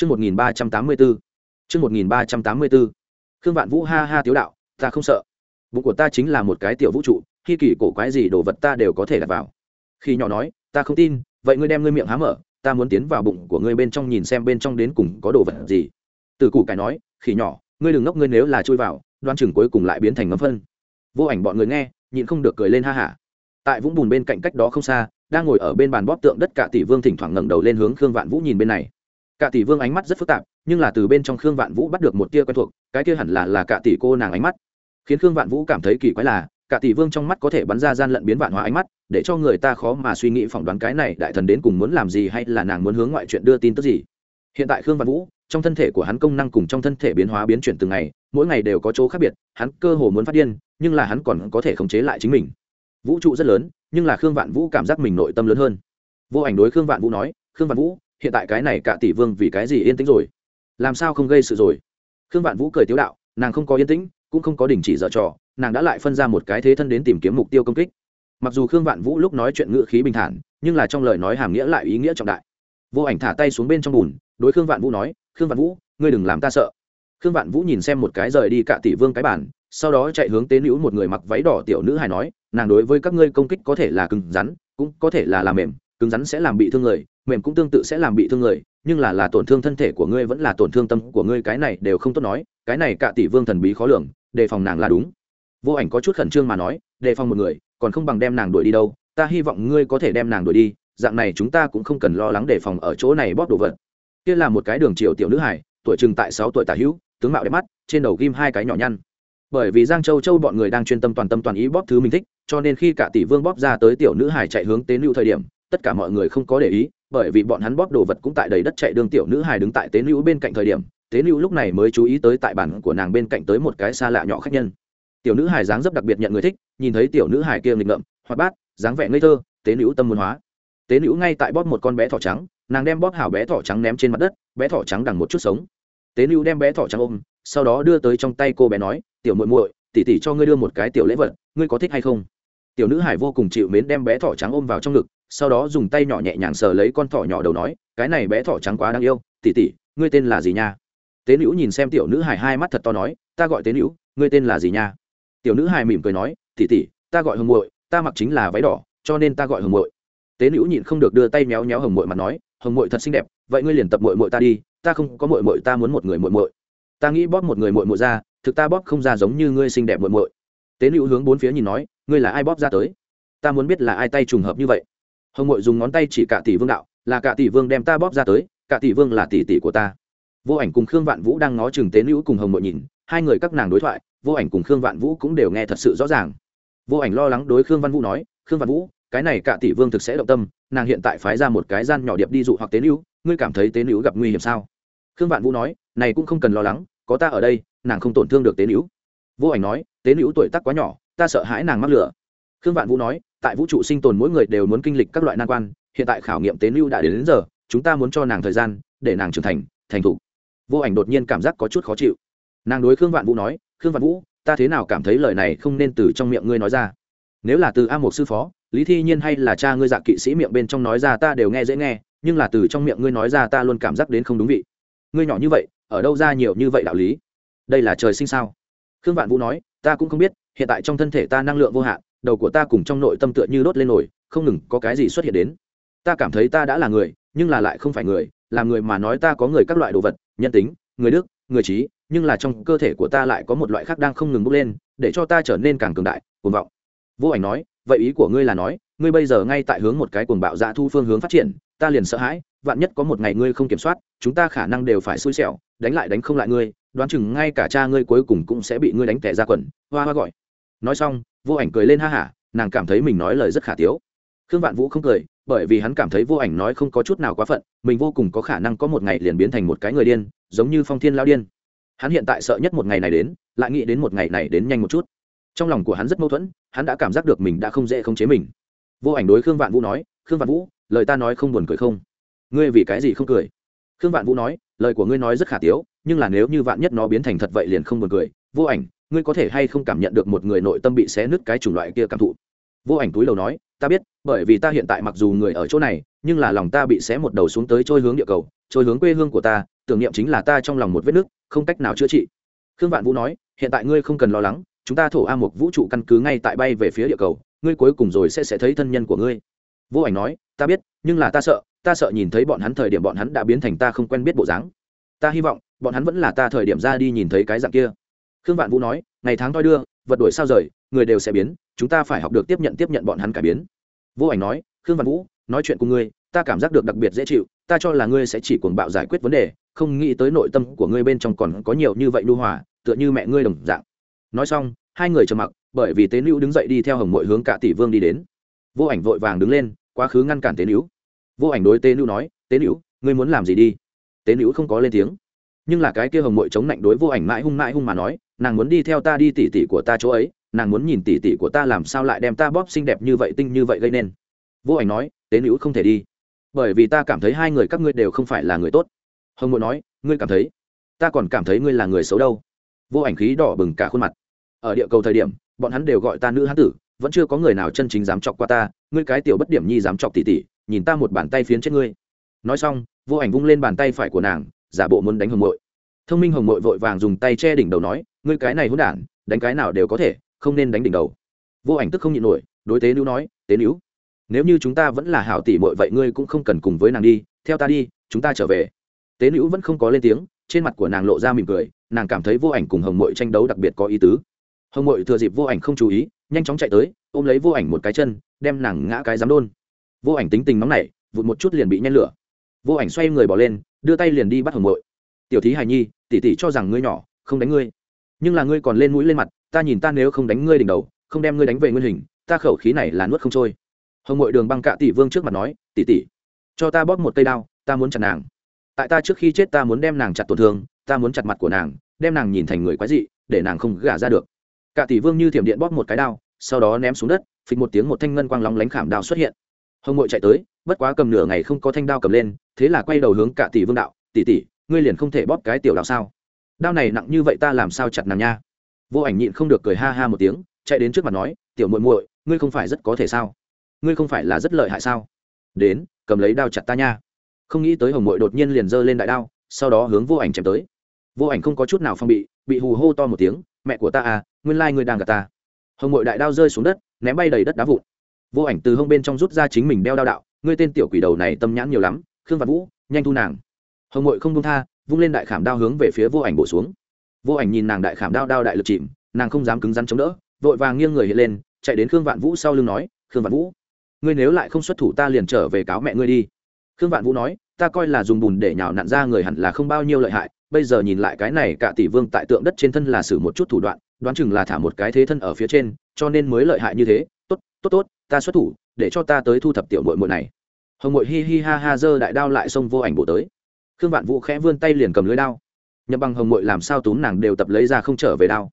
Chương 1384. Chương 1384. Khương Vạn Vũ ha ha tiếu đạo, ta không sợ. Bụng của ta chính là một cái tiểu vũ trụ, khi kỳ cổ quái gì đồ vật ta đều có thể đặt vào. Khi nhỏ nói, ta không tin, vậy ngươi đem ngươi miệng há mở, ta muốn tiến vào bụng của ngươi bên trong nhìn xem bên trong đến cùng có đồ vật gì. Từ củ cái nói, khi nhỏ, ngươi đừng ngốc ngươi nếu là chui vào, đoan chừng cuối cùng lại biến thành ngấm phân. Vô ảnh bọn người nghe, nhịn không được cười lên ha hả. Tại vũng bùn bên cạnh cách đó không xa, đang ngồi ở bên bàn bóp tượng đất cả tỷ vương thỉnh thoảng ngẩng đầu lên hướng Khương Vạn Vũ nhìn bên này cả tỷ vương ánh mắt rất phức tạp, nhưng là từ bên trong khương vạn vũ bắt được một tia quen thuộc, cái kia hẳn là là cả tỷ cô nàng ánh mắt. Khiến khương vạn vũ cảm thấy kỳ quái là, cả tỷ vương trong mắt có thể bắn ra gian lận biến vạn hóa ánh mắt, để cho người ta khó mà suy nghĩ phỏng đoán cái này đại thần đến cùng muốn làm gì hay là nàng muốn hướng ngoại chuyện đưa tin tức gì. Hiện tại khương vạn vũ, trong thân thể của hắn công năng cùng trong thân thể biến hóa biến chuyển từng ngày, mỗi ngày đều có chỗ khác biệt, hắn cơ hồ muốn phát điên, nhưng là hắn còn có thể khống chế lại chính mình. Vũ trụ rất lớn, nhưng là khương vạn vũ cảm giác mình nội tâm lớn hơn. Vô ảnh đối khương vạn vũ nói, khương vạn vũ hiện tại cái này cả tỷ vương vì cái gì yên tĩnh rồi? Làm sao không gây sự rồi? Khương vạn vũ cười tiếu đạo, nàng không có yên tĩnh, cũng không có đình chỉ dở trò, nàng đã lại phân ra một cái thế thân đến tìm kiếm mục tiêu công kích. Mặc dù khương vạn vũ lúc nói chuyện ngữ khí bình thản, nhưng là trong lời nói hàm nghĩa lại ý nghĩa trọng đại. Vô ảnh thả tay xuống bên trong bùn, đối khương vạn vũ nói, khương vạn vũ, ngươi đừng làm ta sợ. Khương vạn vũ nhìn xem một cái rời đi cả tỷ vương cái bản sau đó chạy hướng tế nữ một người mặc váy đỏ tiểu nữ hài nói, nàng đối với các ngươi công kích có thể là cứng rắn, cũng có thể là làm mềm, cứng rắn sẽ làm bị thương người mềm cũng tương tự sẽ làm bị thương người, nhưng là là tổn thương thân thể của ngươi vẫn là tổn thương tâm của ngươi, cái này đều không tốt nói, cái này cả tỷ vương thần bí khó lường, đề phòng nàng là đúng. Vô ảnh có chút khẩn trương mà nói, đề phòng một người, còn không bằng đem nàng đuổi đi đâu, ta hy vọng ngươi có thể đem nàng đuổi đi, dạng này chúng ta cũng không cần lo lắng đề phòng ở chỗ này bóp đồ vật. Kia là một cái đường triều tiểu nữ hải tuổi chừng tại sáu tuổi tả hữu, tướng mạo đẹp mắt, trên đầu ghim hai cái nhỏ nhăn. Bởi vì giang châu châu bọn người đang chuyên tâm toàn tâm toàn ý bóp thứ mình thích, cho nên khi cả tỷ vương bóp ra tới tiểu nữ hải chạy hướng tế lưu thời điểm, tất cả mọi người không có để ý bởi vì bọn hắn bóp đồ vật cũng tại đầy đất chạy đường tiểu nữ hài đứng tại tế nữ bên cạnh thời điểm, tế nữ lúc này mới chú ý tới tại bản của nàng bên cạnh tới một cái xa lạ nhỏ khách nhân. Tiểu nữ hài dáng dấp đặc biệt nhận người thích, nhìn thấy tiểu nữ hài kia nghịch ngợm, hoạt bát, dáng vẻ ngây thơ, tế nữ tâm muốn hóa. Tế nữ ngay tại bóp một con bé thỏ trắng, nàng đem bóp hảo bé thỏ trắng ném trên mặt đất, bé thỏ trắng đằng một chút sống. Tế nữ đem bé thỏ trắng ôm, sau đó đưa tới trong tay cô bé nói, tiểu muội muội, tỉ tỉ cho ngươi đưa một cái tiểu lễ vật, ngươi có thích hay không? Tiểu nữ hải vô cùng chịu mến đem bé thỏ trắng ôm vào trong ngực, sau đó dùng tay nhỏ nhẹ nhàng sờ lấy con thỏ nhỏ đầu nói, cái này bé thỏ trắng quá đáng yêu tỉ tỉ ngươi tên là gì nha? Tế nữ nhìn xem tiểu nữ hải hai mắt thật to nói, ta gọi tế nữ ngươi tên là gì nha? Tiểu nữ hải mỉm cười nói tỉ tỉ ta gọi hồng muội, ta mặc chính là váy đỏ, cho nên ta gọi hồng muội. Tế nữ nhịn không được đưa tay méo méo hồng muội mặt nói, hồng muội thật xinh đẹp, vậy ngươi liền tập muội muội ta đi, ta không có muội muội ta muốn một người muội muội. Ta nghĩ bóp một người muội muội ra, thực ta bóp không ra giống như ngươi xinh đẹp muội muội. Tế nữ hướng bốn phía nhìn nói ngươi là ai bóp ra tới? Ta muốn biết là ai tay trùng hợp như vậy. Hồng mội dùng ngón tay chỉ cả tỷ vương đạo, là cả tỷ vương đem ta bóp ra tới cả tỷ vương là tỷ tỷ của ta. Vô ảnh cùng khương vạn vũ đang ngó chừng tế nữ cùng hồng mội nhìn, hai người các nàng đối thoại, vô ảnh cùng khương vạn vũ cũng đều nghe thật sự rõ ràng. Vô ảnh lo lắng đối khương văn vũ nói, khương vạn vũ, cái này cả tỷ vương thực sẽ động tâm, nàng hiện tại phái ra một cái gian nhỏ điệp đi dụ hoặc tế nữ, ngươi cảm thấy tế nữ gặp nguy hiểm sao? Khương vạn vũ nói, này cũng không cần lo lắng, có ta ở đây, nàng không tổn thương được tế nữ. Vô ảnh nói, tế nữ tuổi tác quá nhỏ ta sợ hãi nàng mắc lửa. Khương vạn vũ nói tại vũ trụ sinh tồn mỗi người đều muốn kinh lịch các loại nan quan hiện tại khảo nghiệm tế lưu đã đến, đến giờ chúng ta muốn cho nàng thời gian để nàng trưởng thành thành thục. Vô ảnh đột nhiên cảm giác có chút khó chịu. Nàng đối khương vạn vũ nói khương vạn vũ ta thế nào cảm thấy lời này không nên từ trong miệng ngươi nói ra? Nếu là từ a một sư phó lý thi nhiên hay là cha ngươi dạ kỵ sĩ miệng bên trong nói ra ta đều nghe dễ nghe nhưng là từ trong miệng ngươi nói ra ta luôn cảm giác đến không đúng vị. Ngươi nhỏ như vậy ở đâu ra nhiều như vậy đạo lý? Đây là trời sinh sao? Khương vạn vũ nói ta cũng không biết hiện tại trong thân thể ta năng lượng vô hạn, đầu của ta cùng trong nội tâm tựa như đốt lên nổi không ngừng có cái gì xuất hiện đến. Ta cảm thấy ta đã là người, nhưng là lại không phải người, là người mà nói ta có người các loại đồ vật, nhân tính, người đức, người trí, nhưng là trong cơ thể của ta lại có một loại khác đang không ngừng bốc lên, để cho ta trở nên càng cường đại, cuồng vọng. Vô ảnh nói, vậy ý của ngươi là nói, ngươi bây giờ ngay tại hướng một cái cuồng bạo dạ thu phương hướng phát triển, ta liền sợ hãi, vạn nhất có một ngày ngươi không kiểm soát, chúng ta khả năng đều phải xui xẻo, đánh lại đánh không lại ngươi, đoán chừng ngay cả cha ngươi cuối cùng cũng sẽ bị ngươi đánh tẻ ra quần. Hoa hoa gọi nói xong, vô ảnh cười lên ha hả, nàng cảm thấy mình nói lời rất khả tiếu. Khương vạn vũ không cười, bởi vì hắn cảm thấy vô ảnh nói không có chút nào quá phận, mình vô cùng có khả năng có một ngày liền biến thành một cái người điên, giống như phong thiên lao điên. Hắn hiện tại sợ nhất một ngày này đến, lại nghĩ đến một ngày này đến nhanh một chút. Trong lòng của hắn rất mâu thuẫn, hắn đã cảm giác được mình đã không dễ khống chế mình. Vô ảnh đối khương vạn vũ nói, khương vạn vũ, lời ta nói không buồn cười không? Ngươi vì cái gì không cười? Khương vạn vũ nói, lời của ngươi nói rất khả tiếu, nhưng là nếu như vạn nhất nó biến thành thật vậy liền không buồn cười. Vô ảnh ngươi có thể hay không cảm nhận được một người nội tâm bị xé nứt cái chủng loại kia cảm thụ? Vô ảnh túi đầu nói, ta biết, bởi vì ta hiện tại mặc dù người ở chỗ này, nhưng là lòng ta bị xé một đầu xuống tới trôi hướng địa cầu, trôi hướng quê hương của ta, tưởng niệm chính là ta trong lòng một vết nứt, không cách nào chữa trị. Khương vạn vũ nói, hiện tại ngươi không cần lo lắng, chúng ta thổ a một vũ trụ căn cứ ngay tại bay về phía địa cầu, ngươi cuối cùng rồi sẽ sẽ thấy thân nhân của ngươi. Vô ảnh nói, ta biết, nhưng là ta sợ ta sợ nhìn thấy bọn hắn thời điểm bọn hắn đã biến thành ta không quen biết bộ dáng. Ta hy vọng, bọn hắn vẫn là ta thời điểm ra đi nhìn thấy cái dạng kia khương vạn vũ nói, ngày tháng toi đưa, vật đổi sao rời, người đều sẽ biến, chúng ta phải học được tiếp nhận tiếp nhận bọn hắn cải biến. Vô ảnh nói, khương vạn vũ, nói chuyện cùng ngươi, ta cảm giác được đặc biệt dễ chịu, ta cho là ngươi sẽ chỉ cuồng bạo giải quyết vấn đề, không nghĩ tới nội tâm của ngươi bên trong còn có nhiều như vậy lưu hòa, tựa như mẹ ngươi đồng dạng. Nói xong, hai người trầm mặc, bởi vì tế nữ đứng dậy đi theo hồng mội hướng cả tỷ vương đi đến. Vô ảnh vội vàng đứng lên, quá khứ ngăn cản tế nữ vô ảnh đối tế nữ nói, tế nữ ngươi muốn làm gì đi? Tế nữ không có lên tiếng. Nhưng là cái kia hồng mội chống lạnh đối vô ảnh mãi hung mãi hung mà nói nàng muốn đi theo ta đi tỉ tỉ của ta chỗ ấy, nàng muốn nhìn tỉ tỉ của ta làm sao lại đem ta bóp xinh đẹp như vậy, tinh như vậy gây nên. Vô ảnh nói, tế nữ không thể đi. Bởi vì ta cảm thấy hai người các ngươi đều không phải là người tốt. Hồng mộ nói, ngươi cảm thấy? Ta còn cảm thấy ngươi là người xấu đâu. Vô ảnh khí đỏ bừng cả khuôn mặt. Ở địa cầu thời điểm, bọn hắn đều gọi ta nữ hán tử, vẫn chưa có người nào chân chính dám chọc qua ta, ngươi cái tiểu bất điểm nhi dám chọc tỉ tỉ, nhìn ta một bàn tay phiến chết ngươi. Nói xong, vô ảnh vung lên bàn tay phải của nàng, giả bộ muốn đánh hồng mội thông minh hồng mội vội vàng dùng tay che đỉnh đầu nói ngươi cái này hỗn đản, đánh cái nào đều có thể, không nên đánh đỉnh đầu. Vô ảnh tức không nhịn nổi, đối tế nữ nói, tế nữ, nếu như chúng ta vẫn là hảo tỷ muội vậy ngươi cũng không cần cùng với nàng đi, theo ta đi, chúng ta trở về. Tế nữ vẫn không có lên tiếng, trên mặt của nàng lộ ra mỉm cười, nàng cảm thấy vô ảnh cùng hồng mội tranh đấu đặc biệt có ý tứ. Hồng mội thừa dịp vô ảnh không chú ý, nhanh chóng chạy tới, ôm lấy vô ảnh một cái chân, đem nàng ngã cái dám đôn. Vô ảnh tính tình nóng nảy, vụt một chút liền bị nhen lửa. Vô ảnh xoay người bỏ lên, đưa tay liền đi bắt hồng mội tiểu thí hài nhi tỉ tỉ cho rằng ngươi nhỏ, không đánh ngươi nhưng là ngươi còn lên mũi lên mặt ta nhìn ta nếu không đánh ngươi đỉnh đầu không đem ngươi đánh về nguyên hình ta khẩu khí này là nuốt không trôi. Hồng mội đường băng cạ tỷ vương trước mặt nói tỷ tỷ, cho ta bóp một cây đao ta muốn chặt nàng. Tại ta trước khi chết ta muốn đem nàng chặt tổn thương ta muốn chặt mặt của nàng đem nàng nhìn thành người quái dị để nàng không gả ra được. Cả tỷ vương như thiểm điện bóp một cái đao sau đó ném xuống đất phịch một tiếng một thanh ngân quang lóng lánh khảm đao xuất hiện. Hồng mội chạy tới bất quá cầm nửa ngày không có thanh đao cầm lên thế là quay đầu hướng cả tỷ vương đạo tỷ tỷ ngươi liền không thể bóp cái tiểu đao sao? Đao này nặng như vậy ta làm sao chặt nàng nha? Vô ảnh nhịn không được cười ha ha một tiếng, chạy đến trước mặt nói, tiểu muội muội, ngươi không phải rất có thể sao? Ngươi không phải là rất lợi hại sao? Đến, cầm lấy đao chặt ta nha. Không nghĩ tới hồng muội đột nhiên liền giơ lên đại đao, sau đó hướng vô ảnh chém tới. Vô ảnh không có chút nào phong bị bị hù hô to một tiếng, mẹ của ta à nguyên lai ngươi đang gạt ta. Hồng muội đại đao rơi xuống đất, ném bay đầy đất đá vụn. Vô ảnh từ hông bên trong rút ra chính mình đeo đao đạo, ngươi tên tiểu quỷ đầu này tâm nhãn nhiều lắm, khương văn vũ, nhanh thu nàng. Hồng muội không buông tha vung lên đại khảm đao hướng về phía vô ảnh bổ xuống. Vô ảnh nhìn nàng đại khảm đao đao đại lực chìm, nàng không dám cứng rắn chống đỡ, vội vàng nghiêng người hiện lên, chạy đến khương vạn vũ sau lưng nói, khương vạn vũ, ngươi nếu lại không xuất thủ ta liền trở về cáo mẹ ngươi đi. Khương vạn vũ nói, ta coi là dùng bùn để nhào nặn ra người hẳn là không bao nhiêu lợi hại, bây giờ nhìn lại cái này cả tỷ vương tại tượng đất trên thân là xử một chút thủ đoạn, đoán chừng là thả một cái thế thân ở phía trên, cho nên mới lợi hại như thế. Tốt tốt tốt, ta xuất thủ, để cho ta tới thu thập tiểu mội mội này. Hồng mội hi hi ha ha giơ đại đao lại xông vô ảnh bộ tới khương vạn vũ khẽ vươn tay liền cầm lưới đao. Nhậm bằng hồng mội làm sao túm nàng đều tập lấy ra không trở về đao.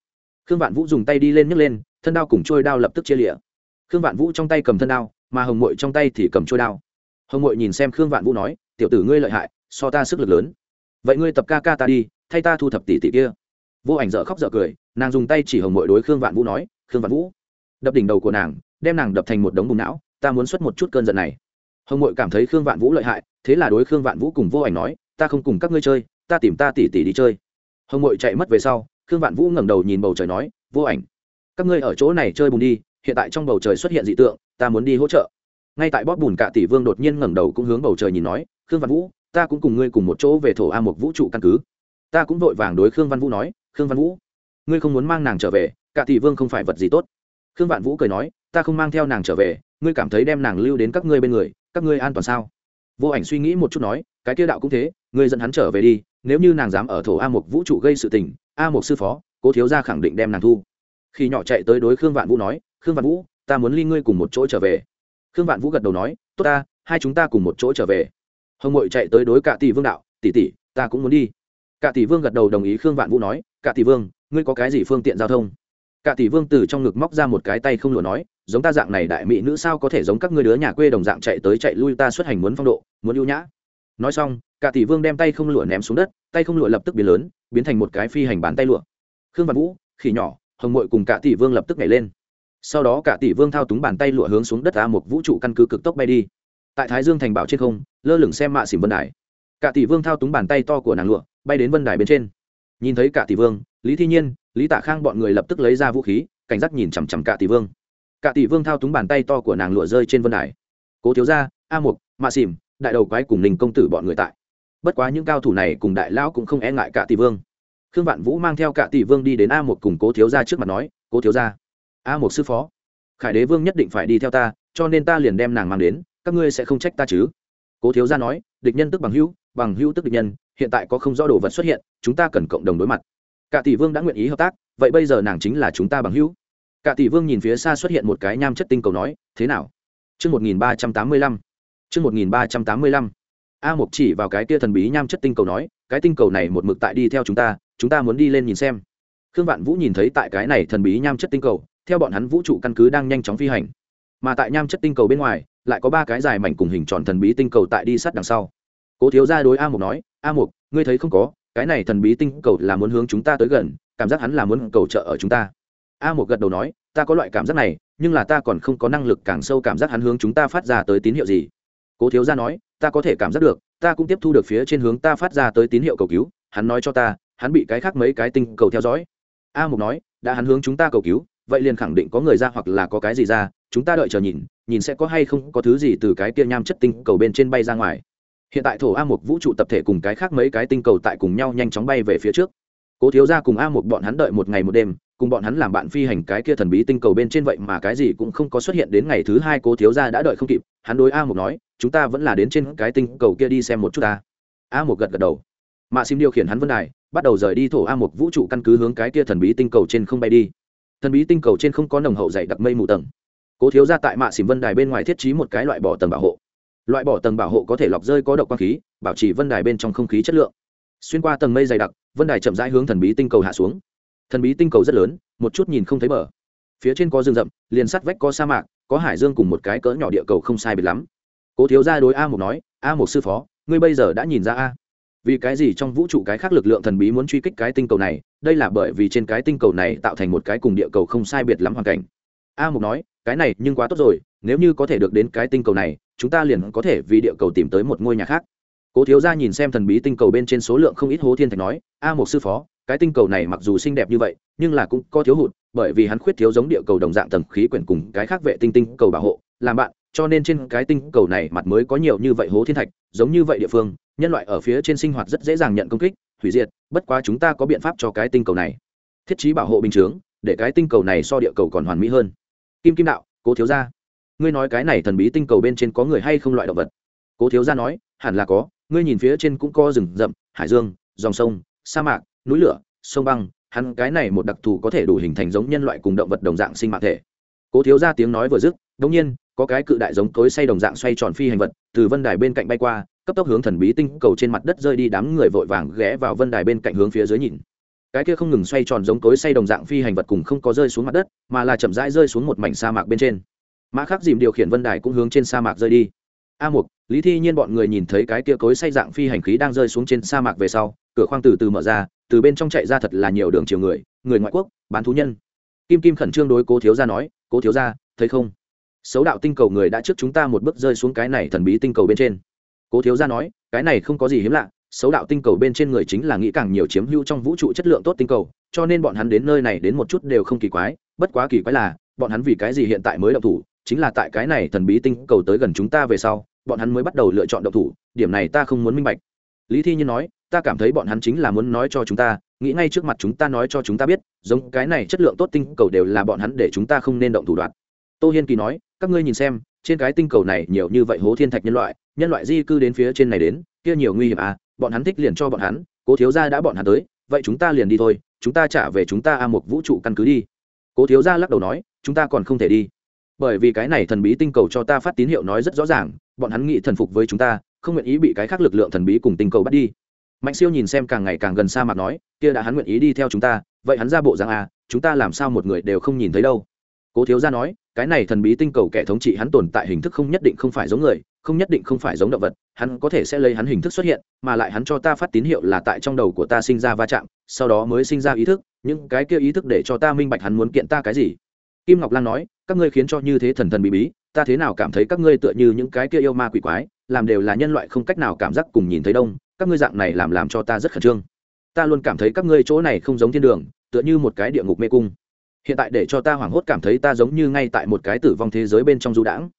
Khương vạn vũ dùng tay đi lên nhấc lên, thân đao cùng trôi đao lập tức chia lịa khương vạn vũ trong tay cầm thân đao, mà hồng mội trong tay thì cầm trôi đao. Hồng mội nhìn xem khương vạn vũ nói, tiểu tử ngươi lợi hại, so ta sức lực lớn. Vậy ngươi tập ca ca ta đi, thay ta thu thập tỷ tỷ kia. Vô ảnh dở khóc dở cười, nàng dùng tay chỉ hồng mội đối khương vạn vũ nói, khương vạn vũ, đập đỉnh đầu của nàng, đem nàng đập thành một đống bùng não, ta muốn xuất một chút cơn giận này. Hồng mội cảm thấy khương vạn vũ lợi hại, thế là đối khương vạn vũ cùng vô ảnh nói ta không cùng các ngươi chơi, ta tìm ta tỉ tỉ đi chơi. Hồng mội chạy mất về sau, khương vạn vũ ngẩng đầu nhìn bầu trời nói, vô ảnh, các ngươi ở chỗ này chơi bùn đi, hiện tại trong bầu trời xuất hiện dị tượng, ta muốn đi hỗ trợ. Ngay tại bóp bùn cả tỷ vương đột nhiên ngẩng đầu cũng hướng bầu trời nhìn nói, khương văn vũ, ta cũng cùng ngươi cùng một chỗ về thổ a một vũ trụ căn cứ. Ta cũng vội vàng đối khương văn vũ nói, khương văn vũ, ngươi không muốn mang nàng trở về, cả tỷ vương không phải vật gì tốt. Khương vạn vũ cười nói, ta không mang theo nàng trở về, ngươi cảm thấy đem nàng lưu đến các ngươi bên người, các ngươi an toàn sao? Vô ảnh suy nghĩ một chút nói, cái kia đạo cũng thế ngươi dẫn hắn trở về đi, nếu như nàng dám ở thổ a một vũ trụ gây sự tình, a một sư phó, cố thiếu gia khẳng định đem nàng thu. Khi nhỏ chạy tới đối khương vạn vũ nói, khương vạn vũ, ta muốn ly ngươi cùng một chỗ trở về. Khương vạn vũ gật đầu nói, tốt ta, hai chúng ta cùng một chỗ trở về. Hồng ngội chạy tới đối cả tỷ vương đạo, tỷ tỷ, ta cũng muốn đi. Cả tỷ vương gật đầu đồng ý khương vạn vũ nói cả tỷ vương, ngươi có cái gì phương tiện giao thông? Cả tỷ vương từ trong ngực móc ra một cái tay không lụa nói, giống ta dạng này đại mỹ nữ sao có thể giống các ngươi đứa nhà quê đồng dạng chạy tới chạy lui ta xuất hành muốn phong độ, muốn ưu nhã nói xong, cả tỷ vương đem tay không lụa ném xuống đất, tay không lụa lập tức biến lớn, biến thành một cái phi hành bán tay lụa. Khương Văn vũ, khỉ nhỏ, hồng mội cùng cả tỷ vương lập tức nhảy lên. Sau đó cả tỷ vương thao túng bàn tay lụa hướng xuống đất a một vũ trụ căn cứ cực tốc bay đi. Tại thái dương thành bảo trên không, lơ lửng xem mạ xỉm vân đài. Cả tỷ vương thao túng bàn tay to của nàng lụa, bay đến vân đài bên trên. Nhìn thấy cả tỷ vương, lý thi nhiên, lý tạ khang bọn người lập tức lấy ra vũ khí, cảnh giác nhìn chằm chằm cả tỷ vương. Cả tỷ vương thao túng bàn tay to của nàng lụa rơi trên vân đài. Cố thiếu gia, a mục, mạ xỉm đại đầu quái cùng ninh công tử bọn người tại. Bất quá những cao thủ này cùng đại lão cũng không e ngại cả tỷ vương. Khương vạn vũ mang theo cả tỷ vương đi đến a một cùng cố thiếu gia trước mặt nói cố thiếu gia a một sư phó khải đế vương nhất định phải đi theo ta cho nên ta liền đem nàng mang đến các ngươi sẽ không trách ta chứ? Cố thiếu gia nói địch nhân tức bằng hữu bằng hữu tức địch nhân hiện tại có không rõ đồ vật xuất hiện chúng ta cần cộng đồng đối mặt. Cả tỷ vương đã nguyện ý hợp tác vậy bây giờ nàng chính là chúng ta bằng hữu. Cả tỷ vương nhìn phía xa xuất hiện một cái nham chất tinh cầu nói thế nào? Trước 1385, chương một nghìn ba trăm tám mươi lăm. A mục chỉ vào cái kia thần bí nham chất tinh cầu nói, cái tinh cầu này một mực tại đi theo chúng ta chúng ta muốn đi lên nhìn xem. Khương vạn vũ nhìn thấy tại cái này thần bí nham chất tinh cầu, theo bọn hắn vũ trụ căn cứ đang nhanh chóng phi hành. Mà tại nham chất tinh cầu bên ngoài, lại có ba cái dài mảnh cùng hình tròn thần bí tinh cầu tại đi sát đằng sau. Cố thiếu gia đối a mục nói, a mục ngươi thấy không có, cái này thần bí tinh cầu là muốn hướng chúng ta tới gần, cảm giác hắn là muốn cầu trợ ở chúng ta. A mục gật đầu nói, ta có loại cảm giác này, nhưng là ta còn không có năng lực càng sâu cảm giác hắn hướng chúng ta phát ra tới tín hiệu gì cố thiếu gia nói, ta có thể cảm giác được, ta cũng tiếp thu được phía trên hướng ta phát ra tới tín hiệu cầu cứu, hắn nói cho ta, hắn bị cái khác mấy cái tinh cầu theo dõi. A mục nói, đã hắn hướng chúng ta cầu cứu, vậy liền khẳng định có người ra hoặc là có cái gì ra, chúng ta đợi chờ nhìn nhìn sẽ có hay không có thứ gì từ cái kia nham chất tinh cầu bên trên bay ra ngoài. Hiện tại thổ a một vũ trụ tập thể cùng cái khác mấy cái tinh cầu tại cùng nhau nhanh chóng bay về phía trước. Cố thiếu ra cùng a một bọn hắn đợi một ngày một đêm cùng bọn hắn làm bạn phi hành cái kia thần bí tinh cầu bên trên vậy mà cái gì cũng không có xuất hiện đến ngày thứ hai cố thiếu gia đã đợi không kịp, hắn đối a một nói, chúng ta vẫn là đến trên cái tinh cầu kia đi xem một chút ta. A một gật gật đầu. Mạ sim điều khiển hắn vân đài, bắt đầu rời đi thổ a một vũ trụ căn cứ hướng cái kia thần bí tinh cầu trên không bay đi. Thần bí tinh cầu trên không có nồng hậu dày đặc mây mù tầng. Cố thiếu gia tại mạ xỉm vân đài bên ngoài thiết trí một cái loại bỏ tầng bảo hộ. Loại bỏ tầng bảo hộ có thể lọc rơi có độc quang khí, bảo trì vân đài bên trong không khí chất lượng. Xuyên qua tầng mây dày đặc, vân đài chậm rãi hướng thần bí tinh cầu hạ xuống thần bí tinh cầu rất lớn, một chút nhìn không thấy bờ. Phía trên có rừng rậm, liền sắt vách có sa mạc, có hải dương cùng một cái cỡ nhỏ địa cầu không sai biệt lắm. Cố thiếu ra đối a một nói, a một sư phó, ngươi bây giờ đã nhìn ra a. Vì cái gì trong vũ trụ cái khác lực lượng thần bí muốn truy kích cái tinh cầu này, đây là bởi vì trên cái tinh cầu này tạo thành một cái cùng địa cầu không sai biệt lắm hoàn cảnh. A mục nói, cái này nhưng quá tốt rồi, nếu như có thể được đến cái tinh cầu này, chúng ta liền có thể vì địa cầu tìm tới một ngôi nhà khác. Cố thiếu gia nhìn xem thần bí tinh cầu bên trên số lượng không ít hố thiên thạch nói, a một sư phó cái tinh cầu này mặc dù xinh đẹp như vậy, nhưng là cũng có thiếu hụt, bởi vì hắn khuyết thiếu giống địa cầu đồng dạng tầng khí quyển cùng cái khác vệ tinh tinh cầu bảo hộ, làm bạn, cho nên trên cái tinh cầu này mặt mới có nhiều như vậy hố thiên thạch, giống như vậy địa phương, nhân loại ở phía trên sinh hoạt rất dễ dàng nhận công kích, hủy diệt, bất quá chúng ta có biện pháp cho cái tinh cầu này. Thiết trí bảo hộ bình chướng, để cái tinh cầu này so địa cầu còn hoàn mỹ hơn. Kim kim đạo, cố thiếu gia. Ngươi nói cái này thần bí tinh cầu bên trên có người hay không loại động vật? Cố thiếu gia nói, hẳn là có, ngươi nhìn phía trên cũng có rừng rậm, hải dương, dòng sông, sa mạc núi lửa, sông băng, hắn cái này một đặc thù có thể đủ hình thành giống nhân loại cùng động vật đồng dạng sinh mạng thể. Cố thiếu gia tiếng nói vừa dứt đ nhiên, có cái cự đại giống tối say đồng dạng xoay tròn phi hành vật, từ vân đài bên cạnh bay qua, cấp tốc hướng thần bí tinh cầu trên mặt đất rơi đi, đám người vội vàng ghé vào vân đài bên cạnh hướng phía dưới nhìn. Cái kia không ngừng xoay tròn giống tối say đồng dạng phi hành vật cùng không có rơi xuống mặt đất, mà là chậm rãi rơi xuống một mảnh sa mạc bên trên. Mã khắc dìm điều khiển vân đài cũng hướng trên sa mạc rơi đi. A một lý thi nhiên bọn người nhìn thấy cái kia cối say dạng phi hành khí đang rơi xuống trên sa mạc về sau, cửa khoang từ từ mở ra từ bên trong chạy ra thật là nhiều đường chiều người người ngoại quốc, bán thú nhân. Kim kim khẩn trương đối cố thiếu gia nói, cố thiếu gia, thấy không? Xấu đạo tinh cầu người đã trước chúng ta một bước rơi xuống cái này thần bí tinh cầu bên trên. Cố thiếu gia nói, cái này không có gì hiếm lạ, xấu đạo tinh cầu bên trên người chính là nghĩ càng nhiều chiếm hữu trong vũ trụ chất lượng tốt tinh cầu, cho nên bọn hắn đến nơi này đến một chút đều không kỳ quái, bất quá kỳ quái là, bọn hắn vì cái gì hiện tại mới động thủ, chính là tại cái này thần bí tinh cầu tới gần chúng ta về sau, bọn hắn mới bắt đầu lựa chọn động thủ, điểm này ta không muốn minh bạch. Lý thi nhiên nói ta cảm thấy bọn hắn chính là muốn nói cho chúng ta, nghĩ ngay trước mặt chúng ta nói cho chúng ta biết, giống cái này chất lượng tốt tinh cầu đều là bọn hắn để chúng ta không nên động thủ đoạn. Tô hiên kỳ nói, các ngươi nhìn xem, trên cái tinh cầu này nhiều như vậy hố thiên thạch nhân loại nhân loại di cư đến phía trên này đến, kia nhiều nguy hiểm à bọn hắn thích liền cho bọn hắn, cố thiếu gia đã bọn hắn tới, vậy chúng ta liền đi thôi, chúng ta trả về chúng ta a một vũ trụ căn cứ đi. Cố thiếu gia lắc đầu nói, chúng ta còn không thể đi. Bởi vì cái này thần bí tinh cầu cho ta phát tín hiệu nói rất rõ ràng, bọn hắn nghĩ thần phục với chúng ta, không nguyện ý bị cái khác lực lượng thần bí cùng tinh cầu bắt đi mạnh siêu nhìn xem càng ngày càng gần xa mặt nói, kia đã hắn nguyện ý đi theo chúng ta, vậy hắn ra bộ rằng à chúng ta làm sao một người đều không nhìn thấy đâu? Cố thiếu gia nói, cái này thần bí tinh cầu kẻ thống trị hắn tồn tại hình thức không nhất định không phải giống người, không nhất định không phải giống động vật, hắn có thể sẽ lấy hắn hình thức xuất hiện, mà lại hắn cho ta phát tín hiệu là tại trong đầu của ta sinh ra va chạm, sau đó mới sinh ra ý thức, những cái kia ý thức để cho ta minh bạch hắn muốn kiện ta cái gì. Kim ngọc lan nói, các ngươi khiến cho như thế thần thần bí bí, ta thế nào cảm thấy các ngươi tựa như những cái kia yêu ma quỷ quái, làm đều là nhân loại không cách nào cảm giác cùng nhìn thấy đông các ngươi dạng này làm làm cho ta rất khẩn trương. Ta luôn cảm thấy các ngươi chỗ này không giống thiên đường, tựa như một cái địa ngục mê cung. Hiện tại để cho ta hoảng hốt cảm thấy ta giống như ngay tại một cái tử vong thế giới bên trong du đãng.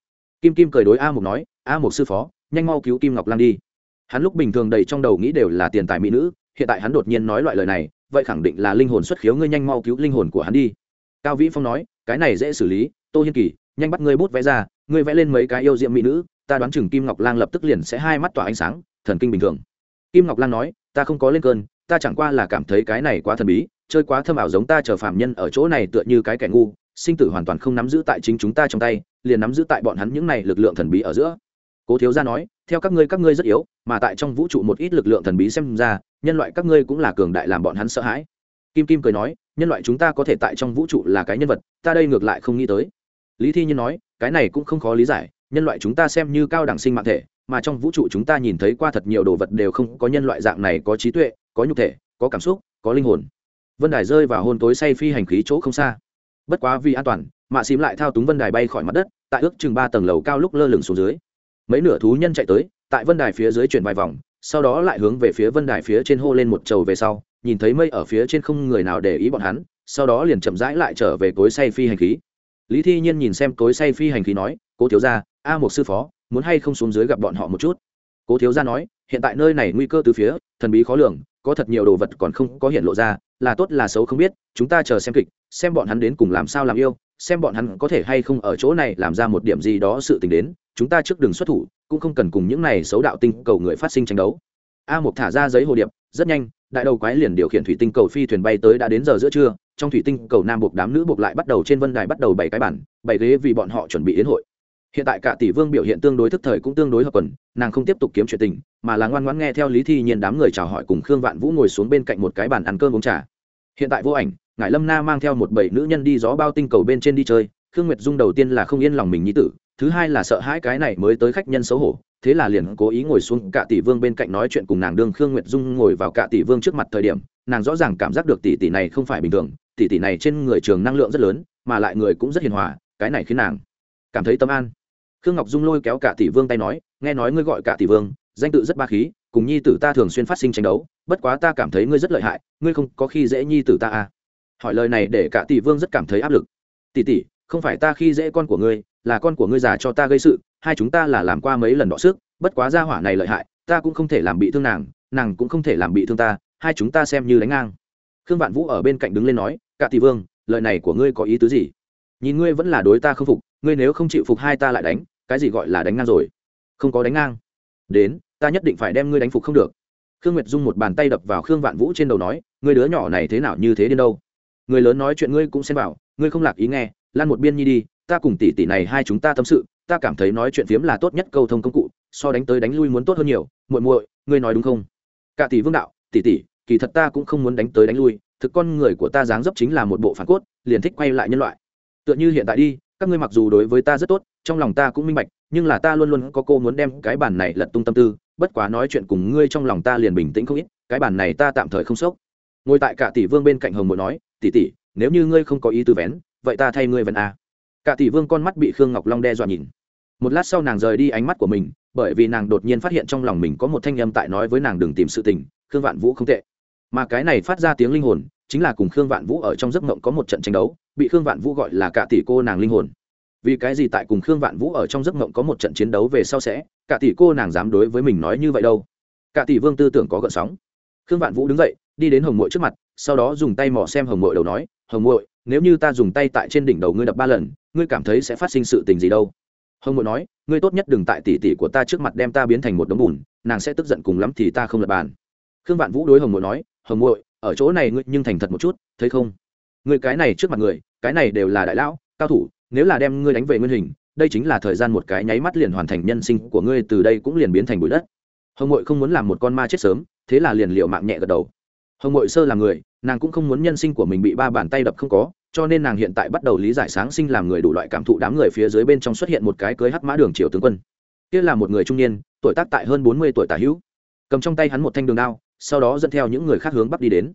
Kim kim cười đối a mục nói, a mục sư phó, nhanh mau cứu kim ngọc lan đi. Hắn lúc bình thường đầy trong đầu nghĩ đều là tiền tài mỹ nữ, hiện tại hắn đột nhiên nói loại lời này, vậy khẳng định là linh hồn xuất khiếu ngươi nhanh mau cứu linh hồn của hắn đi. Cao vĩ phong nói, cái này dễ xử lý, tô hiên kỳ, nhanh bắt ngươi bút vẽ ra, ngươi vẽ lên mấy cái yêu diệm mỹ nữ, ta đoán chừng kim ngọc lang lập tức liền sẽ hai mắt tỏa ánh sáng, thần kinh bình thường kim ngọc lang nói, ta không có lên cơn, ta chẳng qua là cảm thấy cái này quá thần bí, chơi quá thâm ảo giống ta chờ phạm nhân ở chỗ này tựa như cái kẻ ngu, sinh tử hoàn toàn không nắm giữ tại chính chúng ta trong tay, liền nắm giữ tại bọn hắn những này lực lượng thần bí ở giữa. Cố thiếu gia nói, theo các ngươi các ngươi rất yếu, mà tại trong vũ trụ một ít lực lượng thần bí xem ra, nhân loại các ngươi cũng là cường đại làm bọn hắn sợ hãi. Kim kim cười nói, nhân loại chúng ta có thể tại trong vũ trụ là cái nhân vật, ta đây ngược lại không nghĩ tới. Lý thi nhiên nói, cái này cũng không khó lý giải, nhân loại chúng ta xem như cao đẳng sinh mạng thể mà trong vũ trụ chúng ta nhìn thấy qua thật nhiều đồ vật đều không có nhân loại dạng này, có trí tuệ, có nhục thể, có cảm xúc, có linh hồn. Vân đài rơi vào hôn tối say phi hành khí chỗ không xa. Bất quá vì an toàn, mạ xím lại thao túng vân đài bay khỏi mặt đất, tại ước chừng ba tầng lầu cao lúc lơ lửng xuống dưới. Mấy nửa thú nhân chạy tới, tại vân đài phía dưới chuyển vài vòng, sau đó lại hướng về phía vân đài phía trên hô lên một trầu về sau, nhìn thấy mây ở phía trên không người nào để ý bọn hắn, sau đó liền chậm rãi lại trở về cối say phi hành khí. Lý thi nhiên nhìn xem cối say phi hành khí nói, cố thiếu gia, a một sư phó muốn hay không xuống dưới gặp bọn họ một chút. Cố thiếu gia nói, hiện tại nơi này nguy cơ từ phía, thần bí khó lường, có thật nhiều đồ vật còn không có hiện lộ ra, là tốt là xấu không biết, chúng ta chờ xem kịch, xem bọn hắn đến cùng làm sao làm yêu, xem bọn hắn có thể hay không ở chỗ này làm ra một điểm gì đó sự tình đến, chúng ta trước đường xuất thủ, cũng không cần cùng những này xấu đạo tinh cầu người phát sinh tranh đấu. A một thả ra giấy hồ điệp, rất nhanh, đại đầu quái liền điều khiển thủy tinh cầu phi thuyền bay tới đã đến giờ giữa trưa, trong thủy tinh cầu nam buộc đám nữ buộc lại bắt đầu trên vân đài bắt đầu bảy cái bản bảy ghế vì bọn họ chuẩn bị đến hội hiện tại cả tỷ vương biểu hiện tương đối thức thời cũng tương đối hợp quần, nàng không tiếp tục kiếm chuyện tình, mà là ngoan ngoãn nghe theo lý thi nhiên đám người chào hỏi cùng khương vạn vũ ngồi xuống bên cạnh một cái bàn ăn cơm uống trà. Hiện tại vô ảnh, ngải lâm na mang theo một bảy nữ nhân đi gió bao tinh cầu bên trên đi chơi, khương nguyệt dung đầu tiên là không yên lòng mình nhí tử, thứ hai là sợ hãi cái này mới tới khách nhân xấu hổ, thế là liền cố ý ngồi xuống cả tỷ vương bên cạnh nói chuyện cùng nàng đương khương nguyệt dung ngồi vào cả tỷ vương trước mặt thời điểm, nàng rõ ràng cảm giác được tỷ tỷ này không phải bình thường, tỷ tỷ này trên người trường năng lượng rất lớn, mà lại người cũng rất hiền hòa, cái này khiến nàng cảm thấy tâm an khương ngọc dung lôi kéo cả tỷ vương tay nói, nghe nói ngươi gọi cả tỷ vương, danh tự rất ba khí, cùng nhi tử ta thường xuyên phát sinh tranh đấu, bất quá ta cảm thấy ngươi rất lợi hại, ngươi không có khi dễ nhi tử ta à. Hỏi lời này để cả tỷ vương rất cảm thấy áp lực. Tỷ tỷ, không phải ta khi dễ con của ngươi, là con của ngươi già cho ta gây sự, hai chúng ta là làm qua mấy lần đọ sức, bất quá gia hỏa này lợi hại, ta cũng không thể làm bị thương nàng nàng cũng không thể làm bị thương ta, hai chúng ta xem như đánh ngang. Khương vạn vũ ở bên cạnh đứng lên nói, cả tỷ vương, lời này của ngươi có ý tứ gì? Nhìn ngươi vẫn là đối ta không phục, ngươi nếu không chịu phục hai ta lại đánh cái gì gọi là đánh ngang rồi? Không có đánh ngang. Đến ta nhất định phải đem ngươi đánh phục không được. Khương nguyệt dung một bàn tay đập vào khương vạn vũ trên đầu nói ngươi đứa nhỏ này thế nào như thế đến đâu? Người lớn nói chuyện ngươi cũng xem vào, ngươi không lạc ý nghe lan một biên nhi đi ta cùng tỷ tỷ này hai chúng ta tâm sự ta cảm thấy nói chuyện phiếm là tốt nhất câu thông công cụ so đánh tới đánh lui muốn tốt hơn nhiều. Muội muội ngươi nói đúng không? Cả tỷ vương đạo tỷ tỷ kỳ thật ta cũng không muốn đánh tới đánh lui thực con người của ta dáng dấp chính là một bộ phản cốt liền thích quay lại nhân loại. Tựa như hiện tại đi các ngươi mặc dù đối với ta rất tốt, trong lòng ta cũng minh bạch, nhưng là ta luôn luôn có cô muốn đem cái bản này lật tung tâm tư, bất quá nói chuyện cùng ngươi trong lòng ta liền bình tĩnh không ít, cái bản này ta tạm thời không sốc. Ngồi tại cả tỷ vương bên cạnh hồng mội nói, tỷ tỷ, nếu như ngươi không có ý tư vén, vậy ta thay ngươi vẫn à. cả tỷ vương con mắt bị khương ngọc long đe dọa nhìn. Một lát sau nàng rời đi ánh mắt của mình, bởi vì nàng đột nhiên phát hiện trong lòng mình có một thanh âm tại nói với nàng đừng tìm sự tình, khương vạn vũ không tệ. Mà cái này phát ra tiếng linh hồn chính là cùng khương vạn vũ ở trong giấc mộng có một trận tranh đấu, bị khương vạn vũ gọi là cả tỷ cô nàng linh hồn. Vì cái gì tại cùng khương vạn vũ ở trong giấc mộng có một trận chiến đấu về sau sẽ, cả tỷ cô nàng dám đối với mình nói như vậy đâu? Cả tỷ vương tư tưởng có gợn sóng. Khương vạn vũ đứng dậy, đi đến hồng mội trước mặt, sau đó dùng tay mò xem hồng mội đầu nói, hồng mội nếu như ta dùng tay tại trên đỉnh đầu ngươi đập ba lần, ngươi cảm thấy sẽ phát sinh sự tình gì đâu? Hồng mội nói, ngươi tốt nhất đừng tại tỷ tỷ của ta trước mặt đem ta biến thành một đống bùn, nàng sẽ tức giận cùng lắm thì ta không lập bàn. Khương vạn vũ đối hồng mội nói, hồng mội ở chỗ này ngươi nhưng thành thật một chút, thấy không? Người cái này trước mặt người, cái này đều là đại lão, cao thủ, nếu là đem ngươi đánh về nguyên hình, đây chính là thời gian một cái nháy mắt liền hoàn thành nhân sinh của ngươi, từ đây cũng liền biến thành bụi đất. Hồng Ngụy không muốn làm một con ma chết sớm, thế là liền liệu mạng nhẹ gật đầu. Hồng Ngụy sơ là người, nàng cũng không muốn nhân sinh của mình bị ba bàn tay đập không có, cho nên nàng hiện tại bắt đầu lý giải sáng sinh làm người đủ loại cảm thụ đám người phía dưới bên trong xuất hiện một cái cưới hắc mã đường triều tướng quân. Kia là một người trung niên, tuổi tác tại hơn bốn mươi tuổi tả hữu. Cầm trong tay hắn một thanh đường đao sau đó dẫn theo những người khác hướng bắc đi đến.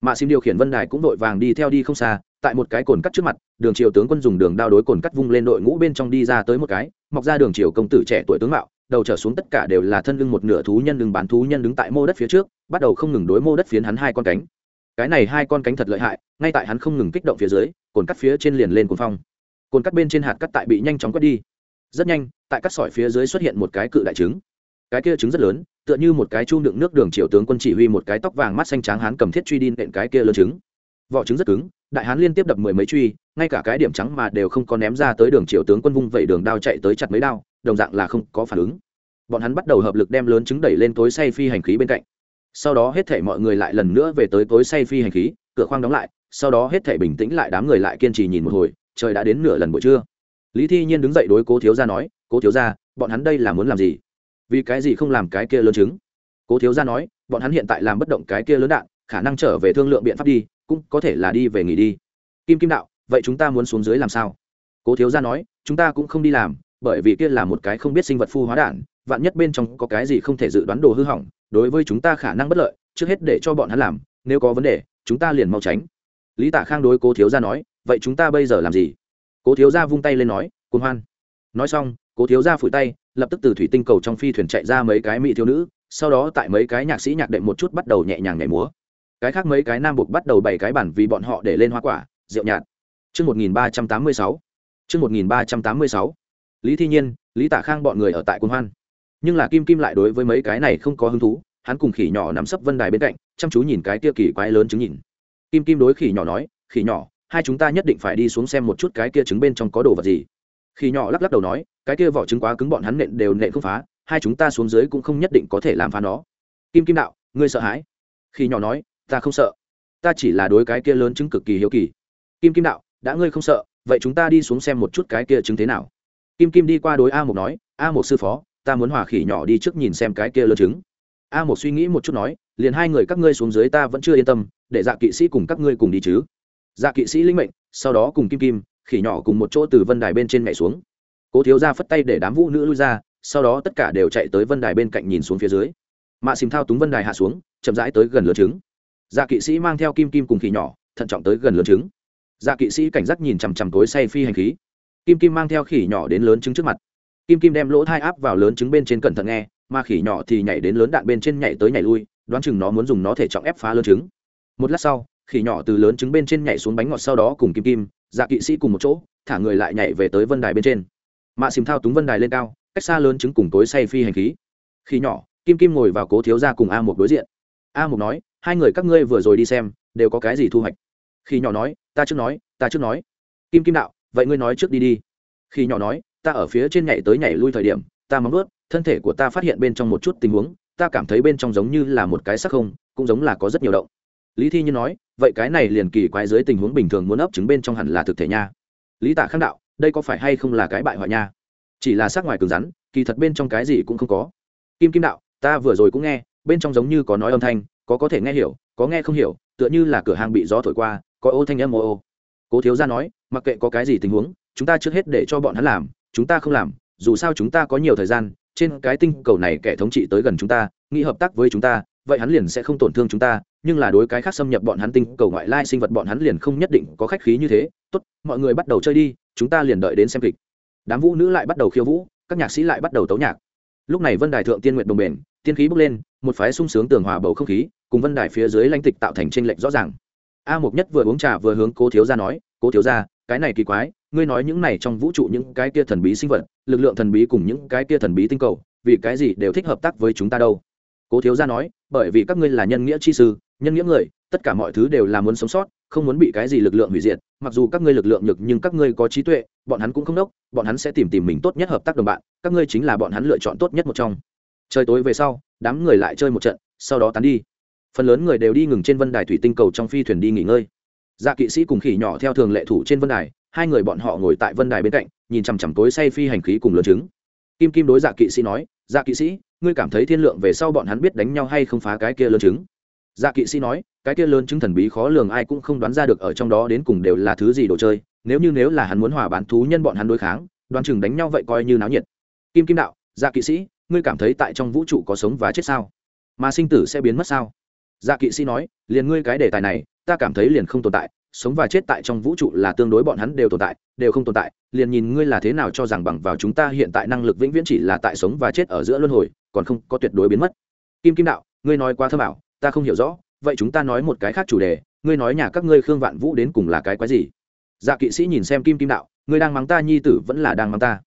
Mạ xin điều khiển vân đài cũng đội vàng đi theo đi không xa, tại một cái cồn cắt trước mặt, đường triều tướng quân dùng đường đao đối cồn cắt vung lên đội ngũ bên trong đi ra tới một cái, mọc ra đường triều công tử trẻ tuổi tướng mạo, đầu trở xuống tất cả đều là thân lưng một nửa thú nhân lưng bán thú nhân đứng tại mô đất phía trước, bắt đầu không ngừng đối mô đất phiến hắn hai con cánh. Cái này hai con cánh thật lợi hại, ngay tại hắn không ngừng kích động phía dưới, cồn cắt phía trên liền lên cồn phong. Cồn cắt bên trên hạt cắt tại bị nhanh chóng quét đi. Rất nhanh, tại cắt sỏi phía dưới xuất hiện một cái cự đại trứng cái kia trứng rất lớn, tựa như một cái chung đựng nước đường triều tướng quân chỉ huy một cái tóc vàng mắt xanh trắng hán cầm thiết truy đi nện cái kia lớn trứng. Vỏ trứng rất cứng, đại hán liên tiếp đập mười mấy truy, ngay cả cái điểm trắng mà đều không có ném ra tới đường triều tướng quân vung vẩy đường đao chạy tới chặt mấy đao, đồng dạng là không có phản ứng. Bọn hắn bắt đầu hợp lực đem lớn trứng đẩy lên tối say phi hành khí bên cạnh. Sau đó hết thể mọi người lại lần nữa về tới tối say phi hành khí, cửa khoang đóng lại, sau đó hết thể bình tĩnh lại đám người lại kiên trì nhìn một hồi, trời đã đến nửa lần buổi trưa. Lý thi nhiên đứng dậy đối cố thiếu gia nói, cố thiếu gia, bọn hắn đây là muốn làm gì? Vì cái gì không làm cái kia lớn trứng? Cố thiếu gia nói, bọn hắn hiện tại làm bất động cái kia lớn đạn, khả năng trở về thương lượng biện pháp đi, cũng có thể là đi về nghỉ đi. Kim kim đạo, vậy chúng ta muốn xuống dưới làm sao? Cố thiếu gia nói, chúng ta cũng không đi làm, bởi vì kia là một cái không biết sinh vật phu hóa đạn, vạn nhất bên trong có cái gì không thể dự đoán đồ hư hỏng, đối với chúng ta khả năng bất lợi, trước hết để cho bọn hắn làm, nếu có vấn đề, chúng ta liền mau tránh. Lý tạ khang đối cố thiếu gia nói, vậy chúng ta bây giờ làm gì? Cố thiếu gia vung tay lên nói côn hoan. Nói xong, cố thiếu gia phủi tay lập tức từ thủy tinh cầu trong phi thuyền chạy ra mấy cái mỹ thiếu nữ sau đó tại mấy cái nhạc sĩ nhạc đệm một chút bắt đầu nhẹ nhàng nhảy múa cái khác mấy cái nam buộc bắt đầu bày cái bản vì bọn họ để lên hoa quả rượu nhạt Chương 1386. Chương 1386. Lý Thi Nhiên, Lý Tạ Khang bọn người ở tại Cung Hoan. Nhưng là Kim Kim lại đối với mấy cái này không có hứng thú, hắn cùng khỉ nhỏ nắm sấp vân đài bên cạnh, chăm chú nhìn cái kia kỳ quái lớn trứng nhìn. Kim Kim đối khỉ nhỏ nói, "Khỉ nhỏ, hai chúng ta nhất định phải đi xuống xem một chút cái kia trứng bên trong có đồ vật gì." Khi nhỏ lắc lắc đầu nói, "Cái kia vỏ trứng quá cứng bọn hắn nện đều nện không phá, hai chúng ta xuống dưới cũng không nhất định có thể làm phá nó." Kim Kim đạo, "Ngươi sợ hãi?" khi nhỏ nói, "Ta không sợ, ta chỉ là đối cái kia lớn trứng cực kỳ hiếu kỳ." Kim Kim đạo, đã ngươi không sợ vậy chúng ta đi xuống xem một chút cái kia trứng thế nào kim kim đi qua đối a một nói a một sư phó ta muốn hòa khỉ nhỏ đi trước nhìn xem cái kia lớn trứng. a một suy nghĩ một chút nói liền hai người các ngươi xuống dưới ta vẫn chưa yên tâm để dạ kỵ sĩ cùng các ngươi cùng đi chứ dạ kỵ sĩ linh mệnh sau đó cùng kim kim khỉ nhỏ cùng một chỗ từ vân đài bên trên nhảy xuống. Cố thiếu ra phất tay để đám vũ nữ lui ra, sau đó tất cả đều chạy tới vân đài bên cạnh nhìn xuống phía dưới. Mạ xìm thao túng vân đài hạ xuống, chậm rãi tới gần lửa trứng. Dạ kỵ sĩ mang theo kim kim cùng khỉ nhỏ, thận trọng tới gần lửa trứng. Dạ kỵ sĩ cảnh giác nhìn chằm chằm tối say phi hành khí. Kim kim mang theo khỉ nhỏ đến lớn trứng trước mặt. Kim kim đem lỗ thai áp vào lớn trứng bên trên cẩn thận nghe, mà khỉ nhỏ thì nhảy đến lớn đạn bên trên nhảy tới nhảy lui, đoán chừng nó muốn dùng nó thể trọng ép phá lớn trứng. Một lát sau, khỉ nhỏ từ lớn trứng bên trên nhảy xuống bánh ngọt sau đó cùng kim kim dạ kỵ sĩ cùng một chỗ, thả người lại nhảy về tới vân đài bên trên. Mạ xìm thao túng vân đài lên cao, cách xa lớn trứng cùng tối say phi hành khí. Khi nhỏ, kim kim ngồi vào cố thiếu ra cùng a một đối diện. A một nói, hai người các ngươi vừa rồi đi xem, đều có cái gì thu hoạch? Khi nhỏ nói, ta trước nói, ta trước nói. Kim kim đạo, vậy ngươi nói trước đi đi. Khi nhỏ nói, ta ở phía trên nhảy tới nhảy lui thời điểm, ta móng ướt thân thể của ta phát hiện bên trong một chút tình huống, ta cảm thấy bên trong giống như là một cái sắc không, cũng giống là có rất nhiều động lý thi nhiên nói, vậy cái này liền kỳ quái dưới tình huống bình thường muốn ấp trứng bên trong hẳn là thực thể nha. Lý tạ khang đạo, đây có phải hay không là cái bại hoại nha? Chỉ là sắc ngoài cứng rắn, kỳ thật bên trong cái gì cũng không có. Kim kim đạo, ta vừa rồi cũng nghe, bên trong giống như có nói âm thanh, có có thể nghe hiểu, có nghe không hiểu, tựa như là cửa hàng bị gió thổi qua, có ô thanh âm ô ô. Cố thiếu gia nói, mặc kệ có cái gì tình huống, chúng ta trước hết để cho bọn hắn làm, chúng ta không làm, dù sao chúng ta có nhiều thời gian, trên cái tinh cầu này kẻ thống trị tới gần chúng ta, nghĩ hợp tác với chúng ta, vậy hắn liền sẽ không tổn thương chúng ta nhưng là đối cái khác xâm nhập bọn hắn tinh cầu ngoại lai sinh vật bọn hắn liền không nhất định có khách khí như thế. Tốt, mọi người bắt đầu chơi đi, chúng ta liền đợi đến xem kịch. Đám vũ nữ lại bắt đầu khiêu vũ, các nhạc sĩ lại bắt đầu tấu nhạc. Lúc này vân đài thượng tiên nguyện đồng bền, tiên khí bốc lên, một phái sung sướng tường hòa bầu không khí, cùng vân đài phía dưới lãnh tịch tạo thành tranh lệch rõ ràng. A mục nhất vừa uống trà vừa hướng cố thiếu gia nói, cố thiếu gia, cái này kỳ quái, ngươi nói những này trong vũ trụ những cái kia thần bí sinh vật, lực lượng thần bí cùng những cái kia thần bí tinh cầu, vì cái gì đều thích hợp tác với chúng ta đâu? Cố thiếu gia nói, bởi vì các ngươi là nhân nghĩa chi sư, nhân nghĩa người, tất cả mọi thứ đều là muốn sống sót, không muốn bị cái gì lực lượng hủy diệt. Mặc dù các ngươi lực lượng nhược nhưng các ngươi có trí tuệ, bọn hắn cũng không đốc, bọn hắn sẽ tìm tìm mình tốt nhất hợp tác đồng bạn, các ngươi chính là bọn hắn lựa chọn tốt nhất một trong. Trời tối về sau, đám người lại chơi một trận, sau đó tán đi. Phần lớn người đều đi ngừng trên vân đài thủy tinh cầu trong phi thuyền đi nghỉ ngơi. Dạ kỵ sĩ cùng khỉ nhỏ theo thường lệ thủ trên vân đài, hai người bọn họ ngồi tại vân đài bên cạnh, nhìn chằm chằm tối say phi hành khí cùng lớn trứng kim kim đối dạ kỵ sĩ nói dạ kỵ sĩ, ngươi cảm thấy thiên lượng về sau bọn hắn biết đánh nhau hay không phá cái kia lớn trứng? Dạ kỵ sĩ nói, cái kia lớn trứng thần bí khó lường ai cũng không đoán ra được ở trong đó đến cùng đều là thứ gì đồ chơi. Nếu như nếu là hắn muốn hòa bán thú nhân bọn hắn đối kháng, đoán chừng đánh nhau vậy coi như náo nhiệt. Kim kim đạo dạ kỵ sĩ, ngươi cảm thấy tại trong vũ trụ có sống và chết sao? Mà sinh tử sẽ biến mất sao? Dạ kỵ sĩ nói, liền ngươi cái đề tài này, ta cảm thấy liền không tồn tại sống và chết tại trong vũ trụ là tương đối bọn hắn đều tồn tại, đều không tồn tại. Liền nhìn ngươi là thế nào cho rằng bằng vào chúng ta hiện tại năng lực vĩnh viễn chỉ là tại sống và chết ở giữa luân hồi, còn không có tuyệt đối biến mất. Kim kim đạo, ngươi nói quá thơ bảo ta không hiểu rõ. Vậy chúng ta nói một cái khác chủ đề, ngươi nói nhà các ngươi khương vạn vũ đến cùng là cái quái gì? Dạ kỵ sĩ nhìn xem kim kim đạo, ngươi đang mắng ta, nhi tử vẫn là đang mắng ta.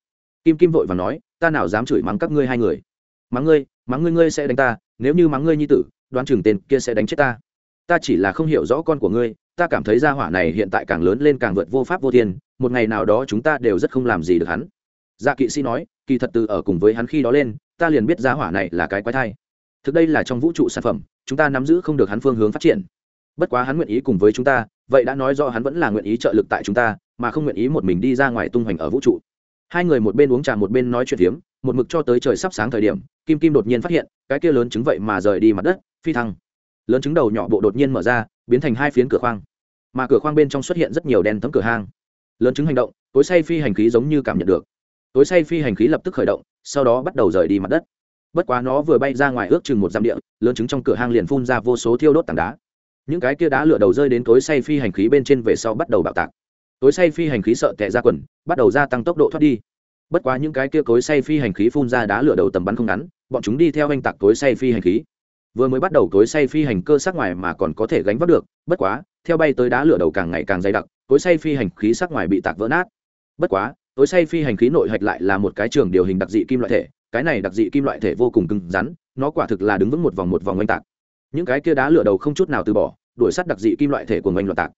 Kim kim vội và nói, ta nào dám chửi mắng các ngươi hai người? Mắng ngươi mắng ngươi ngươi sẽ đánh ta, nếu như mắng ngươi, nhi tử, đoán chừng tên kia sẽ đánh chết ta. Ta chỉ là không hiểu rõ con của ngươi ta cảm thấy gia hỏa này hiện tại càng lớn lên càng vượt vô pháp vô thiên, một ngày nào đó chúng ta đều rất không làm gì được hắn. Dạ kỵ sĩ nói, kỳ thật từ ở cùng với hắn khi đó lên, ta liền biết gia hỏa này là cái quái thai. Thực đây là trong vũ trụ sản phẩm, chúng ta nắm giữ không được hắn phương hướng phát triển. Bất quá hắn nguyện ý cùng với chúng ta, vậy đã nói do hắn vẫn là nguyện ý trợ lực tại chúng ta, mà không nguyện ý một mình đi ra ngoài tung hoành ở vũ trụ. Hai người một bên uống trà một bên nói chuyện hiếm một mực cho tới trời sắp sáng thời điểm, kim kim đột nhiên phát hiện, cái kia lớn chứng vậy mà rời đi mặt đất, phi thăng lớn trứng đầu nhỏ bộ đột nhiên mở ra, biến thành hai phiến cửa khoang. Mà cửa khoang bên trong xuất hiện rất nhiều đèn tấm cửa hang. Lớn trứng hành động, tối say phi hành khí giống như cảm nhận được. Tối say phi hành khí lập tức khởi động, sau đó bắt đầu rời đi mặt đất. Bất quá nó vừa bay ra ngoài ước chừng một dặm địa, lớn trứng trong cửa hang liền phun ra vô số thiêu đốt tảng đá. Những cái kia đá lửa đầu rơi đến tối say phi hành khí bên trên về sau bắt đầu bạo tạc. Tối say phi hành khí sợ tệ ra quần, bắt đầu gia tăng tốc độ thoát đi. Bất quá những cái kia cối say phi hành khí phun ra đá lửa đầu tầm bắn không ngắn, bọn chúng đi theo anh tạc cối say phi hành khí vừa mới bắt đầu cối say phi hành cơ sắc ngoài mà còn có thể gánh vác được, bất quá, theo bay tới đá lửa đầu càng ngày càng dày đặc, cối say phi hành khí sắc ngoài bị tạc vỡ nát. Bất quá, cối say phi hành khí nội hạch lại là một cái trường điều hình đặc dị kim loại thể, cái này đặc dị kim loại thể vô cùng cứng rắn, nó quả thực là đứng vững một vòng một vòng oanh tạc. Những cái kia đá lửa đầu không chút nào từ bỏ, đuổi sát đặc dị kim loại thể của ngành loạt tạc.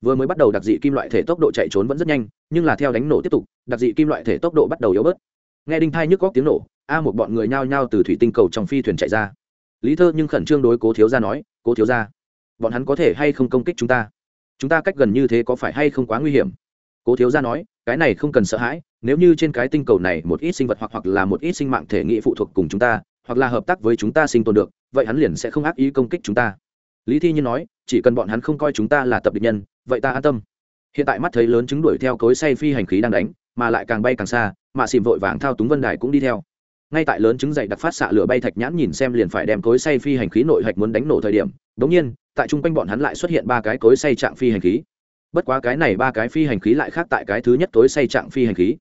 Vừa mới bắt đầu đặc dị kim loại thể tốc độ chạy trốn vẫn rất nhanh, nhưng là theo đánh nổ tiếp tục, đặc dị kim loại thể tốc độ bắt đầu yếu bớt. Nghe đinh thai nhức góc tiếng nổ, a một bọn người nhao nhao từ thủy tinh cầu trong phi thuyền chạy ra lý thơ nhưng khẩn trương đối cố thiếu gia nói, cố thiếu gia, bọn hắn có thể hay không công kích chúng ta? Chúng ta cách gần như thế có phải hay không quá nguy hiểm? Cố thiếu gia nói, cái này không cần sợ hãi, nếu như trên cái tinh cầu này một ít sinh vật hoặc hoặc là một ít sinh mạng thể nghị phụ thuộc cùng chúng ta, hoặc là hợp tác với chúng ta sinh tồn được, vậy hắn liền sẽ không ác ý công kích chúng ta. Lý thi nhiên nói, chỉ cần bọn hắn không coi chúng ta là tập địch nhân, vậy ta an tâm. Hiện tại mắt thấy lớn chứng đuổi theo cối say phi hành khí đang đánh, mà lại càng bay càng xa, mà xìm vội vàng thao túng vân đài cũng đi theo ngay tại lớn chứng dậy đặc phát xạ lửa bay thạch nhãn nhìn xem liền phải đem cối say phi hành khí nội hạch muốn đánh nổ thời điểm, đống nhiên, tại chung quanh bọn hắn lại xuất hiện ba cái cối say trạng phi hành khí. Bất quá cái này ba cái phi hành khí lại khác tại cái thứ nhất cối say trạng phi hành khí.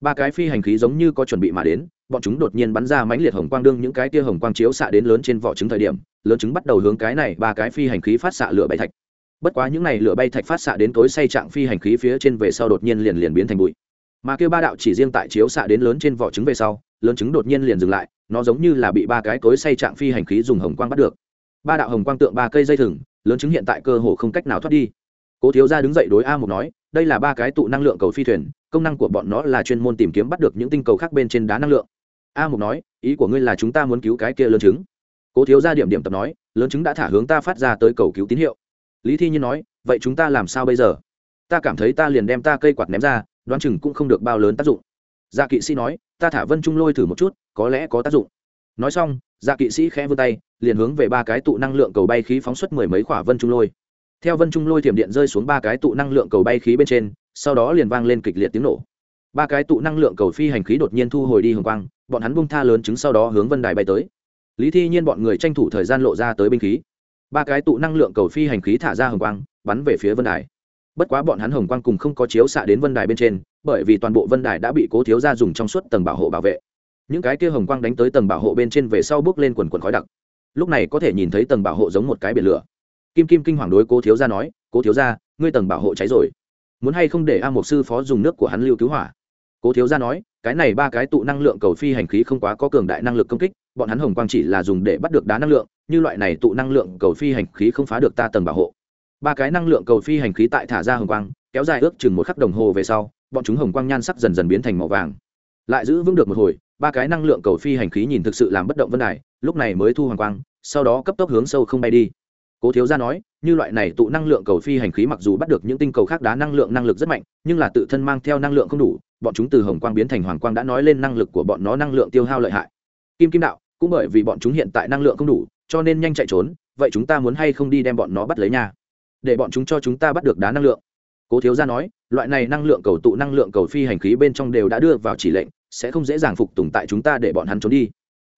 Ba cái phi hành khí giống như có chuẩn bị mà đến, bọn chúng đột nhiên bắn ra mãnh liệt hồng quang đương những cái tia hồng quang chiếu xạ đến lớn trên vỏ trứng thời điểm, lớn trứng bắt đầu hướng cái này ba cái phi hành khí phát xạ lửa bay thạch. Bất quá những này lửa bay thạch phát xạ đến tối say trạng phi hành khí phía trên về sau đột nhiên liền liền biến thành bụi. Mà kêu ba đạo chỉ riêng tại chiếu xạ đến lớn trên vỏ trứng về sau lớn trứng đột nhiên liền dừng lại, nó giống như là bị ba cái tối say trạng phi hành khí dùng hồng quang bắt được. Ba đạo hồng quang tượng, ba cây dây thừng, lớn trứng hiện tại cơ hồ không cách nào thoát đi. Cố thiếu gia đứng dậy đối a một nói, đây là ba cái tụ năng lượng cầu phi thuyền, công năng của bọn nó là chuyên môn tìm kiếm bắt được những tinh cầu khác bên trên đá năng lượng. A một nói, ý của ngươi là chúng ta muốn cứu cái kia lớn trứng cố thiếu gia điểm điểm tập nói, lớn trứng đã thả hướng ta phát ra tới cầu cứu tín hiệu. Lý thi nhiên nói, vậy chúng ta làm sao bây giờ? Ta cảm thấy ta liền đem ta cây quạt ném ra, đoán chừng cũng không được bao lớn tác dụng. Dạ kỵ sĩ nói ta thả vân trung lôi thử một chút, có lẽ có tác dụng. Nói xong dạ kỵ sĩ khẽ vươn tay, liền hướng về ba cái tụ năng lượng cầu bay khí phóng xuất mười mấy quả vân trung lôi. Theo vân trung lôi thiểm điện rơi xuống ba cái tụ năng lượng cầu bay khí bên trên, sau đó liền vang lên kịch liệt tiếng nổ. Ba cái tụ năng lượng cầu phi hành khí đột nhiên thu hồi đi hồng quang, bọn hắn bung tha lớn chứng sau đó hướng vân đài bay tới. Lý thi nhiên bọn người tranh thủ thời gian lộ ra tới binh khí. Ba cái tụ năng lượng cầu phi hành khí thả ra hồng quang, bắn về phía vân đài bất quá bọn hắn hồng quang cùng không có chiếu xạ đến vân đài bên trên, bởi vì toàn bộ vân đài đã bị cố thiếu gia dùng trong suốt tầng bảo hộ bảo vệ. Những cái kia hồng quang đánh tới tầng bảo hộ bên trên về sau bước lên quần quần khói đặc. Lúc này có thể nhìn thấy tầng bảo hộ giống một cái biển lửa. Kim kim kinh hoàng đối cố thiếu gia nói, cố thiếu gia, ngươi tầng bảo hộ cháy rồi. Muốn hay không để a một sư phó dùng nước của hắn lưu cứu hỏa? Cố thiếu gia nói, cái này ba cái tụ năng lượng cầu phi hành khí không quá có cường đại năng lực công kích, bọn hắn hồng quang chỉ là dùng để bắt được đá năng lượng, như loại này tụ năng lượng cầu phi hành khí không phá được ta tầng bảo hộ ba cái năng lượng cầu phi hành khí tại thả ra hồng quang, kéo dài ước chừng một khắc đồng hồ về sau, bọn chúng hồng quang nhan sắc dần dần biến thành màu vàng. Lại giữ vững được một hồi, ba cái năng lượng cầu phi hành khí nhìn thực sự làm bất động vân đài, lúc này mới thu hoàng quang, sau đó cấp tốc hướng sâu không bay đi. Cố thiếu gia nói, như loại này tụ năng lượng cầu phi hành khí mặc dù bắt được những tinh cầu khác đá năng lượng năng lực rất mạnh, nhưng là tự thân mang theo năng lượng không đủ, bọn chúng từ hồng quang biến thành hoàng quang đã nói lên năng lực của bọn nó năng lượng tiêu hao lợi hại. Kim kim đạo, cũng bởi vì bọn chúng hiện tại năng lượng không đủ, cho nên nhanh chạy trốn, vậy chúng ta muốn hay không đi đem bọn nó bắt lấy nhà để bọn chúng cho chúng ta bắt được đá năng lượng. Cố thiếu gia nói, loại này năng lượng cầu tụ năng lượng cầu phi hành khí bên trong đều đã đưa vào chỉ lệnh, sẽ không dễ dàng phục tùng tại chúng ta để bọn hắn trốn đi.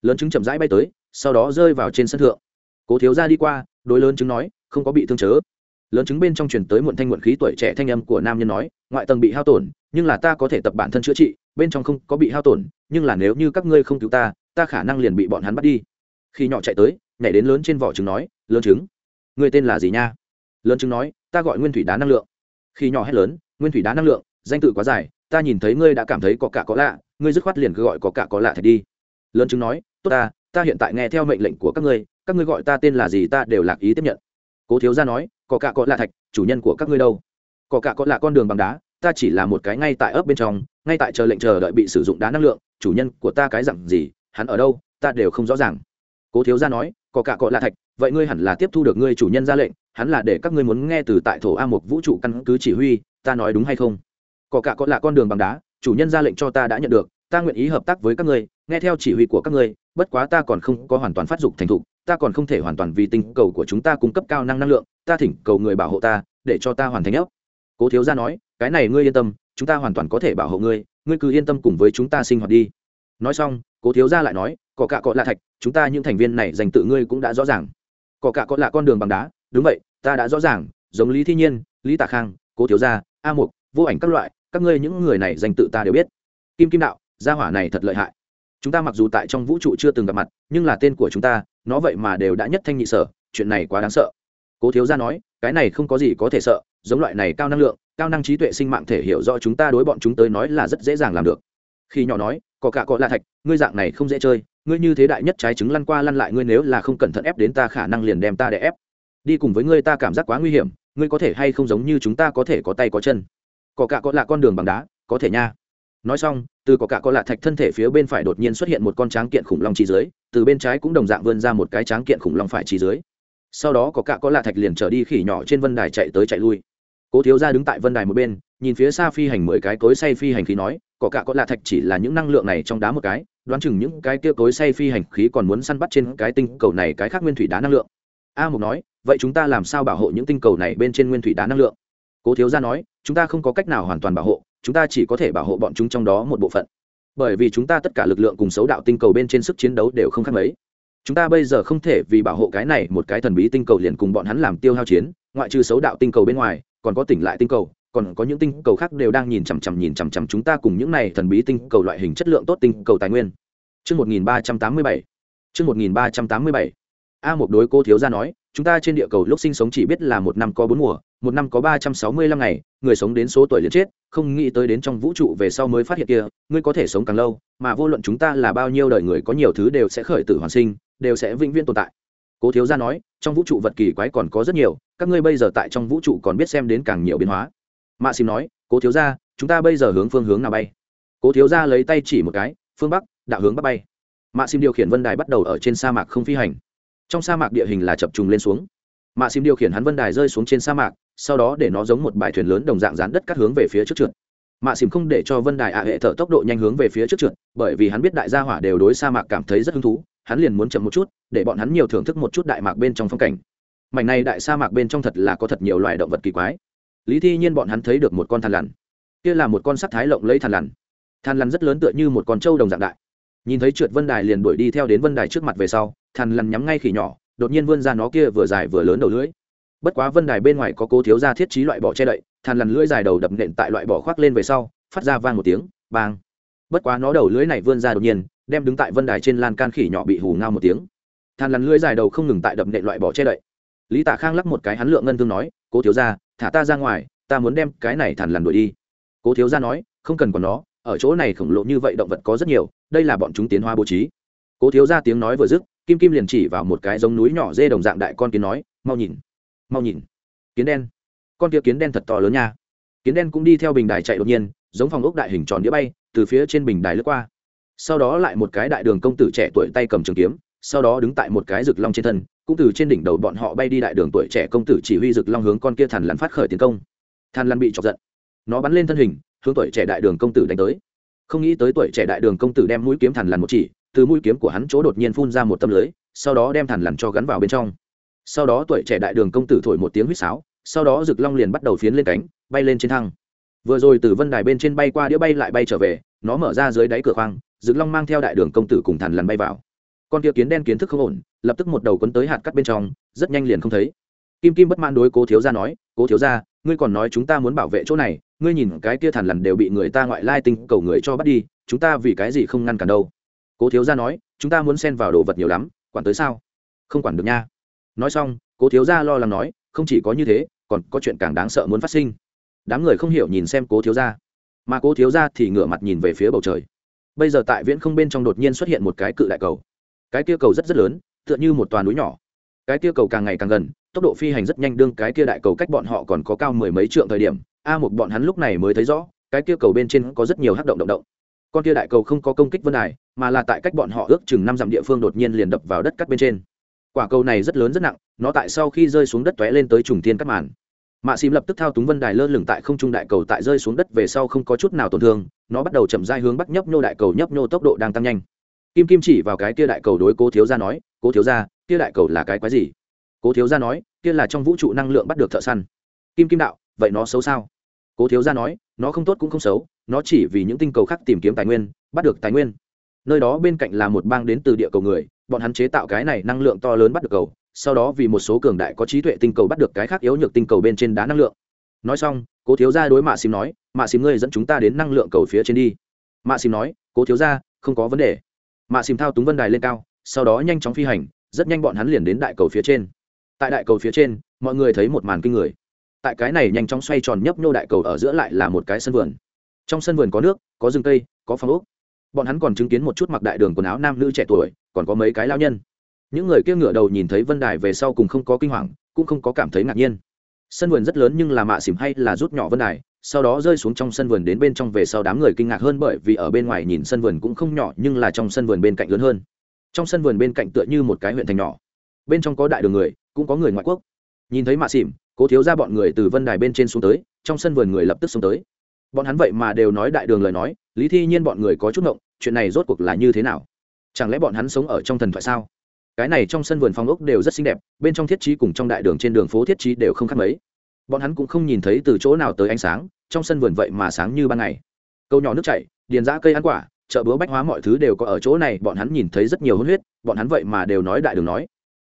Lớn chứng chậm rãi bay tới, sau đó rơi vào trên sân thượng. Cố thiếu gia đi qua, đối lớn chứng nói, không có bị thương chớ. Lớn chứng bên trong truyền tới muộn thanh muộn khí tuổi trẻ thanh âm của nam nhân nói, ngoại tầng bị hao tổn, nhưng là ta có thể tập bản thân chữa trị, bên trong không có bị hao tổn, nhưng là nếu như các ngươi không cứu ta ta khả năng liền bị bọn hắn bắt đi. Khi nhỏ chạy tới, nhảy đến lớn trên vỏ trứng nói, lớn trứng người tên là gì nha? Lớn chứng nói, ta gọi nguyên thủy đá năng lượng. Khi nhỏ hét lớn, nguyên thủy đá năng lượng, danh tự quá dài, ta nhìn thấy ngươi đã cảm thấy có cả có lạ, ngươi dứt khoát liền cứ gọi có cả có lạ thạch đi. Lớn chứng nói, tốt ta ta hiện tại nghe theo mệnh lệnh của các ngươi các ngươi gọi ta tên là gì ta đều lạc ý tiếp nhận. Cố thiếu gia nói, có cả có lạ thạch, chủ nhân của các ngươi đâu? Có cả có lạ con đường bằng đá, ta chỉ là một cái ngay tại ấp bên trong, ngay tại chờ lệnh chờ đợi bị sử dụng đá năng lượng, chủ nhân của ta cái dặn gì, hắn ở đâu, ta đều không rõ ràng. Cố thiếu gia nói, có cả có lạ thạch vậy ngươi hẳn là tiếp thu được ngươi chủ nhân ra lệnh, hắn là để các ngươi muốn nghe từ tại thổ a một vũ trụ căn cứ chỉ huy, ta nói đúng hay không? Có cả có lạ con đường bằng đá, chủ nhân ra lệnh cho ta đã nhận được, ta nguyện ý hợp tác với các ngươi, nghe theo chỉ huy của các ngươi, bất quá ta còn không có hoàn toàn phát dục thành thục, ta còn không thể hoàn toàn vì tình cầu của chúng ta cung cấp cao năng năng lượng, ta thỉnh cầu người bảo hộ ta, để cho ta hoàn thành ốc cố thiếu gia nói, cái này ngươi yên tâm, chúng ta hoàn toàn có thể bảo hộ ngươi ngươi cứ yên tâm cùng với chúng ta sinh hoạt đi. Nói xong, cố thiếu gia lại nói, có cả cọ lạ thạch, chúng ta những thành viên này dành tự ngươi cũng đã rõ ràng có cả con là con đường bằng đá, đúng vậy, ta đã rõ ràng, giống lý thi nhiên, lý tạ khang, cố thiếu gia, a mục, vô ảnh các loại, các ngươi những người này dành tự ta đều biết. Kim kim đạo, gia hỏa này thật lợi hại. Chúng ta mặc dù tại trong vũ trụ chưa từng gặp mặt, nhưng là tên của chúng ta, nó vậy mà đều đã nhất thanh nhị sở, chuyện này quá đáng sợ. Cố thiếu gia nói, cái này không có gì có thể sợ, giống loại này cao năng lượng, cao năng trí tuệ sinh mạng thể hiểu do chúng ta đối bọn chúng tới nói là rất dễ dàng làm được. Khi nhỏ nói có cả có là thạch, ngươi dạng này không dễ chơi ngươi như thế đại nhất trái trứng lăn qua lăn lại ngươi nếu là không cẩn thận ép đến ta khả năng liền đem ta để ép. Đi cùng với ngươi ta cảm giác quá nguy hiểm, ngươi có thể hay không giống như chúng ta có thể có tay có chân? Có cả có là con đường bằng đá, có thể nha. Nói xong, từ có cả có lạ thạch thân thể phía bên phải đột nhiên xuất hiện một con tráng kiện khủng long chi dưới, từ bên trái cũng đồng dạng vươn ra một cái tráng kiện khủng long phải chi dưới. Sau đó có cả có lạ thạch liền trở đi khỉ nhỏ trên vân đài chạy tới chạy lui. Cố thiếu ra đứng tại vân đài một bên, nhìn phía xa phi hành mười cái cối say phi hành khí nói có cả có lạ thạch chỉ là những năng lượng này trong đá một cái đoán chừng những cái kia cối say phi hành khí còn muốn săn bắt trên cái tinh cầu này cái khác nguyên thủy đá năng lượng. A mục nói, vậy chúng ta làm sao bảo hộ những tinh cầu này bên trên nguyên thủy đá năng lượng? Cố thiếu gia nói, chúng ta không có cách nào hoàn toàn bảo hộ, chúng ta chỉ có thể bảo hộ bọn chúng trong đó một bộ phận. Bởi vì chúng ta tất cả lực lượng cùng xấu đạo tinh cầu bên trên sức chiến đấu đều không khác mấy. Chúng ta bây giờ không thể vì bảo hộ cái này một cái thần bí tinh cầu liền cùng bọn hắn làm tiêu hao chiến, ngoại trừ xấu đạo tinh cầu bên ngoài, còn có tỉnh lại tinh cầu còn có những tinh cầu khác đều đang nhìn chằm chằm nhìn chằm chằm chúng ta cùng những này thần bí tinh cầu loại hình chất lượng tốt tinh cầu tài nguyên. Chương 1387. Chương 1387. A một đối cô thiếu gia nói, chúng ta trên địa cầu lúc sinh sống chỉ biết là một năm có bốn mùa, một năm có ba trăm sáu mươi lăm ngày, người sống đến số tuổi liền chết, không nghĩ tới đến trong vũ trụ về sau mới phát hiện kia, ngươi có thể sống càng lâu, mà vô luận chúng ta là bao nhiêu đời người có nhiều thứ đều sẽ khởi tử hoàn sinh, đều sẽ vĩnh viễn tồn tại. Cố thiếu gia nói, trong vũ trụ vật kỳ quái còn có rất nhiều, các ngươi bây giờ tại trong vũ trụ còn biết xem đến càng nhiều biến hóa. Mạ xìm nói, Cố thiếu gia, chúng ta bây giờ hướng phương hướng nào bay? Cố thiếu gia lấy tay chỉ một cái, phương bắc, đạo hướng bắc bay. Mạ xìm điều khiển vân đài bắt đầu ở trên sa mạc không phi hành. Trong sa mạc địa hình là chập trùng lên xuống. Mạ xìm điều khiển hắn vân đài rơi xuống trên sa mạc sau đó để nó giống một bài thuyền lớn đồng dạng dán đất cắt hướng về phía trước trượt. Mạ xìm không để cho vân đài ạ hệ thở tốc độ nhanh hướng về phía trước trượt bởi vì hắn biết đại gia hỏa đều đối sa mạc cảm thấy rất hứng thú hắn liền muốn chậm một chút để bọn hắn nhiều thưởng thức một chút đại mạc bên trong phong cảnh. Mảnh này đại sa mạc bên trong thật là có thật nhiều loài động vật kỳ quái lý thi nhiên bọn hắn thấy được một con thằn lằn. Kia là một con sắc thái lộng lấy thằn lằn. Thằn lằn rất lớn tựa như một con trâu đồng dạng đại. Nhìn thấy trượt vân đài liền đuổi đi theo đến vân đài trước mặt về sau, thằn lằn nhắm ngay khỉ nhỏ, đột nhiên vươn ra nó kia vừa dài vừa lớn đầu lưỡi. Bất quá vân đài bên ngoài có cố thiếu ra thiết trí loại bỏ che đậy, thằn lằn lưỡi dài đầu đập nện tại loại bỏ khoác lên về sau, phát ra vang một tiếng, bang. Bất quá nó đầu lưỡi này vươn ra đột nhiên, đem đứng tại vân đài trên lan can khỉ nhỏ bị hù ngao một tiếng. Thằn lằn lưỡi dài đầu không ngừng tại đập nện loại bỏ che đậy. Lý tả khang lắc một cái hắn lượng ngân thương nói, cố thiếu ra thả ta ra ngoài, ta muốn đem cái này thằn lằn đuổi đi. Cố thiếu gia nói, không cần còn nó, ở chỗ này khổng lồ như vậy động vật có rất nhiều, đây là bọn chúng tiến hoa bố trí. Cố thiếu gia tiếng nói vừa dứt, kim kim liền chỉ vào một cái giống núi nhỏ dê đồng dạng đại con kiến nói, mau nhìn mau nhìn, kiến đen. Con kia kiến đen thật to lớn nha. Kiến đen cũng đi theo bình đài chạy đột nhiên, giống phòng ốc đại hình tròn đĩa bay, từ phía trên bình đài lướt qua. Sau đó lại một cái đại đường công tử trẻ tuổi tay cầm trường kiếm sau đó đứng tại một cái rực long trên thân, cũng từ trên đỉnh đầu bọn họ bay đi đại đường tuổi trẻ công tử chỉ huy rực long hướng con kia thằn lằn phát khởi tiến công. Thằn lằn bị chọc giận. Nó bắn lên thân hình, hướng tuổi trẻ đại đường công tử đánh tới. Không nghĩ tới tuổi trẻ đại đường công tử đem mũi kiếm thằn lằn một chỉ, từ mũi kiếm của hắn chỗ đột nhiên phun ra một tâm lưới, sau đó đem thằn lằn cho gắn vào bên trong. Sau đó tuổi trẻ đại đường công tử thổi một tiếng huýt sáo, sau đó rực long liền bắt đầu phiến lên cánh, bay lên trên thăng. Vừa rồi từ vân đài bên trên bay qua đĩa bay lại bay trở về, nó mở ra dưới đáy cửa khoang, rực long mang theo đại đường công tử cùng thằn lằn bay vào con kia kiến đen kiến thức không ổn, lập tức một đầu quấn tới hạt cắt bên trong, rất nhanh liền không thấy. Kim kim bất mãn đối cố thiếu gia nói, cố thiếu gia, ngươi còn nói chúng ta muốn bảo vệ chỗ này, ngươi nhìn cái kia thản lằn đều bị người ta ngoại lai tinh cầu người cho bắt đi, chúng ta vì cái gì không ngăn cản đâu? Cố thiếu gia nói, chúng ta muốn xen vào đồ vật nhiều lắm, quản tới sao? Không quản được nha. Nói xong, cố thiếu gia lo lắng nói, không chỉ có như thế, còn có chuyện càng đáng sợ muốn phát sinh. Đám người không hiểu nhìn xem cố thiếu gia, mà cố thiếu gia thì ngửa mặt nhìn về phía bầu trời. Bây giờ tại viễn không bên trong đột nhiên xuất hiện một cái cự đại cầu cái kia cầu rất rất lớn, tựa như một toàn núi nhỏ. Cái kia cầu càng ngày càng gần, tốc độ phi hành rất nhanh đương cái kia đại cầu cách bọn họ còn có cao mười mấy trượng thời điểm, a một bọn hắn lúc này mới thấy rõ, cái kia cầu bên trên có rất nhiều hắc động động động. Con kia đại cầu không có công kích vân đài, mà là tại cách bọn họ ước chừng năm dặm địa phương đột nhiên liền đập vào đất cắt bên trên. Quả cầu này rất lớn rất nặng, nó tại sau khi rơi xuống đất t lên tới trùng tiên cắt màn. Mạ xìm lập tức thao túng vân đài lơ lửng tại không trung đại cầu tại rơi xuống đất về sau không có chút nào tổn thương, nó bắt đầu chậm dai hướng bắc nhấp nhô đại cầu nhấp nhô tốc độ đang tăng nhanh kim kim chỉ vào cái kia đại cầu đối cố thiếu gia nói, cố thiếu gia, kia đại cầu là cái quái gì? Cố thiếu gia nói, kia là trong vũ trụ năng lượng bắt được thợ săn. Kim kim đạo, vậy nó xấu sao? Cố thiếu gia nói, nó không tốt cũng không xấu, nó chỉ vì những tinh cầu khác tìm kiếm tài nguyên, bắt được tài nguyên. Nơi đó bên cạnh là một bang đến từ địa cầu người, bọn hắn chế tạo cái này năng lượng to lớn bắt được cầu, sau đó vì một số cường đại có trí tuệ tinh cầu bắt được cái khác yếu nhược tinh cầu bên trên đá năng lượng. Nói xong, cố thiếu gia đối mạ xìm nói, mạ xìm ngươi dẫn chúng ta đến năng lượng cầu phía trên đi. Mạ xìm nói, cố thiếu gia, không có vấn đề mạ xìm thao túng vân đài lên cao, sau đó nhanh chóng phi hành, rất nhanh bọn hắn liền đến đại cầu phía trên. Tại đại cầu phía trên, mọi người thấy một màn kinh người. Tại cái này nhanh chóng xoay tròn nhấp nhô đại cầu ở giữa lại là một cái sân vườn. Trong sân vườn có nước, có rừng cây, có phong ốc. Bọn hắn còn chứng kiến một chút mặc đại đường quần áo nam nữ trẻ tuổi, còn có mấy cái lao nhân. Những người kia ngửa đầu nhìn thấy vân đài về sau cùng không có kinh hoàng, cũng không có cảm thấy ngạc nhiên. Sân vườn rất lớn nhưng là mạ xỉm hay là rút nhỏ vân đài sau đó rơi xuống trong sân vườn đến bên trong về sau đám người kinh ngạc hơn bởi vì ở bên ngoài nhìn sân vườn cũng không nhỏ nhưng là trong sân vườn bên cạnh lớn hơn. Trong sân vườn bên cạnh tựa như một cái huyện thành nhỏ. Bên trong có đại đường người, cũng có người ngoại quốc. Nhìn thấy mạ xỉm cố thiếu ra bọn người từ vân đài bên trên xuống tới, trong sân vườn người lập tức xuống tới. Bọn hắn vậy mà đều nói đại đường lời nói, lý thi nhiên bọn người có chút ngộng, chuyện này rốt cuộc là như thế nào? Chẳng lẽ bọn hắn sống ở trong thần thoại sao? Cái này trong sân vườn phong ốc đều rất xinh đẹp, bên trong thiết trí cùng trong đại đường trên đường phố thiết trí đều không khác mấy bọn hắn cũng không nhìn thấy từ chỗ nào tới ánh sáng, trong sân vườn vậy mà sáng như ban ngày. Câu nhỏ nước chảy, điền giã cây ăn quả, chợ búa bách hóa mọi thứ đều có ở chỗ này, bọn hắn nhìn thấy rất nhiều hôn huyết, bọn hắn vậy mà đều nói đại đường nói.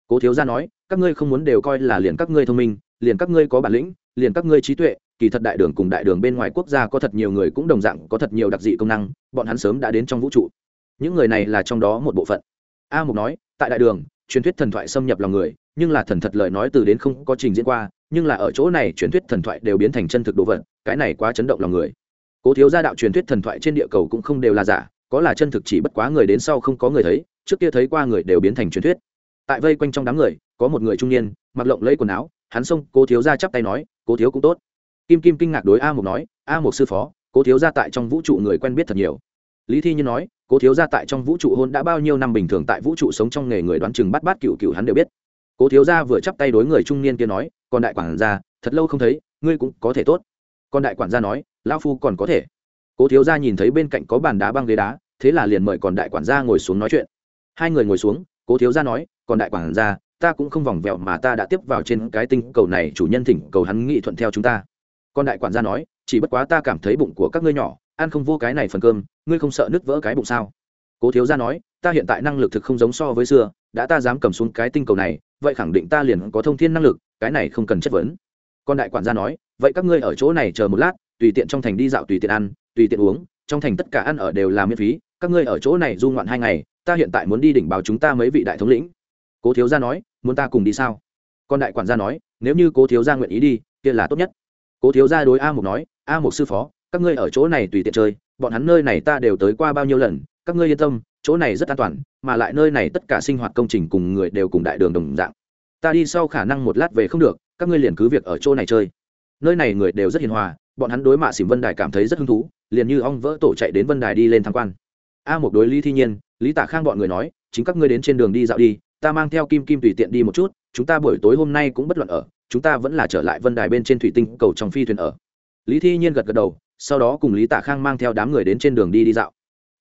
Cố thiếu gia nói, các ngươi không muốn đều coi là liền các ngươi thông minh, liền các ngươi có bản lĩnh, liền các ngươi trí tuệ, kỳ thật đại đường cùng đại đường bên ngoài quốc gia có thật nhiều người cũng đồng dạng có thật nhiều đặc dị công năng, bọn hắn sớm đã đến trong vũ trụ. Những người này là trong đó một bộ phận. A mục nói, tại đại đường truyền thuyết thần thoại xâm nhập lòng người, nhưng là thần thật lời nói từ đến không có trình diễn qua, nhưng là ở chỗ này truyền thuyết thần thoại đều biến thành chân thực đồ vật, cái này quá chấn động lòng người. Cố thiếu gia đạo truyền thuyết thần thoại trên địa cầu cũng không đều là giả, có là chân thực chỉ bất quá người đến sau không có người thấy, trước kia thấy qua người đều biến thành truyền thuyết. Tại vây quanh trong đám người, có một người trung niên, mặc lộng lấy quần áo, hắn xông, cố thiếu gia chắp tay nói, cố thiếu cũng tốt. Kim kim kinh ngạc đối a Mục nói, a Mục sư phó, cố thiếu gia tại trong vũ trụ người quen biết thật nhiều. Lý thi như nói cố thiếu gia tại trong vũ trụ hôn đã bao nhiêu năm bình thường tại vũ trụ sống trong nghề người đoán chừng bắt bắt cựu cựu hắn đều biết. Cố thiếu gia vừa chắp tay đối người trung niên kia nói, còn đại quản gia, thật lâu không thấy, ngươi cũng có thể tốt. Còn đại quản gia nói, lão phu còn có thể. Cố thiếu gia nhìn thấy bên cạnh có bàn đá băng ghế đá, thế là liền mời còn đại quản gia ngồi xuống nói chuyện. Hai người ngồi xuống, cố thiếu gia nói, còn đại quản gia, ta cũng không vòng vẹo mà ta đã tiếp vào trên cái tinh cầu này, chủ nhân thỉnh cầu hắn nghị thuận theo chúng ta. Còn đại quản gia nói, chỉ bất quá ta cảm thấy bụng của các ngươi nhỏ ăn không vô cái này phần cơm, ngươi không sợ nứt vỡ cái bụng sao? Cố thiếu gia nói, ta hiện tại năng lực thực không giống so với xưa, đã ta dám cầm xuống cái tinh cầu này, vậy khẳng định ta liền có thông thiên năng lực, cái này không cần chất vấn. Còn đại quản gia nói, vậy các ngươi ở chỗ này chờ một lát, tùy tiện trong thành đi dạo tùy tiện ăn, tùy tiện uống, trong thành tất cả ăn ở đều là miễn phí, các ngươi ở chỗ này du ngoạn hai ngày, ta hiện tại muốn đi đỉnh báo chúng ta mấy vị đại thống lĩnh. Cố thiếu gia nói, muốn ta cùng đi sao? Còn đại quản gia nói, nếu như cố thiếu gia nguyện ý đi, kia là tốt nhất. Cố thiếu gia đối a mục nói, a mục sư phó các ngươi ở chỗ này tùy tiện chơi, bọn hắn nơi này ta đều tới qua bao nhiêu lần, các ngươi yên tâm, chỗ này rất an toàn, mà lại nơi này tất cả sinh hoạt công trình cùng người đều cùng đại đường đồng dạng. Ta đi sau khả năng một lát về không được, các ngươi liền cứ việc ở chỗ này chơi. Nơi này người đều rất hiền hòa, bọn hắn đối mạ xỉm vân đài cảm thấy rất hứng thú, liền như ong vỡ tổ chạy đến vân đài đi lên tham quan. A một đối lý thi nhiên, lý tả khang bọn người nói, chính các ngươi đến trên đường đi dạo đi, ta mang theo kim kim tùy tiện đi một chút, chúng ta buổi tối hôm nay cũng bất luận ở, chúng ta vẫn là trở lại vân đài bên trên thủy tinh cầu trong phi thuyền ở. Lý thi nhiên gật gật đầu sau đó cùng lý tạ khang mang theo đám người đến trên đường đi đi dạo.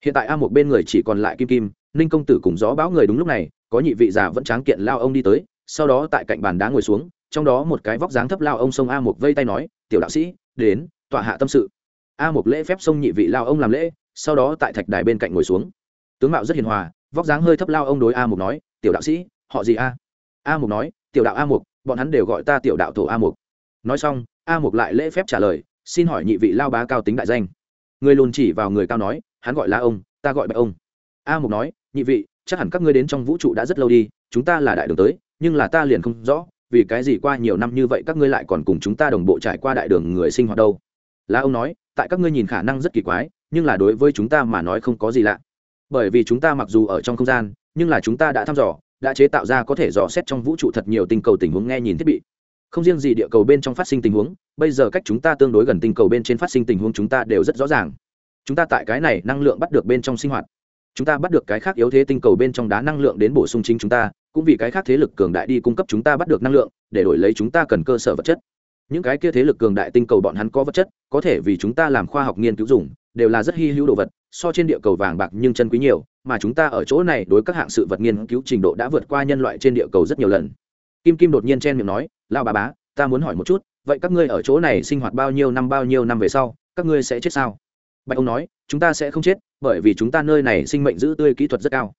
Hiện tại a một bên người chỉ còn lại kim kim, ninh công tử cùng gió bão người đúng lúc này, có nhị vị già vẫn tráng kiện lao ông đi tới, sau đó tại cạnh bàn đá ngồi xuống, trong đó một cái vóc dáng thấp lao ông sông a một vây tay nói, tiểu đạo sĩ, đến, tọa hạ tâm sự. A một lễ phép sông nhị vị lao ông làm lễ, sau đó tại thạch đài bên cạnh ngồi xuống. Tướng mạo rất hiền hòa, vóc dáng hơi thấp lao ông đối a một nói, tiểu đạo sĩ, họ gì a? A một nói, tiểu đạo a một bọn hắn đều gọi ta tiểu đạo thổ a mục. Nói xong, a mục lại lễ phép trả lời xin hỏi nhị vị lao bá cao tính đại danh. Người lùn chỉ vào người cao nói, hắn gọi là ông, ta gọi bạch ông. A mục nói, nhị vị, chắc hẳn các ngươi đến trong vũ trụ đã rất lâu đi, chúng ta là đại đường tới, nhưng là ta liền không rõ, vì cái gì qua nhiều năm như vậy các ngươi lại còn cùng chúng ta đồng bộ trải qua đại đường người sinh hoạt đâu. La ông nói, tại các ngươi nhìn khả năng rất kỳ quái, nhưng là đối với chúng ta mà nói không có gì lạ. Bởi vì chúng ta mặc dù ở trong không gian, nhưng là chúng ta đã thăm dò, đã chế tạo ra có thể dò xét trong vũ trụ thật nhiều tinh cầu tình huống nghe nhìn thiết bị không riêng gì địa cầu bên trong phát sinh tình huống, bây giờ cách chúng ta tương đối gần tinh cầu bên trên phát sinh tình huống chúng ta đều rất rõ ràng. Chúng ta tại cái này năng lượng bắt được bên trong sinh hoạt. Chúng ta bắt được cái khác yếu thế tinh cầu bên trong đá năng lượng đến bổ sung chính chúng ta, cũng vì cái khác thế lực cường đại đi cung cấp chúng ta bắt được năng lượng, để đổi lấy chúng ta cần cơ sở vật chất. Những cái kia thế lực cường đại tinh cầu bọn hắn có vật chất, có thể vì chúng ta làm khoa học nghiên cứu dùng, đều là rất hy hữu đồ vật, so trên địa cầu vàng bạc nhưng chân quý nhiều, mà chúng ta ở chỗ này đối các hạng sự vật nghiên cứu trình độ đã vượt qua nhân loại trên địa cầu rất nhiều lần. Kim kim đột nhiên chen miệng nói lao bà bá, ta muốn hỏi một chút, vậy các ngươi ở chỗ này sinh hoạt bao nhiêu năm bao nhiêu năm về sau, các ngươi sẽ chết sao? Bạch ông nói, chúng ta sẽ không chết, bởi vì chúng ta nơi này sinh mệnh giữ tươi kỹ thuật rất cao.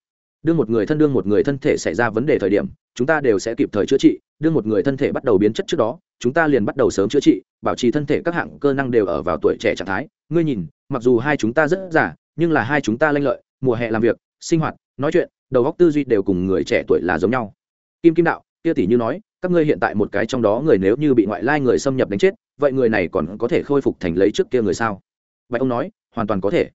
Đương một người thân đương một người thân thể xảy ra vấn đề thời điểm, chúng ta đều sẽ kịp thời chữa trị. Đương một người thân thể bắt đầu biến chất trước đó, chúng ta liền bắt đầu sớm chữa trị, bảo trì thân thể các hạng cơ năng đều ở vào tuổi trẻ trạng thái. Ngươi nhìn, mặc dù hai chúng ta rất già, nhưng là hai chúng ta lanh lợi, mùa hè làm việc, sinh hoạt, nói chuyện, đầu góc tư duy đều cùng người trẻ tuổi là giống nhau. Kim kim đạo kia tỷ như nói, các ngươi hiện tại một cái trong đó người nếu như bị ngoại lai người xâm nhập đánh chết, vậy người này còn có thể khôi phục thành lấy trước kia người sao? Bạch ông nói, hoàn toàn có thể.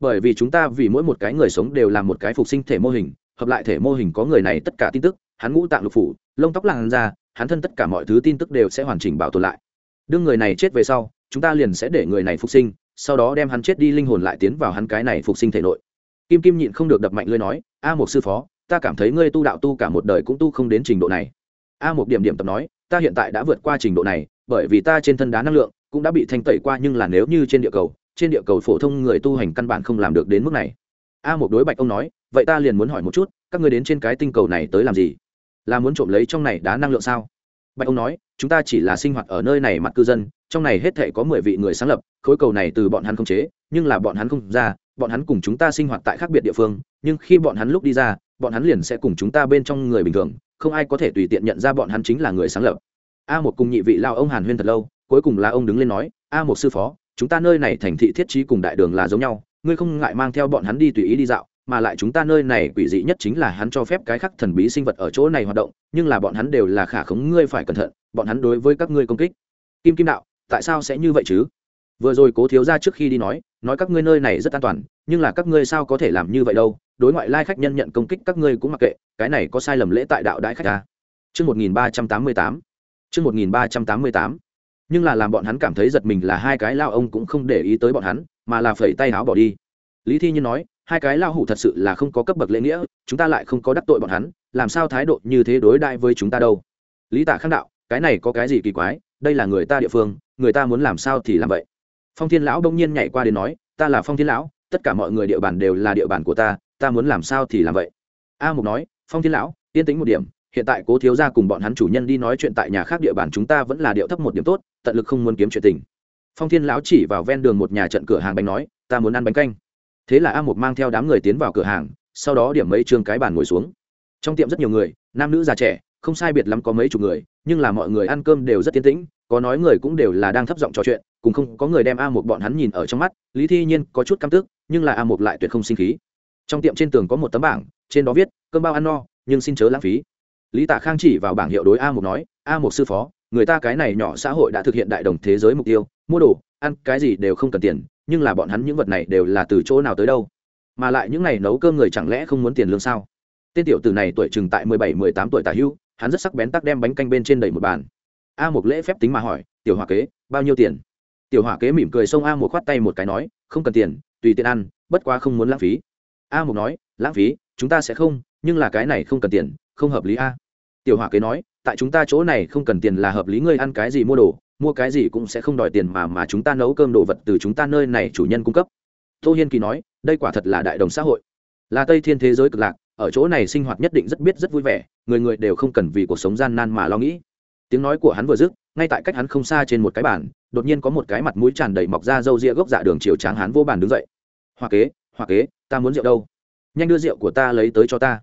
Bởi vì chúng ta vì mỗi một cái người sống đều là một cái phục sinh thể mô hình, hợp lại thể mô hình có người này tất cả tin tức, hắn ngũ tạng lục phủ, lông tóc làn da, hắn thân tất cả mọi thứ tin tức đều sẽ hoàn chỉnh bảo tồn lại. Đương người này chết về sau, chúng ta liền sẽ để người này phục sinh, sau đó đem hắn chết đi linh hồn lại tiến vào hắn cái này phục sinh thể nội. Kim kim nhịn không được đập mạnh lưới nói, a một sư phó ta cảm thấy ngươi tu đạo tu cả một đời cũng tu không đến trình độ này. A một điểm điểm tập nói, ta hiện tại đã vượt qua trình độ này, bởi vì ta trên thân đá năng lượng cũng đã bị thanh tẩy qua, nhưng là nếu như trên địa cầu, trên địa cầu phổ thông người tu hành căn bản không làm được đến mức này. A một đối bạch ông nói, vậy ta liền muốn hỏi một chút, các ngươi đến trên cái tinh cầu này tới làm gì? Là muốn trộm lấy trong này đá năng lượng sao? Bạch ông nói, chúng ta chỉ là sinh hoạt ở nơi này mặt cư dân, trong này hết thể có mười vị người sáng lập, khối cầu này từ bọn hắn không chế, nhưng là bọn hắn không ra, bọn hắn cùng chúng ta sinh hoạt tại khác biệt địa phương, nhưng khi bọn hắn lúc đi ra bọn hắn liền sẽ cùng chúng ta bên trong người bình thường, không ai có thể tùy tiện nhận ra bọn hắn chính là người sáng lập. A một cùng nhị vị lao ông hàn huyên thật lâu, cuối cùng là ông đứng lên nói, a một sư phó, chúng ta nơi này thành thị thiết trí cùng đại đường là giống nhau, ngươi không ngại mang theo bọn hắn đi tùy ý đi dạo, mà lại chúng ta nơi này quỷ dị nhất chính là hắn cho phép cái khắc thần bí sinh vật ở chỗ này hoạt động, nhưng là bọn hắn đều là khả khống ngươi phải cẩn thận, bọn hắn đối với các ngươi công kích. Kim kim đạo, tại sao sẽ như vậy chứ? Vừa rồi cố thiếu ra trước khi đi nói nói các ngươi nơi này rất an toàn, nhưng là các ngươi sao có thể làm như vậy đâu? Đối ngoại lai khách nhân nhận công kích các ngươi cũng mặc kệ cái này có sai lầm lễ tại đạo đại khách ta Trước 1388. Trước 1388. Nhưng là làm bọn hắn cảm thấy giật mình là hai cái lao ông cũng không để ý tới bọn hắn, mà là phẩy tay áo bỏ đi. Lý Thi Nhiên nói, hai cái lao hủ thật sự là không có cấp bậc lễ nghĩa, chúng ta lại không có đắc tội bọn hắn, làm sao thái độ như thế đối đại với chúng ta đâu? Lý Tạ Khang đạo, cái này có cái gì kỳ quái, đây là người ta địa phương, người ta muốn làm sao thì làm vậy. Phong Thiên lão đông nhiên nhảy qua đến nói, ta là Phong Thiên lão, tất cả mọi người địa bàn đều là địa bàn của ta, ta muốn làm sao thì làm vậy. A Mục nói, Phong Thiên lão, yên tĩnh một điểm, hiện tại cố thiếu gia cùng bọn hắn chủ nhân đi nói chuyện tại nhà khác địa bàn chúng ta vẫn là điệu thấp một điểm tốt tận lực không muốn kiếm chuyện tình. Phong thiên lão chỉ vào ven đường một nhà trận cửa hàng bánh nói ta muốn ăn bánh canh. Thế là a Mục mang theo đám người tiến vào cửa hàng sau đó điểm mấy chương cái bàn ngồi xuống. Trong tiệm rất nhiều người nam nữ già trẻ không sai biệt lắm có mấy chục người nhưng là mọi người ăn cơm đều rất tiến tĩnh có nói người cũng đều là đang thấp giọng trò chuyện cùng không có người đem a một bọn hắn nhìn ở trong mắt lý thi nhiên có chút căm tức nhưng là a một lại tuyệt không sinh khí trong tiệm trên tường có một tấm bảng, trên đó viết, cơm bao ăn no, nhưng xin chớ lãng phí. Lý tạ khang chỉ vào bảng hiệu đối a một nói, a một sư phó, người ta cái này nhỏ xã hội đã thực hiện đại đồng thế giới mục tiêu, mua đồ, ăn cái gì đều không cần tiền, nhưng là bọn hắn những vật này đều là từ chỗ nào tới đâu? Mà lại những ngày nấu cơm người chẳng lẽ không muốn tiền lương sao? Tên tiểu tử này tuổi chừng tại mười bảy, mười tám tuổi tả hưu, hắn rất sắc bén tắc đem bánh canh bên trên đầy một bàn. A một lễ phép tính mà hỏi, tiểu hòa kế, bao nhiêu tiền? Tiểu hòa kế mỉm cười xông a một khoát tay một cái nói, không cần tiền, tùy tiện ăn, bất quá không muốn lãng phí a mục nói, lãng phí, chúng ta sẽ không, nhưng là cái này không cần tiền, không hợp lý a. Tiểu hỏa kế nói, tại chúng ta chỗ này không cần tiền là hợp lý, ngươi ăn cái gì mua đồ, mua cái gì cũng sẽ không đòi tiền mà mà chúng ta nấu cơm đồ vật từ chúng ta nơi này chủ nhân cung cấp. Tô hiên kỳ nói, đây quả thật là đại đồng xã hội. Là tây thiên thế giới cực lạc, ở chỗ này sinh hoạt nhất định rất biết rất vui vẻ, người người đều không cần vì cuộc sống gian nan mà lo nghĩ. Tiếng nói của hắn vừa dứt, ngay tại cách hắn không xa trên một cái bàn, đột nhiên có một cái mặt mũi tràn đầy mọc ra râu ria gốc dạ đường chiều tráng hắn vô bàn đứng dậy. Hoa kế hoặc kế, ta muốn rượu đâu? Nhanh đưa rượu của ta lấy tới cho ta.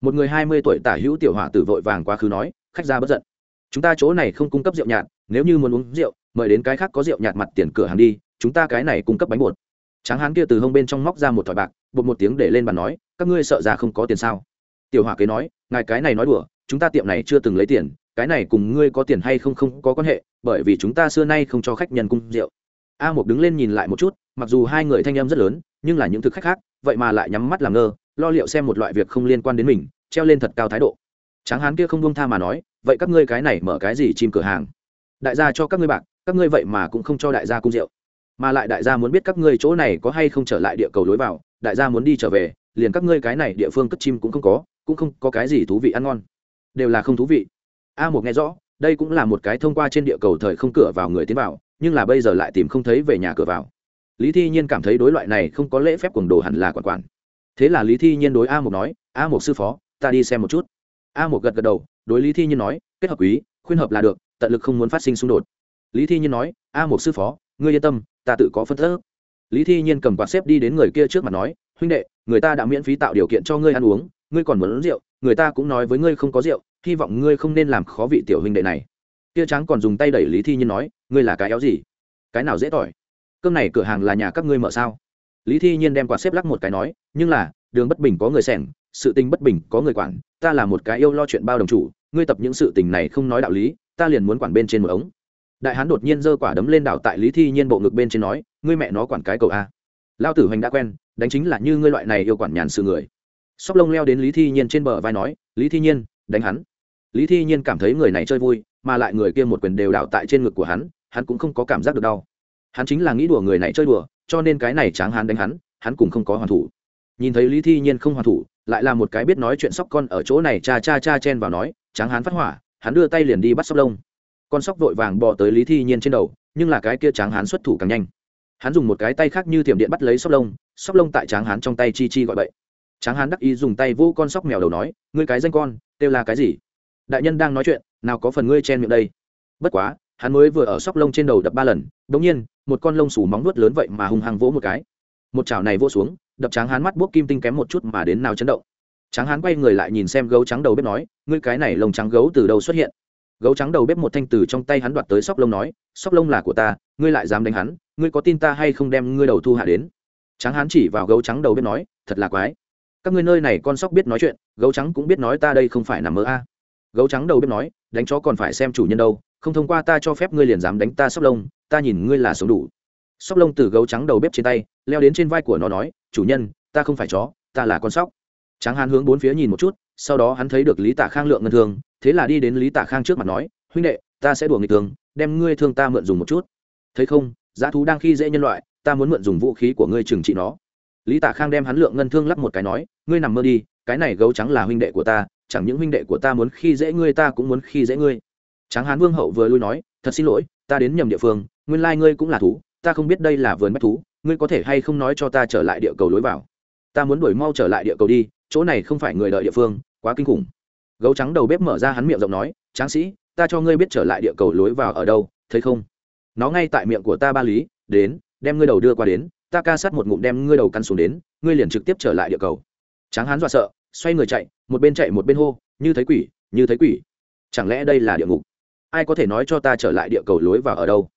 Một người hai mươi tuổi tả hữu tiểu hỏa tử vội vàng quá khứ nói, khách ra bất giận. Chúng ta chỗ này không cung cấp rượu nhạt, nếu như muốn uống rượu, mời đến cái khác có rượu nhạt mặt tiền cửa hàng đi, chúng ta cái này cung cấp bánh bột. Tráng hán kia từ hông bên trong móc ra một thỏi bạc, bột một tiếng để lên bàn nói, các ngươi sợ ra không có tiền sao? Tiểu hỏa kế nói, ngài cái này nói đùa, chúng ta tiệm này chưa từng lấy tiền, cái này cùng ngươi có tiền hay không không có quan hệ, bởi vì chúng ta xưa nay không cho khách nhân cung rượu. A một đứng lên nhìn lại một chút mặc dù hai người thanh em rất lớn, nhưng là những thực khách khác, vậy mà lại nhắm mắt làm ngơ, lo liệu xem một loại việc không liên quan đến mình, treo lên thật cao thái độ. Tráng hán kia không buông tha mà nói, vậy các ngươi cái này mở cái gì chim cửa hàng? Đại gia cho các ngươi bạc, các ngươi vậy mà cũng không cho đại gia cung rượu. Mà lại đại gia muốn biết các ngươi chỗ này có hay không trở lại địa cầu lối vào, đại gia muốn đi trở về, liền các ngươi cái này địa phương cất chim cũng không có, cũng không có cái gì thú vị ăn ngon. Đều là không thú vị. A một nghe rõ, đây cũng là một cái thông qua trên địa cầu thời không cửa vào người tiến vào, nhưng là bây giờ lại tìm không thấy về nhà cửa vào lý thi nhiên cảm thấy đối loại này không có lễ phép quần đồ hẳn là quản quản. Thế là lý thi nhiên đối a một nói, a một sư phó, ta đi xem một chút. A một gật gật đầu, đối lý thi nhiên nói, kết hợp quý, khuyên hợp là được, tận lực không muốn phát sinh xung đột. Lý thi nhiên nói, a một sư phó, ngươi yên tâm, ta tự có phân thớ lý thi nhiên cầm quạt xếp đi đến người kia trước mặt nói, huynh đệ, người ta đã miễn phí tạo điều kiện cho ngươi ăn uống, ngươi còn muốn uống rượu, người ta cũng nói với ngươi không có rượu, hy vọng ngươi không nên làm khó vị tiểu huynh đệ này. Kia trắng còn dùng tay đẩy lý thi nhiên nói, ngươi là cái éo gì? Cái nào dễ tỏi? Cơm này cửa hàng là nhà các ngươi mở sao? Lý thi nhiên đem quạt xếp lắc một cái nói, nhưng là, đường bất bình có người sẻng, sự tình bất bình có người quản, ta là một cái yêu lo chuyện bao đồng chủ, ngươi tập những sự tình này không nói đạo lý, ta liền muốn quản bên trên một ống. Đại hán đột nhiên giơ quả đấm lên đảo tại lý thi nhiên bộ ngực bên trên nói, ngươi mẹ nó quản cái cầu a. Lao tử hoành đã quen, đánh chính là như ngươi loại này yêu quản nhàn sự người. Sóc lông leo đến lý thi nhiên trên bờ vai nói, lý thi nhiên, đánh hắn. Lý thi nhiên cảm thấy người này chơi vui, mà lại người kia một quyền đều đảo tại trên ngực của hắn hắn cũng không có cảm giác được đau hắn chính là nghĩ đùa người này chơi đùa, cho nên cái này tráng hắn đánh hắn hắn cũng không có hoàn thủ. Nhìn thấy lý thi nhiên không hoàn thủ, lại là một cái biết nói chuyện sóc con ở chỗ này cha cha cha chen vào nói, tráng hắn phát hỏa, hắn đưa tay liền đi bắt sóc lông. Con sóc vội vàng bò tới lý thi nhiên trên đầu, nhưng là cái kia tráng hắn xuất thủ càng nhanh. Hắn dùng một cái tay khác như thiểm điện bắt lấy sóc lông sóc lông tại tráng hắn trong tay chi chi gọi bậy. Tráng hắn đắc ý dùng tay vô con sóc mèo đầu nói, ngươi cái danh con, kêu là cái gì? Đại nhân đang nói chuyện, nào có phần ngươi chen miệng đây? Bất quá hắn mới vừa ở sóc lông trên đầu đập ba lần đ ỗ n g nhiên, một con lông sủ móng nuốt lớn vậy mà hung hăng vỗ một cái. Một chảo này vỗ xuống, đập tráng hắn mắt buốc kim tinh kém một chút mà đến nào chấn động. Tráng hắn quay người lại nhìn xem gấu trắng đầu bếp nói, ngươi cái này lông trắng gấu từ đâu xuất hiện? Gấu trắng đầu bếp một thanh từ trong tay hắn đoạt tới sóc lông nói, sóc lông là của ta, ngươi lại dám đánh hắn, ngươi có tin ta hay không đem ngươi đầu thu hạ đến? Tráng hắn chỉ vào gấu trắng đầu bếp nói, thật là quái. Các ngươi nơi này con sóc biết nói chuyện, gấu trắng cũng biết nói ta đây không phải nằm mơ a. Gấu trắng đầu bếp nói, đánh chó còn phải xem chủ nhân đâu không thông qua ta cho phép ngươi liền dám đánh ta sóc lông, ta nhìn ngươi là sống đủ. Sóc lông từ gấu trắng đầu bếp trên tay, leo đến trên vai của nó nói, chủ nhân, ta không phải chó, ta là con sóc. Tráng hán hướng bốn phía nhìn một chút, sau đó hắn thấy được lý tả khang lượng ngân thương, thế là đi đến lý tả khang trước mặt nói, huynh đệ, ta sẽ đùa nghịch thương, đem ngươi thương ta mượn dùng một chút. Thấy không, giá thú đang khi dễ nhân loại, ta muốn mượn dùng vũ khí của ngươi trừng trị nó. Lý tả khang đem hắn lượng ngân thương lắp một cái nói, ngươi nằm mơ đi, cái này gấu trắng là huynh đệ của ta, chẳng những huynh đệ của ta muốn khi dễ ngươi, ta cũng muốn khi dễ ngươi tráng hán vương hậu vừa lui nói, thật xin lỗi, ta đến nhầm địa phương, nguyên lai ngươi cũng là thú, ta không biết đây là vườn bách thú, ngươi có thể hay không nói cho ta trở lại địa cầu lối vào? Ta muốn đuổi mau trở lại địa cầu đi, chỗ này không phải người đợi địa phương, quá kinh khủng. Gấu trắng đầu bếp mở ra hắn miệng rộng nói, tráng sĩ, ta cho ngươi biết trở lại địa cầu lối vào ở đâu, thấy không? Nó ngay tại miệng của ta ba lý, đến, đem ngươi đầu đưa qua đến, ta ca sát một ngụm đem ngươi đầu căn xuống đến, ngươi liền trực tiếp trở lại địa cầu. Tráng hán dọa sợ, xoay người chạy, một bên chạy một bên hô, như thấy quỷ, như thấy quỷ. Chẳng lẽ đây là địa ngục? Ai có thể nói cho ta trở lại địa cầu lối vào ở đâu?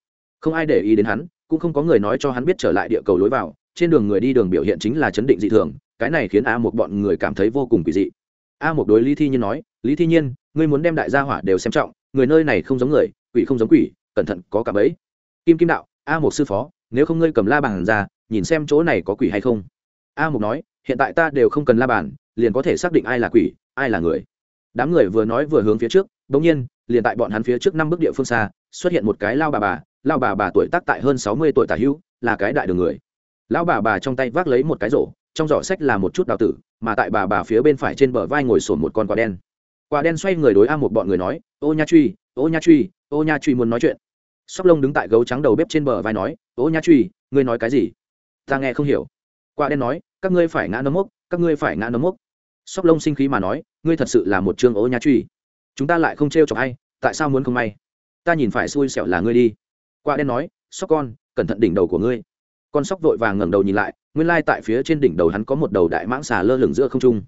Không ai để ý đến hắn, cũng không có người nói cho hắn biết trở lại địa cầu lối vào. Trên đường người đi đường biểu hiện chính là chấn định dị thường, cái này khiến a một bọn người cảm thấy vô cùng kỳ dị. A một đối lý thi nhiên nói, lý thi nhiên, ngươi muốn đem đại gia hỏa đều xem trọng, người nơi này không giống người, quỷ không giống quỷ, cẩn thận có cả bấy kim kim đạo, a một sư phó, nếu không ngươi cầm la bàn ra, nhìn xem chỗ này có quỷ hay không. A mục nói, hiện tại ta đều không cần la bàn, liền có thể xác định ai là quỷ, ai là người. Đám người vừa nói vừa hướng phía trước bỗng nhiên, liền tại bọn hắn phía trước năm bước địa phương xa, xuất hiện một cái lao bà bà. Lao bà bà tuổi tác tại hơn sáu mươi tuổi tả hữu là cái đại đường người. Lão bà bà trong tay vác lấy một cái rổ, trong giỏ sách là một chút đào tử, mà tại bà bà phía bên phải trên bờ vai ngồi sổn một con quả đen. Quả đen xoay người đối a một bọn người nói, ô nha truy, ô nha truy, ô nha truy muốn nói chuyện. Sóc lông đứng tại gấu trắng đầu bếp trên bờ vai nói, ô nha truy, ngươi nói cái gì? Ta nghe không hiểu. Quả đen nói, các ngươi phải ngã nấm mốc, các ngươi phải ngã nấm mốc. Sóc lông sinh khí mà nói, ngươi thật sự là một trương ô nha truy chúng ta lại không trêu chọc hay tại sao muốn không may? Ta nhìn phải xui xẻo là ngươi đi. Quả đen nói, sóc con, cẩn thận đỉnh đầu của ngươi. Con sóc vội vàng ngẩng đầu nhìn lại, nguyên lai tại phía trên đỉnh đầu hắn có một đầu đại mãng xà lơ lửng giữa không trung.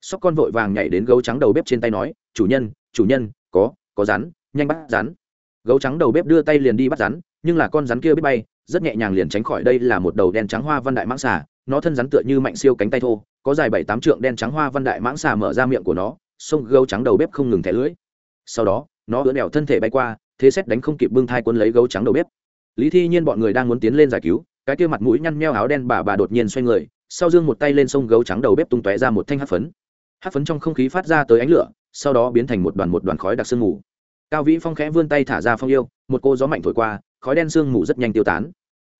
Sóc con vội vàng nhảy đến gấu trắng đầu bếp trên tay nói, chủ nhân chủ nhân, có có rắn, nhanh bắt rắn. Gấu trắng đầu bếp đưa tay liền đi bắt rắn, nhưng là con rắn kia biết bay, rất nhẹ nhàng liền tránh khỏi đây là một đầu đen trắng hoa văn đại mãng xà, nó thân rắn tựa như mạnh siêu cánh tay thô, có dài bảy tám trượng đen trắng hoa văn đại mãng xà mở ra miệng của nó xông gấu trắng đầu bếp không ngừng thẻ lưỡi sau đó, nó ưỡn đèo thân thể bay qua, thế xét đánh không kịp bưng thai quân lấy gấu trắng đầu bếp. Lý thi nhiên bọn người đang muốn tiến lên giải cứu, cái kia mặt mũi nhăn meo áo đen bà bà đột nhiên xoay người, sau dương một tay lên sông gấu trắng đầu bếp tung tóe ra một thanh hát phấn. Hát phấn trong không khí phát ra tới ánh lửa, sau đó biến thành một đoàn một đoàn khói đặc sương mù. Cao vĩ phong khẽ vươn tay thả ra phong yêu, một cô gió mạnh thổi qua, khói đen sương mù rất nhanh tiêu tán.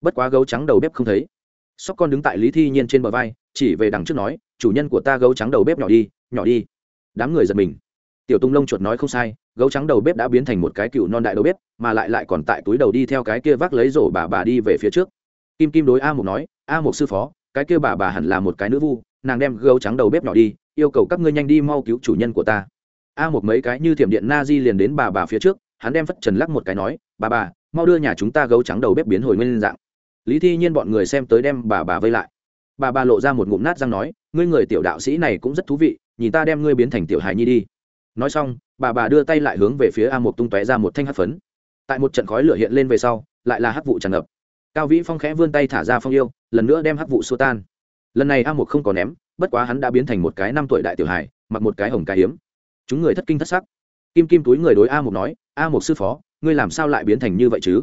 Bất quá gấu trắng đầu bếp không thấy. Sóc con đứng tại lý thi nhiên trên bờ vai, chỉ về đằng trước nói, chủ nhân của ta gấu trắng đầu bếp nhỏ đi nhỏ đi đám người giật mình. Tiểu tung lông chuột nói không sai, gấu trắng đầu bếp đã biến thành một cái cựu non đại đầu bếp, mà lại lại còn tại túi đầu đi theo cái kia vác lấy rổ bà bà đi về phía trước. Kim kim đối a mục nói, a mục sư phó, cái kia bà bà hẳn là một cái nữ vu, nàng đem gấu trắng đầu bếp nhỏ đi, yêu cầu các ngươi nhanh đi mau cứu chủ nhân của ta. A một mấy cái như thiểm điện na di liền đến bà bà phía trước, hắn đem phất trần lắc một cái nói, bà bà, mau đưa nhà chúng ta gấu trắng đầu bếp biến hồi nguyên dạng. Lý thi nhiên bọn người xem tới đem bà bà vây lại. Bà bà lộ ra một ngụm nát răng nói, ngươi người tiểu đạo sĩ này cũng rất thú vị nhìn ta đem ngươi biến thành tiểu hài nhi đi. Nói xong, bà bà đưa tay lại hướng về phía a một tung tóe ra một thanh hát phấn. Tại một trận khói lửa hiện lên về sau, lại là hát vụ tràn ngập. Cao vĩ phong khẽ vươn tay thả ra phong yêu, lần nữa đem hát vụ xua tan. Lần này a một không có ném, bất quá hắn đã biến thành một cái năm tuổi đại tiểu hài, mặc một cái hồng cái hiếm. Chúng người thất kinh thất sắc. Kim kim túi người đối a một nói, a một sư phó, ngươi làm sao lại biến thành như vậy chứ?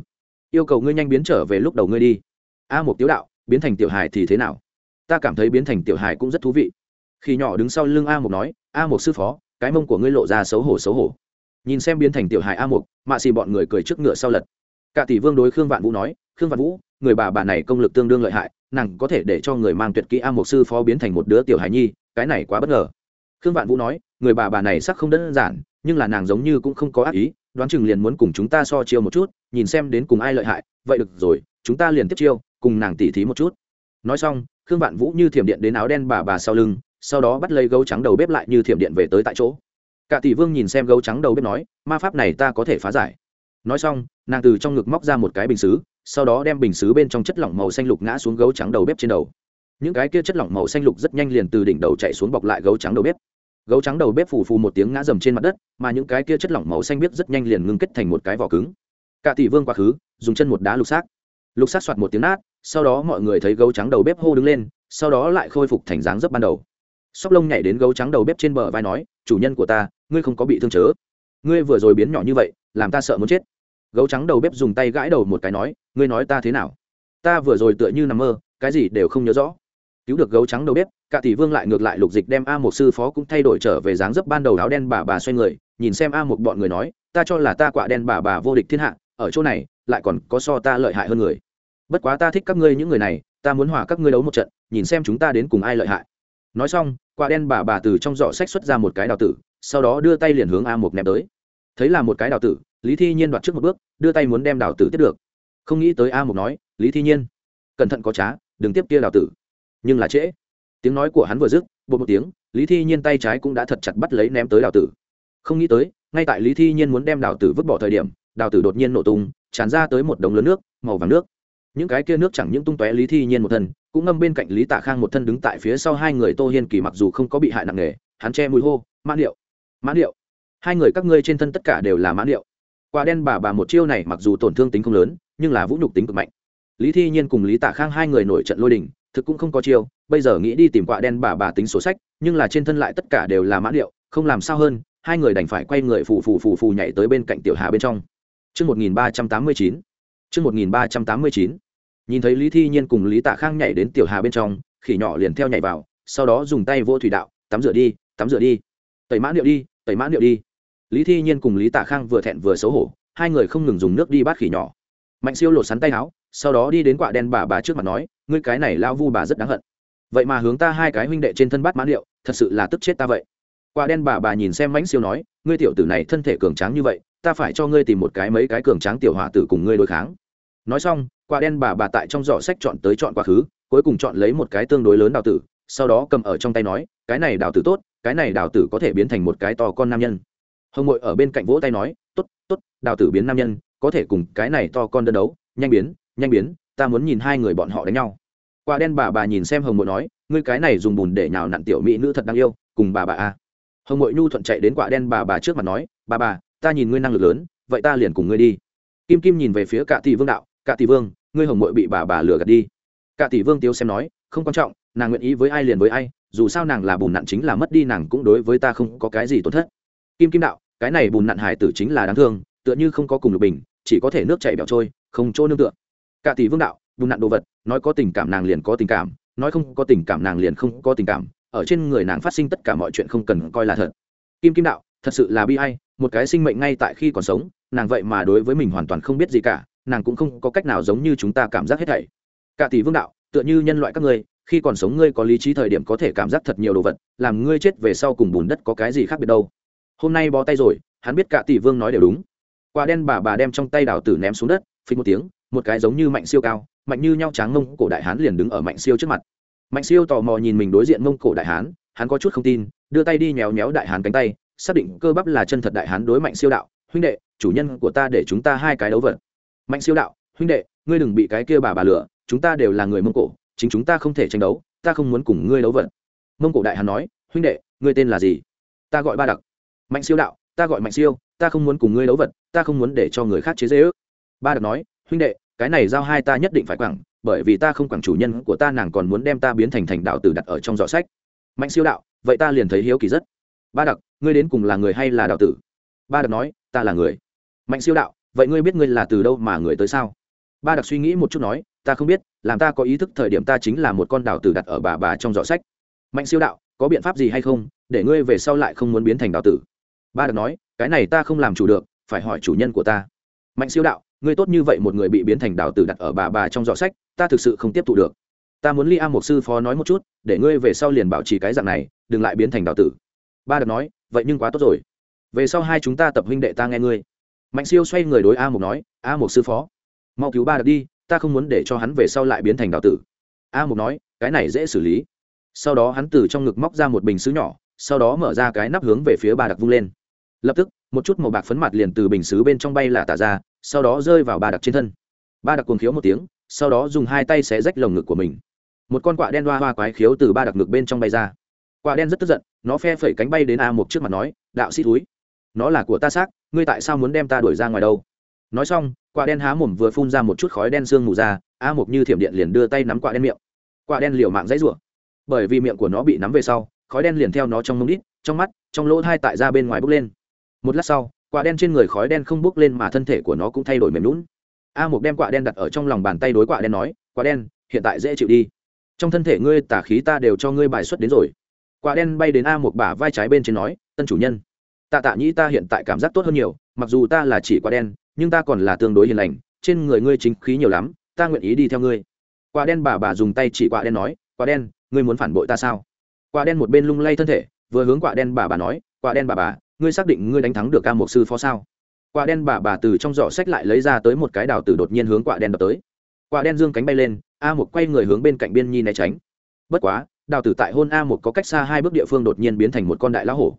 Yêu cầu ngươi nhanh biến trở về lúc đầu ngươi đi. A một tiếu đạo, biến thành tiểu hài thì thế nào? Ta cảm thấy biến thành tiểu hài cũng rất thú vị khi nhỏ đứng sau lưng a Mục nói a Mục sư phó cái mông của ngươi lộ ra xấu hổ xấu hổ. Nhìn xem biến thành tiểu hài a Mục, mạ xì bọn người cười trước ngựa sau lật. Cả tỷ vương đối khương vạn vũ nói khương vạn vũ người bà bà này công lực tương đương lợi hại nàng có thể để cho người mang tuyệt kỹ a Mục sư phó biến thành một đứa tiểu hài nhi cái này quá bất ngờ. Khương vạn vũ nói người bà bà này sắc không đơn giản nhưng là nàng giống như cũng không có ác ý đoán chừng liền muốn cùng chúng ta so chiêu một chút nhìn xem đến cùng ai lợi hại vậy được rồi chúng ta liền tiếp chiêu cùng nàng tỉ thí một chút. Nói xong khương vạn vũ như thiểm điện đến áo đen bà bà sau lưng sau đó bắt lấy gấu trắng đầu bếp lại như thiểm điện về tới tại chỗ. Cả tỷ vương nhìn xem gấu trắng đầu bếp nói, ma pháp này ta có thể phá giải. Nói xong, nàng từ trong ngực móc ra một cái bình xứ, sau đó đem bình xứ bên trong chất lỏng màu xanh lục ngã xuống gấu trắng đầu bếp trên đầu. Những cái kia chất lỏng màu xanh lục rất nhanh liền từ đỉnh đầu chạy xuống bọc lại gấu trắng đầu bếp. Gấu trắng đầu bếp phù phù một tiếng ngã dầm trên mặt đất, mà những cái kia chất lỏng màu xanh biết rất nhanh liền ngưng kết thành một cái vỏ cứng. Cả tỷ vương quá khứ, dùng chân một đá lục xác. Lục xác soạt một tiếng nát, sau đó mọi người thấy gấu trắng đầu bếp hô đứng lên, sau đó lại khôi phục thành dáng dấp ban đầu sóc lông nhảy đến gấu trắng đầu bếp trên bờ vai nói, chủ nhân của ta, ngươi không có bị thương chớ. Ngươi vừa rồi biến nhỏ như vậy, làm ta sợ muốn chết. Gấu trắng đầu bếp dùng tay gãi đầu một cái nói, ngươi nói ta thế nào? Ta vừa rồi tựa như nằm mơ, cái gì đều không nhớ rõ. Cứu được gấu trắng đầu bếp cả tỷ vương lại ngược lại lục dịch đem a một sư phó cũng thay đổi trở về dáng dấp ban đầu áo đen bà bà xoay người, nhìn xem a một bọn người nói, ta cho là ta quạ đen bà bà vô địch thiên hạ, ở chỗ này, lại còn có so ta lợi hại hơn người. Bất quá ta thích các ngươi những người này, ta muốn hòa các ngươi đấu một trận, nhìn xem chúng ta đến cùng ai lợi hại nói xong, quả đen bà bà từ trong giỏ sách xuất ra một cái đào tử, sau đó đưa tay liền hướng a một ném tới. Thấy là một cái đào tử, lý thi nhiên đoạt trước một bước, đưa tay muốn đem đào tử tiếp được. Không nghĩ tới a một nói, lý thi nhiên, cẩn thận có trá, đừng tiếp kia đào tử. Nhưng là trễ. Tiếng nói của hắn vừa dứt bột một tiếng, lý thi nhiên tay trái cũng đã thật chặt bắt lấy ném tới đào tử. Không nghĩ tới, ngay tại lý thi nhiên muốn đem đào tử vứt bỏ thời điểm, đào tử đột nhiên nổ tung, tràn ra tới một đống lớn nước, màu vàng nước những cái kia nước chẳng những tung tóe lý thi nhiên một thân, cũng ngâm bên cạnh lý tạ khang một thân đứng tại phía sau hai người tô hiên kỳ mặc dù không có bị hại nặng nề, hắn che mùi hô mãn điệu mãn điệu hai người các ngươi trên thân tất cả đều là mãn điệu quả đen bà bà một chiêu này mặc dù tổn thương tính không lớn, nhưng là vũ nhục tính cực mạnh lý thi nhiên cùng lý tạ khang hai người nổi trận lôi đình, thực cũng không có chiêu, bây giờ nghĩ đi tìm quả đen bà bà tính sổ sách, nhưng là trên thân lại tất cả đều là mãn điệu không làm sao hơn, hai người đành phải quay người phù phù phù phù nhảy tới bên cạnh tiểu hà bên trong Trước 1389. Trước 1389. Nhìn thấy Lý Thi Nhiên cùng Lý Tạ Khang nhảy đến tiểu hà bên trong, khỉ nhỏ liền theo nhảy vào, sau đó dùng tay vô thủy đạo, tắm rửa đi, tắm rửa đi. Tẩy mã điệu đi, tẩy mã điệu đi. Lý Thi Nhiên cùng Lý Tạ Khang vừa thẹn vừa xấu hổ, hai người không ngừng dùng nước đi bát khỉ nhỏ. Mạnh Siêu lột sắn tay áo, sau đó đi đến quạ đen bà bà trước mặt nói ngươi cái này lao vu bà rất đáng hận vậy mà hướng ta hai cái huynh đệ trên thân bát mãn liệu thật sự là tức chết ta vậy quạ đen bà bà nhìn xem mãnh siêu nói ngươi tiểu tử này thân thể cường tráng như vậy ta phải cho ngươi tìm một cái mấy cái cường tráng tiểu hòa tử cùng ngươi đối kháng nói xong quạ đen bà bà tại trong giỏ sách chọn tới chọn quá khứ, cuối cùng chọn lấy một cái tương đối lớn đào tử, sau đó cầm ở trong tay nói, cái này đào tử tốt, cái này đào tử có thể biến thành một cái to con nam nhân. Hồng ngội ở bên cạnh vỗ tay nói t ố t t ố t đào tử biến nam nhân, có thể cùng cái này to con đơn đấu, nhanh biến nhanh biến, ta muốn nhìn hai người bọn họ đánh nhau. Quả đen bà bà nhìn xem hồng mội nói, ngươi cái này dùng bùn để nhào nặn tiểu mỹ nữ thật đáng yêu, cùng bà bà a. Hồng mội nhu thuận chạy đến quả đen bà bà trước mặt nói, bà bà, ta nhìn ngươi năng lực lớn, vậy ta liền cùng ngươi đi. Kim kim nhìn về phía cả tỷ vương đạo cả tỷ vương, ngươi hồng mội bị bà bà lừa gạt đi. Cả tỷ vương tiếu xem nói, không quan trọng, nàng nguyện ý với ai liền với ai, dù sao nàng là bùn nặn chính là mất đi nàng cũng đối với ta không có cái gì tổn thất. Kim kim đạo, cái này bùn nặn hải tử chính là đáng thương, tựa như không có cùng lục bình, chỉ có thể nước chảy bẻo trôi, không chỗ nương tựa. Cả tỷ vương đạo, bùn nặn đồ vật, nói có tình cảm nàng liền có tình cảm, nói không có tình cảm nàng liền không có tình cảm, ở trên người nàng phát sinh tất cả mọi chuyện không cần coi là thật. Kim kim đạo, thật sự là bi ai, một cái sinh mệnh ngay tại khi còn sống, nàng vậy mà đối với mình hoàn toàn không biết gì cả nàng cũng không có cách nào giống như chúng ta cảm giác hết thảy. Cả tỷ vương đạo, tựa như nhân loại các ngươi, khi còn sống ngươi có lý trí thời điểm có thể cảm giác thật nhiều đồ vật, làm ngươi chết về sau cùng bùn đất có cái gì khác biệt đâu. Hôm nay bó tay rồi, hắn biết cả tỷ vương nói đều đúng. Quả đen bà bà đem trong tay đào tử ném xuống đất, phình một tiếng, một cái giống như mạnh siêu cao, mạnh như nhau tráng mông cổ đại hán liền đứng ở mạnh siêu trước mặt. Mạnh siêu tò mò nhìn mình đối diện mông cổ đại hán, hắn có chút không tin, đưa tay đi nhéo nhéo đại hán cánh tay, xác định cơ bắp là chân thật đại hán đối mạnh siêu đạo, huynh đệ, chủ nhân của ta để chúng ta hai cái đấu vật mạnh siêu đạo, huynh đệ, ngươi đừng bị cái kia bà bà lửa chúng ta đều là người mông cổ, chính chúng ta không thể tranh đấu, ta không muốn cùng ngươi đấu vật mông cổ đại hán nói, huynh đệ, ngươi tên là gì? Ta gọi ba đặc. Mạnh siêu đạo, ta gọi mạnh siêu, ta không muốn cùng ngươi đấu vật ta không muốn để cho người khác chế dễ ước ba đặc nói, huynh đệ, cái này giao hai ta nhất định phải quẳng, bởi vì ta không quẳng chủ nhân của ta, nàng còn muốn đem ta biến thành thành đạo tử đặt ở trong giỏ sách. Mạnh siêu đạo, vậy ta liền thấy hiếu kỳ rất. Ba đặc, ngươi đến cùng là người hay là đạo tử? Ba đặc nói, ta là người. Mạnh siêu đạo vậy ngươi biết ngươi là từ đâu mà người tới sao? Ba đặc suy nghĩ một chút nói, ta không biết, làm ta có ý thức thời điểm ta chính là một con đào tử đặt ở bà bà trong giỏ sách. Mạnh siêu đạo, có biện pháp gì hay không, để ngươi về sau lại không muốn biến thành đào tử? Ba đặc nói, cái này ta không làm chủ được, phải hỏi chủ nhân của ta. Mạnh siêu đạo, ngươi tốt như vậy một người bị biến thành đào tử đặt ở bà bà trong giỏ sách, ta thực sự không tiếp thụ được. Ta muốn ly a một sư phó nói một chút, để ngươi về sau liền bảo trì cái dạng này, đừng lại biến thành đào tử. Ba đặc nói, vậy nhưng quá tốt rồi. Về sau hai chúng ta tập huynh đệ ta nghe ngươi mạnh siêu xoay người đối a một nói, a một sư phó, mau cứu ba đặc đi, ta không muốn để cho hắn về sau lại biến thành đào tử. A một nói, cái này dễ xử lý. Sau đó hắn từ trong ngực móc ra một bình xứ nhỏ, sau đó mở ra cái nắp hướng về phía ba đặc vung lên. Lập tức, một chút màu bạc phấn mặt liền từ bình xứ bên trong bay là tả ra, sau đó rơi vào ba đặc trên thân. Ba đặc cuồng khiếu một tiếng, sau đó dùng hai tay xé rách lồng ngực của mình. Một con quạ đen hoa hoa quái khiếu từ ba đặc ngực bên trong bay ra. Quạ đen rất tức giận, nó phe phẩy cánh bay đến a một trước mặt nói, đạo sĩ túi nó là của ta xác ngươi tại sao muốn đem ta đuổi ra ngoài đâu? Nói xong, quả đen há mồm vừa phun ra một chút khói đen sương mù ra, a mục như thiểm điện liền đưa tay nắm quả đen miệng. Quả đen liều mạng dãy rủa. Bởi vì miệng của nó bị nắm về sau, khói đen liền theo nó trong mông đít, trong mắt, trong lỗ thai tại ra bên ngoài bốc lên. Một lát sau, quả đen trên người khói đen không bốc lên mà thân thể của nó cũng thay đổi mềm lún a mục đem quả đen đặt ở trong lòng bàn tay đối quả đen nói, quả đen, hiện tại dễ chịu đi. Trong thân thể ngươi tả khí ta đều cho ngươi bài xuất đến rồi. Quả đen bay đến a một bả vai trái bên trên nói, tân chủ nhân tạ tạ nhĩ ta hiện tại cảm giác tốt hơn nhiều, mặc dù ta là chỉ quả đen, nhưng ta còn là tương đối hiền lành, trên người ngươi chính khí nhiều lắm, ta nguyện ý đi theo ngươi. Quả đen bà bà dùng tay chỉ quả đen nói, quả đen, ngươi muốn phản bội ta sao? Quả đen một bên lung lay thân thể, vừa hướng quả đen bà bà nói, quả đen bà bà, ngươi xác định ngươi đánh thắng được ca mục sư phó sao? Quả đen bà bà từ trong giỏ sách lại lấy ra tới một cái đào tử đột nhiên hướng quả đen đập tới. Quả đen dương cánh bay lên, a một quay người hướng bên cạnh biên nhi né tránh. Bất quá, đào tử tại hôn a một có cách xa hai bước địa phương đột nhiên biến thành một con đại lão hổ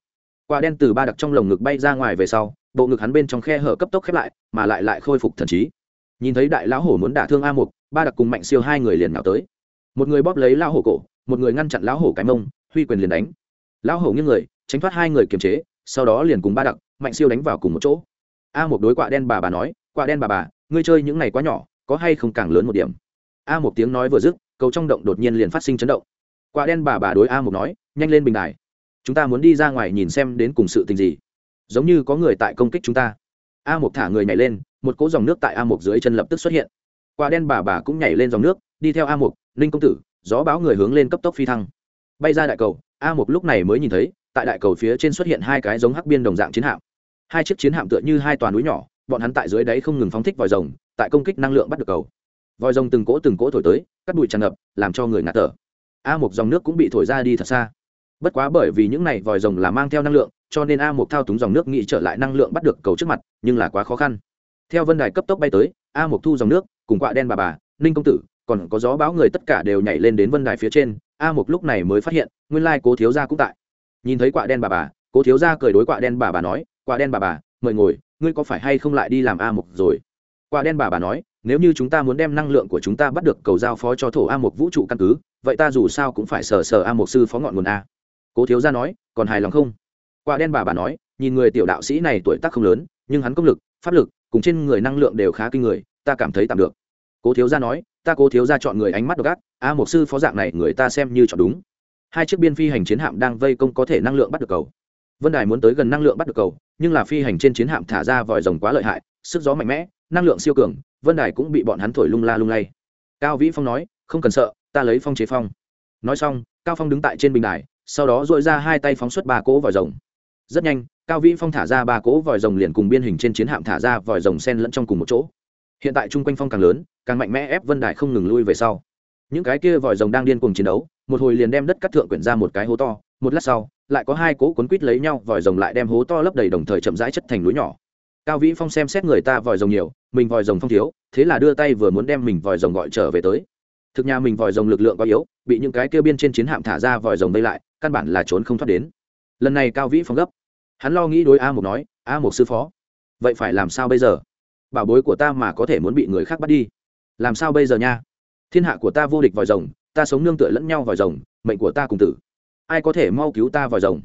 quả đen từ ba đặc trong lồng ngực bay ra ngoài về sau, bộ ngực hắn bên trong khe hở cấp tốc khép lại, mà lại lại khôi phục thần trí. Nhìn thấy đại lão hổ muốn đả thương a mục, ba đặc cùng mạnh siêu hai người liền nào tới. Một người bóp lấy lão hổ cổ, một người ngăn chặn lão hổ cái mông, huy quyền liền đánh. Lão hổ nghiêng người, tránh thoát hai người kiềm chế, sau đó liền cùng ba đặc, mạnh siêu đánh vào cùng một chỗ. A một đối quạ đen bà bà nói quạ đen bà bà, ngươi chơi những này quá nhỏ, có hay không càng lớn một điểm? A một tiếng nói vừa dứt, cầu trong động đột nhiên liền phát sinh chấn động. Quạ đen bà bà đối a một nói, nhanh lên bình đài chúng ta muốn đi ra ngoài nhìn xem đến cùng sự tình gì. Giống như có người tại công kích chúng ta. A một thả người nhảy lên, một cỗ dòng nước tại a một dưới chân lập tức xuất hiện. Quả đen bà bà cũng nhảy lên dòng nước, đi theo a một ninh công tử, gió báo người hướng lên cấp tốc phi thăng. Bay ra đại cầu, a một lúc này mới nhìn thấy, tại đại cầu phía trên xuất hiện hai cái giống hắc biên đồng dạng chiến hạm. Hai chiếc chiến hạm tựa như hai toàn núi nhỏ, bọn hắn tại dưới đáy không ngừng phóng thích vòi rồng, tại công kích năng lượng bắt được cầu. Vòi rồng từng cỗ từng cỗ thổi tới, cắt bụi tràn ngập, làm cho người ngạt thở. A một dòng nước cũng bị thổi ra đi thật xa bất quá bởi vì những này vòi rồng là mang theo năng lượng, cho nên a Mục thao túng dòng nước nghĩ trở lại năng lượng bắt được cầu trước mặt, nhưng là quá khó khăn. Theo vân đài cấp tốc bay tới, a Mục thu dòng nước, cùng quạ đen bà bà, ninh công tử, còn có gió báo người tất cả đều nhảy lên đến vân đài phía trên, a Mục lúc này mới phát hiện, nguyên lai cố thiếu gia cũng tại. Nhìn thấy quạ đen bà bà, cố thiếu gia cười đối quạ đen bà bà nói, quạ đen bà bà, mời ngồi, ngươi có phải hay không lại đi làm a Mục rồi? Quạ đen bà bà nói, nếu như chúng ta muốn đem năng lượng của chúng ta bắt được cầu giao phó cho thổ a Mục vũ trụ căn cứ, vậy ta dù sao cũng phải sờ sờ a Mục sư phó ngọn nguồn a cố thiếu gia nói, còn hài lòng không? Quả đen bà bà nói, nhìn người tiểu đạo sĩ này tuổi tác không lớn, nhưng hắn công lực, pháp lực, cùng trên người năng lượng đều khá kinh người, ta cảm thấy tạm được. Cố thiếu gia nói, ta cố thiếu gia chọn người ánh mắt độc ác, a một sư phó dạng này người ta xem như chọn đúng. Hai chiếc biên phi hành chiến hạm đang vây công có thể năng lượng bắt được cầu. Vân đài muốn tới gần năng lượng bắt được cầu, nhưng là phi hành trên chiến hạm thả ra vòi rồng quá lợi hại, sức gió mạnh mẽ, năng lượng siêu cường, vân đài cũng bị bọn hắn thổi lung la lung lay. Cao vĩ phong nói, không cần sợ, ta lấy phong chế phong. Nói xong, cao phong đứng tại trên bình đài sau đó dội ra hai tay phóng xuất ba cỗ vòi rồng. Rất nhanh, cao vĩ phong thả ra ba cỗ vòi rồng liền cùng biên hình trên chiến hạm thả ra vòi rồng sen lẫn trong cùng một chỗ. Hiện tại chung quanh phong càng lớn, càng mạnh mẽ ép vân đại không ngừng lui về sau. Những cái kia vòi rồng đang điên cuồng chiến đấu, một hồi liền đem đất cắt thượng quyển ra một cái hố to, một lát sau, lại có hai cỗ cuốn quít lấy nhau, vòi rồng lại đem hố to lấp đầy đồng thời chậm rãi chất thành núi nhỏ. Cao vĩ phong xem xét người ta vòi rồng nhiều, mình vòi rồng phong thiếu, thế là đưa tay vừa muốn đem mình vòi rồng gọi trở về tới. Thực nhà mình vòi rồng lực lượng quá yếu bị những cái kêu biên trên chiến hạm thả ra vòi rồng vây lại, căn bản là trốn không thoát đến. Lần này cao vĩ phóng gấp. Hắn lo nghĩ đối a một nói, a một sư phó, vậy phải làm sao bây giờ? Bảo bối của ta mà có thể muốn bị người khác bắt đi. Làm sao bây giờ nha? Thiên hạ của ta vô địch vòi rồng, ta sống nương tựa lẫn nhau vòi rồng, mệnh của ta cùng tử. Ai có thể mau cứu ta vòi rồng?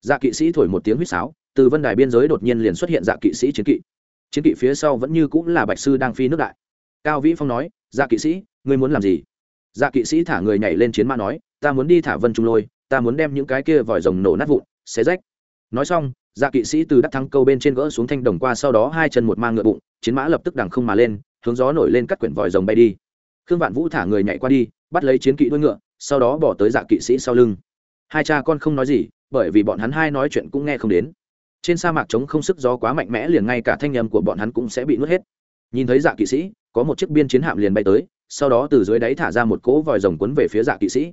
Dạ kỵ sĩ thổi một tiếng huýt sáo, từ vân đài biên giới đột nhiên liền xuất hiện dạ kỵ sĩ chiến kỵ. Chiến kỵ phía sau vẫn như cũng là bạch sư đang phi nước đại. Cao vĩ phong nói dạ kỵ sĩ, ngươi muốn làm gì? Dạ kỵ sĩ thả người nhảy lên chiến mã nói, ta muốn đi thả vân trung lôi, ta muốn đem những cái kia vòi rồng nổ nát vụn, xé rách. Nói xong dạ kỵ sĩ từ đắc thắng câu bên trên gỡ xuống thanh đồng qua sau đó hai chân một mang ngựa bụng, chiến mã lập tức đằng không mà lên, hướng gió nổi lên cắt quyển vòi rồng bay đi. Khương vạn vũ thả người nhảy qua đi, bắt lấy chiến kỵ đuôi ngựa, sau đó bỏ tới dạ kỵ sĩ sau lưng. Hai cha con không nói gì, bởi vì bọn hắn hai nói chuyện cũng nghe không đến. Trên sa mạc trống không sức gió quá mạnh mẽ liền ngay cả thanh âm của bọn hắn cũng sẽ bị nuốt hết. Nhìn thấy dạ kỵ sĩ, có một chiếc biên chiến hạm liền bay tới sau đó từ dưới đáy thả ra một cỗ vòi rồng quấn về phía dạ kỵ sĩ.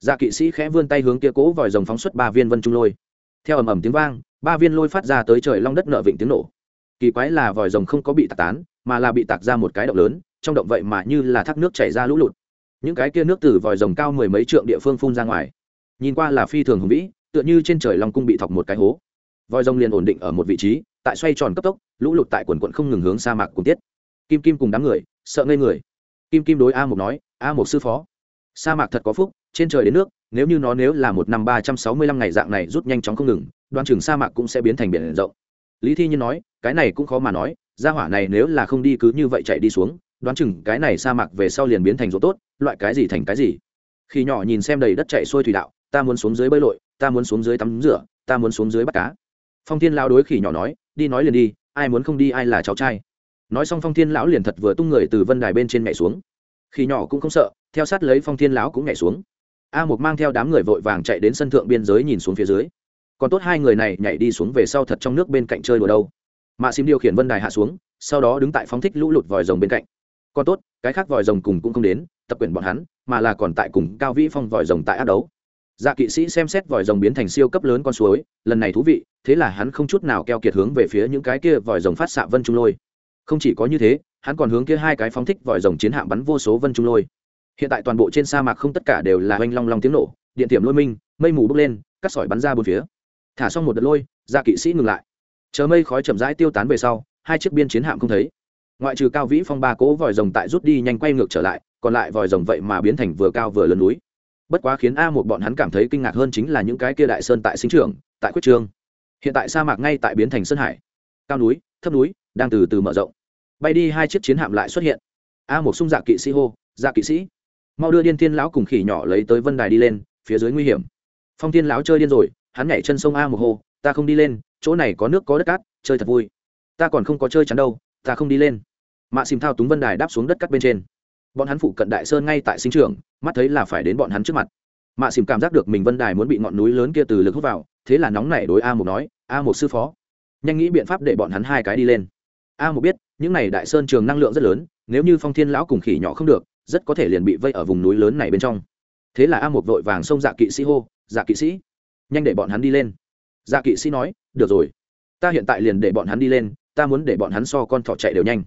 Dạ kỵ sĩ khẽ vươn tay hướng kia cỗ vòi rồng phóng xuất ba viên vân trung lôi. Theo ầm ầm tiếng vang, ba viên lôi phát ra tới trời long đất nợ vịnh tiếng nổ. Kỳ quái là vòi rồng không có bị tạc tán, mà là bị tạc ra một cái động lớn, trong động vậy mà như là thác nước chảy ra lũ lụt. Những cái kia nước từ vòi rồng cao mười mấy trượng địa phương phun ra ngoài. Nhìn qua là phi thường hùng vĩ, tựa như trên trời long cung bị thọc một cái hố. Vòi rồng liền ổn định ở một vị trí, tại xoay tròn cấp tốc, lũ lụt tại quần quận không ngừng hướng sa mạc cùng tiết. Kim kim cùng đám người, sợ ngây người kim kim đối a Mục nói, a Mục sư phó, sa mạc thật có phúc, trên trời đến nước, nếu như nó nếu là một năm ba trăm sáu mươi lăm ngày dạng này rút nhanh chóng không ngừng, đoan chừng sa mạc cũng sẽ biến thành biển rộng. Lý thi nhiên nói, cái này cũng khó mà nói, gia hỏa này nếu là không đi cứ như vậy chạy đi xuống đoán chừng cái này sa mạc về sau liền biến thành rỗ tốt, loại cái gì thành cái gì? Khi nhỏ nhìn xem đầy đất chạy xuôi thủy đạo, ta muốn xuống dưới bơi lội, ta muốn xuống dưới tắm rửa, ta muốn xuống dưới bắt cá. Phong thiên lao đối khỉ nhỏ nói, đi nói liền đi, ai muốn không đi ai là cháu trai nói xong phong thiên lão liền thật vừa tung người từ vân đài bên trên nhảy xuống. Khi nhỏ cũng không sợ, theo sát lấy phong thiên lão cũng nhảy xuống. A một mang theo đám người vội vàng chạy đến sân thượng biên giới nhìn xuống phía dưới. Còn tốt hai người này nhảy đi xuống về sau thật trong nước bên cạnh chơi đùa đâu. Mạ xím điều khiển vân đài hạ xuống, sau đó đứng tại phóng thích lũ lụt vòi rồng bên cạnh. Còn tốt, cái khác vòi rồng cùng cũng không đến, tập quyền bọn hắn, mà là còn tại cùng cao vĩ phong vòi rồng tại áp đấu. Dạ kỵ sĩ xem xét vòi rồng biến thành siêu cấp lớn con suối, lần này thú vị, thế là hắn không chút nào keo kiệt hướng về phía những cái kia vòi rồng phát xạ vân trung lôi không chỉ có như thế, hắn còn hướng kia hai cái phóng thích vòi rồng chiến hạm bắn vô số vân trung lôi. Hiện tại toàn bộ trên sa mạc không tất cả đều là oanh long long tiếng nổ, điện tiệm lôi minh, mây mù bốc lên, cắt sỏi bắn ra bốn phía. Thả xong một đợt lôi ra kỵ sĩ ngừng lại. Chờ mây khói chậm rãi tiêu tán về sau, hai chiếc biên chiến hạm không thấy. Ngoại trừ cao vĩ phong ba cố vòi rồng tại rút đi nhanh quay ngược trở lại, còn lại vòi rồng vậy mà biến thành vừa cao vừa lớn núi. Bất quá khiến a một bọn hắn cảm thấy kinh ngạc hơn chính là những cái kia đại sơn tại sinh trưởng, tại quyết trương. Hiện tại sa mạc ngay tại biến thành sơn hải. Cao núi, thấp núi, đang từ từ mở rộng bay đi hai chiếc chiến hạm lại xuất hiện. A một sung dạ kỵ sĩ hô dạ kỵ sĩ. Mau đưa điên thiên lão cùng khỉ nhỏ lấy tới vân đài đi lên, phía dưới nguy hiểm. Phong thiên lão chơi điên rồi, hắn nhảy chân sông a một hô, ta không đi lên, chỗ này có nước có đất cát, chơi thật vui. Ta còn không có chơi chắn đâu, ta không đi lên. Mạ xìm thao túng vân đài đáp xuống đất cắt bên trên. Bọn hắn phụ cận đại sơn ngay tại sinh trường, mắt thấy là phải đến bọn hắn trước mặt. Mạ xìm cảm giác được mình vân đài muốn bị ngọn núi lớn kia từ lực hút vào, thế là nóng nảy đối a một nói, a một sư phó, nhanh nghĩ biện pháp để bọn hắn hai cái đi lên. A một biết những này đại sơn trường năng lượng rất lớn, nếu như phong thiên lão cùng khỉ nhỏ không được, rất có thể liền bị vây ở vùng núi lớn này bên trong. Thế là a một vội vàng xông dạ kỵ sĩ hô dạ kỵ sĩ, nhanh để bọn hắn đi lên. Dạ kỵ sĩ nói, được rồi, ta hiện tại liền để bọn hắn đi lên, ta muốn để bọn hắn so con thỏ chạy đều nhanh.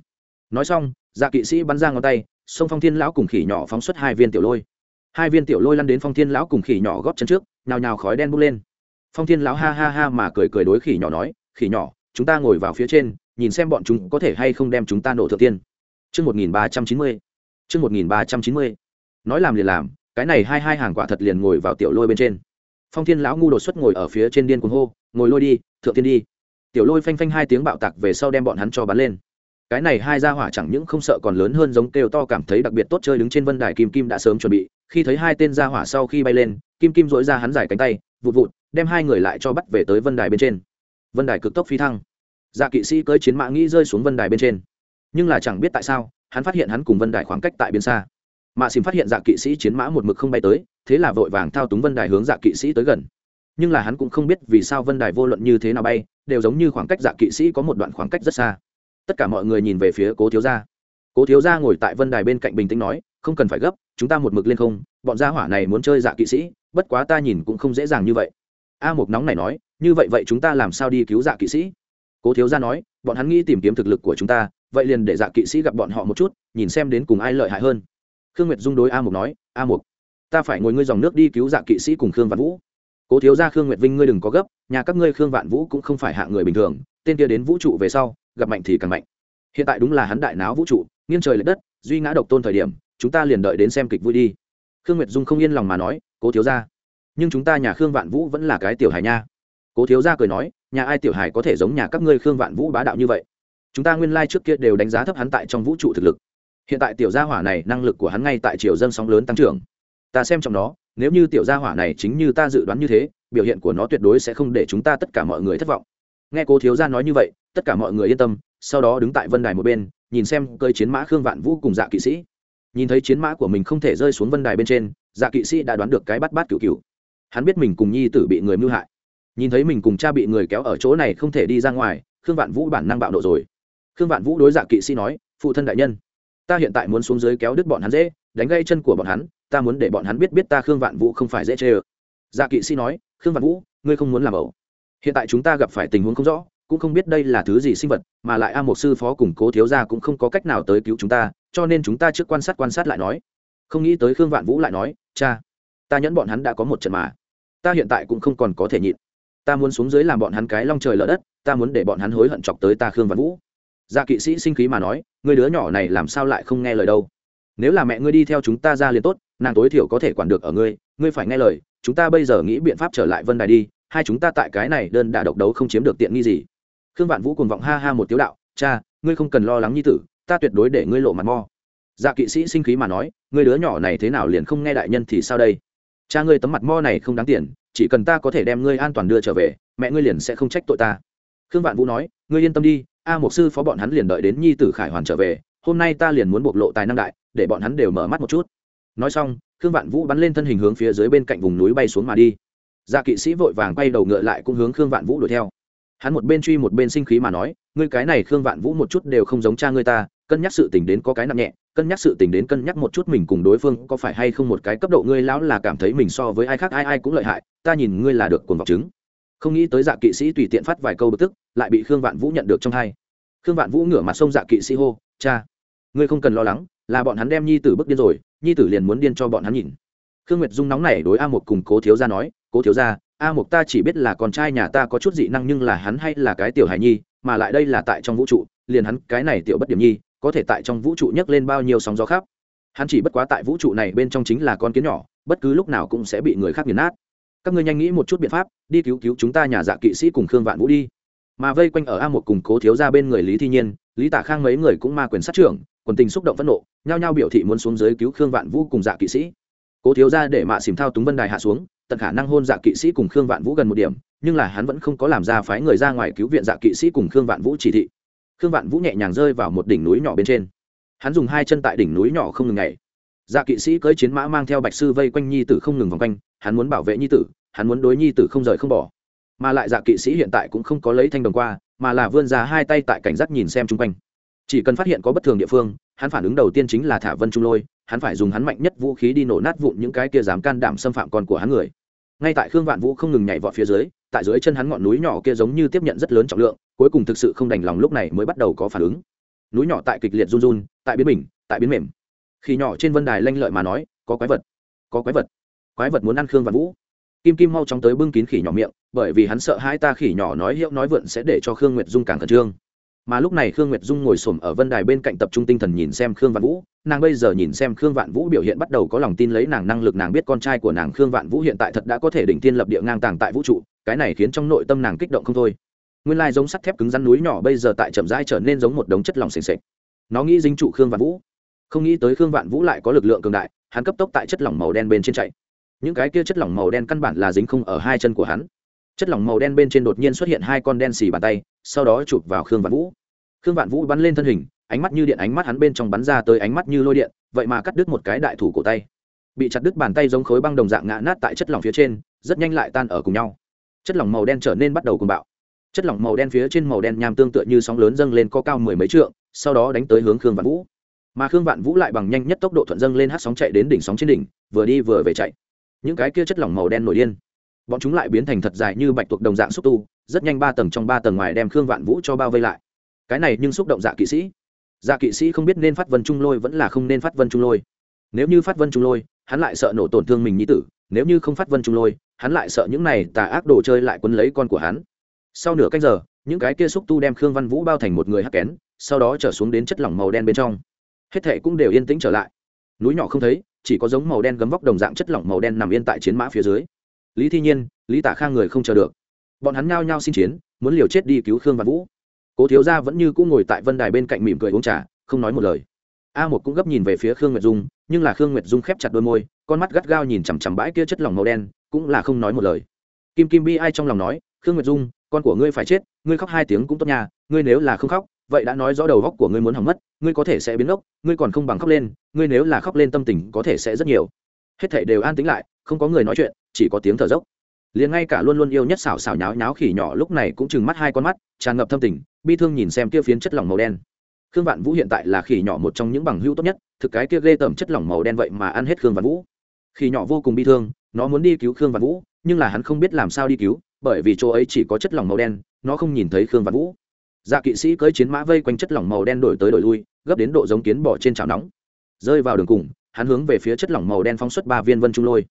Nói xong dạ kỵ sĩ bắn ra ngón tay, xông phong thiên lão cùng khỉ nhỏ phóng xuất hai viên tiểu lôi. Hai viên tiểu lôi lăn đến phong thiên lão cùng khỉ nhỏ góp chân trước nào nhào khói đen bốc lên. Phong thiên lão ha ha ha mà cười cười đối khỉ nhỏ nói, khỉ nhỏ, chúng ta ngồi vào phía trên nhìn xem bọn chúng có thể hay không đem chúng ta nổ thượng tiên Chương 1390. Chương 1390. Nói làm liền làm, cái này hai hai hàng quả thật liền ngồi vào tiểu lôi bên trên. Phong Thiên lão ngu đột xuất ngồi ở phía trên điên cuồng hô, ngồi lôi đi, thượng tiên đi. tiểu lôi phanh phanh hai tiếng bạo tạc về sau đem bọn hắn cho bắn lên cái này hai gia hỏa chẳng những không sợ còn lớn hơn giống kêu to cảm thấy đặc biệt tốt chơi đứng trên vân đài kim kim đã sớm chuẩn bị khi thấy hai tên gia hỏa sau khi bay lên kim kim dỗi ra hắn giải cánh tay vụt vụt đem hai người lại cho bắt về tới vân đài bên trên vân đài cực tốc phi thăng dạ kỵ sĩ cưỡi chiến mã nghĩ rơi xuống vân đài bên trên. Nhưng là chẳng biết tại sao, hắn phát hiện hắn cùng vân đài khoảng cách tại bên xa. Mạ xìm phát hiện dạ kỵ sĩ chiến mã một mực không bay tới, thế là vội vàng thao túng vân đài hướng dạ kỵ sĩ tới gần. Nhưng là hắn cũng không biết vì sao vân đài vô luận như thế nào bay, đều giống như khoảng cách dạ kỵ sĩ có một đoạn khoảng cách rất xa. Tất cả mọi người nhìn về phía cố thiếu gia. Cố thiếu gia ngồi tại vân đài bên cạnh bình tĩnh nói, không cần phải gấp, chúng ta một mực lên không, bọn gia hỏa này muốn chơi dạ kỵ sĩ, bất quá ta nhìn cũng không dễ dàng như vậy. A một nóng này nói, như vậy vậy chúng ta làm sao đi cứu dạ kỵ sĩ? Cố thiếu gia nói, bọn hắn nghĩ tìm kiếm thực lực của chúng ta, vậy liền để dạ kỵ sĩ gặp bọn họ một chút, nhìn xem đến cùng ai lợi hại hơn. Khương nguyệt dung đối a mục nói, a mục, ta phải ngồi ngươi dòng nước đi cứu dạ kỵ sĩ cùng khương vạn vũ. Cố thiếu gia khương nguyệt vinh ngươi đừng có gấp, nhà các ngươi khương vạn vũ cũng không phải hạng người bình thường, tên kia đến vũ trụ về sau, gặp mạnh thì càng mạnh. Hiện tại đúng là hắn đại náo vũ trụ, nghiêng trời l ệ đất, duy ngã độc tôn thời điểm, chúng ta liền đợi đến xem kịch vui đi. Khương nguyệt dung không yên lòng mà nói, cố thiếu gia, nhưng chúng ta nhà khương vạn vũ vẫn là cái tiểu hài nha. Cố thiếu gia cười nói nhà ai tiểu hài có thể giống nhà các ngươi khương vạn vũ bá đạo như vậy? Chúng ta nguyên lai trước kia đều đánh giá thấp hắn tại trong vũ trụ thực lực. Hiện tại tiểu gia hỏa này, năng lực của hắn ngay tại triều dân sóng lớn tăng trưởng. Ta xem trong đó nếu như tiểu gia hỏa này chính như ta dự đoán như thế, biểu hiện của nó tuyệt đối sẽ không để chúng ta tất cả mọi người thất vọng. Nghe cô thiếu gia nói như vậy, tất cả mọi người yên tâm, sau đó đứng tại vân đài một bên, nhìn xem cơi chiến mã khương vạn vũ cùng dạ kỵ sĩ. Nhìn thấy chiến mã của mình không thể rơi xuống vân đài bên trên dạ kỵ sĩ đã đoán được cái bắt bát cựu cựu hắn biết mình cùng nhi tử bị người mưu hại nhìn thấy mình cùng cha bị người kéo ở chỗ này không thể đi ra ngoài, khương vạn vũ bản năng bạo nộ rồi. Khương vạn vũ đối dạ kỵ sĩ nói, phụ thân đại nhân, ta hiện tại muốn xuống dưới kéo đứt bọn hắn dễ, đánh gây chân của bọn hắn, ta muốn để bọn hắn biết biết ta khương vạn vũ không phải dễ chê ơ. Dạ kỵ sĩ nói, khương vạn vũ, ngươi không muốn làm ẩu. Hiện tại chúng ta gặp phải tình huống không rõ, cũng không biết đây là thứ gì sinh vật, mà lại a một sư phó củng cố thiếu gia cũng không có cách nào tới cứu chúng ta, cho nên chúng ta trước quan sát quan sát lại nói. Không nghĩ tới khương vạn vũ lại nói, cha, ta nhẫn bọn hắn đã có một trận mà. Ta hiện tại cũng không còn có thể nhịn ta muốn xuống dưới làm bọn hắn cái long trời lỡ đất, ta muốn để bọn hắn hối hận chọc tới ta khương vạn vũ. Dạ kỵ sĩ sinh khí mà nói, người đứa nhỏ này làm sao lại không nghe lời đâu? Nếu là mẹ ngươi đi theo chúng ta ra liền tốt, nàng tối thiểu có thể quản được ở ngươi ngươi phải nghe lời, chúng ta bây giờ nghĩ biện pháp trở lại vân đài đi, hai chúng ta tại cái này đơn đà độc đấu không chiếm được tiện nghi gì. Khương vạn vũ cùng vọng ha ha một tiếu đạo, cha, ngươi không cần lo lắng như tử, ta tuyệt đối để ngươi lộ mặt mo. Dạ kỵ sĩ sinh khí mà nói, ngươi đứa nhỏ này thế nào liền không nghe đại nhân thì sao đây? Cha ngươi tấm mặt mo này không đáng tiền chỉ cần ta có thể đem ngươi an toàn đưa trở về, mẹ ngươi liền sẽ không trách tội ta. Khương vạn vũ nói, ngươi yên tâm đi, a một sư phó bọn hắn liền đợi đến nhi tử khải hoàn trở về, hôm nay ta liền muốn bộc lộ tài năng đại, để bọn hắn đều mở mắt một chút. Nói xong, khương vạn vũ bắn lên thân hình hướng phía dưới bên cạnh vùng núi bay xuống mà đi. Dạ kỵ sĩ vội vàng quay đầu ngựa lại cũng hướng khương vạn vũ đuổi theo. Hắn một bên truy một bên sinh khí mà nói, ngươi cái này khương vạn vũ một chút đều không giống cha ngươi ta, cân nhắc sự tình đến có cái nặng nhẹ cân nhắc sự tình đến cân nhắc một chút mình cùng đối phương có phải hay không một cái cấp độ ngươi lão là cảm thấy mình so với ai khác ai ai cũng lợi hại, ta nhìn ngươi là được cuồng vọng chứng không nghĩ tới dạ kỵ sĩ tùy tiện phát vài câu bực tức, lại bị khương vạn vũ nhận được trong hai. Khương vạn vũ ngửa mặt sông dạ kỵ sĩ hô, cha, ngươi không cần lo lắng, là bọn hắn đem nhi tử bức điên rồi, nhi tử liền muốn điên cho bọn hắn nhìn. Khương nguyệt dung nóng này đối a một cùng cố thiếu gia nói, cố thiếu gia, a một ta chỉ biết là con trai nhà ta có chút dị năng nhưng là hắn hay là cái tiểu hài nhi, mà lại đây là tại trong vũ trụ, liền hắn cái này tiểu bất điểm nhi có thể tại trong vũ trụ nhấc lên bao nhiêu sóng gió khác. Hắn chỉ bất quá tại vũ trụ này bên trong chính là con kiến nhỏ, bất cứ lúc nào cũng sẽ bị người khác nghiền nát. Các ngươi nhanh nghĩ một chút biện pháp, đi cứu cứu chúng ta nhà dạ kỵ sĩ cùng khương vạn vũ đi. Mà vây quanh ở a một cùng cố thiếu ra bên người lý thi nhiên, lý tả khang mấy người cũng ma quyền sát trưởng, quần tình xúc động phẫn nộ, nhao nhao biểu thị muốn xuống dưới cứu khương vạn vũ cùng dạ kỵ sĩ. Cố thiếu ra để mạ xìm thao túng vân đài hạ xuống, tận khả năng hôn dạ kỵ sĩ cùng khương vạn vũ gần một điểm, nhưng là hắn vẫn không có làm ra phái người ra ngoài cứu viện dạ kỵ sĩ cùng khương vạn vũ chỉ thị khương vạn vũ nhẹ nhàng rơi vào một đỉnh núi nhỏ bên trên. Hắn dùng hai chân tại đỉnh núi nhỏ không ngừng nhảy. dạ kỵ sĩ cưỡi chiến mã mang theo bạch sư vây quanh nhi tử không ngừng vòng quanh, hắn muốn bảo vệ nhi tử, hắn muốn đối nhi tử không rời không bỏ. Mà lại dạ kỵ sĩ hiện tại cũng không có lấy thanh đồng qua, mà là vươn ra hai tay tại cảnh giác nhìn xem chung quanh. Chỉ cần phát hiện có bất thường địa phương, hắn phản ứng đầu tiên chính là thả vân trung lôi, hắn phải dùng hắn mạnh nhất vũ khí đi nổ nát vụn những cái kia dám can đảm xâm phạm con của hắn người. Ngay tại khương vạn vũ không ngừng nhảy vọt phía dưới, tại dưới chân hắn ngọn núi nhỏ kia giống như tiếp nhận rất lớn trọng lượng cuối cùng thực sự không đành lòng lúc này mới bắt đầu có phản ứng. Núi nhỏ tại kịch liệt run run, tại biến mình, tại biến mềm. Khi nhỏ trên vân đài lanh lợi mà nói, có quái vật, có quái vật. Quái vật muốn ăn khương vạn vũ. Kim kim mau chóng tới bưng kín khỉ nhỏ miệng, bởi vì hắn sợ hai ta khỉ nhỏ nói hiệu nói vượn sẽ để cho khương nguyệt dung càng khẩn trương. Mà lúc này khương nguyệt dung ngồi s ổ m ở vân đài bên cạnh tập trung tinh thần nhìn xem khương vạn vũ, nàng bây giờ nhìn xem khương vạn vũ biểu hiện bắt đầu có lòng tin lấy nàng năng lực nàng biết con trai của nàng khương vạn vũ hiện tại thật đã có thể đỉnh tiên lập địa ngang tàng tại vũ trụ, cái này khiến trong nội tâm nàng kích động không thôi nguyên lai giống sắt thép cứng rắn núi nhỏ bây giờ tại chậm rãi trở nên giống một đống chất lỏng sình ề nó nghĩ dính trụ khương vạn vũ. Không nghĩ tới khương vạn vũ lại có lực lượng cường đại, hắn cấp tốc tại chất lỏng màu đen bên trên chạy. Những cái kia chất lỏng màu đen căn bản là dính không ở hai chân của hắn. Chất lỏng màu đen bên trên đột nhiên xuất hiện hai con đen xì bàn tay, sau đó chụp vào khương vạn vũ. Khương vạn vũ bắn lên thân hình, ánh mắt như điện, ánh mắt hắn bên trong bắn ra tới ánh mắt như lôi điện, vậy mà cắt đứt một cái đại thủ cổ tay. Bị chặt đứt bàn tay giống khối băng đồng dạng ngã nát tại chất lỏng phía trên, rất nhanh lại tan ở cùng nhau. Chất lỏng màu đen trở nên bắt đầu cùng bạo chất lỏng màu đen phía trên màu đen nham tương tựa như sóng lớn dâng lên có cao mười mấy trượng, sau đó đánh tới hướng khương vạn vũ. Mà khương vạn vũ lại bằng nhanh nhất tốc độ thuận dâng lên hát sóng chạy đến đỉnh sóng trên đỉnh, vừa đi vừa về chạy. Những cái kia chất lỏng màu đen nổi điên, bọn chúng lại biến thành thật dài như bạch tuộc đồng dạng xúc tu, rất nhanh ba tầng trong ba tầng ngoài đem khương vạn vũ cho bao vây lại. Cái này nhưng xúc động dạ kỵ sĩ. Dạ kỵ sĩ không biết nên phát vân trung lôi vẫn là không nên phát vân trung lôi. Nếu như phát vân trung lôi, hắn lại sợ nổ tổn thương mình như tử, nếu như không phát vân trung lôi, hắn lại sợ những này tà ác đồ chơi lại quấn lấy con của hắn sau nửa cách giờ, những cái kia xúc tu đem khương văn vũ bao thành một người hắc kén, sau đó trở xuống đến chất lỏng màu đen bên trong. Hết thệ cũng đều yên tĩnh trở lại. Núi nhỏ không thấy, chỉ có giống màu đen gấm vóc đồng dạng chất lỏng màu đen nằm yên tại chiến mã phía dưới. Lý thi nhiên, lý tả khang người không chờ được. Bọn hắn nhao nhao xin chiến, muốn liều chết đi cứu khương văn vũ. Cố thiếu gia vẫn như cũng ngồi tại vân đài bên cạnh mỉm cười uống trà, không nói một lời. A một cũng gấp nhìn về phía khương nguyệt dung, nhưng là khương nguyệt dung khép chặt đôi môi, con mắt gắt gao nhìn chằm chằm bãi kia chất lỏng màu đen, cũng là không nói một lời. Kim kim bi ai trong lòng nói, khương nguyệt dung con của ngươi phải chết, ngươi khóc hai tiếng cũng tốt nhà ngươi nếu là không khóc, vậy đã nói rõ đầu góc của ngươi muốn hỏng mất, ngươi có thể sẽ biến ốc ngươi còn không bằng khóc lên, ngươi nếu là khóc lên tâm tình có thể sẽ rất nhiều. Hết thảy đều an tĩnh lại, không có người nói chuyện, chỉ có tiếng thở dốc. Liền ngay cả luôn luôn yêu nhất xảo xảo nháo nháo khỉ nhỏ lúc này cũng chừng mắt hai con mắt, tràn ngập thâm tình, bi thương nhìn xem kia phiến chất lỏng màu đen. Khương vạn vũ hiện tại là khỉ nhỏ một trong những bằng hữu tốt nhất, thực cái kia ghê tởm chất lỏng màu đen vậy mà ăn hết khương vạn vũ. Khỉ nhỏ vô cùng bi thương, nó muốn đi cứu khương vạn vũ, nhưng là hắn không biết làm sao đi cứu bởi vì chỗ ấy chỉ có chất lỏng màu đen, nó không nhìn thấy khương văn vũ. Dạ kỵ sĩ cưỡi chiến mã vây quanh chất lỏng màu đen đổi tới đổi lui, gấp đến độ giống kiến bỏ trên chảo nóng. Rơi vào đường cùng, hắn hướng về phía chất lỏng màu đen phóng xuất ba viên vân trung lôi.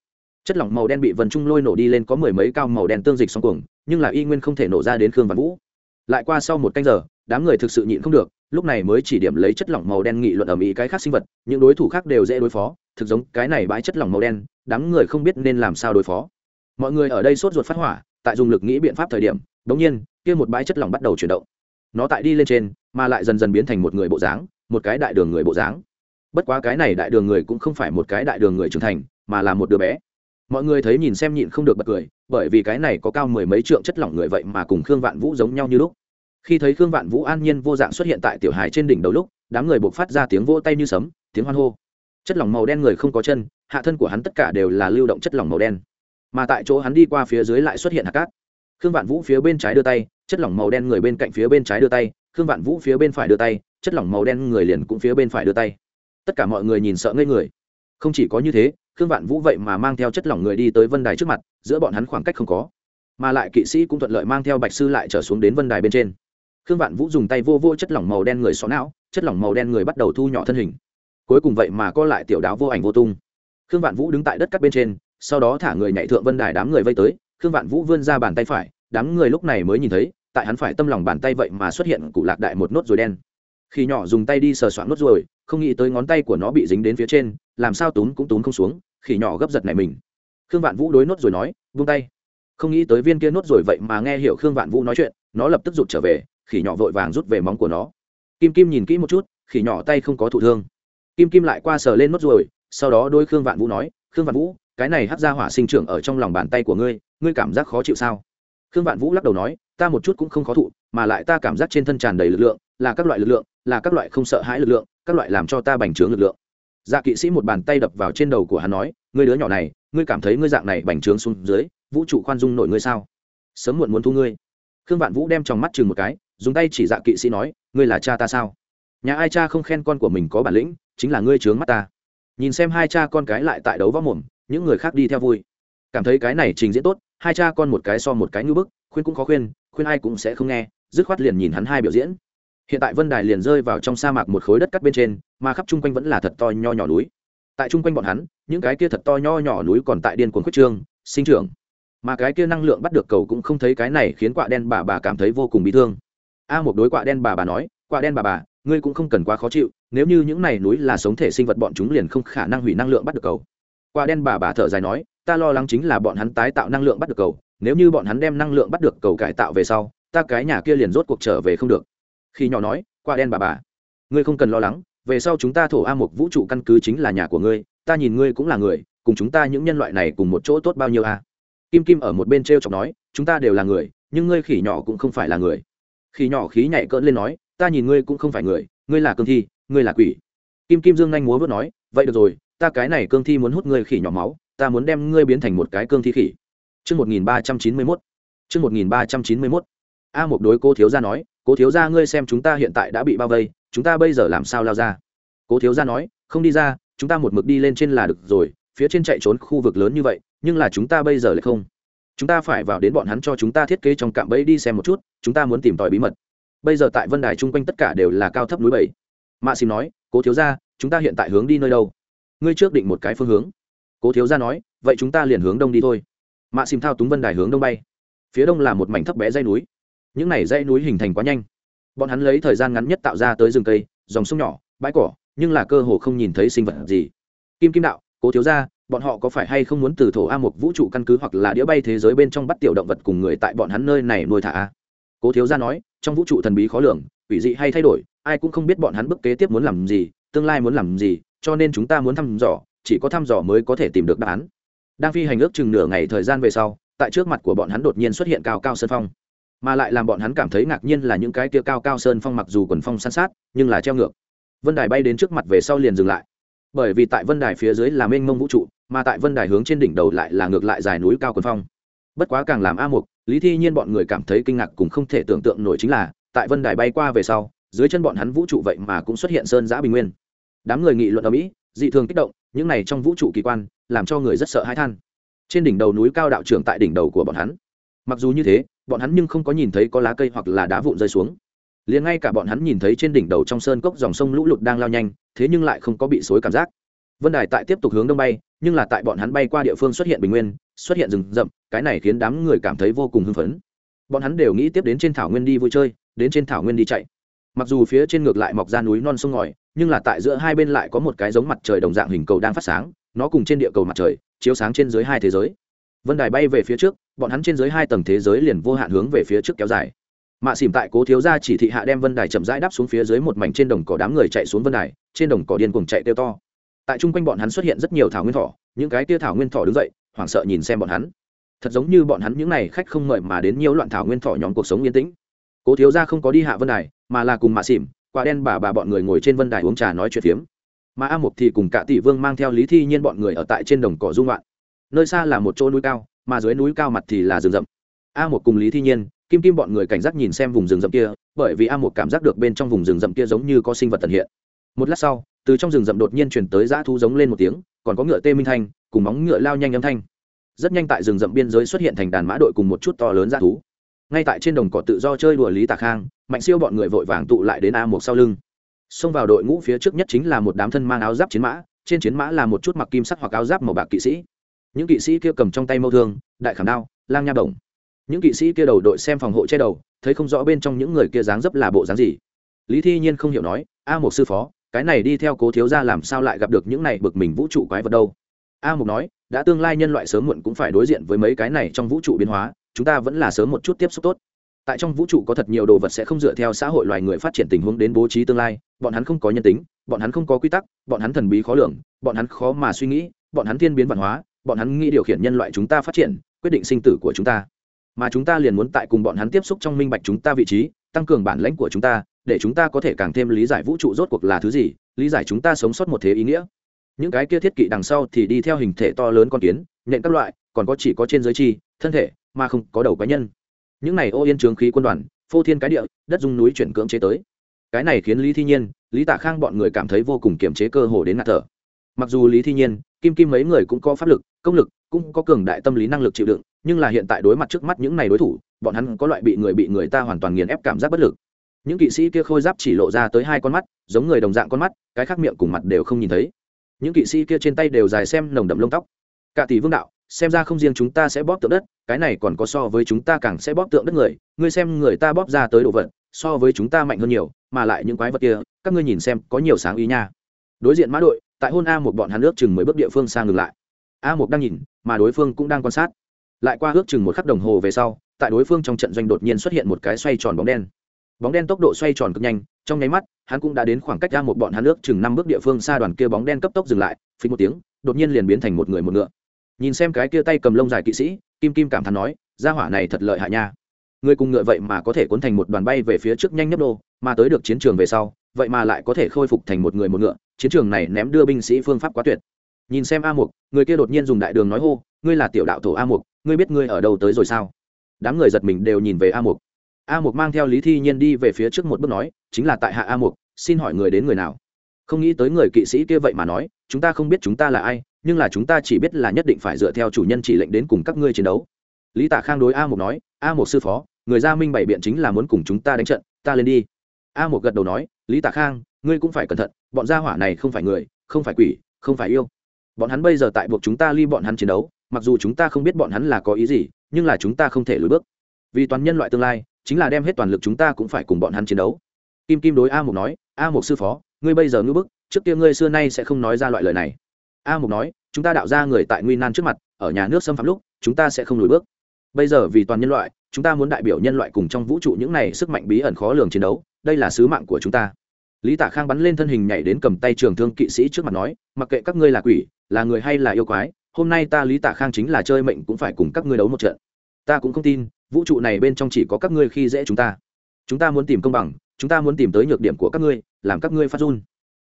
Chất lỏng màu đen bị vân trung lôi nổ đi lên có mười mấy cao màu đen tương dịch xong cuồng, nhưng là y nguyên không thể nổ ra đến khương văn vũ. Lại qua sau một canh giờ, đám người thực sự nhịn không được, lúc này mới chỉ điểm lấy chất lỏng màu đen nghị luận ở mỹ cái khác sinh vật, những đối thủ khác đều dễ đối phó, thực giống cái này bãi chất lỏng màu đen, đám người không biết nên làm sao đối phó. Mọi người ở đây sốt ruột phát hỏa tại dùng lực nghĩ biện pháp thời điểm đ nhiên, kia một bãi chất lỏng bắt đầu chuyển động. Nó tại đi lên trên, mà lại dần dần biến thành một người bộ dáng, một cái đại đường người bộ dáng. Bất quá cái này đại đường người cũng không phải một cái đại đường người trưởng thành, mà là một đứa bé. Mọi người thấy nhìn xem nhịn không được bật cười, bởi vì cái này có cao mười mấy trượng chất lỏng người vậy mà cùng khương vạn vũ giống nhau như lúc. Khi thấy khương vạn vũ an nhiên vô dạng xuất hiện tại tiểu hài trên đỉnh đầu lúc, đám người buộc phát ra tiếng vỗ tay như sấm, tiếng hoan hô. Chất lỏng màu đen người không có chân, hạ thân của hắn tất cả đều là lưu động chất lỏng màu đen mà tại chỗ hắn đi qua phía dưới lại xuất hiện hạt cát. Khương vạn vũ phía bên trái đưa tay, chất lỏng màu đen người bên cạnh phía bên trái đưa tay, khương vạn vũ phía bên phải đưa tay, chất lỏng màu đen người liền cũng phía bên phải đưa tay. Tất cả mọi người nhìn sợ ngây người. Không chỉ có như thế, khương vạn vũ vậy mà mang theo chất lỏng người đi tới vân đài trước mặt, giữa bọn hắn khoảng cách không có. Mà lại kỵ sĩ cũng thuận lợi mang theo bạch sư lại trở xuống đến vân đài bên trên. Khương vạn vũ dùng tay vô vô chất lỏng màu đen người xó não, chất lỏng màu đen người bắt đầu thu nhỏ thân hình. Cuối cùng vậy mà co lại tiểu đáo vô ảnh vô tung. Khương vạn vũ đứng tại đất cắt bên trên sau đó thả người nhảy thượng vân đài đám người vây tới, khương vạn vũ vươn ra bàn tay phải, đám người lúc này mới nhìn thấy, tại hắn phải tâm lòng bàn tay vậy mà xuất hiện cụ lạc đại một nốt ruồi đen. Khi nhỏ dùng tay đi sờ soạn nốt ruồi, không nghĩ tới ngón tay của nó bị dính đến phía trên, làm sao túm cũng túm không xuống, khi nhỏ gấp giật này mình. Khương vạn vũ đối nốt rồi nói, vung tay. Không nghĩ tới viên kia nốt rồi vậy mà nghe hiểu khương vạn vũ nói chuyện, nó lập tức rụt trở về khỉ nhỏ vội vàng rút về móng của nó. Kim kim nhìn kỹ một chút khỉ nhỏ tay không có thụ thương. Kim kim lại qua sờ lên nốt ruồi, sau đó đôi khương vạn vũ nói, khương vạn vũ cái này hát ra hỏa sinh trưởng ở trong lòng bàn tay của ngươi ngươi cảm giác khó chịu sao? Khương vạn vũ lắc đầu nói, ta một chút cũng không khó thụ, mà lại ta cảm giác trên thân tràn đầy lực lượng, là các loại lực lượng, là các loại không sợ hãi lực lượng, các loại làm cho ta bành trướng lực lượng. Dạ kỵ sĩ một bàn tay đập vào trên đầu của hắn nói, ngươi đứa nhỏ này, ngươi cảm thấy ngươi dạng này bành trướng xuống dưới, vũ trụ khoan dung nổi ngươi sao? Sớm muộn muốn thu ngươi. Khương vạn vũ đem trong mắt chừng một cái, dùng tay chỉ dạ kỵ sĩ nói, ngươi là cha ta sao? Nhà ai cha không khen con của mình có bản lĩnh, chính là ngươi trướng mắt ta. Nhìn xem hai cha con cái lại tại đấu võ mồm những người khác đi theo vui. Cảm thấy cái này trình diễn tốt, hai cha con một cái so một cái ngưỡng bức, khuyên cũng khó khuyên khuyên ai cũng sẽ không nghe, dứt khoát liền nhìn hắn hai biểu diễn. Hiện tại vân đài liền rơi vào trong sa mạc một khối đất cắt bên trên, mà khắp chung quanh vẫn là thật to nho nhỏ núi. Tại chung quanh bọn hắn, những cái kia thật to nho nhỏ núi còn tại điên cuồng khuyết trương, sinh trưởng. Mà cái kia năng lượng bắt được cầu cũng không thấy cái này khiến quạ đen bà bà cảm thấy vô cùng bị thương. A một đối quạ đen bà bà nói, quạ đen bà bà, ngươi cũng không cần quá khó chịu, nếu như những này núi là sống thể sinh vật bọn chúng liền không khả năng hủy năng lượng bắt được cầu. Quả đen bà bà thở dài nói, ta lo lắng chính là bọn hắn tái tạo năng lượng bắt được cầu, nếu như bọn hắn đem năng lượng bắt được cầu cải tạo về sau, ta cái nhà kia liền rốt cuộc trở về không được. Khi nhỏ nói, qua đen bà bà, ngươi không cần lo lắng, về sau chúng ta thổ a một vũ trụ căn cứ chính là nhà của ngươi, ta nhìn ngươi cũng là người, cùng chúng ta những nhân loại này cùng một chỗ tốt bao nhiêu a? Kim kim ở một bên trêu chọc nói, chúng ta đều là người, nhưng ngươi khỉ nhỏ cũng không phải là người. Khỉ nhỏ khí nhảy cỡn lên nói, ta nhìn ngươi cũng không phải người, ngươi là cương thi, ngươi là quỷ. Kim kim dương nhanh múa vớt nói, vậy được rồi ta cái này cương thi muốn hút ngươi khỉ nhỏ máu ta muốn đem ngươi biến thành một cái cương thi khỉ Chương 1391. Chương 1391. A một đối cố thiếu gia nói, cố thiếu gia ngươi xem chúng ta hiện tại đã bị bao vây, chúng ta bây giờ làm sao lao ra? Cố thiếu gia nói, không đi ra, chúng ta một mực đi lên trên là được rồi, phía trên chạy trốn khu vực lớn như vậy, nhưng là chúng ta bây giờ lại không. Chúng ta phải vào đến bọn hắn cho chúng ta thiết kế trong cạm bẫy đi xem một chút, chúng ta muốn tìm tòi bí mật. Bây giờ tại Vân Đài chung quanh tất cả đều là cao thấp núi bảy. Mạ Xìm nói, cố thiếu gia, chúng ta hiện tại hướng đi nơi đâu? Ngươi trước định một cái phương hướng. Cố thiếu gia nói, vậy chúng ta liền hướng đông đi thôi. Mạ xìm thao túng vân đài hướng đông bay. Phía đông là một mảnh thấp bé dây núi. Những này dây núi hình thành quá nhanh. Bọn hắn lấy thời gian ngắn nhất tạo ra tới rừng cây dòng sông nhỏ bãi cỏ nhưng là cơ hồ không nhìn thấy sinh vật gì. Kim kim đạo cố thiếu gia, bọn họ có phải hay không muốn từ thổ a một vũ trụ căn cứ hoặc là đĩa bay thế giới bên trong bắt tiểu động vật cùng người tại bọn hắn nơi này nuôi thả cố thiếu gia nói trong vũ trụ thần bí khó lường quỷ dị hay thay đổi ai cũng không biết bọn hắn bức kế tiếp muốn làm gì tương lai muốn làm gì cho nên chúng ta muốn thăm dò, chỉ có thăm dò mới có thể tìm được đáp án. Đang phi hành ước chừng nửa ngày thời gian về sau, tại trước mặt của bọn hắn đột nhiên xuất hiện cao cao sơn phong. Mà lại làm bọn hắn cảm thấy ngạc nhiên là những cái kia cao cao sơn phong mặc dù quần phong san sát, nhưng là treo ngược. Vân đài bay đến trước mặt về sau liền dừng lại. Bởi vì tại vân đài phía dưới là mênh mông vũ trụ, mà tại vân đài hướng trên đỉnh đầu lại là ngược lại dài núi cao quần phong. Bất quá càng làm a mục, lý thi nhiên bọn người cảm thấy kinh ngạc cùng không thể tưởng tượng nổi chính là, tại vân đài bay qua về sau, dưới chân bọn hắn vũ trụ vậy mà cũng xuất hiện sơn giã bình nguyên đám người nghị luận ở mỹ, dị thường kích động, những này trong vũ trụ kỳ quan, làm cho người rất sợ hãi than. Trên đỉnh đầu núi cao đạo trưởng tại đỉnh đầu của bọn hắn. Mặc dù như thế, bọn hắn nhưng không có nhìn thấy có lá cây hoặc là đá vụn rơi xuống. Liền ngay cả bọn hắn nhìn thấy trên đỉnh đầu trong sơn cốc dòng sông lũ lụt đang lao nhanh, thế nhưng lại không có bị xối cảm giác. Vân đài tại tiếp tục hướng đông bay, nhưng là tại bọn hắn bay qua địa phương xuất hiện bình nguyên, xuất hiện rừng rậm, cái này khiến đám người cảm thấy vô cùng hưng phấn. Bọn hắn đều nghĩ tiếp đến trên thảo nguyên đi vui chơi, đến trên thảo nguyên đi chạy. Mặc dù phía trên ngược lại mọc ra núi non sông ngòi nhưng là tại giữa hai bên lại có một cái giống mặt trời đồng dạng hình cầu đang phát sáng, nó cùng trên địa cầu mặt trời, chiếu sáng trên dưới hai thế giới. Vân đài bay về phía trước, bọn hắn trên dưới hai tầng thế giới liền vô hạn hướng về phía trước kéo dài. Mạ xỉm tại cố thiếu gia chỉ thị hạ đem vân đài chậm rãi đáp xuống phía dưới một mảnh trên đồng cỏ đám người chạy xuống vân đài, trên đồng cỏ điên cuồng chạy tiêu to. Tại chung quanh bọn hắn xuất hiện rất nhiều thảo nguyên thỏ, những cái tia thảo nguyên thỏ đứng dậy, hoảng sợ nhìn xem bọn hắn. Thật giống như bọn hắn những n à y khách không mời mà đến nhiều loạn thảo nguyên thỏ nhóm cuộc sống yên tĩnh. Cố thiếu gia không có đi hạ vân đài, mà là cùng mạ xỉm quả đen bà bà bọn người ngồi trên vân đài uống trà nói chuyện phiếm. Mà a mục thì cùng cả tỷ vương mang theo lý thi nhiên bọn người ở tại trên đồng cỏ dung loạn nơi xa là một chỗ núi cao, mà dưới núi cao mặt thì là rừng rậm. A Mục cùng lý thi nhiên, kim kim bọn người cảnh giác nhìn xem vùng rừng rậm kia, bởi vì a một cảm giác được bên trong vùng rừng rậm kia giống như có sinh vật tận hiện. Một lát sau, từ trong rừng rậm đột nhiên chuyển tới dã thu giống lên một tiếng, còn có ngựa tê minh thanh, cùng móng ngựa lao nhanh âm thanh. Rất nhanh tại rừng rậm biên giới xuất hiện thành đàn mã đội cùng một chút to lớn dã thú ngay tại trên đồng cỏ tự do chơi đùa lý Tạc khang, mạnh siêu bọn người vội vàng tụ lại đến a một sau lưng. Xông vào đội ngũ phía trước nhất chính là một đám thân mang áo giáp chiến mã, trên chiến mã là một chút mặc kim sắc hoặc áo giáp màu bạc kỵ sĩ. Những kỵ sĩ kia cầm trong tay mâu thương, đại khảm đao, lang nha đồng những kỵ sĩ kia đầu đội xem phòng hộ che đầu, thấy không rõ bên trong những người kia dáng dấp là bộ dáng gì. Lý thi nhiên không hiểu nói, a một sư phó, cái này đi theo cố thiếu ra làm sao lại gặp được những này bực mình vũ trụ quái vật đâu? A Mục nói, đã tương lai nhân loại sớm muộn cũng phải đối diện với mấy cái này trong vũ trụ biến hóa chúng ta vẫn là sớm một chút tiếp xúc tốt. Tại trong vũ trụ có thật nhiều đồ vật sẽ không dựa theo xã hội loài người phát triển tình huống đến bố trí tương lai, bọn hắn không có nhân tính, bọn hắn không có quy tắc, bọn hắn thần bí khó lường, bọn hắn khó mà suy nghĩ, bọn hắn thiên biến văn hóa, bọn hắn nghĩ điều khiển nhân loại chúng ta phát triển, quyết định sinh tử của chúng ta. Mà chúng ta liền muốn tại cùng bọn hắn tiếp xúc trong minh bạch chúng ta vị trí, tăng cường bản lãnh của chúng ta, để chúng ta có thể càng thêm lý giải vũ trụ rốt cuộc là thứ gì, lý giải chúng ta sống sót một thế ý nghĩa. Những cái kia thiết kỵ đằng sau thì đi theo hình thể to lớn con kiến, nhện các loại, còn có chỉ có trên giới chi, thân thể mà không có đầu cá nhân. Những này ô yên trướng khí quân đoàn, phô thiên cái địa, đất dung núi chuyển cưỡng chế tới. Cái này khiến lý thi nhiên, lý tạ khang bọn người cảm thấy vô cùng kiềm chế cơ hồ đến ngạt thở. Mặc dù lý thi nhiên, kim kim mấy người cũng có pháp lực, công lực, cũng có cường đại tâm lý năng lực chịu đựng, nhưng là hiện tại đối mặt trước mắt những này đối thủ, bọn hắn có loại bị người bị người ta hoàn toàn nghiền ép cảm giác bất lực. Những kỵ sĩ kia khôi giáp chỉ lộ ra tới hai con mắt, giống người đồng dạng con mắt, cái khác miệng cùng mặt đều không nhìn thấy. Những kỵ sĩ kia trên tay đều dài xem nồng đậm lông tóc. Cả tỷ vương đạo xem ra không riêng chúng ta sẽ bóp tượng đất, cái này còn có so với chúng ta càng sẽ bóp tượng đất người. Ngươi xem người ta bóp ra tới đồ vật, so với chúng ta mạnh hơn nhiều, mà lại những quái vật kia, các ngươi nhìn xem có nhiều sáng ý nha. Đối diện mã đội, tại hôn a một bọn hắn ước chừng mới bước địa phương sang ngừng lại. A một đang nhìn, mà đối phương cũng đang quan sát. Lại qua ước chừng một khắc đồng hồ về sau, tại đối phương trong trận doanh đột nhiên xuất hiện một cái xoay tròn bóng đen. Bóng đen tốc độ xoay tròn cực nhanh, trong nháy mắt, hắn cũng đã đến khoảng cách ra một bọn hắn nước chừng năm bước địa phương xa đoàn kia bóng đen cấp tốc dừng lại, phí một tiếng, đột nhiên liền biến thành một người một ngựa nhìn xem cái kia tay cầm lông dài kỵ sĩ, kim kim cảm thán nói ra hỏa này thật lợi hại nha. Người cùng ngựa vậy mà có thể cuốn thành một đoàn bay về phía trước nhanh nhất đô, mà tới được chiến trường về sau, vậy mà lại có thể khôi phục thành một người một ngựa, chiến trường này ném đưa binh sĩ phương pháp quá tuyệt. Nhìn xem a mục, người kia đột nhiên dùng đại đường nói hô, ngươi là tiểu đạo thổ a mục, ngươi biết ngươi ở đâu tới rồi sao? Đám người giật mình đều nhìn về a mục. A mục mang theo lý thi nhiên đi về phía trước một bước nói, chính là tại hạ a mục, xin hỏi người đến người nào? Không nghĩ tới người kỵ sĩ kia vậy mà nói, chúng ta không biết chúng ta là ai nhưng là chúng ta chỉ biết là nhất định phải dựa theo chủ nhân chỉ lệnh đến cùng các ngươi chiến đấu. Lý tạ khang đối a mục nói, a mục sư phó, người gia minh bảy biện chính là muốn cùng chúng ta đánh trận, ta lên đi. A mục gật đầu nói, lý tạ khang, ngươi cũng phải cẩn thận, bọn gia hỏa này không phải người, không phải quỷ, không phải yêu. Bọn hắn bây giờ tại buộc chúng ta ly bọn hắn chiến đấu, mặc dù chúng ta không biết bọn hắn là có ý gì, nhưng là chúng ta không thể lùi bước. Vì toàn nhân loại tương lai, chính là đem hết toàn lực chúng ta cũng phải cùng bọn hắn chiến đấu. Kim kim đối a mục nói, a mục sư phó, ngươi bây giờ ngưỡng bức, trước kia ngươi xưa nay sẽ không nói ra loại lời này a mục nói, chúng ta đạo ra người tại nguy nan trước mặt, ở nhà nước xâm phạm lúc, chúng ta sẽ không lùi bước. Bây giờ vì toàn nhân loại, chúng ta muốn đại biểu nhân loại cùng trong vũ trụ những này sức mạnh bí ẩn khó lường chiến đấu, đây là sứ mạng của chúng ta. Lý tả khang bắn lên thân hình nhảy đến cầm tay trường thương kỵ sĩ trước mặt nói, mặc kệ các ngươi là quỷ, là người hay là yêu quái, hôm nay ta lý tả khang chính là chơi mệnh cũng phải cùng các ngươi đấu một trận. Ta cũng không tin, vũ trụ này bên trong chỉ có các ngươi khi dễ chúng ta. Chúng ta muốn tìm công bằng, chúng ta muốn tìm tới nhược điểm của các ngươi, làm các ngươi phát run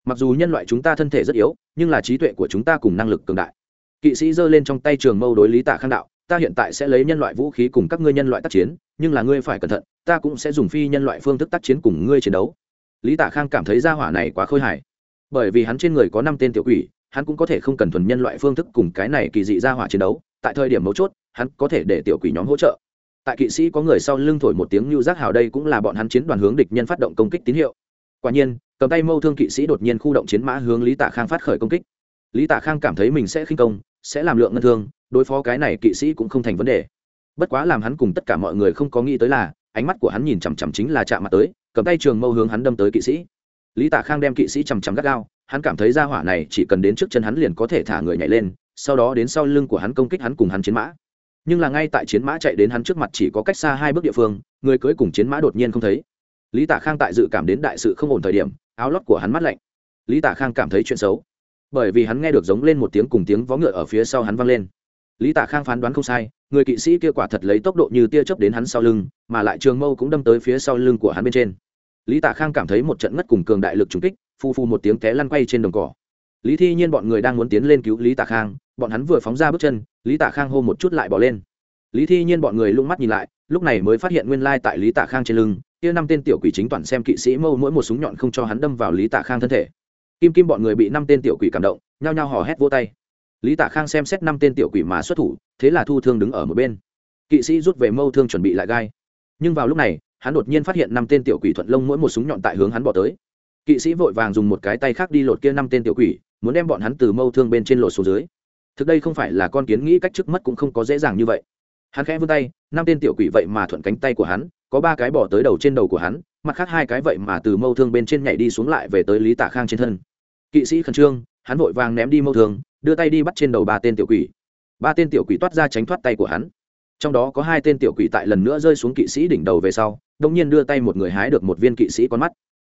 mặc dù nhân loại chúng ta thân thể rất yếu, nhưng là trí tuệ của chúng ta cùng năng lực cường đại. Kỵ sĩ giơ lên trong tay trường mâu đối lý tạ khang đạo, ta hiện tại sẽ lấy nhân loại vũ khí cùng các ngươi nhân loại tác chiến, nhưng là ngươi phải cẩn thận, ta cũng sẽ dùng phi nhân loại phương thức tác chiến cùng ngươi chiến đấu. Lý tạ khang cảm thấy gia hỏa này quá khôi hài. Bởi vì hắn trên người có năm tên tiểu quỷ, hắn cũng có thể không cần thuần nhân loại phương thức cùng cái này kỳ dị gia hỏa chiến đấu, tại thời điểm mấu chốt, hắn có thể để tiểu quỷ nhóm hỗ trợ. Tại kỵ sĩ có người sau lưng thổi một tiếng như giác hào đây cũng là bọn hắn chiến đoàn hướng địch nhân phát động công kích tín hiệu. Quả nhiên cầm tay mâu thương kỵ sĩ đột nhiên khu động chiến mã hướng lý tạ khang phát khởi công kích lý tạ khang cảm thấy mình sẽ khinh công sẽ làm lượng ngân thương đối phó cái này kỵ sĩ cũng không thành vấn đề bất quá làm hắn cùng tất cả mọi người không có nghĩ tới là ánh mắt của hắn nhìn chằm chằm chính là chạm mặt tới cầm tay trường mâu hướng hắn đâm tới kỵ sĩ lý tạ khang đem kỵ sĩ chằm chằm gắt gao hắn cảm thấy ra hỏa này chỉ cần đến trước chân hắn liền có thể thả người nhảy lên sau đó đến sau lưng của hắn công kích hắn cùng hắn chiến mã nhưng là ngay tại chiến mã chạy đến hắn trước mặt chỉ có cách xa hai bước địa phương người cưới cùng chiến mã đột nhiên không thấy lý tạ khang tại dự cảm đến đại sự không ổn thời điểm áo lót của hắn mắt lạnh. Lý tạ khang cảm thấy chuyện xấu, bởi vì hắn nghe được giống lên một tiếng cùng tiếng vó ngựa ở phía sau hắn vang lên. Lý tạ khang phán đoán không sai, người kỵ sĩ kia quả thật lấy tốc độ như tia chớp đến hắn sau lưng, mà lại trường mâu cũng đâm tới phía sau lưng của hắn bên trên. Lý tạ khang cảm thấy một trận ngất cùng cường đại lực trúng kích phu phu một tiếng té lăn quay trên đồng cỏ. Lý thi nhiên bọn người đang muốn tiến lên cứu lý tạ khang, bọn hắn vừa phóng ra bước chân, lý tạ khang hô một chút lại bỏ lên. Lý thi nhiên bọn người lung mắt nhìn lại, lúc này mới phát hiện nguyên lai tại lý tạ khang trên lưng kia năm tên tiểu quỷ chính toàn xem kỵ sĩ mâu mỗi một súng nhọn không cho hắn đâm vào lý tạ khang thân thể. Kim kim bọn người bị năm tên tiểu quỷ cảm động, nhao nhao hò hét vô tay. Lý tạ khang xem xét năm tên tiểu quỷ mà xuất thủ, thế là thu thương đứng ở một bên. Kỵ sĩ rút về mâu thương chuẩn bị lại gai. Nhưng vào lúc này, hắn đột nhiên phát hiện năm tên tiểu quỷ thuận lông mỗi một súng nhọn tại hướng hắn bỏ tới. Kỵ sĩ vội vàng dùng một cái tay khác đi lột kia năm tên tiểu quỷ, muốn đem bọn hắn từ mâu thương bên trên lột xuống dưới. Thực đây không phải là con kiến nghĩ cách trước mất cũng không có dễ dàng như vậy. Hắn khẽ vươn tay, năm tên tiểu quỷ vậy mà thuận cánh tay của hắn có ba cái bỏ tới đầu trên đầu của hắn, mặt khác hai cái vậy mà từ mâu thương bên trên nhảy đi xuống lại về tới lý Tả khang trên thân. Kỵ sĩ khẩn trương, hắn vội vàng ném đi mâu thương, đưa tay đi bắt trên đầu ba tên tiểu quỷ. Ba tên tiểu quỷ toát ra tránh thoát tay của hắn. Trong đó có hai tên tiểu quỷ tại lần nữa rơi xuống kỵ sĩ đỉnh đầu về sau đông nhiên đưa tay một người hái được một viên kỵ sĩ con mắt.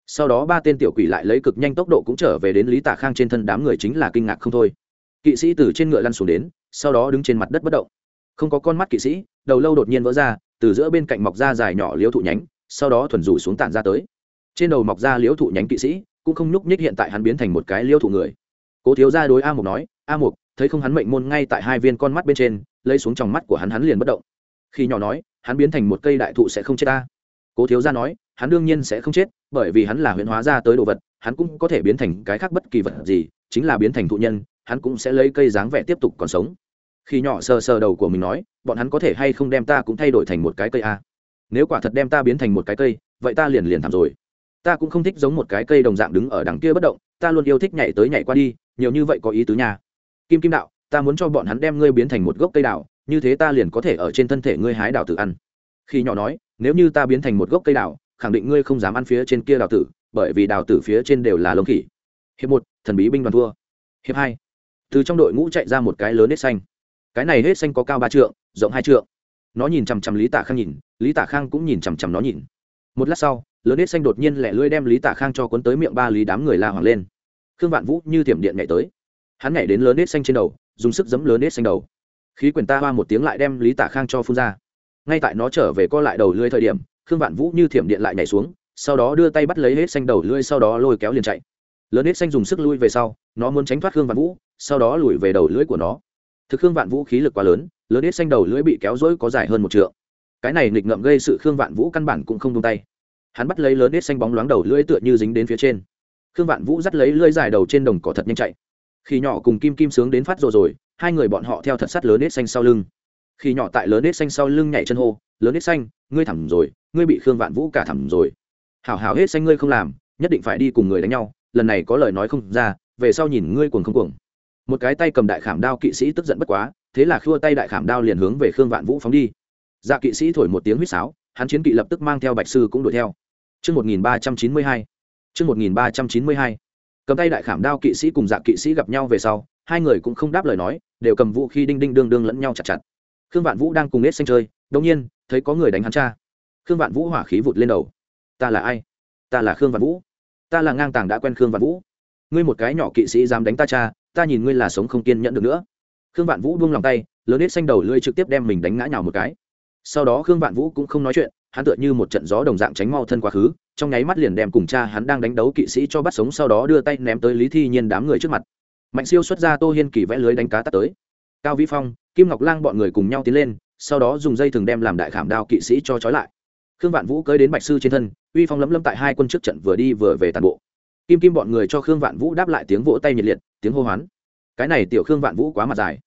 Sau đó ba tên tiểu quỷ lại lấy cực nhanh tốc độ cũng trở về đến lý Tả khang trên thân, đám người chính là kinh ngạc không thôi. Kỵ sĩ từ trên ngựa lăn xuống đến, sau đó đứng trên mặt đất bất động. Không có con mắt kỵ sĩ, đầu lâu đột nhiên vỡ ra từ giữa bên cạnh mọc ra dài nhỏ liễu thụ nhánh, sau đó thuần rủ xuống tản ra tới. Trên đầu mọc ra liễu thụ nhánh kỵ sĩ, cũng không nhúc nhích hiện tại hắn biến thành một cái liễu thụ người. Cố thiếu ra đối a mục nói, a mục, thấy không hắn mệnh môn ngay tại hai viên con mắt bên trên, lấy xuống trong mắt của hắn hắn liền bất động. Khi nhỏ nói, hắn biến thành một cây đại thụ sẽ không chết ta. Cố thiếu gia nói, hắn đương nhiên sẽ không chết, bởi vì hắn là huyễn hóa ra tới đồ vật, hắn cũng có thể biến thành cái khác bất kỳ vật gì, chính là biến thành thụ nhân, hắn cũng sẽ lấy cây dáng vẻ tiếp tục còn sống khi nhỏ sờ sờ đầu của mình nói, bọn hắn có thể hay không đem ta cũng thay đổi thành một cái cây a? Nếu quả thật đem ta biến thành một cái cây, vậy ta liền liền thảm rồi. Ta cũng không thích giống một cái cây đồng dạng đứng ở đằng kia bất động, ta luôn yêu thích nhảy tới nhảy qua đi, nhiều như vậy có ý tứ nha. Kim kim đạo, ta muốn cho bọn hắn đem ngươi biến thành một gốc cây đào, như thế ta liền có thể ở trên thân thể ngươi hái đào tự ăn. Khi nhỏ nói, nếu như ta biến thành một gốc cây đào, khẳng định ngươi không dám ăn phía trên kia đào tử, bởi vì đào tử phía trên đều là lông khỉ. Hiệp một, thần bí binh đoàn thua hiệp hai, từ trong đội ngũ chạy ra một cái lớn nết xanh cái này hết xanh có cao ba trượng, rộng hai trượng. Nó nhìn chằm chằm lý tả khang nhìn, lý tả khang cũng nhìn chằm chằm nó nhìn. Một lát sau, lớn nết xanh đột nhiên lẹ lưỡi đem lý tả khang cho cuốn tới miệng ba lý đám người la hoàng lên. Khương vạn vũ như thiểm điện nhảy tới. Hắn nhảy đến lớn nết xanh trên đầu, dùng sức giấm lớn nết xanh đầu. Khí quyển ta hoa một tiếng lại đem lý tả khang cho phun ra. Ngay tại nó trở về co lại đầu lưỡi thời điểm, khương vạn vũ như thiểm điện lại nhảy xuống, sau đó đưa tay bắt lấy hết xanh đầu lưỡi sau đó lôi kéo liền chạy. Lớn hết xanh dùng sức lui về sau, nó muốn tránh thoát khương vạn vũ, sau đó lùi về đầu lưỡi của nó thực khương vạn vũ khí lực quá lớn lớn ít xanh đầu lưỡi bị kéo dỗi có dài hơn một trượng. Cái này nghịch ngợm gây sự khương vạn vũ căn bản cũng không tung tay. Hắn bắt lấy lớn ít xanh bóng loáng đầu lưỡi tựa như dính đến phía trên. Khương vạn vũ dắt lấy lưỡi dài đầu trên đồng cỏ thật nhanh chạy. Khi nhỏ cùng kim kim sướng đến phát rồi rồi, hai người bọn họ theo thật sắt lớn ít xanh sau lưng. Khi nhỏ tại lớn ít xanh sau lưng nhảy chân hô, lớn hết xanh, ngươi thẳm rồi, ngươi bị khương vạn vũ cả thẳm rồi. Hảo hảo hết xanh ngươi không làm, nhất định phải đi cùng người đánh nhau, lần này có lời nói không ra, về sau nhìn ngươi cuồng không cuồng một cái tay cầm đại khảm đao kỵ sĩ tức giận bất quá thế là khua tay đại khảm đao liền hướng về khương vạn vũ phóng đi dạ kỵ sĩ thổi một tiếng huýt sáo hắn chiến kỵ lập tức mang theo bạch sư cũng đuổi theo Trước 1392. Trước 1392. Cầm tay đại khảm đao kỵ sĩ cùng dạ kỵ sĩ gặp nhau về sau, hai người cũng không đáp lời nói, đều cầm vũ khi đinh đinh đương đương lẫn nhau chặt chặt. Khương Vạn Vũ đang cùng Nết xanh chơi, đột nhiên, thấy có người đánh hắn cha. Khương Vạn Vũ hỏa khí vụt lên đầu. Ta là ai? Ta là Khương Vạn Vũ. Ta là ngang tàng đã quen Khương Vạn Vũ. Ngươi một cái nhỏ kỵ sĩ dám đánh ta cha, ta nhìn ngươi là sống không kiên nhẫn được nữa. Khương Vạn Vũ buông lòng tay, lớn hết xanh đầu lưỡi trực tiếp đem mình đánh ngã nhào một cái. Sau đó Khương Vạn Vũ cũng không nói chuyện, hắn tựa như một trận gió đồng dạng tránh mau thân quá khứ trong nháy mắt liền đem cùng cha hắn đang đánh đấu kỵ sĩ cho bắt sống sau đó đưa tay ném tới lý thi nhiên đám người trước mặt mạnh siêu xuất ra tô hiên kỳ vẽ lưới đánh cá tắt tới cao vĩ phong kim ngọc lang bọn người cùng nhau tiến lên sau đó dùng dây thừng đem làm đại khảm đao kỵ sĩ cho trói lại khương vạn vũ cưới đến bạch sư trên thân uy phong lấm lấm tại hai quân trước trận vừa đi vừa về tàn bộ kim kim bọn người cho khương vạn vũ đáp lại tiếng vỗ tay nhiệt liệt tiếng hô hoán. Cái này tiểu khương vạn vũ quá mặt dài.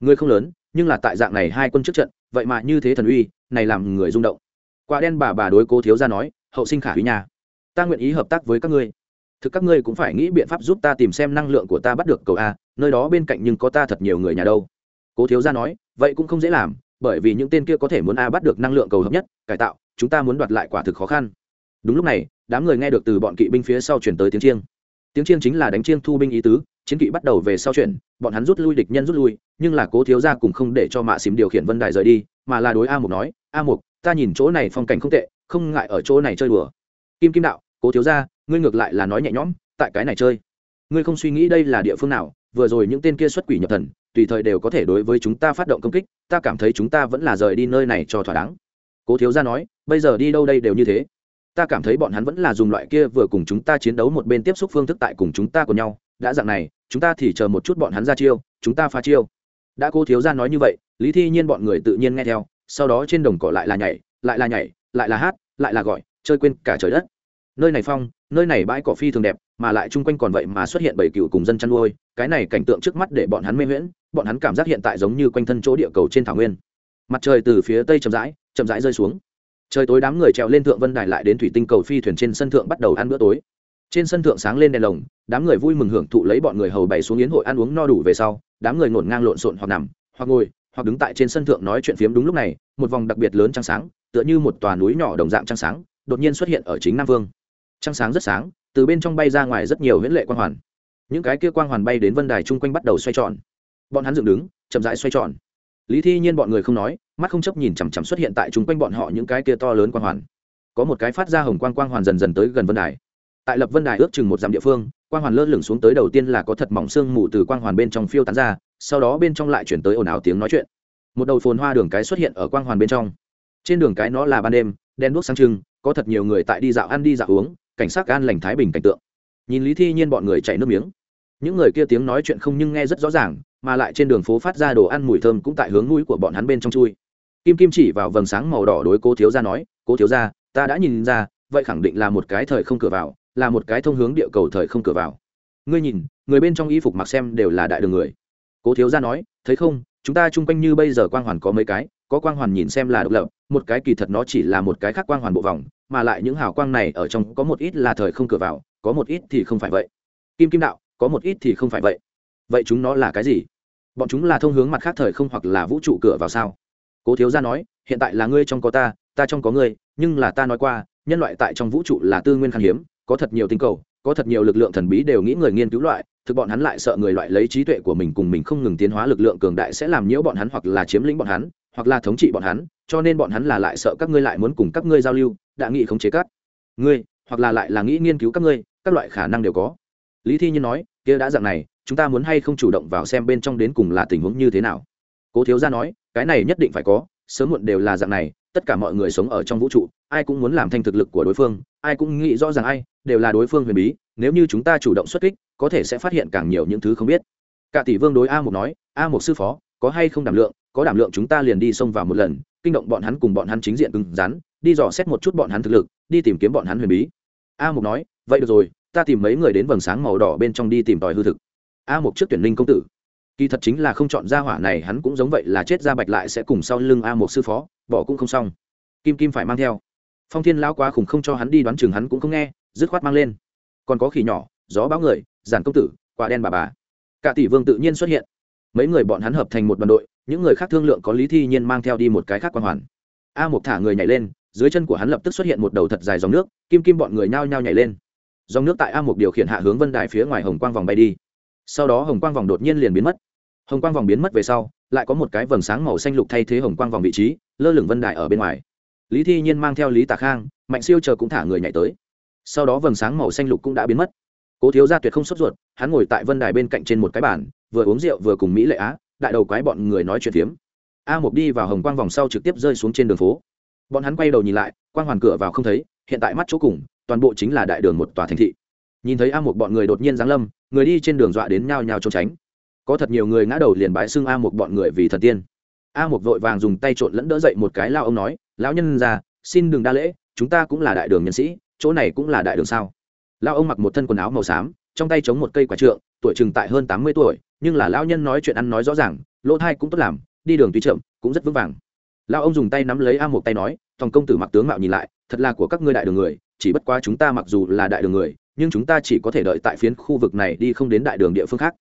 Người không lớn, nhưng là tại dạng này hai quân trước trận, vậy mà như thế thần uy, này làm người rung động. Quả đen bà bà đối cố thiếu ra nói, hậu sinh khả uy nhà. Ta nguyện ý hợp tác với các ngươi. Thực các ngươi cũng phải nghĩ biện pháp giúp ta tìm xem năng lượng của ta bắt được cầu a, nơi đó bên cạnh nhưng có ta thật nhiều người nhà đâu. Cố thiếu ra nói, vậy cũng không dễ làm, bởi vì những tên kia có thể muốn a bắt được năng lượng cầu hợp nhất, cải tạo, chúng ta muốn đoạt lại quả thực khó khăn. Đúng lúc này, đám người nghe được từ bọn kỵ binh phía sau chuyển tới tiếng chiêng. Tiếng chiêng chính là đánh chiêng thu binh ý tứ chiến kỵ bắt đầu về sau chuyển, bọn hắn rút lui, địch nhân rút lui, nhưng là cố thiếu ra cùng không để cho mạ xím điều khiển vân đài rời đi, mà là đối a mục nói, a mục, ta nhìn chỗ này phong cảnh không tệ, không ngại ở chỗ này chơi đùa. Kim kim đạo, cố thiếu ra ngươi ngược lại là nói nhẹ nhõm, tại cái này chơi. Ngươi không suy nghĩ đây là địa phương nào, vừa rồi những tên kia xuất quỷ nhập thần, tùy thời đều có thể đối với chúng ta phát động công kích, ta cảm thấy chúng ta vẫn là rời đi nơi này cho thỏa đáng. Cố thiếu ra nói, bây giờ đi đâu đây đều như thế. Ta cảm thấy bọn hắn vẫn là dùng loại kia vừa cùng chúng ta chiến đấu một bên tiếp xúc phương thức tại cùng chúng ta của nhau đã dạng này, chúng ta thì chờ một chút bọn hắn ra chiêu, chúng ta phá chiêu. Đã cô thiếu ra nói như vậy, lý thi nhiên bọn người tự nhiên nghe theo, sau đó trên đồng cỏ lại là nhảy, lại là nhảy, lại là hát, lại là gọi, chơi quên cả trời đất. Nơi này phong, nơi này bãi cỏ phi thường đẹp, mà lại chung quanh còn vậy mà xuất hiện bảy cựu cùng dân chăn nuôi, cái này cảnh tượng trước mắt để bọn hắn mê huyễn, bọn hắn cảm giác hiện tại giống như quanh thân chỗ địa cầu trên thảo nguyên. Mặt trời từ phía tây chậm rãi chậm rãi rơi xuống. Trời tối đám người trèo lên thượng vân đài lại đến thủy tinh cầu phi thuyền trên sân thượng bắt đầu ăn bữa tối trên sân thượng sáng lên đèn lồng, đám người vui mừng hưởng thụ lấy bọn người hầu bày xuống yến hội ăn uống no đủ về sau, đám người ngổn ngang lộn xộn hoặc nằm, hoặc ngồi, hoặc đứng tại trên sân thượng nói chuyện phiếm đúng lúc này, một vòng đặc biệt lớn trăng sáng, tựa như một tòa núi nhỏ đồng dạng trăng sáng, đột nhiên xuất hiện ở chính nam vương. Trăng sáng rất sáng, từ bên trong bay ra ngoài rất nhiều huyễn lệ quang hoàn. Những cái kia quang hoàn bay đến vân đài chung quanh bắt đầu xoay tròn. Bọn hắn dựng đứng, chậm rãi xoay tròn. Lý thi nhiên bọn người không nói, mắt không chấp nhìn chằm chằm xuất hiện tại chung quanh bọn họ những cái kia to lớn quang hoàn. Có một cái phát ra hồng quang quang hoàn dần dần tới gần vân đài tại lập vân đài ước chừng một dặm địa phương, quang hoàn lơ lửng xuống tới đầu tiên là có thật mỏng xương mù từ quang hoàn bên trong phiêu tán ra, sau đó bên trong lại chuyển tới ồn ào tiếng nói chuyện. Một đầu phồn hoa đường cái xuất hiện ở quang hoàn bên trong. Trên đường cái nó là ban đêm đen đuốc sáng trưng, có thật nhiều người tại đi dạo ăn đi dạo uống, cảnh sát gan lành thái bình cảnh tượng. Nhìn lý thi nhiên bọn người chạy nước miếng. Những người kia tiếng nói chuyện không nhưng nghe rất rõ ràng, mà lại trên đường phố phát ra đồ ăn mùi thơm cũng tại hướng mũi của bọn hắn bên trong chui. Kim kim chỉ vào vầng sáng màu đỏ đối cố thiếu gia nói, cố thiếu gia, ta đã nhìn ra, vậy khẳng định là một cái thời không cửa vào là một cái thông hướng địa cầu thời không cửa vào. Ngươi nhìn, người bên trong y phục mặc xem đều là đại đường người. Cố thiếu gia nói, thấy không, chúng ta chung quanh như bây giờ quang hoàn có mấy cái, có quang hoàn nhìn xem là độc lập, một cái kỳ thật nó chỉ là một cái khác quang hoàn bộ vòng, mà lại những hào quang này ở trong có một ít là thời không cửa vào, có một ít thì không phải vậy. Kim kim đạo, có một ít thì không phải vậy. Vậy chúng nó là cái gì? Bọn chúng là thông hướng mặt khác thời không hoặc là vũ trụ cửa vào sao? Cố thiếu gia nói, hiện tại là ngươi trong có ta ta trong có ngươi, nhưng là ta nói qua, nhân loại tại trong vũ trụ là tư nguyên khan hiếm có thật nhiều tinh cầu, có thật nhiều lực lượng thần bí đều nghĩ người nghiên cứu loại, thực bọn hắn lại sợ người loại lấy trí tuệ của mình cùng mình không ngừng tiến hóa lực lượng cường đại sẽ làm nhiễu bọn hắn hoặc là chiếm lĩnh bọn hắn, hoặc là thống trị bọn hắn, cho nên bọn hắn là lại sợ các ngươi lại muốn cùng các ngươi giao lưu, đã nghĩ khống chế các ngươi, hoặc là lại là nghĩ nghiên cứu các ngươi, các loại khả năng đều có. Lý thi nhiên nói, kia đã dạng này, chúng ta muốn hay không chủ động vào xem bên trong đến cùng là tình huống như thế nào? Cố thiếu gia nói, cái này nhất định phải có, sớm muộn đều là dạng này, tất cả mọi người sống ở trong vũ trụ, ai cũng muốn làm thanh thực lực của đối phương, ai cũng nghĩ rõ ràng ai đều là đối phương huyền bí, nếu như chúng ta chủ động xuất kích, có thể sẽ phát hiện càng nhiều những thứ không biết. Cả tỷ vương đối a một nói, a một sư phó, có hay không đảm lượng? Có đảm lượng chúng ta liền đi xông vào một lần, kinh động bọn hắn cùng bọn hắn chính diện cứng rắn, đi dò xét một chút bọn hắn thực lực, đi tìm kiếm bọn hắn huyền bí. A mục nói, vậy được rồi, ta tìm mấy người đến vầng sáng màu đỏ bên trong đi tìm tòi hư thực. A mục trước tuyển linh công tử. Kỳ thật chính là không chọn ra hỏa này, hắn cũng giống vậy là chết ra bạch lại sẽ cùng sau lưng a mục sư phó, bỏ cũng không xong. Kim kim phải mang theo. Phong thiên lão quá khủng không cho hắn đi đoán chừng hắn cũng không nghe dứt khoát mang lên. Còn có khỉ nhỏ, gió báo người, giản công tử, quả đen bà bà. Cả tỷ vương tự nhiên xuất hiện. Mấy người bọn hắn hợp thành một đoàn đội, những người khác thương lượng có lý thi nhiên mang theo đi một cái khác quan hoàn. A một thả người nhảy lên, dưới chân của hắn lập tức xuất hiện một đầu thật dài dòng nước, kim kim bọn người nhao nhao nhảy lên. Dòng nước tại a một điều khiển hạ hướng vân đài phía ngoài hồng quang vòng bay đi. Sau đó hồng quang vòng đột nhiên liền biến mất. Hồng quang vòng biến mất về sau, lại có một cái vầng sáng màu xanh lục thay thế hồng quang vòng vị trí, lơ lửng vân đài ở bên ngoài. Lý thi nhiên mang theo lý tạ khang, mạnh siêu chờ cũng thả người nhảy tới sau đó vầng sáng màu xanh lục cũng đã biến mất. Cố thiếu gia tuyệt không sốt ruột, hắn ngồi tại vân đài bên cạnh trên một cái bàn, vừa uống rượu vừa cùng mỹ lệ á, đại đầu quái bọn người nói chuyện phiếm. A một đi vào hồng quang vòng sau trực tiếp rơi xuống trên đường phố. Bọn hắn quay đầu nhìn lại, quang hoàn cửa vào không thấy, hiện tại mắt chỗ cùng, toàn bộ chính là đại đường một tòa thành thị. Nhìn thấy a một bọn người đột nhiên giáng lâm, người đi trên đường dọa đến nhao nhao trốn tránh. Có thật nhiều người ngã đầu liền bái xưng a một bọn người vì thần tiên. A một vội vàng dùng tay trộn lẫn đỡ dậy một cái lao ông nói, lão nhân già, xin đừng đa lễ, chúng ta cũng là đại đường nhân sĩ chỗ này cũng là đại đường sao? Lao ông mặc một thân quần áo màu xám, trong tay chống một cây quả trượng, tuổi chừng tại hơn tám mươi tuổi, nhưng là lão nhân nói chuyện ăn nói rõ ràng, lỗ thai cũng tốt làm, đi đường tuy chậm, cũng rất vững vàng. Lão ông dùng tay nắm lấy a một tay nói thòng công tử mặc tướng mạo nhìn lại, thật là của các ngươi đại đường người, chỉ bất quá chúng ta mặc dù là đại đường người, nhưng chúng ta chỉ có thể đợi tại phiến khu vực này đi không đến đại đường địa phương khác.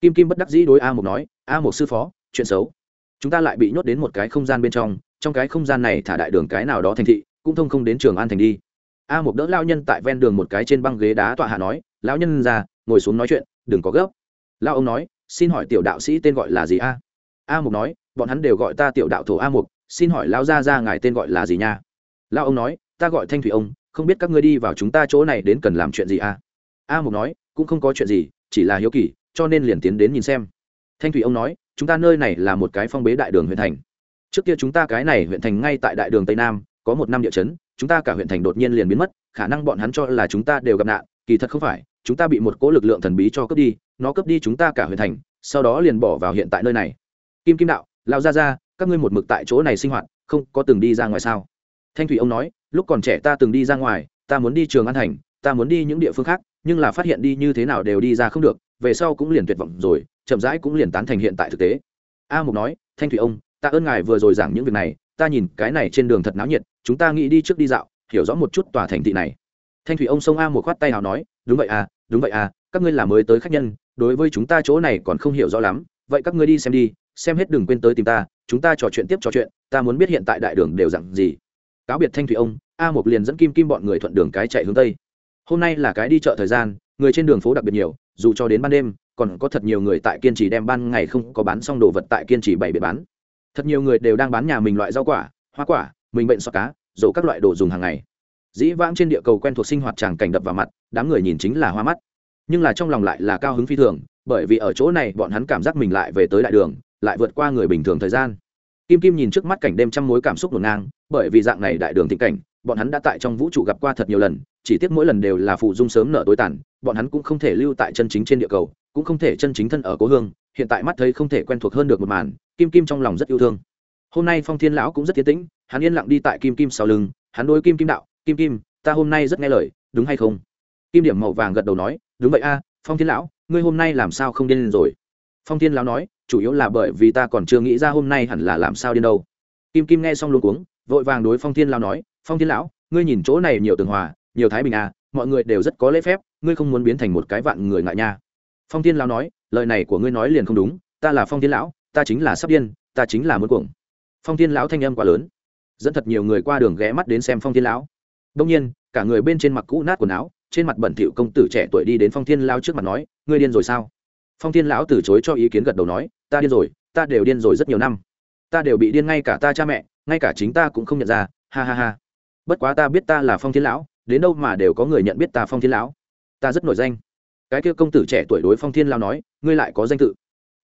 Kim kim bất đắc dĩ đối a một nói, a một sư phó, chuyện xấu. Chúng ta lại bị nhốt đến một cái không gian bên trong trong cái không gian này thả đại đường cái nào đó thành thị, cũng thông không đến trường an thành đi a một đỡ lao nhân tại ven đường một cái trên băng ghế đá tọa hạ nói, lão nhân ra ngồi xuống nói chuyện, đừng có gấp. Lao ông nói, xin hỏi tiểu đạo sĩ tên gọi là gì a? A mục nói, bọn hắn đều gọi ta tiểu đạo thổ a mục, xin hỏi lão gia ra ngài tên gọi là gì nha? Lao ông nói, ta gọi thanh thủy ông, không biết các ngươi đi vào chúng ta chỗ này đến cần làm chuyện gì a? A mục nói, cũng không có chuyện gì, chỉ là hiếu kỳ, cho nên liền tiến đến nhìn xem. Thanh thủy ông nói, chúng ta nơi này là một cái phong bế đại đường huyện thành. Trước kia chúng ta cái này huyện thành ngay tại đại đường tây nam có một năm địa chấn, chúng ta cả huyện thành đột nhiên liền biến mất, khả năng bọn hắn cho là chúng ta đều gặp nạn, kỳ thật không phải, chúng ta bị một cỗ lực lượng thần bí cho cướp đi, nó cướp đi chúng ta cả huyện thành, sau đó liền bỏ vào hiện tại nơi này. Kim kim đạo lao ra ra các ngươi một mực tại chỗ này sinh hoạt, không có từng đi ra ngoài sao? Thanh thủy ông nói, lúc còn trẻ ta từng đi ra ngoài, ta muốn đi trường an thành, ta muốn đi những địa phương khác, nhưng là phát hiện đi như thế nào đều đi ra không được, về sau cũng liền tuyệt vọng rồi, chậm rãi cũng liền tán thành hiện tại thực tế. A mục nói, thanh thủy ông ta ơn ngài vừa rồi giảng những việc này, ta nhìn cái này trên đường thật náo nhiệt chúng ta nghĩ đi trước đi dạo, hiểu rõ một chút tòa thành thị này. Thanh thủy ông sông a một khoát tay nào nói, đúng vậy à đúng vậy à các ngươi là mới tới khách nhân, đối với chúng ta chỗ này còn không hiểu rõ lắm, vậy các ngươi đi xem đi, xem hết đừng quên tới tìm ta, chúng ta trò chuyện tiếp trò chuyện, ta muốn biết hiện tại đại đường đều dặn gì. Cáo biệt thanh thủy ông, a một liền dẫn kim kim bọn người thuận đường cái chạy hướng tây. Hôm nay là cái đi chợ thời gian, người trên đường phố đặc biệt nhiều, dù cho đến ban đêm, còn có thật nhiều người tại kiên trì đem ban ngày không có bán xong đồ vật tại kiên trì bày biệt bán. Thật nhiều người đều đang bán nhà mình loại rau quả, hoa quả mình bệnh sọ cá, dầu các loại đồ dùng hàng ngày. Dĩ vãng trên địa cầu quen thuộc sinh hoạt tràng cảnh đập vào mặt, đám người nhìn chính là hoa mắt. Nhưng là trong lòng lại là cao hứng phi thường, bởi vì ở chỗ này bọn hắn cảm giác mình lại về tới đại đường, lại vượt qua người bình thường thời gian. Kim kim nhìn trước mắt cảnh đêm trăm mối cảm xúc ngổn ngang, bởi vì dạng này đại đường thịnh cảnh, bọn hắn đã tại trong vũ trụ gặp qua thật nhiều lần, chỉ tiếc mỗi lần đều là phụ dung sớm nở tối tàn, bọn hắn cũng không thể lưu tại chân chính trên địa cầu, cũng không thể chân chính thân ở cố hương, hiện tại mắt thấy không thể quen thuộc hơn được một màn, kim kim trong lòng rất yêu thương. Hôm nay phong thiên lão cũng rất tiến tĩnh hắn yên lặng đi tại kim kim sau lưng, hắn đôi kim kim đạo, kim kim, ta hôm nay rất nghe lời, đúng hay không? Kim điểm màu vàng gật đầu nói, đúng vậy a, phong thiên lão, ngươi hôm nay làm sao không điên lên rồi? Phong thiên lão nói, chủ yếu là bởi vì ta còn chưa nghĩ ra hôm nay hẳn là làm sao điên đâu. Kim kim nghe xong luôn cuống, vội vàng đối phong thiên lão nói, phong thiên lão, ngươi nhìn chỗ này nhiều tường hòa, nhiều thái bình à mọi người đều rất có lễ phép, ngươi không muốn biến thành một cái vạn người ngại nha. Phong thiên lão nói, lời này của ngươi nói liền không đúng, ta là phong thiên lão, ta chính là sắp điên, ta chính là muốn cuồng. Phong thiên lão thanh âm quá lớn dẫn thật nhiều người qua đường ghé mắt đến xem phong thiên lão. Đông nhiên, cả người bên trên mặc cũ nát quần áo, trên mặt bẩn thỉu công tử trẻ tuổi đi đến phong thiên lao trước mặt nói, ngươi điên rồi sao? Phong thiên lão từ chối cho ý kiến gật đầu nói, ta điên rồi, ta đều điên rồi rất nhiều năm. Ta đều bị điên ngay cả ta cha mẹ, ngay cả chính ta cũng không nhận ra, ha ha ha. Bất quá ta biết ta là phong thiên lão, đến đâu mà đều có người nhận biết ta phong thiên lão. Ta rất nổi danh. Cái kia công tử trẻ tuổi đối phong thiên lão nói, ngươi lại có danh tự.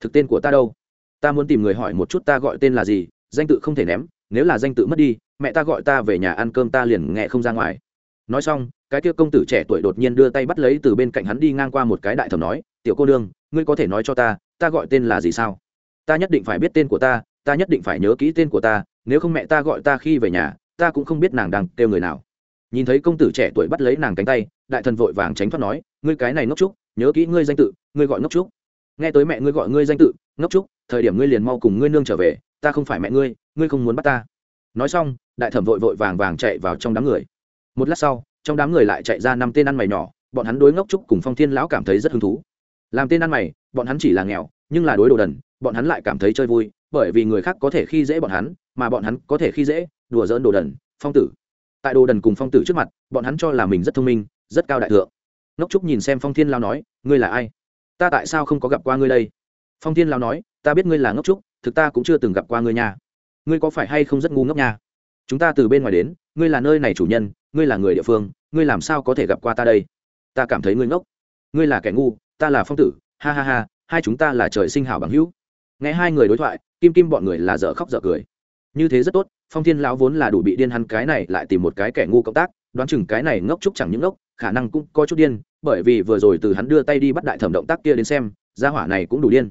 Thực tên của ta đâu? Ta muốn tìm người hỏi một chút ta gọi tên là gì, danh tự không thể ném nếu là danh tự mất đi, mẹ ta gọi ta về nhà ăn cơm ta liền nghe không ra ngoài. Nói xong, cái kia công tử trẻ tuổi đột nhiên đưa tay bắt lấy từ bên cạnh hắn đi ngang qua một cái đại thẩm nói, tiểu cô đương ngươi có thể nói cho ta ta gọi tên là gì sao? Ta nhất định phải biết tên của ta ta nhất định phải nhớ kỹ tên của ta, nếu không mẹ ta gọi ta khi về nhà, ta cũng không biết nàng đang kêu người nào. Nhìn thấy công tử trẻ tuổi bắt lấy nàng cánh tay, đại thần vội vàng tránh thoát nói, ngươi cái này ngốc trúc, nhớ kỹ ngươi danh tự, ngươi gọi ngốc trúc. Nghe tới mẹ ngươi gọi ngươi danh tự, ngốc trúc, thời điểm ngươi liền mau cùng ngươi nương trở về ta không phải mẹ ngươi ngươi không muốn bắt ta. Nói xong, đại thẩm vội vội vàng vàng chạy vào trong đám người. Một lát sau, trong đám người lại chạy ra năm tên ăn mày nhỏ, bọn hắn đối ngốc trúc cùng phong thiên lão cảm thấy rất hứng thú. Làm tên ăn mày, bọn hắn chỉ là nghèo, nhưng là đối đồ đần, bọn hắn lại cảm thấy chơi vui, bởi vì người khác có thể khi dễ bọn hắn, mà bọn hắn có thể khi dễ, đùa dỡn đồ đần, phong tử. Tại đồ đần cùng phong tử trước mặt, bọn hắn cho là mình rất thông minh, rất cao đại thượng. Ngốc trúc nhìn xem phong thiên lao nói, ngươi là ai? Ta tại sao không có gặp qua ngươi đây? Phong thiên lao nói, ta biết ngươi là ngốc trúc thực ta cũng chưa từng gặp qua ngươi nha. Ngươi có phải hay không rất ngu ngốc nha? Chúng ta từ bên ngoài đến, ngươi là nơi này chủ nhân, ngươi là người địa phương, ngươi làm sao có thể gặp qua ta đây? Ta cảm thấy ngươi ngốc. Ngươi là kẻ ngu, ta là phong tử, ha ha ha, hai chúng ta là trời sinh hảo bằng hữu. Nghe hai người đối thoại, kim kim bọn người là dở khóc dở cười. Như thế rất tốt, phong thiên lão vốn là đủ bị điên hắn cái này lại tìm một cái kẻ ngu cộng tác, đoán chừng cái này ngốc trúc chẳng những ngốc, khả năng cũng có chút điên, bởi vì vừa rồi từ hắn đưa tay đi bắt đại thẩm động tác kia đến xem, gia hỏa này cũng đủ điên.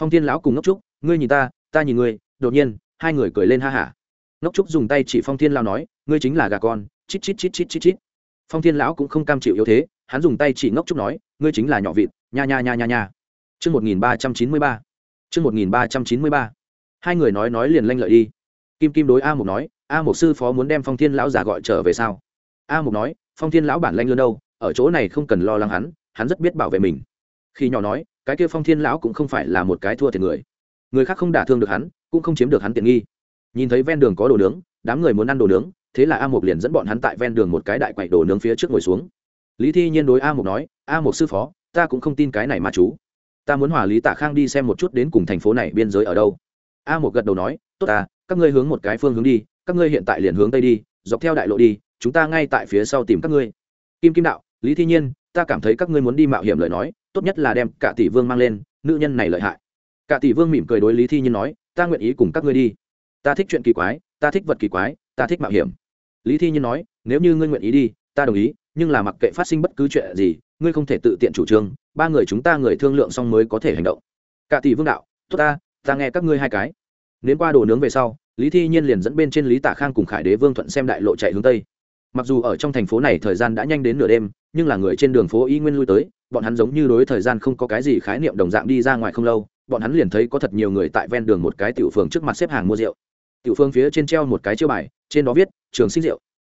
Phong thiên lão cùng ngốc trúc ngươi nhìn ta ta nhìn ngươi, đột nhiên, hai người cười lên ha hả. Ngốc trúc dùng tay chỉ phong thiên lão nói, ngươi chính là gà con, chít chít chít chít chít chít. Phong thiên lão cũng không cam chịu yếu thế, hắn dùng tay chỉ ngốc trúc nói, ngươi chính là nhỏ vịt, nha nha nha nha nha. Chương một nghìn ba trăm chín mươi ba. Chương một nghìn ba trăm chín mươi ba. Hai người nói nói liền lanh lợi đi. Kim kim đối a mục nói, a mục sư phó muốn đem phong thiên lão già gọi trở về sao? A mục nói, phong thiên lão bản lanh lươn đâu, ở chỗ này không cần lo lắng hắn hắn rất biết bảo vệ mình. Khi nhỏ nói, cái kia phong thiên lão cũng không phải là một cái thua thiệt người người khác không đả thương được hắn, cũng không chiếm được hắn tiện nghi. Nhìn thấy ven đường có đồ nướng, đám người muốn ăn đồ nướng, thế là a mục liền dẫn bọn hắn tại ven đường một cái đại quậy đồ nướng phía trước ngồi xuống. Lý thi nhiên đối a mục nói, a mục sư phó, ta cũng không tin cái này mà chú. Ta muốn hòa lý tạ khang đi xem một chút đến cùng thành phố này biên giới ở đâu. A một gật đầu nói, tốt à các ngươi hướng một cái phương hướng đi, các ngươi hiện tại liền hướng tây đi, dọc theo đại lộ đi, chúng ta ngay tại phía sau tìm các ngươi. Kim kim đạo, lý thi nhiên, ta cảm thấy các ngươi muốn đi mạo hiểm lời nói, tốt nhất là đem cả tỷ vương mang lên, nữ nhân này lợi hại cả tỷ vương mỉm cười đối lý thi nhiên nói, ta nguyện ý cùng các ngươi đi. Ta thích chuyện kỳ quái, ta thích vật kỳ quái, ta thích mạo hiểm. Lý thi nhiên nói, nếu như ngươi nguyện ý đi, ta đồng ý, nhưng là mặc kệ phát sinh bất cứ chuyện gì, ngươi không thể tự tiện chủ trương, ba người chúng ta người thương lượng xong mới có thể hành động. Cả tỷ vương đạo, tốt ta ta nghe các ngươi hai cái. Nếu qua đồ nướng về sau, lý thi nhiên liền dẫn bên trên lý Tả khang cùng khải đế vương thuận xem đại lộ chạy hướng tây. Mặc dù ở trong thành phố này thời gian đã nhanh đến nửa đêm, nhưng là người trên đường phố y nguyên lui tới, bọn hắn giống như đối thời gian không có cái gì khái niệm đồng dạng đi ra ngoài không lâu bọn hắn liền thấy có thật nhiều người tại ven đường một cái tiểu phường trước mặt xếp hàng mua rượu. Tiểu phường phía trên treo một cái chiêu bài, trên đó viết, trường sinh rượu.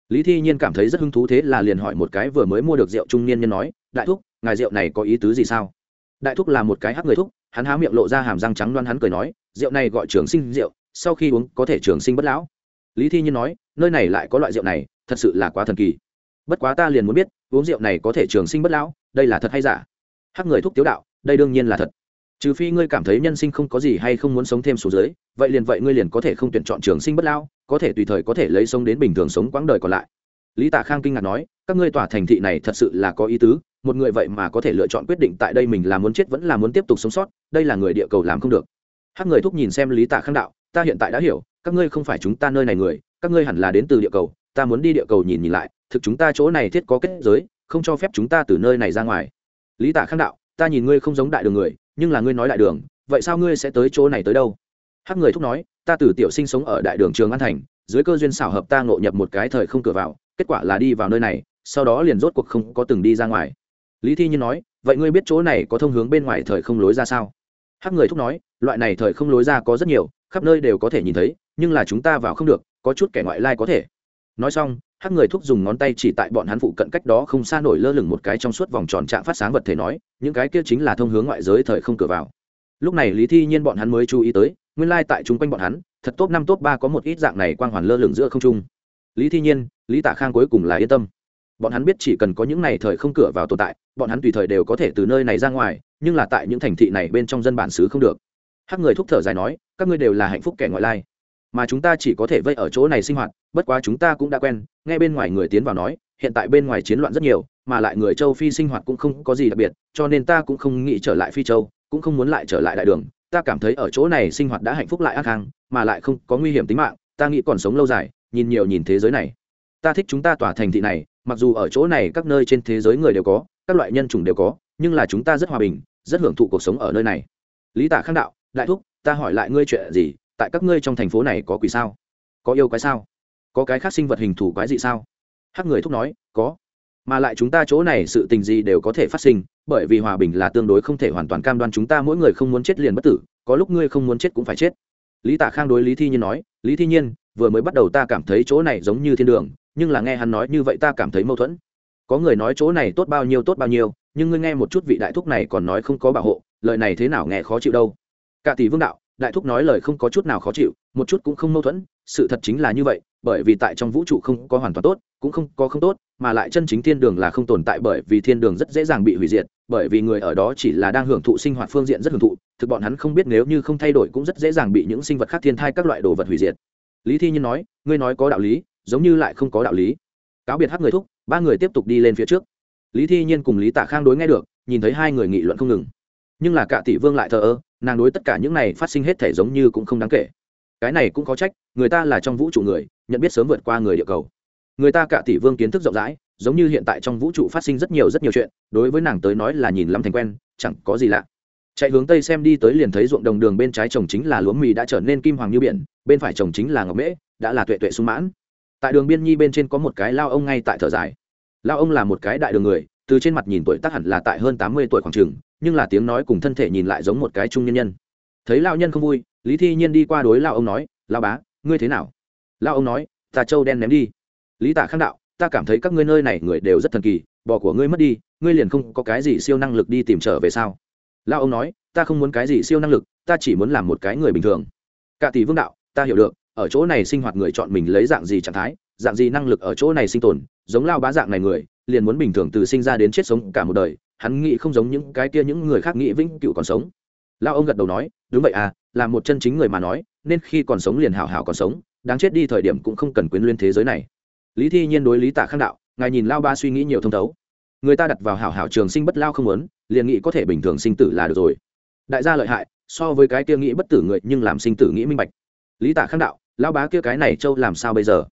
Lý thi nhiên cảm thấy rất hứng thú thế là liền hỏi một cái vừa mới mua được rượu trung niên nhân nói, đại thúc, ngài rượu này có ý tứ gì sao? Đại thúc là một cái hắc người thúc, hắn há miệng lộ ra hàm răng trắng loan hắn cười nói, rượu này gọi trường sinh rượu, sau khi uống có thể trường sinh bất lão. Lý thi nhiên nói, nơi này lại có loại rượu này, thật sự là quá thần kỳ. Bất quá ta liền muốn biết, uống rượu này có thể trường sinh bất lão, đây là thật hay giả? Hắc người thúc tiếu đạo, đây đương nhiên là thật trừ phi ngươi cảm thấy nhân sinh không có gì hay không muốn sống thêm số dưới, vậy liền vậy ngươi liền có thể không tuyển chọn trường sinh bất lão có thể tùy thời có thể lấy sống đến bình thường sống quãng đời còn lại. Lý tạ khang kinh ngạc nói, các ngươi tỏa thành thị này thật sự là có ý tứ, một người vậy mà có thể lựa chọn quyết định tại đây mình là muốn chết vẫn là muốn tiếp tục sống sót, đây là người địa cầu làm không được. Hắc người thúc nhìn xem lý tạ khang đạo, ta hiện tại đã hiểu, các ngươi không phải chúng ta nơi này người, các ngươi hẳn là đến từ địa cầu, ta muốn đi địa cầu nhìn nhìn lại, thực chúng ta chỗ này thiết có kết giới, không cho phép chúng ta từ nơi này ra ngoài. Lý tạ khang đạo, ta nhìn ngươi không giống đại đường người nhưng là ngươi nói đại đường, vậy sao ngươi sẽ tới chỗ này tới đâu? Hắc người thúc nói, ta từ tiểu sinh sống ở đại đường trường an thành, dưới cơ duyên xảo hợp ta ngộ nhập một cái thời không cửa vào, kết quả là đi vào nơi này, sau đó liền rốt cuộc không có từng đi ra ngoài. Lý thi nhiên nói, vậy ngươi biết chỗ này có thông hướng bên ngoài thời không lối ra sao? Hắc người thúc nói, loại này thời không lối ra có rất nhiều, khắp nơi đều có thể nhìn thấy, nhưng là chúng ta vào không được, có chút kẻ ngoại lai có thể nói xong, hắc người thúc dùng ngón tay chỉ tại bọn hắn phụ cận cách đó không xa nổi lơ lửng một cái trong suốt vòng tròn trạng phát sáng vật thể nói, những cái kia chính là thông hướng ngoại giới thời không cửa vào. Lúc này lý thi nhiên bọn hắn mới chú ý tới, nguyên lai tại chung quanh bọn hắn, thật top năm top ba có một ít dạng này quang hoàn lơ lửng giữa không trung. Lý thi nhiên, lý tạ khang cuối cùng là yên tâm. Bọn hắn biết chỉ cần có những này thời không cửa vào tồn tại, bọn hắn tùy thời đều có thể từ nơi này ra ngoài, nhưng là tại những thành thị này bên trong dân bản xứ không được. Hắc người thúc thở dài nói, các ngươi đều là hạnh phúc kẻ ngoại lai mà chúng ta chỉ có thể vây ở chỗ này sinh hoạt, bất quá chúng ta cũng đã quen, nghe bên ngoài người tiến vào nói, hiện tại bên ngoài chiến loạn rất nhiều, mà lại người châu phi sinh hoạt cũng không có gì đặc biệt, cho nên ta cũng không nghĩ trở lại phi châu, cũng không muốn lại trở lại đại đường. Ta cảm thấy ở chỗ này sinh hoạt đã hạnh phúc lại ác hàng mà lại không có nguy hiểm tính mạng, ta nghĩ còn sống lâu dài, nhìn nhiều nhìn thế giới này. Ta thích chúng ta tỏa thành thị này, mặc dù ở chỗ này các nơi trên thế giới người đều có, các loại nhân chủng đều có, nhưng là chúng ta rất hòa bình, rất hưởng thụ cuộc sống ở nơi này. Lý tả khang đạo, đại thúc, ta hỏi lại ngươi chuyện gì? Tại các ngươi trong thành phố này có quỷ sao? Có yêu quái sao? Có cái khác sinh vật hình thù quái dị sao? Hắc người thúc nói, có. Mà lại chúng ta chỗ này sự tình gì đều có thể phát sinh, bởi vì hòa bình là tương đối không thể hoàn toàn cam đoan chúng ta mỗi người không muốn chết liền bất tử, có lúc ngươi không muốn chết cũng phải chết. Lý tả khang đối lý thi nhiên nói, lý thi nhiên, vừa mới bắt đầu ta cảm thấy chỗ này giống như thiên đường, nhưng là nghe hắn nói như vậy ta cảm thấy mâu thuẫn. Có người nói chỗ này tốt bao nhiêu tốt bao nhiêu, nhưng ngươi nghe một chút vị đại thúc này còn nói không có bảo hộ, lời này thế nào nghe khó chịu đâu. Cả tỷ vương đạo đại thúc nói lời không có chút nào khó chịu, một chút cũng không mâu thuẫn, sự thật chính là như vậy, bởi vì tại trong vũ trụ không có hoàn toàn tốt, cũng không có không tốt, mà lại chân chính thiên đường là không tồn tại bởi vì thiên đường rất dễ dàng bị hủy diệt, bởi vì người ở đó chỉ là đang hưởng thụ sinh hoạt phương diện rất hưởng thụ, thực bọn hắn không biết nếu như không thay đổi cũng rất dễ dàng bị những sinh vật khác thiên thai các loại đồ vật hủy diệt. Lý thi nhiên nói, ngươi nói có đạo lý, giống như lại không có đạo lý. Cáo biệt hát người thúc, ba người tiếp tục đi lên phía trước. Lý thi nhiên cùng lý tạ khang đối nghe được, nhìn thấy hai người nghị luận không ngừng nhưng là cả tỷ vương lại thờ ơ, nàng đối tất cả những này phát sinh hết thể giống như cũng không đáng kể. Cái này cũng có trách, người ta là trong vũ trụ người, nhận biết sớm vượt qua người địa cầu. Người ta cả tỷ vương kiến thức rộng rãi, giống như hiện tại trong vũ trụ phát sinh rất nhiều rất nhiều chuyện, đối với nàng tới nói là nhìn lắm thành quen, chẳng có gì lạ. Chạy hướng tây xem đi tới liền thấy ruộng đồng đường bên trái trồng chính là lúa mì đã trở nên kim hoàng như biển, bên phải trồng chính là ngọc mễ, đã là tuệ tuệ sung mãn. Tại đường biên nhi bên trên có một cái lao ông ngay tại thở dài. Lao ông là một cái đại đường người từ trên mặt nhìn tuổi tác hẳn là tại hơn tám mươi tuổi khoảng trường nhưng là tiếng nói cùng thân thể nhìn lại giống một cái trung nhân nhân. Thấy lao nhân không vui, lý thi nhiên đi qua đối lao ông nói lao bá, ngươi thế nào? Lao ông nói, ta trâu đen ném đi. Lý tạ khang đạo, ta cảm thấy các ngươi nơi này người đều rất thần kỳ, bò của ngươi mất đi, ngươi liền không có cái gì siêu năng lực đi tìm trở về sao? Lao ông nói, ta không muốn cái gì siêu năng lực, ta chỉ muốn làm một cái người bình thường. Cả tỷ vương đạo, ta hiểu được, ở chỗ này sinh hoạt người chọn mình lấy dạng gì trạng thái, dạng gì năng lực ở chỗ này sinh tồn, giống lao bá dạng này người liền muốn bình thường từ sinh ra đến chết sống cả một đời, hắn nghĩ không giống những cái kia những người khác nghĩ vĩnh cựu còn sống. Lao ông gật đầu nói, đúng vậy à là một chân chính người mà nói, nên khi còn sống liền hảo hảo còn sống, đáng chết đi thời điểm cũng không cần quyến luyên thế giới này. Lý thi nhiên đối lý tạ khang đạo, ngài nhìn lao ba suy nghĩ nhiều thông thấu. Người ta đặt vào hảo hảo trường sinh bất lao không muốn, liền nghĩ có thể bình thường sinh tử là được rồi. Đại gia lợi hại, so với cái kia nghĩ bất tử người nhưng làm sinh tử nghĩ minh bạch. Lý tạ khang đạo lao bá kia cái này châu làm sao bây giờ?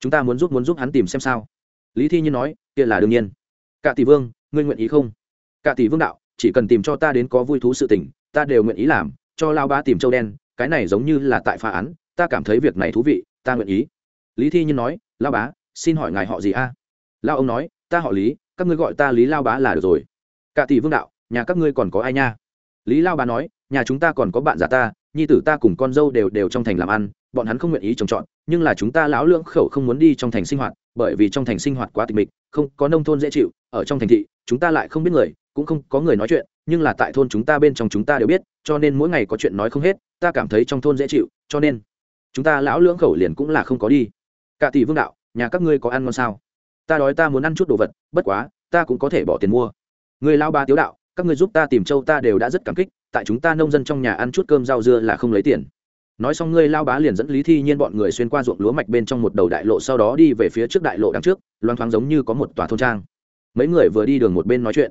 Chúng ta muốn giúp muốn giúp hắn tìm xem sao. Lý thi nhiên nói kia là đương nhiên. Cả tỷ vương, ngươi nguyện ý không? Cả tỷ vương đạo, chỉ cần tìm cho ta đến có vui thú sự tình, ta đều nguyện ý làm, cho lao bá tìm châu đen, cái này giống như là tại phá án, ta cảm thấy việc này thú vị, ta nguyện ý. Lý thi nhiên nói lao bá, xin hỏi ngài họ gì a? Lao ông nói, ta họ lý, các ngươi gọi ta lý lao bá là được rồi. Cả tỷ vương đạo, nhà các ngươi còn có ai nha? Lý lao bá nói, nhà chúng ta còn có bạn già ta, nhi tử ta cùng con dâu đều đều trong thành làm ăn, bọn hắn không nguyện ý trồng trọt, nhưng là chúng ta lão lưỡng khẩu không muốn đi trong thành sinh hoạt, bởi vì trong thành sinh hoạt quá tịch mịch không có nông thôn dễ chịu, ở trong thành thị, chúng ta lại không biết người, cũng không có người nói chuyện, nhưng là tại thôn chúng ta bên trong chúng ta đều biết, cho nên mỗi ngày có chuyện nói không hết, ta cảm thấy trong thôn dễ chịu, cho nên chúng ta lão lưỡng khẩu liền cũng là không có đi. Cả tỷ vương đạo, nhà các ngươi có ăn ngon sao? Ta đói ta muốn ăn chút đồ vật, bất quá, ta cũng có thể bỏ tiền mua. Người lao ba tiếu đạo, các ngươi giúp ta tìm châu ta đều đã rất cảm kích, tại chúng ta nông dân trong nhà ăn chút cơm rau dưa là không lấy tiền. Nói xong ngươi lao bá liền dẫn lý thi nhiên bọn người xuyên qua ruộng lúa mạch bên trong một đầu đại lộ, sau đó đi về phía trước đại lộ đằng trước Loan thoáng giống như có một tòa thôn trang. Mấy người vừa đi đường một bên nói chuyện.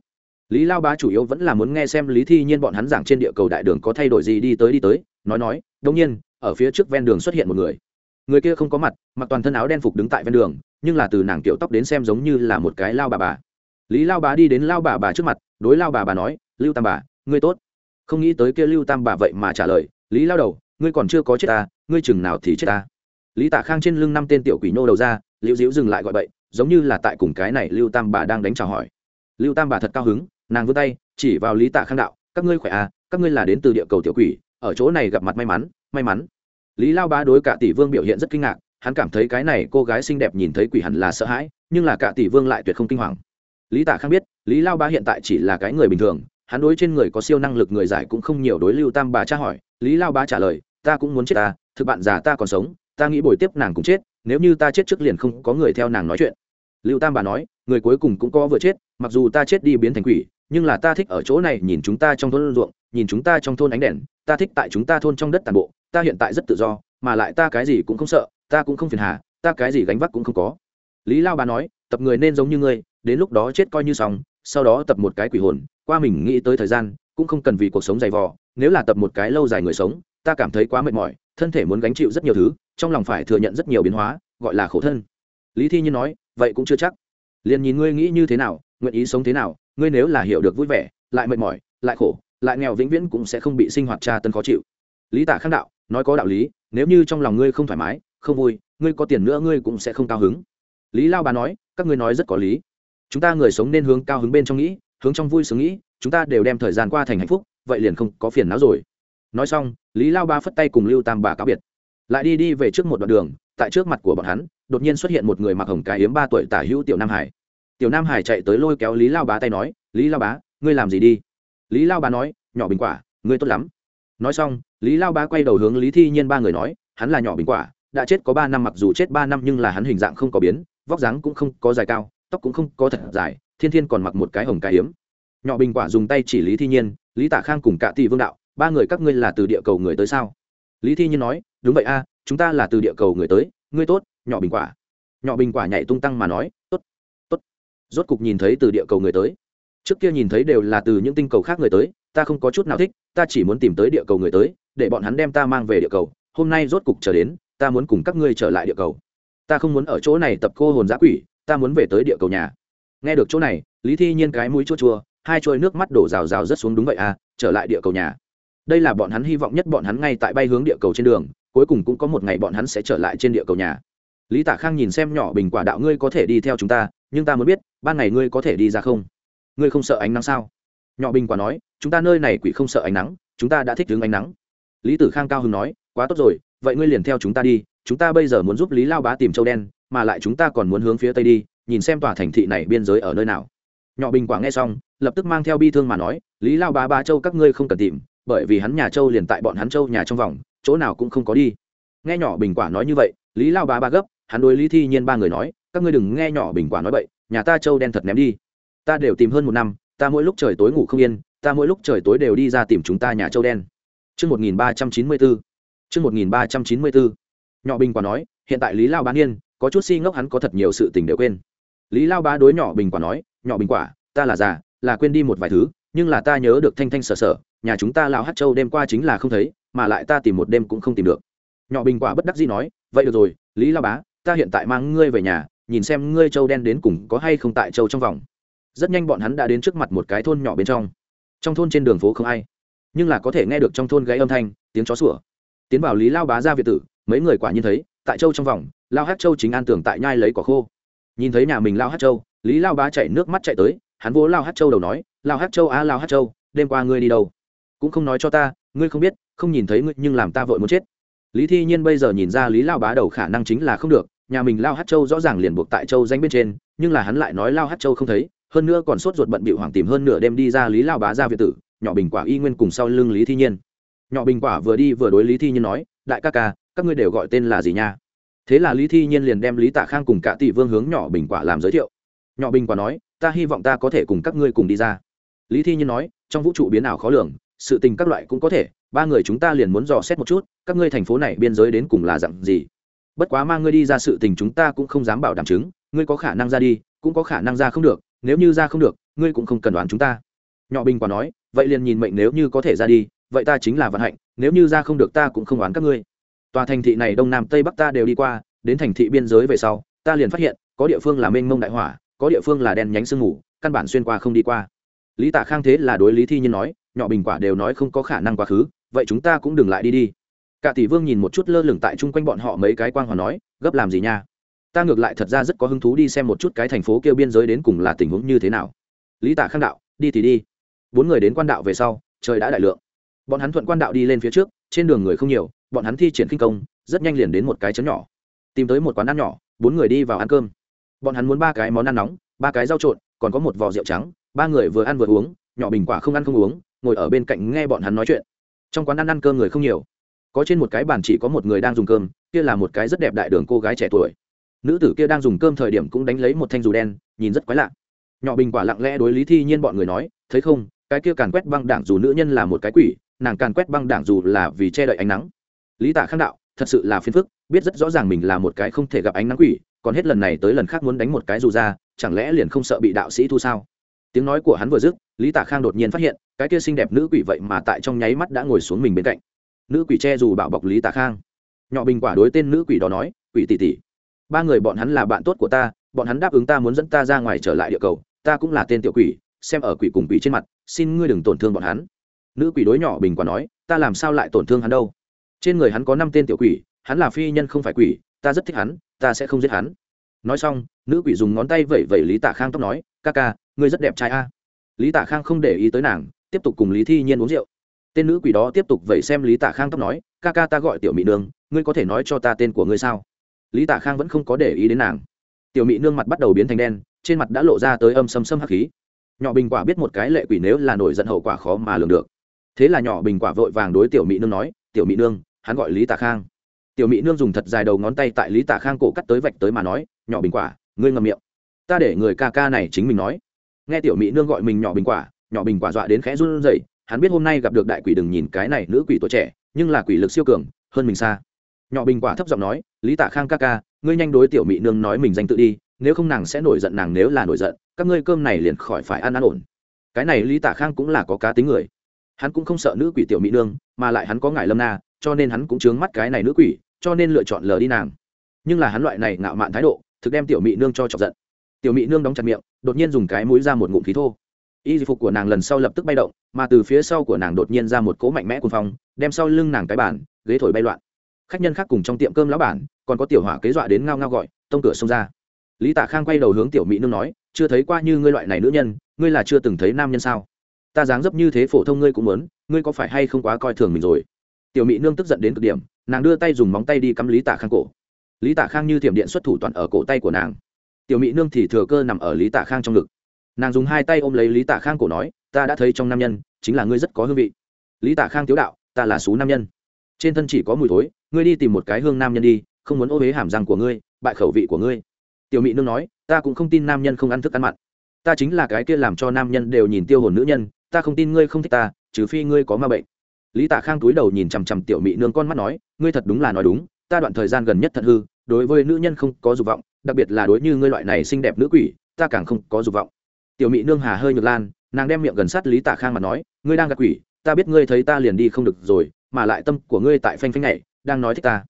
Lý lao bá chủ yếu vẫn là muốn nghe xem lý thi nhiên bọn hắn giảng trên địa cầu đại đường có thay đổi gì đi tới đi tới, nói nói đông nhiên, ở phía trước ven đường xuất hiện một người. Người kia không có mặt, mặc toàn thân áo đen phục đứng tại ven đường, nhưng là từ nàng kiểu tóc đến xem giống như là một cái lao bà bà. Lý lao bá đi đến lao bà bà trước mặt, đối lao bà bà nói, lưu tam bà, ngươi tốt. Không nghĩ tới kia lưu tam bà vậy mà trả lời, lý lao đầu, ngươi còn chưa có chết ta, ngươi chừng nào thì chết ta? Lý Tả khang trên lưng năm tên tiểu quỷ nô đầu ra, liễu diễu dừng lại gọi bậy giống như là tại cùng cái này lưu tam bà đang đánh chào hỏi. Lưu tam bà thật cao hứng, nàng vươn tay, chỉ vào lý tạ khang đạo, các ngươi khỏe à? Các ngươi là đến từ địa cầu tiểu quỷ, ở chỗ này gặp mặt may mắn may mắn. Lý lao bá đối cả tỷ vương biểu hiện rất kinh ngạc, hắn cảm thấy cái này cô gái xinh đẹp nhìn thấy quỷ hẳn là sợ hãi, nhưng là cả tỷ vương lại tuyệt không kinh hoàng. Lý tạ khang biết, lý lao bá hiện tại chỉ là cái người bình thường, hắn đối trên người có siêu năng lực người giải cũng không nhiều đối lưu tam bà tra hỏi. Lý lao bá trả lời, ta cũng muốn chết ta, thực bạn già ta còn sống, ta nghĩ bồi tiếp nàng cũng chết nếu như ta chết trước liền không có người theo nàng nói chuyện. Lưu tam bà nói, người cuối cùng cũng có vừa chết, mặc dù ta chết đi biến thành quỷ, nhưng là ta thích ở chỗ này nhìn chúng ta trong thôn ruộng, nhìn chúng ta trong thôn ánh đèn, ta thích tại chúng ta thôn trong đất tàn bộ, ta hiện tại rất tự do, mà lại ta cái gì cũng không sợ, ta cũng không phiền hà, ta cái gì gánh vác cũng không có. Lý lao bà nói, tập người nên giống như ngươi, đến lúc đó chết coi như xong, sau đó tập một cái quỷ hồn, qua mình nghĩ tới thời gian, cũng không cần vì cuộc sống dày vò, nếu là tập một cái lâu dài người sống, ta cảm thấy quá mệt mỏi thân thể muốn gánh chịu rất nhiều thứ, trong lòng phải thừa nhận rất nhiều biến hóa, gọi là khổ thân. Lý thi nhiên nói, vậy cũng chưa chắc. Liền nhìn ngươi nghĩ như thế nào, nguyện ý sống thế nào, ngươi nếu là hiểu được vui vẻ, lại mệt mỏi, lại khổ, lại nghèo vĩnh viễn cũng sẽ không bị sinh hoạt tra tân khó chịu. Lý tả khang đạo, nói có đạo lý, nếu như trong lòng ngươi không thoải mái, không vui, ngươi có tiền nữa ngươi cũng sẽ không cao hứng. Lý lao bà nói, các ngươi nói rất có lý. Chúng ta người sống nên hướng cao hứng bên trong nghĩ, hướng trong vui sướng nghĩ, chúng ta đều đem thời gian qua thành hạnh phúc, vậy liền không có phiền não rồi nói xong, lý lao ba phất tay cùng lưu tam bà cáo biệt. Lại đi đi về trước một đoạn đường, tại trước mặt của bọn hắn, đột nhiên xuất hiện một người mặc hồng cái hiếm ba tuổi tả hữu tiểu nam hải. Tiểu nam hải chạy tới lôi kéo lý lao bá tay nói, lý lao bá, ngươi làm gì đi? Lý lao bá nói, nhỏ bình quả, ngươi tốt lắm. Nói xong, lý lao bá quay đầu hướng lý thi nhiên ba người nói, hắn là nhỏ bình quả, đã chết có ba năm mặc dù chết ba năm nhưng là hắn hình dạng không có biến, vóc dáng cũng không có dài cao, tóc cũng không có thật dài, thiên thiên còn mặc một cái hồng cái hiếm nhỏ bình quả dùng tay chỉ lý thi nhiên, lý tả khang cùng cả tỷ vương đạo ba người các ngươi là từ địa cầu người tới sao? Lý thi nhiên nói, đúng vậy a, chúng ta là từ địa cầu người tới, ngươi tốt, nhỏ bình quả. Nhỏ bình quả nhảy tung tăng mà nói, tốt tốt. Rốt cục nhìn thấy từ địa cầu người tới. Trước kia nhìn thấy đều là từ những tinh cầu khác người tới, ta không có chút nào thích, ta chỉ muốn tìm tới địa cầu người tới, để bọn hắn đem ta mang về địa cầu. Hôm nay rốt cục trở đến, ta muốn cùng các ngươi trở lại địa cầu. Ta không muốn ở chỗ này tập cô hồn giã quỷ, ta muốn về tới địa cầu nhà. Nghe được chỗ này, lý thi nhiên cái mũi chua chua, hai trôi nước mắt đổ rào rào rất xuống đúng vậy à trở lại địa cầu nhà đây là bọn hắn hy vọng nhất bọn hắn ngay tại bay hướng địa cầu trên đường, cuối cùng cũng có một ngày bọn hắn sẽ trở lại trên địa cầu nhà. Lý tả khang nhìn xem nhỏ bình quả đạo, ngươi có thể đi theo chúng ta, nhưng ta muốn biết, ban ngày ngươi có thể đi ra không? Ngươi không sợ ánh nắng sao? Nhỏ bình quả nói, chúng ta nơi này quỷ không sợ ánh nắng, chúng ta đã thích đứng ánh nắng. Lý tử khang cao hưng nói, quá tốt rồi, vậy ngươi liền theo chúng ta đi, chúng ta bây giờ muốn giúp lý lao bá tìm châu đen, mà lại chúng ta còn muốn hướng phía tây đi, nhìn xem tòa thành thị này biên giới ở nơi nào. Nhỏ bình quả nghe xong, lập tức mang theo bi thương mà nói, lý lao bá ba châu các ngươi không cần tìm bởi vì hắn nhà châu liền tại bọn hắn châu nhà trong vòng chỗ nào cũng không có đi nghe nhỏ bình quả nói như vậy lý lao bá ba gấp hắn đối lý thi nhiên ba người nói các ngươi đừng nghe nhỏ bình quả nói vậy nhà ta châu đen thật ném đi ta đều tìm hơn một năm ta mỗi lúc trời tối ngủ không yên ta mỗi lúc trời tối đều đi ra tìm chúng ta nhà châu đen Trước 1394. Trước 1394. Nhỏ bình quả nói, hiện tại Lý Lao Bá Niên, có chút si ngốc hắn có thật nhiều sự tình đều quên. Lý Lao Bá đối nhỏ bình quả nói, nhỏ bình quả, ta là già, là quên đi một vài thứ, nhưng là ta nhớ được thanh thanh sở sở, nhà chúng ta Lão Hát Châu đêm qua chính là không thấy, mà lại ta tìm một đêm cũng không tìm được. Nhỏ bình quả bất đắc dĩ nói, vậy được rồi, Lý Lao Bá, ta hiện tại mang ngươi về nhà, nhìn xem ngươi châu đen đến cùng có hay không tại châu trong vòng. Rất nhanh bọn hắn đã đến trước mặt một cái thôn nhỏ bên trong. Trong thôn trên đường phố không ai, nhưng là có thể nghe được trong thôn gáy âm thanh, tiếng chó sủa tiến vào lý lao bá ra việt tử mấy người quả nhiên thấy tại châu trong vòng lao hát châu chính an tưởng tại nhai lấy cỏ khô nhìn thấy nhà mình lao hát châu lý lao bá chạy nước mắt chạy tới hắn vỗ lao hát châu đầu nói lao hát châu á à, lao hát châu đêm qua ngươi đi đâu? Cũng không nói cho ta ngươi không biết không nhìn thấy ngươi nhưng làm ta vội muốn chết. Lý thi nhiên bây giờ nhìn ra lý lao bá đầu khả năng chính là không được nhà mình lao hát châu rõ ràng liền buộc tại châu danh bên trên nhưng là hắn lại nói lao hát châu không thấy hơn nữa còn sốt ruột bận bịu hoàng tìm hơn nửa đêm đi ra lý lao bá ra việt tử nhỏ bình quả y nguyên cùng sau lưng lý thi nhiên. Nhỏ bình quả vừa đi vừa đối lý thi nhiên nói đại ca ca các ngươi đều gọi tên là gì nha? Thế là lý thi nhiên liền đem lý tạ khang cùng cả tỷ vương hướng nhỏ bình quả làm giới thiệu. Nhỏ bình quả nói ta hy vọng ta có thể cùng các ngươi cùng đi ra lý thi nhiên nói trong vũ trụ biến ảo khó lường sự tình các loại cũng có thể ba người chúng ta liền muốn dò xét một chút các ngươi thành phố này biên giới đến cùng là dặn gì? Bất quá mang ngươi đi ra sự tình chúng ta cũng không dám bảo đảm chứng ngươi có khả năng ra đi cũng có khả năng ra không được nếu như ra không được ngươi cũng không cần đoán chúng ta. Nhỏ bình quả nói vậy liền nhìn mệnh nếu như có thể ra đi vậy ta chính là vận hạnh nếu như ra không được ta cũng không oán các ngươi. Tòa thành thị này đông nam tây bắc ta đều đi qua đến thành thị biên giới về sau ta liền phát hiện có địa phương là mênh mông đại hỏa có địa phương là đen nhánh sương ngủ, căn bản xuyên qua không đi qua lý Tạ khang thế là đối lý thi nhiên nói, nhỏ bình quả đều nói không có khả năng quá khứ, vậy chúng ta cũng đừng lại đi đi. Cả tỷ vương nhìn một chút lơ lửng tại chung quanh bọn họ mấy cái quang hoàn nói, gấp làm gì nha? Ta ngược lại thật ra rất có hứng thú đi xem một chút cái thành phố kêu biên giới đến cùng là tình huống như thế nào. Lý Tạ khang đạo, đi thì đi. Bốn người đến quan đạo về sau, trời đã đại lượng. Bọn hắn thuận quan đạo đi lên phía trước, trên đường người không nhiều, bọn hắn thi triển kinh công, rất nhanh liền đến một cái chấn nhỏ. Tìm tới một quán ăn nhỏ, bốn người đi vào ăn cơm. Bọn hắn muốn ba cái món ăn nóng, ba cái rau trộn, còn có một vò rượu trắng ba người vừa ăn vừa uống, nhỏ bình quả không ăn không uống, ngồi ở bên cạnh nghe bọn hắn nói chuyện. Trong quán ăn ăn cơm người không nhiều. Có trên một cái bàn chỉ có một người đang dùng cơm, kia là một cái rất đẹp đại đường cô gái trẻ tuổi. Nữ tử kia đang dùng cơm thời điểm cũng đánh lấy một thanh dù đen, nhìn rất quái lạ. Nhỏ bình quả lặng lẽ đối lý thi nhiên bọn người nói, thấy không, cái kia càn quét băng đảng dù nữ nhân là một cái quỷ, nàng càn quét băng đảng dù là vì che đậy ánh nắng. Lý tạ khang đạo, thật sự là phiền phức, biết rất rõ ràng mình là một cái không thể gặp ánh nắng quỷ, còn hết lần này tới lần khác muốn đánh một cái dù ra, chẳng lẽ liền không sợ bị đạo sĩ thu sao? Tiếng nói của hắn vừa dứt, lý Tả khang đột nhiên phát hiện, cái kia xinh đẹp nữ quỷ vậy mà tại trong nháy mắt đã ngồi xuống mình bên cạnh. Nữ quỷ che dù bảo bọc lý Tả khang. Nhỏ bình quả đối tên nữ quỷ đó nói, quỷ tỷ tỷ, ba người bọn hắn là bạn tốt của ta, bọn hắn đáp ứng ta muốn dẫn ta ra ngoài trở lại địa cầu, ta cũng là tên tiểu quỷ, xem ở quỷ cùng quỷ trên mặt, xin ngươi đừng tổn thương bọn hắn. Nữ quỷ đối nhỏ bình quả nói, ta làm sao lại tổn thương hắn đâu? Trên người hắn có năm tên tiểu quỷ, hắn là phi nhân không phải quỷ, ta rất thích hắn, ta sẽ không giết hắn. Nói xong, nữ quỷ dùng ngón tay vẩy vẩy lý Tả khang tóc nói ca ca, ngươi rất đẹp trai a. Lý tạ khang không để ý tới nàng, tiếp tục cùng lý thi nhiên uống rượu. Tên nữ quỷ đó tiếp tục vẩy xem lý tạ khang tóc nói, ca ca ta gọi tiểu mỹ nương, ngươi có thể nói cho ta tên của ngươi sao? Lý tạ khang vẫn không có để ý đến nàng. Tiểu mỹ nương mặt bắt đầu biến thành đen, trên mặt đã lộ ra tới âm xâm xâm hắc khí. Nhỏ bình quả biết một cái lệ quỷ nếu là nổi giận hậu quả khó mà lường được. Thế là nhỏ bình quả vội vàng đối tiểu mỹ nương nói, tiểu mỹ nương, hắn gọi lý tạ khang. Tiểu mỹ nương dùng thật dài đầu ngón tay tại lý tạ khang cổ cắt tới vạch tới mà nói, nhỏ bình quả, ngươi ngầm miệng ta để người ca ca này chính mình nói. Nghe tiểu mỹ nương gọi mình nhỏ bình quả, nhỏ bình quả dọa đến khẽ run rẩy, hắn biết hôm nay gặp được đại quỷ đừng nhìn cái này nữ quỷ tuổi trẻ, nhưng là quỷ lực siêu cường, hơn mình xa. Nhỏ bình quả thấp giọng nói, lý tạ khang ca ca, ngươi nhanh đối tiểu mỹ nương nói mình danh tự đi, nếu không nàng sẽ nổi giận, nàng nếu là nổi giận, các ngươi cơm này liền khỏi phải ăn ăn ổn. Cái này lý tạ khang cũng là có cá tính người. Hắn cũng không sợ nữ quỷ tiểu mỹ nương, mà lại hắn có ngại lâm na, cho nên hắn cũng chướng mắt cái này nữ quỷ, cho nên lựa chọn lờ đi nàng. Nhưng là hắn loại này ngạo mạn thái độ, thực đem tiểu mỹ nương cho chọc giận tiểu mỹ nương đóng chặt miệng, đột nhiên dùng cái mũi ra một ngụm khí thô. Y phục của nàng lần sau lập tức bay động, mà từ phía sau của nàng đột nhiên ra một cỗ mạnh mẽ cuồng phong, đem sau lưng nàng cái bàn ghế thổi bay loạn. Khách nhân khác cùng trong tiệm cơm lão bản, còn có tiểu hỏa kế dọa đến ngao ngao gọi, tông cửa xông ra. Lý tạ khang quay đầu hướng tiểu mỹ nương nói, chưa thấy qua như ngươi loại này nữ nhân, ngươi là chưa từng thấy nam nhân sao? Ta dáng dấp như thế phổ thông ngươi cũng muốn, ngươi có phải hay không quá coi thường mình rồi? Tiểu mỹ nương tức giận đến cực điểm, nàng đưa tay dùng móng tay đi cắm lý tạ khang cổ. Lý tạ khang như thiểm điện xuất thủ toàn ở cổ tay của nàng tiểu mỹ nương thì thừa cơ nằm ở lý tạ khang trong ngực. Nàng dùng hai tay ôm lấy lý tạ khang cổ nói, ta đã thấy trong nam nhân, chính là ngươi rất có hương vị. Lý tạ khang tiếu đạo, ta là xú nam nhân. Trên thân chỉ có mùi thối, ngươi đi tìm một cái hương nam nhân đi, không muốn ô huế hàm răng của ngươi, bại khẩu vị của ngươi. Tiểu mỹ nương nói, ta cũng không tin nam nhân không ăn thức ăn mặn. Ta chính là cái kia làm cho nam nhân đều nhìn tiêu hồn nữ nhân, ta không tin ngươi không thích ta, trừ phi ngươi có ma bệnh. Lý tạ khang túi đầu nhìn chằm chằm tiểu mỹ nương con mắt nói, ngươi thật đúng là nói đúng, ta đoạn thời gian gần nhất thật hư, đối với nữ nhân không có dục vọng đặc biệt là đối như ngươi loại này xinh đẹp nữ quỷ, ta càng không có dục vọng. Tiểu mỹ nương hà hơi nhược lan, nàng đem miệng gần sát lý tạ khang mà nói, ngươi đang gặp quỷ, ta biết ngươi thấy ta liền đi không được rồi, mà lại tâm của ngươi tại phanh phanh này đang nói thích ta.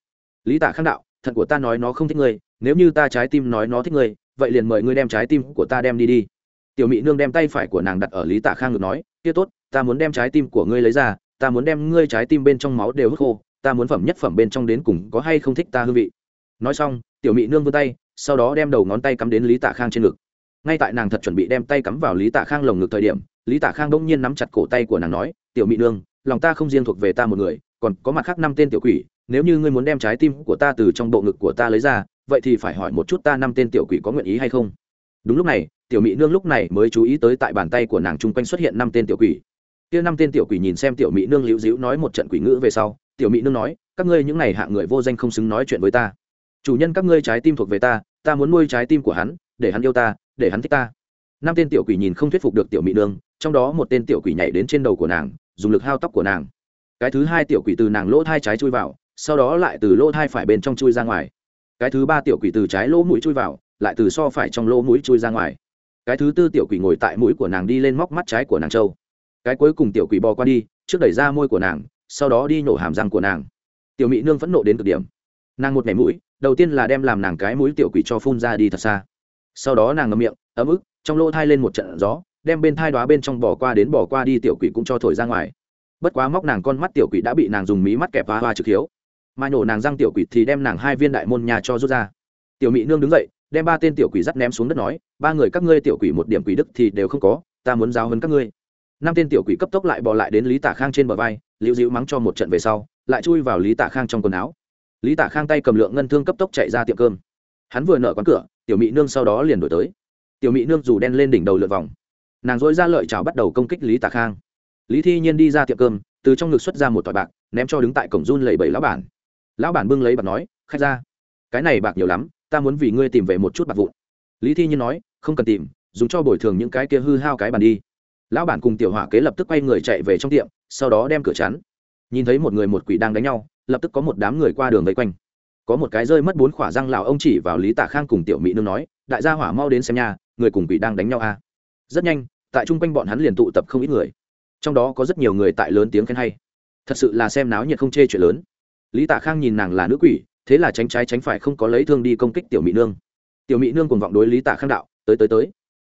Lý tạ khang đạo, thận của ta nói nó không thích ngươi, nếu như ta trái tim nói nó thích ngươi, vậy liền mời ngươi đem trái tim của ta đem đi đi. Tiểu mỹ nương đem tay phải của nàng đặt ở lý tạ khang ngược nói, kia tốt, ta muốn đem trái tim của ngươi lấy ra, ta muốn đem ngươi trái tim bên trong máu đều hút khô, ta muốn phẩm nhất phẩm bên trong đến cùng có hay không thích ta hương vị. Nói xong, tiểu mỹ nương vươn tay sau đó đem đầu ngón tay cắm đến lý tạ khang trên ngực. Ngay tại nàng thật chuẩn bị đem tay cắm vào lý tạ khang lồng ngực thời điểm, lý tạ khang đông nhiên nắm chặt cổ tay của nàng nói, tiểu mỹ nương, lòng ta không riêng thuộc về ta một người, còn có mặt khác năm tên tiểu quỷ, nếu như ngươi muốn đem trái tim của ta từ trong bộ ngực của ta lấy ra, vậy thì phải hỏi một chút ta năm tên tiểu quỷ có nguyện ý hay không? Đúng lúc này, tiểu mỹ nương lúc này mới chú ý tới tại bàn tay của nàng chung quanh xuất hiện năm tên tiểu quỷ. Kia năm tên tiểu quỷ nhìn xem tiểu mỹ nương liễu dĩu nói một trận quỷ ngữ về sau, tiểu mỹ nương nói, các ngươi những này hạ người vô danh không xứng nói chuyện với ta chủ nhân các ngươi trái tim thuộc về ta ta muốn nuôi trái tim của hắn, để hắn yêu ta, để hắn thích ta. Năm tên tiểu quỷ nhìn không thuyết phục được tiểu mỹ nương, trong đó một tên tiểu quỷ nhảy đến trên đầu của nàng, dùng lực hao tóc của nàng. Cái thứ hai tiểu quỷ từ nàng lỗ thai trái chui vào, sau đó lại từ lỗ thai phải bên trong chui ra ngoài. Cái thứ ba tiểu quỷ từ trái lỗ mũi chui vào, lại từ so phải trong lỗ mũi chui ra ngoài. Cái thứ tư tiểu quỷ ngồi tại mũi của nàng đi lên móc mắt trái của nàng trâu. Cái cuối cùng tiểu quỷ bò qua đi, trước đẩy ra môi của nàng, sau đó đi nổ hàm răng của nàng. Tiểu mỹ nương phẫn nộ đến cực điểm nàng một mẻ mũi, đầu tiên là đem làm nàng cái mũi tiểu quỷ cho phun ra đi thật xa. Sau đó nàng ngậm miệng, ấm ức, trong lỗ thai lên một trận gió, đem bên thai đoá bên trong bỏ qua đến bỏ qua đi tiểu quỷ cũng cho thổi ra ngoài. Bất quá móc nàng con mắt tiểu quỷ đã bị nàng dùng mí mắt kẹp hoa hoa trực hiếu. Mà nhổ nàng răng tiểu quỷ thì đem nàng hai viên đại môn nhà cho rút ra. Tiểu mỹ nương đứng dậy, đem ba tên tiểu quỷ dắt ném xuống đất nói, ba người các ngươi tiểu quỷ một điểm quỷ đức thì đều không có, ta muốn giáo hơn các ngươi. Năm tên tiểu quỷ cấp tốc lại bỏ lại đến lý tả khang trên bờ vai, liễu dịu mắng cho một trận về sau, lại chui vào lý tả khang trong quần áo lý tả khang tay cầm lượng ngân thương cấp tốc chạy ra tiệm cơm. Hắn vừa nở quán cửa, tiểu mỹ nương sau đó liền đổi tới. Tiểu mỹ nương dù đen lên đỉnh đầu lượt vòng. Nàng dối ra lợi chào bắt đầu công kích lý tả khang. Lý thi nhiên đi ra tiệm cơm, từ trong ngực xuất ra một tỏi bạc, ném cho đứng tại cổng run lầy bảy lão bản. Lão bản bưng lấy bạc nói, khách ra, cái này bạc nhiều lắm, ta muốn vì ngươi tìm về một chút bạc vụn. Lý thi nhiên nói, không cần tìm, dùng cho bồi thường những cái kia hư hao cái bàn đi. Lão bản cùng tiểu hỏa kế lập tức quay người chạy về trong tiệm, sau đó đem cửa chắn. Nhìn thấy một người một quỷ đang đánh nhau lập tức có một đám người qua đường vây quanh. Có một cái rơi mất bốn khỏa răng lào ông chỉ vào lý Tả khang cùng tiểu mỹ nương nói, đại gia hỏa mau đến xem nhà người cùng quỷ đang đánh nhau a à. rất nhanh, tại chung quanh bọn hắn liền tụ tập không ít người. Trong đó có rất nhiều người tại lớn tiếng khen hay. Thật sự là xem náo nhiệt không chê chuyện lớn. Lý Tả khang nhìn nàng là nữ quỷ, thế là tránh trái tránh phải không có lấy thương đi công kích tiểu mỹ nương. Tiểu mỹ nương cùng vọng đối lý Tả khang đạo, tới tới tới.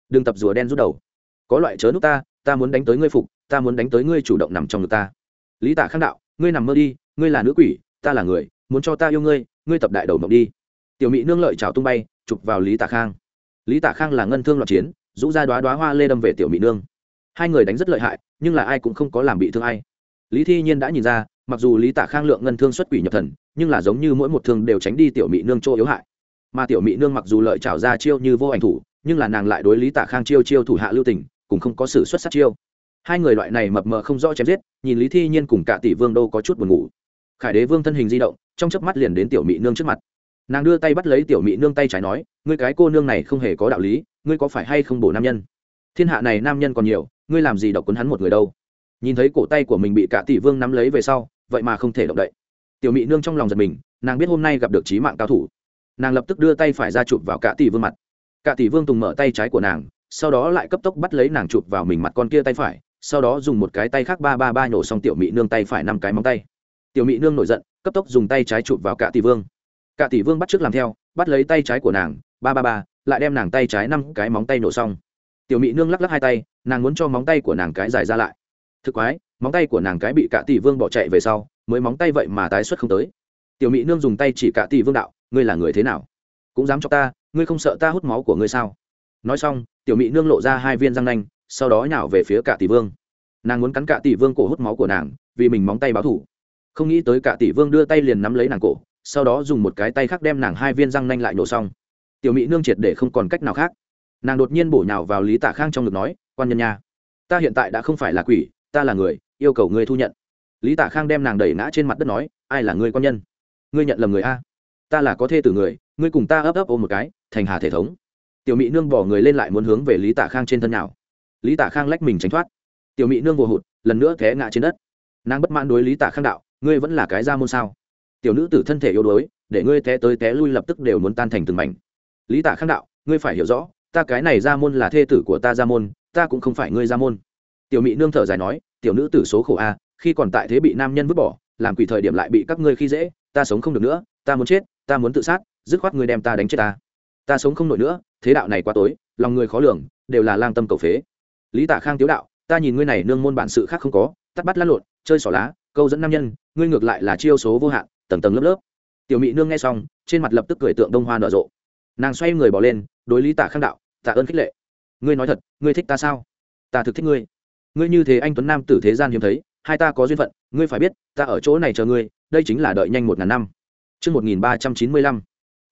Đừng tập rùa đen rút đầu. Có loại chớ nước ta ta muốn đánh tới ngươi phục, ta muốn đánh tới ngươi chủ động nằm trong ngực ta. Lý Tả khang đạo, ngươi nằm mơ đi ngươi là nữ quỷ, ta là người, muốn cho ta yêu ngươi ngươi tập đại đầu mộng đi. Tiểu mỹ nương lợi trào tung bay, chụp vào lý tạ khang. Lý tạ khang là ngân thương loạt chiến, rũ ra đoá đoá hoa lê đâm về tiểu mỹ nương. Hai người đánh rất lợi hại, nhưng là ai cũng không có làm bị thương ai. Lý thi nhiên đã nhìn ra, mặc dù lý tạ khang lượng ngân thương xuất quỷ nhập thần, nhưng là giống như mỗi một thương đều tránh đi tiểu mỹ nương chỗ yếu hại. Mà tiểu mỹ nương mặc dù lợi trào ra chiêu như vô ảnh thủ, nhưng là nàng lại đối lý tạ khang chiêu chiêu thủ hạ lưu tình, cũng không có sự xuất sắc chiêu. Hai người loại này mập mờ không rõ chém giết, nhìn lý thi nhiên cùng cả tỷ vương đâu có chút buồn ngủ khải đế vương thân hình di động, trong chớp mắt liền đến tiểu mỹ nương trước mặt. Nàng đưa tay bắt lấy tiểu mỹ nương tay trái nói, ngươi cái cô nương này không hề có đạo lý, ngươi có phải hay không bổ nam nhân? Thiên hạ này nam nhân còn nhiều, ngươi làm gì độc quấn hắn một người đâu? Nhìn thấy cổ tay của mình bị cả tỷ vương nắm lấy về sau, vậy mà không thể động đậy. Tiểu mỹ nương trong lòng giật mình, nàng biết hôm nay gặp được trí mạng cao thủ. Nàng lập tức đưa tay phải ra chụp vào cả tỷ vương mặt. Cả tỷ vương tùng mở tay trái của nàng, sau đó lại cấp tốc bắt lấy nàng chụp vào mình mặt con kia tay phải, sau đó dùng một cái tay khác ba ba ba nhổ xong tiểu mỹ nương tay phải năm cái móng tay tiểu mỹ nương nổi giận, cấp tốc dùng tay trái chụp vào cả tỷ vương. Cả tỷ vương bắt trước làm theo, bắt lấy tay trái của nàng, ba ba ba, lại đem nàng tay trái năm cái móng tay nổ xong. Tiểu mỹ nương lắc lắc hai tay, nàng muốn cho móng tay của nàng cái dài ra lại. Thực quái, móng tay của nàng cái bị cả tỷ vương bỏ chạy về sau, mới móng tay vậy mà tái xuất không tới. Tiểu mỹ nương dùng tay chỉ cả tỷ vương đạo, ngươi là người thế nào? Cũng dám cho ta, ngươi không sợ ta hút máu của ngươi sao? Nói xong, tiểu mỹ nương lộ ra hai viên răng nanh, sau đó nhào về phía cả tỷ vương. Nàng muốn cắn cả tỷ vương cổ hút máu của nàng, vì mình móng tay báo thủ không nghĩ tới cả tỷ vương đưa tay liền nắm lấy nàng cổ, sau đó dùng một cái tay khác đem nàng hai viên răng nanh lại nổ xong. Tiểu mỹ nương triệt để không còn cách nào khác. Nàng đột nhiên bổ nhào vào lý Tả khang trong ngực nói, quan nhân nha, ta hiện tại đã không phải là quỷ, ta là người, yêu cầu ngươi thu nhận. Lý Tả khang đem nàng đẩy ngã trên mặt đất nói, ai là ngươi quan nhân? Ngươi nhận lầm người a. Ta là có thê tử người, ngươi cùng ta ấp ấp ôm một cái, thành hà thể thống. Tiểu mỹ nương bỏ người lên lại muốn hướng về lý Tả khang trên thân nào lý Tả khang lách mình tránh thoát. Tiểu mỹ nương vô hụt, lần nữa té ngã trên đất. Nàng bất mãn đối lý Tả khang đạo ngươi vẫn là cái gia môn sao? Tiểu nữ tử thân thể yếu đuối, để ngươi té tới té lui lập tức đều muốn tan thành từng mảnh. Lý tạ khang đạo, ngươi phải hiểu rõ, ta cái này gia môn là thê tử của ta gia môn, ta cũng không phải ngươi gia môn. Tiểu mỹ nương thở dài nói, tiểu nữ tử số khổ a, khi còn tại thế bị nam nhân vứt bỏ, làm quỷ thời điểm lại bị các ngươi khi dễ, ta sống không được nữa, ta muốn chết, ta muốn tự sát, dứt khoát ngươi đem ta đánh chết ta. Ta sống không nổi nữa, thế đạo này quá tối, lòng người khó lường, đều là lang tâm cầu phế. Lý tạ khang tiếu đạo, ta nhìn ngươi này nương môn bản sự khác không có, tắt bắt lăn lộn, chơi xỏ lá câu dẫn nam nhân ngươi ngược lại là chiêu số vô hạn tầng tầng lớp lớp tiểu mỹ nương nghe xong trên mặt lập tức cười tượng đông hoa nở rộ nàng xoay người bỏ lên đối lý tạ khang đạo tạ ơn khích lệ ngươi nói thật ngươi thích ta sao ta thực thích ngươi ngươi như thế anh tuấn nam tử thế gian hiếm thấy hai ta có duyên phận ngươi phải biết ta ở chỗ này chờ ngươi đây chính là đợi nhanh một ngàn năm Trước 1395.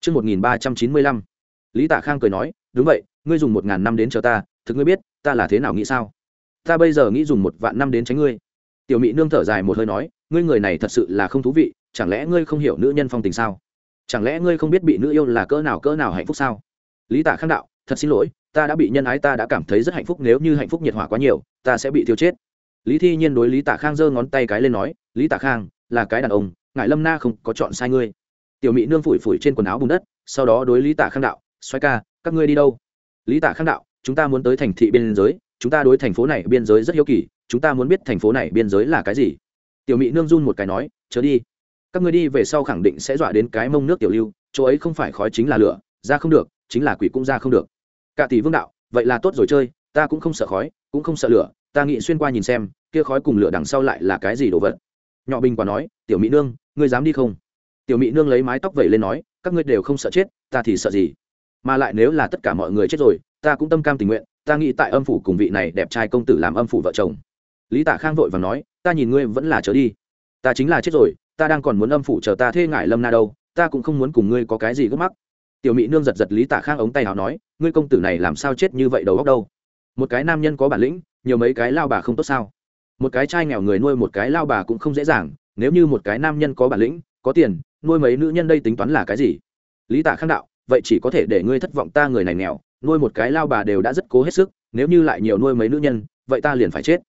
Trước 1395. Lý Tạ Khang cười nói, đúng vậy, ngươi dùng một ngàn năm đến chờ ta, thực ngươi biết, ta là thế nào nghĩ sao? Ta bây giờ nghĩ dùng một vạn năm đến tránh ngươi. Tiểu Mị nương thở dài một hơi nói, ngươi người này thật sự là không thú vị, chẳng lẽ ngươi không hiểu nữ nhân phong tình sao? Chẳng lẽ ngươi không biết bị nữ yêu là cỡ nào cỡ nào hạnh phúc sao? Lý Tạ Khang đạo, thật xin lỗi, ta đã bị nhân ái ta đã cảm thấy rất hạnh phúc nếu như hạnh phúc nhiệt hỏa quá nhiều, ta sẽ bị thiêu chết. Lý Thi Nhiên đối Lý Tạ Khang giơ ngón tay cái lên nói, Lý Tạ Khang, là cái đàn ông, ngại Lâm Na không có chọn sai ngươi. Tiểu Mị nương phủi phủi trên quần áo bùn đất, sau đó đối Lý Tạ Khang đạo, xoay ca các ngươi đi đâu lý tạ khang đạo chúng ta muốn tới thành thị biên giới chúng ta đối thành phố này biên giới rất hiếu kỳ chúng ta muốn biết thành phố này biên giới là cái gì? Tiểu mỹ nương run một cái nói, chớ đi. Các ngươi đi về sau khẳng định sẽ dọa đến cái mông nước tiểu lưu, chỗ ấy không phải khói chính là lửa, ra không được, chính là quỷ cũng ra không được. Cả tỷ vương đạo, vậy là tốt rồi chơi, ta cũng không sợ khói, cũng không sợ lửa, ta nghĩ xuyên qua nhìn xem, kia khói cùng lửa đằng sau lại là cái gì đồ vật? Nhỏ bình quả nói, tiểu mỹ nương, ngươi dám đi không? Tiểu mỹ nương lấy mái tóc vẩy lên nói, các ngươi đều không sợ chết, ta thì sợ gì? Mà lại nếu là tất cả mọi người chết rồi, ta cũng tâm cam tình nguyện, ta nghĩ tại âm phủ cùng vị này đẹp trai công tử làm âm phủ vợ chồng lý tạ khang vội và nói, ta nhìn ngươi vẫn là trở đi. Ta chính là chết rồi, ta đang còn muốn âm phủ chờ ta thê ngại lâm na đâu, ta cũng không muốn cùng ngươi có cái gì gấp mắc. Tiểu mỹ nương giật giật lý tạ khang ống tay hào nói, ngươi công tử này làm sao chết như vậy đầu góc đâu? Một cái nam nhân có bản lĩnh, nhiều mấy cái lao bà không tốt sao? Một cái trai nghèo người nuôi một cái lao bà cũng không dễ dàng, nếu như một cái nam nhân có bản lĩnh, có tiền, nuôi mấy nữ nhân đây tính toán là cái gì? Lý tạ khang đạo, vậy chỉ có thể để ngươi thất vọng ta người này nghèo, nuôi một cái lao bà đều đã rất cố hết sức, nếu như lại nhiều nuôi mấy nữ nhân, vậy ta liền phải chết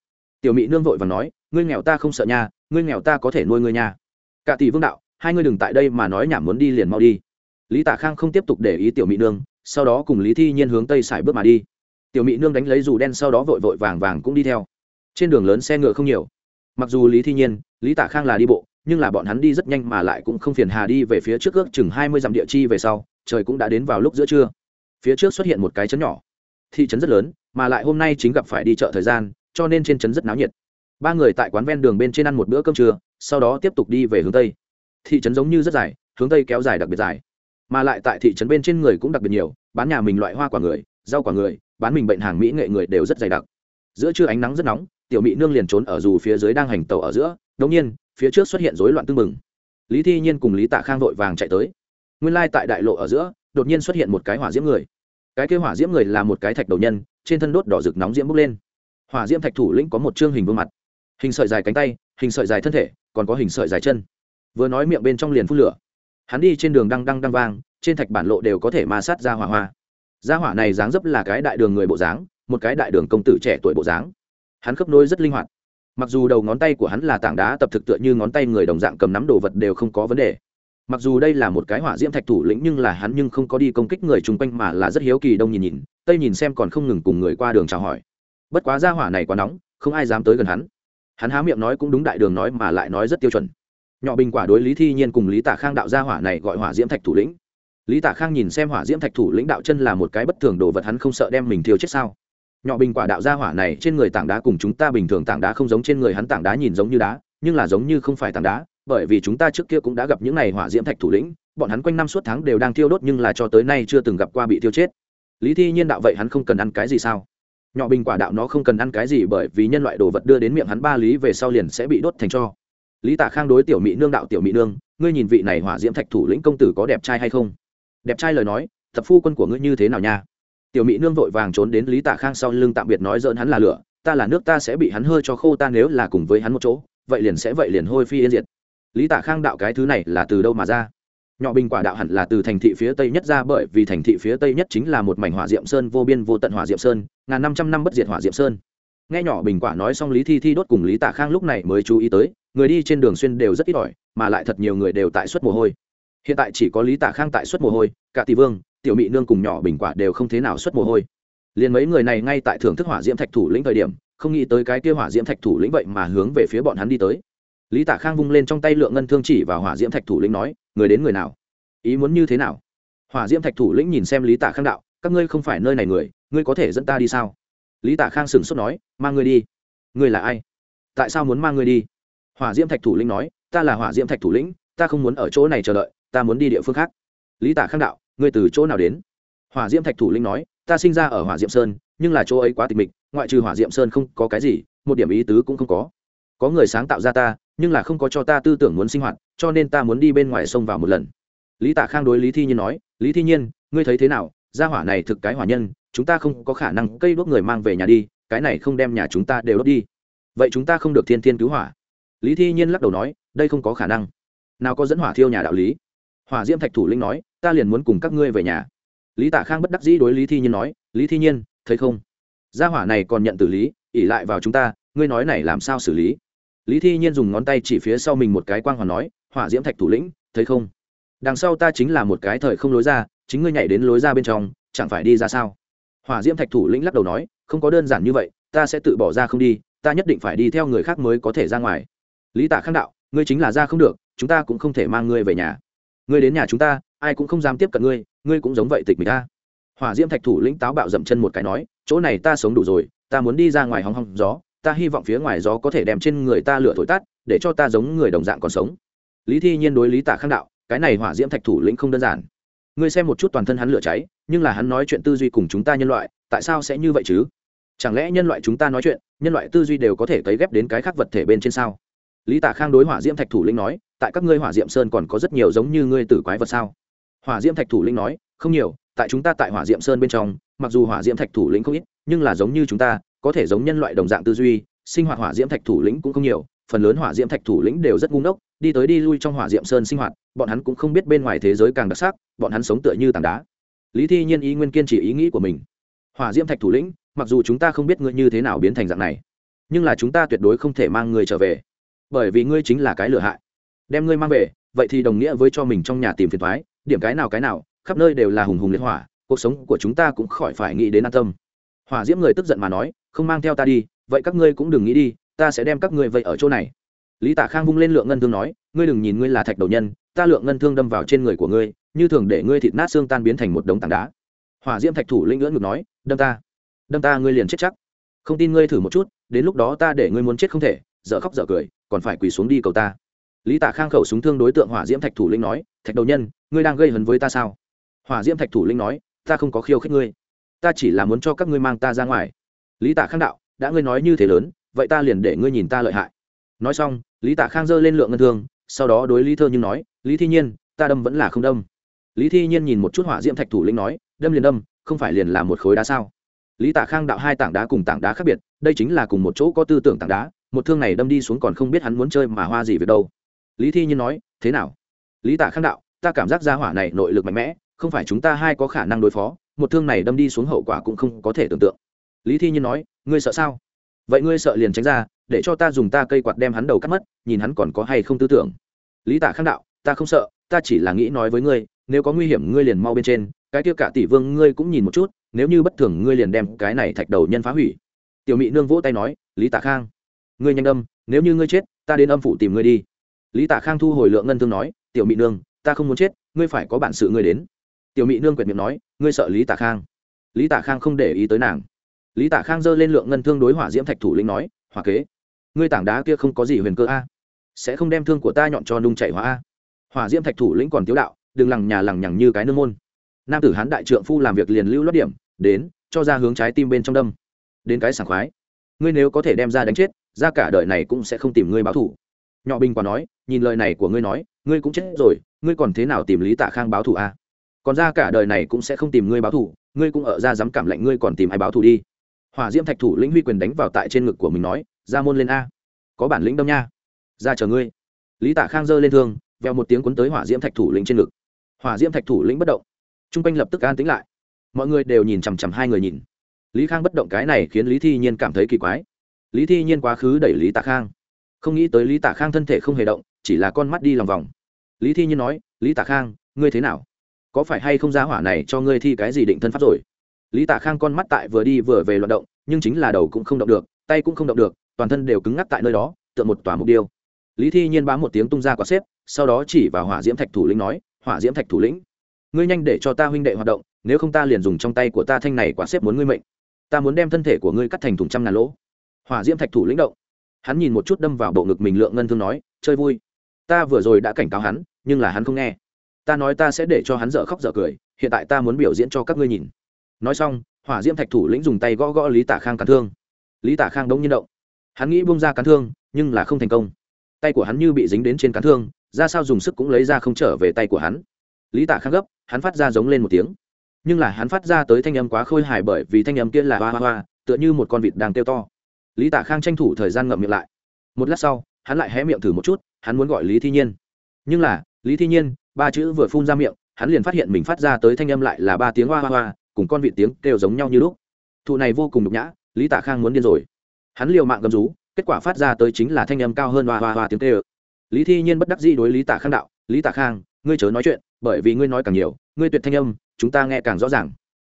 tiểu mỹ nương vội và nói, ngươi nghèo ta không sợ nha, ngươi nghèo ta có thể nuôi ngươi nha. Cả tỷ vương đạo, hai ngươi đừng tại đây mà nói nhảm muốn đi liền mau đi. Lý Tả khang không tiếp tục để ý tiểu mỹ nương, sau đó cùng lý thi nhiên hướng tây xài bước mà đi. Tiểu mỹ nương đánh lấy dù đen sau đó vội vội vàng vàng cũng đi theo. Trên đường lớn xe ngựa không nhiều. Mặc dù lý thi nhiên, lý Tả khang là đi bộ, nhưng là bọn hắn đi rất nhanh mà lại cũng không phiền hà đi về phía trước ước chừng hai mươi dặm địa chi về sau, trời cũng đã đến vào lúc giữa trưa. Phía trước xuất hiện một cái chấn nhỏ. Thị trấn rất lớn, mà lại hôm nay chính gặp phải đi chợ thời gian cho nên trên trấn rất náo nhiệt. Ba người tại quán ven đường bên trên ăn một bữa cơm trưa, sau đó tiếp tục đi về hướng tây. Thị trấn giống như rất dài, hướng tây kéo dài đặc biệt dài. Mà lại tại thị trấn bên trên người cũng đặc biệt nhiều, bán nhà mình loại hoa quả người, rau quả người, bán mình bệnh hàng mỹ nghệ người đều rất dày đặc. Giữa trưa ánh nắng rất nóng, tiểu mỹ nương liền trốn ở dù phía dưới đang hành tàu ở giữa đông nhiên, phía trước xuất hiện rối loạn tưng bừng. lý thi nhiên cùng lý tạ khang vội vàng chạy tới. Nguyên lai tại đại lộ ở giữa, đột nhiên xuất hiện một cái hỏa diễm người. Cái kêu hỏa diễm người là một cái thạch đầu nhân, trên thân đốt đỏ rực nóng diễm bốc lên hỏa diễm thạch thủ lĩnh có một chương hình vương mặt. Hình sợi dài cánh tay, hình sợi dài thân thể, còn có hình sợi dài chân. Vừa nói miệng bên trong liền phun lửa. Hắn đi trên đường đăng đăng đăng vang, trên thạch bản lộ đều có thể ma sát ra hỏa hoa. Ra hỏa này dáng dấp là cái đại đường người bộ dáng, một cái đại đường công tử trẻ tuổi bộ dáng. Hắn khớp nối rất linh hoạt. Mặc dù đầu ngón tay của hắn là tảng đá tập thực tựa như ngón tay người đồng dạng cầm nắm đồ vật đều không có vấn đề. Mặc dù đây là một cái hỏa diễm thạch thủ lĩnh nhưng là hắn nhưng không có đi công kích người chung quanh mà là rất hiếu kỳ đông nhìn nhìn, tây nhìn xem còn không ngừng cùng người qua đường chào hỏi bất quá gia hỏa này quá nóng, không ai dám tới gần hắn. Hắn há miệng nói cũng đúng đại đường nói mà lại nói rất tiêu chuẩn. Nhỏ bình quả đối lý thi nhiên cùng lý tả khang đạo gia hỏa này gọi hỏa diễm thạch thủ lĩnh. Lý tả khang nhìn xem hỏa diễm thạch thủ lĩnh đạo chân là một cái bất thường đồ vật hắn không sợ đem mình thiêu chết sao. Nhỏ bình quả đạo gia hỏa này trên người tảng đá cùng chúng ta bình thường tảng đá không giống trên người hắn tảng đá nhìn giống như đá, nhưng là giống như không phải tảng đá, bởi vì chúng ta trước kia cũng đã gặp những này hỏa diễm thạch thủ lĩnh, bọn hắn quanh năm suốt tháng đều đang thiêu đốt nhưng là cho tới nay chưa từng gặp qua bị thiêu chết. Lý thi nhiên đạo vậy hắn không cần ăn cái gì sao? Nhỏ bình quả đạo nó không cần ăn cái gì bởi vì nhân loại đồ vật đưa đến miệng hắn ba lý về sau liền sẽ bị đốt thành cho. Lý tả khang đối tiểu mỹ nương đạo, tiểu mỹ nương, ngươi nhìn vị này hỏa diễm thạch thủ lĩnh công tử có đẹp trai hay không? Đẹp trai lời nói tập phu quân của ngươi như thế nào nha? Tiểu mỹ nương vội vàng trốn đến lý tả khang sau lưng tạm biệt nói dỡn hắn là lửa, ta là nước ta sẽ bị hắn hơi cho khô, ta nếu là cùng với hắn một chỗ, vậy liền sẽ vậy liền hôi phi yên diệt. Lý tả khang đạo, cái thứ này là từ đâu mà ra? Nhỏ bình quả đạo hẳn là từ thành thị phía tây nhất ra bởi vì thành thị phía tây nhất chính là một mảnh hỏa diệm sơn, vô biên vô tận hỏa diệm sơn ngàn năm trăm năm bất diệt hỏa diệm sơn. Nghe nhỏ bình quả nói xong lý thi thi đốt cùng lý tạ khang lúc này mới chú ý tới, người đi trên đường xuyên đều rất ít ỏi, mà lại thật nhiều người đều tại suất mồ hôi. Hiện tại chỉ có lý tạ khang tại suất mồ hôi, cả tỷ vương, tiểu mị nương cùng nhỏ bình quả đều không thế nào suất mồ hôi. Liền mấy người này ngay tại thưởng thức hỏa diễm thạch thủ lĩnh thời điểm, không nghĩ tới cái kia hỏa diễm thạch thủ lĩnh vậy mà hướng về phía bọn hắn đi tới. Lý tạ khang vung lên trong tay lượng ngân thương chỉ vào hỏa diễm thạch thủ lĩnh nói, người đến người nào? Ý muốn như thế nào? Hỏa diễm thạch thủ lĩnh nhìn xem lý tạ khang đạo, các ngươi không phải nơi này người ngươi có thể dẫn ta đi sao? Lý tả khang sửng sốt nói, mang ngươi đi. Ngươi là ai? Tại sao muốn mang ngươi đi? Hỏa diễm thạch thủ lĩnh nói, ta là hỏa diễm thạch thủ lĩnh, ta không muốn ở chỗ này chờ đợi, ta muốn đi địa phương khác. Lý tả khang đạo, ngươi từ chỗ nào đến? Hỏa diễm thạch thủ lĩnh nói, ta sinh ra ở hỏa diệm sơn, nhưng là chỗ ấy quá tịch mịch, ngoại trừ hỏa diệm sơn không có cái gì, một điểm ý tứ cũng không có. Có người sáng tạo ra ta, nhưng là không có cho ta tư tưởng muốn sinh hoạt, cho nên ta muốn đi bên ngoài sông vào một lần. Lý tạ khang đối lý thi nhiên nói, lý thi nhiên, ngươi thấy thế nào? Gia hỏa này thực cái hỏa nhân chúng ta không có khả năng cây đuốc người mang về nhà đi, cái này không đem nhà chúng ta đều đốt đi. Vậy chúng ta không được thiên thiên cứu hỏa. Lý thi nhiên lắc đầu nói, đây không có khả năng. Nào có dẫn hỏa thiêu nhà đạo lý? Hỏa diễm thạch thủ linh nói, ta liền muốn cùng các ngươi về nhà. Lý Tả khang bất đắc dĩ đối lý thi nhiên nói, lý thi nhiên, thấy không? Gia hỏa này còn nhận tử lý ỉ lại vào chúng ta, ngươi nói này làm sao xử lý? Lý thi nhiên dùng ngón tay chỉ phía sau mình một cái quang hoàn nói, hỏa diễm thạch thủ lĩnh, thấy không? Đằng sau ta chính là một cái thời không lối ra, chính ngươi nhảy đến lối ra bên trong, chẳng phải đi ra sao? Hỏa diễm thạch thủ lĩnh lắc đầu nói, không có đơn giản như vậy, ta sẽ tự bỏ ra không đi, ta nhất định phải đi theo người khác mới có thể ra ngoài. Lý tạ khang đạo, ngươi chính là ra không được, chúng ta cũng không thể mang ngươi về nhà. Ngươi đến nhà chúng ta, ai cũng không dám tiếp cận ngươi ngươi cũng giống vậy tịch mình ta hỏa diễm thạch thủ lĩnh táo bạo dậm chân một cái nói, chỗ này ta sống đủ rồi, ta muốn đi ra ngoài hóng hóng gió, ta hy vọng phía ngoài gió có thể đem trên người ta lửa thổi tắt, để cho ta giống người đồng dạng còn sống. Lý thi nhiên đối lý tạ khang đạo, cái này hỏa diễm thạch thủ lĩnh không đơn giản ngươi xem một chút toàn thân hắn lửa cháy, nhưng là hắn nói chuyện tư duy cùng chúng ta nhân loại, tại sao sẽ như vậy chứ? Chẳng lẽ nhân loại chúng ta nói chuyện, nhân loại tư duy đều có thể cấy ghép đến cái khác vật thể bên trên sao? Lý Tả khang đối hỏa diễm thạch thủ lĩnh nói, tại các ngươi hỏa diễm sơn còn có rất nhiều giống như ngươi tử quái vật sao? Hỏa diễm thạch thủ lĩnh nói, không nhiều, tại chúng ta tại hỏa diễm sơn bên trong, mặc dù hỏa diễm thạch thủ lĩnh không ít, nhưng là giống như chúng ta, có thể giống nhân loại đồng dạng tư duy, sinh hoạt hỏa diễm thạch thủ lĩnh cũng không nhiều phần lớn hỏa diễm thạch thủ lĩnh đều rất ngu ngốc, đi tới đi lui trong hỏa diệm sơn sinh hoạt, bọn hắn cũng không biết bên ngoài thế giới càng đặc sắc, bọn hắn sống tựa như tảng đá. Lý thi nhiên ý nguyên kiên chỉ ý nghĩ của mình. Hỏa diễm thạch thủ lĩnh, mặc dù chúng ta không biết ngươi như thế nào biến thành dạng này, nhưng là chúng ta tuyệt đối không thể mang ngươi trở về, bởi vì ngươi chính là cái lựa hại. Đem ngươi mang về, vậy thì đồng nghĩa với cho mình trong nhà tìm phiền thoái điểm cái nào cái nào, khắp nơi đều là hùng hùng liệt hỏa, cuộc sống của chúng ta cũng khỏi phải nghĩ đến an tâm. Hỏa diễm người tức giận mà nói, không mang theo ta đi, vậy các ngươi cũng đừng nghĩ đi ta sẽ đem các ngươi vậy ở chỗ này. Lý Tả khang vung lên lượng ngân thương nói, ngươi đừng nhìn ngươi là thạch đầu nhân, ta lượng ngân thương đâm vào trên người của ngươi, như thường để ngươi thịt nát xương tan biến thành một đống tảng đá. Hỏa diễm thạch thủ linh ngưỡng ngực nói, đâm ta đâm ta ngươi liền chết chắc. Không tin ngươi thử một chút, đến lúc đó ta để ngươi muốn chết không thể, dở khóc dở cười, còn phải quỳ xuống đi cầu ta. Lý Tả khang khẩu súng thương đối tượng hỏa diễm thạch thủ linh nói, thạch đầu nhân, ngươi đang gây hấn với ta sao? Hỏa diễm thạch thủ linh nói, ta không có khiêu khích ngươi, ta chỉ là muốn cho các ngươi mang ta ra ngoài. Lý Tả khang đạo, đã ngươi nói như thế lớn vậy ta liền để ngươi nhìn ta lợi hại. Nói xong, lý tạ khang giơ lên lượng ngân thương, sau đó đối lý thơ nhưng nói, lý thi nhiên, ta đâm vẫn là không đâm. Lý thi nhiên nhìn một chút hỏa diễm thạch thủ lĩnh nói, đâm liền đâm, không phải liền là một khối đá sao? Lý tạ khang đạo hai tảng đá cùng tảng đá khác biệt, đây chính là cùng một chỗ có tư tưởng tảng đá, một thương này đâm đi xuống còn không biết hắn muốn chơi mà hoa gì việc đâu. Lý thi nhiên nói, thế nào? Lý tạ khang đạo, ta cảm giác ra hỏa này nội lực mạnh mẽ, không phải chúng ta hai có khả năng đối phó, một thương này đâm đi xuống hậu quả cũng không có thể tưởng tượng. Lý thi nhiên nói, ngươi sợ sao? Vậy ngươi sợ liền tránh ra, để cho ta dùng ta cây quạt đem hắn đầu cắt mất, nhìn hắn còn có hay không tư tưởng. Lý Tả khang đạo, ta không sợ, ta chỉ là nghĩ nói với ngươi, nếu có nguy hiểm ngươi liền mau bên trên, cái kia cả tỷ vương ngươi cũng nhìn một chút, nếu như bất thường ngươi liền đem cái này thạch đầu nhân phá hủy. Tiểu mị nương vỗ tay nói, lý Tả khang, ngươi nhanh đâm nếu như ngươi chết, ta đến âm phủ tìm ngươi đi. Lý Tả khang thu hồi lượng ngân thương nói, tiểu mị nương, ta không muốn chết, ngươi phải có bản sự ngươi đến. Tiểu mị nương quyệt miệng nói, ngươi sợ lý Tả khang. Lý Tả khang không để ý tới nàng lý tạ khang giơ lên lượng ngân thương đối hỏa diễm thạch thủ lĩnh nói, hỏa kế, ngươi tảng đá kia không có gì huyền cơ a. Sẽ không đem thương của ta nhọn cho nung chảy hóa a. Hỏa diễm thạch thủ lĩnh còn tiếu đạo, đừng lằng nhà lằng nhằng như cái nương môn. Nam tử hán đại trượng phu làm việc liền lưu lót điểm, đến, cho ra hướng trái tim bên trong đâm. Đến cái sảng khoái. Ngươi nếu có thể đem ra đánh chết, ra cả đời này cũng sẽ không tìm ngươi báo thủ nhỏ bình quả nói, nhìn lời này của ngươi nói, ngươi cũng chết rồi, ngươi còn thế nào tìm lý tạ khang báo thù a? Còn ra cả đời này cũng sẽ không tìm ngươi báo thù, ngươi cũng ở ra dám cảm lạnh ngươi còn tìm ai báo thù đi hỏa diễm thạch thủ lĩnh huy quyền đánh vào tại trên ngực của mình nói, ra môn lên a. Có bản lĩnh đâm nha. Ra chờ ngươi. Lý tạ khang giơ lên thương veo một tiếng cuốn tới hỏa diễm thạch thủ lĩnh trên ngực. Hỏa diễm thạch thủ lĩnh bất động. T r u n g quanh lập tức an tính lại. Mọi người đều nhìn chằm chằm hai người nhìn. Lý khang bất động cái này khiến lý thi nhiên cảm thấy kỳ quái. Lý thi nhiên quá khứ đẩy lý tạ khang. Không nghĩ tới lý tạ khang thân thể không hề động, chỉ là con mắt đi lòng vòng. Lý thi nhiên nói, lý tạ khang, ngươi thế nào? Có phải hay không ra hỏa này cho ngươi thi cái gì định thân pháp rồi? Lý tạ khang con mắt tại vừa đi vừa về loạt động, nhưng chính là đầu cũng không động được, tay cũng không động được, toàn thân đều cứng ngắc tại nơi đó, tựa một tòa mục tiêu. Lý thi nhiên bám một tiếng tung ra quả xếp, sau đó chỉ vào hỏa diễm thạch thủ lĩnh nói, hỏa diễm thạch thủ lĩnh, ngươi nhanh để cho ta huynh đệ hoạt động, nếu không ta liền dùng trong tay của ta thanh này quả xếp muốn ngươi mệnh. Ta muốn đem thân thể của ngươi cắt thành thùng trăm ngàn lỗ. Hỏa diễm thạch thủ lĩnh động. Hắn nhìn một chút đâm vào bộ ngực mình lượng ngân thương nói, chơi vui. Ta vừa rồi đã cảnh cáo hắn, nhưng là hắn không nghe. Ta nói ta sẽ để cho hắn dở khóc dở cười, hiện tại ta muốn biểu diễn cho các ngươi nhìn nói xong, hỏa diễm thạch thủ lĩnh dùng tay gõ gõ lý tả khang cắn thương. Lý tả khang đống nhiên động. Hắn nghĩ bung ra cắn thương, nhưng là không thành công. Tay của hắn như bị dính đến trên cắn thương, ra sao dùng sức cũng lấy ra không trở về tay của hắn. Lý tả khang gấp, hắn phát ra giống lên một tiếng. Nhưng là hắn phát ra tới thanh âm quá khôi hài bởi vì thanh âm kia là hoa hoa hoa, tựa như một con vịt đang kêu to. Lý tả khang tranh thủ thời gian ngậm miệng lại. Một lát sau, hắn lại hé miệng thử một chút, hắn muốn gọi lý thi nhiên. Nhưng là, lý thi nhiên, ba chữ vừa phun ra miệng, hắn liền phát hiện mình phát ra tới thanh âm lại là ba tiếng hoa hoa hoa cùng con vị tiếng kêu giống nhau như lúc. Thụ này vô cùng nhục nhã lý tạ khang muốn điên rồi. Hắn liều mạng gầm rú kết quả phát ra tới chính là thanh âm cao hơn hoa hoa hoa tiếng kêu. Lý thi nhiên bất đắc dĩ đối lý tạ khang đạo lý tạ khang ngươi chớ nói chuyện bởi vì ngươi nói càng nhiều ngươi tuyệt thanh âm chúng ta nghe càng rõ ràng.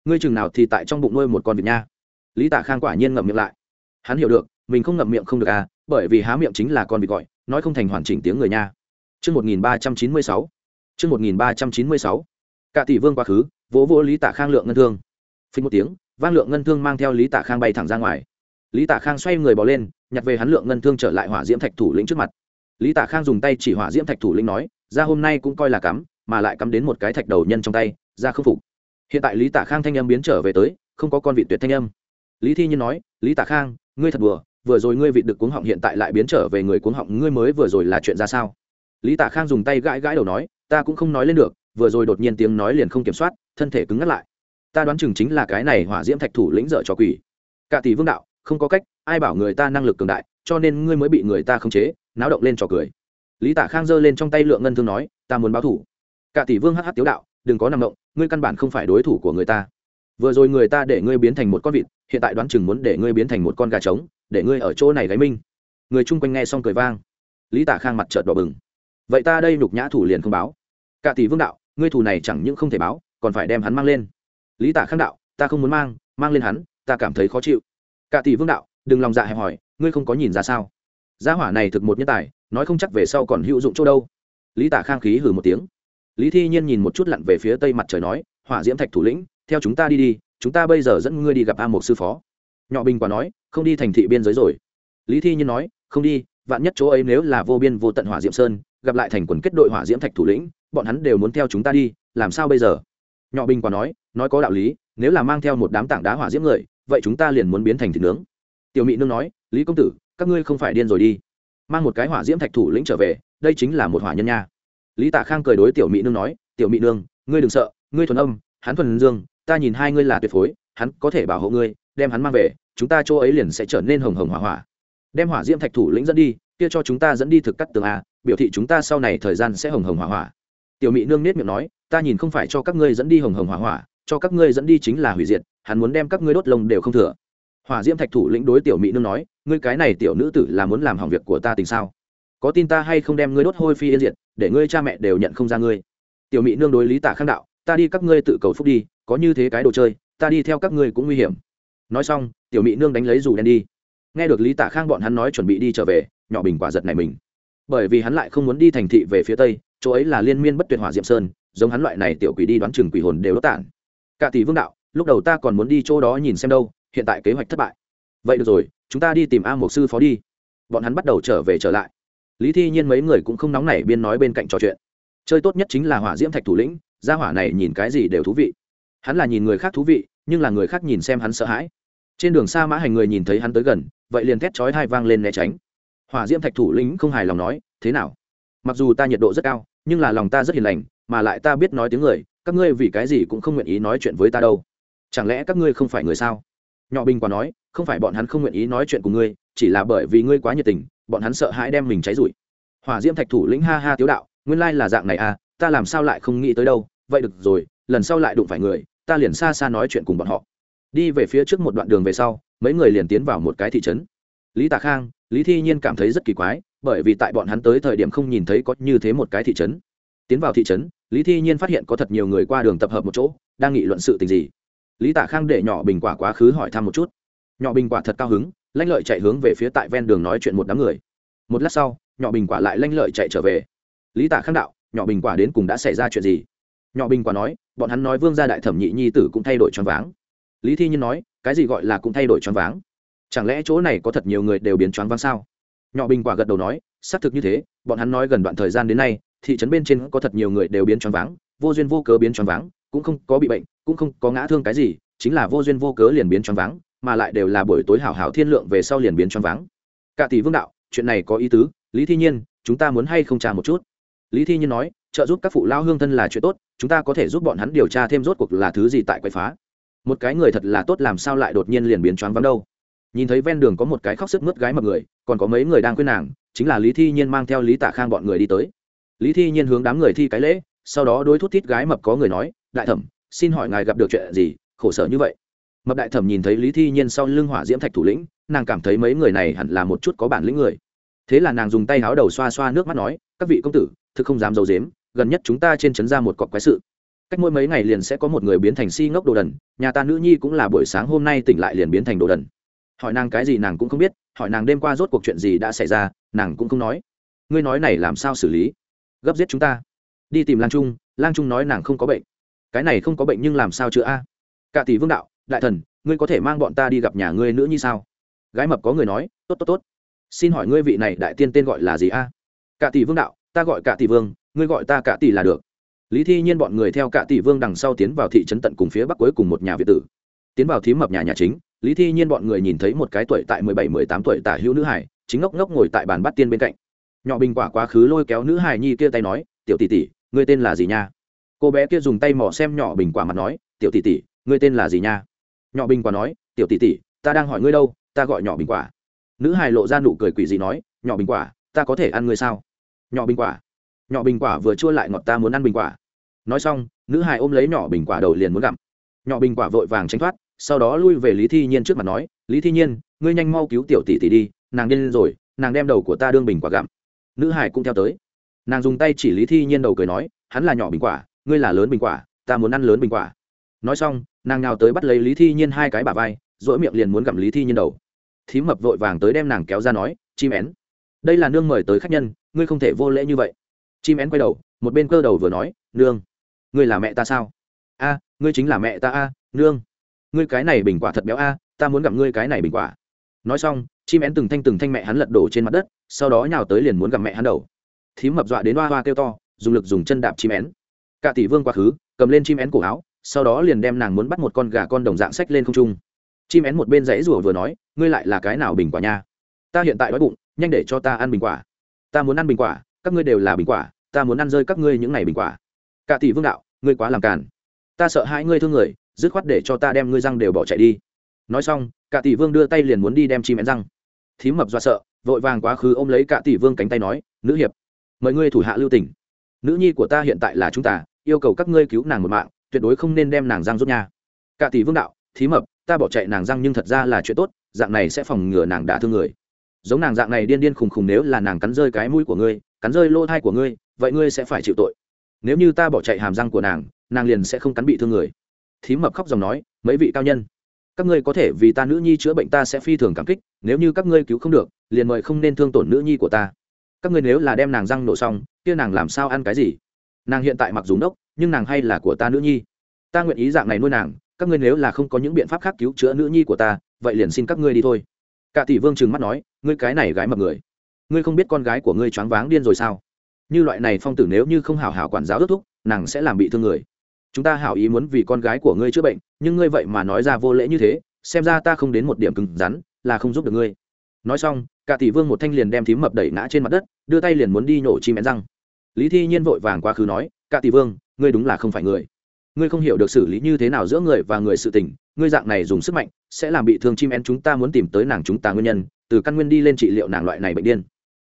Ngươi chừng nào thì tại trong bụng nuôi một con vịt nha. Lý tạ khang quả nhiên ngậm miệng lại. Hắn hiểu được mình không ngậm miệng không được à bởi vì há miệng chính là con vịt gọi nói không thành hoàn chỉnh tiếng người nha. Trước 1396, Trước 1396, cả tỷ vương quá khứ, vỗ vỗ Lý Tạ Khang lượng ngân thương. Phình một tiếng, vang lượng ngân thương mang theo Lý Tạ Khang bay thẳng ra ngoài. Lý Tạ Khang xoay người bỏ lên, nhặt về hắn lượng ngân thương trở lại hỏa diễm thạch thủ lĩnh trước mặt. Lý Tạ Khang dùng tay chỉ hỏa diễm thạch thủ lĩnh nói, ra hôm nay cũng coi là cắm, mà lại cắm đến một cái thạch đầu nhân trong tay, ra không phục. Hiện tại Lý Tạ Khang thanh âm biến trở về tới, không có con vị tuyệt thanh âm. Lý Thi Nhiên nói, Lý Tạ Khang, ngươi thật đùa, vừa rồi ngươi vị được cuống họng hiện tại lại biến trở về người cuống họng, ngươi mới vừa rồi là chuyện ra sao? lý tạ khang dùng tay gãi gãi đầu nói ta cũng không nói lên được vừa rồi đột nhiên tiếng nói liền không kiểm soát, thân thể cứng ngắt lại. Ta đoán chừng chính là cái này hỏa diễm thạch thủ lĩnh dở cho quỷ. Cả tỷ vương đạo, không có cách, ai bảo người ta năng lực cường đại, cho nên ngươi mới bị người ta khống chế, náo động lên trò cười. Lý Tả khang giơ lên trong tay lượng ngân thương nói, ta muốn báo thủ. Cả tỷ vương hh tiếu đạo, đừng có nằm động, ngươi căn bản không phải đối thủ của người ta. Vừa rồi người ta để ngươi biến thành một con vịt, hiện tại đoán chừng muốn để ngươi biến thành một con gà trống, để ngươi ở chỗ này gáy minh người chung quanh nghe xong cười vang. Lý Tả khang mặt trợt đỏ bừng. Vậy ta đây nhục nhã thủ liền không báo. Cả tỷ vương đạo ngươi thù này chẳng những không thể báo, còn phải đem hắn mang lên. Lý tả khang đạo, ta không muốn mang mang lên hắn, ta cảm thấy khó chịu. Cả tỷ vương đạo, đừng lòng dạ hẹp hỏi, ngươi không có nhìn ra sao? Gia hỏa này thực một nhân tài, nói không chắc về sau còn hữu dụng chỗ đâu. Lý tả khang khí hử một tiếng. Lý thi nhiên nhìn một chút lặn về phía tây mặt trời nói, hỏa diễm thạch thủ lĩnh, theo chúng ta đi đi, chúng ta bây giờ dẫn ngươi đi gặp a một sư phó. Nhọ bình quả nói, không đi thành thị biên giới rồi. Lý thi nhiên nói, không đi, vạn nhất chỗ ấy nếu là vô biên vô tận hỏa diễm sơn, gặp lại thành quần kết đội hỏa diễm thạch thủ lĩnh bọn hắn đều muốn theo chúng ta đi, làm sao bây giờ? Nhọ bình quả nói nói có đạo lý, nếu là mang theo một đám tảng đá hỏa diễm người, vậy chúng ta liền muốn biến thành thịt nướng. Tiểu mỹ nương nói, lý công tử, các ngươi không phải điên rồi đi. Mang một cái hỏa diễm thạch thủ lĩnh trở về, đây chính là một hỏa nhân nha. Lý tạ khang cười đối tiểu mỹ nương nói, tiểu mỹ nương, ngươi đừng sợ, ngươi thuần âm, hắn thuần dương, ta nhìn hai ngươi là tuyệt phối, hắn có thể bảo hộ ngươi, đem hắn mang về, chúng ta chỗ ấy liền sẽ trở nên hồng hồng hỏa hỏa. Đem hỏa diễm thạch thủ lĩnh dẫn đi, kia cho chúng ta dẫn đi thực cắt tường a, biểu thị chúng ta sau này thời gian sẽ hồng hồng hỏa hỏa tiểu mỹ nương nết miệng nói, ta nhìn không phải cho các ngươi dẫn đi hồng hồng hỏa hỏa, cho các ngươi dẫn đi chính là hủy diệt, hắn muốn đem các ngươi đốt lông đều không thừa. Hỏa diễm thạch thủ lĩnh đối tiểu mỹ nương nói, ngươi cái này tiểu nữ tử là muốn làm hỏng việc của ta tình sao? Có tin ta hay không đem ngươi đốt hôi phi yên diệt, để ngươi cha mẹ đều nhận không ra ngươi? Tiểu mỹ nương đối lý tả khang đạo, ta đi các ngươi tự cầu phúc đi, có như thế cái đồ chơi, ta đi theo các ngươi cũng nguy hiểm. Nói xong, tiểu mỹ nương đánh lấy dù đen đi. Nghe được lý tả khang bọn hắn nói chuẩn bị đi trở về, nhỏ bình quả giật này mình bởi vì hắn lại không muốn đi thành thị về phía tây, chỗ ấy là liên miên bất tuyệt hỏa diệm sơn, giống hắn loại này tiểu quỷ đi đoán chừng quỷ hồn đều đốt tản. Cả tỷ vương đạo, lúc đầu ta còn muốn đi chỗ đó nhìn xem đâu, hiện tại kế hoạch thất bại. Vậy được rồi, chúng ta đi tìm a một sư phó đi. Bọn hắn bắt đầu trở về trở lại. Lý thi nhiên mấy người cũng không nóng nảy biên nói bên cạnh trò chuyện. Chơi tốt nhất chính là hỏa diễm thạch thủ lĩnh, gia hỏa này nhìn cái gì đều thú vị. Hắn là nhìn người khác thú vị, nhưng là người khác nhìn xem hắn sợ hãi. Trên đường xa mã hành người nhìn thấy hắn tới gần, vậy liền thét chói hai vang lên né tránh hỏa diễm thạch thủ lĩnh không hài lòng nói, thế nào? Mặc dù ta nhiệt độ rất cao, nhưng là lòng ta rất hiền lành, mà lại ta biết nói tiếng người, các ngươi vì cái gì cũng không nguyện ý nói chuyện với ta đâu. Chẳng lẽ các ngươi không phải người sao? Nhỏ bình quả nói, không phải bọn hắn không nguyện ý nói chuyện của ngươi, chỉ là bởi vì ngươi quá nhiệt tình, bọn hắn sợ hãi đem mình cháy rụi. Hỏa diễm thạch thủ lĩnh ha ha tiếu đạo, nguyên lai là dạng này à ta làm sao lại không nghĩ tới đâu, vậy được rồi, lần sau lại đụng phải người, ta liền xa xa nói chuyện cùng bọn họ. Đi về phía trước một đoạn đường về sau, mấy người liền tiến vào một cái thị trấn. Lý tạ khang lý thi nhiên cảm thấy rất kỳ quái, bởi vì tại bọn hắn tới thời điểm không nhìn thấy có như thế một cái thị trấn. Tiến vào thị trấn, lý thi nhiên phát hiện có thật nhiều người qua đường tập hợp một chỗ, đang nghị luận sự tình gì. Lý tạ khang để nhỏ bình quả quá khứ hỏi thăm một chút. Nhỏ bình quả thật cao hứng, lanh lợi chạy hướng về phía tại ven đường nói chuyện một đám người. Một lát sau, nhỏ bình quả lại lanh lợi chạy trở về. Lý tạ khang đạo, nhỏ bình quả đến cùng đã xảy ra chuyện gì? Nhỏ bình quả nói, bọn hắn nói vương gia đại thẩm nhị nhi tử cũng thay đổi choáng váng. Lý thi nhiên nói, cái gì gọi là cũng thay đổi choáng váng? Chẳng lẽ chỗ này có thật nhiều người đều biến choáng váng sao? Nhỏ bình quả gật đầu nói, xác thực như thế, bọn hắn nói gần đoạn thời gian đến nay, thị trấn bên trên có thật nhiều người đều biến choáng váng, vô duyên vô cớ biến choáng váng, cũng không có bị bệnh, cũng không có ngã thương cái gì, chính là vô duyên vô cớ liền biến choáng váng, mà lại đều là buổi tối hảo hảo thiên lượng về sau liền biến choáng váng. Cả tỷ vương đạo, chuyện này có ý tứ, lý thi nhiên, chúng ta muốn hay không trả một chút? Lý thi nhiên nói, trợ giúp các phụ lao hương thân là chuyện tốt, chúng ta có thể giúp bọn hắn điều tra thêm rốt cuộc là thứ gì tại quậy phá. Một cái người thật là tốt làm sao lại đột nhiên liền biến choáng vắng đâu? Nhìn thấy ven đường có một cái khóc sức mướt gái mập người, còn có mấy người đang khuyên nàng, chính là lý thi nhiên mang theo lý tạ khang bọn người đi tới. Lý thi nhiên hướng đám người thi cái lễ, sau đó đối thút thít gái mập có người nói, đại thẩm, xin hỏi ngài gặp được chuyện gì, khổ sở như vậy? Mập đại thẩm nhìn thấy lý thi nhiên sau lưng hỏa diễm thạch thủ lĩnh, nàng cảm thấy mấy người này hẳn là một chút có bản lĩnh người. Thế là nàng dùng tay háo đầu xoa xoa nước mắt nói, các vị công tử, thực không dám d i ấ u dếm gần nhất chúng ta trên trấn ra một cọc quái sự. Cách mỗi mấy ngày liền sẽ có một người biến thành si ngốc đồ đần, nhà ta nữ nhi cũng là buổi sáng hôm nay tỉnh lại liền biến thành đồ đần hỏi nàng cái gì nàng cũng không biết, hỏi nàng đêm qua rốt cuộc chuyện gì đã xảy ra, nàng cũng không nói. Ngươi nói này làm sao xử lý? Gấp giết chúng ta. Đi tìm lang trung lang trung nói nàng không có bệnh. Cái này không có bệnh nhưng làm sao chữa a? Cả tỷ vương đạo, đại thần, ngươi có thể mang bọn ta đi gặp nhà ngươi nữ như sao? Gái mập có người nói, tốt tốt tốt. Xin hỏi ngươi vị này đại tiên tên gọi là gì a? Cả tỷ vương đạo, ta gọi cả tỷ vương, ngươi gọi ta cả tỷ là được. Lý thi nhiên bọn người theo cả tỷ vương đằng sau tiến vào thị trấn tận cùng phía bắc cuối cùng một nhà việt tử. Tiến vào thím mập nhà nhà chính lý thi nhiên bọn người nhìn thấy một cái tuổi tại mười bảy, mười tám tuổi tả hữu nữ hải chính ngốc ngốc ngồi tại bàn bắt tiên bên cạnh. Nhỏ bình quả quá khứ lôi kéo nữ hải nhi kia tay nói, tiểu tỷ tỷ, ngươi tên là gì nha? Cô bé kia dùng tay mò xem nhỏ bình quả mặt nói, tiểu tỷ tỷ, ngươi tên là gì nha? Nhỏ bình quả nói, tiểu tỷ tỷ, ta đang hỏi ngươi đâu, ta gọi nhỏ bình quả. Nữ hải lộ ra nụ cười quỷ dị nói, nhỏ bình quả, ta có thể ăn ngươi sao? Nhỏ bình quả, nhỏ bình quả vừa chua lại ngọt ta muốn ăn bình quả. Nói xong, nữ hải ôm lấy nhỏ bình quả đầu liền muốn gặm. Nhỏ bình quả vội vàng tranh thoát sau đó lui về lý thi nhiên trước mặt nói, lý thi nhiên, ngươi nhanh mau cứu tiểu tỷ tỷ đi, nàng điên rồi, nàng đem đầu của ta đương bình quả gặm. Nữ hải cũng theo tới. Nàng dùng tay chỉ lý thi nhiên đầu cười nói, hắn là nhỏ bình quả, ngươi là lớn bình quả, ta muốn ăn lớn bình quả. Nói xong, nàng nào tới bắt lấy lý thi nhiên hai cái bà vai dỗi miệng liền muốn gặm lý thi nhiên đầu. Thím mập vội vàng tới đem nàng kéo ra nói, chim én, đây là nương mời tới khách nhân, ngươi không thể vô lễ như vậy. Chim én quay đầu, một bên cơ đầu vừa nói, nương, ngươi là mẹ ta sao? A, ngươi chính là mẹ ta a, nương ngươi cái này bình quả thật béo a, ta muốn gặp ngươi cái này bình quả. Nói xong, chim én từng thanh từng thanh mẹ hắn lật đổ trên mặt đất, sau đó nhào tới liền muốn gặp mẹ hắn đầu. Thím mập dọa đến hoa hoa kêu to, dùng lực dùng chân đạp chim én. Cả tỷ vương quá khứ, cầm lên chim én cổ áo, sau đó liền đem nàng muốn bắt một con gà con đồng dạng sách lên không trung. Chim én một bên dãy rủa vừa nói, ngươi lại là cái nào bình quả nha? Ta hiện tại đói bụng, nhanh để cho ta ăn bình quả. Ta muốn ăn bình quả, các ngươi đều là bình quả, ta muốn ăn rơi các ngươi những ngày bình quả. Cả tỷ vương đạo, ngươi quá làm càn. Ta sợ hãi ngươi thương người dứt khoát để cho ta đem ngươi răng đều bỏ chạy đi. Nói xong, cả tỷ vương đưa tay liền muốn đi đem chim én răng. Thím mập do sợ, vội vàng quá khứ ôm lấy cả tỷ vương cánh tay nói, nữ hiệp, mời ngươi thủ hạ lưu tỉnh nữ nhi của ta hiện tại là chúng ta, yêu cầu các ngươi cứu nàng một mạng, tuyệt đối không nên đem nàng răng rút nha. Cả tỷ vương đạo thí mập, ta bỏ chạy nàng răng nhưng thật ra là chuyện tốt, dạng này sẽ phòng ngừa nàng đả thương người. Giống nàng dạng này điên điên khùng khùng nếu là nàng cắn rơi cái mũi của ngươi, cắn rơi lỗ thai của ngươi, vậy ngươi sẽ phải chịu tội. Nếu như ta bỏ chạy hàm răng của nàng nàng liền sẽ không cắn bị thương người thím mập khóc dòng nói mấy vị cao nhân các ngươi có thể vì ta nữ nhi chữa bệnh ta sẽ phi thường cảm kích nếu như các ngươi cứu không được liền mời không nên thương tổn nữ nhi của ta. Các ngươi nếu là đem nàng răng nổ xong kia nàng làm sao ăn cái gì? Nàng hiện tại mặc dù nốc, nhưng nàng hay là của ta nữ nhi. Ta nguyện ý dạng này nuôi nàng các ngươi nếu là không có những biện pháp khác cứu chữa nữ nhi của ta vậy liền xin các ngươi đi thôi. Cả tỷ vương trừng mắt nói ngươi cái này gái mập người ngươi không biết con gái của ngươi choáng váng điên rồi sao? Như loại này phong tử nếu như không hảo hảo quản giáo ước thúc nàng sẽ làm bị thương người chúng ta hảo ý muốn vì con gái của ngươi chữa bệnh, nhưng ngươi vậy mà nói ra vô lễ như thế, xem ra ta không đến một điểm cứng rắn, là không giúp được ngươi. Nói xong, cả tỷ vương một thanh liền đem thím mập đẩy ngã trên mặt đất, đưa tay liền muốn đi nhổ chim én răng. Lý thi nhiên vội vàng quá khứ nói, cả tỷ vương, ngươi đúng là không phải người. Ngươi không hiểu được xử lý như thế nào giữa người và người sự tình, ngươi dạng này dùng sức mạnh, sẽ làm bị thương chim én chúng ta muốn tìm tới nàng chúng ta nguyên nhân, từ căn nguyên đi lên trị liệu nàng loại này bệnh điên.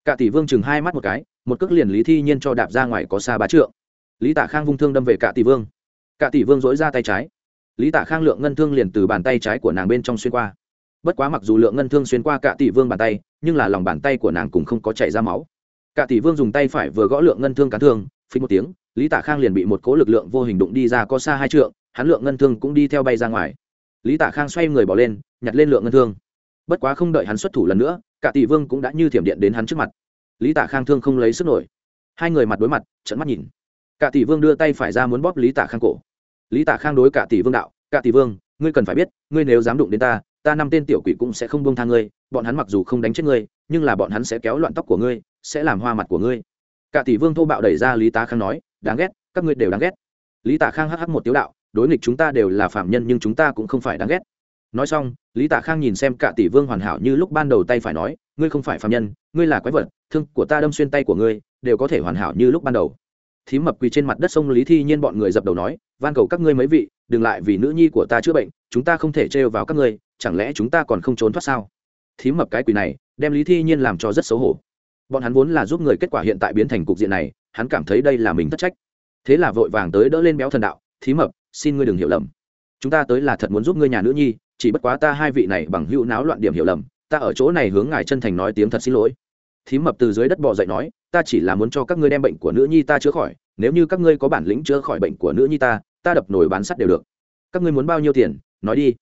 Cả tỷ vương chừng hai mắt một cái, một cước liền lý thi nhiên cho đạp ra ngoài có xa bá trượng. Lý tạ khang vung thương đâm về cả tỷ vương cả tỷ vương dỗi ra tay trái. Lý tạ khang lượng ngân thương liền từ bàn tay trái của nàng bên trong xuyên qua. Bất quá mặc dù lượng ngân thương xuyên qua cả tỷ vương bàn tay, nhưng là lòng bàn tay của nàng cũng không có chảy ra máu. Cả tỷ vương dùng tay phải vừa gõ lượng ngân thương cán thương phí một tiếng, lý tạ khang liền bị một cố lực lượng vô hình đụng đi ra có xa hai trượng, hắn lượng ngân thương cũng đi theo bay ra ngoài. Lý tạ khang xoay người bỏ lên, nhặt lên lượng ngân thương. Bất quá không đợi hắn xuất thủ lần nữa, cả tỷ vương cũng đã như thiểm điện đến hắn trước mặt. Lý tạ khang thương không lấy sức nổi. Hai người mặt đối mặt trận mắt nhìn cả tỷ vương đưa tay phải ra muốn bóp lý tạ khang cổ. Lý tạ khang đối cả tỷ vương đạo, cả tỷ vương, ngươi cần phải biết, ngươi nếu dám đụng đến ta ta năm tên tiểu quỷ cũng sẽ không buông tha ngươi, bọn hắn mặc dù không đánh chết ngươi, nhưng là bọn hắn sẽ kéo loạn tóc của ngươi, sẽ làm hoa mặt của ngươi. Cả tỷ vương thô bạo đẩy ra lý tá khang nói, đáng ghét, các ngươi đều đáng ghét. Lý tạ khang hh một tiếu đạo, đối nghịch chúng ta đều là phạm nhân nhưng chúng ta cũng không phải đáng ghét. Nói xong, lý tạ khang nhìn xem cả tỷ vương hoàn hảo như lúc ban đầu tay phải nói, ngươi không phải phạm nhân, ngươi là quái vật, thương của ta đâm xuyên tay của ngươi, đều có thể hoàn hảo như lúc ban đầu thím mập quỳ trên mặt đất sông lý thi nhiên bọn người dập đầu nói, van cầu các ngươi mấy vị, đừng lại vì nữ nhi của ta chữa bệnh, chúng ta không thể trêu vào các ngươi, chẳng lẽ chúng ta còn không trốn thoát sao? Thím mập cái quỳ này, đem lý thi nhiên làm cho rất xấu hổ. Bọn hắn vốn là giúp người kết quả hiện tại biến thành cục diện này, hắn cảm thấy đây là mình thất trách. Thế là vội vàng tới đỡ lên béo thần đạo, thím mập, xin ngươi đừng hiểu lầm. Chúng ta tới là thật muốn giúp ngươi nhà nữ nhi, chỉ bất quá ta hai vị này bằng hữu náo loạn điểm hiểu lầm, ta ở chỗ này hướng ngài chân thành nói tiếng thật xin lỗi thím mập từ dưới đất bò dậy nói, ta chỉ là muốn cho các ngươi đem bệnh của nữ nhi ta chữa khỏi, nếu như các ngươi có bản lĩnh chữa khỏi bệnh của nữ nhi ta ta đập nổi bán sắt đều được. Các ngươi muốn bao nhiêu tiền? Nói đi.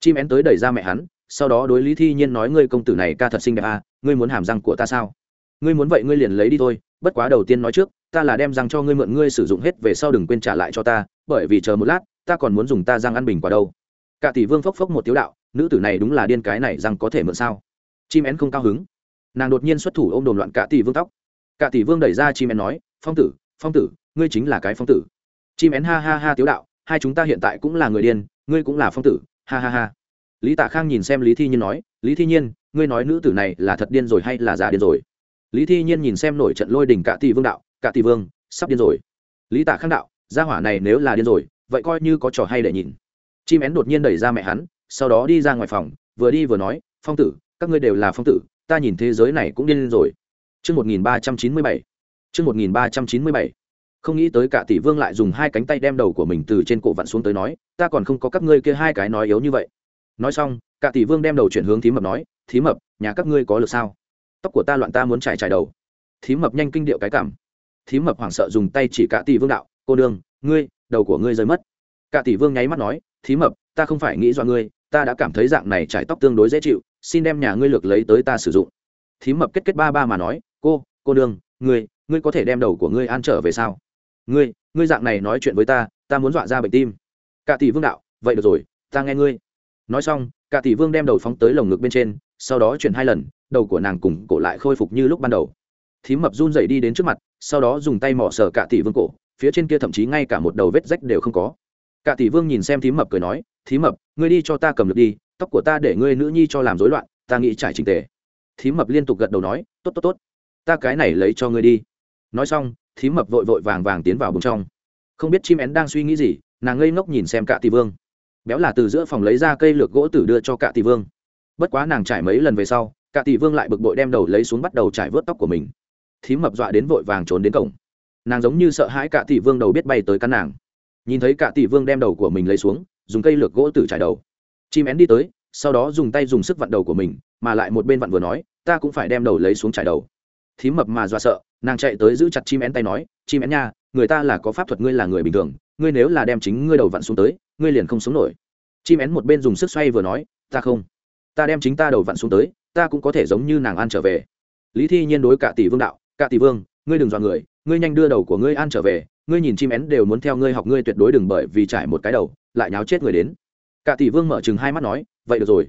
Chim én tới đẩy ra mẹ hắn, sau đó đối lý thi nhiên nói, ngươi công tử này ca thật xinh đẹp à ngươi muốn hàm răng của ta sao? Ngươi muốn vậy ngươi liền lấy đi thôi, bất quá đầu tiên nói trước, ta là đem răng cho ngươi mượn, ngươi sử dụng hết về sau đừng quên trả lại cho ta, bởi vì chờ một lát, ta còn muốn dùng ta răng ăn bình quả đâu. Cả tỷ vương phốc phốc một tiếu đạo, nữ tử này đúng là điên cái này răng có thể mượn sao? Chim én không cao hứng nàng đột nhiên xuất thủ ôm đồn loạn cả tỷ vương tóc. Cả tỷ vương đẩy ra chim én nói, phong tử phong tử, ngươi chính là cái phong tử. Chim én ha ha ha tiếu đạo, hai chúng ta hiện tại cũng là người điên, ngươi cũng là phong tử. Ha ha ha. Lý Tả khang nhìn xem lý thi nhiên nói, lý thi nhiên, ngươi nói nữ tử này là thật điên rồi hay là giả điên rồi? Lý thi nhiên nhìn xem nổi trận lôi đình cả tỷ vương đạo, cả tỷ vương, sắp điên rồi. Lý Tả khang đạo, gia hỏa này nếu là điên rồi, vậy coi như có trò hay để nhìn. Chim én đột nhiên đẩy ra mẹ hắn, sau đó đi ra ngoài phòng, vừa đi vừa nói, phong tử, các ngươi đều là phong tử ta nhìn thế giới này cũng điên lên rồi Trước 1397. Trước 1397. Không nghĩ tới cả tỷ vương lại dùng hai cánh tay đem đầu của mình từ trên cổ vặn xuống tới nói, ta còn không có các ngươi kia hai cái nói yếu như vậy. Nói xong, cả tỷ vương đem đầu chuyển hướng thím mập nói, thím mập, nhà các ngươi có lực sao? Tóc của ta loạn ta muốn trải trải đầu. Thím mập nhanh kinh điệu cái cảm. thím mập hoảng sợ dùng tay chỉ cả tỷ vương đạo cô đương ngươi đầu của ngươi rơi mất cả tỷ vương nháy mắt nói thím mập ta không phải nghĩ do ngươi ta đã cảm thấy dạng này trải tóc tương đối dễ chịu xin đem nhà ngươi lược lấy tới ta sử dụng. Thím mập kết kết ba ba mà nói, cô cô đương ngươi ngươi có thể đem đầu của ngươi an trở về sao? Ngươi ngươi dạng này nói chuyện với ta ta muốn dọa ra bệnh tim. Cả tỷ vương đạo, vậy được rồi, ta nghe ngươi. Nói xong, cả tỷ vương đem đầu phóng tới lồng ngực bên trên, sau đó chuyển hai lần, đầu của nàng cùng cổ lại khôi phục như lúc ban đầu. Thím mập run dậy đi đến trước mặt, sau đó dùng tay mỏ sờ cả tỷ vương cổ, phía trên kia thậm chí ngay cả một đầu vết rách đều không có. Cả tỷ vương nhìn xem thím mập cười nói, thím mập, ngươi đi cho ta cầm lực đi tóc của ta để ngươi nữ nhi cho làm rối loạn, ta nghĩ trải trình tề. Thím mập liên tục gật đầu nói, tốt tốt tốt. Ta cái này lấy cho ngươi đi. Nói xong, thím mập vội vội vàng vàng tiến vào bùng trong. Không biết chim én đang suy nghĩ gì, nàng ngây ngốc nhìn xem cả tỷ vương. Béo là từ giữa phòng lấy ra cây lược gỗ tử đưa cho cả tỷ vương. Bất quá nàng trải mấy lần về sau cả tỷ vương lại bực bội đem đầu lấy xuống bắt đầu trải vớt tóc của mình. Thím mập dọa đến vội vàng trốn đến cổng. Nàng giống như sợ hãi cả tỷ vương đầu biết bay tới căn nàng. Nhìn thấy cả tỷ vương đem đầu của mình lấy xuống, dùng cây lược gỗ tử trải đầu chim én đi tới, sau đó dùng tay dùng sức vặn đầu của mình, mà lại một bên vặn vừa nói, ta cũng phải đem đầu lấy xuống trải đầu. Thím mập mà dọa sợ, nàng chạy tới giữ chặt chim én tay nói, chim én nha, người ta là có pháp thuật ngươi là người bình thường, ngươi nếu là đem chính ngươi đầu vặn xuống tới, ngươi liền không sống nổi. Chim én một bên dùng sức xoay vừa nói, ta không. Ta đem chính ta đầu vặn xuống tới, ta cũng có thể giống như nàng an trở về. Lý thi nhiên đối cả tỷ vương đạo, cả tỷ vương, ngươi đừng dọa người, ngươi nhanh đưa đầu của ngươi an trở về, ngươi nhìn chim én đều muốn theo ngươi học, ngươi tuyệt đối đừng bởi vì trải một cái đầu, lại nháo chết người đến cả tỷ vương mở chừng hai mắt nói, vậy được rồi.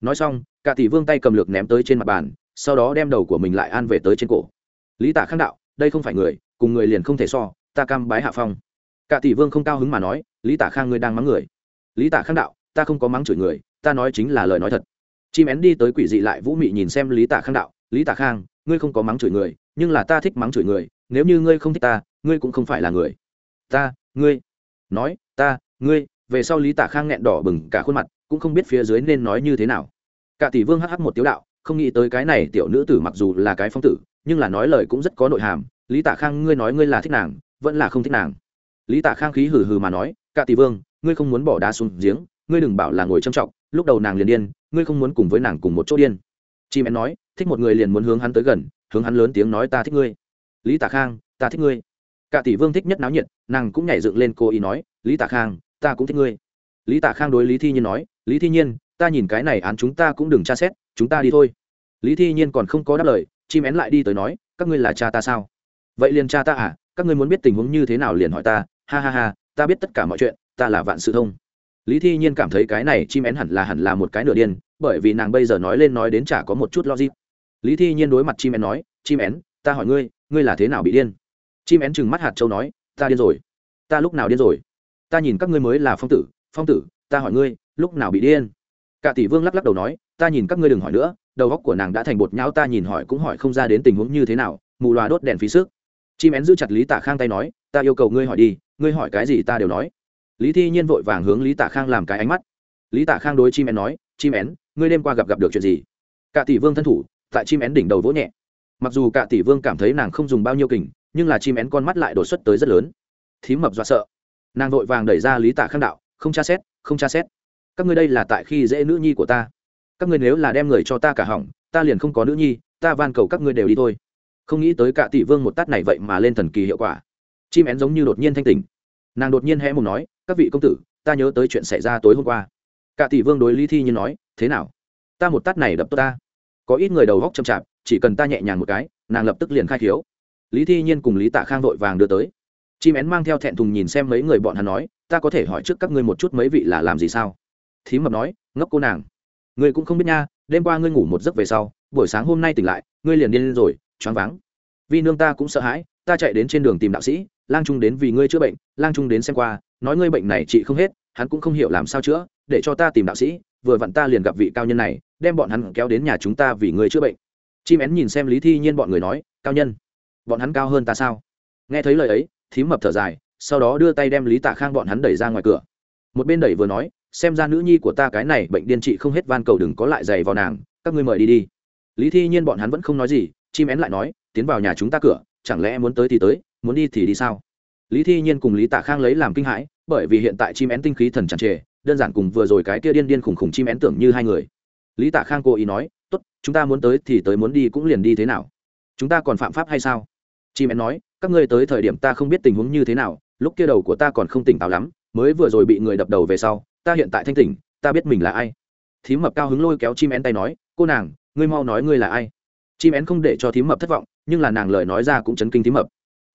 Nói xong, cả tỷ vương tay cầm lược ném tới trên mặt bàn, sau đó đem đầu của mình lại an về tới trên cổ. Lý tả khang đạo, đây không phải người, cùng người liền không thể so, ta cam bái hạ phong. Cả tỷ vương không cao hứng mà nói, lý tả khang ngươi đang mắng người. Lý tả khang đạo, ta không có mắng chửi người, ta nói chính là lời nói thật. Chim én đi tới quỷ dị lại vũ mị nhìn xem lý tả khang đạo, lý tả khang, ngươi không có mắng chửi người, nhưng là ta thích mắng chửi người, nếu như ngươi không thích ta, ngươi cũng không phải là người. Ta, ngươi, nói, ta, ngươi về sau lý tả khang nghẹn đỏ bừng cả khuôn mặt, cũng không biết phía dưới nên nói như thế nào. Cả tỷ vương hh một tiếu đạo, không nghĩ tới cái này tiểu nữ tử mặc dù là cái phong tử, nhưng là nói lời cũng rất có nội hàm. Lý tả khang, ngươi nói ngươi là thích nàng, vẫn là không thích nàng. Lý tả khang khí hừ hừ mà nói, cả tỷ vương, ngươi không muốn bỏ đá xuống giếng, ngươi đừng bảo là ngồi trầm trọng, lúc đầu nàng liền điên, ngươi không muốn cùng với nàng cùng một chỗ điên. Chị mẹ nói, thích một người liền muốn hướng hắn tới gần, hướng hắn lớn tiếng nói ta thích ngươi. Lý tả khang, ta thích ngươi. Cả tỷ vương thích nhất náo nhiệt, nàng cũng nhảy dựng lên cô ý nói, lý tả khang ta cũng thích ngươi. Lý tả khang đối lý thi nhiên nói, lý thi nhiên, ta nhìn cái này án chúng ta cũng đừng tra xét, chúng ta đi thôi. Lý thi nhiên còn không có đáp lời, chim én lại đi tới nói, các ngươi là cha ta sao? Vậy liền cha ta à các ngươi muốn biết tình huống như thế nào liền hỏi ta, ha ha ha, ta biết tất cả mọi chuyện, ta là vạn sự thông. Lý thi nhiên cảm thấy cái này chim én hẳn là hẳn là một cái nửa điên, bởi vì nàng bây giờ nói lên nói đến chả có một chút logic. Lý thi nhiên đối mặt chim én nói, chim én, ta hỏi ngươi ngươi là thế nào bị điên? Chim én chừng mắt hạt châu nói, ta điên rồi, ta lúc nào điên rồi? Ta nhìn các ngươi mới là phong tử phong tử, ta hỏi ngươi, lúc nào bị điên? Cả tỷ vương lắc lắc đầu nói, ta nhìn các ngươi đừng hỏi nữa, đầu góc của nàng đã thành bột nhão, ta nhìn hỏi cũng hỏi không ra đến tình huống như thế nào, mù loà đốt đèn phí sức. Chim én giữ chặt lý tả khang tay nói, ta yêu cầu ngươi hỏi đi, ngươi hỏi cái gì ta đều nói. Lý thi nhiên vội vàng hướng lý tả khang làm cái ánh mắt. Lý tả khang đối chim én nói, chim én, ngươi đêm qua gặp gặp được chuyện gì? Cả tỷ vương thân thủ, tại chim én đỉnh đầu vỗ nhẹ. Mặc dù cả tỷ vương cảm thấy nàng không dùng bao nhiêu kình, nhưng là chim én con mắt lại đột xuất tới rất lớn. Thím mập dọa sợ nàng vội vàng đẩy ra lý tả khang đạo, không tra xét, không tra xét. Các ngươi đây là tại khi dễ nữ nhi của ta. Các ngươi nếu là đem người cho ta cả hỏng, ta liền không có nữ nhi, ta van cầu các ngươi đều đi thôi. Không nghĩ tới cả tỷ vương một tát này vậy mà lên thần kỳ hiệu quả. Chim én giống như đột nhiên thanh tỉnh. Nàng đột nhiên hé mùng nói, các vị công tử, ta nhớ tới chuyện xảy ra tối hôm qua. Cả tỷ vương đối lý thi như nói, thế nào? Ta một tát này đập tốt ta. Có ít người đầu góc chậm chạp, chỉ cần ta nhẹ nhàng một cái, nàng lập tức liền khai thiếu lý thi nhiên cùng lý tạ khang vội vàng đưa tới chim én mang theo thẹn thùng nhìn xem mấy người bọn hắn nói, ta có thể hỏi trước các ngươi một chút mấy vị là làm gì sao? Thím mập nói, ngốc cô nàng, ngươi cũng không biết nha, đêm qua ngươi ngủ một giấc về sau, buổi sáng hôm nay tỉnh lại, ngươi liền điên rồi, choáng váng. Vì nương ta cũng sợ hãi, ta chạy đến trên đường tìm đạo sĩ, lang trung đến vì ngươi chữa bệnh, lang trung đến xem qua, nói ngươi bệnh này trị không hết, hắn cũng không hiểu làm sao chữa, để cho ta tìm đạo sĩ, vừa vặn ta liền gặp vị cao nhân này, đem bọn hắn kéo đến nhà chúng ta vì ngươi chữa bệnh. Chim én nhìn xem lý thi nhiên bọn người nói, cao nhân, bọn hắn cao hơn ta sao? Nghe thấy lời ấy thím mập thở dài, sau đó đưa tay đem lý tạ khang bọn hắn đẩy ra ngoài cửa. Một bên đẩy vừa nói, xem ra nữ nhi của ta cái này bệnh điên trị không hết van cầu đừng có lại giày vào nàng, các ngươi mời đi đi. Lý thi nhiên bọn hắn vẫn không nói gì, chim én lại nói, tiến vào nhà chúng ta cửa, chẳng lẽ muốn tới thì tới, muốn đi thì đi sao? Lý thi nhiên cùng lý tạ khang lấy làm kinh hãi, bởi vì hiện tại chim én tinh khí thần chẳng trề, đơn giản cùng vừa rồi cái kia điên điên khủng khủng chim én tưởng như hai người. Lý tạ khang cố ý nói, tốt, chúng ta muốn tới thì tới muốn đi cũng liền đi thế nào? Chúng ta còn phạm pháp hay sao? Chim én nói, các ngươi tới thời điểm ta không biết tình huống như thế nào, lúc kia đầu của ta còn không tỉnh táo lắm, mới vừa rồi bị người đập đầu về sau, ta hiện tại thanh tỉnh, ta biết mình là ai. Thím mập cao hứng lôi kéo chim én tay nói, cô nàng, ngươi mau nói ngươi là ai? Chim én không để cho thím mập thất vọng, nhưng là nàng lời nói ra cũng chấn kinh thím mập.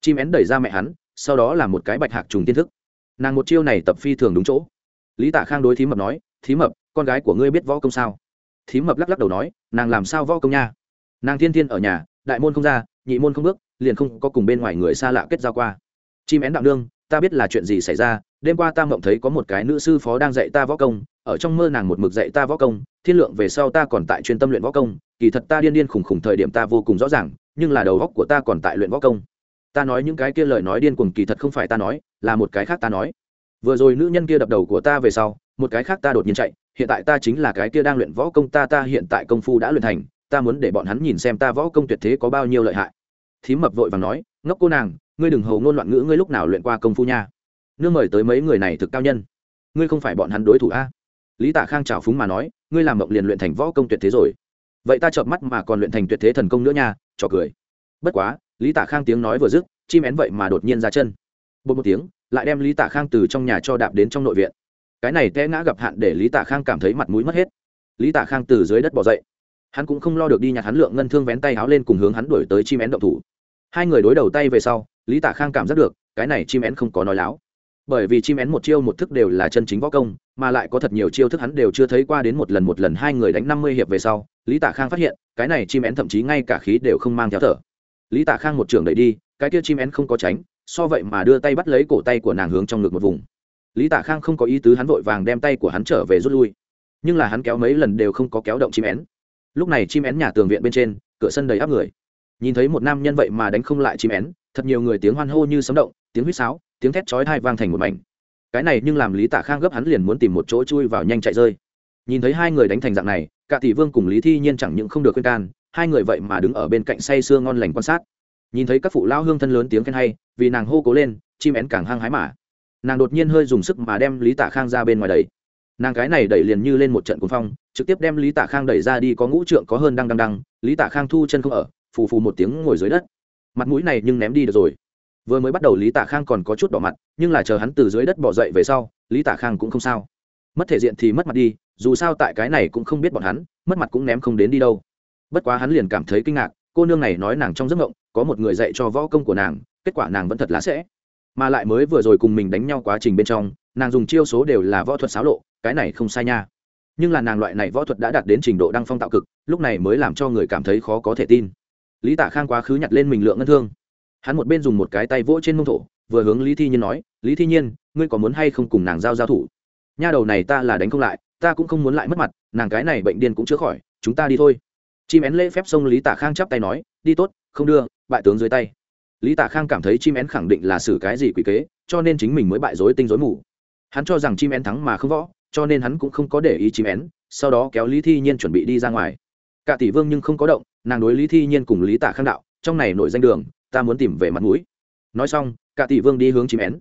Chim én đẩy ra mẹ hắn, sau đó là một cái bạch hạc trùng tiên thức. Nàng một chiêu này tập phi thường đúng chỗ. Lý tạ khang đối thím mập nói, thím mập, con gái của ngươi biết võ công sao? Thím mập lắc lắc đầu nói, nàng làm sao võ công nha? Nàng thiên thiên ở nhà, đại môn không ra, nhị môn không bước liền không có cùng bên ngoài người xa lạ kết giao qua. Chim én đạo đương ta biết là chuyện gì xảy ra, đêm qua ta mộng thấy có một cái nữ sư phó đang dạy ta võ công, ở trong mơ nàng một mực dạy ta võ công, thiên lượng về sau ta còn tại chuyên tâm luyện võ công, kỳ thật ta điên điên khủng khủng thời điểm ta vô cùng rõ ràng, nhưng là đầu góc của ta còn tại luyện võ công. Ta nói những cái kia lời nói điên cuồng kỳ thật không phải ta nói, là một cái khác ta nói. Vừa rồi nữ nhân kia đập đầu của ta về sau, một cái khác ta đột nhiên chạy, hiện tại ta chính là cái kia đang luyện võ công ta ta hiện tại công phu đã luyện thành, ta muốn để bọn hắn nhìn xem ta võ công tuyệt thế có bao nhiêu lợi hại thím mập vội và nói, ngốc cô nàng, ngươi đừng hầu ngôn loạn ngữ, ngươi lúc nào luyện qua công phu nha? Nương mời tới mấy người này thực cao nhân. Ngươi không phải bọn hắn đối thủ a? Lý tạ khang trào phúng mà nói, ngươi làm mộng liền luyện thành võ công tuyệt thế rồi. Vậy ta chợp mắt mà còn luyện thành tuyệt thế thần công nữa nha, trò cười. Bất quá, lý tạ khang tiếng nói vừa dứt, chim én vậy mà đột nhiên ra chân. Bột một tiếng, lại đem lý tạ khang từ trong nhà cho đạp đến trong nội viện. Cái này té ngã gặp hạn để lý tạ khang cảm thấy mặt mũi mất hết. Lý tạ khang từ dưới đất bỏ dậy. Hắn cũng không lo được đi nhặt hắn lượng ngân thương vén tay áo lên cùng hướng hắn đuổi tới chim én động thủ hai người đối đầu tay về sau, lý tạ khang cảm giác được, cái này chim én không có nói láo. Bởi vì chim én một chiêu một thức đều là chân chính võ công, mà lại có thật nhiều chiêu thức hắn đều chưa thấy qua đến một lần một lần hai người đánh năm mươi hiệp về sau, lý tạ khang phát hiện, cái này chim én thậm chí ngay cả khí đều không mang theo thở. Lý tạ khang một trường đẩy đi, cái kia chim én không có tránh, so vậy mà đưa tay bắt lấy cổ tay của nàng hướng trong ngực một vùng. Lý tạ khang không có ý tứ hắn vội vàng đem tay của hắn trở về rút lui. Nhưng là hắn kéo mấy lần đều không có kéo động chim én. Lúc này chim én nhà tường viện bên trên, cửa sân đầy áp người nhìn thấy một nam nhân vậy mà đánh không lại chim én, thật nhiều người tiếng hoan hô như sấm động, tiếng huýt sáo, tiếng thét chói thai vang thành một mảnh. Cái này nhưng làm lý tạ khang gấp hắn liền muốn tìm một chỗ chui vào nhanh chạy rơi. Nhìn thấy hai người đánh thành dạng này, cả tỷ vương cùng lý thi nhiên chẳng những không được khuyên can, hai người vậy mà đứng ở bên cạnh say sưa ngon lành quan sát. Nhìn thấy các phụ lao hương thân lớn tiếng khen hay, vì nàng hô cố lên, chim én càng hăng hái mà. Nàng đột nhiên hơi dùng sức mà đem lý tạ khang ra bên ngoài đẩy. nàng cái này đẩy liền như lên một trận cuồng phong, trực tiếp đem lý tạ khang đẩy ra đi có ngũ trượng có hơn đang đang đang, lý tạ khang thu chân không ở phù phù một tiếng ngồi dưới đất. Mặt mũi này nhưng ném đi được rồi. Vừa mới bắt đầu lý tạ khang còn có chút đỏ mặt, nhưng là chờ hắn từ dưới đất bỏ dậy về sau, lý tạ khang cũng không sao. Mất thể diện thì mất mặt đi, dù sao tại cái này cũng không biết bọn hắn, mất mặt cũng ném không đến đi đâu. Bất quá hắn liền cảm thấy kinh ngạc, cô nương này nói nàng trong giấc mộng, có một người dạy cho võ công của nàng, kết quả nàng vẫn thật lá sẽ. Mà lại mới vừa rồi cùng mình đánh nhau quá trình bên trong, nàng dùng chiêu số đều là võ thuật xáo lộ, cái này không sai nha. Nhưng là nàng loại này võ thuật đã đạt đến trình độ đăng phong tạo cực, lúc này mới làm cho người cảm thấy khó có thể tin lý tạ khang quá khứ nhặt lên mình lượng ngân thương. Hắn một bên dùng một cái tay vỗ trên mông thổ, vừa hướng lý thi nhiên nói, lý thi nhiên, ngươi có muốn hay không cùng nàng giao giao thủ? Nha đầu này ta là đánh không lại, ta cũng không muốn lại mất mặt, nàng cái này bệnh điên cũng chữa khỏi, chúng ta đi thôi. Chim én lễ phép xông lý tạ khang chắp tay nói, đi tốt, không đưa, bại tướng dưới tay. Lý tạ khang cảm thấy chim én khẳng định là xử cái gì quỷ kế, cho nên chính mình mới bại dối tinh dối mù. Hắn cho rằng chim én thắng mà không võ, cho nên hắn cũng không có để ý chim én, sau đó kéo lý thi nhiên chuẩn bị đi ra ngoài cả tỷ vương nhưng không có động, nàng đối lý thi nhiên cùng lý Tả khang đạo, trong này nổi danh đường, ta muốn tìm về mặt mũi. Nói xong, cả tỷ vương đi hướng chim én.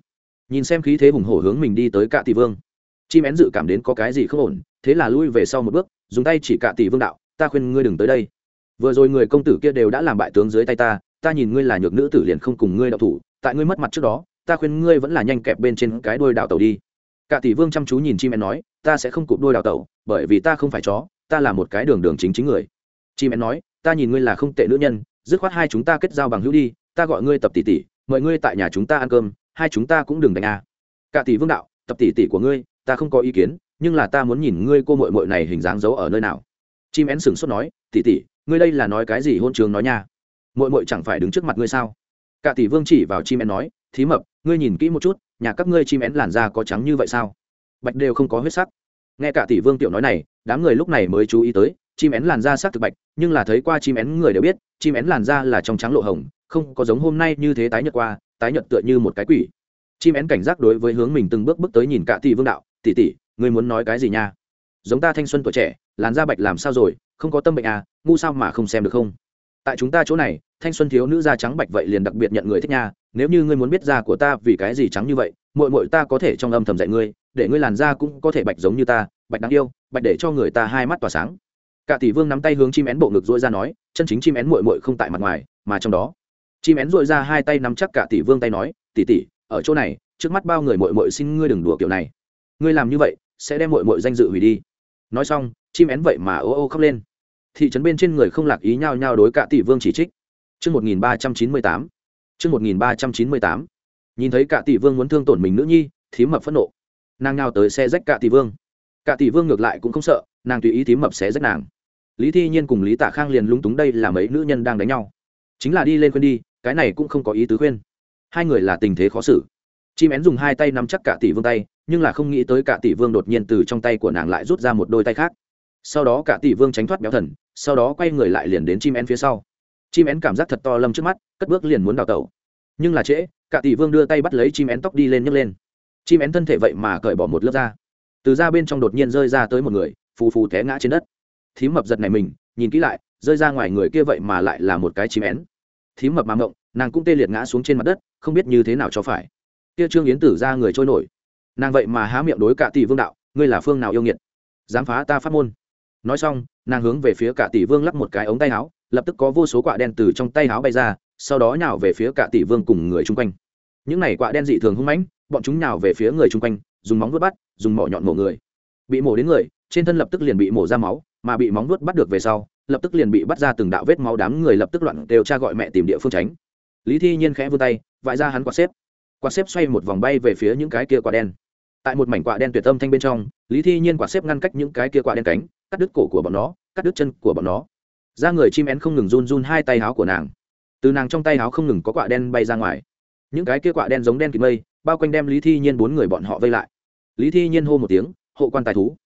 Nhìn xem khí thế hùng hổ hướng mình đi tới cả tỷ vương. Chim én dự cảm đến có cái gì không ổn, thế là lui về sau một bước, dùng tay chỉ cả tỷ vương đạo, ta khuyên ngươi đừng tới đây. Vừa rồi người công tử kia đều đã làm bại tướng dưới tay ta ta nhìn ngươi là nhược nữ tử liền không cùng ngươi đạo thủ, tại ngươi mất mặt trước đó, ta khuyên ngươi vẫn là nhanh kẹp bên trên cái đôi đào tàu đi. Cả tỷ vương chăm chú nhìn chim én nói, ta sẽ không cụp đôi đào tàu bởi vì ta không phải chó, ta là một cái đường đường chính chính người chim én nói, ta nhìn ngươi là không tệ nữ nhân, dứt khoát hai chúng ta kết giao bằng hữu đi, ta gọi ngươi tập tỷ tỷ, mời ngươi tại nhà chúng ta ăn cơm, hai chúng ta cũng đừng đánh a. Cả tỷ vương đạo, tập tỷ tỷ của ngươi, ta không có ý kiến, nhưng là ta muốn nhìn ngươi cô mội mội này hình dáng giấu ở nơi nào. Chim én sửng sốt nói, tỷ tỷ, ngươi đây là nói cái gì hôn trường nói nha? Mội mội chẳng phải đứng trước mặt ngươi sao? Cả tỷ vương chỉ vào chim én nói, thí mập, ngươi nhìn kỹ một chút, nhà các ngươi chim én làn da có trắng như vậy sao? Bạch đều không có huyết sắc. Nghe cả tỷ vương tiểu nói này, đám người lúc này mới chú ý tới chim én làn da sắc thực bạch, nhưng là thấy qua chim én người đều biết, chim én làn da là trong trắng lộ hồng, không có giống hôm nay như thế tái nhợt qua, tái nhợt tựa như một cái quỷ. Chim én cảnh giác đối với hướng mình từng bước bước tới nhìn cả tỷ vương đạo, tỷ tỷ, ngươi muốn nói cái gì nha? Giống ta thanh xuân tuổi trẻ, làn da bạch làm sao rồi, không có tâm bệnh à ngu sao mà không xem được không? Tại chúng ta chỗ này, thanh xuân thiếu nữ da trắng bạch vậy liền đặc biệt nhận người thích nha, nếu như ngươi muốn biết da của ta vì cái gì trắng như vậy mội mội ta có thể trong âm thầm dạy ngươi, để ngươi làn da cũng có thể bạch giống như ta, bạch đáng yêu, bạch để cho người ta hai mắt tỏa sáng cả tỷ vương nắm tay hướng chim én bộ ngực dỗi ra nói chân chính chim én mội mội không tại mặt ngoài mà trong đó chim én dội ra hai tay nắm chắc cả tỷ vương tay nói tỷ tỷ ở chỗ này trước mắt bao người mội mội xin ngươi đừng đùa kiểu này ngươi làm như vậy sẽ đem mội mội danh dự hủy đi nói xong chim én vậy mà ô ô khóc lên thị trấn bên trên người không lạc ý nhau nhau đối cả tỷ vương chỉ trích Trước 1398. Trước 1398. Nhìn thấy cả tỷ vương muốn thương tổn mình nữ nhi, thím mập phẫn nộ. Nàng nào tới xe rách cả tỷ vương. Cả tỷ vương ngược lại cũng không sợ, nàng tùy ý thím mập xé rách nàng. Lý Thi Nhiên cùng Lý Tạ Khang liền lúng túng đây là mấy nữ nhân đang đánh nhau. Chính là đi lên khuyên đi, cái này cũng không có ý tứ khuyên. Hai người là tình thế khó xử. Chim én dùng hai tay nắm chắc cả tỷ vương tay, nhưng là không nghĩ tới cả tỷ vương đột nhiên từ trong tay của nàng lại rút ra một đôi tay khác. Sau đó cả tỷ vương tránh thoát béo thần, sau đó quay người lại liền đến chim én phía sau chim én cảm giác thật to lâm trước mắt cất bước liền muốn đào tẩu nhưng là trễ cả tỷ vương đưa tay bắt lấy chim én tóc đi lên nhấc lên chim én thân thể vậy mà cởi bỏ một lớp da từ da bên trong đột nhiên rơi ra tới một người phù phù té ngã trên đất thím mập giật này mình, nhìn kỹ lại, rơi ra ngoài người kia vậy mà lại là một cái chim én. Thím mập mà ngộng nàng cũng tê liệt ngã xuống trên mặt đất, không biết như thế nào cho phải. Kia trương yến tử ra người trôi nổi. Nàng vậy mà há miệng đối cả tỷ vương đạo, ngươi là phương nào yêu nghiệt? Dám phá ta phát môn. Nói xong, nàng hướng về phía cả tỷ vương lắp một cái ống tay áo, lập tức có vô số quả đen từ trong tay áo bay ra, sau đó nhào về phía cả tỷ vương cùng người chung quanh. Những này quả đen dị thường hung mãnh, bọn chúng nhào về phía người chung quanh, dùng móng vuốt bắt, dùng mỏ nhọn mổ người. Bị mổ đến người, trên thân lập tức liền bị mổ ra máu mà bị móng vuốt bắt được về sau, lập tức liền bị bắt ra từng đạo vết máu đám người lập tức loạn đều cha gọi mẹ tìm địa phương tránh. Lý thi nhiên khẽ vươn tay, vãi ra hắn quạt xếp. Quạt xếp xoay một vòng bay về phía những cái kia quả đen. Tại một mảnh quạ đen tuyệt âm thanh bên trong, lý thi nhiên quạt xếp ngăn cách những cái kia quạ đen cánh, cắt đứt cổ của bọn nó, cắt đứt chân của bọn nó. Ra người chim én không ngừng run run hai tay áo của nàng. Từ nàng trong tay áo không ngừng có quạ đen bay ra ngoài. Những cái kia quạ đen giống đen kịt mây, bao quanh đem lý thi nhiên bốn người bọn họ vây lại. Lý thi nhiên hô một tiếng, hộ quan tài thú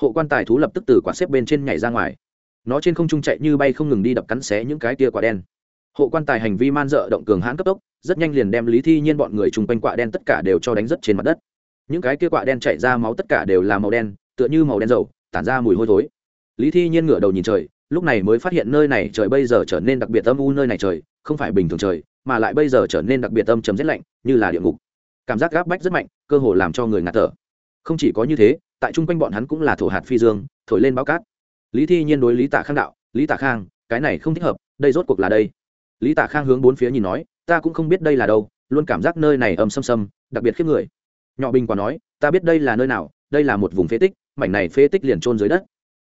hộ quan tài thú lập tức từ quả xếp bên trên nhảy ra ngoài. Nó trên không trung chạy như bay không ngừng đi đập cắn xé những cái kia quả đen. Hộ quan tài hành vi man dợ động cường hãn cấp tốc, rất nhanh liền đem lý thi nhiên bọn người chung quanh quạ đen tất cả đều cho đánh rất trên mặt đất. Những cái kia quạ đen chạy ra máu tất cả đều là màu đen, tựa như màu đen dầu, tản ra mùi hôi thối. Lý thi nhiên ngửa đầu nhìn trời, lúc này mới phát hiện nơi này trời bây giờ trở nên đặc biệt âm u nơi này trời, không phải bình thường trời, mà lại bây giờ trở nên đặc biệt âm chấm rét lạnh, như là địa ngục. Cảm giác gáp bách rất mạnh, cơ hồ làm cho người ngạt thở. Không chỉ có như thế tại chung quanh bọn hắn cũng là thổ hạt phi dương, thổi lên bao cát. Lý thi nhiên đối lý tạ khang đạo, lý tạ khang, cái này không thích hợp, đây rốt cuộc là đây. Lý tạ khang hướng bốn phía nhìn nói, ta cũng không biết đây là đâu, luôn cảm giác nơi này ầm xâm xâm, đặc biệt khiếp người. Nhỏ bình quả nói, ta biết đây là nơi nào, đây là một vùng phế tích, mảnh này phế tích liền trôn dưới đất.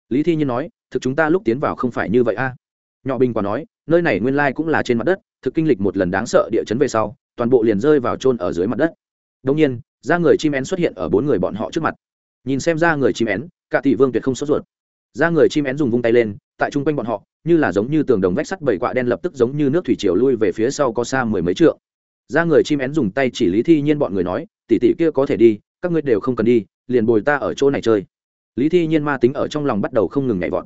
Lý thi nhiên nói, thực chúng ta lúc tiến vào không phải như vậy a. Nhỏ bình quả nói, nơi này nguyên lai cũng là trên mặt đất, thực kinh lịch một lần đáng sợ địa chấn về sau, toàn bộ liền rơi vào trôn ở dưới mặt đất. Đông nhiên, ra người chim én xuất hiện ở bốn người bọn họ trước mặt nhìn xem ra người chim én, cả tỷ vương tuyệt không sốt ruột. Ra người chim én dùng vung tay lên, tại chung quanh bọn họ, như là giống như tường đồng vách sắt bảy quạ đen lập tức giống như nước thủy triều lui về phía sau có xa mười mấy trượng. Ra người chim én dùng tay chỉ lý thi nhiên bọn người nói, tỷ tỷ kia có thể đi, các ngươi đều không cần đi, liền bồi ta ở chỗ này chơi. Lý thi nhiên ma tính ở trong lòng bắt đầu không ngừng nhảy vọt.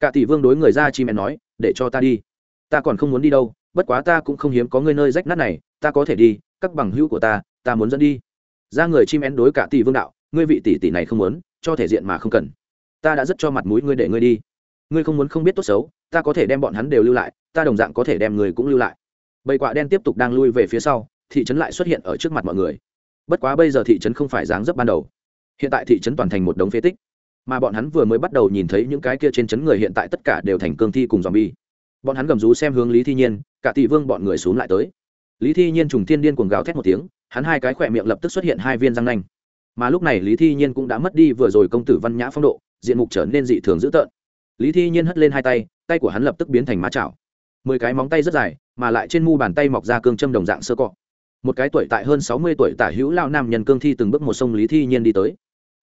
Cả tỷ vương đối người ra chim én nói, để cho ta đi. Ta còn không muốn đi đâu, bất quá ta cũng không hiếm có người nơi rách nát này, ta có thể đi, các bằng hữu của ta ta muốn dẫn đi. Ra người chim én đối cả tỷ vương đạo ngươi vị tỷ tỷ này không muốn, cho thể diện mà không cần. Ta đã rất cho mặt mũi ngươi để ngươi đi. Ngươi không muốn không biết tốt xấu, ta có thể đem bọn hắn đều lưu lại, ta đồng dạng có thể đem người cũng lưu lại. Bầy quạ đen tiếp tục đang lui về phía sau, thị trấn lại xuất hiện ở trước mặt mọi người. Bất quá bây giờ thị trấn không phải dáng dấp ban đầu. Hiện tại thị trấn toàn thành một đống phế tích. Mà bọn hắn vừa mới bắt đầu nhìn thấy những cái kia trên trấn người hiện tại tất cả đều thành cương thi cùng dòm bi bọn hắn gầm rú xem hướng lý thi nhiên, cả tỷ vương bọn người xuống lại tới. Lý thi nhiên trùng thiên điên cuồng gào thét một tiếng, hắn hai cái khỏe miệng lập tức xuất hiện hai viên răng nanh mà lúc này lý thi nhiên cũng đã mất đi vừa rồi công tử văn nhã phong độ, diện mục trở nên dị thường dữ tợn. Lý thi nhiên hất lên hai tay tay của hắn lập tức biến thành má chảo. Mười cái móng tay rất dài, mà lại trên mu bàn tay mọc ra cương châm đồng dạng sơ cọ. Một cái tuổi tại hơn sáu mươi tuổi tả hữu lao nam nhân cương thi từng bước một sông lý thi nhiên đi tới.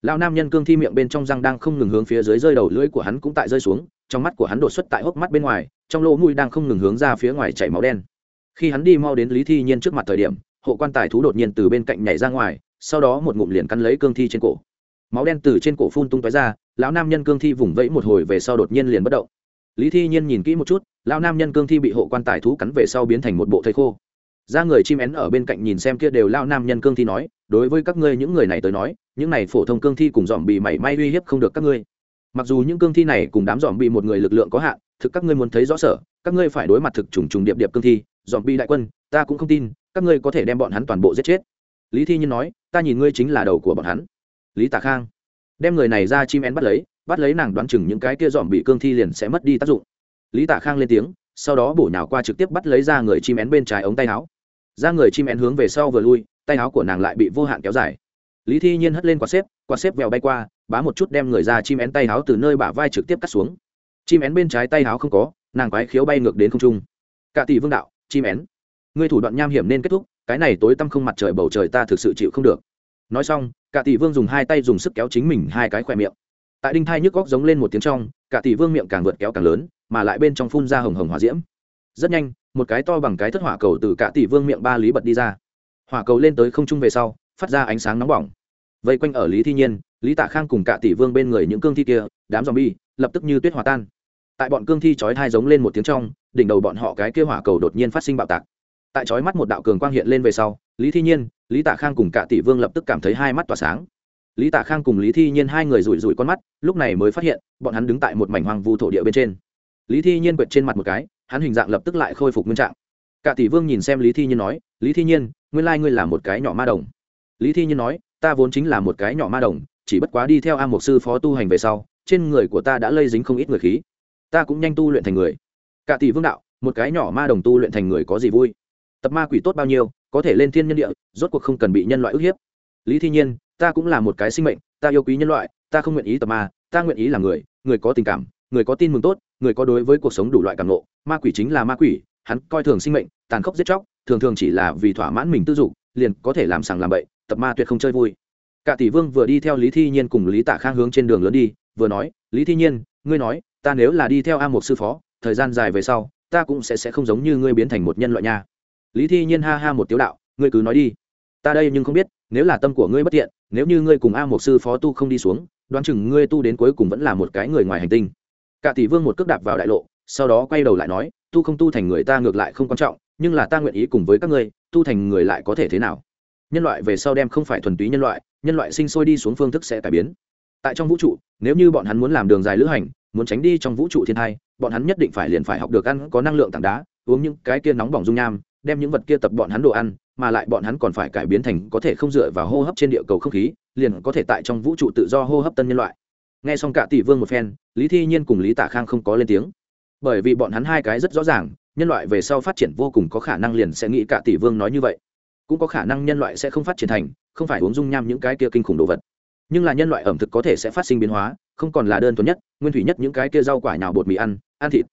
Lao nam nhân cương thi miệng bên trong răng đang không ngừng hướng phía dưới rơi đầu lưỡi của hắn cũng tại rơi xuống, trong mắt của hắn đột xuất tại hốc mắt bên ngoài, trong lỗ mũi đang không ngừng hướng ra phía ngoài chảy máu đen. Khi hắn đi mau đến lý thi nhiên trước mặt thời điểm, hộ quan tài thú đột nhiên từ bên cạnh nhảy ra ngoài sau đó một ngụm liền cắn lấy cương thi trên cổ. Máu đen từ trên cổ phun tung tói ra, lão nam nhân cương thi vùng vẫy một hồi về sau đột nhiên liền bất động. Lý thi nhiên nhìn kỹ một chút, lão nam nhân cương thi bị hộ quan tài thú cắn về sau biến thành một bộ thây khô. Ra người chim én ở bên cạnh nhìn xem kia đều lao nam nhân cương thi nói, đối với các ngươi những người này tới nói, những này phổ thông cương thi cùng dòm bị mảy may uy hiếp không được các ngươi. Mặc dù những cương thi này cùng đám dòm bị một người lực lượng có hạn, thực các ngươi muốn thấy rõ sở các ngươi phải đối mặt thực trùng trùng điệp điệp cương thi, dòm bị đại quân, ta cũng không tin, các ngươi có thể đem bọn hắn toàn bộ giết chết lý thi nhiên nói, ta nhìn ngươi chính là đầu của bọn hắn. Lý tạ khang đem người này ra chim én bắt lấy bắt lấy nàng đoán chừng những cái kia dòm bị cương thi liền sẽ mất đi tác dụng. Lý tạ khang lên tiếng, sau đó bổ nhào qua trực tiếp bắt lấy ra người chim én bên trái ống tay áo. Ra người chim én hướng về sau vừa lui, tay áo của nàng lại bị vô hạn kéo dài. Lý thi nhiên hất lên quạt xếp quạt xếp vèo bay qua, bá một chút đem người ra chim én tay áo từ nơi bả vai trực tiếp cắt xuống. Chim én bên trái tay áo không có, nàng quái khiếu bay ngược đến không trung. Cả tỷ vương đạo, chim én, ngươi thủ đoạn nham hiểm nên kết thúc cái này tối tăm không mặt trời bầu trời ta thực sự chịu không được. Nói xong, cả tỷ vương dùng hai tay dùng sức kéo chính mình hai cái khỏe miệng. Tại đinh thai nhức góc giống lên một tiếng trong, cả tỷ vương miệng càng vượt kéo càng lớn, mà lại bên trong phun ra hồng hồng hỏa diễm. Rất nhanh, một cái to bằng cái thất hỏa cầu từ cả tỷ vương miệng ba lý bật đi ra. Hỏa cầu lên tới không trung về sau, phát ra ánh sáng nóng bỏng. Vây quanh ở lý thi nhiên, lý tạ khang cùng cả tỷ vương bên người những cương thi kia, đám zombie bi lập tức như tuyết hòa tan. Tại bọn cương thi chói thai giống lên một tiếng trong, đỉnh đầu bọn họ cái kia hỏa cầu đột nhiên phát sinh bạo tạc tại chói mắt một đạo cường quang hiện lên về sau, lý thi nhiên, lý tạ khang cùng cả tỷ vương lập tức cảm thấy hai mắt tỏa sáng. Lý tạ khang cùng lý thi nhiên hai người rủi rủi con mắt, lúc này mới phát hiện, bọn hắn đứng tại một mảnh hoang vu thổ địa bên trên. Lý thi nhiên quệt trên mặt một cái, hắn hình dạng lập tức lại khôi phục nguyên trạng. Cả tỷ vương nhìn xem lý thi nhiên nói, lý thi nhiên, nguyên lai ngươi là một cái nhỏ ma đồng. Lý thi nhiên nói, ta vốn chính là một cái nhỏ ma đồng, chỉ bất quá đi theo a mục sư phó tu hành về sau, trên người của ta đã lây dính không ít người khí. Ta cũng nhanh tu luyện thành người. Cả tỷ vương đạo, một cái nhỏ ma đồng tu luyện thành người có gì vui? Tập ma quỷ tốt bao nhiêu, có thể lên thiên nhân địa, rốt cuộc không cần bị nhân loại ức hiếp. Lý thi nhiên, ta cũng là một cái sinh mệnh, ta yêu quý nhân loại, ta không nguyện ý tập ma, ta nguyện ý là người người có tình cảm, người có tin mừng tốt, người có đối với cuộc sống đủ loại cảm nộ ma quỷ chính là ma quỷ, hắn coi thường sinh mệnh, tàn khốc giết chóc, thường thường chỉ là vì thỏa mãn mình tư dục, liền có thể làm sàng làm bậy, tập ma tuyệt không chơi vui. Cả tỷ vương vừa đi theo lý thi nhiên cùng lý Tả khang hướng trên đường lớn đi, vừa nói, lý thi nhiên, ngươi nói, ta nếu là đi theo a một sư phó, thời gian dài về sau, ta cũng sẽ sẽ không giống như ngươi biến thành một nhân loại nha lý thi nhiên ha ha một tiếu đạo, ngươi cứ nói đi. Ta đây nhưng không biết, nếu là tâm của ngươi bất tiện, nếu như ngươi cùng a một sư phó tu không đi xuống, đoán chừng ngươi tu đến cuối cùng vẫn là một cái người ngoài hành tinh. Cả tỷ vương một cước đạp vào đại lộ, sau đó quay đầu lại nói, tu không tu thành người ta ngược lại không quan trọng, nhưng là ta nguyện ý cùng với các ngươi, tu thành người lại có thể thế nào? Nhân loại về sau đem không phải thuần túy nhân loại nhân loại sinh sôi đi xuống phương thức sẽ cải biến. Tại trong vũ trụ, nếu như bọn hắn muốn làm đường dài lữ hành, muốn tránh đi trong vũ trụ thiên thai bọn hắn nhất định phải liền phải học được ăn có năng lượng tảng đá, uống những cái kia nóng bỏng dung nham đem những vật kia tập bọn hắn đồ ăn, mà lại bọn hắn còn phải cải biến thành có thể không dựa vào hô hấp trên địa cầu không khí, liền có thể tại trong vũ trụ tự do hô hấp tân nhân loại. Nghe xong cả tỷ vương một phen, lý thi nhiên cùng lý tạ khang không có lên tiếng. Bởi vì bọn hắn hai cái rất rõ ràng, nhân loại về sau phát triển vô cùng có khả năng liền sẽ nghĩ cả tỷ vương nói như vậy. Cũng có khả năng nhân loại sẽ không phát triển thành, không phải uống dung nham những cái kia kinh khủng đồ vật. Nhưng là nhân loại ẩm thực có thể sẽ phát sinh biến hóa, không còn là đơn thuần nhất, nguyên thủy nhất những cái kia rau quả nhào bột mì ăn ăn thịt.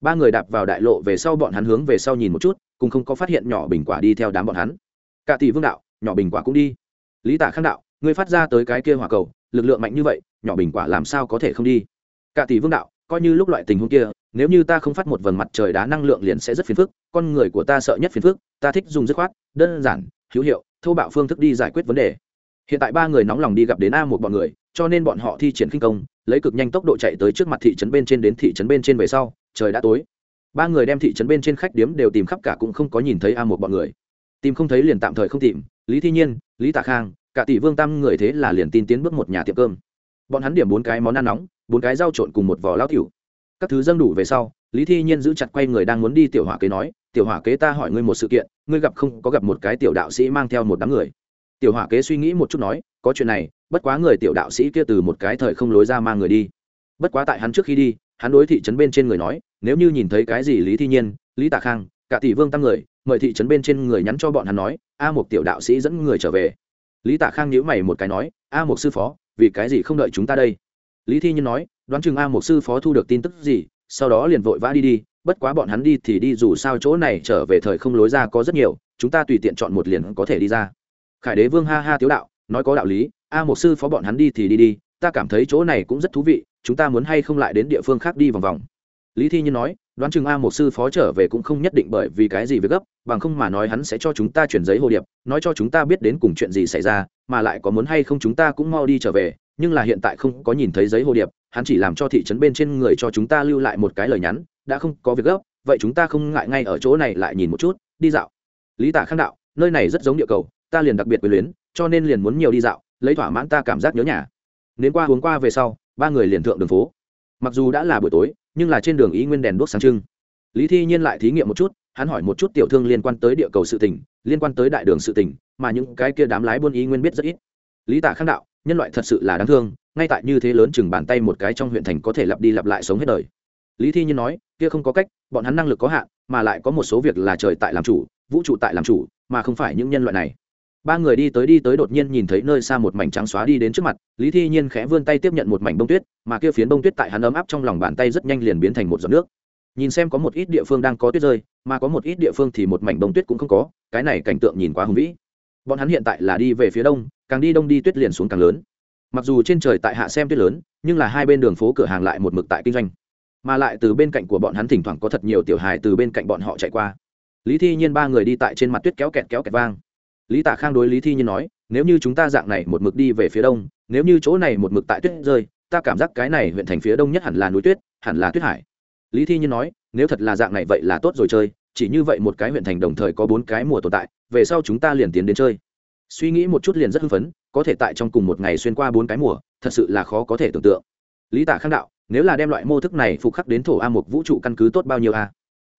Ba người đạp vào đại lộ về sau bọn hắn hướng về sau nhìn một chút cùng không có phát hiện nhỏ bình quả đi theo đám bọn hắn. Cả tỷ vương đạo, nhỏ bình quả cũng đi. Lý tả khang đạo, ngươi phát ra tới cái kia hỏa cầu, lực lượng mạnh như vậy, nhỏ bình quả làm sao có thể không đi? Cả tỷ vương đạo, coi như lúc loại tình huống kia, nếu như ta không phát một vầng mặt trời đá năng lượng liền sẽ rất phiền phức, con người của ta sợ nhất phiền phức, ta thích dùng dứt khoát, đơn giản, hữu hiệu thâu bạo phương thức đi giải quyết vấn đề. Hiện tại ba người nóng lòng đi gặp đến a một bọn người, cho nên bọn họ thi triển khinh công, lấy cực nhanh tốc độ chạy tới trước mặt thị trấn bên trên đến thị trấn bên trên về sau, trời đã tối ba người đem thị trấn bên trên khách điếm đều tìm khắp cả cũng không có nhìn thấy a một bọn người. Tìm không thấy liền tạm thời không tìm. Lý thi nhiên, lý tạ khang, cả tỷ vương tam người thế là liền tin tiến bước một nhà tiệm cơm. Bọn hắn điểm bốn cái món ăn nóng, bốn cái rau trộn cùng một vỏ lao tiểu. Các thứ dâng đủ về sau, lý thi nhiên giữ chặt quay người đang muốn đi tiểu hỏa kế nói, tiểu hỏa kế ta hỏi ngươi một sự kiện, ngươi gặp không, có gặp một cái tiểu đạo sĩ mang theo một đám người? Tiểu hỏa kế suy nghĩ một chút nói, có chuyện này, bất quá người tiểu đạo sĩ kia từ một cái thời không lối ra mang người đi. Bất quá tại hắn trước khi đi hắn đối thị trấn bên trên người nói, nếu như nhìn thấy cái gì lý thi nhiên, lý tạ khang, cả tỷ vương tăng người, mời thị trấn bên trên người nhắn cho bọn hắn nói, a một tiểu đạo sĩ dẫn người trở về. Lý tạ khang nhíu mày một cái nói, a một sư phó, vì cái gì không đợi chúng ta đây? Lý thi nhiên nói, đoán chừng a một sư phó thu được tin tức gì, sau đó liền vội vã đi đi, bất quá bọn hắn đi thì đi, dù sao chỗ này trở về thời không lối ra có rất nhiều, chúng ta tùy tiện chọn một liền có thể đi ra. Khải đế vương ha ha tiếu đạo, nói có đạo lý, a một sư phó bọn hắn đi thì đi đi, ta cảm thấy chỗ này cũng rất thú vị chúng ta muốn hay không lại đến địa phương khác đi vòng vòng. Lý thi nhiên nói, đoán chừng a một sư phó trở về cũng không nhất định bởi vì cái gì việc gấp, bằng không mà nói hắn sẽ cho chúng ta chuyển giấy hồ điệp, nói cho chúng ta biết đến cùng chuyện gì xảy ra, mà lại có muốn hay không chúng ta cũng mau đi trở về, nhưng là hiện tại không có nhìn thấy giấy hồ điệp, hắn chỉ làm cho thị trấn bên trên người cho chúng ta lưu lại một cái lời nhắn, đã không có việc gấp, vậy chúng ta không ngại ngay ở chỗ này lại nhìn một chút, đi dạo. Lý tả khang đạo, nơi này rất giống địa cầu, ta liền đặc biệt quyền luyến, cho nên liền muốn nhiều đi dạo, lấy thỏa mãn ta cảm giác nhớ nhà đến qua uống qua về sau, ba người liền thượng đường phố. Mặc dù đã là buổi tối, nhưng là trên đường ý nguyên đèn đuốc sáng trưng. Lý thi nhiên lại thí nghiệm một chút, hắn hỏi một chút tiểu thương liên quan tới địa cầu sự tỉnh liên quan tới đại đường sự tỉnh mà những cái kia đám lái buôn ý nguyên biết rất ít. Lý tả khang đạo, nhân loại thật sự là đáng thương, ngay tại như thế lớn chừng bàn tay một cái trong huyện thành có thể lặp đi lặp lại sống hết đời. Lý thi nhiên nói, kia không có cách, bọn hắn năng lực có hạn, mà lại có một số việc là trời tại làm chủ, vũ trụ tại làm chủ, mà không phải những nhân loại này ba người đi tới đi tới đột nhiên nhìn thấy nơi xa một mảnh trắng xóa đi đến trước mặt, lý thi nhiên khẽ vươn tay tiếp nhận một mảnh bông tuyết, mà kia phiến bông tuyết tại hắn ấm áp trong lòng bàn tay rất nhanh liền biến thành một giọt nước. Nhìn xem có một ít địa phương đang có tuyết rơi, mà có một ít địa phương thì một mảnh bông tuyết cũng không có, cái này cảnh tượng nhìn quá hùng vĩ. Bọn hắn hiện tại là đi về phía đông, càng đi đông đi tuyết liền xuống càng lớn. Mặc dù trên trời tại hạ xem tuyết lớn, nhưng là hai bên đường phố cửa hàng lại một mực tại kinh doanh. Mà lại từ bên cạnh của bọn hắn thỉnh thoảng có thật nhiều tiểu hài từ bên cạnh bọn họ chạy qua. Lý thi nhiên ba người đi tại trên mặt tuyết kéo kẹt kéo kẹt vang lý tạ khang đối lý thi nhiên nói, nếu như chúng ta dạng này một mực đi về phía đông, nếu như chỗ này một mực tại tuyết rơi, ta cảm giác cái này huyện thành phía đông nhất hẳn là núi tuyết, hẳn là tuyết hải. Lý thi nhiên nói, nếu thật là dạng này vậy là tốt rồi chơi, chỉ như vậy một cái huyện thành đồng thời có bốn cái mùa tồn tại, về sau chúng ta liền tiến đến chơi. Suy nghĩ một chút liền rất hưng phấn, có thể tại trong cùng một ngày xuyên qua bốn cái mùa, thật sự là khó có thể tưởng tượng. Lý tạ khang đạo, nếu là đem loại mô thức này phục khắc đến thổ a một vũ trụ căn cứ tốt bao nhiêu a?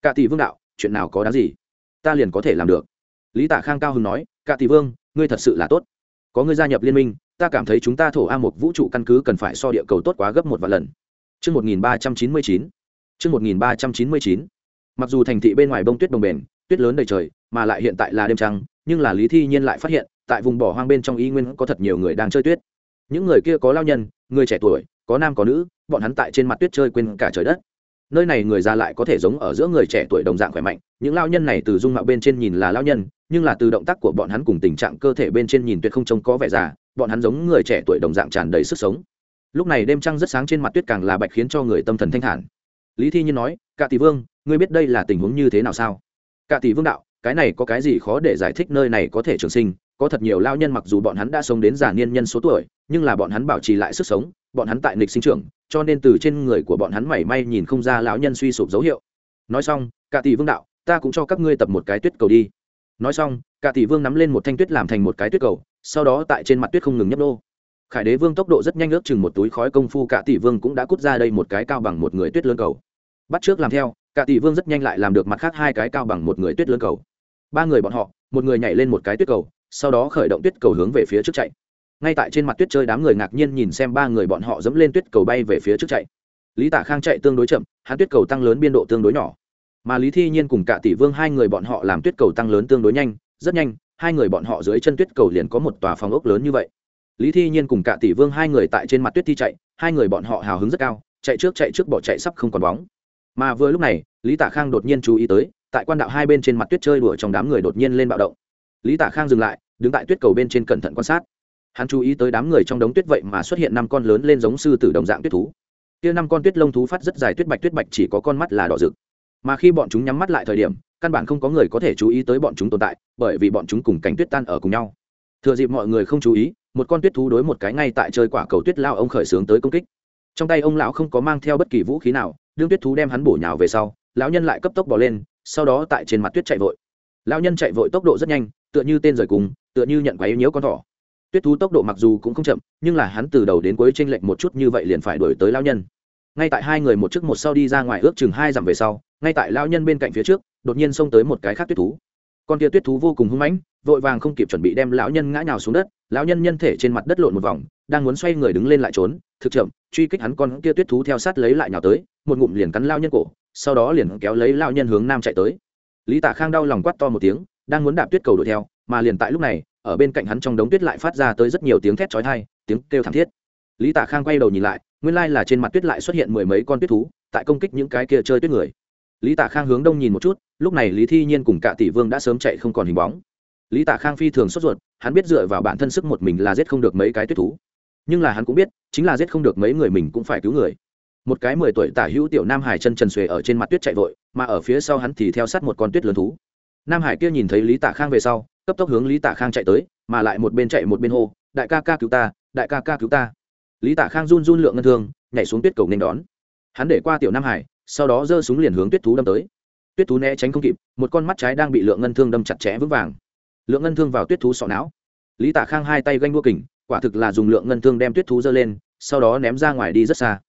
Cả tỷ vương đạo, chuyện nào có đáng gì? Ta liền có thể làm được lý tạ khang cao hưng nói cả tỷ vương ngươi thật sự là tốt có ngươi gia nhập liên minh ta cảm thấy chúng ta thổ a một vũ trụ căn cứ cần phải so địa cầu tốt quá gấp một vài lần Trước 1399. Trước 1399. Mặc dù thành thị bên ngoài bông tuyết bồng bền, tuyết lớn đầy trời, mà lại hiện tại là đêm trăng, nhưng là Lý Thi Nhiên lại phát hiện, tại vùng bỏ hoang bên trong y nguyên có thật nhiều người đang chơi tuyết. Những người kia có lao nhân, người trẻ tuổi, có nam có nữ, bọn hắn tại trên mặt tuyết chơi quên cả trời đất. Nơi này người già lại có thể giống ở giữa người trẻ tuổi đồng dạng khỏe mạnh, những lao nhân này từ dung mạo bên trên nhìn là lao nhân, nhưng là từ động tác của bọn hắn cùng tình trạng cơ thể bên trên nhìn tuyệt không trông có vẻ già bọn hắn giống người trẻ tuổi đồng dạng tràn đầy sức sống. Lúc này đêm trăng rất sáng trên mặt tuyết càng là bạch khiến cho người tâm thần thanh thản. Lý thi nhiên nói cả tỷ vương ngươi biết đây là tình huống như thế nào sao? Cả tỷ vương đạo cái này có cái gì khó để giải thích nơi này có thể trường sinh có thật nhiều lao nhân mặc dù bọn hắn đã sống đến già niên nhân số tuổi nhưng là bọn hắn bảo trì lại sức sống bọn hắn tại nịch sinh trưởng cho nên từ trên người của bọn hắn mảy may nhìn không ra lão nhân suy sụp dấu hiệu. Nói xong cả tỷ vương đạo ta cũng cho các ngươi tập một cái tuyết cầu đi. Nói xong, cả tỷ vương nắm lên một thanh tuyết làm thành một cái tuyết cầu, sau đó tại trên mặt tuyết không ngừng nhấp nô. Khải đế vương tốc độ rất nhanh ước chừng một túi khói công phu, cả tỷ vương cũng đã cút ra đây một cái cao bằng một người tuyết lớn cầu. Bắt trước làm theo, cả tỷ vương rất nhanh lại làm được mặt khác hai cái cao bằng một người tuyết lớn cầu. Ba người bọn họ, một người nhảy lên một cái tuyết cầu, sau đó khởi động tuyết cầu hướng về phía trước chạy. Ngay tại trên mặt tuyết chơi đám người ngạc nhiên nhìn xem ba người bọn họ dẫm lên tuyết cầu bay về phía trước chạy. Lý tả khang chạy tương đối chậm, hắn tuyết cầu tăng lớn biên độ tương đối nhỏ mà lý thi nhiên cùng cả tỷ vương hai người bọn họ làm tuyết cầu tăng lớn tương đối nhanh, rất nhanh, hai người bọn họ dưới chân tuyết cầu liền có một tòa phòng ốc lớn như vậy. Lý thi nhiên cùng cả tỷ vương hai người tại trên mặt tuyết thi chạy, hai người bọn họ hào hứng rất cao, chạy trước chạy trước bỏ chạy sắp không còn bóng. Mà vừa lúc này, lý tả khang đột nhiên chú ý tới, tại quan đạo hai bên trên mặt tuyết chơi đùa trong đám người đột nhiên lên bạo động. Lý tả khang dừng lại, đứng tại tuyết cầu bên trên cẩn thận quan sát. Hắn chú ý tới đám người trong đống tuyết vậy mà xuất hiện năm con lớn lên giống sư tử đồng dạng tuyết thú. Kia năm con tuyết lông thú phát rất dài tuyết bạch tuyết bạch chỉ có con mắt là đỏ rực mà khi bọn chúng nhắm mắt lại thời điểm, căn bản không có người có thể chú ý tới bọn chúng tồn tại, bởi vì bọn chúng cùng cánh tuyết tan ở cùng nhau. Thừa dịp mọi người không chú ý, một con tuyết thú đối một cái ngay tại chơi quả cầu tuyết lao ông khởi xướng tới công kích. Trong tay ông lão không có mang theo bất kỳ vũ khí nào, đương tuyết thú đem hắn bổ nhào về sau, lão nhân lại cấp tốc bỏ lên, sau đó tại trên mặt tuyết chạy vội. Lão nhân chạy vội tốc độ rất nhanh, tựa như tên rời cùng, tựa như nhận quái nhiễu con thỏ. Tuyết thú tốc độ mặc dù cũng không chậm, nhưng là hắn từ đầu đến cuối tranh lệch một chút như vậy liền phải đuổi tới lão nhân. Ngay tại hai người một trước một sau đi ra ngoài ước chừng hai dặm về sau ngay tại lao nhân bên cạnh phía trước, đột nhiên xông tới một cái khác tuyết thú. Con kia tuyết thú vô cùng hung mãnh, vội vàng không kịp chuẩn bị đem lão nhân ngã nhào xuống đất, lão nhân nhân thể trên mặt đất lộn một vòng, đang muốn xoay người đứng lên lại trốn, thực chậm, truy kích hắn con kia tuyết thú theo sát lấy lại nhào tới, một ngụm liền cắn lao nhân cổ, sau đó liền kéo lấy lao nhân hướng nam chạy tới. Lý tả khang đau lòng quát to một tiếng, đang muốn đạp tuyết cầu đuổi theo, mà liền tại lúc này, ở bên cạnh hắn trong đống tuyết lại phát ra tới rất nhiều tiếng thét chói tai, tiếng kêu thảm thiết. Lý tả khang quay đầu nhìn lại, nguyên lai là trên mặt tuyết lại xuất hiện mười mấy con tuyết thú, tại công kích những cái kia chơi tuyết người lý tả khang hướng đông nhìn một chút, lúc này lý thi nhiên cùng cả tỷ vương đã sớm chạy không còn hình bóng. Lý tả khang phi thường sốt ruột, hắn biết dựa vào bản thân sức một mình là giết không được mấy cái tuyết thú. Nhưng là hắn cũng biết, chính là giết không được mấy người mình cũng phải cứu người. Một cái mười tuổi tả hữu tiểu nam hải chân trần xuề ở trên mặt tuyết chạy vội, mà ở phía sau hắn thì theo sát một con tuyết lớn thú. Nam hải kia nhìn thấy lý tả khang về sau, cấp tốc hướng lý tả khang chạy tới, mà lại một bên chạy một bên hô, đại ca ca cứu ta, đại ca ca cứu ta. Lý tả khang run run lượng ngân thương, nhảy xuống tuyết cầu nên đón. Hắn để qua tiểu nam hải sau đó giơ súng liền hướng tuyết thú đâm tới. Tuyết thú né tránh không kịp, một con mắt trái đang bị lượng ngân thương đâm chặt chẽ vững vàng. Lượng ngân thương vào tuyết thú sọ não. Lý tả khang hai tay ganh đua kình, quả thực là dùng lượng ngân thương đem tuyết thú giơ lên, sau đó ném ra ngoài đi rất xa.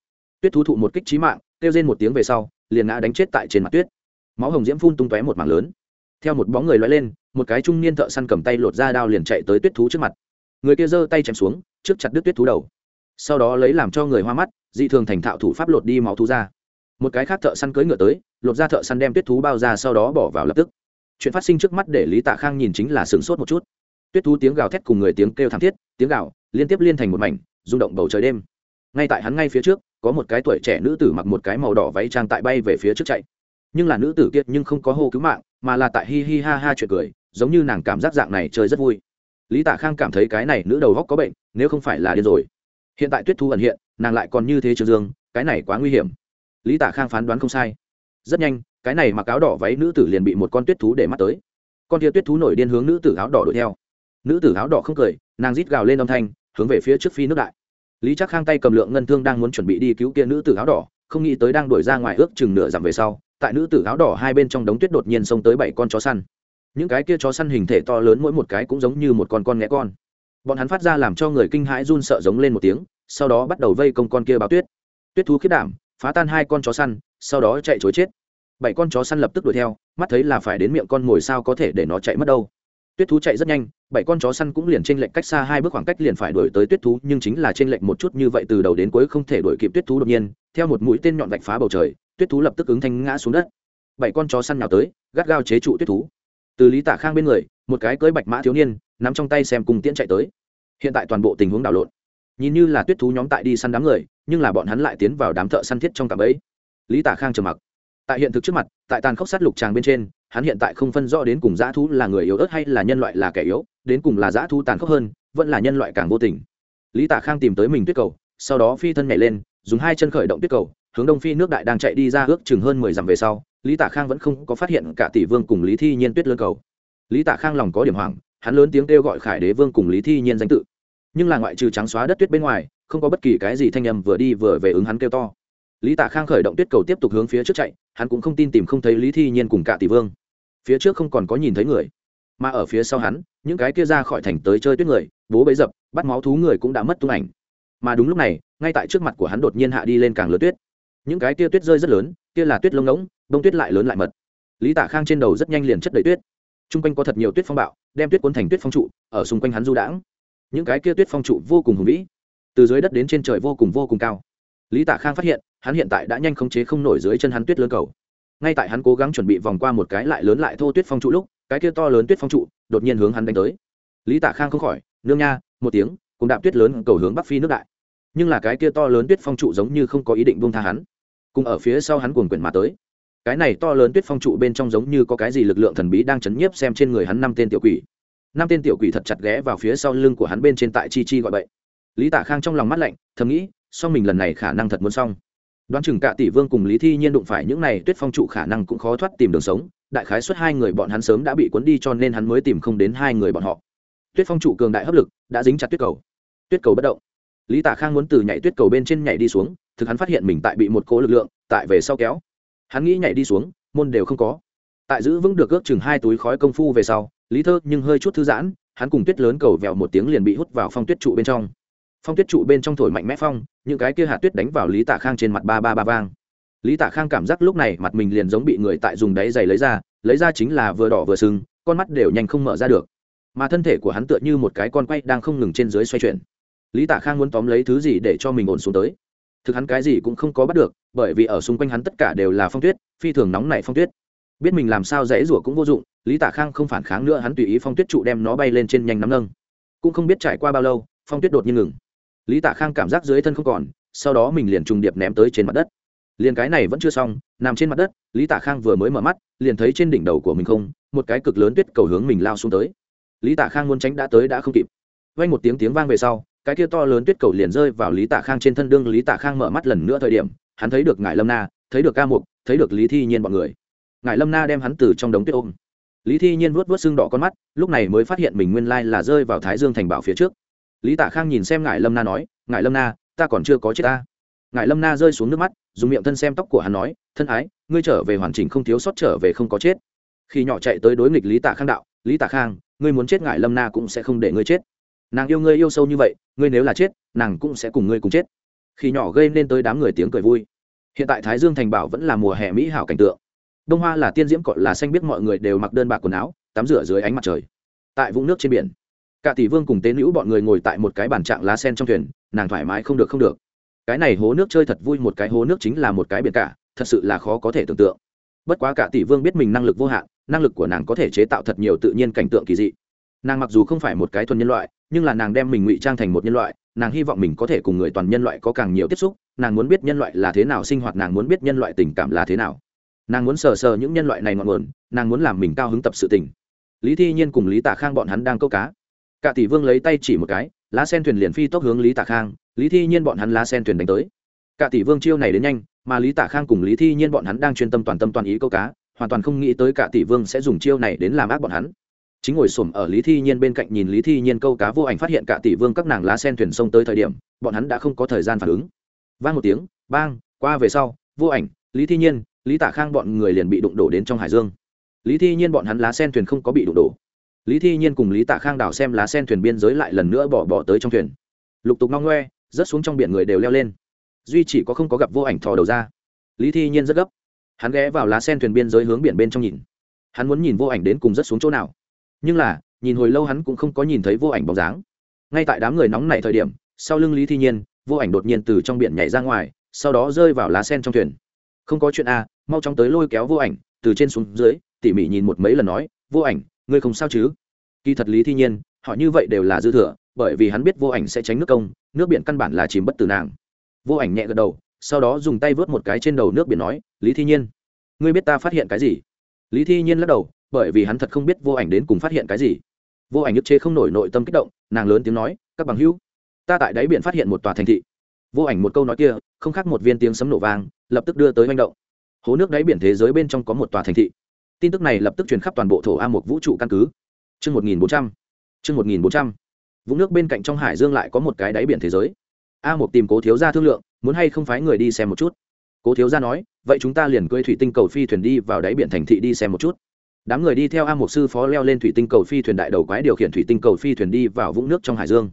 Tuyết thú thụ một kích trí mạng, kêu lên một tiếng về sau, liền ngã đánh chết tại trên mặt tuyết. Máu hồng diễm phun tung tóe một mảng lớn. Theo một bóng người loay lên, một cái trung niên thợ săn cầm tay lột ra đao liền chạy tới tuyết thú trước mặt. Người kia giơ tay chém xuống, trước chặt đứt tuyết thú đầu. Sau đó lấy làm cho người hoa mắt, dị thường thành thạo thủ pháp lột đi máu thú ra một cái khác thợ săn cưỡi ngựa tới, lột ra thợ săn đem tuyết thú bao ra sau đó bỏ vào lập tức. Chuyện phát sinh trước mắt để lý tạ khang nhìn chính là sửng sốt một chút. Tuyết thú tiếng gào thét cùng người tiếng kêu thảm thiết, tiếng gào liên tiếp liên thành một mảnh, rung động bầu trời đêm. Ngay tại hắn ngay phía trước, có một cái tuổi trẻ nữ tử mặc một cái màu đỏ váy trang tại bay về phía trước chạy. Nhưng là nữ tử kiệt nhưng không có hô cứu mạng, mà là tại hi hi ha ha chuyện cười, giống như nàng cảm giác dạng này chơi rất vui. Lý tạ khang cảm thấy cái này nữ đầu góc có bệnh, nếu không phải là điên rồi. Hiện tại tuyết thu ẩn hiện, nàng lại còn như thế trường dương, cái này quá nguy hiểm lý tạ khang phán đoán không sai. Rất nhanh, cái này mặc áo đỏ váy nữ tử liền bị một con tuyết thú để mắt tới. Con tia tuyết thú nổi điên hướng nữ tử áo đỏ đuổi theo. Nữ tử áo đỏ không cười, nàng rít gào lên âm thanh, hướng về phía trước phi nước đại. Lý chắc khang tay cầm lượng ngân thương đang muốn chuẩn bị đi cứu kia nữ tử áo đỏ, không nghĩ tới đang đuổi ra ngoài ước chừng nửa dặm về sau, tại nữ tử áo đỏ hai bên trong đống tuyết đột nhiên xông tới bảy con chó săn. Những cái kia chó săn hình thể to lớn mỗi một cái cũng giống như một con con nghe con. Bọn hắn phát ra làm cho người kinh hãi run sợ giống lên một tiếng, sau đó bắt đầu vây công con kia báo tuyết. Tuyết thú khiết đảm phá tan hai con chó săn, sau đó chạy chối chết. Bảy con chó săn lập tức đuổi theo, mắt thấy là phải đến miệng con mồi sao có thể để nó chạy mất đâu. Tuyết thú chạy rất nhanh, bảy con chó săn cũng liền trên lệnh cách xa hai bước khoảng cách liền phải đuổi tới tuyết thú, nhưng chính là trên lệnh một chút như vậy từ đầu đến cuối không thể đuổi kịp tuyết thú đột nhiên, theo một mũi tên nhọn vạch phá bầu trời, tuyết thú lập tức ứng thanh ngã xuống đất. Bảy con chó săn nhào tới, gắt gao chế trụ tuyết thú. Từ lý tả khang bên người, một cái cưỡi bạch mã thiếu niên, nắm trong tay xem cùng tiễn chạy tới. Hiện tại toàn bộ tình huống đảo lộn nhìn như là tuyết thú nhóm tại đi săn đám người, nhưng là bọn hắn lại tiến vào đám thợ săn thiết trong cả ấy lý tả khang trầm mặc. Tại hiện thực trước mặt, tại tàn khốc sát lục tràng bên trên, hắn hiện tại không phân rõ đến cùng dã thú là người yếu ớt hay là nhân loại là kẻ yếu, đến cùng là dã thú tàn khốc hơn, vẫn là nhân loại càng vô tình. Lý tả khang tìm tới mình tuyết cầu, sau đó phi thân nhảy lên, dùng hai chân khởi động tuyết cầu, hướng đông phi nước đại đang chạy đi ra ước chừng hơn mười dặm về sau, lý tả khang vẫn không có phát hiện cả tỷ vương cùng lý thi nhiên tuyết lơ cầu. Lý tả khang lòng có điểm hoảng, hắn lớn tiếng kêu gọi khải đế vương cùng lý thi nhiên danh tự nhưng là ngoại trừ trắng xóa đất tuyết bên ngoài, không có bất kỳ cái gì thanh âm vừa đi vừa về ứng hắn kêu to. Lý tả khang khởi động tuyết cầu tiếp tục hướng phía trước chạy, hắn cũng không tin tìm không thấy lý thi nhiên cùng cả tỷ vương. Phía trước không còn có nhìn thấy người, mà ở phía sau hắn, những cái kia ra khỏi thành tới chơi tuyết người, bố bấy dập, bắt máu thú người cũng đã mất tung ảnh. Mà đúng lúc này, ngay tại trước mặt của hắn đột nhiên hạ đi lên càng lớn tuyết. Những cái kia tuyết rơi rất lớn, kia là tuyết lông ngỗng, bông tuyết lại lớn lại mật. Lý tả khang trên đầu rất nhanh liền chất đầy tuyết. T r u n g quanh có thật nhiều tuyết phong bạo, đem tuyết cuốn thành tuyết phong trụ, ở xung quanh hắn du đãng những cái kia tuyết phong trụ vô cùng hùng vĩ, từ dưới đất đến trên trời vô cùng vô cùng cao. Lý Tạ khang phát hiện, hắn hiện tại đã nhanh khống chế không nổi dưới chân hắn tuyết lớn cầu. Ngay tại hắn cố gắng chuẩn bị vòng qua một cái lại lớn lại thô tuyết phong trụ lúc, cái kia to lớn tuyết phong trụ đột nhiên hướng hắn đánh tới. Lý Tạ khang không khỏi, nương nha, một tiếng, cùng đạp tuyết lớn cầu hướng bắc phi nước đại. Nhưng là cái kia to lớn tuyết phong trụ giống như không có ý định buông tha hắn, cùng ở phía sau hắn cuồng quyển mà tới. Cái này to lớn tuyết phong trụ bên trong giống như có cái gì lực lượng thần bí đang chấn nhiếp xem trên người hắn năm tên tiểu quỷ năm tên tiểu quỷ thật chặt ghé vào phía sau lưng của hắn bên trên tại chi chi gọi bậy. Lý tạ khang trong lòng mắt lạnh, thầm nghĩ, song mình lần này khả năng thật muốn xong. Đoán chừng cả tỷ vương cùng lý thi nhiên đụng phải những này tuyết phong trụ khả năng cũng khó thoát tìm đường sống, đại khái suất hai người bọn hắn sớm đã bị cuốn đi cho nên hắn mới tìm không đến hai người bọn họ. Tuyết phong trụ cường đại hấp lực, đã dính chặt tuyết cầu. Tuyết cầu bất động. Lý tạ khang muốn từ nhảy tuyết cầu bên trên nhảy đi xuống, thực hắn phát hiện mình tại bị một cố lực lượng, tại về sau kéo. Hắn nghĩ nhảy đi xuống, môn đều không có. Tại giữ vững được ước chừng hai túi khói công phu về sau lý thơ nhưng hơi chút thư giãn, hắn cùng tuyết lớn cầu vèo một tiếng liền bị hút vào phong tuyết trụ bên trong. Phong tuyết trụ bên trong thổi mạnh mẽ phong, những cái kia hạt tuyết đánh vào lý tạ khang trên mặt ba ba ba vang. Lý tạ khang cảm giác lúc này mặt mình liền giống bị người tại dùng đáy giày lấy ra lấy ra chính là vừa đỏ vừa sưng, con mắt đều nhanh không mở ra được. Mà thân thể của hắn tựa như một cái con quay đang không ngừng trên dưới xoay chuyển. Lý tạ khang muốn tóm lấy thứ gì để cho mình ổn xuống tới? Thực hắn cái gì cũng không có bắt được, bởi vì ở xung quanh hắn tất cả đều là phong tuyết, phi thường nóng nảy phong tuyết biết mình làm sao dễ rủa cũng vô dụng, lý Tả khang không phản kháng nữa, hắn tùy ý phong tuyết trụ đem nó bay lên trên nhanh nắm nâng. Cũng không biết trải qua bao lâu, phong tuyết đột nhiên ngừng. Lý Tả khang cảm giác dưới thân không còn, sau đó mình liền trùng điệp ném tới trên mặt đất. Liền cái này vẫn chưa xong, nằm trên mặt đất, lý Tả khang vừa mới mở mắt, liền thấy trên đỉnh đầu của mình không, một cái cực lớn tuyết cầu hướng mình lao xuống tới. Lý Tả khang muốn tránh đã tới đã không kịp. Vay một tiếng tiếng vang về sau, cái kia to lớn tuyết cầu liền rơi vào lý Tả khang trên thân đương lý Tả khang mở mắt lần nữa thời điểm, hắn thấy được ngài lâm na, thấy được ca mục, thấy được lý thi nhiên b ọ n người ngài lâm na đem hắn từ trong đống tuyết ôm. Lý thi nhiên vuốt vuốt xương đỏ con mắt, lúc này mới phát hiện mình nguyên lai là rơi vào thái dương thành bảo phía trước. Lý tạ khang nhìn xem ngài lâm na nói, ngài lâm na, ta còn chưa có chết ta. Ngài lâm na rơi xuống nước mắt, dùng miệng thân xem tóc của hắn nói, thân ái, ngươi trở về hoàn chỉnh không thiếu sót trở về không có chết. Khi nhỏ chạy tới đối nghịch lý tạ khang đạo, lý tạ khang, ngươi muốn chết ngài lâm na cũng sẽ không để ngươi chết. Nàng yêu ngươi yêu sâu như vậy, ngươi nếu là chết, nàng cũng sẽ cùng ngươi cùng chết. Khi nhỏ gây nên tới đám người tiếng cười vui. Hiện tại thái dương thành bảo vẫn là mùa hè mỹ hảo cảnh tượng đông hoa là tiên diễm cọt là xanh biết mọi người đều mặc đơn bạc quần áo, tắm rửa dưới ánh mặt trời. Tại vũng nước trên biển, cả tỷ vương cùng tế nữ bọn người ngồi tại một cái bàn trạng lá sen trong thuyền, nàng thoải mái không được không được. Cái này hố nước chơi thật vui, một cái hố nước chính là một cái biển cả, thật sự là khó có thể tưởng tượng. Bất quá cả tỷ vương biết mình năng lực vô hạn, năng lực của nàng có thể chế tạo thật nhiều tự nhiên cảnh tượng kỳ dị. Nàng mặc dù không phải một cái thuần nhân loại, nhưng là nàng đem mình ngụy trang thành một nhân loại, nàng hy vọng mình có thể cùng người toàn nhân loại có càng nhiều tiếp xúc, nàng muốn biết nhân loại là thế nào, sinh hoạt nàng muốn biết nhân loại tình cảm là thế nào nàng muốn sờ sờ những nhân loại này ngọn nguồn, nàng muốn làm mình cao hứng tập sự tình. Lý thi nhiên cùng lý tạ khang bọn hắn đang câu cá. Cả tỷ vương lấy tay chỉ một cái, lá sen thuyền liền phi tốc hướng lý tạ khang, lý thi nhiên bọn hắn lá sen thuyền đánh tới. Cả tỷ vương chiêu này đến nhanh, mà lý tạ khang cùng lý thi nhiên bọn hắn đang chuyên tâm toàn tâm toàn ý câu cá, hoàn toàn không nghĩ tới cả tỷ vương sẽ dùng chiêu này đến làm ác bọn hắn. Chính ngồi xổm ở lý thi nhiên bên cạnh nhìn lý thi nhiên câu cá vô ảnh phát hiện cả tỷ vương các nàng lá sen thuyền sông tới thời điểm, bọn hắn đã không có thời gian phản ứng. Vang một tiếng, bang, qua về sau, vô ảnh, lý thi nhiên lý tạ khang bọn người liền bị đụng đổ đến trong hải dương. Lý thi nhiên bọn hắn lá sen thuyền không có bị đụng đổ. Lý thi nhiên cùng lý tạ khang đảo xem lá sen thuyền biên giới lại lần nữa bỏ bỏ tới trong thuyền. Lục tục ngong ngoe rớt xuống trong biển người đều leo lên. Duy chỉ có không có gặp vô ảnh thò đầu ra. Lý thi nhiên rất gấp. Hắn ghé vào lá sen thuyền biên giới hướng biển bên trong nhìn. Hắn muốn nhìn vô ảnh đến cùng rớt xuống chỗ nào. Nhưng là nhìn hồi lâu hắn cũng không có nhìn thấy vô ảnh bóng dáng. Ngay tại đám người nóng nảy thời điểm sau lưng lý thi nhiên vô ảnh đột nhiên từ trong biển nhảy ra ngoài sau đó rơi vào lá sen trong thuyền. Không có chuyện a à, mau chóng tới lôi kéo vô ảnh, từ trên xuống dưới, tỉ mỉ nhìn một mấy lần nói, vô ảnh, ngươi không sao chứ? Kỳ thật lý thi nhiên, họ như vậy đều là dư thừa, bởi vì hắn biết vô ảnh sẽ tránh nước công, nước biển căn bản là chìm bất tử nàng. Vô ảnh nhẹ gật đầu, sau đó dùng tay vớt một cái trên đầu nước biển nói, lý thi nhiên, ngươi biết ta phát hiện cái gì? Lý thi nhiên lắc đầu, bởi vì hắn thật không biết vô ảnh đến cùng phát hiện cái gì. Vô ảnh nhức chế không nổi nội tâm kích động, nàng lớn tiếng nói, các bằng hữu, ta tại đáy biển phát hiện một tòa thành thị. Vô ảnh một câu nói kia, không khác một viên tiếng sấm nổ vang, lập tức đưa tới manh động hố nước đáy biển thế giới bên trong có một tòa thành thị. Tin tức này lập tức truyền khắp toàn bộ thổ a một vũ trụ căn cứ. Chương một nghìn bốn trăm, chương một nghìn bốn trăm. Vũng nước bên cạnh trong hải dương lại có một cái đáy biển thế giới. A một tìm cố thiếu gia thương lượng, muốn hay không phái người đi xem một chút. Cố thiếu gia nói, vậy chúng ta liền cưỡi thủy tinh cầu phi thuyền đi vào đáy biển thành thị đi xem một chút. Đám người đi theo a một sư phó leo lên thủy tinh cầu phi thuyền đại đầu quái điều khiển thủy tinh cầu phi thuyền đi vào vũng nước trong hải dương.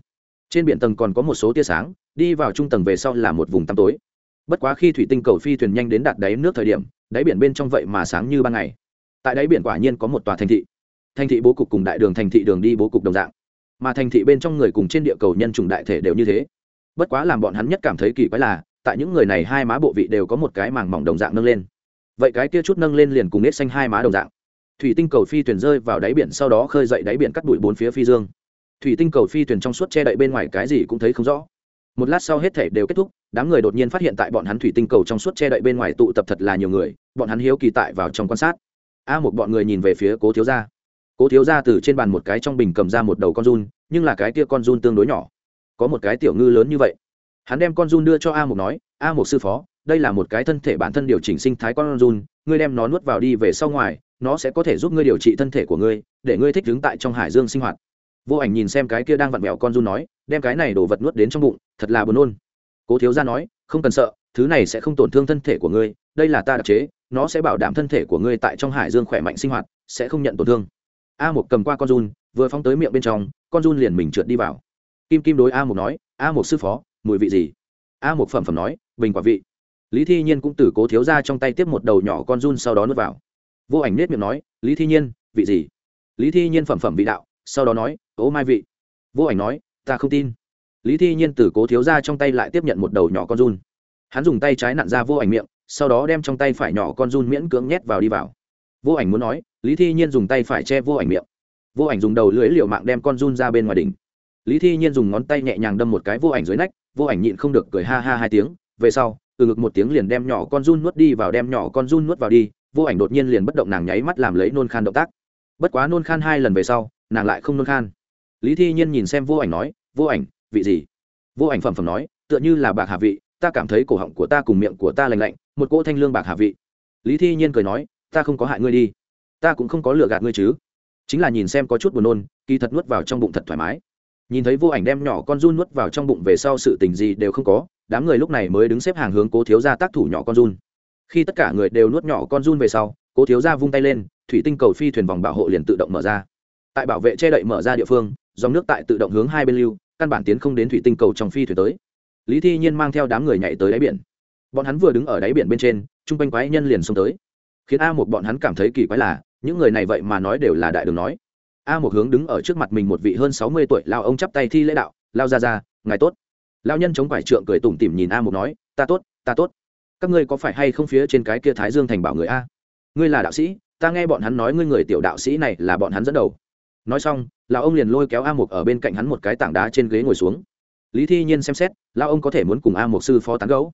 Trên biển tầng còn có một số tia sáng, đi vào trung tầng về sau là một vùng tăm tối bất quá khi thủy tinh cầu phi thuyền nhanh đến đạt đáy nước thời điểm, đáy biển bên trong vậy mà sáng như ban ngày. Tại đáy biển quả nhiên có một tòa thành thị. Thành thị bố cục cùng đại đường thành thị đường đi bố cục đồng dạng. Mà thành thị bên trong người cùng trên địa cầu nhân chủng đại thể đều như thế. Bất quá làm bọn hắn nhất cảm thấy kỳ quái là, tại những người này hai má bộ vị đều có một cái màng mỏng đồng dạng nâng lên. Vậy cái kia chút nâng lên liền cùng nết xanh hai má đồng dạng. Thủy tinh cầu phi thuyền rơi vào đáy biển sau đó khơi dậy đáy biển cắt đuổi bốn phía phi dương. Thủy tinh cầu phi thuyền trong suốt che đậy bên ngoài cái gì cũng thấy không rõ một lát sau hết thể đều kết thúc, đám người đột nhiên phát hiện tại bọn hắn thủy tinh cầu trong suốt che đậy bên ngoài tụ tập thật là nhiều người, bọn hắn hiếu kỳ tại vào trong quan sát. A một bọn người nhìn về phía cố thiếu gia. Cố thiếu gia từ trên bàn một cái trong bình cầm ra một đầu con run, nhưng là cái kia con run tương đối nhỏ. Có một cái tiểu ngư lớn như vậy. Hắn đem con run đưa cho a một nói, a một sư phó, đây là một cái thân thể bản thân điều chỉnh sinh thái con run, ngươi đem nó nuốt vào đi về sau ngoài, nó sẽ có thể giúp ngươi điều trị thân thể của ngươi, để ngươi thích đứng tại trong hải dương sinh hoạt vô ảnh nhìn xem cái kia đang vặn vẹo con run nói, đem cái này đổ vật nuốt đến trong bụng, thật là buồn nôn. Cố thiếu gia nói, không cần sợ, thứ này sẽ không tổn thương thân thể của ngươi, đây là ta đặc chế, nó sẽ bảo đảm thân thể của ngươi tại trong hải dương khỏe mạnh sinh hoạt, sẽ không nhận tổn thương. A một cầm qua con run, vừa phóng tới miệng bên trong, con run liền mình trượt đi vào. Kim kim đối a một nói, a một sư phó, mùi vị gì? A một phẩm phẩm nói, bình quả vị. Lý thi nhiên cũng từ cố thiếu ra trong tay tiếp một đầu nhỏ con run sau đó nuốt vào. Vô ảnh nết miệng nói, lý thi nhiên, vị gì? Lý thi nhiên phẩm phẩm vị đạo sau đó nói ố mai vị. Vô ảnh nói, ta không tin. Lý thi nhiên từ cố thiếu ra trong tay lại tiếp nhận một đầu nhỏ con run. Hắn dùng tay trái nặn ra vô ảnh miệng, sau đó đem trong tay phải nhỏ con run miễn cưỡng nhét vào đi vào. Vô ảnh muốn nói, lý thi nhiên dùng tay phải che vô ảnh miệng. Vô ảnh dùng đầu lưỡi liệu mạng đem con run ra bên ngoài đỉnh. Lý thi nhiên dùng ngón tay nhẹ nhàng đâm một cái vô ảnh dưới nách, vô ảnh nhịn không được cười ha ha hai tiếng. Về sau, từ ngực một tiếng liền đem nhỏ con run nuốt đi vào, đem nhỏ con run nuốt vào đi. Vô ảnh đột nhiên liền bất động nàng nháy mắt làm lấy nôn khan động tác. Bất quá nôn khan hai lần về sau nàng lại không nôn khan. Lý thi nhiên nhìn xem vô ảnh nói, vô ảnh, vị gì? Vô ảnh phẩm phẩm nói, tựa như là bạc hạ vị, ta cảm thấy cổ họng của ta cùng miệng của ta lành lạnh, một cỗ thanh lương bạc hạ vị. Lý thi nhiên cười nói, ta không có hại ngươi đi, ta cũng không có lừa gạt ngươi chứ. Chính là nhìn xem có chút buồn nôn, kỳ thật nuốt vào trong bụng thật thoải mái. Nhìn thấy vô ảnh đem nhỏ con run nuốt vào trong bụng về sau sự tình gì đều không có, đám người lúc này mới đứng xếp hàng hướng cố thiếu ra tác thủ nhỏ con run. Khi tất cả người đều nuốt nhỏ con run về sau, cố thiếu ra vung tay lên, thủy tinh cầu phi thuyền vòng bảo hộ liền tự động mở ra tại bảo vệ che đậy mở ra địa phương, dòng nước tại tự động hướng hai bên lưu, căn bản tiến không đến thủy tinh cầu trong phi thuyền tới. Lý thi nhiên mang theo đám người nhảy tới đáy biển. Bọn hắn vừa đứng ở đáy biển bên trên, chung quanh quái nhân liền xông tới. Khiến a một bọn hắn cảm thấy kỳ quái là, những người này vậy mà nói đều là đại đường nói. A một hướng đứng ở trước mặt mình một vị hơn sáu mươi tuổi lao ông chắp tay thi lễ đạo, lao ra ra ngài tốt. Lao nhân chống quải trượng cười tủm tỉm nhìn a một nói, ta tốt ta tốt. Các ngươi có phải hay không phía trên cái kia thái dương thành bảo người a? Ngươi là đạo sĩ, ta nghe bọn hắn nói ngươi người tiểu đạo sĩ này là bọn hắn dẫn đầu nói xong, lão ông liền lôi kéo a mục ở bên cạnh hắn một cái tảng đá trên ghế ngồi xuống. Lý thi nhiên xem xét, lão ông có thể muốn cùng a mục sư phó tán gấu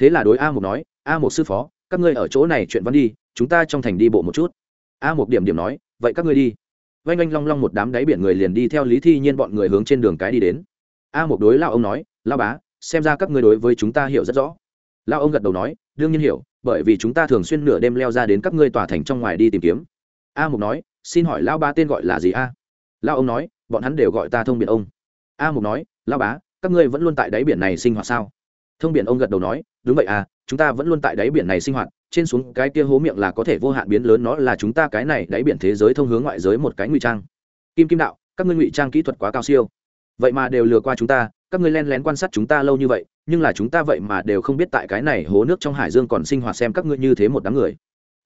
thế là đối a mục nói, a mục sư phó, các ngươi ở chỗ này chuyện văn đi, chúng ta trong thành đi bộ một chút. A mục điểm điểm nói, vậy các ngươi đi. Oanh oanh long long một đám đáy biển người liền đi theo lý thi nhiên bọn người hướng trên đường cái đi đến. A mục đối lão ông nói lao bá, xem ra các ngươi đối với chúng ta hiểu rất rõ. Lao ông gật đầu nói, đương nhiên hiểu, bởi vì chúng ta thường xuyên nửa đêm leo ra đến các ngươi tòa thành trong ngoài đi tìm kiếm. A mục nói, xin hỏi lao ba tên gọi là gì a? Lao ông nói, bọn hắn đều gọi ta thông biển ông. A mục nói, lao bá, các ngươi vẫn luôn tại đáy biển này sinh hoạt sao? Thông biển ông gật đầu nói, đúng vậy à chúng ta vẫn luôn tại đáy biển này sinh hoạt, trên xuống cái kia hố miệng là có thể vô hạn biến lớn, nó là chúng ta cái này đáy biển thế giới thông hướng ngoại giới một cái ngụy trang. Kim kim đạo, các ngươi ngụy trang kỹ thuật quá cao siêu. Vậy mà đều lừa qua chúng ta, các ngươi len lén quan sát chúng ta lâu như vậy, nhưng là chúng ta vậy mà đều không biết tại cái này hố nước trong hải dương còn sinh hoạt xem các ngươi như thế một đám người.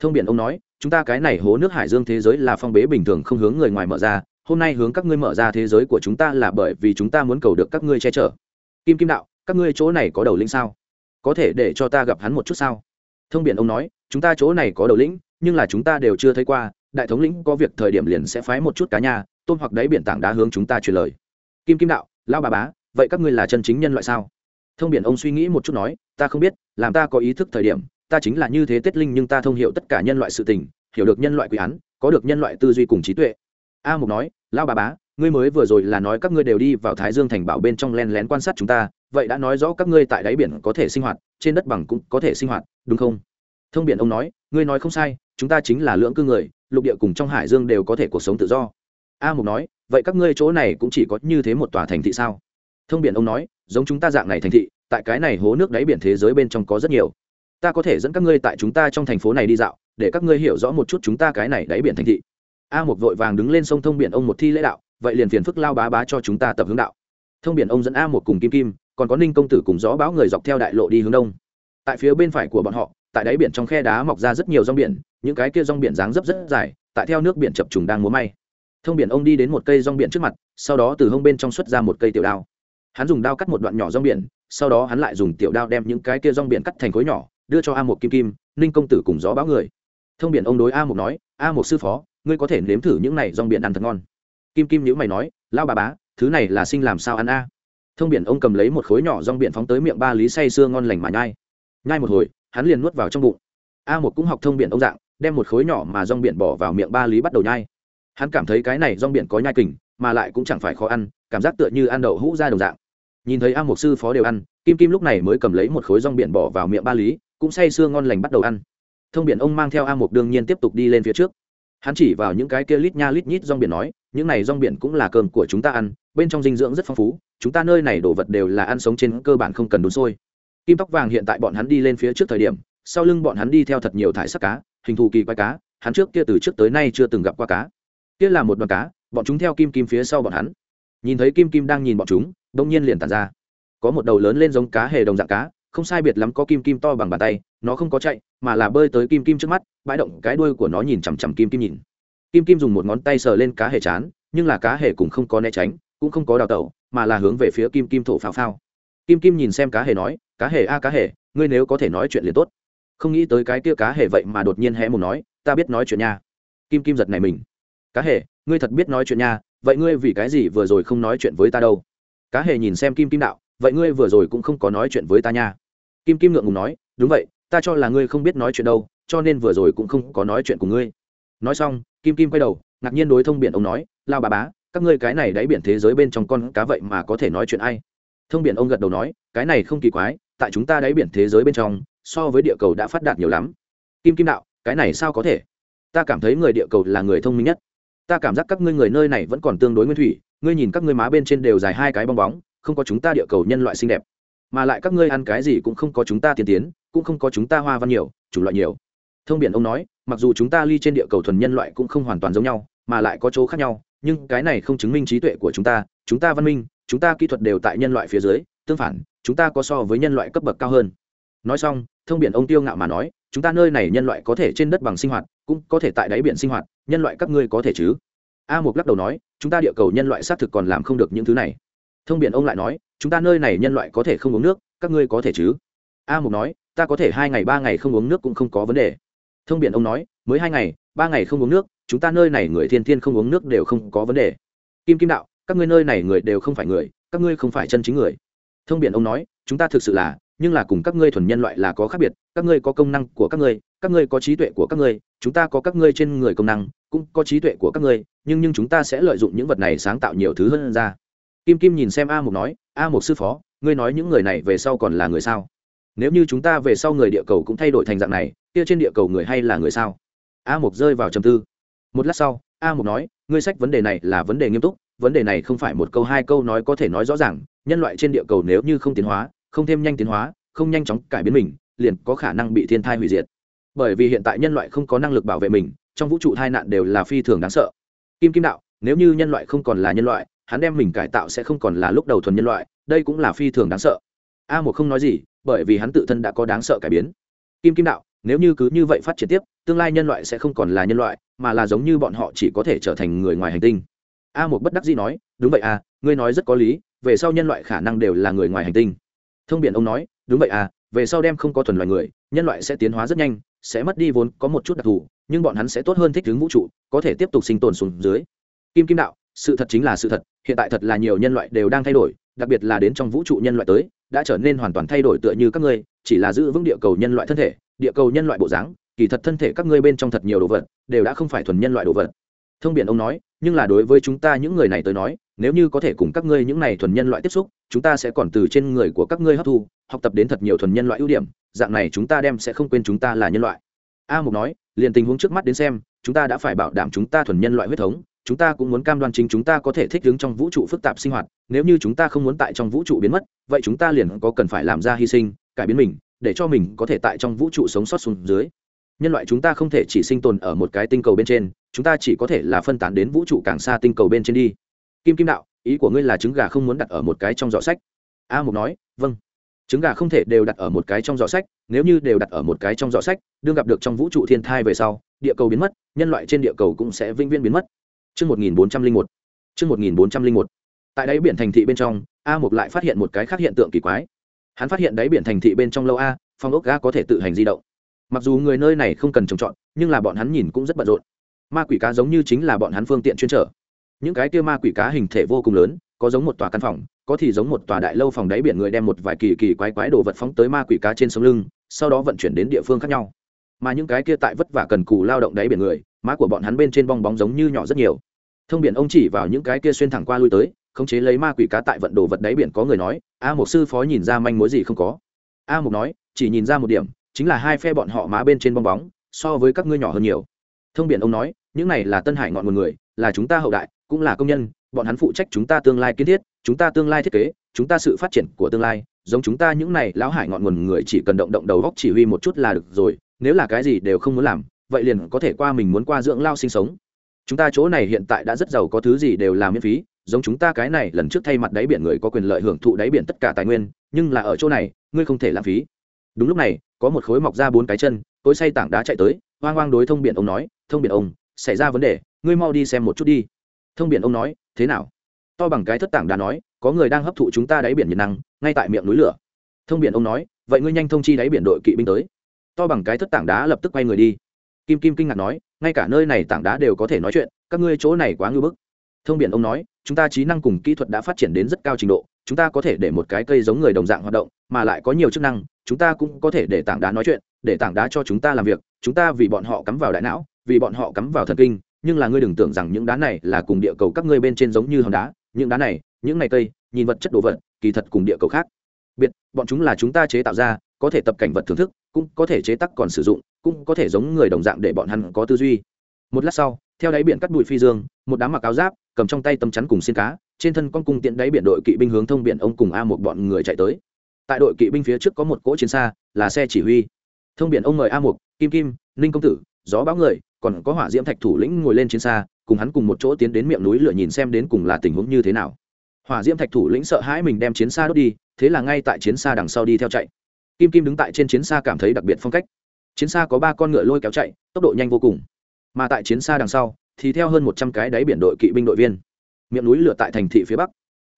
Thông biển ông nói, chúng ta cái này hố nước hải dương thế giới là phong bế bình thường không hướng người ngoài mở ra hôm nay hướng các ngươi mở ra thế giới của chúng ta là bởi vì chúng ta muốn cầu được các ngươi che chở. Kim kim đạo, các ngươi chỗ này có đầu lĩnh sao? Có thể để cho ta gặp hắn một chút sao? Thông biển ông nói, chúng ta chỗ này có đầu lĩnh, nhưng là chúng ta đều chưa thấy qua, đại thống lĩnh có việc thời điểm liền sẽ phái một chút cá nhà, tôm hoặc đáy biển tảng đá hướng chúng ta truyền lời. Kim kim đạo lao bà bá, vậy các ngươi là chân chính nhân loại sao? Thông biển ông suy nghĩ một chút nói, ta không biết, làm ta có ý thức thời điểm, ta chính là như thế tết linh nhưng ta thông hiểu tất cả nhân loại sự tình, hiểu được nhân loại quy án, có được nhân loại tư duy cùng trí tuệ. A mục nói lao bà bá, ngươi mới vừa rồi là nói các ngươi đều đi vào thái dương thành bảo bên trong len lén quan sát chúng ta, vậy đã nói rõ các ngươi tại đáy biển có thể sinh hoạt, trên đất bằng cũng có thể sinh hoạt, đúng không? Thông biển ông nói, ngươi nói không sai, chúng ta chính là lưỡng cư người, lục địa cùng trong hải dương đều có thể cuộc sống tự do. A mục nói, vậy các ngươi chỗ này cũng chỉ có như thế một tòa thành thị sao? Thông biển ông nói, giống chúng ta dạng này thành thị, tại cái này hố nước đáy biển thế giới bên trong có rất nhiều. Ta có thể dẫn các ngươi tại chúng ta trong thành phố này đi dạo, để các ngươi hiểu rõ một chút chúng ta cái này đáy biển thành thị a một vội vàng đứng lên sông thông biển ông một thi lễ đạo, vậy liền phiền phức lao bá bá cho chúng ta tập hướng đạo. Thông biển ông dẫn a một cùng kim kim, còn có ninh công tử cùng gió báo người dọc theo đại lộ đi hướng đông. Tại phía bên phải của bọn họ, tại đáy biển trong khe đá mọc ra rất nhiều rong biển, những cái kia rong biển dáng dấp rất dài, tại theo nước biển chập trùng đang múa may. Thông biển ông đi đến một cây rong biển trước mặt, sau đó từ hông bên trong xuất ra một cây tiểu đao. Hắn dùng đao cắt một đoạn nhỏ rong biển, sau đó hắn lại dùng tiểu đao đem những cái kia rong biển cắt thành khối nhỏ, đưa cho a một kim kim, ninh công tử cùng gió báo người. Thông biển ông đối a một nói, a một sư phó ngươi có thể nếm thử những này rong biển ăn thật ngon. Kim kim nhữ mày nói lao bà bá, thứ này là sinh làm sao ăn a? Thông biển ông cầm lấy một khối nhỏ rong biển phóng tới miệng ba lý say sưa ngon lành mà nhai. Nhai một hồi, hắn liền nuốt vào trong bụng. A một cũng học thông biển ông dạng, đem một khối nhỏ mà rong biển bỏ vào miệng ba lý bắt đầu nhai. Hắn cảm thấy cái này rong biển có nhai kình, mà lại cũng chẳng phải khó ăn, cảm giác tựa như ăn đậu hũ ra đồng dạng. Nhìn thấy a một sư phó đều ăn, kim kim lúc này mới cầm lấy một khối rong biển bỏ vào miệng ba lý, cũng say sưa ngon lành bắt đầu ăn. Thông biển ông mang theo a một đương nhiên tiếp tục đi lên phía trước hắn chỉ vào những cái kia lít nha lít nhít rong biển nói, những này rong biển cũng là cơm của chúng ta ăn, bên trong dinh dưỡng rất phong phú, chúng ta nơi này đồ vật đều là ăn sống trên cơ bản không cần đun sôi. Kim tóc vàng hiện tại bọn hắn đi lên phía trước thời điểm, sau lưng bọn hắn đi theo thật nhiều thải sắc cá, hình thù kỳ quái cá, hắn trước kia từ trước tới nay chưa từng gặp qua cá. Kia là một đoàn cá, bọn chúng theo kim kim phía sau bọn hắn. Nhìn thấy kim kim đang nhìn bọn chúng, đông nhiên liền tàn ra. Có một đầu lớn lên giống cá hề đồng dạng cá không sai biệt lắm có kim kim to bằng bàn tay, nó không có chạy, mà là bơi tới kim kim trước mắt, bãi động cái đuôi của nó nhìn chằm chằm kim kim nhìn. Kim kim dùng một ngón tay sờ lên cá hề chán, nhưng là cá hề cũng không có né tránh, cũng không có đào tẩu, mà là hướng về phía kim kim thổ phao phao. Kim kim nhìn xem cá hề nói, cá hề a, cá hề, ngươi nếu có thể nói chuyện liền tốt. Không nghĩ tới cái kia cá hề vậy mà đột nhiên hé một nói, ta biết nói chuyện nha. Kim kim giật này mình. Cá hề, ngươi thật biết nói chuyện nha, vậy ngươi vì cái gì vừa rồi không nói chuyện với ta đâu? Cá hề nhìn xem kim kim đạo vậy ngươi vừa rồi cũng không có nói chuyện với ta nha. Kim kim ngượng ngùng nói, đúng vậy, ta cho là ngươi không biết nói chuyện đâu, cho nên vừa rồi cũng không có nói chuyện của ngươi. Nói xong, kim kim quay đầu, ngạc nhiên đối thông biển ông nói, lao bà bá, các ngươi cái này đáy biển thế giới bên trong con cá vậy mà có thể nói chuyện ai? Thông biển ông gật đầu nói, cái này không kỳ quái, tại chúng ta đáy biển thế giới bên trong, so với địa cầu đã phát đạt nhiều lắm. Kim kim đạo, cái này sao có thể? Ta cảm thấy người địa cầu là người thông minh nhất. Ta cảm giác các ngươi người nơi này vẫn còn tương đối nguyên thủy, ngươi nhìn các ngươi má bên trên đều dài hai cái bong bóng không có chúng ta địa cầu nhân loại xinh đẹp. Mà lại các ngươi ăn cái gì cũng không có chúng ta tiên tiến, cũng không có chúng ta hoa văn nhiều, chủng loại nhiều. Thông biển ông nói, mặc dù chúng ta ly trên địa cầu thuần nhân loại cũng không hoàn toàn giống nhau, mà lại có chỗ khác nhau, nhưng cái này không chứng minh trí tuệ của chúng ta chúng ta văn minh, chúng ta kỹ thuật đều tại nhân loại phía dưới, tương phản, chúng ta có so với nhân loại cấp bậc cao hơn. Nói xong, thông biển ông tiêu ngạo mà nói, chúng ta nơi này nhân loại có thể trên đất bằng sinh hoạt, cũng có thể tại đáy biển sinh hoạt, nhân loại các ngươi có thể chứ? A mục lắc đầu nói, chúng ta địa cầu nhân loại xác thực còn làm không được những thứ này thông biển ông lại nói, chúng ta nơi này nhân loại có thể không uống nước, các ngươi có thể chứ? A mục nói, ta có thể hai ngày, ba ngày không uống nước cũng không có vấn đề. Thông biển ông nói, mới hai ngày, ba ngày không uống nước, chúng ta nơi này người thiên thiên không uống nước đều không có vấn đề. Kim kim đạo, các ngươi nơi này người đều không phải người, các ngươi không phải chân chính người. Thông biển ông nói, chúng ta thực sự là, nhưng là cùng các ngươi thuần nhân loại là có khác biệt, các ngươi có công năng của các ngươi các ngươi có trí tuệ của các ngươi, chúng ta có các ngươi trên người công năng, cũng có trí tuệ của các ngươi, nhưng nhưng chúng ta sẽ lợi dụng những vật này sáng tạo nhiều thứ hơn ra kim kim nhìn xem a mục nói, a mục sư phó, ngươi nói những người này về sau còn là người sao? Nếu như chúng ta về sau người địa cầu cũng thay đổi thành dạng này, kia trên địa cầu người hay là người sao? A mục rơi vào trầm tư. Một lát sau, a mục nói, ngươi sách vấn đề này là vấn đề nghiêm túc, vấn đề này không phải một câu hai câu nói có thể nói rõ ràng, nhân loại trên địa cầu nếu như không tiến hóa, không thêm nhanh tiến hóa, không nhanh chóng cải biến mình, liền có khả năng bị thiên thai hủy diệt. Bởi vì hiện tại nhân loại không có năng lực bảo vệ mình, trong vũ trụ tai nạn đều là phi thường đáng sợ. Kim kim đạo, nếu như nhân loại không còn là nhân loại hắn đem mình cải tạo sẽ không còn là lúc đầu thuần nhân loại, đây cũng là phi thường đáng sợ. A một không nói gì, bởi vì hắn tự thân đã có đáng sợ cải biến. Kim kim đạo, nếu như cứ như vậy phát triển tiếp, tương lai nhân loại sẽ không còn là nhân loại, mà là giống như bọn họ chỉ có thể trở thành người ngoài hành tinh. A một bất đắc dĩ nói, đúng vậy à ngươi nói rất có lý, về sau nhân loại khả năng đều là người ngoài hành tinh. Thông biển ông nói, đúng vậy à về sau đem không có thuần loài người, nhân loại sẽ tiến hóa rất nhanh, sẽ mất đi vốn có một chút đặc thù, nhưng bọn hắn sẽ tốt hơn thích ứng vũ trụ, có thể tiếp tục sinh tồn xuống dưới. Kim kim đạo sự thật chính là sự thật, hiện tại thật là nhiều nhân loại đều đang thay đổi, đặc biệt là đến trong vũ trụ nhân loại tới, đã trở nên hoàn toàn thay đổi tựa như các ngươi, chỉ là giữ vững địa cầu nhân loại thân thể, địa cầu nhân loại bộ dáng, kỳ thật thân thể các ngươi bên trong thật nhiều đồ vật, đều đã không phải thuần nhân loại đồ vật. Thông biển ông nói, nhưng là đối với chúng ta những người này tới nói, nếu như có thể cùng các ngươi những này thuần nhân loại tiếp xúc, chúng ta sẽ còn từ trên người của các ngươi hấp thu, học tập đến thật nhiều thuần nhân loại ưu điểm, dạng này chúng ta đem sẽ không quên chúng ta là nhân loại. A mục nói, liền tình huống trước mắt đến xem, chúng ta đã phải bảo đảm chúng ta thuần nhân loại huyết thống chúng ta cũng muốn cam đoan chính chúng ta có thể thích ứng trong vũ trụ phức tạp sinh hoạt, nếu như chúng ta không muốn tại trong vũ trụ biến mất, vậy chúng ta liền có cần phải làm ra hy sinh, cải biến mình, để cho mình có thể tại trong vũ trụ sống sót xuống dưới. Nhân loại chúng ta không thể chỉ sinh tồn ở một cái tinh cầu bên trên, chúng ta chỉ có thể là phân tán đến vũ trụ càng xa tinh cầu bên trên đi. Kim kim đạo, ý của ngươi là trứng gà không muốn đặt ở một cái trong giỏ sách? A mục nói vâng. Trứng gà không thể đều đặt ở một cái trong giỏ sách, nếu như đều đặt ở một cái trong giỏ sách, đương gặp được trong vũ trụ thiên thai về sau, địa cầu biến mất, nhân loại trên địa cầu cũng sẽ vĩnh viễn biến mất. Trước 1401. Trước 1401. Tại đáy biển thành thị bên trong, A Mục lại phát hiện một cái khác hiện tượng kỳ quái. Hắn phát hiện đáy biển thành thị bên trong lâu A, phong ốc ga có thể tự hành di động. Mặc dù người nơi này không cần trồng trọt, nhưng là bọn hắn nhìn cũng rất bận rộn. Ma quỷ cá giống như chính là bọn hắn phương tiện chuyên trở. Những cái kia ma quỷ cá hình thể vô cùng lớn, có giống một tòa căn phòng, có thì giống một tòa đại lâu phòng đáy biển người đem một vài kỳ kỳ quái quái đồ vật phóng tới ma quỷ cá trên sông lưng, sau đó vận chuyển đến địa phương khác nhau. Mà những cái kia tại vất vả cần cù lao động đáy biển người, má của bọn hắn bên trên bong bóng giống như nhỏ rất nhiều thông biển ông chỉ vào những cái kia xuyên thẳng qua lui tới, khống chế lấy ma quỷ cá tại vận đồ vật đáy biển có người nói, a một sư phó nhìn ra manh mối gì không có? A một nói, chỉ nhìn ra một điểm, chính là hai phe bọn họ má bên trên bong bóng, so với các ngươi nhỏ hơn nhiều. Thông biển ông nói, những này là tân hải ngọn một người, là chúng ta hậu đại, cũng là công nhân, bọn hắn phụ trách chúng ta tương lai kiến thiết, chúng ta tương lai thiết kế, chúng ta sự phát triển của tương lai, giống chúng ta những này lão hải ngọn nguồn người chỉ cần động động đầu góc chỉ huy một chút là được rồi, nếu là cái gì đều không muốn làm, vậy liền có thể qua mình muốn qua dưỡng lao sinh sống chúng ta chỗ này hiện tại đã rất giàu có thứ gì đều là miễn phí, giống chúng ta cái này, lần trước thay mặt đáy biển người có quyền lợi hưởng thụ đáy biển tất cả tài nguyên, nhưng là ở chỗ này, ngươi không thể lãng phí. Đúng lúc này, có một khối mọc ra bốn cái chân tôi say tảng đá chạy tới, hoang hoang đối thông biển ông nói, thông biển ông, xảy ra vấn đề, ngươi mau đi xem một chút đi. Thông biển ông nói, thế nào? To bằng cái thất tảng đá nói, có người đang hấp thụ chúng ta đáy biển nhiệt năng, ngay tại miệng núi lửa. Thông biển ông nói, vậy ngươi nhanh thông chi đáy biển đội kỵ binh tới. To bằng cái thất tảng đá lập tức quay người đi kim kim kinh ngạc nói, ngay cả nơi này tảng đá đều có thể nói chuyện, các ngươi chỗ này quá ngư bức. Thông biển ông nói, chúng ta trí năng cùng kỹ thuật đã phát triển đến rất cao trình độ, chúng ta có thể để một cái cây giống người đồng dạng hoạt động, mà lại có nhiều chức năng, chúng ta cũng có thể để tảng đá nói chuyện, để tảng đá cho chúng ta làm việc, chúng ta vì bọn họ cắm vào đại não, vì bọn họ cắm vào thần kinh, nhưng là ngươi đừng tưởng rằng những đá này là cùng địa cầu các ngươi bên trên giống như hòn đá, những đá này, những này cây, nhìn vật chất đồ vật, kỳ thật cùng địa cầu khác. Biệt, bọn chúng là chúng ta chế tạo ra, có thể tập cảnh vật thưởng thức, cũng có thể chế tác còn sử dụng cũng có thể giống người đồng dạng để bọn hắn có tư duy. Một lát sau, theo đáy biển cắt bụi phi dương, một đám mặc áo giáp, cầm trong tay tấm chắn cùng xin cá, trên thân con cung tiện đáy biển đội kỵ binh hướng thông biển ông cùng a một bọn người chạy tới. Tại đội kỵ binh phía trước có một cỗ chiến xa, là xe chỉ huy. Thông biển ông mời a một kim kim, ninh công tử, gió báo người, còn có hỏa diễm thạch thủ lĩnh ngồi lên chiến xa, cùng hắn cùng một chỗ tiến đến miệng núi lửa nhìn xem đến cùng là tình huống như thế nào. Hỏa diễm thạch thủ lĩnh sợ hãi mình đem chiến xa đốt đi, thế là ngay tại chiến xa đằng sau đi theo chạy. Kim kim đứng tại trên chiến xa cảm thấy đặc biệt phong cách chiến xa có ba con ngựa lôi kéo chạy, tốc độ nhanh vô cùng. Mà tại chiến xa đằng sau, thì theo hơn một trăm cái đáy biển đội kỵ binh đội viên. Miệng núi lửa tại thành thị phía bắc.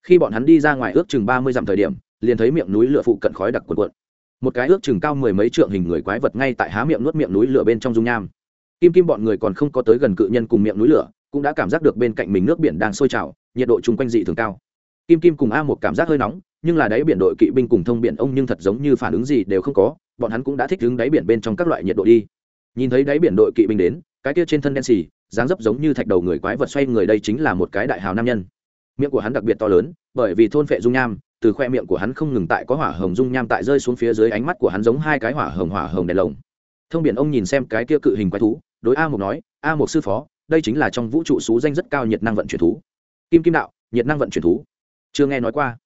Khi bọn hắn đi ra ngoài ước chừng ba mươi dặm thời điểm, liền thấy miệng núi lửa phụ cận khói đặc quần quận một cái ước chừng cao mười mấy trượng hình người quái vật ngay tại há miệng nuốt miệng núi lửa bên trong dung nham. Kim kim bọn người còn không có tới gần cự nhân cùng miệng núi lửa, cũng đã cảm giác được bên cạnh mình nước biển đang sôi trào, nhiệt độ chung quanh dị thường cao. Kim kim cùng a một cảm giác hơi nóng, nhưng là đáy biển đội kỵ binh cùng thông biển ông nhưng thật giống như phản ứng gì đều không có bọn hắn cũng đã thích đứng đáy biển bên trong các loại nhiệt độ đi. Nhìn thấy đáy biển đội kỵ binh đến, cái kia trên thân đen xì, dáng dấp giống như thạch đầu người quái vật xoay người đây chính là một cái đại hào nam nhân. Miệng của hắn đặc biệt to lớn, bởi vì thôn phệ dung nham, từ khoe miệng của hắn không ngừng tại có hỏa hồng dung nham tại rơi xuống phía dưới ánh mắt của hắn giống hai cái hỏa hồng hỏa hồng đèn lồng. Thông biển ông nhìn xem cái kia cự hình quái thú, đối a mục nói, a mục sư phó, đây chính là trong vũ trụ xú danh rất cao nhiệt năng vận chuyển thú. Kim kim đạo, nhiệt năng vận chuyển thú. Chưa nghe nói qua.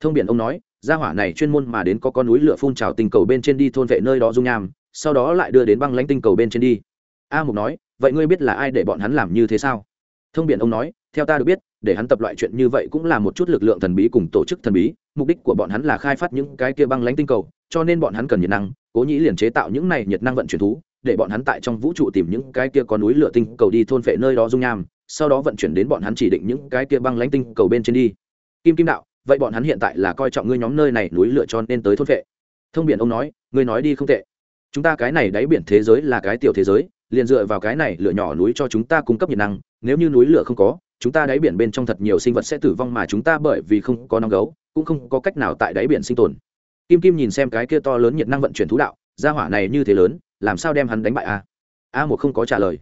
Thông biển ông nói gia hỏa này chuyên môn mà đến có con núi lửa phun trào tinh cầu bên trên đi thôn vệ nơi đó dung nham, sau đó lại đưa đến băng lãnh tinh cầu bên trên đi. A mục nói, vậy ngươi biết là ai để bọn hắn làm như thế sao? Thông biển ông nói, theo ta được biết, để hắn tập loại chuyện như vậy cũng là một chút lực lượng thần bí cùng tổ chức thần bí, mục đích của bọn hắn là khai phát những cái kia băng lãnh tinh cầu, cho nên bọn hắn cần nhiệt năng, cố nhĩ liền chế tạo những này nhiệt năng vận chuyển thú, để bọn hắn tại trong vũ trụ tìm những cái kia có núi lửa tinh cầu đi thôn phệ nơi đó dung nham, sau đó vận chuyển đến bọn hắn chỉ định những cái kia băng lãnh tinh cầu bên trên đi. Kim kim đạo vậy bọn hắn hiện tại là coi trọng ngươi nhóm nơi này núi lửa cho nên tới thôn vệ. Thông biển ông nói, ngươi nói đi không tệ. Chúng ta cái này đáy biển thế giới là cái tiểu thế giới, liền dựa vào cái này lửa nhỏ núi cho chúng ta cung cấp nhiệt năng. Nếu như núi lửa không có, chúng ta đáy biển bên trong thật nhiều sinh vật sẽ tử vong mà chúng ta bởi vì không có nóng gấu, cũng không có cách nào tại đáy biển sinh tồn. Kim kim nhìn xem cái kia to lớn nhiệt năng vận chuyển thú đạo, gia hỏa này như thế lớn, làm sao đem hắn đánh bại a? A một không có trả lời.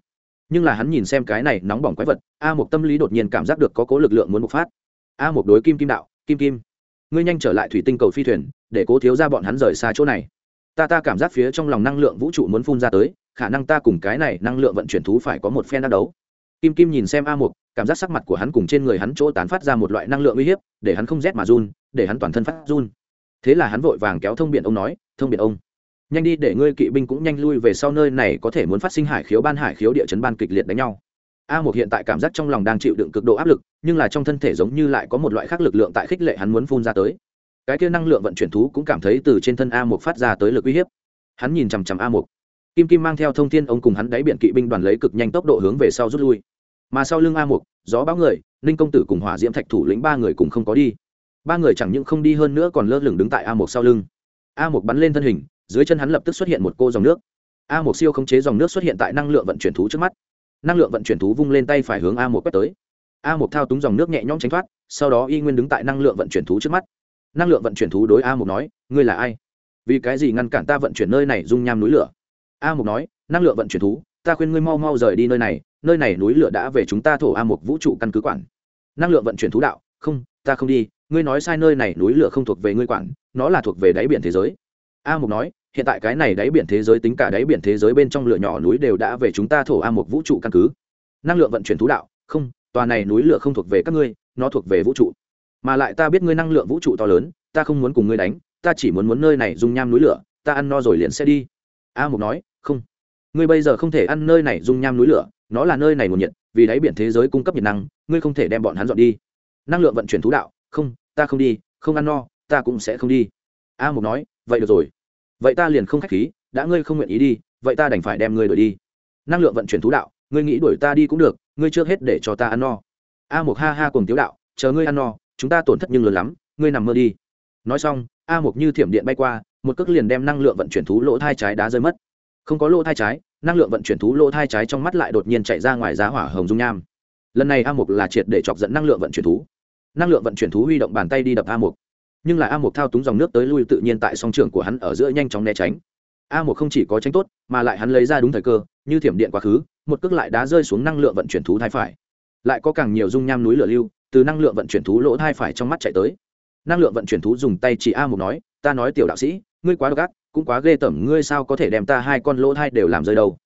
Nhưng là hắn nhìn xem cái này nóng bỏng quái vật, a một tâm lý đột nhiên cảm giác được có cố lực lượng muốn bộc phát. A một đối kim kim đạo kim kim, ngươi nhanh trở lại thủy tinh cầu phi thuyền, để cố thiếu ra bọn hắn rời xa chỗ này. Ta ta cảm giác phía trong lòng năng lượng vũ trụ muốn phun ra tới, khả năng ta cùng cái này năng lượng vận chuyển thú phải có một phen đắc đấu. Kim kim nhìn xem a mục, cảm giác sắc mặt của hắn cùng trên người hắn chỗ tán phát ra một loại năng lượng uy hiếp, để hắn không rét mà run, để hắn toàn thân phát run. Thế là hắn vội vàng kéo thông biển ông nói, thông biển ông, nhanh đi để ngươi kỵ binh cũng nhanh lui về sau nơi này có thể muốn phát sinh hải khiếu ban hải khiếu địa chấn ban kịch liệt đánh nhau a một hiện tại cảm giác trong lòng đang chịu đựng cực độ áp lực, nhưng là trong thân thể giống như lại có một loại khác lực lượng tại khích lệ hắn muốn phun ra tới. Cái kia năng lượng vận chuyển thú cũng cảm thấy từ trên thân a một phát ra tới lực uy hiếp. Hắn nhìn chằm chằm a một kim kim mang theo thông thiên ông cùng hắn đáy biển kỵ binh đoàn lấy cực nhanh tốc độ hướng về sau rút lui. Mà sau lưng a một gió báo người, ninh công tử cùng hỏa diễm thạch thủ lĩnh ba người cùng không có đi. Ba người chẳng những không đi hơn nữa còn lơ lửng đứng tại a một sau lưng. A một bắn lên thân hình, dưới chân hắn lập tức xuất hiện một cô dòng nước. A một siêu khống chế dòng nước xuất hiện tại năng lượng vận chuyển thú trước mắt năng lượng vận chuyển thú vung lên tay phải hướng a một quét tới. A một thao túng dòng nước nhẹ nhõm tránh thoát, sau đó y nguyên đứng tại năng lượng vận chuyển thú trước mắt. Năng lượng vận chuyển thú đối a một nói, ngươi là ai? Vì cái gì ngăn cản ta vận chuyển nơi này dung nham núi lửa? A một nói, năng lượng vận chuyển thú, ta khuyên ngươi mau mau rời đi nơi này nơi này núi lửa đã về chúng ta thổ a một vũ trụ căn cứ quản. Năng lượng vận chuyển thú đạo, không, ta không đi, ngươi nói sai nơi này núi lửa không thuộc về ngươi quản, nó là thuộc về đáy biển thế giới. A mục nói hiện tại cái này đáy biển thế giới tính cả đáy biển thế giới bên trong lửa nhỏ núi đều đã về chúng ta thổ a một vũ trụ căn cứ. Năng lượng vận chuyển thú đạo, không, tòa này núi lửa không thuộc về các ngươi, nó thuộc về vũ trụ. Mà lại ta biết ngươi năng lượng vũ trụ to lớn, ta không muốn cùng ngươi đánh, ta chỉ muốn muốn nơi này dung nham núi lửa, ta ăn no rồi liền sẽ đi. A mục nói, không. Ngươi bây giờ không thể ăn nơi này dung nham núi lửa, nó là nơi này nguồn nhiệt, vì đáy biển thế giới cung cấp nhiệt năng, ngươi không thể đem bọn hắn dọn đi. Năng lượng vận chuyển thú đạo, không, ta không đi, không ăn no, ta cũng sẽ không đi. A mục nói, vậy được rồi vậy ta liền không khách khí, đã ngươi không nguyện ý đi, vậy ta đành phải đem ngươi đuổi đi. Năng lượng vận chuyển thú đạo, ngươi nghĩ đuổi ta đi cũng được, ngươi trước hết để cho ta ăn no. A một ha ha cùng tiếu đạo, chờ ngươi ăn no, chúng ta tổn thất nhưng lớn lắm, ngươi nằm mơ đi. Nói xong, a một như thiểm điện bay qua, một cước liền đem năng lượng vận chuyển thú lỗ thai trái đá rơi mất. Không có lỗ thai trái, năng lượng vận chuyển thú lỗ thai trái trong mắt lại đột nhiên chạy ra ngoài giá hỏa hồng dung nham. Lần này a Mục là triệt để chọc dẫn năng lượng vận chuyển thú. Năng lượng vận chuyển thú huy động bàn tay đi đập a Mục nhưng là a một thao túng dòng nước tới lui tự nhiên tại song trường của hắn ở giữa nhanh chóng né tránh. A một không chỉ có tránh tốt, mà lại hắn lấy ra đúng thời cơ, như thiểm điện quá khứ, một cước lại đá rơi xuống năng lượng vận chuyển thú thai phải. Lại có càng nhiều dung nham núi lửa lưu, từ năng lượng vận chuyển thú lỗ thai phải trong mắt chạy tới. Năng lượng vận chuyển thú dùng tay chỉ a một nói, ta nói tiểu đạo sĩ, ngươi quá độc ác, cũng quá ghê tởm, ngươi sao có thể đem ta hai con lỗ thai đều làm rơi đâu?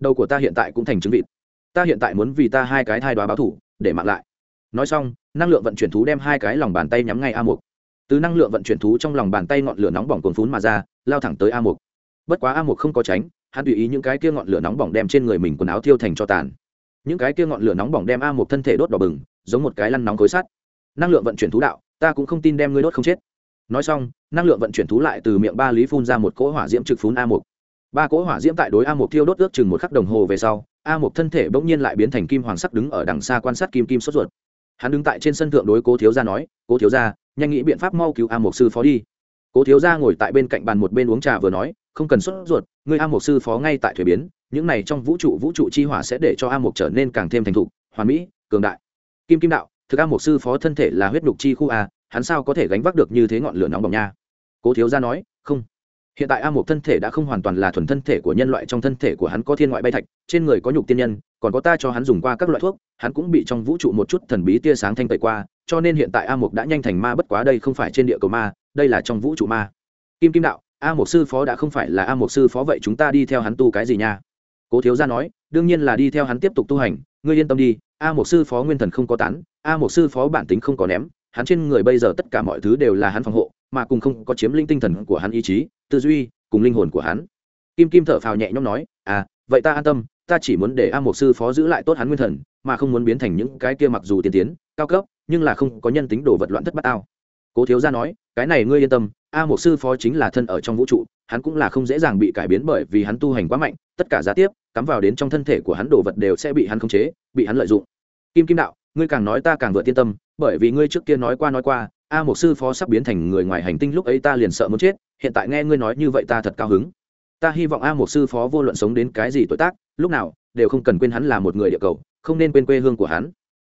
Đầu của ta hiện tại cũng thành chứng vịt. Ta hiện tại muốn vì ta hai cái thai đoá báo thủ, để mặc lại. Nói xong, năng lượng vận chuyển thú đem hai cái lòng bàn tay nhắm ngay a một từ năng lượng vận chuyển thú trong lòng bàn tay ngọn lửa nóng bỏng cồn phún mà ra, lao thẳng tới a một bất quá a một không có tránh, hắn tùy ý những cái kia ngọn lửa nóng bỏng đem trên người mình quần áo thiêu thành cho tàn. Những cái kia ngọn lửa nóng bỏng đem a một thân thể đốt đỏ bừng, giống một cái lăn nóng khối sắt. Năng lượng vận chuyển thú đạo, ta cũng không tin đem ngươi đốt không chết. Nói xong, năng lượng vận chuyển thú lại từ miệng ba lý phun ra một cỗ hỏa diễm trực phún a một ba cỗ hỏa diễm tại đối a một thiêu đốt ước chừng một khắc đồng hồ về sau, a một thân thể bỗng nhiên lại biến thành kim hoàng sắc đứng ở đằng xa quan sát kim kim sốt ruột. Hắn đứng tại trên sân thượng đối cố thiếu gia nói, cố thiếu gia nhanh nghĩ biện pháp mau cứu a mục sư phó đi. Cố thiếu gia ngồi tại bên cạnh bàn một bên uống trà vừa nói, không cần sốt ruột ngươi a mục sư phó ngay tại thuế biến, những này trong vũ trụ vũ trụ chi hỏa sẽ để cho a mục trở nên càng thêm thành thục, hoàn mỹ, cường đại. Kim kim đạo, thực a mục sư phó thân thể là huyết nhục chi khu a, hắn sao có thể gánh vác được như thế ngọn lửa nóng bỏng nha? Cố thiếu gia nói, không hiện tại a một thân thể đã không hoàn toàn là thuần thân thể của nhân loại, trong thân thể của hắn có thiên ngoại bay thạch, trên người có nhục tiên nhân, còn có ta cho hắn dùng qua các loại thuốc, hắn cũng bị trong vũ trụ một chút thần bí tia sáng thanh tẩy qua, cho nên hiện tại a một đã nhanh thành ma bất quá đây không phải trên địa cầu ma, đây là trong vũ trụ ma. Kim kim đạo, a một sư phó đã không phải là a một sư phó vậy chúng ta đi theo hắn tu cái gì nha? Cố thiếu gia nói, đương nhiên là đi theo hắn tiếp tục tu hành, ngươi yên tâm đi, a một sư phó nguyên thần không có tán, a một sư phó bản tính không có ném, hắn trên người bây giờ tất cả mọi thứ đều là hắn phòng hộ mà cùng không có chiếm linh tinh thần của hắn ý chí, tư duy, cùng linh hồn của hắn. Kim kim thở phào nhẹ nhõm nói à vậy ta an tâm, ta chỉ muốn để a mục sư phó giữ lại tốt hắn nguyên thần, mà không muốn biến thành những cái kia mặc dù tiên tiến, cao cấp, nhưng là không có nhân tính đồ vật loạn thất bát ao cố thiếu gia nói, cái này ngươi yên tâm, a mục sư phó chính là thân ở trong vũ trụ, hắn cũng là không dễ dàng bị cải biến bởi vì hắn tu hành quá mạnh, tất cả giá tiếp, cắm vào đến trong thân thể của hắn đồ vật đều sẽ bị hắn khống chế, bị hắn lợi dụng. Kim kim đạo, ngươi càng nói ta càng vừa yên tâm, bởi vì ngươi trước kia nói qua nói qua a một sư phó sắp biến thành người ngoài hành tinh lúc ấy ta liền sợ muốn chết, hiện tại nghe ngươi nói như vậy ta thật cao hứng. Ta hy vọng a một sư phó vô luận sống đến cái gì tuổi tác, lúc nào, đều không cần quên hắn là một người địa cầu, không nên quên quê hương của hắn.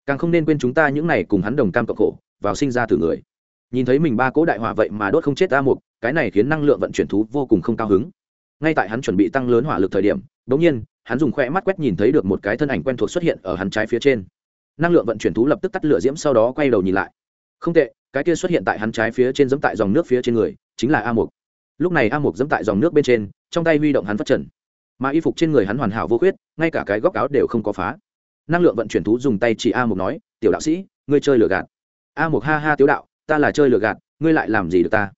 Càng không nên quên chúng ta những này cùng hắn đồng cam cộng khổ, vào sinh ra từ người. Nhìn thấy mình ba cỗ đại hỏa vậy mà đốt không chết a một cái này khiến năng lượng vận chuyển thú vô cùng không cao hứng. Ngay tại hắn chuẩn bị tăng lớn hỏa lực thời điểm đ ỗ n g nhiên, hắn dùng khoe mắt quét nhìn thấy được một cái thân ảnh quen thuộc xuất hiện ở hắn trái phía trên. Năng lượng vận chuyển thú lập tức tắt lửa diễm sau đó quay đầu nhìn lại. Không tệ cái kia xuất hiện tại hắn trái phía trên dẫm tại dòng nước phía trên người, chính là a mục. Lúc này a mục dẫm tại dòng nước bên trên, trong tay huy động hắn phát trần. Mà y phục trên người hắn hoàn hảo vô khuyết, ngay cả cái góc áo đều không có phá. Năng lượng vận chuyển thú dùng tay chỉ a mục nói, tiểu đạo sĩ, ngươi chơi lừa gạt. A mục ha ha tiếu đạo, ta là chơi lừa gạt, ngươi lại làm gì được ta?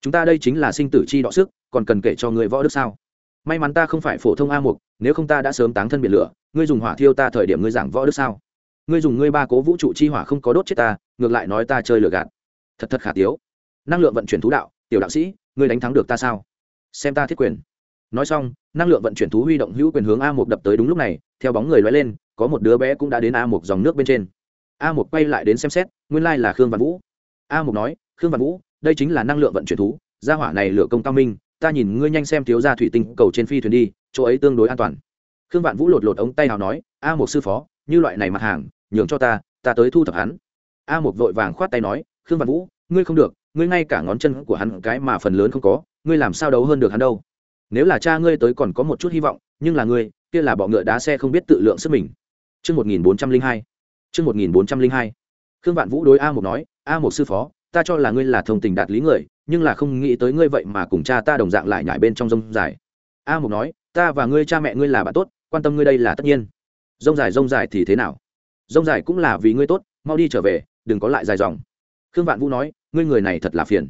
Chúng ta đây chính là sinh tử chi đọ sức, còn cần kể cho người võ đức sao? May mắn ta không phải phổ thông a mục, nếu không ta đã sớm táng thân biệt lửa, ngươi dùng hỏa thiêu ta thời điểm ngươi giảng võ đức sao? Ngươi dùng ngươi ba cố vũ trụ chi hỏa không có đốt chết ta, ngược lại nói ta chơi lừa gạt thật thật khả tiếu. Năng lượng vận chuyển thú đạo, tiểu đạo sĩ, ngươi đánh thắng được ta sao? Xem ta thiết quyền. Nói xong, năng lượng vận chuyển thú huy động hữu quyền hướng a một đập tới đúng lúc này, theo bóng người loay lên, có một đứa bé cũng đã đến a một dòng nước bên trên. A một quay lại đến xem xét, nguyên lai là khương văn vũ. A một nói, khương văn vũ, đây chính là năng lượng vận chuyển thú, gia hỏa này lửa công cao minh, ta nhìn ngươi nhanh xem thiếu gia thủy tinh cầu trên phi thuyền đi, chỗ ấy tương đối an toàn. Khương vạn vũ lột lột ống tay nào nói, a một sư phó, như loại này mặt hàng, nhường cho ta ta tới thu thập hắn. A một vội vàng khoát tay nói khương văn vũ ngươi không được ngươi ngay cả ngón chân của hắn cái mà phần lớn không có ngươi làm sao đấu hơn được hắn đâu nếu là cha ngươi tới còn có một chút hy vọng nhưng là ngươi kia là bọ ngựa đá xe không biết tự lượng sức mình Trước 1402. Trước 1402. Khương Vạn Vũ đối A một nói, A một sư phó, ta cho là ngươi là thông tình đạt lý người, nhưng là không nghĩ tới ngươi vậy mà cùng cha ta đồng dạng lại nhảy bên trong rông dài. A một nói, ta và ngươi cha mẹ ngươi là bạn tốt, quan tâm ngươi đây là tất nhiên. Rông dài rông dài thì thế nào? rông dài cũng là vì ngươi tốt mau đi trở về đừng có lại dài dòng khương vạn vũ nói, ngươi người này thật là phiền.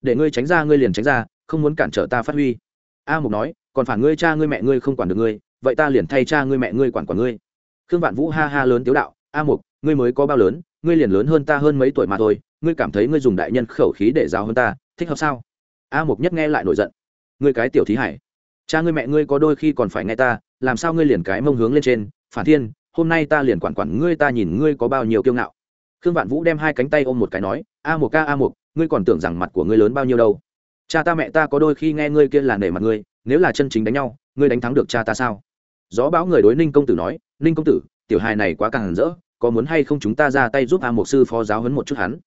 Để ngươi tránh ra, ngươi liền tránh ra, không muốn cản trở ta phát huy. A mục nói, còn phản ngươi cha ngươi mẹ ngươi không quản được ngươi, vậy ta liền thay cha ngươi mẹ ngươi quản quản ngươi. Khương vạn vũ ha ha lớn tiếu đạo, a mục, ngươi mới có bao lớn, ngươi liền lớn hơn ta hơn mấy tuổi mà thôi, ngươi cảm thấy ngươi dùng đại nhân khẩu khí để giáo hơn ta, thích hợp sao? A mục nhất nghe lại nổi giận, ngươi cái tiểu thí hải, cha ngươi mẹ ngươi có đôi khi còn phải nghe ta, làm sao ngươi liền cái mông hướng lên trên, phản thiên, hôm nay ta liền quản quản ngươi, ta nhìn ngươi có bao nhiêu kiêu ngạo khương vạn vũ đem hai cánh tay ôm một cái nói, a một ca, a một ngươi còn tưởng rằng mặt của ngươi lớn bao nhiêu đâu. Cha ta mẹ ta có đôi khi nghe ngươi kia là nể mặt ngươi, nếu là chân chính đánh nhau, ngươi đánh thắng được cha ta sao? Gió báo người đối ninh công tử nói, ninh công tử, tiểu hài này quá càng rỡ, có muốn hay không chúng ta ra tay giúp a một sư phó giáo huấn một chút hắn?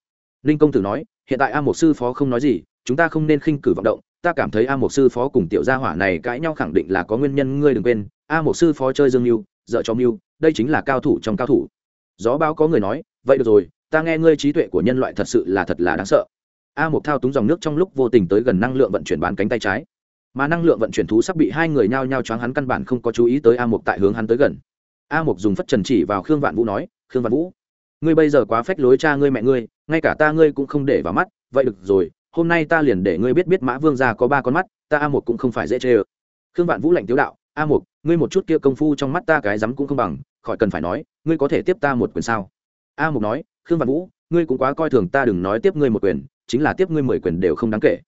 Ninh công tử nói, hiện tại a một sư phó không nói gì, chúng ta không nên khinh cử vọng động, ta cảm thấy a một sư phó cùng tiểu gia hỏa này cãi nhau khẳng định là có nguyên nhân, ngươi đừng quên, a một sư phó chơi dương mưu dợ cho mưu đây chính là cao thủ trong cao thủ. Gió báo có người nói vậy được rồi, ta nghe ngươi trí tuệ của nhân loại thật sự là thật là đáng sợ. A một thao túng dòng nước trong lúc vô tình tới gần năng lượng vận chuyển bán cánh tay trái. Mà năng lượng vận chuyển thú sắp bị hai người nhao nhao choáng hắn căn bản không có chú ý tới a một tại hướng hắn tới gần. A một dùng phất trần chỉ vào khương vạn vũ nói, khương vạn vũ, ngươi bây giờ quá phách lối cha ngươi mẹ ngươi, ngay cả ta ngươi cũng không để vào mắt, vậy được rồi, hôm nay ta liền để ngươi biết biết mã vương gia có ba con mắt, ta a một cũng không phải dễ chê ơ. Khương vạn vũ lạnh tiếu đạo, a một ngươi một chút kia công phu trong mắt ta cái rắm cũng không bằng, khỏi cần phải nói, ngươi có thể tiếp ta một quyền sao? A mục nói, khương vạn vũ, ngươi cũng quá coi thường ta, đừng nói tiếp ngươi một quyền, chính là tiếp ngươi mười quyền đều không đáng kể.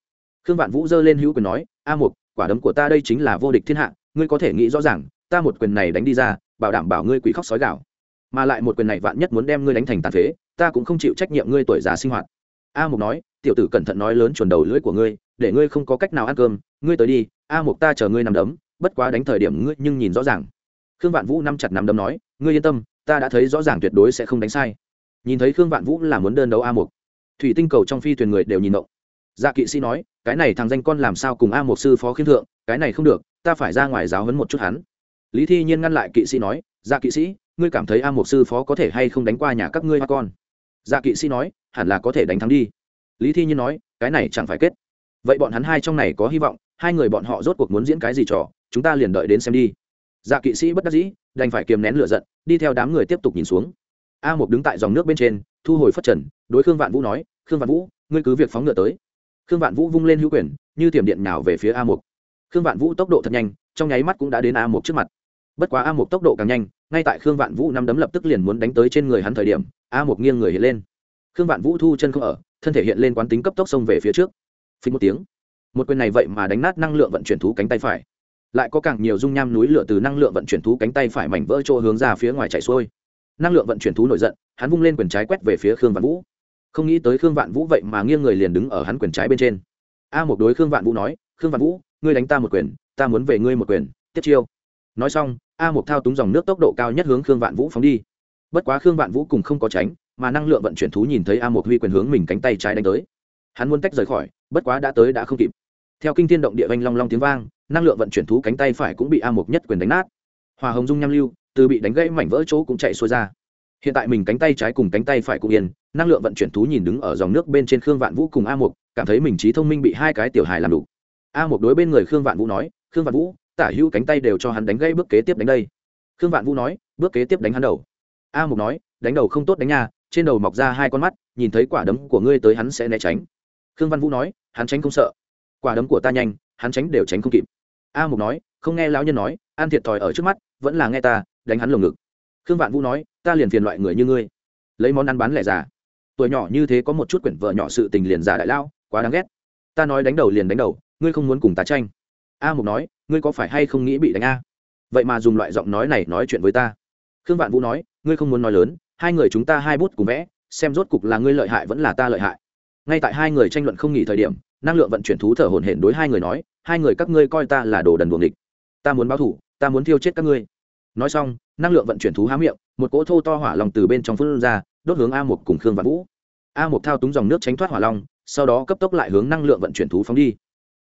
Khương vạn vũ giơ lên hữu quyền nói, a mục, quả đấm của ta đây chính là vô địch thiên hạ, ngươi có thể nghĩ rõ ràng, ta một quyền này đánh đi ra, bảo đảm bảo ngươi quỷ khóc sói gạo. Mà lại một quyền này vạn nhất muốn đem ngươi đánh thành tàn phế, ta cũng không chịu trách nhiệm ngươi tuổi già sinh hoạt. A mục nói, tiểu tử cẩn thận nói lớn chuẩn đầu lưỡi của ngươi, để ngươi không có cách nào ăn cơm, ngươi tới đi, a mục ta chờ ngươi nằm đấm, bất quá đánh thời điểm ngươi nhưng nhìn rõ ràng. Khương vạn vũ nắm chặt nắm đấm nói, ngươi yên tâm ta đã thấy rõ ràng tuyệt đối sẽ không đánh sai. Nhìn thấy khương vạn vũ là muốn đơn đấu a một. thủy tinh cầu trong phi thuyền người đều nhìn động dạ kỵ sĩ nói, cái này thằng danh con làm sao cùng a một sư phó khiêm thượng, cái này không được, ta phải ra ngoài giáo hấn một chút hắn. Lý thi nhiên ngăn lại kỵ sĩ nói dạ kỵ sĩ, ngươi cảm thấy a một sư phó có thể hay không đánh qua nhà các ngươi hoa con? Dạ kỵ sĩ nói, hẳn là có thể đánh thắng đi. Lý thi nhiên nói, cái này chẳng phải kết. Vậy bọn hắn hai trong này có hy vọng, hai người bọn họ rốt cuộc muốn diễn cái gì trò, chúng ta liền đợi đến xem đi. Dạ kỵ sĩ bất đắc dĩ, đành phải kiềm nén lửa giận đi theo đám người tiếp tục nhìn xuống. A một đứng tại dòng nước bên trên, thu hồi phất trần, đối khương vạn vũ nói, khương vạn vũ, ngươi cứ việc phóng ngựa tới. Khương vạn vũ vung lên hữu quyền, như tiềm điện nào về phía a một khương vạn vũ tốc độ thật nhanh, trong nháy mắt cũng đã đến a một trước mặt. Bất quá a một tốc độ càng nhanh, ngay tại khương vạn vũ năm đấm lập tức liền muốn đánh tới trên người hắn thời điểm, a một nghiêng người hiện lên. Khương vạn vũ thu chân không ở, thân thể hiện lên quán tính cấp tốc xông về phía trước. Phí một tiếng, một quyền này vậy mà đánh nát năng lượng vận chuyển thú cánh tay phải lại có càng nhiều dung nham núi lửa từ năng lượng vận chuyển thú cánh tay phải mảnh vỡ chỗ hướng ra phía ngoài chạy xuôi. Năng lượng vận chuyển thú nổi giận, hắn vung lên quyền trái quét về phía khương vạn vũ. Không nghĩ tới khương vạn vũ vậy mà nghiêng người liền đứng ở hắn quyền trái bên trên. A một đối khương vạn vũ nói, khương vạn vũ, ngươi đánh ta một quyền, ta muốn về ngươi một quyền, tiếp chiêu. Nói xong, a một thao túng dòng nước tốc độ cao nhất hướng khương vạn vũ phóng đi. Bất quá khương vạn vũ cùng không có tránh, mà năng lượng vận chuyển thú nhìn thấy a một huy quyền hướng mình cánh tay trái đánh tới. Hắn muốn tách rời khỏi, bất quá đã tới đã không kịp. Theo kinh thiên động địa vanh long long tiếng vang năng lượng vận chuyển thú cánh tay phải cũng bị a Mục nhất quyền đánh nát. Hòa hồng dung nham lưu từ bị đánh gãy mảnh vỡ chỗ cũng chạy xuôi ra. Hiện tại mình cánh tay trái cùng cánh tay phải cũng yên năng lượng vận chuyển thú nhìn đứng ở dòng nước bên trên khương vạn vũ cùng a Mục, cảm thấy mình trí thông minh bị hai cái tiểu hài làm đủ. A Mục đối bên người khương vạn vũ nói khương vạn vũ tả hữu cánh tay đều cho hắn đánh gãy bước kế tiếp đánh đây. Khương vạn vũ nói bước kế tiếp đánh hắn đầu. A Mục nói đánh đầu không tốt đánh nha trên đầu mọc ra hai con mắt nhìn thấy quả đấm của ngươi tới hắn sẽ né tránh. Khương văn vũ nói hắn tránh không sợ. Quả đấm của ta nhanh hắn tránh đều tránh không kịp a mục nói, không nghe lão nhân nói, an thiệt thòi ở trước mắt, vẫn là nghe ta, đánh hắn lồng ngực. Khương vạn vũ nói, ta liền phiền loại người như ngươi. Lấy món ăn bán lẻ giả tuổi nhỏ như thế có một chút quyển vợ nhỏ sự tình liền giả đại lao, quá đáng ghét. Ta nói đánh đầu liền đánh đầu, ngươi không muốn cùng ta tranh. A mục nói, ngươi có phải hay không nghĩ bị đánh a? Vậy mà dùng loại giọng nói này nói chuyện với ta. Khương vạn vũ nói, ngươi không muốn nói lớn, hai người chúng ta hai bút cùng vẽ, xem rốt cục là ngươi lợi hại vẫn là ta lợi hại. Ngay tại hai người tranh luận không nghỉ thời điểm, năng lượng vận chuyển thú thở hổn hển đối hai người nói hai người các ngươi coi ta là đồ đần buồng địch ta muốn báo thủ, ta muốn thiêu chết các ngươi. Nói xong, năng lượng vận chuyển thú há miệng, một cỗ thô to hỏa lòng từ bên trong phân ra, đốt hướng a một cùng khương và vũ. A một thao túng dòng nước tránh thoát hỏa long, sau đó cấp tốc lại hướng năng lượng vận chuyển thú phóng đi.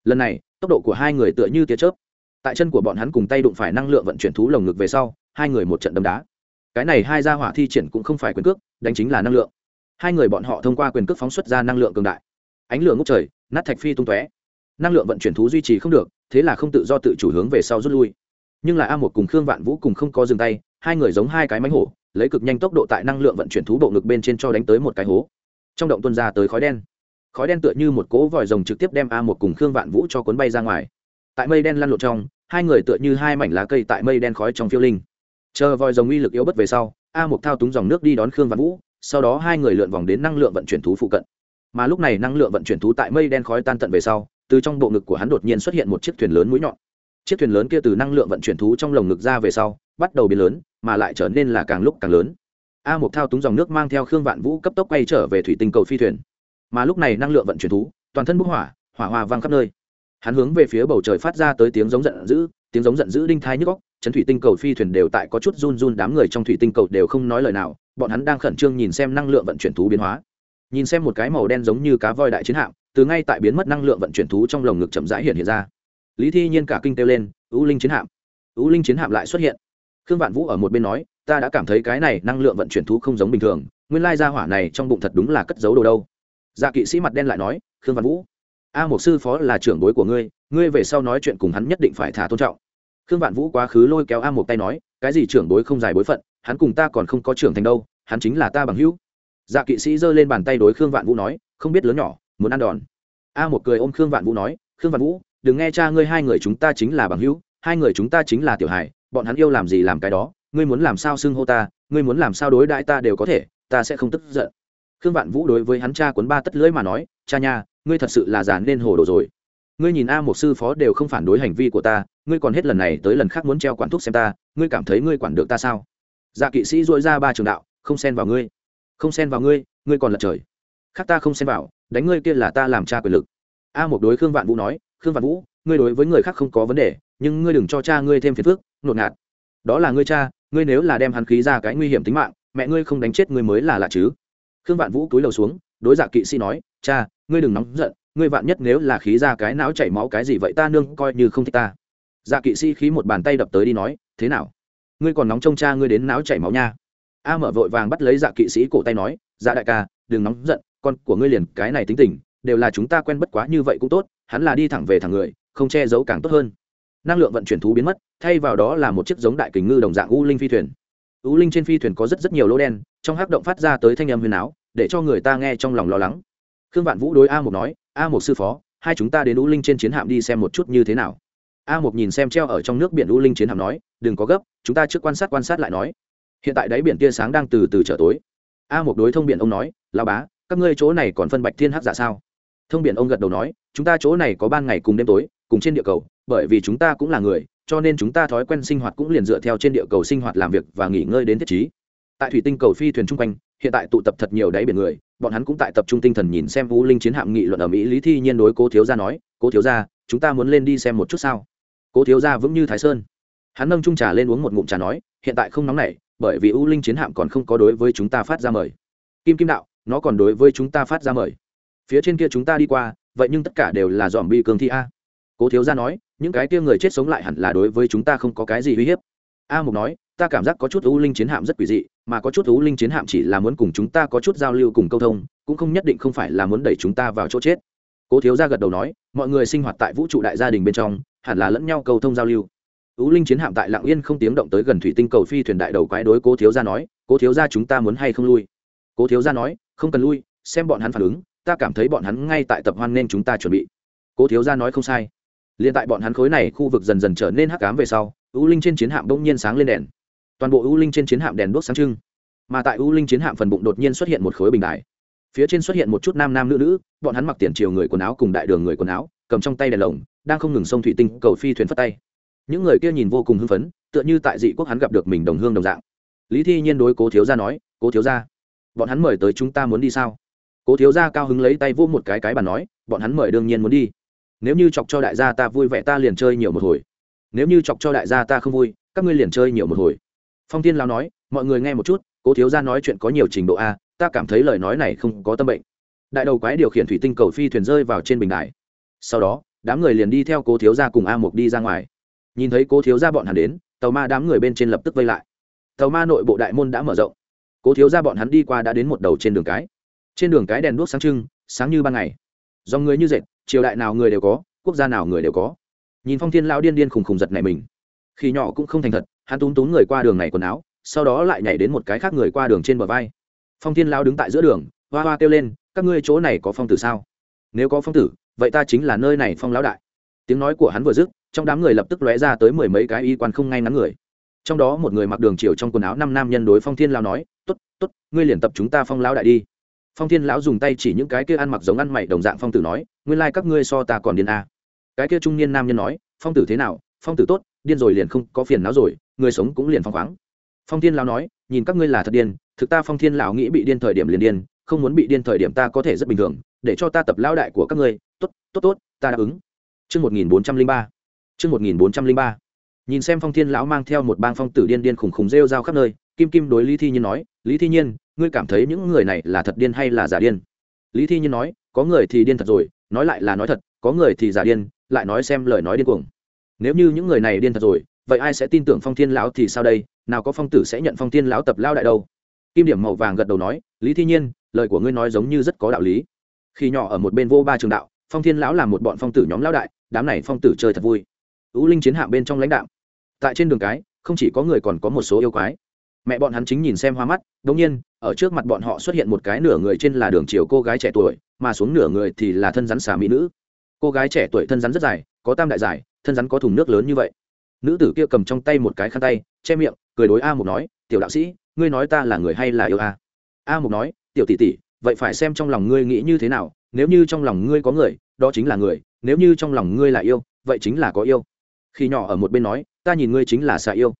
Lần này, tốc độ của hai người tựa như tia chớp. Tại chân của bọn hắn cùng tay đụng phải năng lượng vận chuyển thú lồng ngực về sau, hai người một trận đấm đá. Cái này hai gia hỏa thi triển cũng không phải quyền cước, đánh chính là năng lượng. Hai người bọn họ thông qua quyền cước phóng xuất ra năng lượng cường đại. Ánh lửa ngốc trời, nát thạch phi tung tóe năng lượng vận chuyển thú duy trì không được, thế là không tự do tự chủ hướng về sau rút lui. Nhưng là a một cùng khương vạn vũ cùng không có dừng tay, hai người giống hai cái mánh hổ, lấy cực nhanh tốc độ tại năng lượng vận chuyển thú bộ ngực bên trên cho đánh tới một cái hố. Trong động tuân ra tới khói đen. Khói đen tựa như một cỗ vòi rồng trực tiếp đem a một cùng khương vạn vũ cho cuốn bay ra ngoài. Tại mây đen lăn lộn trong, hai người tựa như hai mảnh lá cây tại mây đen khói trong phiêu linh. Chờ vòi rồng uy lực yếu bất về sau, a một thao túng dòng nước đi đón khương vạn vũ, sau đó hai người lượn vòng đến năng lượng vận chuyển thú phụ cận. Mà lúc này năng lượng vận chuyển thú tại mây đen khói tan tận về sau từ trong bộ ngực của hắn đột nhiên xuất hiện một chiếc thuyền lớn mũi nhọn. Chiếc thuyền lớn kia từ năng lượng vận chuyển thú trong lồng ngực ra về sau, bắt đầu biến lớn, mà lại trở nên là càng lúc càng lớn. A một thao túng dòng nước mang theo khương vạn vũ cấp tốc quay trở về thủy tinh cầu phi thuyền. Mà lúc này năng lượng vận chuyển thú, toàn thân bốc hỏa hỏa hoa vang khắp nơi. Hắn hướng về phía bầu trời phát ra tới tiếng giống giận dữ, tiếng giống giận dữ đinh thai nhức góc chấn thủy tinh cầu phi thuyền đều tại có chút run run đám người trong thủy tinh cầu đều không nói lời nào, bọn hắn đang khẩn trương nhìn xem năng lượng vận chuyển thú biến hóa. Nhìn xem một cái màu đen giống như cá voi đại chiến hạm từ ngay tại biến mất năng lượng vận chuyển thú trong lồng ngực chậm rãi hiện hiện ra. Lý thi nhiên cả kinh kêu lên ưu linh chiến hạm ưu linh chiến hạm lại xuất hiện. Khương vạn vũ ở một bên nói, ta đã cảm thấy cái này năng lượng vận chuyển thú không giống bình thường, nguyên lai gia hỏa này trong bụng thật đúng là cất giấu đồ đâu. Dạ kỵ sĩ mặt đen lại nói, khương vạn vũ, a một sư phó là trưởng bối của ngươi ngươi về sau nói chuyện cùng hắn nhất định phải thả tôn trọng. Khương vạn vũ quá khứ lôi kéo a một tay nói, cái gì trưởng bối không dài bối phận, hắn cùng ta còn không có trưởng thành đâu, hắn chính là ta bằng hữu. Dạ kỵ sĩ giơ lên bàn tay đối khương vạn vũ nói, không biết lớn nhỏ muốn ăn đòn. A một cười ôm khương vạn vũ nói khương vạn vũ đừng nghe cha ngươi hai người chúng ta chính là bằng hữu hai người chúng ta chính là tiểu Hải, bọn hắn yêu làm gì làm cái đó ngươi muốn làm sao xưng hô ta ngươi muốn làm sao đối đãi ta đều có thể ta sẽ không tức giận. Khương vạn vũ đối với hắn cha cuốn ba tất lưỡi mà nói cha nha ngươi thật sự là già nên hồ đồ rồi. Ngươi nhìn a một sư phó đều không phản đối hành vi của ta ngươi còn hết lần này tới lần khác muốn treo quản thúc xem ta ngươi cảm thấy ngươi quản được ta sao? Dạ kỵ sĩ dội ra ba trường đạo không xen vào ngươi không xen vào ngươi ngươi còn lật trời. Khác ta không xen vào đánh ngươi kia là ta làm cha quyền lực. A một đối khương vạn vũ nói, khương vạn vũ, ngươi đối với người khác không có vấn đề, nhưng ngươi đừng cho cha ngươi thêm phiền phức, nột ngạt. Đó là ngươi cha, ngươi nếu là đem hắn khí ra cái nguy hiểm tính mạng, mẹ ngươi không đánh chết ngươi mới là lạ chứ. Khương vạn vũ cúi đầu xuống, đối dạ kỵ sĩ nói, cha, ngươi đừng nóng giận, ngươi vạn nhất nếu là khí ra cái não chảy máu cái gì vậy ta nương coi như không thích ta. Dạ kỵ sĩ khí một bàn tay đập tới đi nói, thế nào? Ngươi còn nóng trông cha ngươi đến não chảy máu nha. A mở vội vàng bắt lấy dạ kỵ sĩ cổ tay nói dạ đại ca, đừng nóng giận con của ngươi liền cái này tính tình, đều là chúng ta quen bất quá như vậy cũng tốt, hắn là đi thẳng về thẳng người, không che giấu càng tốt hơn. Năng lượng vận chuyển thú biến mất, thay vào đó là một chiếc giống đại kình ngư đồng dạng u linh phi thuyền. U linh trên phi thuyền có rất rất nhiều lỗ đen, trong hắc động phát ra tới thanh âm huyền áo, để cho người ta nghe trong lòng lo lắng. Khương vạn vũ đối a một nói, a một sư phó, hai chúng ta đến u linh trên chiến hạm đi xem một chút như thế nào. A một nhìn xem treo ở trong nước biển u linh chiến hạm nói, đừng có gấp, chúng ta trước quan sát quan sát lại nói. Hiện tại đáy biển tia sáng đang từ từ trở tối. A một đối thông biển ông nói lao bá các ngươi chỗ này còn phân bạch thiên hắc giả sao? Thông biển ông gật đầu nói, chúng ta chỗ này có ban ngày cùng đêm tối, cùng trên địa cầu, bởi vì chúng ta cũng là người, cho nên chúng ta thói quen sinh hoạt cũng liền dựa theo trên địa cầu sinh hoạt làm việc và nghỉ ngơi đến thiết trí. Tại thủy tinh cầu phi thuyền chung quanh, hiện tại tụ tập thật nhiều đáy biển người, bọn hắn cũng tại tập trung tinh thần nhìn xem vũ linh chiến hạm nghị luận ở mỹ lý thi nhiên đối cố thiếu gia nói, cố thiếu gia, chúng ta muốn lên đi xem một chút sao? Cố thiếu gia vững như thái sơn. Hắn nâng trung trà lên uống một ngụm trà nói, hiện tại không nóng nảy, bởi vì u linh chiến hạm còn không có đối với chúng ta phát ra mời. Kim kim đạo nó còn đối với chúng ta phát ra mời. Phía trên kia chúng ta đi qua, vậy nhưng tất cả đều là dòm bi cường thi a. Cố thiếu gia nói, những cái kia người chết sống lại hẳn là đối với chúng ta không có cái gì uy hiếp. A mục nói, ta cảm giác có chút u linh chiến hạm rất quỷ dị, mà có chút u linh chiến hạm chỉ là muốn cùng chúng ta có chút giao lưu cùng câu thông, cũng không nhất định không phải là muốn đẩy chúng ta vào chỗ chết. Cố thiếu gia gật đầu nói, mọi người sinh hoạt tại vũ trụ đại gia đình bên trong, hẳn là lẫn nhau câu thông giao lưu. U linh chiến hạm tại lạng yên không tiếng động tới gần thủy tinh cầu phi thuyền đại đầu quái đối cố thiếu gia nói, cố thiếu gia chúng ta muốn hay không lui? Cố thiếu gia nói không cần lui, xem bọn hắn phản ứng, ta cảm thấy bọn hắn ngay tại tập hoan nên chúng ta chuẩn bị. Cố thiếu gia nói không sai. Liền tại bọn hắn khối này khu vực dần dần trở nên hắc ám về sau, u linh trên chiến hạm bỗng nhiên sáng lên đèn. Toàn bộ u linh trên chiến hạm đèn đuốc sáng trưng. Mà tại u linh chiến hạm phần bụng đột nhiên xuất hiện một khối bình đài. Phía trên xuất hiện một chút nam nam nữ nữ, bọn hắn mặc tiền chiều người quần áo cùng đại đường người quần áo, cầm trong tay đèn lồng, đang không ngừng sông thủy tinh, cầu phi thuyền phất tay. Những người kia nhìn vô cùng hưng phấn, tựa như tại dị quốc hắn gặp được mình đồng hương đồng dạng. Lý thi nhiên đối cố thiếu gia nói, cố thiếu gia bọn hắn mời tới chúng ta muốn đi sao? Cố thiếu gia cao hứng lấy tay vô một cái cái bàn nói, bọn hắn mời đương nhiên muốn đi. Nếu như chọc cho đại gia ta vui vẻ ta liền chơi nhiều một hồi. Nếu như chọc cho đại gia ta không vui, các ngươi liền chơi nhiều một hồi. Phong tiên lao nói, mọi người nghe một chút, cố thiếu gia nói chuyện có nhiều trình độ a, ta cảm thấy lời nói này không có tâm bệnh. Đại đầu quái điều khiển thủy tinh cầu phi thuyền rơi vào trên bình đài. Sau đó, đám người liền đi theo cố thiếu gia cùng a mục đi ra ngoài. Nhìn thấy cố thiếu gia bọn hắn đến, tàu ma đám người bên trên lập tức vây lại. Tàu ma nội bộ đại môn đã mở rộng cố thiếu gia bọn hắn đi qua đã đến một đầu trên đường cái. Trên đường cái đèn đuốc sáng trưng, sáng như ban ngày. Do người như dệt, triều đại nào người đều có, quốc gia nào người đều có. Nhìn phong thiên lão điên điên khùng khùng giật này mình. Khi nhỏ cũng không thành thật, hắn túm túm người qua đường này quần áo, sau đó lại nhảy đến một cái khác người qua đường trên bờ vai. Phong thiên lão đứng tại giữa đường, hoa hoa kêu lên, các ngươi chỗ này có phong tử sao? Nếu có phong tử, vậy ta chính là nơi này phong lão đại. Tiếng nói của hắn vừa dứt, trong đám người lập tức lóe ra tới mười mấy cái y quan không ngay ngắn người. Trong đó một người mặc đường chiều trong quần áo năm nam nhân đối phong thiên lão nói t ố t t ố t ngươi liền tập chúng ta phong lão đại đi phong thiên lão dùng tay chỉ những cái kia ăn mặc giống ăn mày đồng dạng phong tử nói nguyên lai các ngươi so ta còn điên à. cái kia trung niên nam nhân nói phong tử thế nào phong tử tốt điên rồi liền không có phiền não rồi người sống cũng liền phong khoáng phong thiên lão nói nhìn các ngươi là thật điên thực ta phong thiên lão nghĩ bị điên thời điểm liền điên không muốn bị điên thời điểm ta có thể rất bình thường để cho ta tập lão đại của các ngươi tốt tốt tốt ta đáp ứng Trước 1403. Trước 1403. Nhìn xem Phong Thiên lão mang theo một bang phong tử điên điên khủng khủng rêu rao khắp nơi, Kim Kim đối Lý Thi Nhiên nói, "Lý Thi Nhiên, ngươi cảm thấy những người này là thật điên hay là giả điên?" Lý Thi Nhiên nói, "Có người thì điên thật rồi, nói lại là nói thật, có người thì giả điên, lại nói xem lời nói điên cuồng. Nếu như những người này điên thật rồi, vậy ai sẽ tin tưởng Phong Thiên lão thì sao đây? Nào có phong tử sẽ nhận Phong Thiên lão tập lao đại đâu?" Kim Điểm màu vàng gật đầu nói, "Lý Thi Nhiên, lời của ngươi nói giống như rất có đạo lý." Khi nhỏ ở một bên vô ba trường đạo, Phong Thiên lão là một bọn phong tử nhóm lão đại, đám này phong tử chơi thật vui ú linh chiến hạm bên trong lãnh đạo tại trên đường cái không chỉ có người còn có một số yêu quái mẹ bọn hắn chính nhìn xem hoa mắt đ ỗ n g nhiên, ở trước mặt bọn họ xuất hiện một cái nửa người trên là đường chiều cô gái trẻ tuổi, mà xuống nửa người thì là thân rắn xà mỹ nữ. Cô gái trẻ tuổi thân rắn rất dài, có tam đại dài, thân rắn có thùng nước lớn như vậy. Nữ tử kia cầm trong tay một cái khăn tay, che miệng, cười đối a mục nói, tiểu đạo sĩ, ngươi nói ta là người hay là yêu a? A mục nói, tiểu tỷ tỷ, vậy phải xem trong lòng ngươi nghĩ như thế nào, nếu như trong lòng ngươi có người, đó chính là người, nếu như trong lòng ngươi là yêu, vậy chính là có yêu. Khi nhỏ ở một bên nói, ta nhìn ngươi chính là xà yêu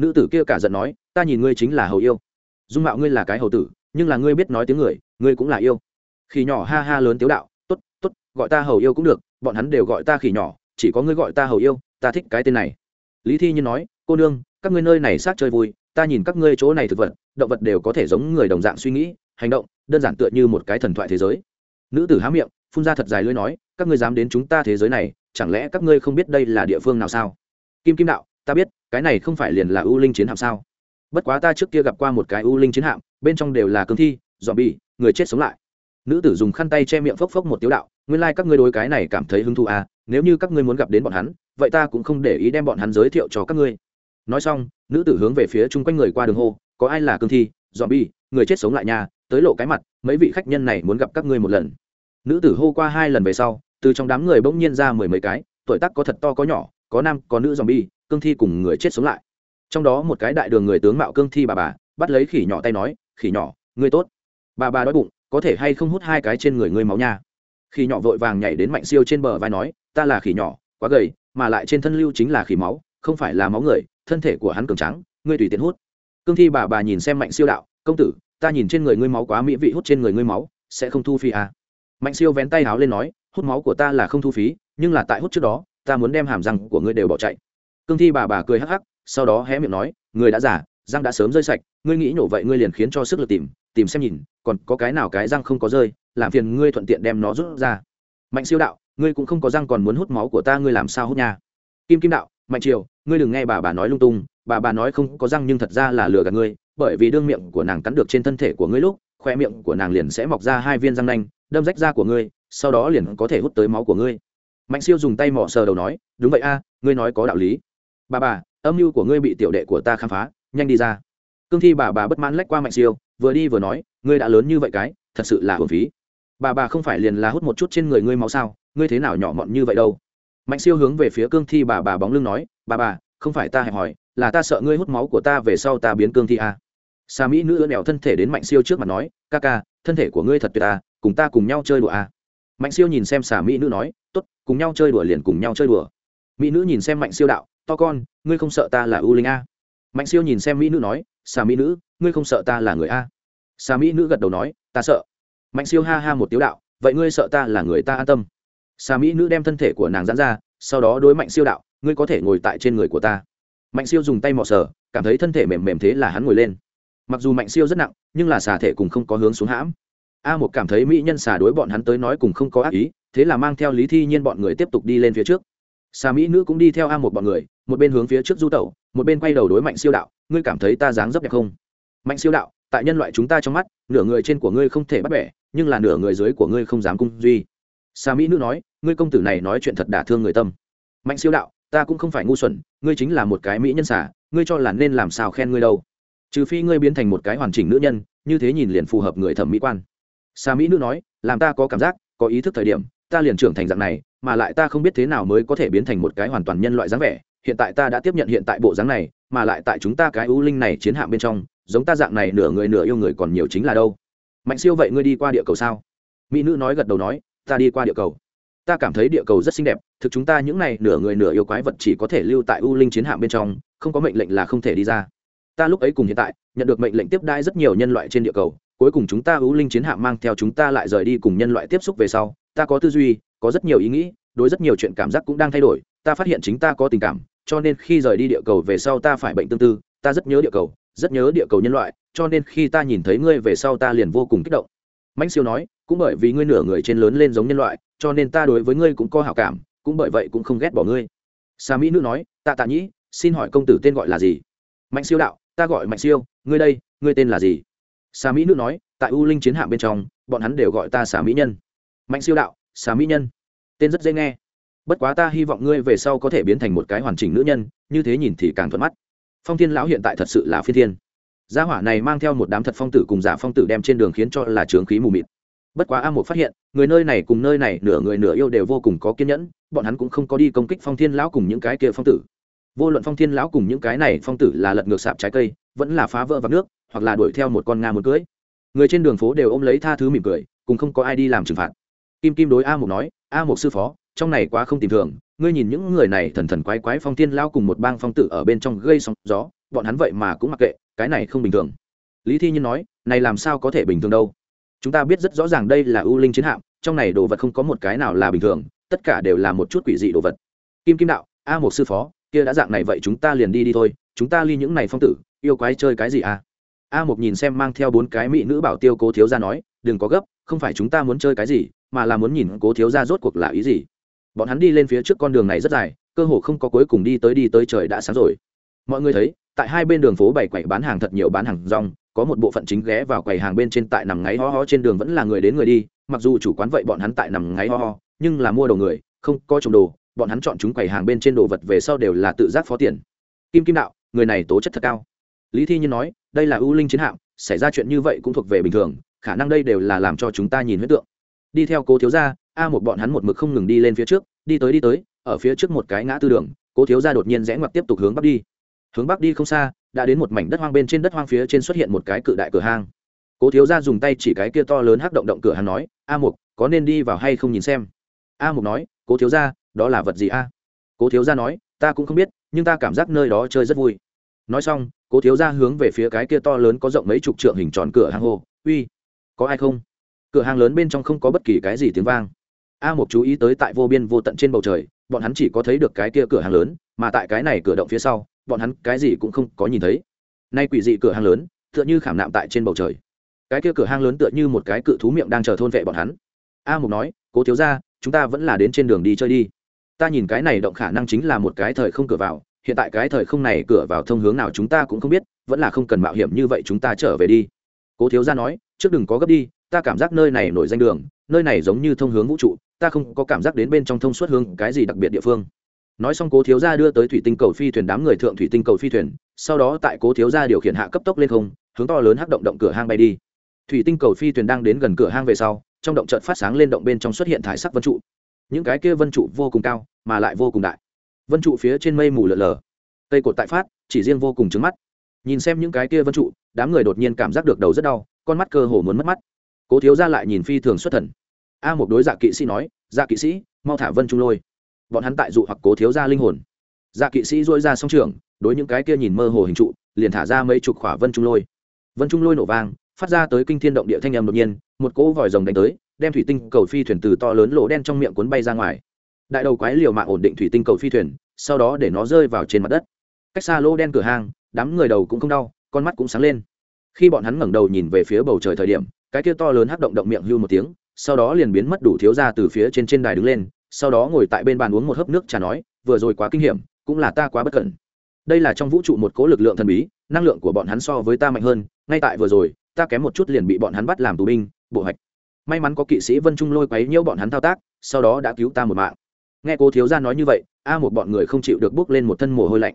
nữ tử kia cả giận nói, ta nhìn ngươi chính là hầu yêu. Dung mạo ngươi là cái hầu tử, nhưng là ngươi biết nói tiếng người, ngươi cũng là yêu. Khỉ nhỏ ha ha lớn tiếu đạo t ố t t ố t gọi ta hầu yêu cũng được, bọn hắn đều gọi ta khỉ nhỏ, chỉ có ngươi gọi ta hầu yêu, ta thích cái tên này. Lý thi nhiên nói, cô nương, các ngươi nơi này sát chơi vui, ta nhìn các ngươi chỗ này thực vật, động vật đều có thể giống người đồng dạng suy nghĩ, hành động, đơn giản tựa như một cái thần thoại thế giới. Nữ tử há miệng, phun ra thật dài lưỡi nói, các ngươi dám đến chúng ta thế giới này, chẳng lẽ các ngươi không biết đây là địa phương nào sao? Kim kim đạo, ta biết cái này không phải liền là ưu linh chiến hạm sao? Bất quá ta trước kia gặp qua một cái ưu linh chiến hạm, bên trong đều là cương thi dòm bi người chết sống lại. Nữ tử dùng khăn tay che miệng phốc phốc một tiếu đạo, nguyên lai、like、các ngươi đối cái này cảm thấy hứng thú à nếu như các ngươi muốn gặp đến bọn hắn, vậy ta cũng không để ý đem bọn hắn giới thiệu cho các ngươi. Nói xong, nữ tử hướng về phía chung quanh người qua đường hô, có ai là cương thi dòm bi người chết sống lại nhà tới lộ cái mặt, mấy vị khách nhân này muốn gặp các ngươi một lần. Nữ tử hô qua hai lần về sau, từ trong đám người bỗng nhiên ra mười mấy cái, tuổi tác có thật to có nhỏ, có nam, có nữ dòm bi cương thi cùng người chết sống lại. Trong đó một cái đại đường người tướng mạo cương thi bà bà, bắt lấy khỉ nhỏ tay nói, khỉ nhỏ, ngươi tốt. Bà bà đói bụng, có thể hay không hút hai cái trên người ngươi máu nha? Khỉ nhỏ vội vàng nhảy đến mạnh siêu trên bờ vai nói, ta là khỉ nhỏ, quá gầy, mà lại trên thân lưu chính là khỉ máu, không phải là máu người, thân thể của hắn cường trắng ngươi tùy tiện hút. Cương thi bà bà nhìn xem mạnh siêu đạo, công tử, ta nhìn trên người ngươi máu quá mỹ vị, hút trên người ngươi máu, sẽ không thu phí à. mạnh siêu vén tay háo lên nói, hút máu của ta là không thu phí, nhưng là tại hút trước đó, ta muốn đem hàm răng của ngươi đều bỏ chạy cương thi bà bà cười hắc hắc, sau đó hé miệng nói, người đã giả răng đã sớm rơi sạch, ngươi nghĩ nhổ vậy ngươi liền khiến cho sức lực tìm tìm xem nhìn, còn có cái nào cái răng không có rơi, làm phiền ngươi thuận tiện đem nó rút ra. Mạnh siêu đạo, ngươi cũng không có răng còn muốn hút máu của ta ngươi làm sao hút nha? Kim kim đạo, mạnh triều, ngươi đừng nghe bà bà nói lung tung, bà bà nói không có răng nhưng thật ra là lừa gạt ngươi, bởi vì đương miệng của nàng cắn được trên thân thể của ngươi lúc, khoe miệng của nàng liền sẽ mọc ra hai viên răng nanh, đâm rách da của ngươi, sau đó liền có thể hút tới máu của ngươi. Mạnh siêu dùng tay mỏ sờ đầu nói, đúng vậy a, ngươi nói có đạo lý bà bà âm mưu của ngươi bị tiểu đệ của ta khám phá nhanh đi ra cương thi bà bà bất mãn lách qua mạnh siêu vừa đi vừa nói ngươi đã lớn như vậy cái thật sự là hưởng phí bà bà không phải liền là hút một chút trên người ngươi máu sao ngươi thế nào nhỏ mọn như vậy đâu mạnh siêu hướng về phía cương thi bà bà bóng lưng nói bà bà không phải ta hẹp hỏi là ta sợ ngươi hút máu của ta về sau ta biến cương thi à. Sa mỹ nữ ưỡn đèo thân thể đến mạnh siêu trước mặt nói ca ca thân thể của ngươi thật tuyệt à, cùng ta cùng nhau chơi đùa à. mạnh siêu nhìn xem xà mỹ nữ nói t ố t cùng nhau chơi đùa liền cùng nhau chơi đùa mỹ nữ nhìn xem mạnh siêu đạo to con, ngươi không sợ ta là ưu linh a? Mạnh siêu nhìn xem mỹ nữ nói, xà mỹ nữ, ngươi không sợ ta là người a? Xà mỹ nữ gật đầu nói, ta sợ. Mạnh siêu ha ha một tiếu đạo, vậy ngươi sợ ta là người ta an tâm. Xà mỹ nữ đem thân thể của nàng dán ra, sau đó đối mạnh siêu đạo, ngươi có thể ngồi tại trên người của ta. Mạnh siêu dùng tay mò sờ, cảm thấy thân thể mềm mềm thế là hắn ngồi lên. Mặc dù mạnh siêu rất nặng, nhưng là xà thể cùng không có hướng xuống hãm. A một cảm thấy mỹ nhân xà đối bọn hắn tới nói cùng không có ác ý, thế là mang theo lý thi nhiên bọn người tiếp tục đi lên phía trước xà mỹ nữ cũng đi theo a một bọn người, một bên hướng phía trước du tẩu, một bên quay đầu đối mạnh siêu đạo, ngươi cảm thấy ta dáng dấp đẹp không? Mạnh siêu đạo, tại nhân loại chúng ta trong mắt, nửa người trên của ngươi không thể bắt bẻ, nhưng là nửa người dưới của ngươi không dám cung duy. Xà mỹ nữ nói, ngươi công tử này nói chuyện thật đả thương người tâm. Mạnh siêu đạo, ta cũng không phải ngu xuẩn, ngươi chính là một cái mỹ nhân xà, ngươi cho là nên làm sao khen ngươi đâu? Trừ phi ngươi biến thành một cái hoàn chỉnh nữ nhân, như thế nhìn liền phù hợp người thẩm mỹ quan. Xà mỹ nữ nói, làm ta có cảm giác, có ý thức thời điểm ta liền trưởng thành dạng này, mà lại ta không biết thế nào mới có thể biến thành một cái hoàn toàn nhân loại dáng vẻ. Hiện tại ta đã tiếp nhận hiện tại bộ dáng này, mà lại tại chúng ta cái ưu linh này chiến hạm bên trong, giống ta dạng này nửa người nửa yêu người còn nhiều chính là đâu. Mạnh siêu vậy ngươi đi qua địa cầu sao? Mỹ nữ nói gật đầu nói, ta đi qua địa cầu. Ta cảm thấy địa cầu rất xinh đẹp, thực chúng ta những này nửa người nửa yêu quái vật chỉ có thể lưu tại ưu linh chiến hạm bên trong, không có mệnh lệnh là không thể đi ra. Ta lúc ấy cùng hiện tại, nhận được mệnh lệnh tiếp đai rất nhiều nhân loại trên địa cầu, cuối cùng chúng ta ưu linh chiến hạm mang theo chúng ta lại rời đi cùng nhân loại tiếp xúc về sau ta có tư duy, có rất nhiều ý nghĩ, đối rất nhiều chuyện cảm giác cũng đang thay đổi. Ta phát hiện chính ta có tình cảm, cho nên khi rời đi địa cầu về sau ta phải bệnh tương tư. Ta rất nhớ địa cầu, rất nhớ địa cầu nhân loại, cho nên khi ta nhìn thấy ngươi về sau ta liền vô cùng kích động. Mạnh siêu nói, cũng bởi vì ngươi nửa người trên lớn lên giống nhân loại, cho nên ta đối với ngươi cũng có hảo cảm, cũng bởi vậy cũng không ghét bỏ ngươi. Sa mỹ nữ nói, tạ tạ nhĩ, xin hỏi công tử tên gọi là gì? Mạnh siêu đạo, ta gọi mạnh siêu, ngươi đây, ngươi tên là gì? Sa mỹ nữ nói, tại u linh chiến hạm bên trong, bọn hắn đều gọi ta xà mỹ nhân mạnh siêu đạo, xà mỹ nhân. Tên rất dễ nghe. Bất quá ta hy vọng ngươi về sau có thể biến thành một cái hoàn chỉnh nữ nhân, như thế nhìn thì càng thuận mắt. Phong thiên lão hiện tại thật sự là phi thiên. Gia hỏa này mang theo một đám thật phong tử cùng giả phong tử đem trên đường khiến cho là trướng khí mù mịt. Bất quá a một phát hiện, người nơi này cùng nơi này nửa người nửa yêu đều vô cùng có kiên nhẫn, bọn hắn cũng không có đi công kích phong thiên lão cùng những cái kia phong tử. Vô luận phong thiên lão cùng những cái này phong tử là lật ngược sạp trái cây, vẫn là phá vỡ vạc nước, hoặc là đuổi theo một con nga một cưới. Người trên đường phố đều ôm lấy tha thứ mỉm cười, cùng không có ai đi làm trừng phạt kim kim đối a Mục nói, a Mục sư phó, trong này quá không tìm thường, ngươi nhìn những người này thần thần quái quái phong tiên lao cùng một bang phong tử ở bên trong gây sóng gió, bọn hắn vậy mà cũng mặc kệ, cái này không bình thường. Lý thi nhiên nói, này làm sao có thể bình thường đâu? Chúng ta biết rất rõ ràng đây là ưu linh chiến hạm, trong này đồ vật không có một cái nào là bình thường, tất cả đều là một chút quỷ dị đồ vật. Kim kim đạo, a một sư phó, kia đã dạng này vậy chúng ta liền đi đi thôi, chúng ta ly những này phong tử, yêu quái chơi cái gì à? A một nhìn xem mang theo bốn cái mỹ nữ bảo tiêu cố thiếu ra nói, đừng có gấp, không phải chúng ta muốn chơi cái gì mà là muốn nhìn cố thiếu ra rốt cuộc là ý gì. Bọn hắn đi lên phía trước con đường này rất dài, cơ hồ không có cuối cùng đi tới đi tới trời đã sáng rồi. Mọi người thấy, tại hai bên đường phố bày quầy bán hàng thật nhiều bán hàng rong, có một bộ phận chính ghé vào quầy hàng bên trên tại nằm ngáy ho ho trên đường vẫn là người đến người đi, mặc dù chủ quán vậy bọn hắn tại nằm ngáy ho ho, nhưng là mua đồ người, không có trồng đồ, bọn hắn chọn chúng quầy hàng bên trên đồ vật về sau đều là tự giác phó tiền. Kim kim đạo, người này tố chất thật cao. Lý thi nhiên nói, đây là ưu linh chiến hạm, xảy ra chuyện như vậy cũng thuộc về bình thường, khả năng đây đều là làm cho chúng ta nhìn huyết tượng đi theo cố thiếu gia, a một bọn hắn một mực không ngừng đi lên phía trước, đi tới đi tới, ở phía trước một cái ngã tư đường, cố thiếu gia đột nhiên rẽ ngoặt tiếp tục hướng bắc đi. Hướng bắc đi không xa, đã đến một mảnh đất hoang bên trên đất hoang phía trên xuất hiện một cái cự đại cửa hang. Cố thiếu gia dùng tay chỉ cái kia to lớn hắc động động cửa hàng nói, a mục, có nên đi vào hay không nhìn xem? A mục nói, cố thiếu gia, đó là vật gì a? Cố thiếu gia nói, ta cũng không biết, nhưng ta cảm giác nơi đó chơi rất vui. Nói xong, cố thiếu gia hướng về phía cái kia to lớn có rộng mấy chục trượng hình tròn cửa hàng hồ uy, có ai không? Cửa hàng lớn bên trong không có bất kỳ cái gì tiếng vang. A một chú ý tới tại vô biên vô tận trên bầu trời, bọn hắn chỉ có thấy được cái kia cửa hàng lớn, mà tại cái này cửa động phía sau, bọn hắn cái gì cũng không có nhìn thấy. Nay quỷ dị cửa hàng lớn, tựa như khảm nạm tại trên bầu trời. Cái kia cửa hàng lớn tựa như một cái cự thú miệng đang chờ thôn vệ bọn hắn. A mục nói, cố thiếu ra chúng ta vẫn là đến trên đường đi chơi đi. Ta nhìn cái này động khả năng chính là một cái thời không cửa vào, hiện tại cái thời không này cửa vào thông hướng nào chúng ta cũng không biết, vẫn là không cần mạo hiểm như vậy chúng ta trở về đi. Cố thiếu gia nói, trước đừng có gấp đi ta cảm giác nơi này nổi danh đường, nơi này giống như thông hướng vũ trụ, ta không có cảm giác đến bên trong thông suốt hướng cái gì đặc biệt địa phương. Nói xong cố thiếu gia đưa tới thủy tinh cầu phi thuyền đám người thượng thủy tinh cầu phi thuyền, sau đó tại cố thiếu gia điều khiển hạ cấp tốc lên không, hướng to lớn hắc động động cửa hang bay đi. Thủy tinh cầu phi thuyền đang đến gần cửa hang về sau, trong động trận phát sáng lên động bên trong xuất hiện thải sắc vân trụ. Những cái kia vân trụ vô cùng cao, mà lại vô cùng đại. Vân trụ phía trên mây mù lờ lờ. Cây cột tại phát, chỉ riêng vô cùng trứng mắt. Nhìn xem những cái kia vân trụ, đám người đột nhiên cảm giác được đầu rất đau, con mắt cơ hồ muốn mất mắt cố thiếu gia lại nhìn phi thường xuất thần. A một đối dạ kỵ sĩ nói dạ kỵ sĩ, mau thả vân trung lôi. Bọn hắn tại dụ hoặc cố thiếu gia linh hồn. Dạ kỵ sĩ dôi ra song trường đối những cái kia nhìn mơ hồ hình trụ, liền thả ra mấy chục khỏa vân trung lôi. Vân trung lôi nổ vang, phát ra tới kinh thiên động địa thanh âm đột nhiên, một cỗ vòi rồng đánh tới, đem thủy tinh cầu phi thuyền từ to lớn lỗ đen trong miệng cuốn bay ra ngoài. Đại đầu quái liều mạng ổn định thủy tinh cầu phi thuyền, sau đó để nó rơi vào trên mặt đất. Cách xa lỗ đen cửa hang, đám người đầu cũng không đau, con mắt cũng sáng lên. Khi bọn hắn ngẩng đầu nhìn về phía bầu trời thời điểm cái kia to lớn hắc động động miệng hưu một tiếng, sau đó liền biến mất đủ thiếu ra từ phía trên trên đài đứng lên, sau đó ngồi tại bên bàn uống một hớp nước trà nói, vừa rồi quá kinh hiểm, cũng là ta quá bất cẩn. Đây là trong vũ trụ một cố lực lượng thần bí, năng lượng của bọn hắn so với ta mạnh hơn, ngay tại vừa rồi, ta kém một chút liền bị bọn hắn bắt làm tù binh, bộ hạch. May mắn có kỵ sĩ vân trung lôi quấy nhiễu bọn hắn thao tác, sau đó đã cứu ta một mạng. Nghe cố thiếu gia nói như vậy, a một bọn người không chịu được bước lên một thân mồ hôi lạnh.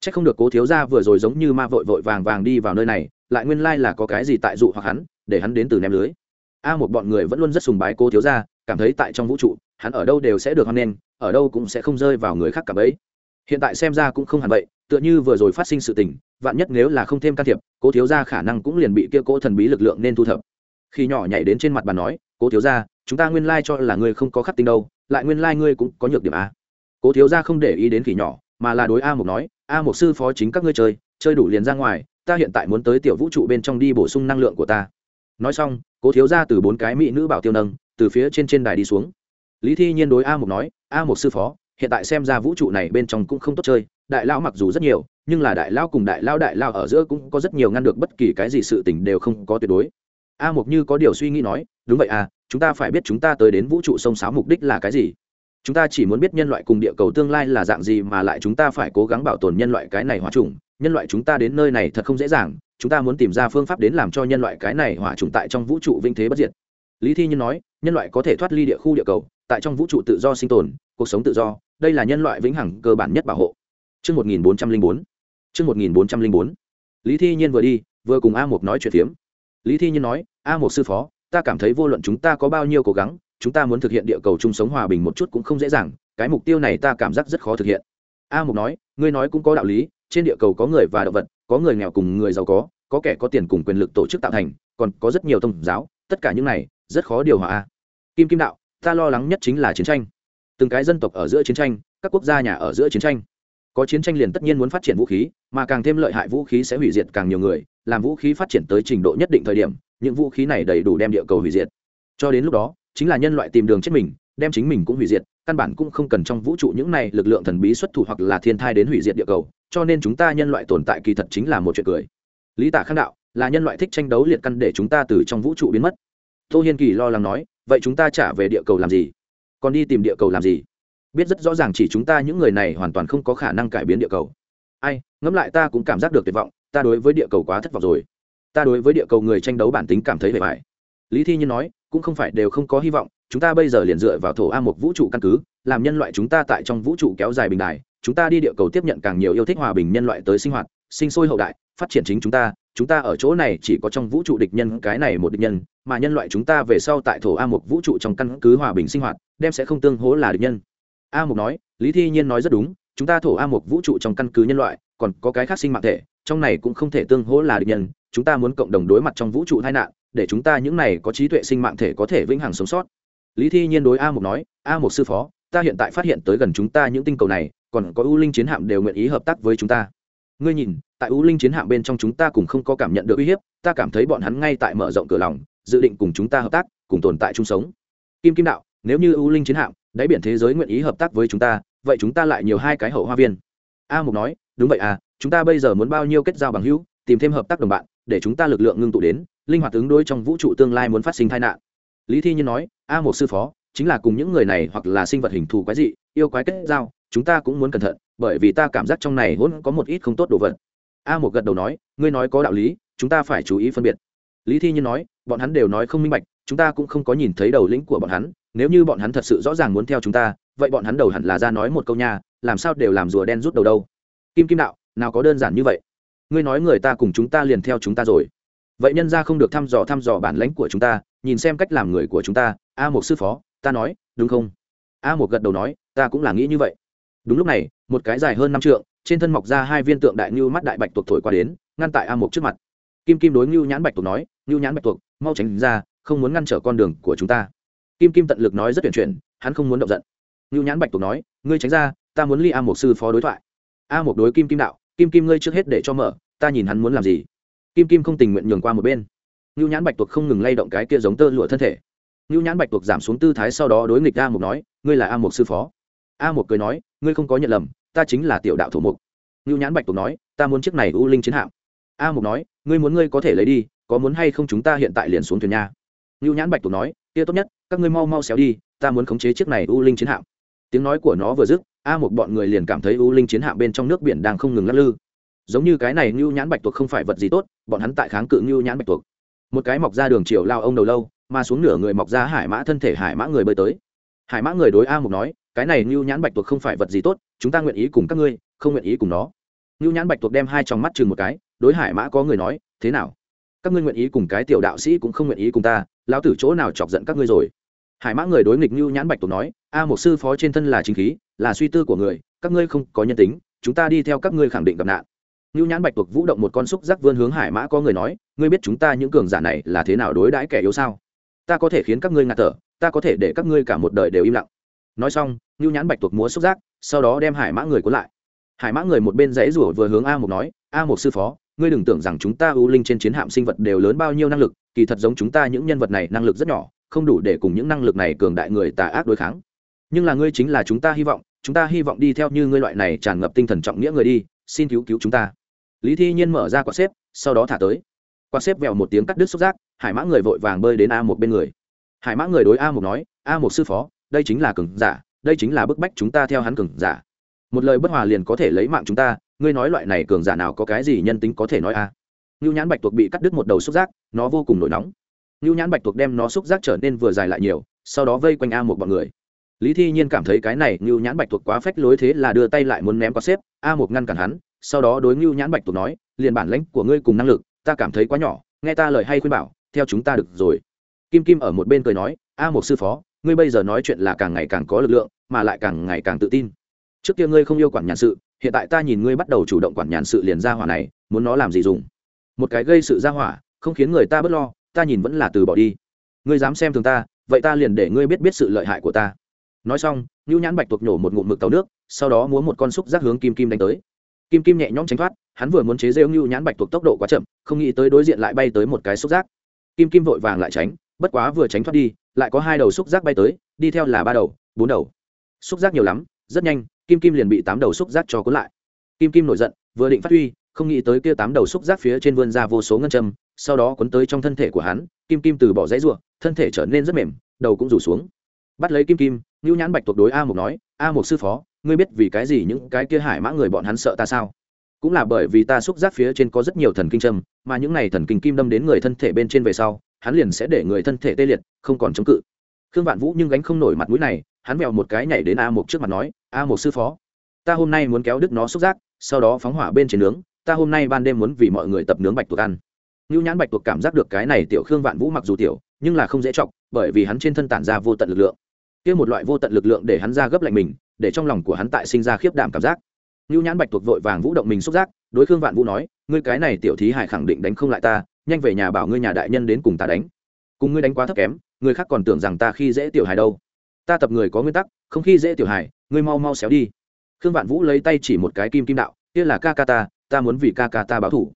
C h ắ c không được cố thiếu gia vừa rồi giống như ma vội vội vàng vàng đi vào nơi này, lại nguyên lai là có cái gì tại dụ hoặc hắn để hắn đến từ ném lưới. A một bọn người vẫn luôn rất sùng bái cô thiếu gia, cảm thấy tại trong vũ trụ, hắn ở đâu đều sẽ được hoan nghênh, ở đâu cũng sẽ không rơi vào người khác cả bấy hiện tại xem ra cũng không hẳn vậy, tựa như vừa rồi phát sinh sự tình, vạn nhất nếu là không thêm can thiệp, cô thiếu gia khả năng cũng liền bị kia cỗ thần bí lực lượng nên thu thập. Khi nhỏ nhảy đến trên mặt bà nói, cô thiếu gia, chúng ta nguyên lai cho là ngươi không có khắc tinh đâu, lại nguyên lai ngươi cũng có nhược điểm à. a cố thiếu gia không để ý đến khỉ nhỏ, mà là đối a một nói, a một sư phó chính các ngươi chơi chơi đủ liền ra ngoài, ta hiện tại muốn tới tiểu vũ trụ bên trong đi bổ sung năng lượng của ta nói xong, cố thiếu gia từ bốn cái mỹ nữ bảo tiêu nâng, từ phía trên trên đài đi xuống. Lý thi nhiên đối a một nói, a một sư phó, hiện tại xem ra vũ trụ này bên trong cũng không tốt chơi, đại lao mặc dù rất nhiều, nhưng là đại lao cùng đại lao đại lao ở giữa cũng có rất nhiều ngăn được bất kỳ cái gì sự tình đều không có tuyệt đối. A mục như có điều suy nghĩ nói, đúng vậy à chúng ta phải biết chúng ta tới đến vũ trụ sông sáo mục đích là cái gì? Chúng ta chỉ muốn biết nhân loại cùng địa cầu tương lai là dạng gì mà lại chúng ta phải cố gắng bảo tồn nhân loại cái này hóa trùng nhân loại chúng ta đến nơi này thật không dễ dàng chúng ta muốn tìm ra phương pháp đến làm cho nhân loại cái này hỏa trùng tại trong vũ trụ vinh thế bất diệt lý thi nhân nói nhân loại có thể thoát ly địa khu địa cầu tại trong vũ trụ tự do sinh tồn cuộc sống tự do đây là nhân loại vĩnh hằng cơ bản nhất bảo hộ Trước 1404. Trước 1404. Lý Thi Nhiên vừa đi, vừa cùng A Mục nói chuyện phiếm. Lý Thi Nhiên nói, A Mục sư phó, ta cảm thấy vô luận chúng ta có bao nhiêu cố gắng, chúng ta muốn thực hiện địa cầu chung sống hòa bình một chút cũng không dễ dàng, cái mục tiêu này ta cảm giác rất khó thực hiện. A Mục nói, ngươi nói cũng có đạo lý, trên địa cầu có người và động vật, có người nghèo cùng người giàu có, có kẻ có tiền cùng quyền lực tổ chức tạo thành, còn có rất nhiều tôn giáo, tất cả những này rất khó điều hòa. Kim Kim đạo, ta lo lắng nhất chính là chiến tranh. Từng cái dân tộc ở giữa chiến tranh các quốc gia nhà ở giữa chiến tranh. Có chiến tranh liền tất nhiên muốn phát triển vũ khí mà càng thêm lợi hại vũ khí sẽ hủy diệt càng nhiều người làm vũ khí phát triển tới trình độ nhất định thời điểm những vũ khí này đầy đủ đem địa cầu hủy diệt. Cho đến lúc đó chính là nhân loại tìm đường chết mình đem chính mình cũng hủy diệt căn bản cũng không cần trong vũ trụ những này lực lượng thần bí xuất thủ hoặc là thiên thai đến hủy diệt địa cầu cho nên chúng ta nhân loại tồn tại kỳ thật chính là một chuyện cười. Lý tả khang đạo, là nhân loại thích tranh đấu liệt căn để chúng ta từ trong vũ trụ biến mất. Tô hiên kỳ lo lắng nói, vậy chúng ta trả về địa cầu làm gì? Còn đi tìm địa cầu làm gì? Biết rất rõ ràng chỉ chúng ta những người này hoàn toàn không có khả năng cải biến địa cầu. Ai, ngẫm lại ta cũng cảm giác được tuyệt vọng, ta đối với địa cầu quá thất vọng rồi. Ta đối với địa cầu người tranh đấu bản tính cảm thấy vẻ vải lý thi nhiên nói, cũng không phải đều không có hy vọng, chúng ta bây giờ liền dựa vào thổ a một vũ trụ căn cứ, làm nhân loại chúng ta tại trong vũ trụ kéo dài bình đài chúng ta đi địa cầu tiếp nhận càng nhiều yêu thích hòa bình nhân loại tới sinh hoạt, sinh sôi hậu đại, phát triển chính chúng ta chúng ta ở chỗ này chỉ có trong vũ trụ địch nhân, cái này một địch nhân, mà nhân loại chúng ta về sau tại thổ a một vũ trụ trong căn cứ hòa bình sinh hoạt, đem sẽ không tương hố là địch nhân. A một nói, lý thi nhiên nói rất đúng, chúng ta thổ a một vũ trụ trong căn cứ nhân loại, còn có cái khác sinh mạng thể, trong này cũng không thể tương hỗ là địch nhân, chúng ta muốn cộng đồng đối mặt trong vũ trụ tai nạn, để chúng ta những này có trí tuệ sinh mạng thể có thể vĩnh hằng sống sót. Lý thi nhiên đối a một nói, a một sư phó, ta hiện tại phát hiện tới gần chúng ta những tinh cầu này còn có U linh chiến hạm đều nguyện ý hợp tác với chúng ta. Ngươi nhìn, tại U linh chiến hạm bên trong chúng ta cùng không có cảm nhận được uy hiếp, ta cảm thấy bọn hắn ngay tại mở rộng cửa lòng, dự định cùng chúng ta hợp tác, cùng tồn tại chung sống. Kim kim đạo, nếu như U linh chiến hạm, đáy biển thế giới nguyện ý hợp tác với chúng ta, vậy chúng ta lại nhiều hai cái hậu hoa viên. A mục nói, đúng vậy à chúng ta bây giờ muốn bao nhiêu kết giao bằng hữu, tìm thêm hợp tác đồng bạn, để chúng ta lực lượng ngưng tụ đến, linh hoạt ứng đối trong vũ trụ tương lai muốn phát sinh tai nạn. Lý thi nhiên nói, a một sư phó chính là cùng những người này hoặc là sinh vật hình thù quái dị, yêu quái kết giao, chúng ta cũng muốn cẩn thận, bởi vì ta cảm giác trong này vốn có một ít không tốt đồ vật. A một gật đầu nói, ngươi nói có đạo lý, chúng ta phải chú ý phân biệt. Lý thi nhiên nói, bọn hắn đều nói không minh bạch, chúng ta cũng không có nhìn thấy đầu lĩnh của bọn hắn, nếu như bọn hắn thật sự rõ ràng muốn theo chúng ta, vậy bọn hắn đầu hẳn là ra nói một câu nha, làm sao đều làm rùa đen rút đầu đâu? Kim kim đạo, nào có đơn giản như vậy. Ngươi nói người ta cùng chúng ta liền theo chúng ta rồi. Vậy nhân ra không được thăm dò thăm dò bản lãnh của chúng ta, nhìn xem cách làm người của chúng ta. A một sư phó ta nói, đúng không? A một gật đầu nói, ta cũng là nghĩ như vậy. Đúng lúc này, một cái dài hơn năm trượng, trên thân mọc ra hai viên tượng đại ngưu mắt đại bạch tuộc thổi qua đến, ngăn tại a một trước mặt. Kim kim đối ngưu nhãn bạch tuộc nói, ngưu nhãn bạch tuộc, mau tránh ra, không muốn ngăn trở con đường của chúng ta. Kim kim tận lực nói rất tuyển chuyển, hắn không muốn động giận. Ngưu nhãn bạch tuộc nói, ngươi tránh ra, ta muốn ly a một sư phó đối thoại. A một đối kim kim đạo, kim kim ngươi trước hết để cho mở, ta nhìn hắn muốn làm gì. Kim kim không tình nguyện nhường qua một bên. Ngưu nhãn bạch tuộc không ngừng lay động cái kia giống tơ lụa thân thể. Nưu nhãn bạch tuộc giảm xuống tư thái sau đó đối nghịch a mộc nói, ngươi là a mộc sư phó. A mộc cười nói, ngươi không có nhận lầm, ta chính là tiểu đạo thủ mục. Nưu nhãn bạch tuộc nói, ta muốn chiếc này u linh chiến hạm. A mộc nói, ngươi muốn ngươi có thể lấy đi, có muốn hay không chúng ta hiện tại liền xuống thuyền nha. Nưu nhãn bạch tuộc nói, kia tốt nhất, các ngươi mau mau xéo đi, ta muốn khống chế chiếc này u linh chiến hạm. Tiếng nói của nó vừa dứt, a mộc bọn người liền cảm thấy u linh chiến hạm bên trong nước biển đang không ngừng lắc lư. Giống như cái này Nưu nhãn bạch tuộc không phải vật gì tốt, bọn hắn tại kháng cự Nưu nhãn bạch tuộc. Một cái mọc ra đường chiều lao ông đầu lâu mà xuống nửa người mọc ra hải mã thân thể hải mã người bơi tới. Hải mã người đối a một nói cái này như nhãn bạch tuộc không phải vật gì tốt chúng ta nguyện ý cùng các ngươi không nguyện ý cùng nó. Như nhãn bạch tuộc đem hai trong mắt chừng một cái đối hải mã có người nói thế nào? Các ngươi nguyện ý cùng cái tiểu đạo sĩ cũng không nguyện ý cùng ta lão tử chỗ nào chọc giận các ngươi rồi? Hải mã người đối nghịch như nhãn bạch tuộc nói a một sư phó trên thân là chính khí là suy tư của người các ngươi không có nhân tính chúng ta đi theo các ngươi khẳng định gặp nạn. Như Nhãn Bạch tuộc vũ động một con xúc giác vươn hướng Hải Mã có người nói, ngươi biết chúng ta những cường giả này là thế nào đối đãi kẻ yếu sao? Ta có thể khiến các ngươi ngạt thở, ta có thể để các ngươi cả một đời đều im lặng. Nói xong, Nưu Nhãn Bạch tuộc múa xúc giác, sau đó đem Hải Mã người cuốn lại. Hải Mã người một bên dãy rủa vừa hướng A một nói, A một sư phó, ngươi đừng tưởng rằng chúng ta ưu linh trên chiến hạm sinh vật đều lớn bao nhiêu năng lực, kỳ thật giống chúng ta những nhân vật này năng lực rất nhỏ, không đủ để cùng những năng lực này cường đại người tà ác đối kháng. Nhưng là ngươi chính là chúng ta hy vọng, chúng ta hy vọng đi theo như ngươi loại này tràn ngập tinh thần trọng nghĩa người đi, xin cứu cứu chúng ta lý thi nhiên mở ra quả xếp sau đó thả tới quạt xếp vèo một tiếng cắt đứt xúc giác, hải mã người vội vàng bơi đến a một bên người. Hải mã người đối a một nói, a một sư phó, đây chính là cường giả, đây chính là bức bách chúng ta theo hắn cường giả. Một lời bất hòa liền có thể lấy mạng chúng ta, ngươi nói loại này cường giả nào có cái gì nhân tính có thể nói a? À. ngưu nhãn bạch tuộc bị cắt đứt một đầu xúc giác, nó vô cùng nổi nóng. Ngưu nhãn bạch tuộc đem nó xúc giác trở nên vừa dài lại nhiều, sau đó vây quanh a một bọn người. Lý thi nhiên cảm thấy cái này, ngưu nhãn bạch tuộc quá phách lối thế là đưa tay lại muốn ném qua xếp, a một ngăn cản hắn, sau đó đối ngưu nhãn bạch tuộc nói, liền bản lãnh của ngươi cùng năng lực ta cảm thấy quá nhỏ, nghe ta lời hay khuyên bảo, theo chúng ta được rồi. Kim kim ở một bên cười nói, a một sư phó, ngươi bây giờ nói chuyện là càng ngày càng có lực lượng, mà lại càng ngày càng tự tin. Trước kia ngươi không yêu quản nhàn sự, hiện tại ta nhìn ngươi bắt đầu chủ động quản nhàn sự liền ra hỏa này, muốn nó làm gì dùng? Một cái gây sự ra hỏa, không khiến người ta bớt lo, ta nhìn vẫn là từ bỏ đi. Ngươi dám xem thường ta, vậy ta liền để ngươi biết biết sự lợi hại của ta. Nói xong ngưu nhãn bạch tuộc nhổ một ngụm mực tàu nước, sau đó múa một con xúc giác hướng kim kim đánh tới kim kim nhẹ nhõm tránh thoát, hắn vừa muốn chế rêu ngưu nhãn bạch thuộc tốc độ quá chậm, không nghĩ tới đối diện lại bay tới một cái xúc giác. Kim kim vội vàng lại tránh, bất quá vừa tránh thoát đi, lại có hai đầu xúc giác bay tới, đi theo là ba đầu, bốn đầu. Xúc giác nhiều lắm, rất nhanh, kim kim liền bị tám đầu xúc giác cho cuốn lại. Kim kim nổi giận, vừa định phát huy, không nghĩ tới kia tám đầu xúc giác phía trên vươn ra vô số ngân châm, sau đó cuốn tới trong thân thể của hắn, kim kim từ bỏ dãy ruộng thân thể trở nên rất mềm, đầu cũng rủ xuống. Bắt lấy kim kim, ngưu nhãn bạch thuộc đối a mục nói, a mục sư phó ngươi biết vì cái gì những cái kia hải mã người bọn hắn sợ ta sao? Cũng là bởi vì ta xúc giác phía trên có rất nhiều thần kinh châm, mà những này thần kinh kim đâm đến người thân thể bên trên về sau, hắn liền sẽ để người thân thể tê liệt, không còn chống cự. Khương vạn vũ nhưng gánh không nổi mặt mũi này, hắn mèo một cái nhảy đến a mục trước mặt nói, a mục sư phó, ta hôm nay muốn kéo đứt nó xúc giác, sau đó phóng hỏa bên trên nướng, ta hôm nay ban đêm muốn vì mọi người tập nướng bạch tuộc ăn. Ngưu nhãn bạch tuộc cảm giác được cái này tiểu khương vạn vũ mặc dù tiểu, nhưng là không dễ chọc, bởi vì hắn trên thân tản ra vô tận lực lượng. Kia một loại vô tận lực lượng để hắn ra gấp lạnh mình để trong lòng của hắn tại sinh ra khiếp đảm cảm giác. Nưu nhãn bạch tuộc vội vàng vũ động mình xúc giác, đối khương vạn vũ nói, ngươi cái này tiểu thí hải khẳng định đánh không lại ta, nhanh về nhà bảo ngươi nhà đại nhân đến cùng ta đánh. Cùng ngươi đánh quá thấp kém, người khác còn tưởng rằng ta khi dễ tiểu hài đâu. Ta tập người có nguyên tắc, không khi dễ tiểu hài, ngươi mau mau xéo đi. Khương vạn vũ lấy tay chỉ một cái kim kim đạo, kia là ca ca ta ta muốn vì ca ca ta báo thù.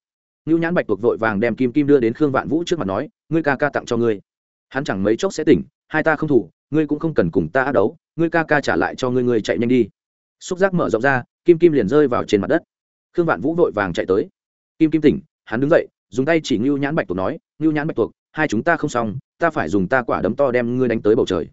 Nưu nhãn bạch tuộc vội vàng đem kim kim đưa đến khương vạn vũ trước mặt nói, ngươi ca ca tặng cho ngươi. Hắn chẳng mấy chốc sẽ tỉnh, hai ta không thủ, ngươi cũng không cần cùng ta đấu ngươi ca ca trả lại cho ngươi ngươi chạy nhanh đi. Xúc giác mở rộng ra, kim kim liền rơi vào trên mặt đất. Khương vạn vũ vội vàng chạy tới. Kim kim tỉnh, hắn đứng dậy, dùng tay chỉ ngưu nhãn bạch tuộc nói, ngưu nhãn bạch tuộc, hai chúng ta không xong, ta phải dùng ta quả đấm to đem ngươi đánh tới bầu trời.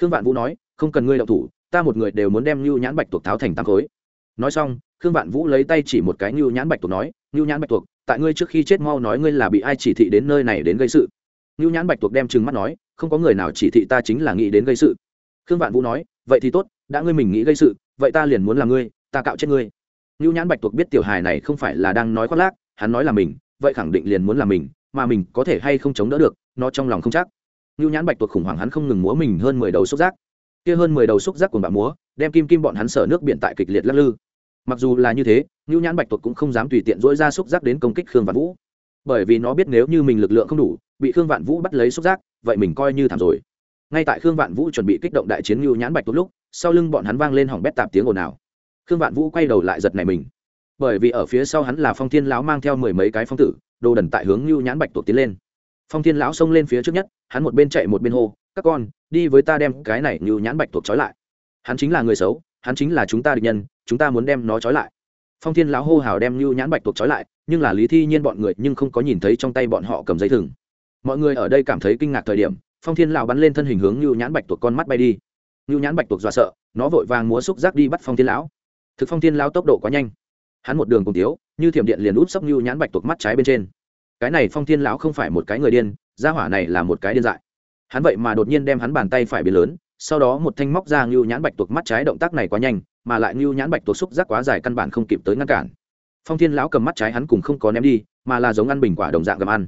Khương vạn vũ nói, không cần ngươi động thủ, ta một người đều muốn đem ngưu nhãn bạch tuộc tháo thành tám khối. Nói xong, khương vạn vũ lấy tay chỉ một cái ngưu nhãn bạch tuộc nói, ngưu nhãn bạch tuộc, tại ngươi trước khi chết mau nói ngươi là bị ai chỉ thị đến nơi này đến gây sự. Ngưu nhãn bạch tuộc đem trừng mắt nói, không có người nào chỉ thị ta chính là nghĩ đến gây sự khương vạn vũ nói, vậy thì tốt, đã ngươi mình nghĩ gây sự, vậy ta liền muốn làm ngươi, ta cạo chết ngươi. Ngưu nhãn bạch tuộc biết tiểu hài này không phải là đang nói khoác lác, hắn nói là mình, vậy khẳng định liền muốn là mình, mà mình có thể hay không chống đỡ được, nó trong lòng không chắc. Ngưu nhãn bạch tuộc khủng hoảng hắn không ngừng múa mình hơn mười đầu xúc giác. Kia hơn mười đầu xúc giác của bạn múa, đem kim kim bọn hắn sở nước biển tại kịch liệt lắc lư. Mặc dù là như thế ngưu nhãn bạch tuộc cũng không dám tùy tiện dỗi ra xúc giác đến công kích khương vạn vũ. Bởi vì nó biết nếu như mình lực lượng không đủ, bị khương vạn vũ bắt lấy xúc giác, vậy mình coi như thảm rồi ngay tại khương vạn vũ chuẩn bị kích động đại chiến ngưu nhãn bạch tốt lúc, sau lưng bọn hắn vang lên hỏng bét tạp tiếng ồn ào. Khương vạn vũ quay đầu lại giật này mình. Bởi vì ở phía sau hắn là phong thiên lão mang theo mười mấy cái phong tử, đồ đần tại hướng ngưu nhãn bạch tuộc tiến lên. Phong thiên lão xông lên phía trước nhất, hắn một bên chạy một bên hô, các con, đi với ta đem cái này ngưu nhãn bạch tuộc trói lại. Hắn chính là người xấu, hắn chính là chúng ta địch nhân, chúng ta muốn đem nó trói lại. Phong thiên lão hô hào đem ngưu nhãn bạch tuộc trói lại, nhưng là lý thi nhiên bọn người nhưng không có nhìn thấy trong tay bọn họ cầm dây thừng. Mọi người ở đây cảm thấy kinh ngạc thời điểm phong thiên lão bắn lên thân hình hướng như nhãn bạch tuộc con mắt bay đi. như nhãn bạch tuộc dọa sợ, nó vội vàng múa xúc giác đi bắt phong thiên lão. thực phong thiên lão tốc độ quá nhanh. hắn một đường cùng tiếu như thiểm điện liền út sấp như nhãn bạch tuộc mắt trái bên trên. cái này phong thiên lão không phải một cái người điên, gia hỏa này là một cái điên dại. hắn vậy mà đột nhiên đem hắn bàn tay phải biến lớn, sau đó một thanh móc ra như nhãn bạch tuộc mắt trái động tác này quá nhanh, mà lại như nhãn bạch tuộc xúc giác quá dài căn bản không kịp tới ngăn cản. phong thiên lão cầm mắt trái hắn cùng không có ném đi, mà là giống ăn bình quả đồng dạng gầm ăn.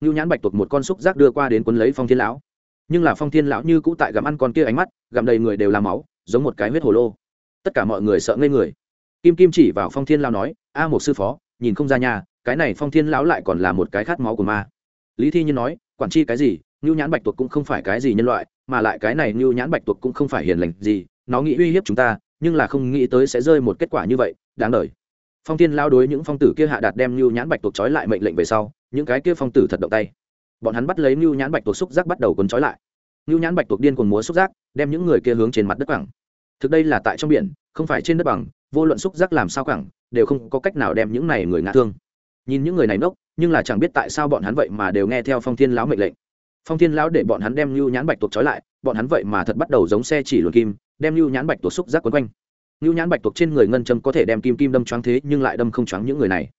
như nhãn bạch tuộc một con xúc giác đưa qua đến quấn lấy phong thiên lão nhưng là phong thiên lão như cũ tại gặm ăn con kia ánh mắt, gặm đầy người đều là máu, giống một cái huyết hồ lô. Tất cả mọi người sợ ngây người. Kim kim chỉ vào phong thiên lão nói, a một sư phó, nhìn không ra nhà cái này phong thiên lão lại còn là một cái khát máu của ma. Lý thi nhiên nói, quản chi cái gì ngưu nhãn bạch tuộc cũng không phải cái gì nhân loại, mà lại cái này ngưu nhãn bạch tuộc cũng không phải hiền lành gì, nó nghĩ uy hiếp chúng ta, nhưng là không nghĩ tới sẽ rơi một kết quả như vậy, đáng đời. Phong thiên lao đối những phong tử kia hạ đạt đem ngưu nhãn bạch tuộc trói lại mệnh lệnh về sau, những cái kia phong tử thật động tay bọn hắn bắt lấy nhu nhãn bạch tuộc xúc giác bắt đầu cuốn trói lại. Nhu nhãn bạch tuộc điên cuồng múa xúc giác, đem những người kia hướng trên mặt đất bằng thực đây là tại trong biển, không phải trên đất bằng, vô luận xúc giác làm sao cẳng đều không có cách nào đem những này người ngã thương. Nhìn những người này nốc nhưng là chẳng biết tại sao bọn hắn vậy mà đều nghe theo phong thiên lão mệnh lệnh. Phong thiên lão để bọn hắn đem lưu nhãn bạch tuộc trói lại, bọn hắn vậy mà thật bắt đầu giống xe chỉ luồn kim, đem lưu nhãn bạch tuộc xúc giác quấn quanh. Lưu nhãn bạch tuộc trên người ngân châm có thể đem kim kim đâm choáng thế, nhưng lại đâm không choáng những người này.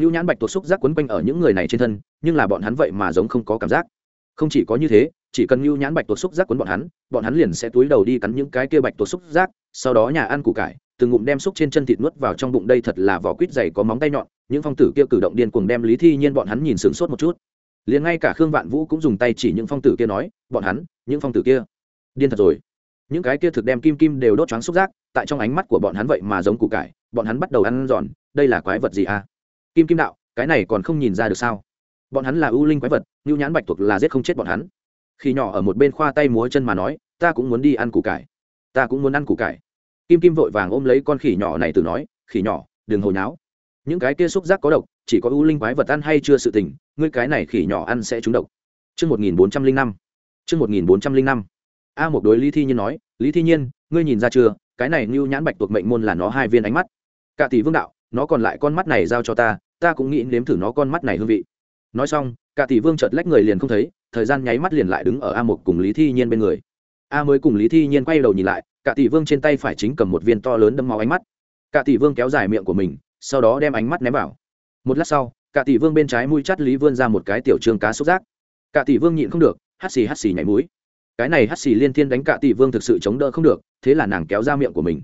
Nưu nhãn bạch tuột xúc giác quấn quanh ở những người này trên thân, nhưng là bọn hắn vậy mà giống không có cảm giác. Không chỉ có như thế, chỉ cần Nưu nhãn bạch tuột xúc giác quấn bọn hắn bọn hắn liền sẽ túi đầu đi cắn những cái kia bạch tuột xúc giác, sau đó nhà ăn củ cải, từng ngụm đem xúc trên chân thịt nuốt vào trong bụng. Đây thật là vỏ quýt dày có móng tay nhọn, những phong tử kia cử động điên cuồng đem lý thi nhiên bọn hắn nhìn sửng sốt một chút. Liền ngay cả khương vạn vũ cũng dùng tay chỉ những phong tử kia nói, bọn hắn, những phong tử kia, điên thật rồi. Những cái kia thực đem kim kim đều đốt choáng xúc giác, tại trong ánh mắt của bọn hắn vậy mà giống củ cải, bọn hắn bắt đầu ăn giòn, đây là quái vật gì à? Kim kim đạo cái này còn không nhìn ra được sao? Bọn hắn là ưu linh quái vật như nhãn bạch thuộc là giết không chết bọn hắn. Khi nhỏ ở một bên khoa tay múa chân mà nói ta cũng muốn đi ăn củ cải. Ta cũng muốn ăn củ cải. Kim kim vội vàng ôm lấy con khỉ nhỏ này từ nói khỉ nhỏ đừng hồi náo. Những cái kia xúc giác có độc chỉ có ưu linh quái vật ăn hay chưa sự tình ngươi cái này khỉ nhỏ ăn sẽ trúng độc. Chương 1405. Chương 1405. A một đối Lý Thi Nhiên nói, "Lý Thi Nhiên, ngươi nhìn ra chưa, cái này như Nhãn Bạch tuộc mệnh môn là nó hai viên ánh mắt. Cả tỷ vương đạo, nó còn lại con mắt này giao cho ta, ta cũng nghĩ nếm thử nó con mắt này hương vị." Nói xong, cả tỷ vương chợt lách người liền không thấy, thời gian nháy mắt liền lại đứng ở A một cùng Lý Thi Nhiên bên người. A mới cùng Lý Thi Nhiên quay đầu nhìn lại, cả tỷ vương trên tay phải chính cầm một viên to lớn đâm máu ánh mắt. Cả tỷ vương kéo dài miệng của mình, sau đó đem ánh mắt ném vào. Một lát sau, cả tỷ vương bên trái mũi chắt lý vươn ra một cái tiểu trương cá xúc giác cả tỷ vương nhịn không được hắt xì hắt xì nhảy mũi cái này hắt xì liên thiên đánh cả tỷ vương thực sự chống đỡ không được thế là nàng kéo ra miệng của mình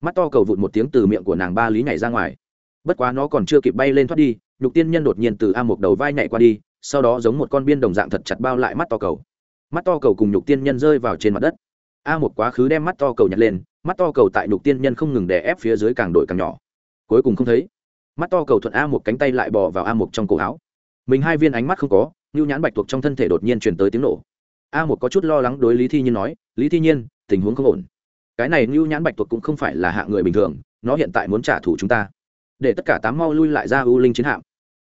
mắt to cầu vụt một tiếng từ miệng của nàng ba lý nhảy ra ngoài bất quá nó còn chưa kịp bay lên thoát đi, nhục tiên nhân đột nhiên từ a một đầu vai nhảy qua đi, sau đó giống một con biên đồng dạng thật chặt bao lại mắt to cầu. Mắt to cầu cùng nhục tiên nhân rơi vào trên mặt đất. A một quá khứ đem mắt to cầu nhặt lên, mắt to cầu tại nhục tiên nhân không ngừng đè ép phía dưới càng đổi càng nhỏ. Cuối cùng không thấy. Mắt to cầu thuận a một cánh tay lại bò vào a một trong cổ áo. Mình hai viên ánh mắt không có như nhãn bạch thuộc trong thân thể đột nhiên truyền tới tiếng nổ. A một có chút lo lắng đối lý thi nhiên nói, lý thi nhiên, tình huống không ổn. Cái này như nhãn bạch thuộc cũng không phải là hạ người bình thường, nó hiện tại muốn trả thù chúng ta để tất cả tám mau lui lại ra u linh chiến hạm.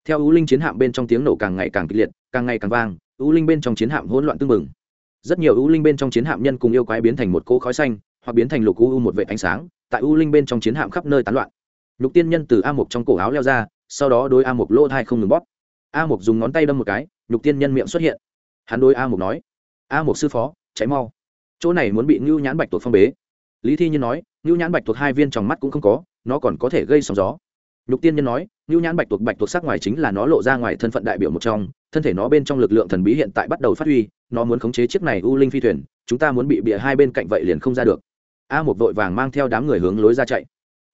Theo u linh chiến hạm bên trong tiếng nổ càng ngày càng kịch liệt, càng ngày càng vang, u linh bên trong chiến hạm hỗn loạn tưng bừng. Rất nhiều u linh bên trong chiến hạm nhân cùng yêu quái biến thành một cỗ khói xanh, hoặc biến thành lục u u một vệ ánh sáng, tại u linh bên trong chiến hạm khắp nơi tán loạn. Nhục tiên nhân từ a mục trong cổ áo leo ra, sau đó đối a mục lỗ thai không ngừng bóp. A mục dùng ngón tay đâm một cái, nhục tiên nhân miệng xuất hiện. Hắn đối a mục nói, a mục sư phó cháy mau. Chỗ này muốn bị ngưu nhãn bạch tuộc phong bế. Lý thi nhiên nói, ngưu nhãn bạch tuộc hai viên trong mắt cũng không có, nó còn có thể gây sóng gió nhục tiên nhân nói ngưu nhãn bạch tuộc bạch tuộc sắc ngoài chính là nó lộ ra ngoài thân phận đại biểu một trong, thân thể nó bên trong lực lượng thần bí hiện tại bắt đầu phát huy, nó muốn khống chế chiếc này u linh phi thuyền, chúng ta muốn bị bịa hai bên cạnh vậy liền không ra được. A một vội vàng mang theo đám người hướng lối ra chạy.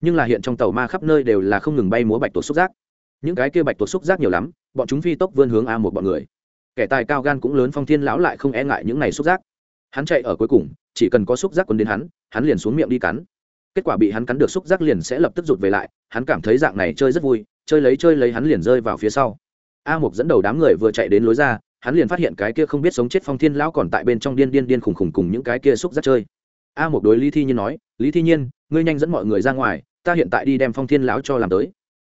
Nhưng là hiện trong tàu ma khắp nơi đều là không ngừng bay múa bạch tuộc xúc giác. Những cái kia bạch tuộc xúc giác nhiều lắm, bọn chúng phi tốc vươn hướng a một bọn người. Kẻ tài cao gan cũng lớn phong thiên lão lại không e ngại những này xúc giác. Hắn chạy ở cuối cùng, chỉ cần có xúc giác quấn đến hắn hắn liền xuống miệng đi cắn kết quả bị hắn cắn được xúc giác liền sẽ lập tức rụt về lại, hắn cảm thấy dạng này chơi rất vui, chơi lấy chơi lấy hắn liền rơi vào phía sau. A mục dẫn đầu đám người vừa chạy đến lối ra, hắn liền phát hiện cái kia không biết sống chết phong thiên lão còn tại bên trong điên điên điên khùng khùng cùng những cái kia xúc giác chơi. A mục đối lý thi nhiên nói, lý thi nhiên, ngươi nhanh dẫn mọi người ra ngoài, ta hiện tại đi đem phong thiên lão cho làm tới.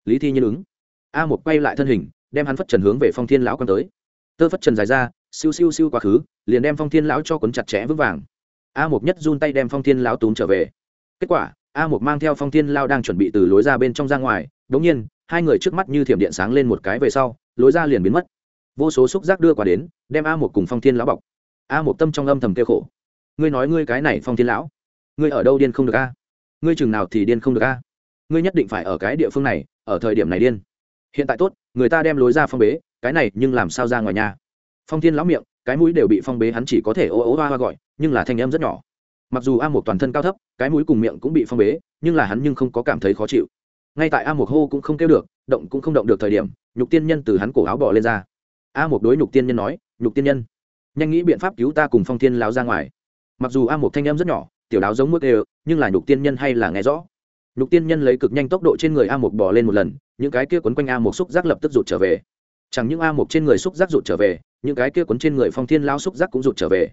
Lý thi nhiên ứng. A Mục quay lại thân hình, đem hắn phất trần hướng về phong thiên lão quan tới. Tơ phất trần dài ra, siêu siêu siêu quá khứ, liền đem phong thiên lão cho quấn chặt chẽ vững vàng. A Mục nhất run tay đem phong thiên lão túm trở về kết quả, a một mang theo phong thiên lão đang chuẩn bị từ lối ra bên trong ra ngoài, đống nhiên, hai người trước mắt như thiểm điện sáng lên một cái về sau, lối ra liền biến mất. Vô số xúc giác đưa qua đến, đem a một cùng phong thiên lão bọc. A một tâm trong âm thầm kêu khổ. Ngươi nói ngươi cái này phong thiên lão, ngươi ở đâu điên không được a? Ngươi chừng nào thì điên không được a? Ngươi nhất định phải ở cái địa phương này, ở thời điểm này điên. Hiện tại tốt, người ta đem lối ra phong bế, cái này nhưng làm sao ra ngoài nhà? Phong thiên lão miệng, cái mũi đều bị phong bế hắn chỉ có thể ô ô hoa hoa gọi, nhưng là thanh âm rất nhỏ mặc dù a một toàn thân cao thấp, cái mũi cùng miệng cũng bị phong bế, nhưng là hắn nhưng không có cảm thấy khó chịu. Ngay tại a một hô cũng không kêu được, động cũng không động được thời điểm, nhục tiên nhân từ hắn cổ áo bỏ lên ra. A một đối nhục tiên nhân nói, nhục tiên nhân, nhanh nghĩ biện pháp cứu ta cùng phong thiên lão ra ngoài. Mặc dù a một thanh em rất nhỏ, tiểu đáo giống mức đều, nhưng là nhục tiên nhân hay là nghe rõ. Nhục tiên nhân lấy cực nhanh tốc độ trên người a một bỏ lên một lần, những cái kia quấn quanh a một xúc giác lập tức rụt trở về. Chẳng những a một trên người xúc giác rụt trở về, những cái kia quấn trên người phong thiên lão xúc giác cũng rụt trở về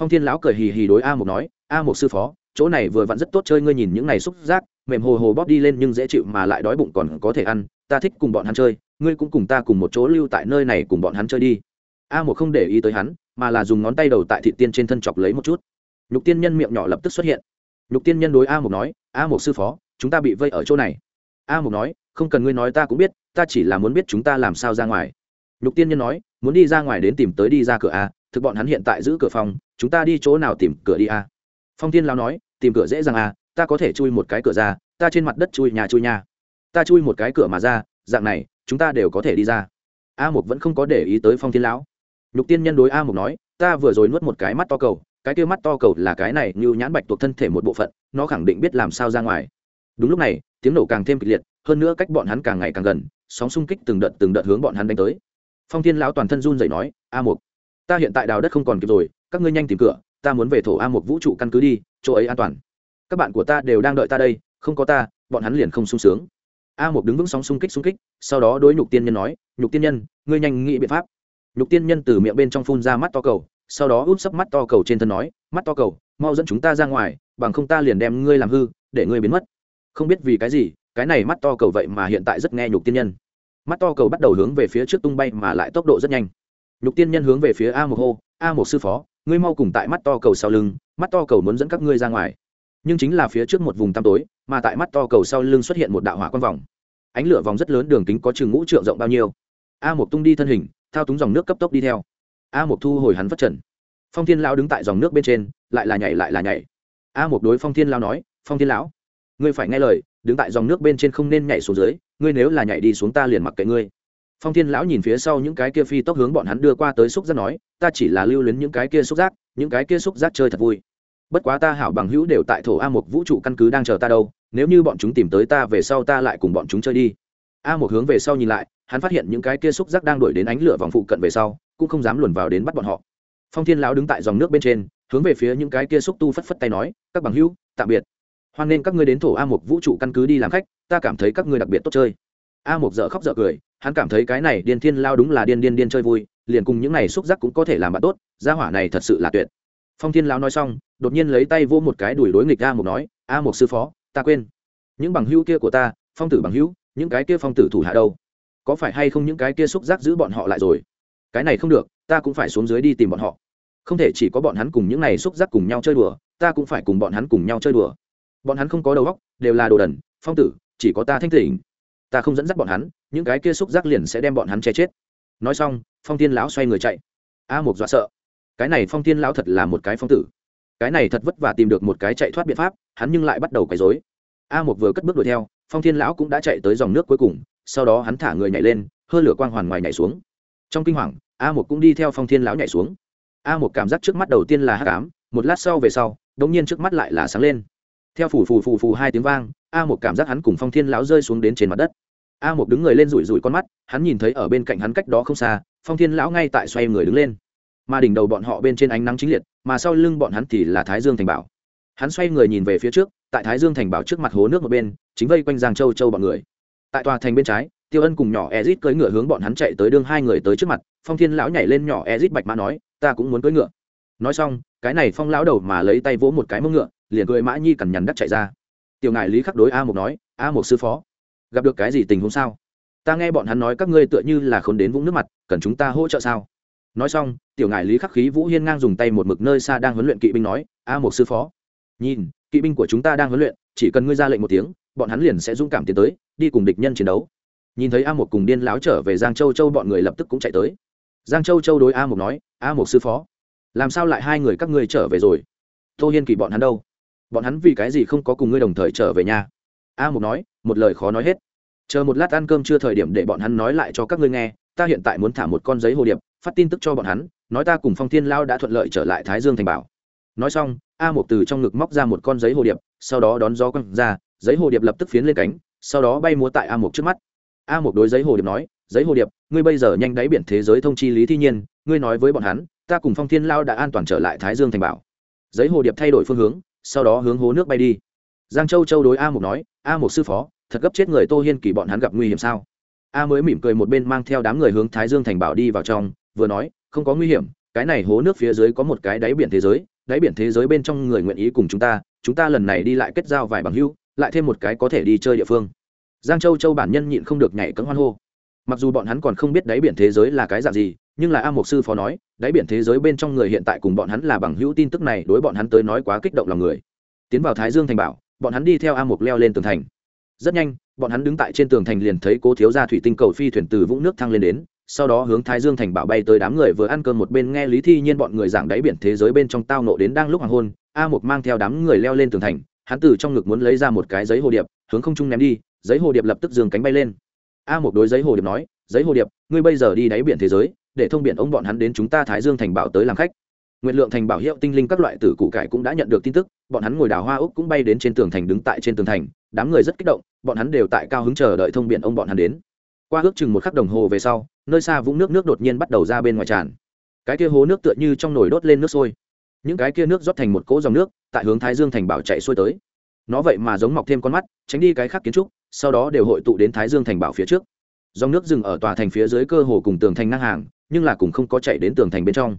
phong thiên lão cười hì hì đối a Mục nói, a Mục sư phó, chỗ này vừa vặn rất tốt chơi, ngươi nhìn những này xúc giác, mềm hồ hồ bóp đi lên nhưng dễ chịu mà lại đói bụng còn có thể ăn, ta thích cùng bọn hắn chơi, ngươi cũng cùng ta cùng một chỗ lưu tại nơi này cùng bọn hắn chơi đi. A một không để ý tới hắn, mà là dùng ngón tay đầu tại thị tiên trên thân chọc lấy một chút. Nhục tiên nhân miệng nhỏ lập tức xuất hiện. Nhục tiên nhân đối a một nói, a một sư phó, chúng ta bị vây ở chỗ này. A một nói, không cần ngươi nói ta cũng biết, ta chỉ là muốn biết chúng ta làm sao ra ngoài. Nhục tiên nhân nói, muốn đi ra ngoài đến tìm tới đi ra cửa a, thực bọn hắn hiện tại giữ cửa phòng chúng ta đi chỗ nào tìm cửa đi a? Phong Thiên lao nói, tìm cửa dễ dàng a ta có thể chui một cái cửa ra, ta trên mặt đất chui nhà chui nhà. Ta chui một cái cửa mà ra, dạng này, chúng ta đều có thể đi ra. A Mục vẫn không có để ý tới phong thiên lão. Nhục tiên nhân đối a Mục nói, ta vừa rồi nuốt một cái mắt to cầu, cái kia mắt to cầu là cái này như nhãn bạch tuộc thân thể một bộ phận, nó khẳng định biết làm sao ra ngoài. Đúng lúc này, tiếng nổ càng thêm kịch liệt, hơn nữa cách bọn hắn càng ngày càng gần, sóng xung kích từng đợt từng đợt hướng bọn hắn đánh tới. Phong thiên lão toàn thân run dậy nói, a Mục ta hiện tại đào đất không còn kịp rồi, các ngươi nhanh tìm cửa, ta muốn về thổ a một vũ trụ căn cứ đi, chỗ ấy an toàn. Các bạn của ta đều đang đợi ta đây, không có ta, bọn hắn liền không sung sướng. A một đứng vững sóng xung kích xung kích, sau đó đối nhục tiên nhân nói, nhục tiên nhân, ngươi nhanh nghĩ biện pháp. Nhục tiên nhân từ miệng bên trong phun ra mắt to cầu, sau đó úp sấp mắt to cầu trên thân nói, mắt to cầu, mau dẫn chúng ta ra ngoài, bằng không ta liền đem ngươi làm hư, để ngươi biến mất. Không biết vì cái gì, cái này mắt to cầu vậy mà hiện tại rất nghe nhục tiên nhân. Mắt to cầu bắt đầu hướng về phía trước tung bay mà lại tốc độ rất nhanh nhục tiên nhân hướng về phía a một hô, a một sư phó, ngươi mau cùng tại mắt to cầu sau lưng, mắt to cầu muốn dẫn các ngươi ra ngoài. Nhưng chính là phía trước một vùng tăm tối, mà tại mắt to cầu sau lưng xuất hiện một đạo hỏa quang vòng. Ánh lửa vòng rất lớn đường kính có chừng ngũ trượng rộng bao nhiêu. A một tung đi thân hình, thao túng dòng nước cấp tốc đi theo. A một thu hồi hắn phát trần. Phong thiên lão đứng tại dòng nước bên trên, lại là nhảy, lại là nhảy. A một đối phong thiên lão nói, phong thiên lão, ngươi phải nghe lời, đứng tại dòng nước bên trên không nên nhảy xuống dưới, ngươi nếu là nhảy đi xuống ta liền mặc kệ ngươi phong thiên lão nhìn phía sau những cái kia phi tốc hướng bọn hắn đưa qua tới xúc giác nói, ta chỉ là lưu luyến những cái kia xúc giác, những cái kia xúc giác chơi thật vui. Bất quá ta hảo bằng hữu đều tại thổ a một vũ trụ căn cứ đang chờ ta đâu, nếu như bọn chúng tìm tới ta về sau ta lại cùng bọn chúng chơi đi. A một hướng về sau nhìn lại, hắn phát hiện những cái kia xúc giác đang đuổi đến ánh lửa vòng phụ cận về sau, cũng không dám luồn vào đến bắt bọn họ. Phong thiên lão đứng tại dòng nước bên trên, hướng về phía những cái kia xúc tu phất phất tay nói, các bằng hữu, tạm biệt. Hoan nên các ngươi đến thổ a một vũ trụ căn cứ đi làm khách, ta cảm thấy các ngươi đặc biệt tốt chơi. A một dở khóc dở cười hắn cảm thấy cái này điên thiên lao đúng là điên điên điên chơi vui, liền cùng những này xúc giác cũng có thể làm bạn tốt, gia hỏa này thật sự là tuyệt. Phong thiên lao nói xong, đột nhiên lấy tay vô một cái đuổi đối nghịch a một nói, a một sư phó, ta quên. Những bằng hữu kia của ta, phong tử bằng hữu, những cái kia phong tử thủ hạ đâu? Có phải hay không những cái kia xúc giác giữ bọn họ lại rồi? Cái này không được, ta cũng phải xuống dưới đi tìm bọn họ. Không thể chỉ có bọn hắn cùng những này xúc giác cùng nhau chơi đùa, ta cũng phải cùng bọn hắn cùng nhau chơi đùa. Bọn hắn không có đầu óc, đều là đồ đần, phong tử, chỉ có ta thanh tỉnh. Ta không dẫn dắt bọn hắn những cái kia xúc giác liền sẽ đem bọn hắn che chết. Nói xong, phong tiên lão xoay người chạy. A Mục dọa sợ. Cái này phong tiên lão thật là một cái phong tử. Cái này thật vất vả tìm được một cái chạy thoát biện pháp, hắn nhưng lại bắt đầu quấy dối a Mục vừa cất bước đuổi theo, phong thiên lão cũng đã chạy tới dòng nước cuối cùng, sau đó hắn thả người nhảy lên, hơi lửa quang hoàn ngoài nhảy xuống. Trong kinh hoàng, a một cũng đi theo phong thiên lão nhảy xuống. A một cảm giác trước mắt đầu tiên là hát cám một lát sau về sau đ ỗ n g nhiên trước mắt lại là sáng lên. Theo phủ phù phù phù hai tiếng vang, a một cảm giác hắn cùng phong thiên lão rơi xuống đến trên mặt đất a một đứng người lên rủi rủi con mắt, hắn nhìn thấy ở bên cạnh hắn cách đó không xa, phong thiên lão ngay tại xoay người đứng lên. Mà đỉnh đầu bọn họ bên trên ánh nắng chính liệt, mà sau lưng bọn hắn thì là thái dương thành bảo. Hắn xoay người nhìn về phía trước, tại thái dương thành bảo trước mặt hố nước một bên, chính vây quanh giang châu châu bọn người. Tại tòa thành bên trái, tiêu ân cùng nhỏ ezit cưỡi ngựa hướng bọn hắn chạy tới đương hai người tới trước mặt, phong thiên lão nhảy lên nhỏ ezit bạch mã nói, ta cũng muốn cưỡi ngựa. Nói xong, cái này phong lão đầu mà lấy tay vỗ một cái mông ngựa, liền cười mã nhi cằn nhằn đắc chạy ra. Tiểu ngài lý khắc đối a một nói, a một sư phó gặp được cái gì tình huống sao? Ta nghe bọn hắn nói các ngươi tựa như là khốn đến vũng nước mặt, cần chúng ta hỗ trợ sao? Nói xong, tiểu ngài lý khắc khí vũ hiên ngang dùng tay một mực nơi xa đang huấn luyện kỵ binh nói, a một sư phó, nhìn, kỵ binh của chúng ta đang huấn luyện, chỉ cần ngươi ra lệnh một tiếng, bọn hắn liền sẽ dũng cảm tiến tới, đi cùng địch nhân chiến đấu. Nhìn thấy a một cùng điên láo trở về giang châu châu, bọn người lập tức cũng chạy tới. Giang châu châu đối a một nói, a một sư phó, làm sao lại hai người các ngươi trở về rồi? Tô hiên kỳ bọn hắn đâu? Bọn hắn vì cái gì không có cùng ngươi đồng thời trở về nhà? A một nói, một lời khó nói hết. Chờ một lát ăn cơm chưa thời điểm để bọn hắn nói lại cho các ngươi nghe, ta hiện tại muốn thả một con giấy hồ điệp, phát tin tức cho bọn hắn, nói ta cùng phong thiên lao đã thuận lợi trở lại thái dương thành bảo. Nói xong, a một từ trong ngực móc ra một con giấy hồ điệp, sau đó đón gió quăng ra, giấy hồ điệp lập tức phiến lên cánh, sau đó bay múa tại a một trước mắt. A một đối giấy hồ điệp nói, giấy hồ điệp, ngươi bây giờ nhanh đáy biển thế giới thông chi lý thi nhiên, ngươi nói với bọn hắn, ta cùng phong thiên lao đã an toàn trở lại thái dương thành bảo. Giấy hồ điệp thay đổi phương hướng, sau đó hướng hố nước bay đi. Giang châu châu đối a một nói a một sư phó, thật gấp chết người tô hiên kỳ bọn hắn gặp nguy hiểm sao? A mới mỉm cười một bên mang theo đám người hướng thái dương thành bảo đi vào trong, vừa nói, không có nguy hiểm, cái này hố nước phía dưới có một cái đáy biển thế giới, đáy biển thế giới bên trong người nguyện ý cùng chúng ta chúng ta lần này đi lại kết giao vài bằng hưu lại thêm một cái có thể đi chơi địa phương. Giang châu châu bản nhân nhịn không được nhảy cấm hoan hô. Mặc dù bọn hắn còn không biết đáy biển thế giới là cái dạng gì, nhưng là a mục sư phó nói, đáy biển thế giới bên trong người hiện tại cùng bọn hắn là bằng hữu, tin tức này đối bọn hắn tới nói quá kích động lòng người. Tiến vào thái dương thành bảo bọn hắn đi theo a mục leo lên tường thành. Rất nhanh, bọn hắn đứng tại trên tường thành liền thấy cố thiếu gia thủy tinh cầu phi thuyền từ vũng nước thăng lên đến, sau đó hướng thái dương thành bảo bay tới đám người vừa ăn cơm một bên nghe lý thi nhiên bọn người giảng đáy biển thế giới bên trong tao nộ đến đang lúc hoàng hôn, a mục mang theo đám người leo lên tường thành, hắn từ trong ngực muốn lấy ra một cái giấy hồ điệp, hướng không trung ném đi, giấy hồ điệp lập tức dường cánh bay lên. A mục đối giấy hồ điệp nói, giấy hồ điệp, ngươi bây giờ đi đáy biển thế giới, để thông biển ông bọn hắn đến chúng ta thái dương thành bảo tới làm khách nguyện lượng thành bảo hiệu tinh linh các loại tử cụ cải cũng đã nhận được tin tức, bọn hắn ngồi đào hoa úc cũng bay đến trên tường thành đứng tại trên tường thành, đám người rất kích động, bọn hắn đều tại cao hứng chờ đợi thông biển ông bọn hắn đến. Qua ước chừng một khắc đồng hồ về sau, nơi xa vũng nước nước đột nhiên bắt đầu ra bên ngoài tràn. Cái kia hố nước tựa như trong nồi đốt lên nước sôi. Những cái kia nước rót thành một cỗ dòng nước, tại hướng thái dương thành bảo chạy xuôi tới. Nó vậy mà giống mọc thêm con mắt, tránh đi cái khác kiến trúc, sau đó đều hội tụ đến thái dương thành bảo phía trước. Dòng nước dừng ở tòa thành phía dưới cơ hồ cùng tường thành ngang hàng, nhưng là cùng không có chạy đến tường thành bên trong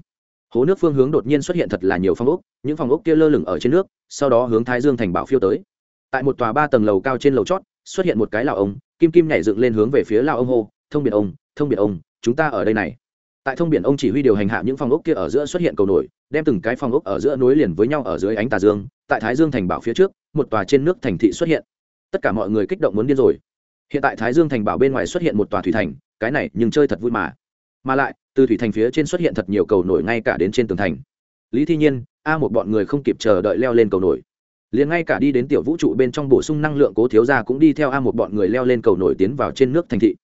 hố nước phương hướng đột nhiên xuất hiện thật là nhiều phong ốc, những phòng ốc kia lơ lửng ở trên nước, sau đó hướng thái dương thành bảo phiêu tới. Tại một tòa ba tầng lầu cao trên lầu chót, xuất hiện một cái lào ông, kim kim nhảy dựng lên hướng về phía lào ông hô, thông biệt ông, thông biệt ông, chúng ta ở đây này. Tại thông biển ông chỉ huy điều hành hạ những phòng ốc kia ở giữa xuất hiện cầu nổi, đem từng cái phòng ốc ở giữa nối liền với nhau ở dưới ánh tà dương. Tại thái dương thành bảo phía trước, một tòa trên nước thành thị xuất hiện. Tất cả mọi người kích động muốn điên rồi. Hiện tại thái dương thành bảo bên ngoài xuất hiện một tòa thủy thành, cái này nhưng chơi thật vui mà mà lại, từ thủy thành phía trên xuất hiện thật nhiều cầu nổi ngay cả đến trên tường thành. Lý thi nhiên, a một bọn người không kịp chờ đợi leo lên cầu nổi. Liền ngay cả đi đến tiểu vũ trụ bên trong bổ sung năng lượng cố thiếu gia cũng đi theo a một bọn người leo lên cầu nổi tiến vào trên nước thành thị.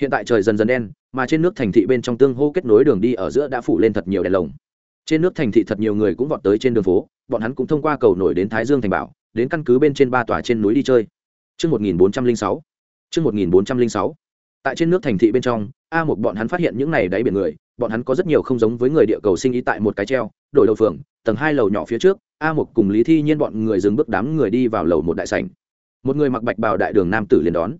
Hiện tại trời dần dần đen, mà trên nước thành thị bên trong tương hô kết nối đường đi ở giữa đã phủ lên thật nhiều đèn lồng. Trên nước thành thị thật nhiều người cũng vọt tới trên đường phố, bọn hắn cũng thông qua cầu nổi đến thái dương thành bảo, đến căn cứ bên trên ba tòa trên núi đi chơi. Trước 1406. Trước 1406. Tại trên nước thành thị bên trong, A một bọn hắn phát hiện những này đáy biển người, bọn hắn có rất nhiều không giống với người địa cầu sinh ý tại một cái treo, đổi đầu phường, tầng hai lầu nhỏ phía trước, A một cùng Lý Thi Nhiên bọn người dừng bước đám người đi vào lầu một đại sảnh. Một người mặc bạch bào đại đường nam tử liền đón.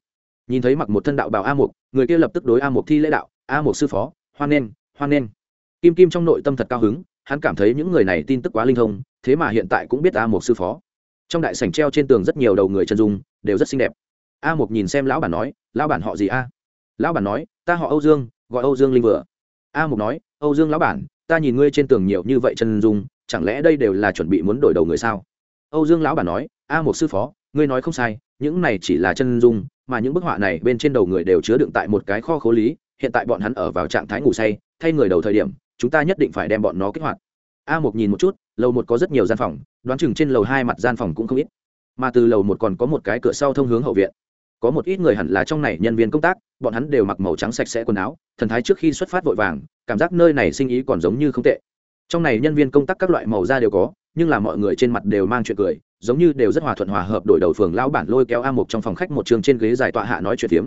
Nhìn thấy mặc một thân đạo bào A một, người kia lập tức đối A một thi lễ đạo, "A một sư phó, hoan nghênh, hoan nghênh." Kim Kim trong nội tâm thật cao hứng, hắn cảm thấy những người này tin tức quá linh thông, thế mà hiện tại cũng biết A một sư phó. Trong đại sảnh treo trên tường rất nhiều đầu người chân dung, đều rất xinh đẹp. A một nhìn xem lão bản nói, "Lão bản họ gì a?" Lão bản nói, ta họ âu dương, gọi âu dương linh vừa. A mục nói, âu dương lão bản, ta nhìn ngươi trên tường nhiều như vậy chân dung, chẳng lẽ đây đều là chuẩn bị muốn đổi đầu người sao? Âu dương lão bản nói, a Mục sư phó, ngươi nói không sai, những này chỉ là chân dung, mà những bức họa này bên trên đầu người đều chứa đựng tại một cái kho khố lý, hiện tại bọn hắn ở vào trạng thái ngủ say, thay người đầu thời điểm, chúng ta nhất định phải đem bọn nó kích hoạt. A một nhìn một chút, lầu một có rất nhiều gian phòng, đoán chừng trên lầu hai mặt gian phòng cũng không ít. Mà từ lầu một còn có một cái cửa sau thông hướng hậu viện có một ít người hẳn là trong này nhân viên công tác, bọn hắn đều mặc màu trắng sạch sẽ quần áo, thần thái trước khi xuất phát vội vàng, cảm giác nơi này sinh ý còn giống như không tệ. Trong này nhân viên công tác các loại màu da đều có, nhưng là mọi người trên mặt đều mang chuyện cười, giống như đều rất hòa thuận hòa hợp đổi đầu phường lão bản lôi kéo a mục trong phòng khách một trường trên ghế dài tọa hạ nói chuyện phiếm.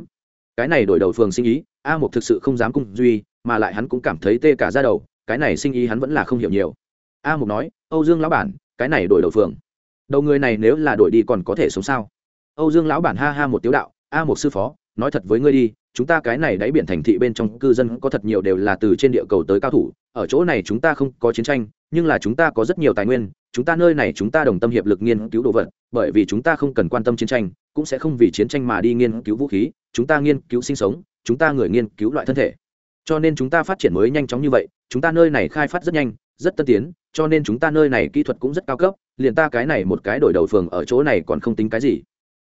Cái này đổi đầu phường sinh ý, a mục thực sự không dám cung duy, mà lại hắn cũng cảm thấy tê cả ra đầu, cái này sinh ý hắn vẫn là không hiểu nhiều. A mục nói, âu dương lão bản, cái này đổi đầu phường. Đầu người này nếu là đổi đi còn có thể sống sao? Âu dương lão bản ha ha một tiếu đạo a một sư phó nói thật với ngươi đi chúng ta cái này đáy biển thành thị bên trong cư dân có thật nhiều đều là từ trên địa cầu tới cao thủ ở chỗ này chúng ta không có chiến tranh nhưng là chúng ta có rất nhiều tài nguyên chúng ta nơi này chúng ta đồng tâm hiệp lực nghiên cứu đồ vật bởi vì chúng ta không cần quan tâm chiến tranh cũng sẽ không vì chiến tranh mà đi nghiên cứu vũ khí chúng ta nghiên cứu sinh sống chúng ta người nghiên cứu loại thân thể cho nên chúng ta phát triển mới nhanh chóng như vậy chúng ta nơi này khai phát rất nhanh rất tân tiến cho nên chúng ta nơi này kỹ thuật cũng rất cao cấp liền ta cái này một cái đổi đầu phường ở chỗ này còn không tính cái gì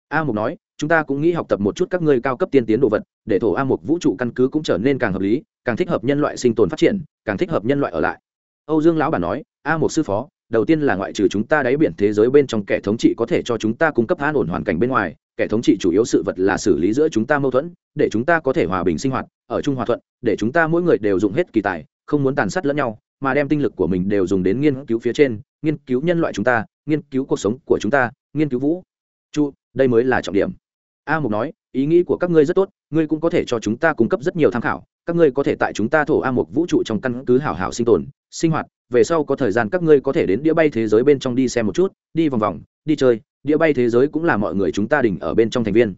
a mục nói, chúng ta cũng nghĩ học tập một chút các ngươi cao cấp tiên tiến đồ vật, để thổ a mục vũ trụ căn cứ cũng trở nên càng hợp lý, càng thích hợp nhân loại sinh tồn phát triển, càng thích hợp nhân loại ở lại. Âu dương lão bản nói, a mục sư phó, đầu tiên là ngoại trừ chúng ta đáy biển thế giới bên trong kẻ thống trị có thể cho chúng ta cung cấp an ổn hoàn cảnh bên ngoài, kẻ thống trị chủ yếu sự vật là xử lý giữa chúng ta mâu thuẫn, để chúng ta có thể hòa bình sinh hoạt, ở chung hòa thuận, để chúng ta mỗi người đều dùng hết kỳ tài, không muốn tàn sát lẫn nhau, mà đem tinh lực của mình đều dùng đến nghiên cứu phía trên, nghiên cứu nhân loại chúng ta, nghiên cứu cuộc sống của chúng ta, nghiên cứu vũ trụ đây mới là trọng điểm. A mục nói, ý nghĩ của các ngươi rất tốt, ngươi cũng có thể cho chúng ta cung cấp rất nhiều tham khảo, các ngươi có thể tại chúng ta thổ a mục vũ trụ trong căn cứ hảo hảo sinh tồn, sinh hoạt, về sau có thời gian các ngươi có thể đến đĩa bay thế giới bên trong đi xem một chút, đi vòng vòng, đi chơi, đĩa bay thế giới cũng là mọi người chúng ta đỉnh ở bên trong thành viên.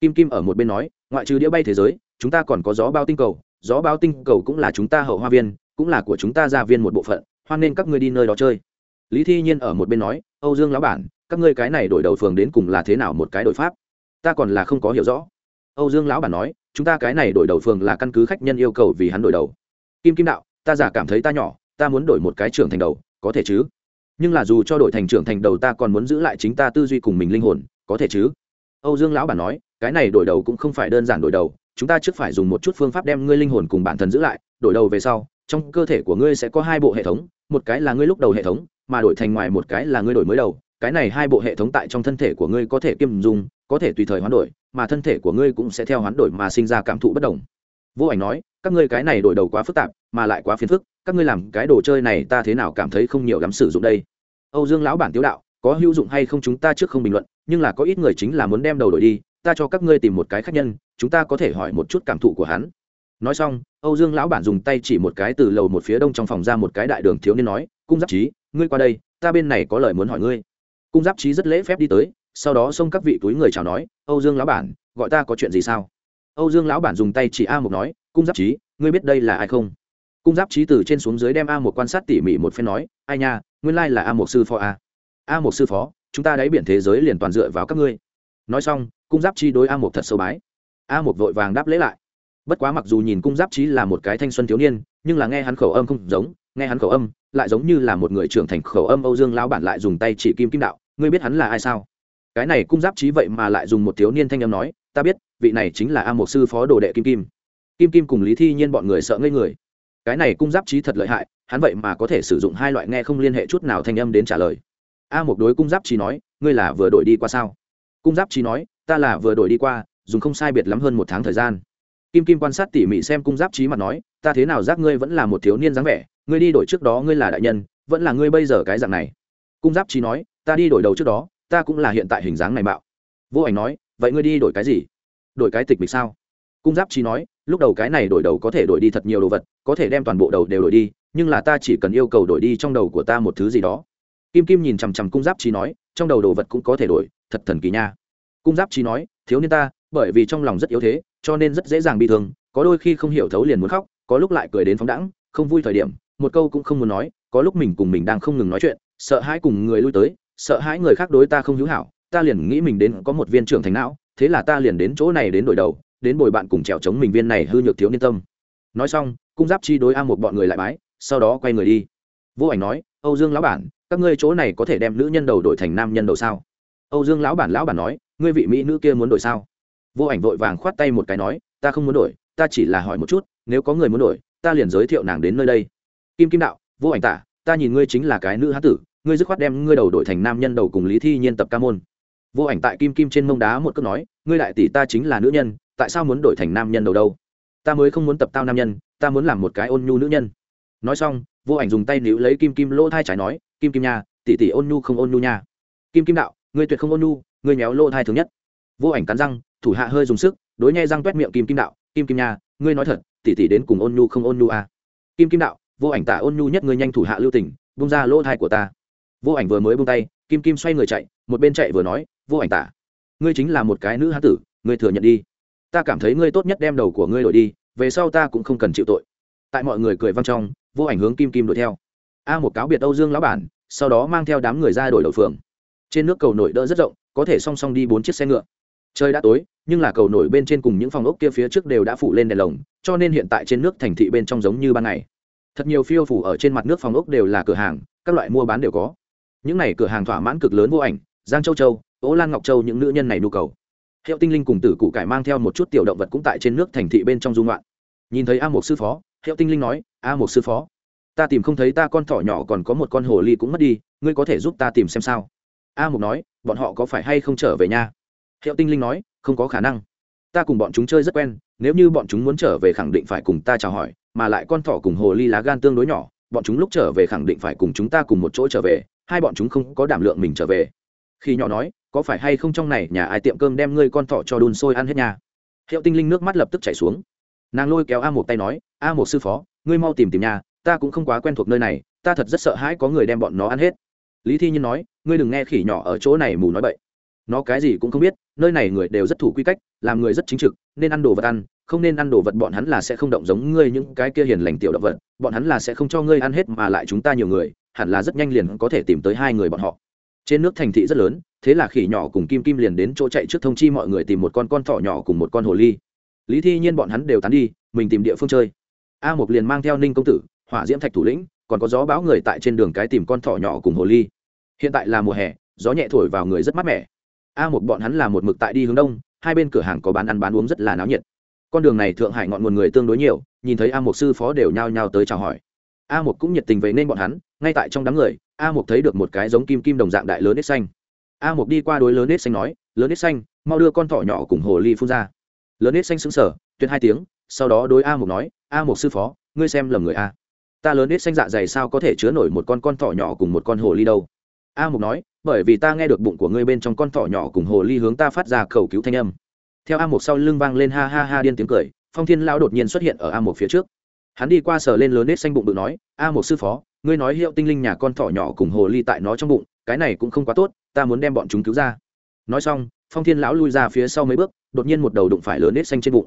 Kim kim ở một bên nói, ngoại trừ đĩa bay thế giới, chúng ta còn có gió bao tinh cầu, gió bao tinh cầu cũng là chúng ta hậu hoa viên, cũng là của chúng ta gia viên một bộ phận, hoan nên các ngươi đi nơi đó chơi. Lý thi nhiên ở một bên nói, âu dương lão bản các ngươi cái này đổi đầu phường đến cùng là thế nào một cái đổi pháp? Ta còn là không có hiểu rõ. Âu dương lão bản nói, chúng ta cái này đổi đầu phường là căn cứ khách nhân yêu cầu vì hắn đổi đầu. Kim kim đạo, ta giả cảm thấy ta nhỏ, ta muốn đổi một cái trưởng thành đầu, có thể chứ? Nhưng là dù cho đổi thành trưởng thành đầu ta còn muốn giữ lại chính ta tư duy cùng mình linh hồn, có thể chứ? Âu dương lão bản nói, cái này đổi đầu cũng không phải đơn giản đổi đầu, chúng ta trước phải dùng một chút phương pháp đem ngươi linh hồn cùng bản thân giữ lại, đổi đầu về sau, trong cơ thể của ngươi sẽ có hai bộ hệ thống, một cái là ngươi lúc đầu hệ thống, mà đổi thành ngoài một cái là ngươi đổi mới đầu cái này hai bộ hệ thống tại trong thân thể của ngươi có thể kiêm dùng có thể tùy thời hoán đổi, mà thân thể của ngươi cũng sẽ theo hoán đổi mà sinh ra cảm thụ bất đồng. Vô ảnh nói, các ngươi cái này đổi đầu quá phức tạp, mà lại quá phiền phức, các ngươi làm cái đồ chơi này ta thế nào cảm thấy không nhiều lắm sử dụng đây? Âu dương lão bản tiếu đạo, có hữu dụng hay không chúng ta trước không bình luận, nhưng là có ít người chính là muốn đem đầu đổi đi, ta cho các ngươi tìm một cái khác nhân, chúng ta có thể hỏi một chút cảm thụ của hắn. Nói xong, âu dương lão bản dùng tay chỉ một cái từ lầu một phía đông trong phòng ra một cái đại đường thiếu niên nói, cung giáp trí, ngươi qua đây, ta bên này có lời muốn hỏi ngươi cung giáp trí rất lễ phép đi tới, sau đó xông các vị túi người chào nói, âu dương lão bản, gọi ta có chuyện gì sao? Âu dương lão bản dùng tay chỉ a một nói, cung giáp trí, ngươi biết đây là ai không? Cung giáp trí từ trên xuống dưới đem a một quan sát tỉ mỉ một phen nói, ai nha, nguyên lai là a một sư phó a. A một sư phó, chúng ta đáy biển thế giới liền toàn dựa vào các ngươi. Nói xong, cung giáp chi đối a một thật sâu bái. A một vội vàng đáp lễ lại. Bất quá mặc dù nhìn cung giáp trí là một cái thanh xuân thiếu niên, nhưng là nghe hắn khẩu âm không giống, nghe hắn khẩu âm, lại giống như là một người trưởng thành khẩu âm, âu dương lão bản lại dùng tay chỉ kim kim đạo ngươi biết hắn là ai sao? Cái này cung giáp trí vậy mà lại dùng một thiếu niên thanh âm nói, ta biết, vị này chính là a một sư phó đồ đệ kim kim. Kim kim cùng lý thi nhiên bọn người sợ ngây người. Cái này cung giáp trí thật lợi hại, hắn vậy mà có thể sử dụng hai loại nghe không liên hệ chút nào thanh âm đến trả lời. A một đối cung giáp trí nói, ngươi là vừa đổi đi qua sao? Cung giáp trí nói, ta là vừa đổi đi qua, dùng không sai biệt lắm hơn một tháng thời gian. Kim kim quan sát tỉ mỉ xem cung giáp trí mặt nói, ta thế nào giác ngươi vẫn là một thiếu niên dáng vẻ, ngươi đi đổi trước đó ngươi là đại nhân, vẫn là ngươi bây giờ cái dạng này. Cung giáp trí nói ta đi đổi đầu trước đó, ta cũng là hiện tại hình dáng này mạo. Vô ảnh nói, vậy ngươi đi đổi cái gì? Đổi cái tịch mịch sao? Cung giáp trí nói, lúc đầu cái này đổi đầu có thể đổi đi thật nhiều đồ vật, có thể đem toàn bộ đầu đều đổi đi, nhưng là ta chỉ cần yêu cầu đổi đi trong đầu của ta một thứ gì đó. Kim kim nhìn chằm chằm cung giáp trí nói, trong đầu đồ vật cũng có thể đổi, thật thần kỳ nha. Cung giáp trí nói, thiếu niên ta, bởi vì trong lòng rất yếu thế, cho nên rất dễ dàng bị thương, có đôi khi không hiểu thấu liền muốn khóc, có lúc lại cười đến phóng đãng, không vui thời điểm, một câu cũng không muốn nói, có lúc mình cùng mình đang không ngừng nói chuyện, sợ hãi cùng người lui tới sợ hãi người khác đối ta không hữu hảo, ta liền nghĩ mình đến có một viên trưởng thành não, thế là ta liền đến chỗ này đến đổi đầu, đến bồi bạn cùng trèo chống mình viên này hư nhược thiếu niên tâm. Nói xong, cung giáp chi đối a một bọn người lại bái, sau đó quay người đi. Vô ảnh nói, âu dương lão bản, các ngươi chỗ này có thể đem nữ nhân đầu đổi thành nam nhân đầu sao? Âu dương lão bản lão bản nói, ngươi vị mỹ nữ kia muốn đổi sao? Vô ảnh vội vàng khoát tay một cái nói, ta không muốn đổi, ta chỉ là hỏi một chút, nếu có người muốn đổi, ta liền giới thiệu nàng đến nơi đây. Kim kim đạo, vô ảnh tả, ta nhìn ngươi chính là cái nữ hán tử ngươi dứt khoát đem ngươi đầu đổi thành nam nhân đầu cùng lý thi nhiên tập ca môn. Vô ảnh tại kim kim trên mông đá một cước nói, ngươi đại tỷ ta chính là nữ nhân, tại sao muốn đổi thành nam nhân đầu đâu? Ta mới không muốn tập tao nam nhân, ta muốn làm một cái ôn nhu nữ nhân. Nói xong, vô ảnh dùng tay níu lấy kim kim lỗ thai trái nói, kim kim nha, tỷ tỷ ôn nhu không ôn nhu nha. Kim kim đạo, ngươi tuyệt không ôn nhu, ngươi méo lỗ thai thứ nhất. Vô ảnh cắn răng, thủ hạ hơi dùng sức, đối nhai răng toét miệng kim kim đạo, kim kim nha, ngươi nói thật, tỷ tỷ đến cùng ôn nhu không ôn nhu à. kim kim đạo, vô ảnh tả ôn nhu nhất ngươi nhanh thủ hạ lưu tình bung ra lỗ thai của ta vô ảnh vừa mới bung tay, kim kim xoay người chạy, một bên chạy vừa nói, vô ảnh tả, ngươi chính là một cái nữ hán tử, ngươi thừa nhận đi. Ta cảm thấy ngươi tốt nhất đem đầu của ngươi đổi đi, về sau ta cũng không cần chịu tội. Tại mọi người cười văng trong, vô ảnh hướng kim kim đuổi theo. A một cáo biệt âu dương lão bản, sau đó mang theo đám người ra đổi đầu phường. Trên nước cầu nổi đỡ rất rộng, có thể song song đi bốn chiếc xe ngựa. Trời đã tối, nhưng là cầu nổi bên trên cùng những phòng ốc kia phía trước đều đã phủ lên đèn lồng, cho nên hiện tại trên nước thành thị bên trong giống như ban ngày. Thật nhiều phiêu phủ ở trên mặt nước phòng ốc đều là cửa hàng, các loại mua bán đều có những này cửa hàng thỏa mãn cực lớn vô ảnh, giang châu châu, ố lan ngọc châu, những nữ nhân này nhu cầu. Hiệu tinh linh cùng tử cụ cải mang theo một chút tiểu động vật cũng tại trên nước thành thị bên trong dung loạn nhìn thấy a một sư phó, hiệu tinh linh nói, a một sư phó, ta tìm không thấy ta con thỏ nhỏ còn có một con hồ ly cũng mất đi, ngươi có thể giúp ta tìm xem sao? A mục nói, bọn họ có phải hay không trở về nha hiệu tinh linh nói, không có khả năng. Ta cùng bọn chúng chơi rất quen, nếu như bọn chúng muốn trở về khẳng định phải cùng ta chào hỏi, mà lại con thỏ cùng hồ ly lá gan tương đối nhỏ, bọn chúng lúc trở về khẳng định phải cùng chúng ta cùng một chỗ trở về hai bọn chúng không có đảm lượng mình trở về. Khi nhỏ nói, có phải hay không trong này nhà ai tiệm cơm đem ngươi con thỏ cho đun sôi ăn hết nhà hiệu tinh linh nước mắt lập tức chảy xuống. Nàng lôi kéo a một tay nói, a một sư phó, ngươi mau tìm tìm nhà, ta cũng không quá quen thuộc nơi này, ta thật rất sợ hãi có người đem bọn nó ăn hết. Lý thi nhiên nói, ngươi đừng nghe khỉ nhỏ ở chỗ này mù nói bậy. Nó cái gì cũng không biết, nơi này người đều rất thủ quy cách, làm người rất chính trực, nên ăn đồ vật ăn, không nên ăn đồ vật bọn hắn là sẽ không động giống ngươi những cái kia hiền lành tiểu động vật, bọn hắn là sẽ không cho ngươi ăn hết mà lại chúng ta nhiều người hẳn là rất nhanh liền có thể tìm tới hai người bọn họ. Trên nước thành thị rất lớn, thế là khỉ nhỏ cùng kim kim liền đến chỗ chạy trước thông chi mọi người tìm một con con thỏ nhỏ cùng một con hồ ly. Lý thi nhiên bọn hắn đều tán đi, mình tìm địa phương chơi. A một liền mang theo ninh công tử, hỏa diễm thạch thủ lĩnh, còn có gió bão người tại trên đường cái tìm con thỏ nhỏ cùng hồ ly. Hiện tại là mùa hè, gió nhẹ thổi vào người rất mát mẻ. A một bọn hắn là một mực tại đi hướng đông, hai bên cửa hàng có bán ăn bán uống rất là náo nhiệt. Con đường này thượng hải ngọn nguồn người tương đối nhiều, nhìn thấy a một sư phó đều nhao nhao tới chào hỏi a một cũng nhiệt tình về nên bọn hắn, ngay tại trong đám người, a một thấy được một cái giống kim kim đồng dạng đại lớn nết xanh. A một đi qua đối lớn nết xanh nói, lớn nết xanh, mau đưa con thỏ nhỏ cùng hồ ly phun ra. Lớn nết xanh xứng sở tuyệt hai tiếng, sau đó đối a một nói, a một sư phó, ngươi xem lầm người a. Ta lớn nết xanh dạ dày sao có thể chứa nổi một con con thỏ nhỏ cùng một con hồ ly đâu? A mục nói, bởi vì ta nghe được bụng của ngươi bên trong con thỏ nhỏ cùng hồ ly hướng ta phát ra khẩu cứu thanh âm. Theo a mục sau lưng vang lên ha ha ha điên tiếng cười, phong thiên lão đột nhiên xuất hiện ở a mục phía trước hắn đi qua sờ lên lớn nết xanh bụng bự nói, a một sư phó, ngươi nói hiệu tinh linh nhà con thỏ nhỏ cùng hồ ly tại nó trong bụng, cái này cũng không quá tốt, ta muốn đem bọn chúng cứu ra. Nói xong, phong thiên lão lui ra phía sau mấy bước, đột nhiên một đầu đụng phải lớn nết xanh trên bụng.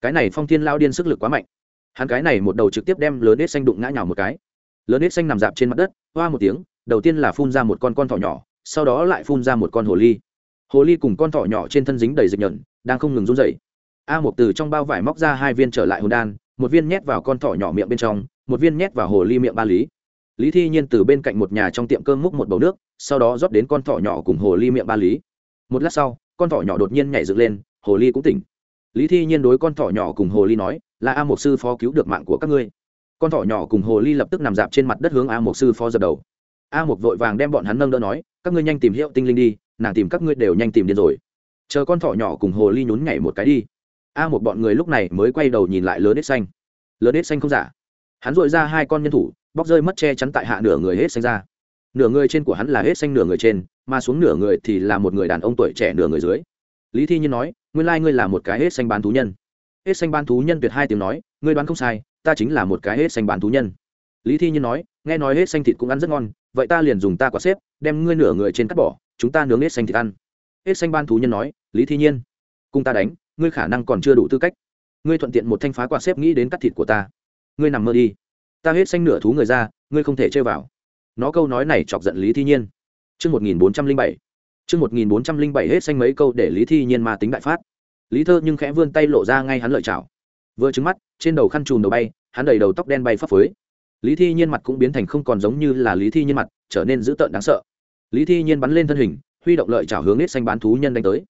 Cái này phong thiên lão điên sức lực quá mạnh. Hắn cái này một đầu trực tiếp đem lớn nết xanh đụng ngã nhào một cái. Lớn nết xanh nằm dạp trên mặt đất, hoa một tiếng, đầu tiên là phun ra một con con thỏ nhỏ, sau đó lại phun ra một con hồ ly. Hồ ly cùng con thỏ nhỏ trên thân dính đầy dịch nhợn đang không ngừng run dậy a một từ trong bao vải móc ra hai viên trở lại hồn đan một viên nhét vào con thỏ nhỏ miệng bên trong, một viên nhét vào hồ ly miệng ba lý. Lý thi nhiên từ bên cạnh một nhà trong tiệm cơm múc một bầu nước, sau đó rót đến con thỏ nhỏ cùng hồ ly miệng ba lý. Một lát sau, con thỏ nhỏ đột nhiên nhảy dựng lên, hồ ly cũng tỉnh. Lý thi nhiên đối con thỏ nhỏ cùng hồ ly nói, là a mục sư phó cứu được mạng của các ngươi. Con thỏ nhỏ cùng hồ ly lập tức nằm dạp trên mặt đất hướng a mục sư phó dập đầu. A mục vội vàng đem bọn hắn nâng đỡ nói, các ngươi nhanh tìm hiệu tinh linh đi, nàng tìm các ngươi đều nhanh tìm điên rồi. Chờ con thỏ nhỏ cùng hồ ly nhún nhảy một cái đi a một bọn người lúc này mới quay đầu nhìn lại lớn hết xanh. Lớn hết xanh không giả. Hắn dội ra hai con nhân thủ, bóc rơi mất che chắn tại hạ nửa người hết xanh ra. Nửa người trên của hắn là hết xanh nửa người trên, mà xuống nửa người thì là một người đàn ông tuổi trẻ nửa người dưới. Lý thi nhiên nói, nguyên lai ngươi là một cái hết xanh bán thú nhân. Hết xanh bán thú nhân tuyệt hai tiếng nói, ngươi đoán không sai, ta chính là một cái hết xanh bán thú nhân. Lý thi nhiên nói, nghe nói hết xanh thịt cũng ăn rất ngon, vậy ta liền dùng ta quả xếp, đem ngươi nửa người trên cắt bỏ, chúng ta nướng hết xanh thịt ăn. Hết xanh ban thú nhân nói, lý thi nhiên, cùng ta đánh ngươi khả năng còn chưa đủ tư cách. Ngươi thuận tiện một thanh phá quả xếp nghĩ đến cắt thịt của ta. Ngươi nằm mơ đi. Ta hết xanh nửa thú người ra, ngươi không thể chơi vào. Nó câu nói này chọc giận lý thi nhiên. Chương một nghìn bốn trăm linh bảy. Chương một nghìn bốn trăm linh bảy hết xanh mấy câu để lý thi nhiên mà tính đại phát. Lý thơ nhưng khẽ vươn tay lộ ra ngay hắn lợi chảo. Vừa trứng mắt, trên đầu khăn chùm đầu bay, hắn đầy đầu tóc đen bay phấp phới. Lý thi nhiên mặt cũng biến thành không còn giống như là lý thi nhiên mặt, trở nên dữ tợn đáng sợ. Lý thi nhiên bắn lên thân hình, huy động lợi chảo hướng hết xanh bán thú nhân đánh tới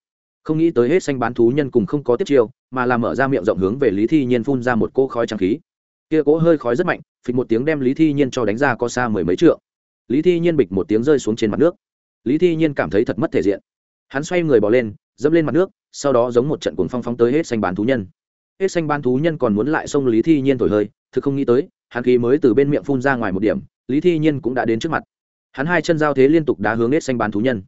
không nghĩ tới hết xanh bán thú nhân cùng không có tiếp chiêu, mà là mở ra miệng rộng hướng về lý thi nhiên phun ra một cỗ khói trắng khí. Kia cỗ hơi khói rất mạnh, phịch một tiếng đem lý thi nhiên cho đánh ra có xa mười mấy trượng. Lý thi nhiên bịch một tiếng rơi xuống trên mặt nước. Lý thi nhiên cảm thấy thật mất thể diện. Hắn xoay người bỏ lên, dẫm lên mặt nước, sau đó giống một trận cuồng phong phong tới hết xanh bán thú nhân. Hết xanh bán thú nhân còn muốn lại xông lý thi nhiên thổi hơi, thực không nghĩ tới, hắn khí mới từ bên miệng phun ra ngoài một điểm, lý thi nhiên cũng đã đến trước mặt. Hắn hai chân giao thế liên tục đá hướng hết xanh bán thú nhân.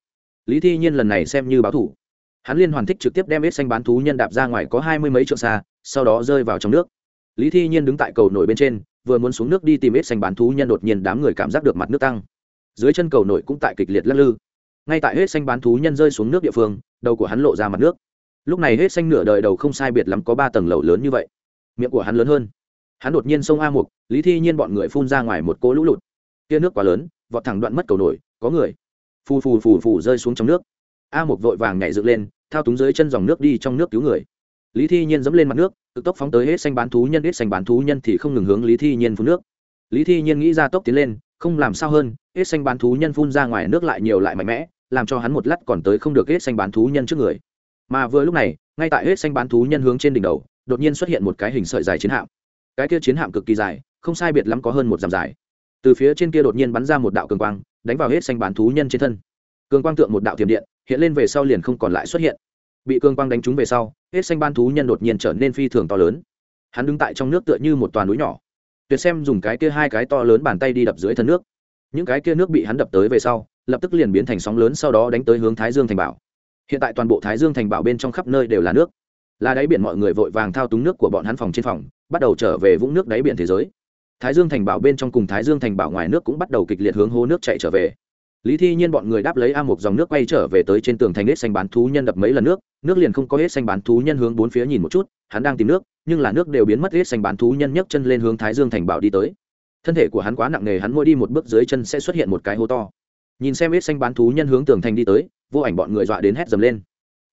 Lý thi nhiên lần này xem như báo thủ hắn liên hoàn thích trực tiếp đem hết xanh bán thú nhân đạp ra ngoài có hai mươi mấy trượng xa, sau đó rơi vào trong nước. Lý thi nhiên đứng tại cầu nổi bên trên, vừa muốn xuống nước đi tìm hết xanh bán thú nhân, đột nhiên đám người cảm giác được mặt nước tăng. Dưới chân cầu nổi cũng tại kịch liệt lắc lư. Ngay tại hết xanh bán thú nhân rơi xuống nước địa phương, đầu của hắn lộ ra mặt nước. Lúc này hết xanh nửa đời đầu không sai biệt lắm có ba tầng lầu lớn như vậy. Miệng của hắn lớn hơn. Hắn đột nhiên sông a mục, lý thi nhiên bọn người phun ra ngoài một cỗ lũ lụt. Tia nước quá lớn, vọt thẳng đoạn mất cầu nổi, có người. Phù phù phù phù rơi xuống trong nước a mục vội vàng nhảy dựng lên, thao túng dưới chân dòng nước đi trong nước cứu người. Lý thi nhiên dẫm lên mặt nước, cực tốc phóng tới hết xanh bán thú nhân, hết xanh bán thú nhân thì không ngừng hướng lý thi nhiên phun nước. Lý thi nhiên nghĩ ra tốc tiến lên, không làm sao hơn, hết xanh bán thú nhân phun ra ngoài nước lại nhiều lại mạnh mẽ, làm cho hắn một lát còn tới không được hết xanh bán thú nhân trước người. Mà vừa lúc này, ngay tại hết xanh bán thú nhân hướng trên đỉnh đầu, đột nhiên xuất hiện một cái hình sợi dài chiến hạm. Cái kia chiến hạm cực kỳ dài, không sai biệt lắm có hơn một dặm dài. Từ phía trên kia đột nhiên bắn ra một đạo cường quang, đánh vào hết xanh bán thú nhân trên thân. Cường quang tượng một đạo thiểm điện hiện lên về sau liền không còn lại xuất hiện. Bị cương quang đánh trúng về sau, hết xanh ban thú nhân đột nhiên trở nên phi thường to lớn. Hắn đứng tại trong nước tựa như một toàn núi nhỏ. Tuyệt xem dùng cái kia hai cái to lớn bàn tay đi đập dưới thân nước. Những cái kia nước bị hắn đập tới về sau, lập tức liền biến thành sóng lớn sau đó đánh tới hướng thái dương thành bảo. Hiện tại toàn bộ thái dương thành bảo bên trong khắp nơi đều là nước. Là đáy biển mọi người vội vàng thao túng nước của bọn hắn phòng trên phòng, bắt đầu trở về vũng nước đáy biển thế giới. Thái dương thành bảo bên trong cùng thái dương thành bảo ngoài nước cũng bắt đầu kịch liệt hướng hố nước chạy trở về lý thi nhiên bọn người đáp lấy a một dòng nước quay trở về tới trên tường thành hết xanh bán thú nhân đập mấy lần nước nước liền không có hết xanh bán thú nhân hướng bốn phía nhìn một chút, hắn đang tìm nước, nhưng là nước đều biến mất hết xanh bán thú nhân nhấc chân lên hướng thái dương thành bảo đi tới. Thân thể của hắn quá nặng nề, hắn mỗi đi một bước dưới chân sẽ xuất hiện một cái hố to. Nhìn xem hết xanh bán thú nhân hướng tường thành đi tới, vô ảnh bọn người dọa đến hét dầm lên.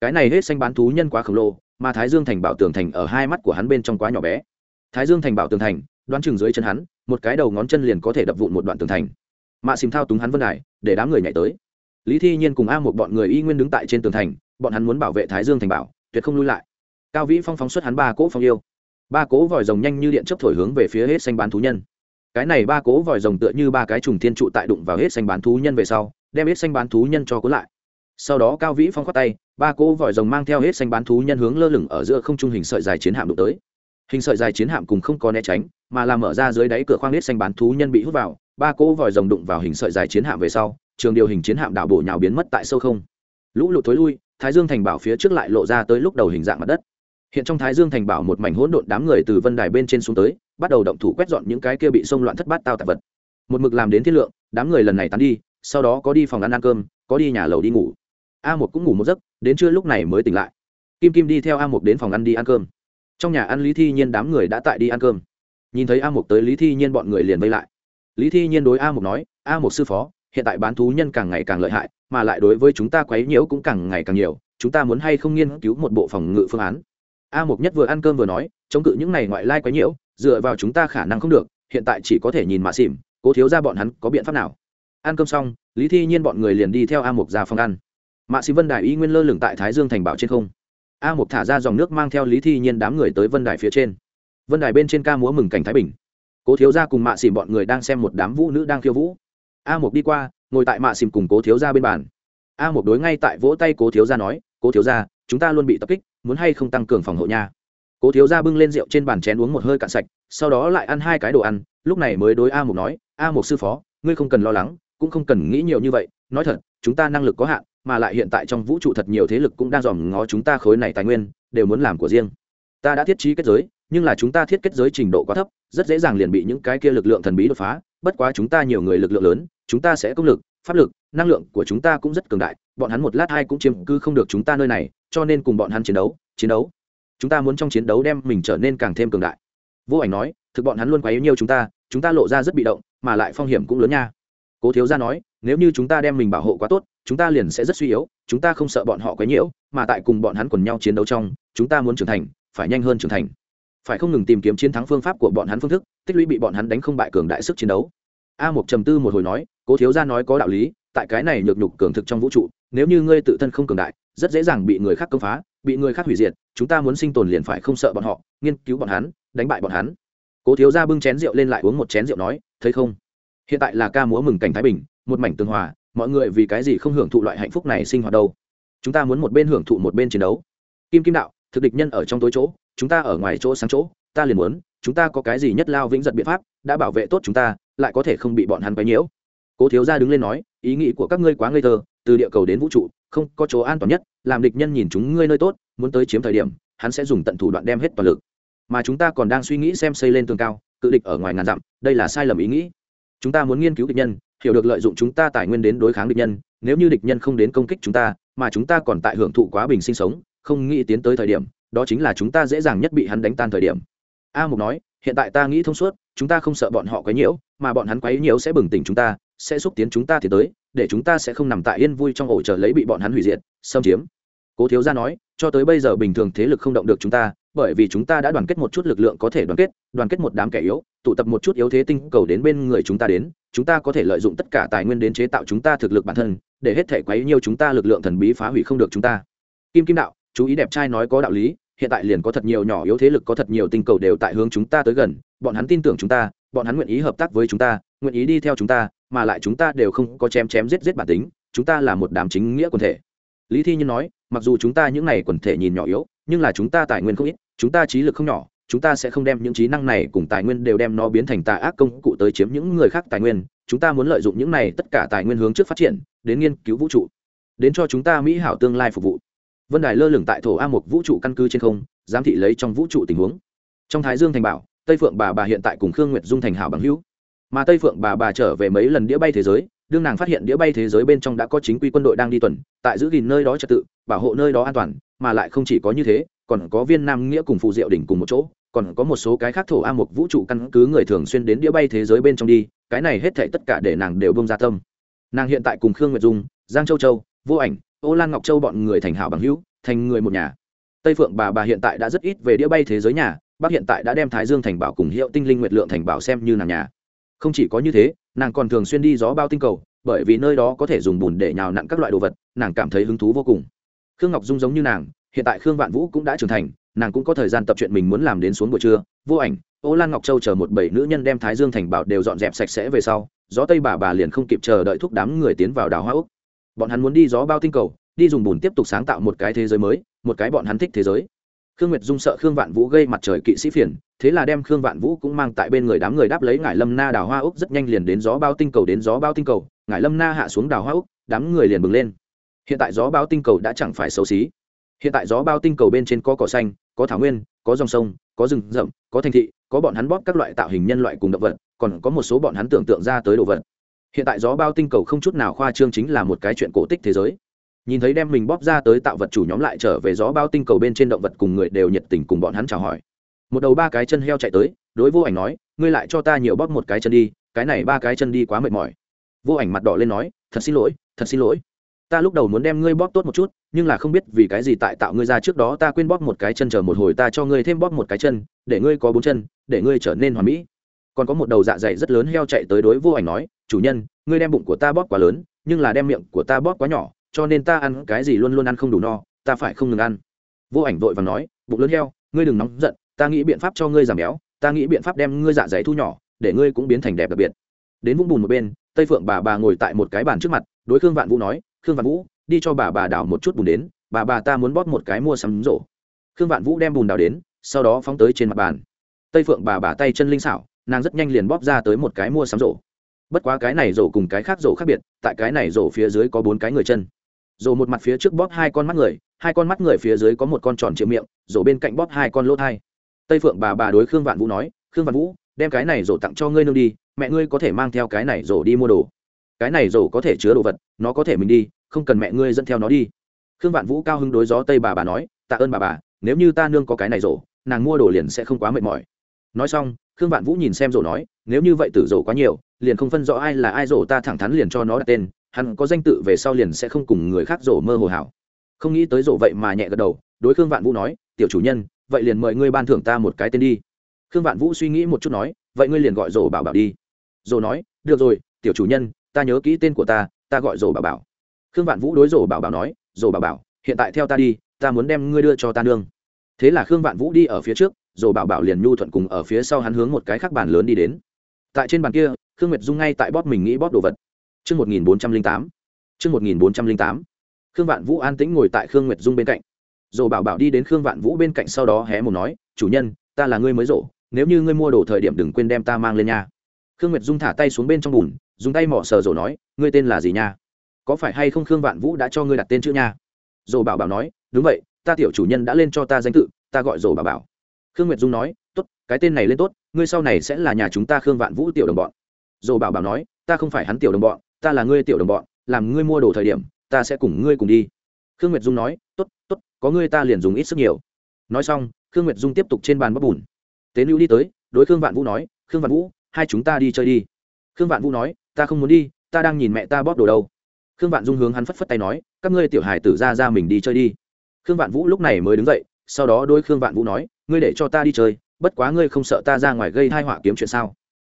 Cái này hết xanh bán thú nhân quá khổng lồ, mà thái dương thành bảo tường thành ở hai mắt của hắn bên trong quá nhỏ bé. Thái dương thành bảo tường thành, đoán chừng dưới chân hắn, một cái đầu ngón chân liền có thể đập vụn một đoạn tường thành mạ xìm thao túng hắn vân đài, để đám người nhảy tới. Lý thi nhiên cùng a một bọn người y nguyên đứng tại trên tường thành, bọn hắn muốn bảo vệ thái dương thành bảo, tuyệt không lui lại. Cao vĩ phong phóng xuất hắn ba cỗ phong yêu. Ba cỗ vòi rồng nhanh như điện chấp thổi hướng về phía hết xanh bán thú nhân. Cái này ba cỗ vòi rồng tựa như ba cái trùng thiên trụ tại đụng vào hết xanh bán thú nhân về sau, đem hết xanh bán thú nhân cho cuốn lại. Sau đó cao vĩ phong khoát tay, ba cỗ vòi rồng mang theo hết xanh bán thú nhân hướng lơ lửng ở giữa không trung hình sợi dài chiến hạm đụng tới. Hình sợi dài chiến hạm cùng không có né tránh, mà làm mở ra dưới đáy cửa khoang hết xanh bán thú nhân bị hút vào ba cỗ vòi rồng đụng vào hình sợi dài chiến hạm về sau, trường điều hình chiến hạm đảo bổ nhào biến mất tại sâu không. Lũ lụt thối lui, thái dương thành bảo phía trước lại lộ ra tới lúc đầu hình dạng mặt đất. Hiện trong thái dương thành bảo một mảnh hỗn độn đám người từ vân đài bên trên xuống tới, bắt đầu động thủ quét dọn những cái kia bị xông loạn thất bát tao tạp vật. Một mực làm đến thiết lượng, đám người lần này tán đi, sau đó có đi phòng ăn ăn cơm, có đi nhà lầu đi ngủ. A một cũng ngủ một giấc, đến trưa lúc này mới tỉnh lại. Kim kim đi theo a một đến phòng ăn đi ăn cơm. Trong nhà ăn lý thi nhiên đám người đã tại đi ăn cơm. Nhìn thấy a một tới lý thi nhiên bọn người liền vây lại lý thi nhiên đối a một nói, a một sư phó, hiện tại bán thú nhân càng ngày càng lợi hại, mà lại đối với chúng ta quấy nhiễu cũng càng ngày càng nhiều, chúng ta muốn hay không nghiên cứu một bộ phòng ngự phương án? A mục nhất vừa ăn cơm vừa nói, chống cự những này ngoại lai quấy nhiễu, dựa vào chúng ta khả năng không được, hiện tại chỉ có thể nhìn mạ xỉm, cố thiếu ra bọn hắn có biện pháp nào? Ăn cơm xong, lý thi nhiên bọn người liền đi theo a mục ra phòng ăn. Mạ xỉm vân đài y nguyên lơ lửng tại thái dương thành bảo trên không. A mục thả ra dòng nước mang theo lý thi nhiên đám người tới vân đài phía trên. Vân đài bên trên ca múa mừng cảnh thái bình cố thiếu gia cùng mạ xìm bọn người đang xem một đám vũ nữ đang khiêu vũ. A mục đi qua, ngồi tại mạ xìm cùng cố thiếu gia bên bàn. A mục đối ngay tại vỗ tay cố thiếu gia nói, cố thiếu gia, chúng ta luôn bị tập kích, muốn hay không tăng cường phòng hộ nha? Cố thiếu gia bưng lên rượu trên bàn chén uống một hơi cạn sạch, sau đó lại ăn hai cái đồ ăn, lúc này mới đối a mục nói, a mục sư phó, ngươi không cần lo lắng, cũng không cần nghĩ nhiều như vậy, nói thật, chúng ta năng lực có hạn, mà lại hiện tại trong vũ trụ thật nhiều thế lực cũng đang dòm ngó chúng ta khối này tài nguyên, đều muốn làm của riêng. Ta đã thiết trí kết giới nhưng là chúng ta thiết kết giới trình độ quá thấp rất dễ dàng liền bị những cái kia lực lượng thần bí đột phá bất quá chúng ta nhiều người lực lượng lớn chúng ta sẽ công lực pháp lực năng lượng của chúng ta cũng rất cường đại bọn hắn một lát hai cũng chiếm cứ không được chúng ta nơi này cho nên cùng bọn hắn chiến đấu chiến đấu chúng ta muốn trong chiến đấu đem mình trở nên càng thêm cường đại vô ảnh nói thực bọn hắn luôn quá yếu nhiều chúng ta chúng ta lộ ra rất bị động mà lại phong hiểm cũng lớn nha cố thiếu gia nói nếu như chúng ta đem mình bảo hộ quá tốt chúng ta liền sẽ rất suy yếu chúng ta không sợ bọn họ quấy nhiễu mà tại cùng bọn hắn quần nhau chiến đấu trong chúng ta muốn trưởng thành phải nhanh hơn trưởng thành phải không ngừng tìm kiếm chiến thắng phương pháp của bọn hắn phương thức, tích lũy bị bọn hắn đánh không bại cường đại sức chiến đấu. A một trầm tư một hồi nói, cố thiếu gia nói có đạo lý, tại cái này nhược nhục cường thực trong vũ trụ, nếu như ngươi tự thân không cường đại, rất dễ dàng bị người khác công phá, bị người khác hủy diệt, chúng ta muốn sinh tồn liền phải không sợ bọn họ, nghiên cứu bọn hắn, đánh bại bọn hắn. Cố thiếu gia bưng chén rượu lên lại uống một chén rượu nói, thấy không? Hiện tại là ca múa mừng cảnh thái bình, một mảnh tương hòa, mọi người vì cái gì không hưởng thụ loại hạnh phúc này sinh hoạt đâu? Chúng ta muốn một bên hưởng thụ một bên chiến đấu. Kim kim đạo, thực địch nhân ở trong tối chỗ chúng ta ở ngoài chỗ sáng chỗ, ta liền muốn, chúng ta có cái gì nhất lao vĩnh giật biện pháp, đã bảo vệ tốt chúng ta, lại có thể không bị bọn hắn quấy nhiễu. Cố thiếu gia đứng lên nói, ý nghĩ của các ngươi quá ngây thơ, từ địa cầu đến vũ trụ, không có chỗ an toàn nhất, làm địch nhân nhìn chúng ngươi nơi tốt, muốn tới chiếm thời điểm, hắn sẽ dùng tận thủ đoạn đem hết toàn lực. Mà chúng ta còn đang suy nghĩ xem xây lên tường cao, cự địch ở ngoài ngàn dặm, đây là sai lầm ý nghĩ. Chúng ta muốn nghiên cứu địch nhân, hiểu được lợi dụng chúng ta tài nguyên đến đối kháng địch nhân, nếu như địch nhân không đến công kích chúng ta, mà chúng ta còn tại hưởng thụ quá bình sinh sống, không nghĩ tiến tới thời điểm đó chính là chúng ta dễ dàng nhất bị hắn đánh tan thời điểm. A mục nói, hiện tại ta nghĩ thông suốt, chúng ta không sợ bọn họ quấy nhiễu, mà bọn hắn quấy nhiễu sẽ bừng tỉnh chúng ta, sẽ xúc tiến chúng ta thì tới, để chúng ta sẽ không nằm tại yên vui trong ổ chờ lấy bị bọn hắn hủy diệt, xâm chiếm. Cố thiếu gia nói, cho tới bây giờ bình thường thế lực không động được chúng ta, bởi vì chúng ta đã đoàn kết một chút lực lượng có thể đoàn kết đoàn kết một đám kẻ yếu, tụ tập một chút yếu thế tinh cầu đến bên người chúng ta đến, chúng ta có thể lợi dụng tất cả tài nguyên đến chế tạo chúng ta thực lực bản thân, để hết thể quấy nhiêu chúng ta lực lượng thần bí phá hủy không được chúng ta. Kim kim đạo chú ý đẹp trai nói có đạo lý, hiện tại liền có thật nhiều nhỏ yếu thế lực, có thật nhiều tinh cầu đều tại hướng chúng ta tới gần, bọn hắn tin tưởng chúng ta, bọn hắn nguyện ý hợp tác với chúng ta, nguyện ý đi theo chúng ta, mà lại chúng ta đều không có chém chém giết giết bản tính, chúng ta là một đám chính nghĩa quần thể. Lý thi nhiên nói, mặc dù chúng ta những này quần thể nhìn nhỏ yếu, nhưng là chúng ta tài nguyên không ít, chúng ta trí lực không nhỏ, chúng ta sẽ không đem những trí năng này cùng tài nguyên đều đem nó biến thành tà ác công cụ tới chiếm những người khác tài nguyên, chúng ta muốn lợi dụng những này tất cả tài nguyên hướng trước phát triển, đến nghiên cứu vũ trụ, đến cho chúng ta mỹ hảo tương lai phục vụ vân đài lơ lửng tại thổ a một vũ trụ căn cứ trên không, giám thị lấy trong vũ trụ tình huống. Trong thái dương thành bảo, tây phượng bà bà hiện tại cùng khương nguyệt dung thành hảo bằng hữu. Mà tây phượng bà bà trở về mấy lần đĩa bay thế giới, đương nàng phát hiện đĩa bay thế giới bên trong đã có chính quy quân đội đang đi tuần, tại giữ gìn nơi đó trật tự, bảo hộ nơi đó an toàn, mà lại không chỉ có như thế, còn có viên nam nghĩa cùng phụ diệu đỉnh cùng một chỗ, còn có một số cái khác thổ a một vũ trụ căn cứ người thường xuyên đến đĩa bay thế giới bên trong đi, cái này hết thảy tất cả để nàng đều bông ra tâm. Nàng hiện tại cùng khương nguyệt dung, giang châu châu, vô ảnh ô lan ngọc châu bọn người thành hảo bằng hữu, thành người một nhà. Tây phượng bà bà hiện tại đã rất ít về đĩa bay thế giới nhà, bác hiện tại đã đem thái dương thành bảo cùng hiệu tinh linh nguyệt lượng thành bảo xem như nàng nhà. Không chỉ có như thế, nàng còn thường xuyên đi gió bao tinh cầu, bởi vì nơi đó có thể dùng bùn để nhào nặn các loại đồ vật, nàng cảm thấy hứng thú vô cùng. Khương ngọc dung giống như nàng, hiện tại khương vạn vũ cũng đã trưởng thành, nàng cũng có thời gian tập chuyện mình muốn làm đến xuống buổi trưa. Vô ảnh, ô lan ngọc châu chờ một bảy nữ nhân đem thái dương thành bảo đều dọn dẹp sạch sẽ về sau, gió tây bà bà liền không kịp chờ đợi thúc đám người tiến vào đào hoa úc bọn hắn muốn đi gió bao tinh cầu, đi dùng bùn tiếp tục sáng tạo một cái thế giới mới, một cái bọn hắn thích thế giới. Khương nguyệt dung sợ khương vạn vũ gây mặt trời kỵ sĩ phiền, thế là đem khương vạn vũ cũng mang tại bên người đám người đáp lấy ngải lâm na đào hoa úc rất nhanh liền đến gió bao tinh cầu, đến gió bao tinh cầu, ngải lâm na hạ xuống đào hoa úc, đám người liền bừng lên. Hiện tại gió bao tinh cầu đã chẳng phải xấu xí. Hiện tại gió bao tinh cầu bên trên có cỏ xanh, có thảo nguyên, có dòng sông, có rừng rậm, có thành thị, có bọn hắn bóp các loại tạo hình nhân loại cùng động vật, còn có một số bọn hắn tưởng tượng ra tới đồ vật hiện tại gió bao tinh cầu không chút nào khoa trương chính là một cái chuyện cổ tích thế giới. Nhìn thấy đem mình bóp ra tới tạo vật chủ nhóm lại trở về gió bao tinh cầu bên trên động vật cùng người đều nhiệt tình cùng bọn hắn chào hỏi. Một đầu ba cái chân heo chạy tới, đối vô ảnh nói, ngươi lại cho ta nhiều bóp một cái chân đi, cái này ba cái chân đi quá mệt mỏi. Vô ảnh mặt đỏ lên nói, thật xin lỗi, thật xin lỗi. Ta lúc đầu muốn đem ngươi bóp tốt một chút, nhưng là không biết vì cái gì tại tạo ngươi ra trước đó ta quên bóp một cái chân chờ một hồi ta cho ngươi thêm bóp một cái chân, để ngươi có bốn chân, để ngươi trở nên hoàn mỹ. Còn có một đầu dạ dày rất lớn heo chạy tới đối vô ảnh nói chủ nhân, ngươi đem bụng của ta bóp quá lớn, nhưng là đem miệng của ta bóp quá nhỏ, cho nên ta ăn cái gì luôn luôn ăn không đủ no, ta phải không ngừng ăn. Vô ảnh vội và nói, bụng lớn heo, ngươi đừng nóng giận, ta nghĩ biện pháp cho ngươi giảm béo, ta nghĩ biện pháp đem ngươi dạ dày thu nhỏ, để ngươi cũng biến thành đẹp đặc biệt. Đến vũng bùn một bên, tây phượng bà bà ngồi tại một cái bàn trước mặt, đối khương vạn vũ nói, khương vạn vũ, đi cho bà bà đào một chút bùn đến, bà bà ta muốn bóp một cái mua sắm rổ. Khương vạn vũ đem bùn đào đến, sau đó phóng tới trên mặt bàn. Tây phượng bà bà tay chân linh xảo, nàng rất nhanh liền bóp ra tới một cái mua sắm rổ bất quá cái này rổ cùng cái khác rổ khác biệt, tại cái này rổ phía dưới có bốn cái người chân. Rổ một mặt phía trước bóp hai con mắt người, hai con mắt người phía dưới có một con tròn chịu miệng, rổ bên cạnh bóp hai con lỗ thai. Tây phượng bà bà đối khương vạn vũ nói, khương vạn vũ, đem cái này rổ tặng cho ngươi nương đi, mẹ ngươi có thể mang theo cái này rổ đi mua đồ. Cái này rổ có thể chứa đồ vật, nó có thể mình đi, không cần mẹ ngươi dẫn theo nó đi. Khương vạn vũ cao hứng đối gió tây bà bà nói, tạ ơn bà bà, nếu như ta nương có cái này rổ, nàng mua đồ liền sẽ không quá mệt mỏi nói xong, khương vạn vũ nhìn xem rổ nói, nếu như vậy tử rổ quá nhiều, liền không phân rõ ai là ai, rổ ta thẳng thắn liền cho nó đặt tên, hắn có danh tự về sau liền sẽ không cùng người khác rổ mơ hồ hảo. Không nghĩ tới rổ vậy mà nhẹ gật đầu, đối khương vạn vũ nói, tiểu chủ nhân, vậy liền mời ngươi ban thưởng ta một cái tên đi. Khương vạn vũ suy nghĩ một chút nói, vậy ngươi liền gọi rổ bảo bảo đi. Rổ nói, được rồi, tiểu chủ nhân, ta nhớ kỹ tên của ta ta gọi rổ bảo bảo. Khương vạn vũ đối rổ bảo bảo nói, rổ bảo bảo, hiện tại theo ta đi, ta muốn đem ngươi đưa cho ta nương. Thế là khương vạn vũ đi ở phía trước rồi bảo bảo liền nhu thuận cùng ở phía sau hắn hướng một cái khác bàn lớn đi đến tại trên bàn kia khương nguyệt dung ngay tại bóp mình nghĩ bóp đồ vật Trước 1408. Trước 1408. Khương Vạn Vũ an tĩnh ngồi tại Khương Nguyệt Dung bên cạnh. Dồ Bảo Bảo đi đến Khương Vạn Vũ bên cạnh sau đó hé một nói, "Chủ nhân, ta là ngươi mới rổ, nếu như ngươi mua đồ thời điểm đừng quên đem ta mang lên nha." Khương Nguyệt Dung thả tay xuống bên trong bùn, dùng tay mỏ sờ rồi nói, "Ngươi tên là gì nha? Có phải hay không Khương Vạn Vũ đã cho ngươi đặt tên chữ nha?" Dồ Bảo Bảo nói, "Đúng vậy, ta tiểu chủ nhân đã lên cho ta danh tự, ta gọi Dồ Bảo Bảo." Khương Nguyệt Dung nói, "Tốt, cái tên này lên tốt, ngươi sau này sẽ là nhà chúng ta Khương Vạn Vũ tiểu đồng bọn." Dồ Bảo Bảo nói, "Ta không phải hắn tiểu đồng bọn, ta là ngươi tiểu đồng bọn, làm ngươi mua đồ thời điểm, ta sẽ cùng ngươi cùng đi." khương nguyệt dung nói tốt, tốt, có ngươi ta liền dùng ít sức nhiều. Nói xong khương nguyệt dung tiếp tục trên bàn bắp bùn. Tế lưu đi tới đối khương vạn vũ nói khương vạn vũ hai chúng ta đi chơi đi. Khương vạn vũ nói ta không muốn đi ta đang nhìn mẹ ta bóp đồ đâu. Khương vạn dung hướng hắn phất phất tay nói các ngươi tiểu hài tử ra ra mình đi chơi đi. Khương vạn vũ lúc này mới đứng dậy sau đó đôi khương vạn vũ nói, ngươi để cho ta đi chơi, bất quá ngươi không sợ ta ra ngoài gây thai họa kiếm chuyện sao?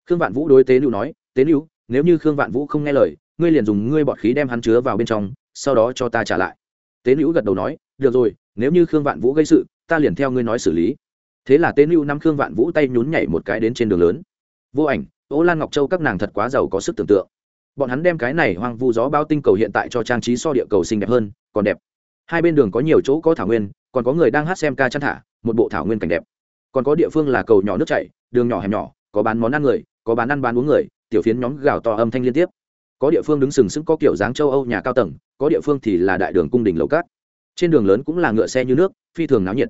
Khương vạn vũ đối tế nữ nói, tế nữ nếu như khương vạn vũ không nghe lời, ngươi liền dùng ngươi bọt khí đem hắn chứa vào bên trong, sau đó cho ta trả lại. Tế nữ gật đầu nói, được rồi, nếu như khương vạn vũ gây sự, ta liền theo ngươi nói xử lý. Thế là tế nữ năm khương vạn vũ tay nhún nhảy một cái đến trên đường lớn. Vô ảnh, ô lan ngọc châu các nàng thật quá giàu có sức tưởng tượng. Bọn hắn đem cái này hoang vu gió bao tinh cầu hiện tại cho trang trí so địa cầu xinh đẹp hơn, còn đẹp. Hai bên đường có nhiều chỗ có thảo nguyên còn có người đang hát xem ca chăn thả, một bộ thảo nguyên cảnh đẹp. Còn có địa phương là cầu nhỏ nước chảy, đường nhỏ hẻm nhỏ, có bán món ăn người, có bán ăn bán uống người, tiểu phiến nhóm gào to âm thanh liên tiếp. Có địa phương đứng sừng sững có kiểu dáng châu âu nhà cao tầng, có địa phương thì là đại đường cung đình lầu cát. Trên đường lớn cũng là ngựa xe như nước, phi thường náo nhiệt.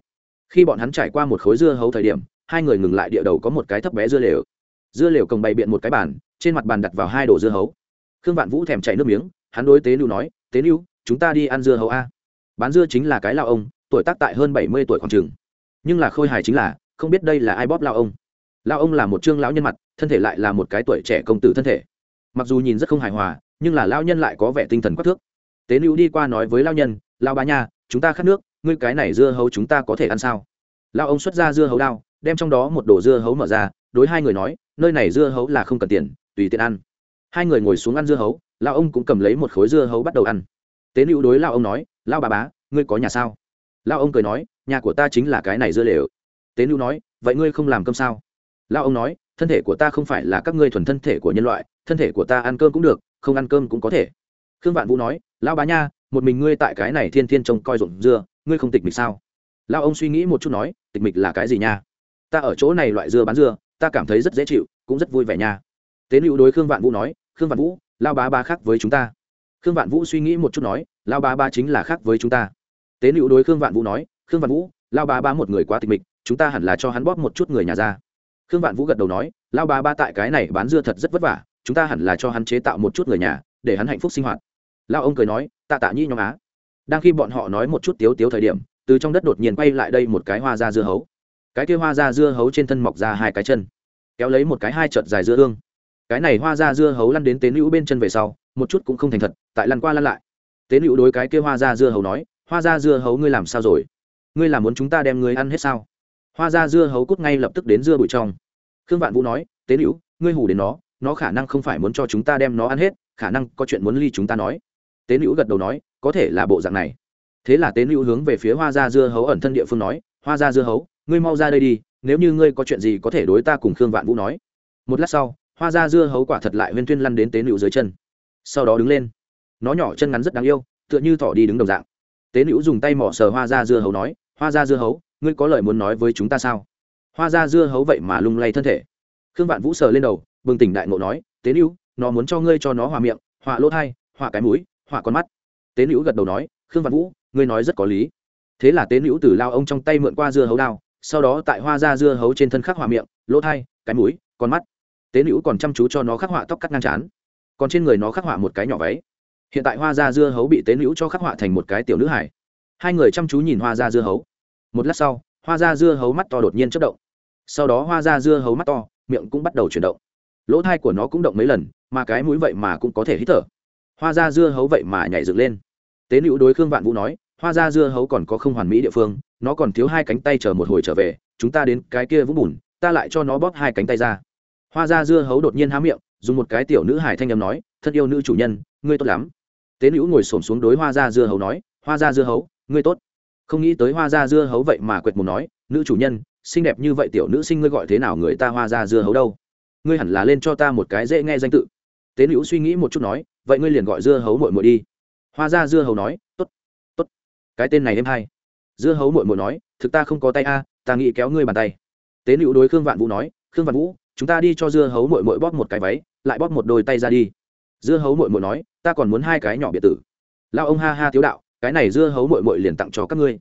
Khi bọn hắn trải qua một khối dưa hấu thời điểm, hai người ngừng lại địa đầu có một cái thấp bé dưa lều. Dưa lều cồng bày biện một cái bàn, trên mặt bàn đặt vào hai đồ dưa hấu. Khương vạn vũ thèm chảy nước miếng, hắn đối tế lưu nói, tế lưu chúng ta đi ăn dưa hấu a. Bán dưa chính là cái lao ông tuổi tác tại hơn bảy mươi tuổi khoảng trường. Nhưng là khôi hài chính là, không biết đây là ai bóp lao ông. Lao ông là một trương lão nhân mặt, thân thể lại là một cái tuổi trẻ công tử thân thể. Mặc dù nhìn rất không hài hòa, nhưng là lao nhân lại có vẻ tinh thần quắc thước. Tế nữ đi qua nói với lao nhân lao ba nha, chúng ta khát nước, ngươi cái này dưa hấu chúng ta có thể ăn sao? Lao ông xuất ra dưa hấu đao, đem trong đó một đồ dưa hấu mở ra, đối hai người nói, nơi này dưa hấu là không cần tiền, tùy tiện ăn. Hai người ngồi xuống ăn dưa hấu lao ông cũng cầm lấy một khối dưa hấu bắt đầu ăn. Tế nữ đối lao ông nói lao bà bá, ngươi có nhà sao? Lao ông cười nói, nhà của ta chính là cái này dưa lều. Tế nữ nói, vậy ngươi không làm cơm sao? Lao ông nói, thân thể của ta không phải là các ngươi thuần thân thể của nhân loại, thân thể của ta ăn cơm cũng được, không ăn cơm cũng có thể. Khương vạn vũ nói, lão bá nha, một mình ngươi tại cái này thiên thiên trông coi rộn dưa, ngươi không tịch mịch sao? Lão ông suy nghĩ một chút nói, tịch mịch là cái gì nha? Ta ở chỗ này loại dưa bán dưa, ta cảm thấy rất dễ chịu, cũng rất vui vẻ nha. Tế lưu đối khương vạn vũ nói, khương vạn vũ lao bá ba khác với chúng ta. Khương vạn vũ suy nghĩ một chút nói lao bá ba chính là khác với chúng ta tế nữ đối khương vạn vũ nói, khương vạn vũ lao bá ba một người quá tịch mịch, chúng ta hẳn là cho hắn bóp một chút người nhà ra. Khương vạn vũ gật đầu nói lao bá ba tại cái này bán dưa thật rất vất vả, chúng ta hẳn là cho hắn chế tạo một chút người nhà, để hắn hạnh phúc sinh hoạt. Lao ông cười nói, tạ tạ nhi nhóm á. Đang khi bọn họ nói một chút tiếu tiếu thời điểm, từ trong đất đột nhiên quay lại đây một cái hoa da dưa hấu. Cái kia hoa da dưa hấu trên thân mọc ra hai cái chân, kéo lấy một cái hai trợt dài dưa hương. Cái này hoa da dưa hấu lăn đến tế nữ bên chân về sau, một chút cũng không thành thật, tại lăn qua lăn lại. Tế nữ đối cái kia hoa ra dưa hấu nói hoa ra dưa hấu ngươi làm sao rồi? Ngươi làm muốn chúng ta đem ngươi ăn hết sao? Hoa ra dưa hấu cút ngay lập tức đến dưa bụi trong. Khương vạn vũ nói, tế hữu ngươi hủ đến nó nó khả năng không phải muốn cho chúng ta đem nó ăn hết, khả năng có chuyện muốn ly chúng ta nói. Tế hữu gật đầu nói, có thể là bộ dạng này. Thế là tế hữu hướng về phía hoa ra dưa hấu ẩn thân địa phương nói, hoa ra dưa hấu, ngươi mau ra đây đi, nếu như ngươi có chuyện gì có thể đối ta cùng khương vạn vũ nói. Một lát sau, hoa ra dưa hấu quả thật lại huyên tuyên lăn đến tế hữu dưới chân. Sau đó đứng lên. Nó nhỏ chân ngắn rất đáng yêu, tựa như thỏ đi đứng đồng dạng tế nữ dùng tay mỏ sờ hoa ra dưa hấu nói, hoa ra dưa hấu, ngươi có lời muốn nói với chúng ta sao? Hoa ra dưa hấu vậy mà lung lay thân thể. Khương vạn vũ sờ lên đầu, bừng tỉnh đại ngộ nói, tế nữ, nó muốn cho ngươi cho nó hòa miệng, hòa lỗ thai, hòa cái mũi, hòa con mắt. Tế nữ gật đầu nói, khương vạn vũ, ngươi nói rất có lý. Thế là tế nữ từ lao ông trong tay mượn qua dưa hấu đao, sau đó tại hoa ra dưa hấu trên thân khắc hòa miệng, lỗ thai, cái mũi, con mắt. Tế nữ còn chăm chú cho nó khắc họa tóc cắt ngang chán còn trên người nó khắc họa một cái nhỏ váy hiện tại hoa ra dưa hấu bị tế nữ cho khắc họa thành một cái tiểu nữ hải. Hai người chăm chú nhìn hoa ra dưa hấu. Một lát sau, hoa ra dưa hấu mắt to đột nhiên chất động. Sau đó hoa ra dưa hấu mắt to, miệng cũng bắt đầu chuyển động. Lỗ thai của nó cũng động mấy lần, mà cái mũi vậy mà cũng có thể hít thở. Hoa ra dưa hấu vậy mà nhảy dựng lên. Tế nữ đối khương vạn vũ nói, hoa ra dưa hấu còn có không hoàn mỹ địa phương, nó còn thiếu hai cánh tay chờ một hồi trở về, chúng ta đến cái kia vũng bùn, ta lại cho nó bóp hai cánh tay ra. Hoa ra dưa hấu đột nhiên há miệng, dùng một cái tiểu nữ hải thanh â m nói, thân yêu nữ chủ nhân, ngươi tốt lắm tế nữ ngồi s ổ m xuống đối hoa ra dưa hấu nói, hoa ra dưa hấu, ngươi tốt. Không nghĩ tới hoa ra dưa hấu vậy mà quệt mồm nói, nữ chủ nhân, xinh đẹp như vậy tiểu nữ sinh ngươi gọi thế nào người ta hoa ra dưa hấu đâu? Ngươi hẳn là lên cho ta một cái dễ nghe danh tự. Tế nữ suy nghĩ một chút nói, vậy ngươi liền gọi dưa hấu mội mội đi. Hoa ra dưa hấu nói t ố t t ố t cái tên này em hay. Dưa hấu mội mội nói, thực ta không có tay a, ta nghĩ kéo ngươi bàn tay. Tế nữ đối khương vạn vũ nói, khương vạn vũ, chúng ta đi cho dưa hấu mội mội bóp một cái váy, lại bóp một đôi tay ra đi dưa hấu mội mội nói, ta còn muốn hai cái nhỏ biệt tử. Lao ông ha ha tiếu đạo, cái này dưa hấu mội mội liền tặng cho các ngươi.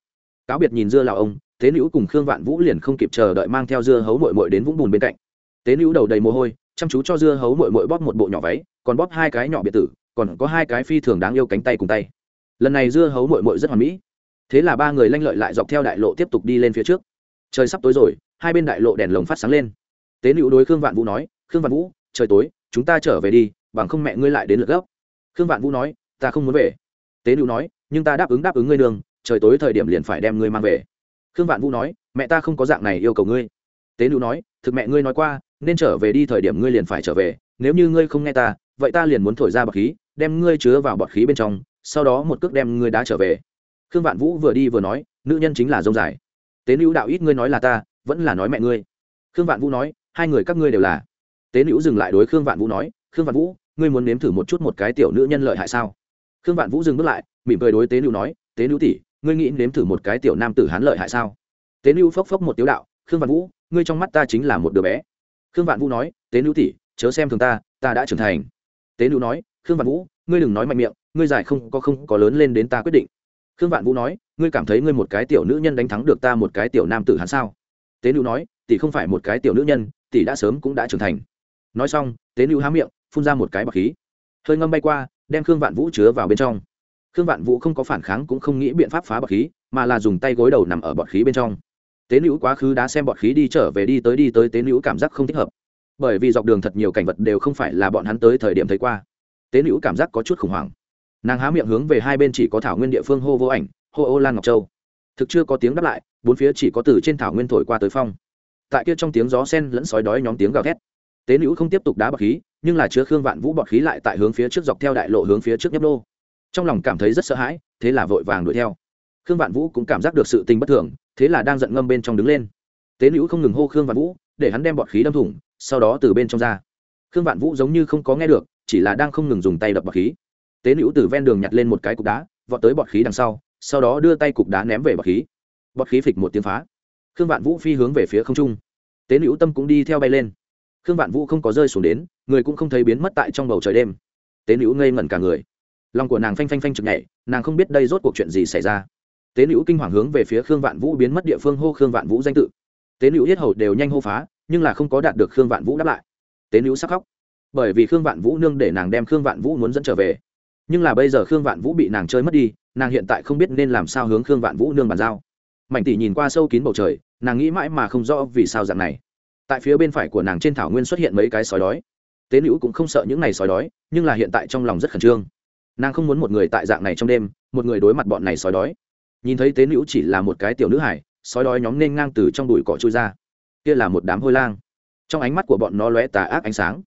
Cáo biệt nhìn dưa lao ông, tế nữ cùng khương vạn vũ liền không kịp chờ đợi mang theo dưa hấu mội mội đến vũng bùn bên cạnh. Tế nữ đầu đầy mồ hôi, chăm chú cho dưa hấu mội mội bóp một bộ nhỏ váy, còn bóp hai cái nhỏ biệt tử, còn có hai cái phi thường đáng yêu cánh tay cùng tay. Lần này dưa hấu mội mội rất hoàn mỹ. Thế là ba người lanh lợi lại dọc theo đại lộ tiếp tục đi lên phía trước. Trời sắp tối rồi, hai bên đại lộ đèn lồng phát sáng lên. Tế nữ đối khương vạn vũ nói, khương vạn vũ, trời tối, chúng ta trở về đi bằng không mẹ ngươi lại đến lượt gốc. Khương vạn vũ nói, ta không muốn về. Tế nữ nói, nhưng ta đáp ứng đáp ứng ngươi đường, trời tối thời điểm liền phải đem ngươi mang về. Khương vạn vũ nói, mẹ ta không có dạng này yêu cầu ngươi. Tế nữ nói, thực mẹ ngươi nói qua, nên trở về đi thời điểm ngươi liền phải trở về, nếu như ngươi không nghe ta, vậy ta liền muốn thổi ra bọt khí, đem ngươi chứa vào bọt khí bên trong, sau đó một cước đem ngươi đá trở về. Khương vạn vũ vừa đi vừa nói, nữ nhân chính là dông dài. Tế nữ đạo ít ngươi nói là ta, vẫn là nói mẹ ngươi. Khương vạn vũ nói, hai người các ngươi đều là. Tế nữ dừng lại đối khương vạn vũ nói, khương vạn vũ ngươi muốn nếm thử một chút một cái tiểu nữ nhân lợi hại sao? Khương vạn vũ dừng bước lại, mỉm cười đối tế nữ nói, tế nữ tỷ, ngươi nghĩ nếm thử một cái tiểu nam tử hán lợi hại sao? Tế nữ phốc phốc một tiếu đạo, khương vạn vũ, ngươi trong mắt ta chính là một đứa bé. Khương vạn vũ nói, tế nữ tỷ, chớ xem thường ta ta đã trưởng thành. Tế nữ nói, khương vạn vũ, ngươi đừng nói mạnh miệng, ngươi giải không có không có lớn lên đến ta quyết định. Khương vạn vũ nói, ngươi cảm thấy ngươi một cái tiểu nữ nhân đánh thắng được ta một cái tiểu nam tử hắn sao? Tế nữ nói, tỷ không phải một cái tiểu nữ nhân, tỷ đã sớm cũng đã trưởng thành. Nói xong, tế nữ há miệng phun ra một cái bọc khí. Hơi ngâm bay qua, đem khương vạn vũ chứa vào bên trong. Khương vạn vũ không có phản kháng cũng không nghĩ biện pháp phá bọt khí, mà là dùng tay gối đầu nằm ở bọt khí bên trong. Tế nữ quá khứ đã xem bọt khí đi trở về đi tới đi tới tế nữ cảm giác không thích hợp. Bởi vì dọc đường thật nhiều cảnh vật đều không phải là bọn hắn tới thời điểm thấy qua. Tế nữ cảm giác có chút khủng hoảng. Nàng há miệng hướng về hai bên chỉ có thảo nguyên địa phương hô vô ảnh, hô ô lan ngọc châu. Thực chưa có tiếng đáp lại, bốn phía chỉ có từ trên thảo nguyên thổi qua tới phong. Tại kia trong tiếng gió sen lẫn sói đói nhóm tiếng gào thét. Tế nữ không tiếp tục đá bọt khí nhưng là chứa khương vạn vũ bọt khí lại tại hướng phía trước dọc theo đại lộ hướng phía trước nhấp nô. Trong lòng cảm thấy rất sợ hãi, thế là vội vàng đuổi theo. Khương vạn vũ cũng cảm giác được sự tình bất thường, thế là đang giận ngâm bên trong đứng lên. Tế nữ không ngừng hô khương vạn vũ, để hắn đem bọt khí đâm thủng, sau đó từ bên trong ra. Khương vạn vũ giống như không có nghe được, chỉ là đang không ngừng dùng tay đập bọt khí. Tế nữ từ ven đường nhặt lên một cái cục đá, vọt tới bọt khí đằng sau sau đó đưa tay cục đá ném về bọt khí. Bọt khí phịch một tiếng phá. Khương vạn vũ phi hướng về phía không trung. Tế nữ tâm cũng đi theo bay lên khương vạn vũ không có rơi xuống đến, người cũng không thấy biến mất tại trong bầu trời đêm. Tế nữ ngây ngẩn cả người. Lòng của nàng phanh phanh phanh chực nhảy, nàng không biết đây rốt cuộc chuyện gì xảy ra. Tế nữ kinh hoàng hướng về phía khương vạn vũ biến mất địa phương hô khương vạn vũ danh tự. Tế nữ yết hầu đều nhanh hô phá, nhưng là không có đạt được khương vạn vũ đáp lại. Tế nữ sắc khóc, bởi vì khương vạn vũ nương để nàng đem khương vạn vũ muốn dẫn trở về. Nhưng là bây giờ khương vạn vũ bị nàng chơi mất đi, nàng hiện tại không biết nên làm sao hướng khương vạn vũ nương bàn giao. Mảnh tỷ nhìn qua sâu kín bầu trời, nàng nghĩ mãi mà không rõ vì sao dạng này tại phía bên phải của nàng trên thảo nguyên xuất hiện mấy cái sói đói. Tế nữ cũng không sợ những ngày sói đói, nhưng là hiện tại trong lòng rất khẩn trương. Nàng không muốn một người tại dạng này trong đêm, một người đối mặt bọn này sói đói. Nhìn thấy tế nữ chỉ là một cái tiểu nữ hải sói đói nhóm nên ngang từ trong bụi cỏ trôi ra. Kia là một đám hôi lang. Trong ánh mắt của bọn nó lóe tà ác ánh sáng.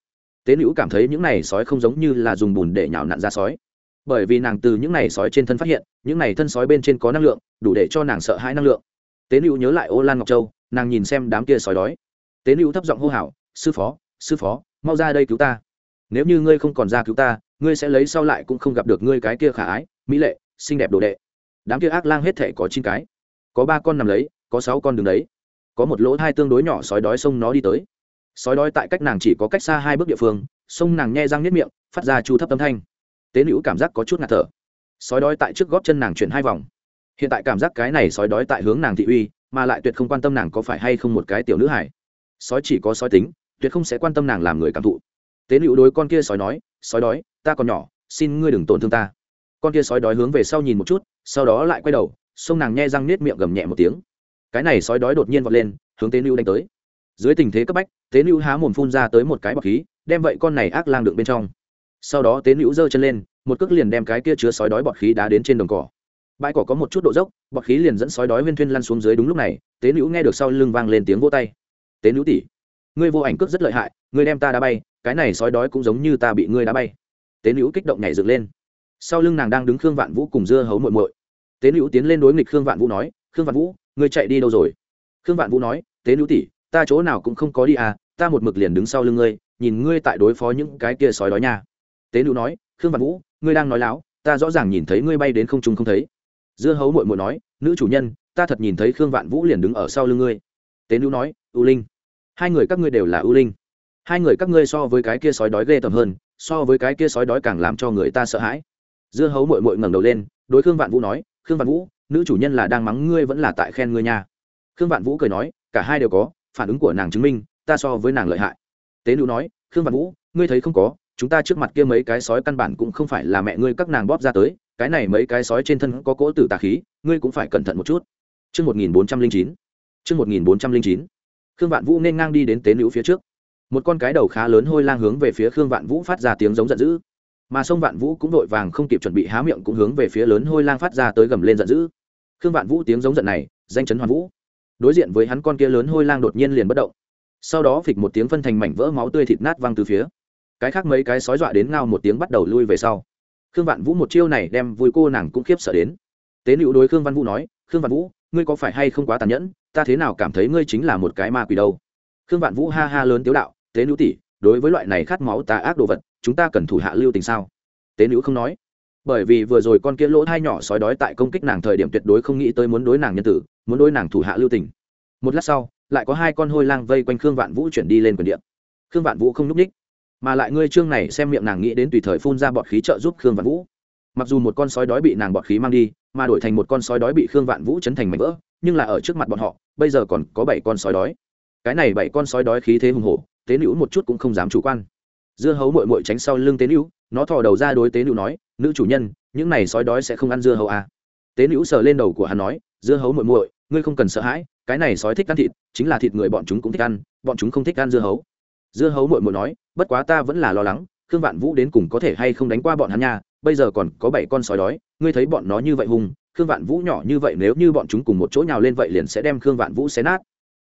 Tế nữ cảm thấy những này sói không giống như là dùng bùn để nhào nặn ra sói. Bởi vì nàng từ những này sói trên thân phát hiện, những này thân sói bên trên có năng lượng, đủ để cho nàng sợ hãi năng lượng. Tế nữ nhớ lại ô lan ngọc châu, nàng nhìn xem đám kia sói đói tế nữ thấp giọng hô hào, sư phó sư phó, mau ra đây cứu ta. Nếu như ngươi không còn ra cứu ta, ngươi sẽ lấy sau lại cũng không gặp được ngươi cái kia khả ái, mỹ lệ, xinh đẹp đồ đệ. Đám kia ác lang hết thể có chín cái. Có ba con nằm lấy, có sáu con đứng đấy. Có một lỗ thai tương đối nhỏ sói đói xông nó đi tới. Sói đói tại cách nàng chỉ có cách xa hai bước địa phương sông nàng nhe răng nếp miệng, phát ra chu thấp âm thanh. Tế nữ cảm giác có chút ngạt thở. Sói đói tại trước góp chân nàng chuyển hai vòng. Hiện tại cảm giác cái này sói đói tại hướng nàng thị uy, mà lại tuyệt không quan tâm nàng có phải hay không một cái tiểu nữ hải sói chỉ có sói tính, tuyệt không sẽ quan tâm nàng làm người cảm thụ. Tế nữ đối con kia sói nói, sói đói, ta còn nhỏ, xin ngươi đừng tổn thương ta. Con kia sói đói hướng về sau nhìn một chút, sau đó lại quay đầu, xông nàng nhe răng nết miệng gầm nhẹ một tiếng. Cái này sói đói đột nhiên vọt lên, hướng tế nữ đánh tới. Dưới tình thế cấp bách, tế nữ há mồm phun ra tới một cái bọc khí, đem vậy con này ác lang đựng bên trong. Sau đó tế nữ giơ chân lên, một cước liền đem cái kia chứa sói đói bọt khí đá đến trên đồng cỏ. Bãi cỏ có một chút độ dốc, bọt khí liền dẫn sói đói huyên thuyên lăn xuống dưới đúng lúc này, tế nữ nghe được sau lưng vang lên tiếng vô tay tế nữ tỷ, ngươi vô ảnh cước rất lợi hại ngươi đem ta đá bay cái này sói đói cũng giống như ta bị ngươi đá bay. Tế nữ kích động nhảy dựng lên. Sau lưng nàng đang đứng khương vạn vũ cùng dưa hấu muội muội. Tế nữ tiến lên đối nghịch khương vạn vũ nói khương vạn vũ ngươi chạy đi đâu rồi? Khương vạn vũ nói tế nữ tỷ ta chỗ nào cũng không có đi à ta một mực liền đứng sau lưng ngươi nhìn ngươi tại đối phó những cái kia sói đói nha. Tế nữ nói khương vạn vũ ngươi đang nói láo ta rõ ràng nhìn thấy ngươi bay đến không trung không thấy. Dưa hấu muội muội nói nữ chủ nhân ta thật nhìn thấy khương vạn vũ liền đứng ở sau lưng ngươi. Tế nữ nói u linh hai người các ngươi đều là ưu linh. Hai người các ngươi so với cái kia sói đói ghê tởm hơn, so với cái kia sói đói càng làm cho người ta sợ hãi. Dưa hấu muội muội ngẩng đầu lên, đối khương vạn vũ nói, khương vạn vũ, nữ chủ nhân là đang mắng ngươi vẫn là tại khen ngươi nha. Khương vạn vũ cười nói, cả hai đều có, phản ứng của nàng chứng minh, ta so với nàng lợi hại. Tế nữ nói, khương vạn vũ, ngươi thấy không có, chúng ta trước mặt kia mấy cái sói căn bản cũng không phải là mẹ ngươi các nàng bóp ra tới, cái này mấy cái sói trên thân có cỗ tử tà khí, ngươi cũng phải cẩn thận một chút. Trước 1409. Trước 1409. Khương Vạn Vũ nên ngang đi đến tế nữ phía trước. Một con cái đầu khá lớn hôi lang hướng về phía Khương Vạn Vũ phát ra tiếng giống giận dữ. Mà sông Vạn Vũ cũng vội vàng không kịp chuẩn bị há miệng cũng hướng về phía lớn hôi lang phát ra tới gầm lên giận dữ. Khương Vạn Vũ tiếng giống giận này, danh chấn hoàn vũ. Đối diện với hắn con kia lớn hôi lang đột nhiên liền bất động. Sau đó phịch một tiếng phân thành mảnh vỡ máu tươi thịt nát văng từ phía cái khác mấy cái sói dọa đến ngao một tiếng bắt đầu lui về sau khương vạn vũ một chiêu này đem vui cô nàng cũng khiếp sợ đến tế nữ đối khương văn vũ nói khương vạn vũ ngươi có phải hay không quá tàn nhẫn ta thế nào cảm thấy ngươi chính là một cái ma quỷ đâu? Khương vạn vũ ha ha lớn tiếu đạo, tế nữ tỷ, đối với loại này khát máu tà ác đồ vật, chúng ta cần thủ hạ lưu tình sao? Tế nữ không nói. Bởi vì vừa rồi con kia lỗ thai nhỏ sói đói tại công kích nàng thời điểm tuyệt đối không nghĩ tới muốn đối nàng nhân tử, muốn đối nàng thủ hạ lưu tình. Một lát sau, lại có hai con hôi lang vây quanh khương vạn vũ chuyển đi lên quyền điện. Khương vạn vũ không n ú c ních mà lại ngươi trương này xem miệng nàng nghĩ đến tùy thời phun ra bọt khí trợ giúp khương vạn vũ. Mặc dù một con sói đói bị nàng bọt khí mang đi, mà đổi thành một con sói đói bị khương vạn vũ chấn thành mảnh vỡ nhưng là ở trước mặt bọn họ, bây giờ còn có bảy con sói đói. Cái này bảy con sói đói khí thế hùng hổ, tế nữ một chút cũng không dám chủ quan. Dưa hấu mội mội tránh sau lưng tế nữ nó thò đầu ra đối tế nữ nói, nữ chủ nhân, những này sói đói sẽ không ăn dưa hấu à. tế nữ sờ lên đầu của hắn nói, dưa hấu mội mội ngươi không cần sợ hãi, cái này sói thích ăn thịt, chính là thịt người bọn chúng cũng thích ăn, bọn chúng không thích ăn dưa hấu. Dưa hấu mội mội nói, bất quá ta vẫn là lo lắng, khương vạn vũ đến cùng có thể hay không đánh qua bọn hắn nha, bây giờ còn có bảy con sói đói, ngươi thấy bọn nó như vậy hùng khương vạn vũ nhỏ như vậy nếu như bọn chúng cùng một chỗ nhào lên vậy liền sẽ đem khương vạn vũ xé nát.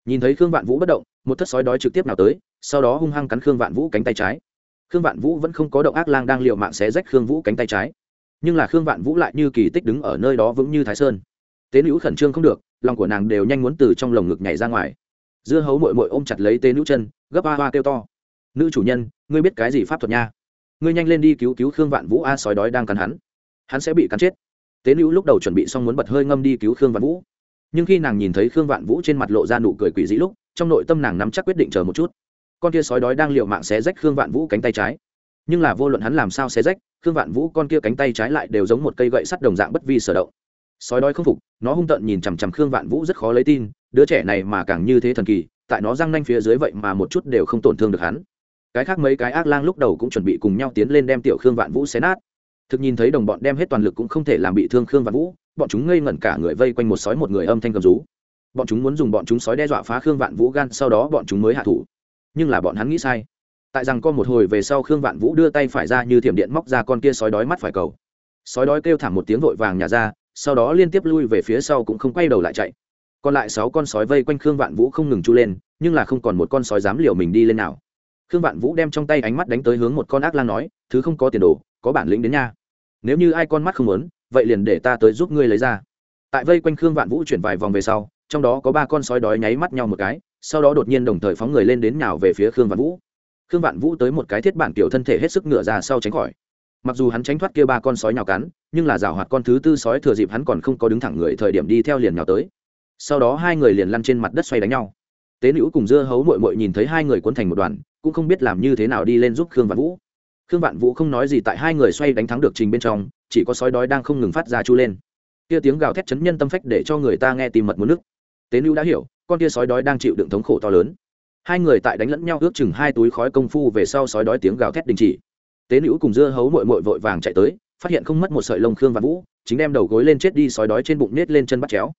Nhìn thấy khương vạn vũ bất động, một thất sói đói trực tiếp nào tới, sau đó hung hăng cắn khương vạn vũ cánh tay trái. Khương vạn vũ vẫn không có động ác lang đang l mạng xé rách khương vũ cánh tay trái. Nhưng là khương vạn vũ lại như kỳ tích đứng ở nơi đó vững như thái sơn. Tế nữ khẩn trương không được, lòng của nàng đều nhanh muốn từ trong lồng ngực nhảy ra ngoài. Dưa hấu mội mội ôm chặt lấy tế nữ chân, gấp ba hoa kêu to. Nữ chủ nhân, ngươi biết cái gì pháp thuật nha? Ngươi nhanh lên đi cứu cứu khương vạn vũ a, sói đói đang cắn hắn. Hắn sẽ bị cắn chết tế nữ lúc đầu chuẩn bị xong muốn bật hơi ngâm đi cứu khương vạn vũ. Nhưng khi nàng nhìn thấy khương vạn vũ trên mặt lộ ra nụ cười quỷ dĩ lúc, trong nội tâm nàng nắm chắc quyết định chờ một chút. Con kia sói đói đang liệu mạng xé rách khương vạn vũ cánh tay trái. Nhưng là vô luận hắn làm sao xé rách, khương vạn vũ con kia cánh tay trái lại đều giống một cây gậy sắt đồng dạng bất vi sở động. Sói đói không phục, nó hung tợn nhìn chằm chằm khương vạn vũ rất khó lấy tin, đứa trẻ này mà càng như thế thần kỳ, tại nó răng nanh phía dưới vậy mà một chút đều không tổn thương được hắn. Cái khác mấy cái ác lang lúc đầu cũng chuẩn bị cùng nhau tiến lên đem tiểu khương vạn vũ xé nát thực nhìn thấy đồng bọn đem hết toàn lực cũng không thể làm bị thương khương vạn vũ, bọn chúng ngây ngẩn cả người vây quanh một sói một người âm thanh cầm rú. Bọn chúng muốn dùng bọn chúng sói đe dọa phá khương vạn vũ gan, sau đó bọn chúng mới hạ thủ. Nhưng là bọn hắn nghĩ sai. Tại rằng con một hồi về sau khương vạn vũ đưa tay phải ra như thiểm điện móc ra con kia sói đói mắt phải cầu. Sói đói kêu thảm một tiếng vội vàng nhả ra, sau đó liên tiếp lui về phía sau cũng không quay đầu lại chạy. Còn lại sáu con sói vây quanh khương vạn vũ không ngừng chu lên, nhưng là không còn một con sói dám liều mình đi lên nào. Khương vạn vũ đem trong tay ánh mắt đánh tới hướng một con ác lang nói, thứ không có tiền đồ, có bản lĩnh đến nha nếu như ai con mắt không muốn, vậy liền để ta tới giúp ngươi lấy ra. Tại vây quanh khương vạn vũ chuyển vài vòng về sau, trong đó có ba con sói đói nháy mắt nhau một cái, sau đó đột nhiên đồng thời phóng người lên đến nhào về phía khương vạn vũ. Khương vạn vũ tới một cái thiết bản kiểu thân thể hết sức ngựa ra sau tránh khỏi. Mặc dù hắn tránh thoát kia ba con sói nhào cắn, nhưng là rào hoạt con thứ tư sói thừa dịp hắn còn không có đứng thẳng người thời điểm đi theo liền nhào tới. Sau đó hai người liền lăn trên mặt đất xoay đánh nhau. Tế nữ cùng dưa hấu mội mội nhìn thấy hai người cuốn thành một đoàn, cũng không biết làm như thế nào đi lên giúp khương vạn vũ khương vạn vũ không nói gì tại hai người xoay đánh thắng được trình bên trong, chỉ có sói đói đang không ngừng phát ra chu lên. Kia tiếng gào thét chấn nhân tâm phách để cho người ta nghe tìm mật muốn nước. Tế nữ đã hiểu, con kia sói đói đang chịu đựng thống khổ to lớn. Hai người tại đánh lẫn nhau ước chừng hai túi khói công phu về sau sói đói tiếng gào thét đình chỉ. Tế nữ cùng dưa hấu mội mội vội vàng chạy tới, phát hiện không mất một sợi lông khương vạn vũ, chính đem đầu gối lên chết đi sói đói trên bụng nết lên chân bắt chéo.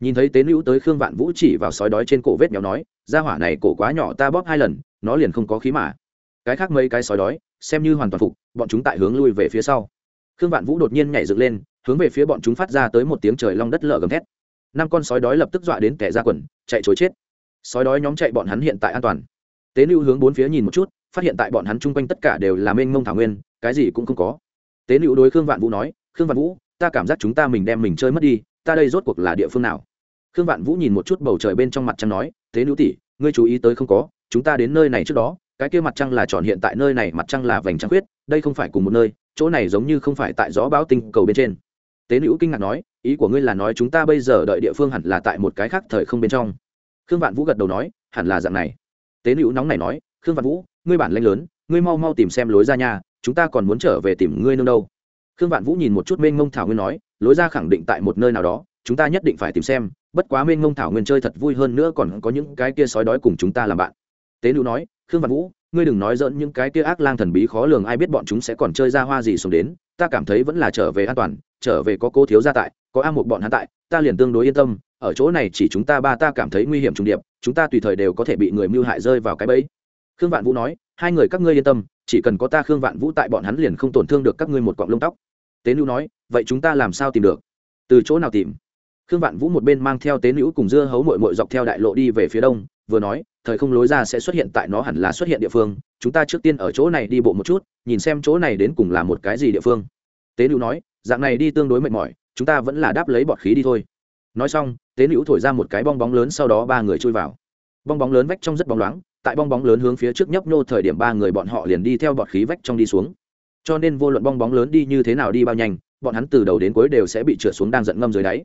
Nhìn thấy tế nữ tới khương vạn vũ chỉ vào sói đói trên cổ vết nhỏ nói ra hỏa này cổ quá nhỏ, ta bóp hai lần, nó liền không có khí mà cái khác mấy cái sói đói, xem như hoàn toàn phục, bọn chúng tại hướng lui về phía sau. Khương vạn vũ đột nhiên nhảy dựng lên, hướng về phía bọn chúng phát ra tới một tiếng trời long đất lở gầm thét. Năm con sói đói lập tức dọa đến kẻ ra quần, chạy chối chết. Sói đói nhóm chạy bọn hắn hiện tại an toàn. Tế lưu hướng bốn phía nhìn một chút, phát hiện tại bọn hắn chung quanh tất cả đều là mênh mông thảo nguyên, cái gì cũng không có. Tế lưu đối khương vạn vũ nói, khương vạn vũ, ta cảm giác chúng ta mình đem mình chơi mất đi, ta đây rốt cuộc là địa phương nào? Khương vạn vũ nhìn một chút bầu trời bên trong mặt trăng nói, tế lưu tỷ, ngươi chú ý tới không có, chúng ta đến nơi này trước đó cái kia mặt trăng là tròn hiện tại nơi này, mặt trăng là vành trăng khuyết, đây không phải cùng một nơi, chỗ này giống như không phải tại gió bão tinh cầu bên trên. Tế nữ kinh ngạc nói, ý của ngươi là nói chúng ta bây giờ đợi địa phương hẳn là tại một cái khác thời không bên trong. Khương vạn vũ gật đầu nói, hẳn là dạng này. Tế nữ nóng này nói, khương vạn vũ, ngươi bản lanh lớn, ngươi mau mau tìm xem lối ra nhà, chúng ta còn muốn trở về tìm ngươi nương đâu. Khương vạn vũ nhìn một chút mênh mông thảo nguyên nói, lối ra khẳng định tại một nơi nào đó, chúng ta nhất định phải tìm xem, bất quá mênh mông thảo nguyên chơi thật vui hơn nữa còn có những cái kia sói đói cùng chúng ta làm bạn tế nữ nói, khương vạn vũ, ngươi đừng nói dỡn những cái kia ác lang thần bí khó lường, ai biết bọn chúng sẽ còn chơi ra hoa gì xuống đến, ta cảm thấy vẫn là trở về an toàn, trở về có cô thiếu gia tại, có a một bọn hắn tại, ta liền tương đối yên tâm, ở chỗ này chỉ chúng ta ba ta cảm thấy nguy hiểm trùng điệp, chúng ta tùy thời đều có thể bị người mưu hại rơi vào cái bẫy. Khương vạn vũ nói, hai người các ngươi yên tâm, chỉ cần có ta khương vạn vũ tại bọn hắn liền không tổn thương được các ngươi một cọng lông tóc. Tế nữ nói, vậy chúng ta làm sao tìm được? Từ chỗ nào tìm? Khương vạn vũ một bên mang theo tế nữ cùng dưa hấu mội mội dọc theo đại lộ đi về phía đông, vừa nói thời không lối ra sẽ xuất hiện tại nó hẳn là xuất hiện địa phương, chúng ta trước tiên ở chỗ này đi bộ một chút, nhìn xem chỗ này đến cùng là một cái gì địa phương. Tế nữ nói, dạng này đi tương đối mệt mỏi, chúng ta vẫn là đáp lấy bọt khí đi thôi. Nói xong, tế nữ thổi ra một cái bong bóng lớn sau đó ba người chui vào. Bong bóng lớn vách trong rất bóng loáng, tại bong bóng lớn hướng phía trước nhấp nhô thời điểm ba người bọn họ liền đi theo bọt khí vách trong đi xuống. Cho nên vô luận bong bóng lớn đi như thế nào đi bao nhanh, bọn hắn từ đầu đến cuối đều sẽ bị trượt xuống đang giận ngâm dưới đáy.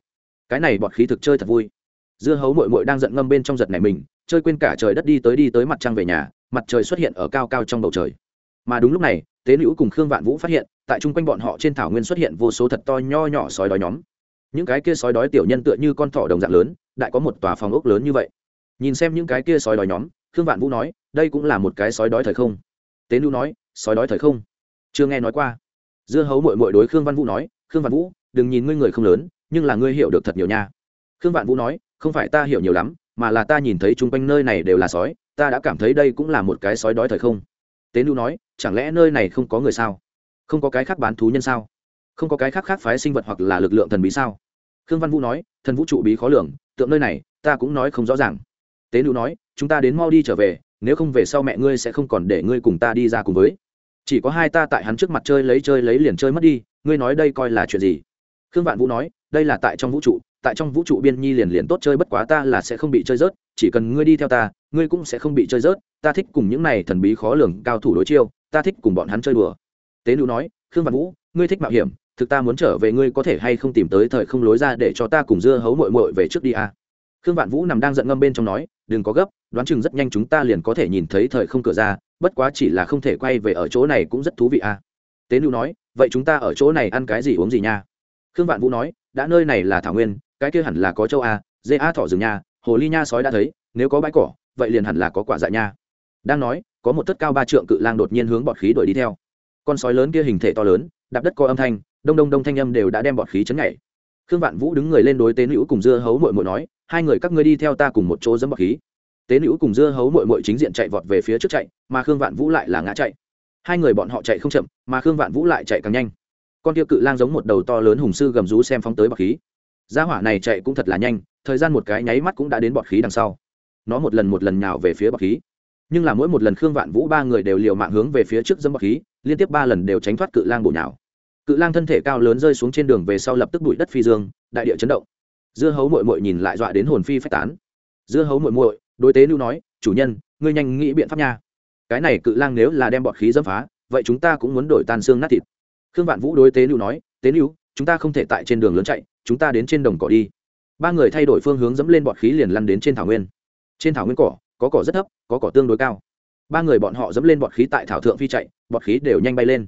Cái này bọt khí thực chơi thật vui. Dưa hấu mội mội đang giận ngâm bên trong giật này mình chơi quên cả trời đất đi tới đi tới mặt trăng về nhà, mặt trời xuất hiện ở cao cao trong bầu trời. Mà đúng lúc này, tế nữ cùng khương vạn vũ phát hiện, tại chung quanh bọn họ trên thảo nguyên xuất hiện vô số thật to nho nhỏ sói đói nhóm. Những cái kia sói đói tiểu nhân tựa như con thỏ đồng dạng lớn, đại có một tòa phòng ốc lớn như vậy. Nhìn xem những cái kia sói đói nhóm, khương vạn vũ nói, đây cũng là một cái sói đói thời không. Tế nữ nói, sói đói thời không? Chưa nghe nói qua. Dưa hấu mội mội đối khương văn vũ nói, khương văn vũ, đừng nhìn ngươi người không lớn, nhưng là ngươi hiểu được thật nhiều nha. Khương vạn vũ nói, không phải ta hiểu nhiều lắm mà là ta nhìn thấy chung quanh nơi này đều là sói, ta đã cảm thấy đây cũng là một cái sói đói thời không. Tế nữ nói, chẳng lẽ nơi này không có người sao? Không có cái khác bán thú nhân sao? Không có cái khác khác phái sinh vật hoặc là lực lượng thần bí sao? Khương văn vũ nói, thần vũ trụ bí khó lường, tượng nơi này, ta cũng nói không rõ ràng. Tế nữ nói, chúng ta đến mau đi trở về, nếu không về sau mẹ ngươi sẽ không còn để ngươi cùng ta đi ra cùng với. Chỉ có hai ta tại hắn trước mặt chơi lấy chơi lấy liền chơi mất đi, ngươi nói đây coi là chuyện gì? Khương vạn vũ nói đây là tại trong vũ trụ, tại trong vũ trụ biên nhi liền liền tốt chơi bất quá ta là sẽ không bị chơi rớt, chỉ cần ngươi đi theo ta, ngươi cũng sẽ không bị chơi rớt, ta thích cùng những này thần bí khó lường cao thủ đối chiêu, ta thích cùng bọn hắn chơi đùa tế nữ nói, khương vạn vũ, ngươi thích mạo hiểm, thực ta muốn trở về ngươi có thể hay không tìm tới thời không lối ra để cho ta cùng dưa hấu mội mội về trước đi à. khương vạn vũ nằm đang giận ngâm bên trong nói, đừng có gấp, đoán chừng rất nhanh chúng ta liền có thể nhìn thấy thời không cửa ra, bất quá chỉ là không thể quay về ở chỗ này cũng rất thú vị à. tế nữ nói, vậy chúng ta ở chỗ này ăn cái gì uống gì nha khương vạn vũ nói đã nơi này là thảo nguyên, cái kia hẳn là có châu a, dê a thỏ rừng nha, hồ ly nha sói đã thấy, nếu có bãi cỏ, vậy liền hẳn là có quả dại nha. Đang nói, có một tất cao ba trượng cự lang đột nhiên hướng bọt khí đuổi đi theo. Con sói lớn kia hình thể to lớn, đạp đất co âm thanh, đông đông đông thanh âm đều đã đem bọt khí chấn nhảy. Khương vạn vũ đứng người lên đối tế nữ cùng dưa hấu mội mội nói, hai người các ngươi đi theo ta cùng một chỗ dẫm bọt khí. Tế nữ cùng dưa hấu mội mội chính diện chạy vọt về phía trước chạy, mà khương vạn vũ lại là ngã chạy. Hai người bọn họ chạy không chậm, mà khương vạn vũ lại chạy càng nhanh con tiêu cự lang giống một đầu to lớn hùng sư gầm rú xem phóng tới bọt khí. Gia hỏa này chạy cũng thật là nhanh, thời gian một cái nháy mắt cũng đã đến bọt khí đằng sau. Nó một lần một lần nhào về phía bọt khí. Nhưng là mỗi một lần khương vạn vũ ba người đều liều mạng hướng về phía trước dâm bọt khí, liên tiếp ba lần đều tránh thoát cự lang bổ nhào. Cự lang thân thể cao lớn rơi xuống trên đường về sau lập tức bụi đất phi dương, đại địa chấn động. Dưa hấu mội mội nhìn lại dọa đến hồn phi phách tán. Dưa hấu mội mội đối tế lưu nói, chủ nhân, ngươi nhanh nghĩ biện pháp nha. Cái này cự lang nếu là đem bọt khí dâm phá, vậy chúng ta cũng muốn đổi tan xương nát thịt khương vạn vũ đối tế lưu nói, tế lưu chúng ta không thể tại trên đường lớn chạy, chúng ta đến trên đồng cỏ đi. Ba người thay đổi phương hướng dẫm lên bọt khí liền lăn đến trên thảo nguyên. Trên thảo nguyên cỏ, có cỏ rất thấp, có cỏ tương đối cao. Ba người bọn họ dẫm lên bọt khí tại thảo thượng phi chạy, bọt khí đều nhanh bay lên.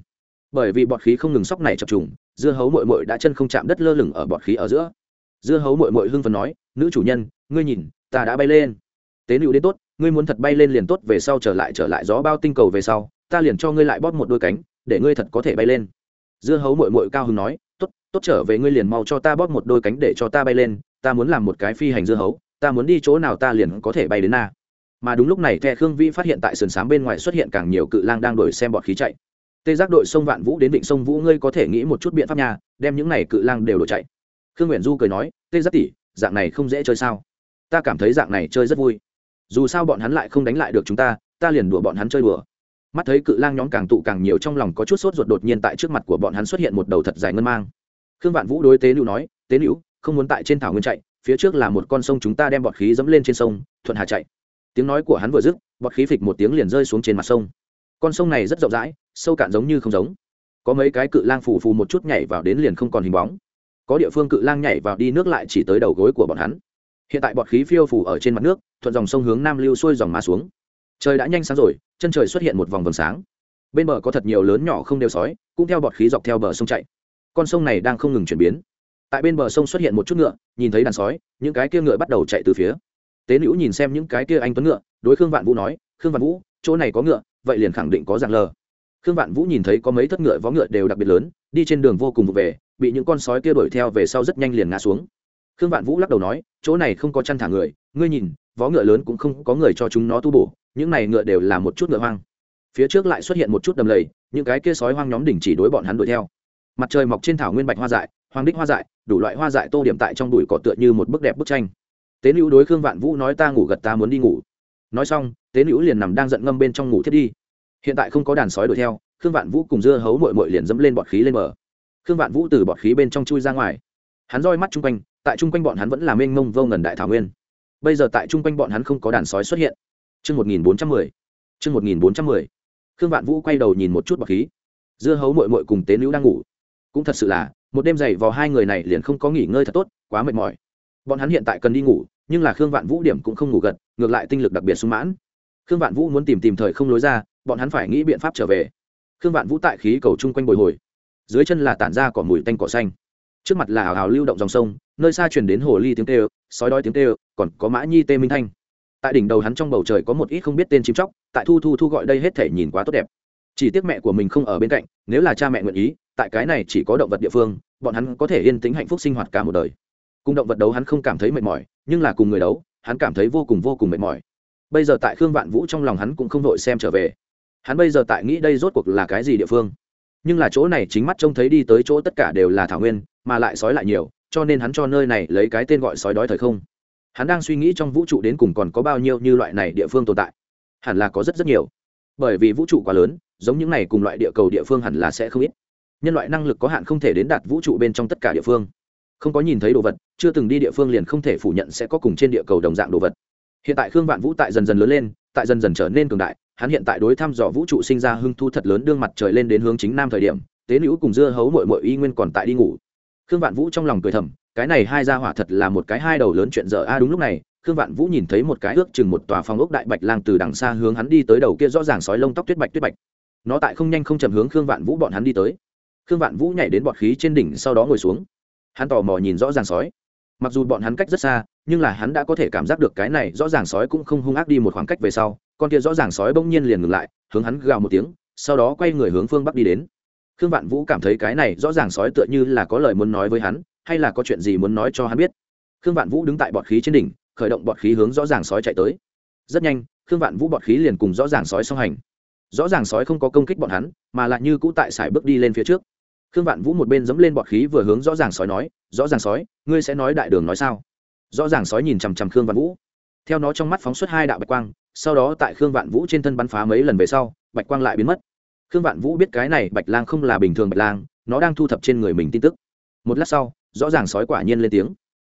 Bởi vì bọt khí không ngừng sóc này chập trùng, dưa hấu mội mội đã chân không chạm đất lơ lửng ở bọt khí ở giữa. Dưa hấu mội mội hưng phần nói, nữ chủ nhân, ngươi nhìn, ta đã bay lên. Tế nữ đến tốt, ngươi muốn thật bay lên liền tốt, về sau trở lại trở lại gió bao tinh cầu về sau, ta liền cho ngươi lại bóp một đôi cánh, để ngươi thật có thể bay lên dưa hấu mội mội cao hưng nói, tốt tốt trở về ngươi liền mau cho ta bóp một đôi cánh để cho ta bay lên, ta muốn làm một cái phi hành dưa hấu, ta muốn đi chỗ nào ta liền có thể bay đến na. Mà đúng lúc này, the khương vĩ phát hiện tại sườn s bên ngoài xuất hiện càng nhiều cự lang đang đổi xem bọt khí chạy. Tê giác đội sông vạn vũ đến vịnh sông vũ, ngươi có thể nghĩ một chút biện pháp nhà đem những này cự lang đều đổi chạy. Khương nguyện du cười nói, tê giác tỷ, dạng này không dễ chơi sao? Ta cảm thấy dạng này chơi rất vui. Dù sao bọn hắn lại không đánh lại được chúng ta ta liền đùa bọn hắn chơi đùa mắt thấy cự lang nhóm càng tụ càng nhiều trong lòng có chút sốt ruột đột nhiên tại trước mặt của bọn hắn xuất hiện một đầu thật dài ngân mang. Khương vạn vũ đối tế nữ nói, tế nữ không muốn tại trên thảo nguyên chạy, phía trước là một con sông chúng ta đem bọt khí dẫm lên trên sông, thuận hà chạy. Tiếng nói của hắn vừa dứt, bọt khí phịch một tiếng liền rơi xuống trên mặt sông. Con sông này rất rộng rãi, sâu cạn giống như không giống. Có mấy cái cự lang phù phù một chút nhảy vào đến liền không còn hình bóng. Có địa phương cự lang nhảy vào đi nước lại chỉ tới đầu gối của bọn hắn. Hiện tại bọt khí phiêu phù ở trên mặt nước, thuận dòng sông hướng nam lưu xuôi dòng má xuống. Trời đã nhanh sáng rồi chân trời xuất hiện một vòng vầng sáng. Bên bờ có thật nhiều lớn nhỏ không đều sói, cũng theo bọt khí dọc theo bờ sông chạy. Con sông này đang không ngừng chuyển biến. Tại bên bờ sông xuất hiện một chút ngựa, nhìn thấy đàn sói, những cái kia ngựa bắt đầu chạy từ phía. Tế nữ nhìn xem những cái kia anh tuấn ngựa, đối khương vạn vũ nói, khương vạn vũ, chỗ này có ngựa, vậy liền khẳng định có dạng lờ. Khương vạn vũ nhìn thấy có mấy thất ngựa, vó ngựa đều đặc biệt lớn, đi trên đường vô cùng vụ về, bị những con sói kia đuổi theo về sau rất nhanh liền ngã xuống. Khương vạn vũ lắc đầu nói, chỗ này không có chăn thả người, ngươi nhìn, vó ngựa lớn cũng không có người cho chúng nó tu bổ những này ngựa đều là một chút ngựa hoang. Phía trước lại xuất hiện một chút đầm lầy, những cái kia sói hoang nhóm đỉnh chỉ đối bọn hắn đuổi theo. Mặt trời mọc trên thảo nguyên bạch hoa dại hoàng đích hoa dại, đủ loại hoa dại tô điểm tại trong bụi cỏ tựa như một bức đẹp bức tranh. Tế nữ đối khương vạn vũ nói, ta ngủ gật, ta muốn đi ngủ. Nói xong, tế nữ liền nằm đang giận ngâm bên trong ngủ thiết đi. Hiện tại không có đàn sói đuổi theo, khương vạn vũ cùng dưa hấu mội mội liền dẫm lên bọt khí lên bờ. Khương vạn vũ từ bọt khí bên trong chui ra ngoài. Hắn roi mắt chung quanh, tại chung quanh bọn hắn vẫn là mênh mông vô ngần đại thảo nguyên. Bây giờ tại chung quanh bọn hắn không có đàn sói xuất hiện chương một nghìn bốn trăm mười. Chương một nghìn bốn trăm mười. Khương vạn vũ quay đầu nhìn một chút bọc khí. Dưa hấu mội mội cùng tế nữ đang ngủ. Cũng thật sự là, một đêm dày vào hai người này liền không có nghỉ ngơi thật tốt, quá mệt mỏi. Bọn hắn hiện tại cần đi ngủ, nhưng là khương vạn vũ điểm cũng không ngủ gật, ngược lại tinh lực đặc biệt sung mãn. Khương vạn vũ muốn tìm tìm thời không lối ra, bọn hắn phải nghĩ biện pháp trở về. Khương vạn vũ tại khí cầu chung quanh bồi hồi. Dưới chân là tản ra cỏ mùi tanh cỏ xanh. Trước mặt là ảo ảo lưu động dòng sông, nơi xa truyền đến hồ ly tiếng tê sói đói tiếng tê còn có mã nhi tê minh thanh tại đỉnh đầu hắn trong bầu trời có một ít không biết tên chim chóc, tại thu thu thu gọi đây hết thể nhìn quá tốt đẹp. Chỉ tiếc mẹ của mình không ở bên cạnh, nếu là cha mẹ nguyện ý, tại cái này chỉ có động vật địa phương, bọn hắn có thể yên tĩnh hạnh phúc sinh hoạt cả một đời. Cùng động vật đấu hắn không cảm thấy mệt mỏi, nhưng là cùng người đấu, hắn cảm thấy vô cùng vô cùng mệt mỏi. Bây giờ tại khương vạn vũ trong lòng hắn cũng không đội xem trở về. Hắn bây giờ tại nghĩ đây rốt cuộc là cái gì địa phương. Nhưng là chỗ này chính mắt trông thấy đi tới chỗ tất cả đều là thảo nguyên, mà lại sói lại nhiều, cho nên hắn cho nơi này lấy cái tên gọi sói đói thời không hắn đang suy nghĩ trong vũ trụ đến cùng còn có bao nhiêu như loại này địa phương tồn tại. Hẳn là có rất rất nhiều. Bởi vì vũ trụ quá lớn, giống những này cùng loại địa cầu địa phương hẳn là sẽ không ít. Nhân loại năng lực có hạn không thể đến đạt vũ trụ bên trong tất cả địa phương. Không có nhìn thấy đồ vật, chưa từng đi địa phương liền không thể phủ nhận sẽ có cùng trên địa cầu đồng dạng đồ vật. Hiện tại khương vạn vũ tại dần dần lớn lên, tại dần dần trở nên cường đại, hắn hiện tại đối thăm dò vũ trụ sinh ra hưng thu thật lớn đương mặt trời lên đến hướng chính nam thời điểm, tế nữ cùng dưa hấu mội mội y nguyên còn tại đi ngủ. Khương vạn vũ trong lòng cười thầm cái này hai gia hỏa thật là một cái hai đầu lớn chuyện dở. A đúng lúc này, khương vạn vũ nhìn thấy một cái ước chừng một tòa phòng ốc đại bạch lang từ đằng xa hướng hắn đi tới đầu kia rõ ràng sói lông tóc tuyết bạch tuyết bạch. Nó tại không nhanh không chậm hướng khương vạn vũ bọn hắn đi tới. Khương vạn vũ nhảy đến bọt khí trên đỉnh sau đó ngồi xuống. Hắn tò mò nhìn rõ ràng sói. Mặc dù bọn hắn cách rất xa, nhưng là hắn đã có thể cảm giác được cái này rõ ràng sói cũng không hung ác đi một khoảng cách về sau, con kia rõ ràng sói bỗng nhiên liền ngừng lại, hướng hắn gào một tiếng, sau đó quay người hướng phương bắc đi đến. Khương vạn vũ cảm thấy cái này rõ ràng sói tựa như là có lời muốn nói với hắn hay là có chuyện gì muốn nói cho hắn biết? Khương vạn vũ đứng tại bọt khí trên đỉnh, khởi động bọt khí hướng rõ ràng sói chạy tới. Rất nhanh, khương vạn vũ bọt khí liền cùng rõ ràng sói song hành. Rõ ràng sói không có công kích bọn hắn, mà lại như cũ tại sải bước đi lên phía trước. Khương vạn vũ một bên dẫm lên bọt khí vừa hướng rõ ràng sói nói, rõ ràng sói, ngươi sẽ nói đại đường nói sao? Rõ ràng sói nhìn chằm chằm khương vạn vũ. Theo nó trong mắt phóng xuất hai đạo bạch quang, sau đó tại khương vạn vũ trên thân bắn phá mấy lần về sau, bạch quang lại biến mất. Khương vạn vũ biết cái này bạch lang không là bình thường bạch lang, nó đang thu thập trên người mình tin tức. Một lát sau rõ ràng sói quả nhiên lên tiếng.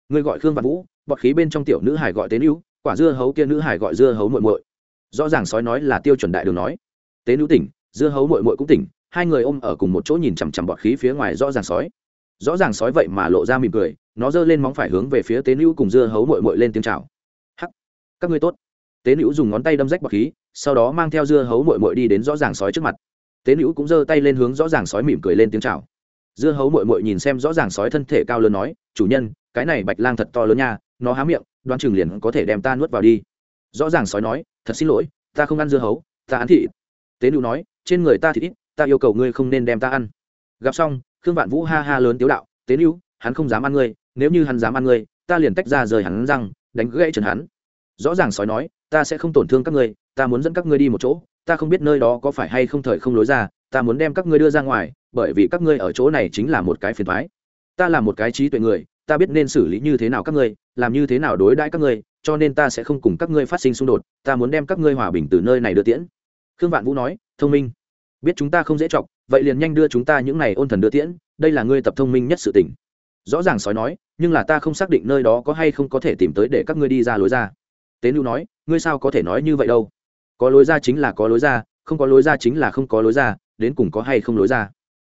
Ngươi gọi khương văn vũ, bọt khí bên trong tiểu nữ hải gọi tế nữ quả dưa hấu kia nữ hải gọi dưa hấu muội muội. Rõ ràng sói nói là tiêu chuẩn đại đường nói. Tế nữ tỉnh, dưa hấu muội muội cũng tỉnh, hai người ôm ở cùng một chỗ nhìn chằm chằm bọt khí phía ngoài rõ ràng sói. Rõ ràng sói vậy mà lộ ra mỉm cười, nó giơ lên móng phải hướng về phía tế nữ cùng dưa hấu muội muội lên tiếng chào. Hắc, các ngươi tốt. Tế nữ dùng ngón tay đâm rách bọt khí, sau đó mang theo dưa hấu muội muội đi đến rõ ràng sói trước mặt. Tế nữ cũng giơ tay lên hướng rõ ràng sói mỉm cười lên tiếng chào dưa hấu muội muội nhìn xem rõ ràng sói thân thể cao lớn nói, chủ nhân, cái này bạch lang thật to lớn nha, nó há miệng, đoán chừng liền có thể đem ta nuốt vào đi. Rõ ràng sói nói, thật xin lỗi, ta không ăn dưa hấu, ta ăn thịt. Tế nữ nói, trên người ta thịt ít, ta yêu cầu ngươi không nên đem ta ăn. Gặp xong, khương vạn vũ ha ha lớn tiếu đạo, tế nữ hắn không dám ăn ngươi, nếu như hắn dám ăn ngươi, ta liền tách ra rời hắn răng, đánh gãy trần hắn. Rõ ràng sói nói, ta sẽ không tổn thương các ngươi, ta muốn dẫn các ngươi đi một chỗ, ta không biết nơi đó có phải hay không thời không lối ra ta muốn đem các ngươi đưa ra ngoài, bởi vì các ngươi ở chỗ này chính là một cái phiền thoái ta là một cái trí tuệ người, ta biết nên xử lý như thế nào các ngươi, làm như thế nào đối đãi các ngươi, cho nên ta sẽ không cùng các ngươi phát sinh xung đột, ta muốn đem các ngươi hòa bình từ nơi này đưa tiễn. Khương vạn vũ nói, thông minh. Biết chúng ta không dễ chọc, vậy liền nhanh đưa chúng ta những này ôn thần đưa tiễn, đây là ngươi tập thông minh nhất sự tỉnh rõ ràng sói nói, nhưng là ta không xác định nơi đó có hay không có thể tìm tới để các ngươi đi ra lối ra. Tế lưu nói, ngươi sao có thể nói như vậy đâu? Có lối ra chính là có lối ra, không có lối ra chính là không có lối ra đến cùng có hay không lối ra.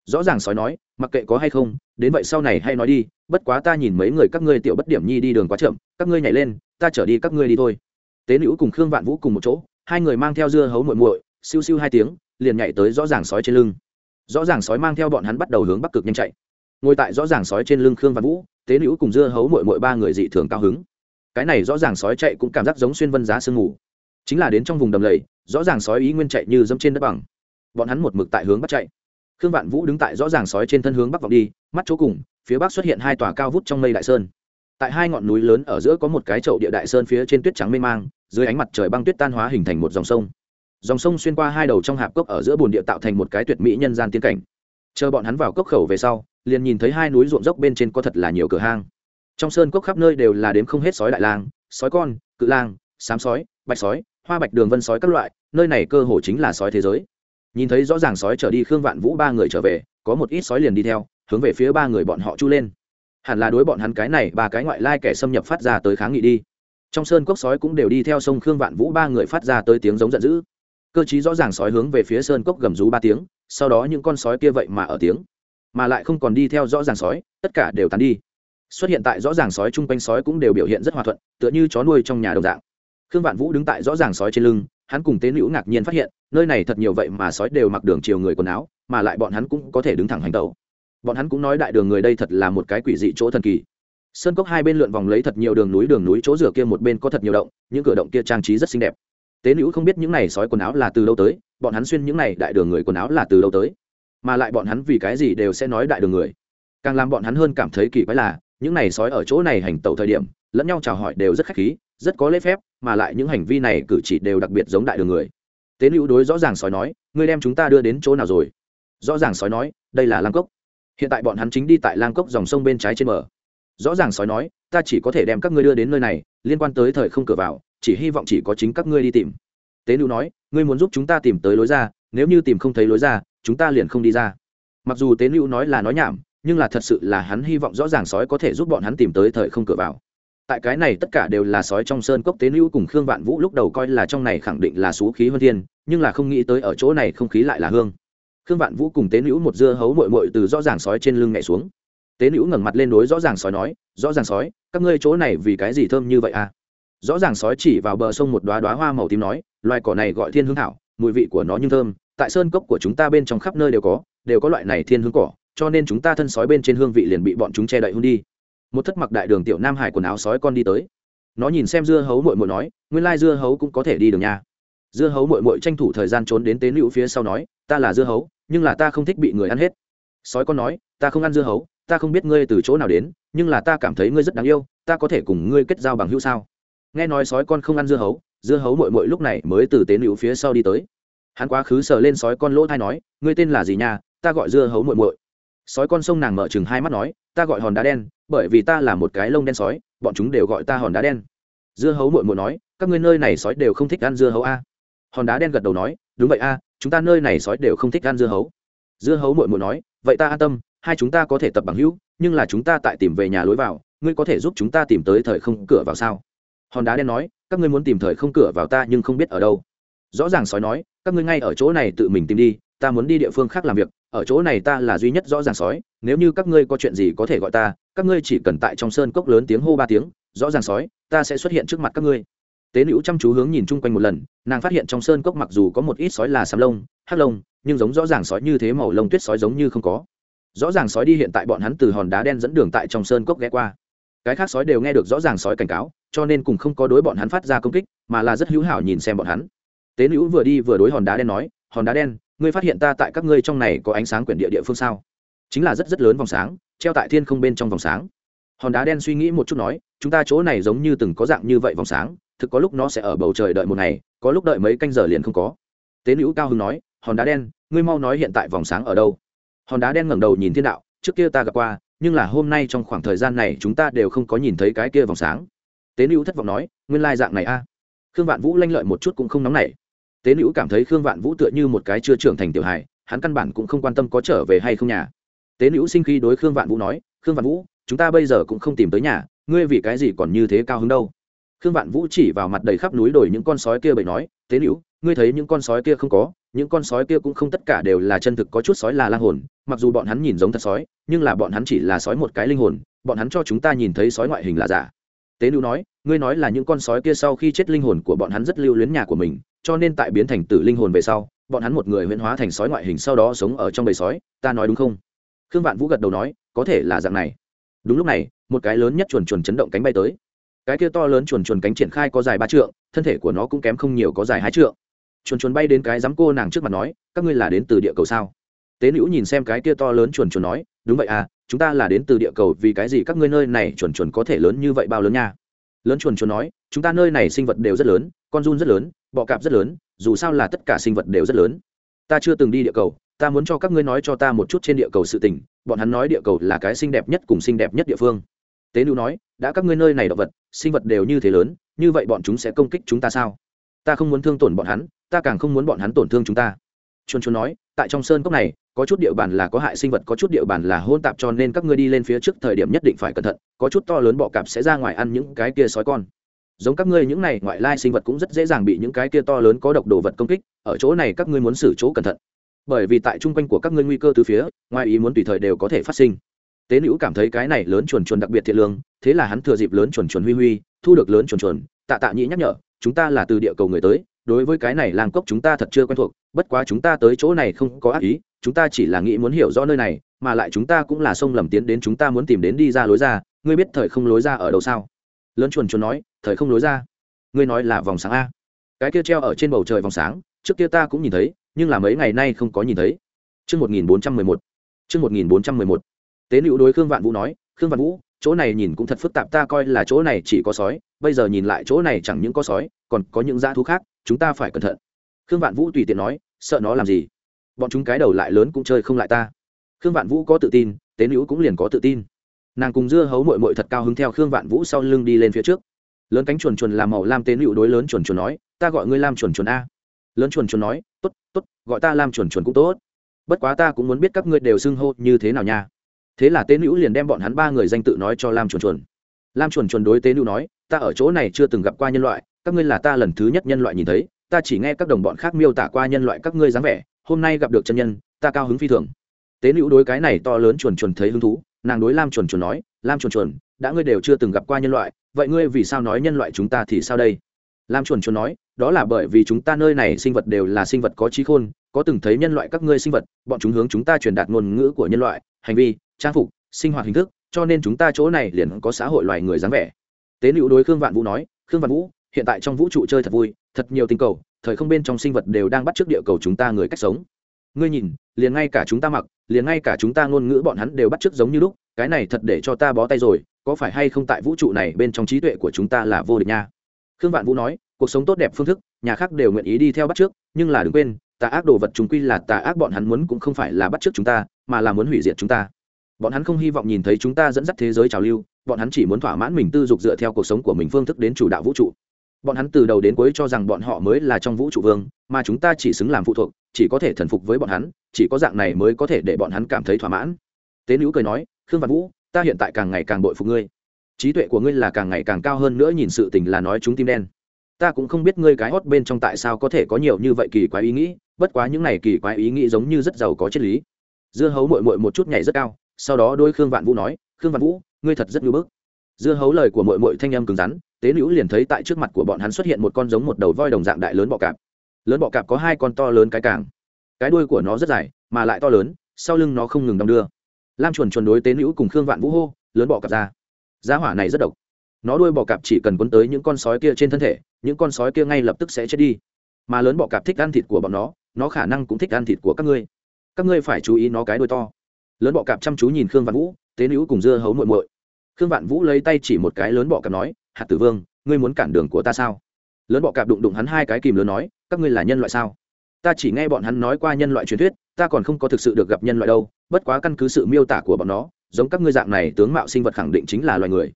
Rõ ràng sói nói, mặc kệ có hay không, đến vậy sau này hay nói đi, bất quá ta nhìn mấy người các ngươi tiểu bất điểm nhi đi đường quá chậm, các ngươi nhảy lên, ta chở đi các ngươi đi thôi. Tế nữ cùng khương vạn vũ cùng một chỗ, hai người mang theo dưa hấu muội muội, siêu siêu hai tiếng, liền nhảy tới rõ ràng sói trên lưng. Rõ ràng sói mang theo bọn hắn bắt đầu hướng bắc cực nhanh chạy. Ngồi tại rõ ràng sói trên lưng khương vạn vũ, tế nữ cùng dưa hấu muội muội ba người dị thường cao hứng. Cái này rõ ràng sói chạy cũng cảm giác giống xuyên vân giá sương ngủ chính là đến trong vùng đầm lầy, rõ ràng sói ý nguyên chạy như dẫm trên đất bằng bọn hắn một mực tại hướng bắc chạy. Khương vạn vũ đứng tại rõ ràng sói trên thân hướng bắc vọng đi, mắt chỗ cùng, phía bắc xuất hiện hai tòa cao vút trong mây đại sơn. Tại hai ngọn núi lớn ở giữa có một cái chậu địa đại sơn phía trên tuyết trắng mê mang, dưới ánh mặt trời băng tuyết tan hóa hình thành một dòng sông. Dòng sông xuyên qua hai đầu trong hạp cốc ở giữa bồn địa tạo thành một cái tuyệt mỹ nhân gian tiên cảnh. Chờ bọn hắn vào cốc khẩu về sau, liền nhìn thấy hai núi ruộng dốc bên trên có thật là nhiều cửa hang. Trong sơn cốc khắp nơi đều là đếm không hết sói đại lang, sói con, cự lang xám sói, bạch sói, hoa bạch đường vân sói các loại, nơi này cơ hồ chính là sói thế giới nhìn thấy rõ ràng sói trở đi, khương vạn vũ ba người trở về, có một ít sói liền đi theo, hướng về phía ba người bọn họ chu lên. Hẳn là đối bọn hắn cái này, ba cái ngoại lai kẻ xâm nhập phát ra tới kháng nghị đi. Trong sơn cốc sói cũng đều đi theo sông khương vạn vũ ba người phát ra tới tiếng giống giận dữ. Cơ chí rõ ràng sói hướng về phía sơn cốc gầm rú ba tiếng, sau đó những con sói kia vậy mà ở tiếng, mà lại không còn đi theo rõ ràng sói, tất cả đều tàn đi. Xuất hiện tại rõ ràng sói chung quanh sói cũng đều biểu hiện rất hòa thuận, tựa như chó nuôi trong nhà đồng dạng. Khương vạn vũ đứng tại rõ ràng sói trên lưng hắn cùng tế nữ ngạc nhiên phát hiện, nơi này thật nhiều vậy mà sói đều mặc đường chiều người quần áo, mà lại bọn hắn cũng có thể đứng thẳng hành tẩu. Bọn hắn cũng nói đại đường người đây thật là một cái quỷ dị chỗ thần kỳ. Sơn cốc hai bên lượn vòng lấy thật nhiều đường núi đường núi chỗ rửa kia một bên có thật nhiều động, những cửa động kia trang trí rất xinh đẹp. Tế nữ không biết những này sói quần áo là từ lâu tới, bọn hắn xuyên những này đại đường người quần áo là từ lâu tới. Mà lại bọn hắn vì cái gì đều sẽ nói đại đường người. Càng làm bọn hắn hơn cảm thấy kỳ quái là những này sói ở chỗ này hành tẩu thời điểm, lẫn nhau chào hỏi đều rất khách khí, rất có lễ phép, mà lại những hành vi này cử chỉ đều đặc biệt giống đại đường người. Tế hữu đối rõ ràng sói nói, ngươi đem chúng ta đưa đến chỗ nào rồi? Rõ ràng sói nói, đây là lang cốc. Hiện tại bọn hắn chính đi tại lang cốc dòng sông bên trái trên bờ. Rõ ràng sói nói, ta chỉ có thể đem các ngươi đưa đến nơi này, liên quan tới thời không cửa vào, chỉ hy vọng chỉ có chính các ngươi đi tìm. Tế nữ nói, ngươi muốn giúp chúng ta tìm tới lối ra, nếu như tìm không thấy lối ra, chúng ta liền không đi ra. Mặc dù tế nữ nói là nói nhảm nhưng là thật sự là hắn hy vọng rõ ràng sói có thể giúp bọn hắn tìm tới thời không cửa vào. Tại cái này tất cả đều là sói trong sơn cốc tế lưu cùng khương vạn vũ lúc đầu coi là trong này khẳng định là xú khí hơn thiên, nhưng là không nghĩ tới ở chỗ này không khí lại là hương. Khương vạn vũ cùng tế nữ một dưa hấu mội mội từ rõ ràng sói trên lưng nhảy xuống. Tế nữ ngẩng mặt lên đối rõ ràng sói nói, rõ ràng sói, các ngươi chỗ này vì cái gì thơm như vậy à? Rõ ràng sói chỉ vào bờ sông một đoá đoá hoa màu tím nói, loài cỏ này gọi thiên hương thảo, mùi vị của nó nhưng thơm, tại sơn cốc của chúng ta bên trong khắp nơi đều có đều có loại này thiên hương cỏ cho nên chúng ta thân sói bên trên hương vị liền bị bọn chúng che đậy hôn đi. Một thất mặc đại đường tiểu nam hải quần áo sói con đi tới. Nó nhìn xem dưa hấu mội mội nói, nguyên lai dưa hấu cũng có thể đi đường nha. Dưa hấu mội mội tranh thủ thời gian trốn đến tế nữ phía sau nói, ta là dưa hấu, nhưng là ta không thích bị người ăn hết. Sói con nói, ta không ăn dưa hấu, ta không biết ngươi từ chỗ nào đến, nhưng là ta cảm thấy ngươi rất đáng yêu, ta có thể cùng ngươi kết giao bằng hữu sao? Nghe nói sói con không ăn dưa hấu dưa hấu mội mội lúc này mới từ tế nữ phía sau đi tới. Hắn quá khứ sờ lên sói con lỗ thai nói, ngươi tên là gì nha? Ta gọi dưa hấu mội mội sói con sông nàng mở chừng hai mắt nói, ta gọi hòn đá đen, bởi vì ta là một cái lông đen sói, bọn chúng đều gọi ta hòn đá đen. Dưa hấu muội muội nói, các ngươi nơi này sói đều không thích ăn dưa hấu a. Hòn đá đen gật đầu nói, đúng vậy a, chúng ta nơi này sói đều không thích ăn dưa hấu. Dưa hấu muội muội nói, vậy ta an tâm, hai chúng ta có thể tập bằng hữu, nhưng là chúng ta tại tìm về nhà lối vào, ngươi có thể giúp chúng ta tìm tới thời không cửa vào sao? Hòn đá đen nói, các ngươi muốn tìm thời không cửa vào ta nhưng không biết ở đâu. Rõ ràng sói nói, các ngươi ngay ở chỗ này tự mình tìm đi ta muốn đi địa phương khác làm việc, ở chỗ này ta là duy nhất rõ ràng sói, nếu như các ngươi có chuyện gì có thể gọi ta, các ngươi chỉ cần tại trong sơn cốc lớn tiếng hô ba tiếng, rõ ràng sói, ta sẽ xuất hiện trước mặt các ngươi. Tế nữ chăm chú hướng nhìn chung quanh một lần, nàng phát hiện trong sơn cốc mặc dù có một ít sói là sám lông, hắc lông, nhưng giống rõ ràng sói như thế màu lông tuyết sói giống như không có. Rõ ràng sói đi hiện tại bọn hắn từ hòn đá đen dẫn đường tại trong sơn cốc ghé qua. Cái khác sói đều nghe được rõ ràng sói cảnh cáo, cho nên cùng không có đối bọn hắn phát ra công kích, mà là rất hữu hảo nhìn xem bọn hắn. Tế nữ vừa đi vừa đối hòn đá đen nói, hòn đá đen ngươi phát hiện ta tại các ngươi trong này có ánh sáng quyển địa địa phương sao? Chính là rất rất lớn vòng sáng, treo tại thiên không bên trong vòng sáng. Hòn đá đen suy nghĩ một chút nói, chúng ta chỗ này giống như từng có dạng như vậy vòng sáng, thực có lúc nó sẽ ở bầu trời đợi một ngày, có lúc đợi mấy canh giờ liền không có. Tế nữ cao hưng nói, hòn đá đen, ngươi mau nói hiện tại vòng sáng ở đâu? Hòn đá đen ngẩng đầu nhìn thiên đạo, trước kia ta gặp qua, nhưng là hôm nay trong khoảng thời gian này chúng ta đều không có nhìn thấy cái kia vòng sáng. Tế nữ thất vọng nói, nguyên lai dạng này a. Khương vạn vũ lanh lợi một chút cũng không nóng nảy tế nữ cảm thấy khương vạn vũ tựa như một cái chưa trưởng thành tiểu hài, hắn căn bản cũng không quan tâm có trở về hay không nhà. Tế nữ sinh khi đối khương vạn vũ nói, khương vạn vũ, chúng ta bây giờ cũng không tìm tới nhà, ngươi vì cái gì còn như thế cao hứng đâu? Khương vạn vũ chỉ vào mặt đầy khắp núi đồi những con sói kia bậy nói, tế nữ, ngươi thấy những con sói kia không có, những con sói kia cũng không tất cả đều là chân thực, có chút sói là lang hồn, mặc dù bọn hắn nhìn giống thật sói, nhưng là bọn hắn chỉ là sói một cái linh hồn, bọn hắn cho chúng ta nhìn thấy sói ngoại hình là giả tế nữ nói, ngươi nói là những con sói kia sau khi chết linh hồn của bọn hắn rất lưu luyến nhà của mình, cho nên tại biến thành tử linh hồn về sau, bọn hắn một người huyễn hóa thành sói ngoại hình sau đó sống ở trong bầy sói, ta nói đúng không? Khương vạn vũ gật đầu nói, có thể là dạng này. Đúng lúc này, một cái lớn nhất chuồn chuồn chấn động cánh bay tới. Cái kia to lớn chuồn chuồn cánh triển khai có dài ba trượng, thân thể của nó cũng kém không nhiều có dài hai trượng. Chuồn chuồn bay đến cái dám cô nàng trước mặt nói, các ngươi là đến từ địa cầu sao? Tế nữ nhìn xem cái kia to lớn chuồn chuồn nói đúng vậy à chúng ta là đến từ địa cầu, vì cái gì các ngươi nơi này chuồn chuồn có thể lớn như vậy bao lớn nha? Lớn chuồn chuồn nói, chúng ta nơi này sinh vật đều rất lớn, con run rất lớn, bọ cạp rất lớn, dù sao là tất cả sinh vật đều rất lớn. Ta chưa từng đi địa cầu, ta muốn cho các ngươi nói cho ta một chút trên địa cầu sự tình, bọn hắn nói địa cầu là cái xinh đẹp nhất cùng xinh đẹp nhất địa phương. Tế nữ nói, đã các ngươi nơi này động vật, sinh vật đều như thế lớn, như vậy bọn chúng sẽ công kích chúng ta sao? Ta không muốn thương tổn bọn hắn, ta càng không muốn bọn hắn tổn thương chúng ta chuồn chuồn nói, tại trong sơn cốc này, có chút địa bàn là có hại sinh vật, có chút địa bàn là hôn tạp cho nên các ngươi đi lên phía trước thời điểm nhất định phải cẩn thận, có chút to lớn bọ cạp sẽ ra ngoài ăn những cái kia sói con. Giống các ngươi những này ngoại lai sinh vật cũng rất dễ dàng bị những cái kia to lớn có độc đồ vật công kích, ở chỗ này các ngươi muốn xử chỗ cẩn thận. Bởi vì tại chung quanh của các ngươi nguy cơ từ phía, ngoài ý muốn tùy thời đều có thể phát sinh. Tế nữ cảm thấy cái này lớn chuồn chuồn đặc biệt thiện lương, thế là hắn thừa dịp lớn chuồn chuồn huy huy, thu được lớn chuồn chuồn, tạ tạ nhĩ nhắc nhở, chúng ta là từ địa cầu người tới đối với cái này làng cốc chúng ta thật chưa quen thuộc bất quá chúng ta tới chỗ này không có ác ý chúng ta chỉ là nghĩ muốn hiểu rõ nơi này mà lại chúng ta cũng là sông lầm tiến đến chúng ta muốn tìm đến đi ra lối ra ngươi biết thời không lối ra ở đâu sao lớn chuồn chuồn nói thời không lối ra ngươi nói là vòng sáng a cái kia treo ở trên bầu trời vòng sáng trước kia ta cũng nhìn thấy nhưng là mấy ngày nay không có nhìn thấy Trước 1411. Trước 1411. Tế nữ đối Khương Vạn Vũ nói, Khương Vạn Vũ, chỗ này nhìn cũng thật phức tạp ta coi là chỗ này chỉ có sói, bây giờ nhìn lại chỗ này chẳng những có sói, còn có những dã thú khác, chúng ta phải cẩn thận. Khương Vạn Vũ tùy tiện nói, sợ nó làm gì? Bọn chúng cái đầu lại lớn cũng chơi không lại ta. Khương Vạn Vũ có tự tin, Tế nữ cũng liền có tự tin. Nàng cùng dưa hấu muội muội thật cao hứng theo Khương Vạn Vũ sau lưng đi lên phía trước. Lớn cánh chuồn chuồn làm màu lam Tế nữ đối lớn chuồn chuồn nói, ta gọi ngươi lam chuồn chuồn a. Lớn chuồn chuồn nói, tốt, tốt, gọi ta lam chuồn chuồn cũng tốt bất quá ta cũng muốn biết các ngươi đều xưng hô như thế nào nha thế là tế nữ liền đem bọn hắn ba người danh tự nói cho lam chuồn chuồn. Lam chuồn chuồn đối tế nữ nói, ta ở chỗ này chưa từng gặp qua nhân loại, các ngươi là ta lần thứ nhất nhân loại nhìn thấy, ta chỉ nghe các đồng bọn khác miêu tả qua nhân loại các ngươi dáng vẻ, hôm nay gặp được chân nhân, ta cao hứng phi thường. Tế nữ đối cái này to lớn chuồn chuồn thấy hứng thú, nàng đối lam chuồn chuồn nói, lam chuồn chuồn, đã ngươi đều chưa từng gặp qua nhân loại, vậy ngươi vì sao nói nhân loại chúng ta thì sao đây? Lam chuồn chuồn nói, đó là bởi vì chúng ta nơi này sinh vật đều là sinh vật có trí khôn, có từng thấy nhân loại các ngươi sinh vật, bọn chúng hướng chúng ta truyền đạt ngôn ngữ của nhân loại, hành vi trang phục, sinh hoạt hình thức, cho nên chúng ta chỗ này liền có xã hội loài người dáng vẻ. Tế nữ đối khương vạn vũ nói, khương vạn vũ, hiện tại trong vũ trụ chơi thật vui, thật nhiều tinh cầu, thời không bên trong sinh vật đều đang bắt trước địa cầu chúng ta người cách sống. Ngươi nhìn, liền ngay cả chúng ta mặc, liền ngay cả chúng ta ngôn ngữ bọn hắn đều bắt trước giống như lúc, cái này thật để cho ta bó tay rồi, có phải hay không tại vũ trụ này bên trong trí tuệ của chúng ta là vô địch nha? Khương vạn vũ nói, cuộc sống tốt đẹp phương thức, nhà khác đều nguyện ý đi theo bắt trước nhưng là đừng quên, tà ác đồ vật chúng quy là tà ác bọn hắn muốn cũng không phải là bắt trước chúng ta, mà là muốn hủy diệt chúng ta bọn hắn không hy vọng nhìn thấy chúng ta dẫn dắt thế giới trào lưu, bọn hắn chỉ muốn thỏa mãn mình tư dục dựa theo cuộc sống của mình phương thức đến chủ đạo vũ trụ. Bọn hắn từ đầu đến cuối cho rằng bọn họ mới là trong vũ trụ vương, mà chúng ta chỉ xứng làm phụ thuộc, chỉ có thể thần phục với bọn hắn, chỉ có dạng này mới có thể để bọn hắn cảm thấy thỏa mãn. Tế nữ cười nói, khương văn vũ, ta hiện tại càng ngày càng bội phục ngươi. Trí tuệ của ngươi là càng ngày càng cao hơn nữa nhìn sự tình là nói chúng tim đen. Ta cũng không biết ngươi cái hót bên trong tại sao có thể có nhiều như vậy kỳ quái ý nghĩ, bất quá những này kỳ quái ý nghĩ giống như rất giàu có triết lý. Dưa hấu mội mội một chút nhảy rất cao sau đó đôi khương vạn vũ nói, khương vạn vũ, ngươi thật rất ngưỡng bức. Dưa hấu lời của mội mội thanh âm cứng rắn, tế nữ liền thấy tại trước mặt của bọn hắn xuất hiện một con giống một đầu voi đồng dạng đại lớn bọ cạp. Lớn bọ cạp có hai con to lớn cái càng cái đuôi của nó rất dài, mà lại to lớn, sau lưng nó không ngừng đong đưa. Lam chuồn chuồn đối tế nữ cùng khương vạn vũ hô, lớn bọ cạp ra. Giá hỏa này rất độc. Nó đuôi bọ cạp chỉ cần quấn tới những con sói kia trên thân thể, những con sói kia ngay lập tức sẽ chết đi. Mà lớn bọ cạp thích ăn thịt của bọn nó nó khả năng cũng thích ăn thịt của các ngươi. Các ngươi phải chú ý nó cái đuôi to lớn bọ cạp chăm chú nhìn khương vạn vũ, tế nữ cùng dưa hấu muội muội. Khương vạn vũ lấy tay chỉ một cái lớn bọ cạp nói, hạt tử vương, ngươi muốn cản đường của ta sao? Lớn bọ cạp đụng đụng hắn hai cái kìm lớn nói, các ngươi là nhân loại sao? Ta chỉ nghe bọn hắn nói qua nhân loại truyền thuyết, ta còn không có thực sự được gặp nhân loại đâu, bất quá căn cứ sự miêu tả của bọn nó, giống các ngươi dạng này tướng mạo sinh vật khẳng định chính là loài người.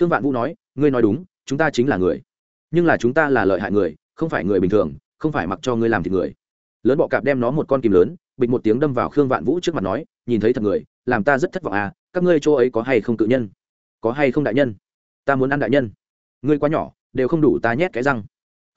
Khương vạn vũ nói, ngươi nói đúng, chúng ta chính là người. Nhưng là chúng ta là lợi hại người, không phải người bình thường, không phải mặc cho ngươi làm thịt người. Lớn bọ cạp đem nó một con kìm lớn, bịch một tiếng đâm vào khương vạn vũ trước mặt nói nhìn thấy thật người, làm ta rất thất vọng à các ngươi chỗ ấy có hay không tự nhân? Có hay không đại nhân? Ta muốn ăn đại nhân. Ngươi quá nhỏ, đều không đủ ta nhét cái răng.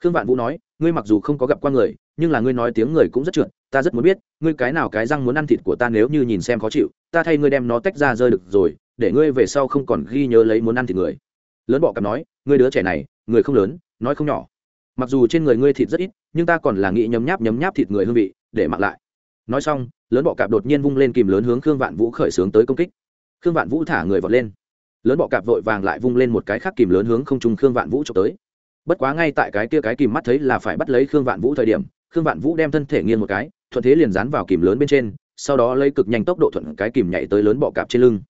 Khương vạn vũ nói, ngươi mặc dù không có gặp qua người, nhưng là ngươi nói tiếng người cũng rất trượt, ta rất muốn biết, ngươi cái nào cái răng muốn ăn thịt của ta nếu như nhìn xem khó chịu, ta thay ngươi đem nó tách ra rơi được rồi, để ngươi về sau không còn ghi nhớ lấy muốn ăn thịt người. Lớn bọ cặp nói, ngươi đứa trẻ này, người không lớn, nói không nhỏ. Mặc dù trên người ngươi thịt rất ít, nhưng ta còn là nghĩ nhấm nháp nhấm nháp thịt người hương vị, để mặc lại nói xong, lớn bọ cạp đột nhiên vung lên kìm lớn hướng khương vạn vũ khởi xướng tới công kích. Khương vạn vũ thả người vọt lên. Lớn bọ cạp vội vàng lại vung lên một cái khác kìm lớn hướng không trung khương vạn vũ trộm tới. Bất quá ngay tại cái kia cái kìm mắt thấy là phải bắt lấy khương vạn vũ thời điểm, khương vạn vũ đem thân thể nghiêng một cái, thuận thế liền dán vào kìm lớn bên trên, sau đó lấy cực nhanh tốc độ thuận cái kìm nhảy tới lớn bọ cạp trên lưng.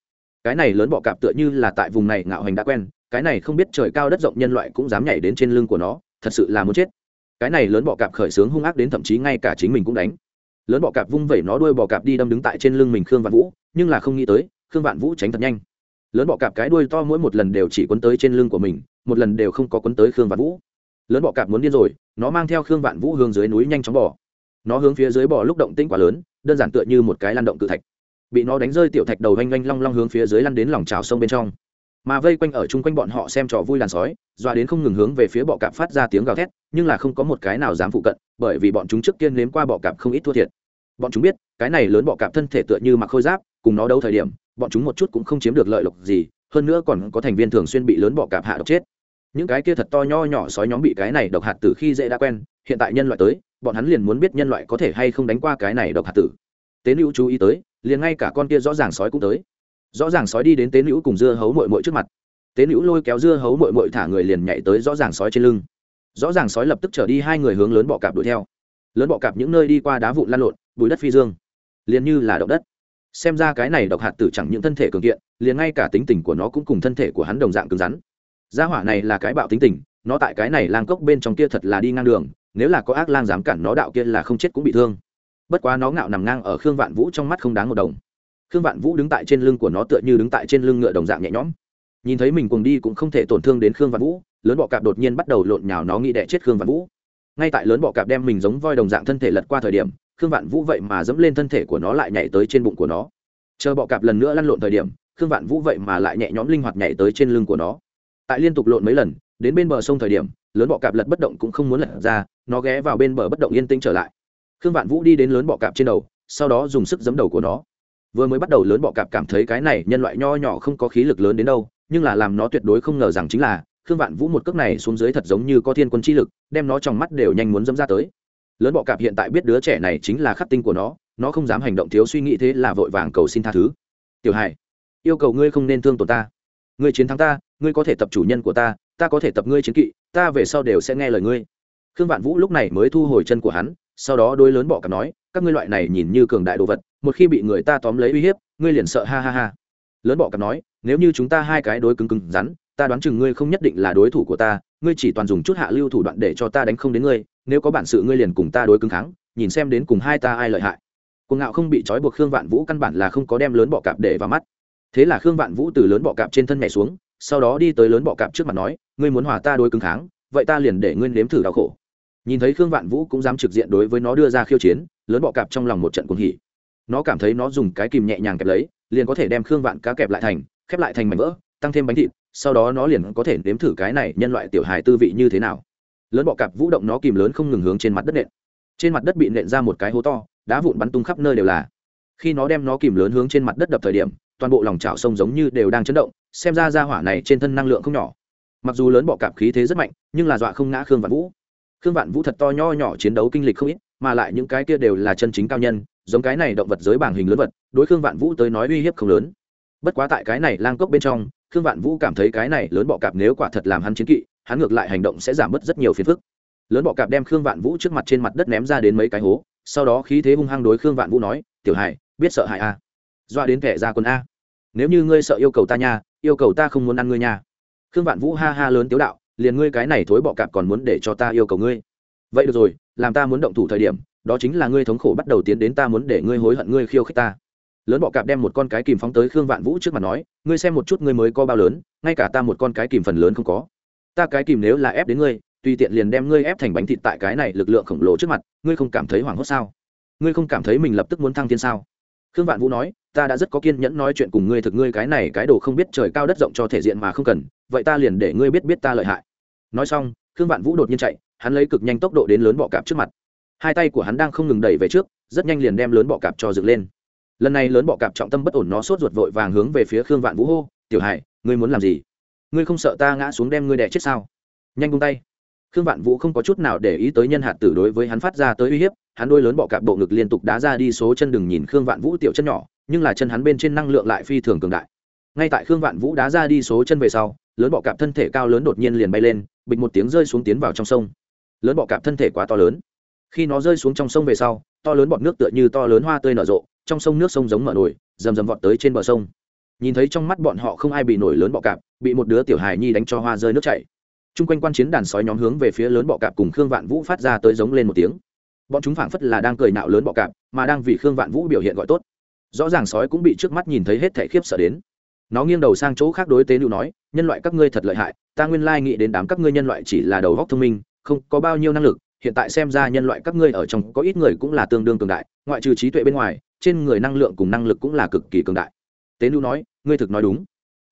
Cái này lớn bọ cạp tựa như là tại vùng này ngạo hành đã quen, cái này không biết trời cao đất rộng nhân loại cũng dám nhảy đến trên lưng của nó, thật sự là muốn chết. Cái này lớn bọ cạp khởi sướng hung ác đến thậm chí ngay cả chính mình cũng đánh lớn bọ cạp vung vẩy nó đuôi bọ cạp đi đâm đứng tại trên lưng mình khương vạn vũ, nhưng là không nghĩ tới, khương vạn vũ tránh thật nhanh. Lớn bọ cạp cái đuôi to mỗi một lần đều chỉ quấn tới trên lưng của mình, một lần đều không có quấn tới khương vạn vũ. Lớn bọ cạp muốn điên rồi, nó mang theo khương vạn vũ hướng dưới núi nhanh chóng bỏ nó hướng phía dưới bò lúc động tĩnh quá lớn, đơn giản tựa như một cái lan động cự thạch. Bị nó đánh rơi tiểu thạch đầu oanh oanh long long hướng phía dưới lăn đến lòng trào sông bên trong mà vây quanh ở chung quanh bọn họ xem trò vui làn sói, doa đến không ngừng hướng về phía bọ cạp phát ra tiếng gào thét, nhưng là không có một cái nào dám phụ cận, bởi vì bọn chúng trước tiên nếm qua bọ cạp không ít thua thiệt. Bọn chúng biết, cái này lớn bọ cạp thân thể tựa như mặc khôi giáp, cùng nó đấu thời điểm, bọn chúng một chút cũng không chiếm được lợi lộc gì, hơn nữa còn có thành viên thường xuyên bị lớn bọ cạp hạ độc chết. Những cái kia thật to nho nhỏ sói nhóm bị cái này độc hạt tử khi dễ đã quen, hiện tại nhân loại tới, bọn hắn liền muốn biết nhân loại có thể hay không đánh qua cái này độc hạt tử. Tế nữ chú ý tới, liền ngay cả con kia rõ ràng sói cũng tới rõ ràng sói đi đến tế nữ cùng dưa hấu mội mội trước mặt. Tế nữ lôi kéo dưa hấu mội mội thả người liền nhảy tới rõ ràng sói trên lưng. Rõ ràng sói lập tức trở đi hai người hướng lớn bọ cạp đuổi theo. Lớn bọ cạp những nơi đi qua đá vụn lan lộn, bùi đất phi dương. Liền như là động đất. Xem ra cái này độc hạt tử chẳng những thân thể cường kiện, liền ngay cả tính tình của nó cũng cùng thân thể của hắn đồng dạng cứng rắn. Gia hỏa này là cái bạo tính tình, nó tại cái này lang cốc bên trong kia thật là đi ngang đường, nếu là có ác lang dám cản nó đạo kia là không chết cũng bị thương. Bất quá nó ngạo nằm ngang ở khương vạn vũ trong mắt không đáng một đồng khương vạn vũ đứng tại trên lưng của nó tựa như đứng tại trên lưng ngựa đồng dạng nhẹ nhõm. Nhìn thấy mình cùng đi cũng không thể tổn thương đến khương vạn vũ, lớn bọ cạp đột nhiên bắt đầu lộn nhào nó nghĩ đẻ chết khương vạn vũ. Ngay tại lớn bọ cạp đem mình giống voi đồng dạng thân thể lật qua thời điểm, khương vạn vũ vậy mà dẫm lên thân thể của nó lại nhảy tới trên bụng của nó. Chờ bọ cạp lần nữa lăn lộn thời điểm, khương vạn vũ vậy mà lại nhẹ nhõm linh hoạt nhảy tới trên lưng của nó. Tại liên tục lộn mấy lần, đến bên bờ sông thời điểm, lớn bọ cạp lật bất động cũng không muốn lật ra, nó ghé vào bên bờ bất động yên tĩnh trở lại. Khương vạn vũ đi đến lớn bọ cạp trên đầu, sau đó dùng sức giấm đầu của nó vừa mới bắt đầu lớn bọ cạp cảm thấy cái này nhân loại nho nhỏ không có khí lực lớn đến đâu, nhưng là làm nó tuyệt đối không ngờ rằng chính là, khương vạn vũ một cước này xuống dưới thật giống như có thiên quân chi lực, đem nó trong mắt đều nhanh muốn dâm ra tới. Lớn bọ cạp hiện tại biết đứa trẻ này chính là khắc tinh của nó nó không dám hành động thiếu suy nghĩ thế là vội vàng cầu xin tha thứ. Tiểu hải, yêu cầu ngươi không nên thương tổn ta. Ngươi chiến thắng ta, ngươi có thể tập chủ nhân của ta ta có thể tập ngươi chiến kỵ, ta về sau đều sẽ nghe lời ngươi. Khương vạn vũ lúc này mới thu hồi chân của hắn, sau đó đôi lớn bọ cạp nói, các ngươi loại này nhìn như cường đại đồ vật một khi bị người ta tóm lấy uy hiếp, ngươi liền sợ, ha ha ha. Lớn bọ cạp nói, nếu như chúng ta hai cái đối cứng cứng rắn, ta đoán chừng ngươi không nhất định là đối thủ của ta, ngươi chỉ toàn dùng chút hạ lưu thủ đoạn để cho ta đánh không đến ngươi, nếu có bản sự ngươi liền cùng ta đối cứng thắng nhìn xem đến cùng hai ta ai lợi hại. Cuồng ngạo không bị trói buộc khương vạn vũ căn bản là không có đem lớn bọ cạp để vào mắt. Thế là khương vạn vũ từ lớn bọ cạp trên thân nhảy xuống, sau đó đi tới lớn bọ cạp trước mặt nói, ngươi muốn hòa ta đối cứng kháng, vậy ta liền để ngươi nếm thử đau khổ. Nhìn thấy khương vạn vũ cũng dám trực diện đối với nó đưa ra khiêu chiến, lớn bọ cạp trong lòng một trận cuồng hỉ nó cảm thấy nó dùng cái kìm nhẹ nhàng kẹp lấy, liền có thể đem khương vạn cá kẹp lại thành, khép lại thành mảnh vỡ, tăng thêm bánh thịt, sau đó nó liền có thể nếm thử cái này nhân loại tiểu hài tư vị như thế nào. Lớn bọ cạp vũ động nó kìm lớn không ngừng hướng trên mặt đất nện. Trên mặt đất bị nện ra một cái hố to, đá vụn bắn tung khắp nơi đều là. Khi nó đem nó kìm lớn hướng trên mặt đất đập thời điểm, toàn bộ lòng chảo sông giống như đều đang chấn động, xem ra ra hỏa này trên thân năng lượng không nhỏ. Mặc dù lớn bọ cạp khí thế rất mạnh, nhưng là dọa không ngã khương vạn vũ. Khương vạn vũ thật to nho nhỏ chiến đấu kinh lịch không ít, mà lại những cái kia đều là chân chính cao nhân giống cái này động vật giới bảng hình lớn vật, đối khương vạn vũ tới nói uy hiếp không lớn. Bất quá tại cái này lang cốc bên trong, khương vạn vũ cảm thấy cái này lớn bọ cạp nếu quả thật làm hắn chiến kỵ, hắn ngược lại hành động sẽ giảm bớt rất nhiều phiền phức. Lớn bọ cạp đem khương vạn vũ trước mặt trên mặt đất ném ra đến mấy cái hố, sau đó khí thế hung hăng đối khương vạn vũ nói, tiểu hải, biết sợ hại a à? doa đến kẻ ra quân a. Nếu như ngươi sợ yêu cầu ta nha, yêu cầu ta không muốn ăn ngươi nha. Khương vạn vũ ha ha lớn tiếu đạo, liền ngươi cái này thối bọ cạp còn muốn để cho ta yêu cầu ngươi. Vậy được rồi, làm ta muốn động thủ thời điểm đó chính là ngươi thống khổ bắt đầu tiến đến ta muốn để ngươi hối hận ngươi khiêu khích ta. Lớn bọ cạp đem một con cái kìm phóng tới khương vạn vũ trước mặt nói, ngươi xem một chút ngươi mới có bao lớn, ngay cả ta một con cái kìm phần lớn không có. Ta cái kìm nếu là ép đến ngươi, tùy tiện liền đem ngươi ép thành bánh thịt tại cái này lực lượng khổng lồ trước mặt, ngươi không cảm thấy hoảng hốt sao? Ngươi không cảm thấy mình lập tức muốn thăng thiên sao? Khương vạn vũ nói, ta đã rất có kiên nhẫn nói chuyện cùng ngươi thực ngươi cái này cái đồ không biết trời cao đất rộng cho thể diện mà không cần, vậy ta liền để ngươi biết biết ta lợi hại. Nói xong, khương vạn vũ đột nhiên chạy, hắn lấy cực nhanh tốc độ đến lớn bọ cạp trước mặt hai tay của hắn đang không ngừng đẩy về trước, rất nhanh liền đem lớn bọ cạp cho dựng lên. Lần này lớn bọ cạp trọng tâm bất ổn nó sốt ruột vội vàng hướng về phía khương vạn vũ hô, tiểu hải, ngươi muốn làm gì? Ngươi không sợ ta ngã xuống đem ngươi đẻ chết sao? Nhanh bung tay. Khương vạn vũ không có chút nào để ý tới nhân hạt tử đối với hắn phát ra tới uy hiếp, hắn đôi lớn bọ cạp bộ ngực liên tục đá ra đi số chân đừng nhìn khương vạn vũ tiểu chân nhỏ, nhưng là chân hắn bên trên năng lượng lại phi thường cường đại. Ngay tại khương vạn vũ đá ra đi số chân về sau, lớn bọ cạp thân thể cao lớn đột nhiên liền bay lên, bịch một tiếng rơi xuống tiến vào trong sông. Lớn bọ cạp thân thể quá to lớn khi nó rơi xuống trong sông về sau, to lớn bọt nước tựa như to lớn hoa tươi nở rộ, trong sông nước sông giống mở nổi rầm rầm vọt tới trên bờ sông. Nhìn thấy trong mắt bọn họ không ai bị nổi lớn bọ cạp, bị một đứa tiểu hài nhi đánh cho hoa rơi nước chảy. Chung quanh quan chiến đàn sói nhóm hướng về phía lớn bọ cạp cùng khương vạn vũ phát ra tới giống lên một tiếng. Bọn chúng phảng phất là đang cười nạo lớn bọ cạp, mà đang vì khương vạn vũ biểu hiện gọi tốt. Rõ ràng sói cũng bị trước mắt nhìn thấy hết thẻ khiếp sợ đến. Nó nghiêng đầu sang chỗ khác đối tế lưu nói, nhân loại các ngươi thật lợi hại, ta nguyên lai nghĩ đến đám các ngươi nhân loại chỉ là đầu góc thông minh, không có bao nhiêu năng lực hiện tại xem ra nhân loại các ngươi ở trong có ít người cũng là tương đương cường đại, ngoại trừ trí tuệ bên ngoài, trên người năng lượng cùng năng lực cũng là cực kỳ cường đại. Tế nữ nói, ngươi thực nói đúng.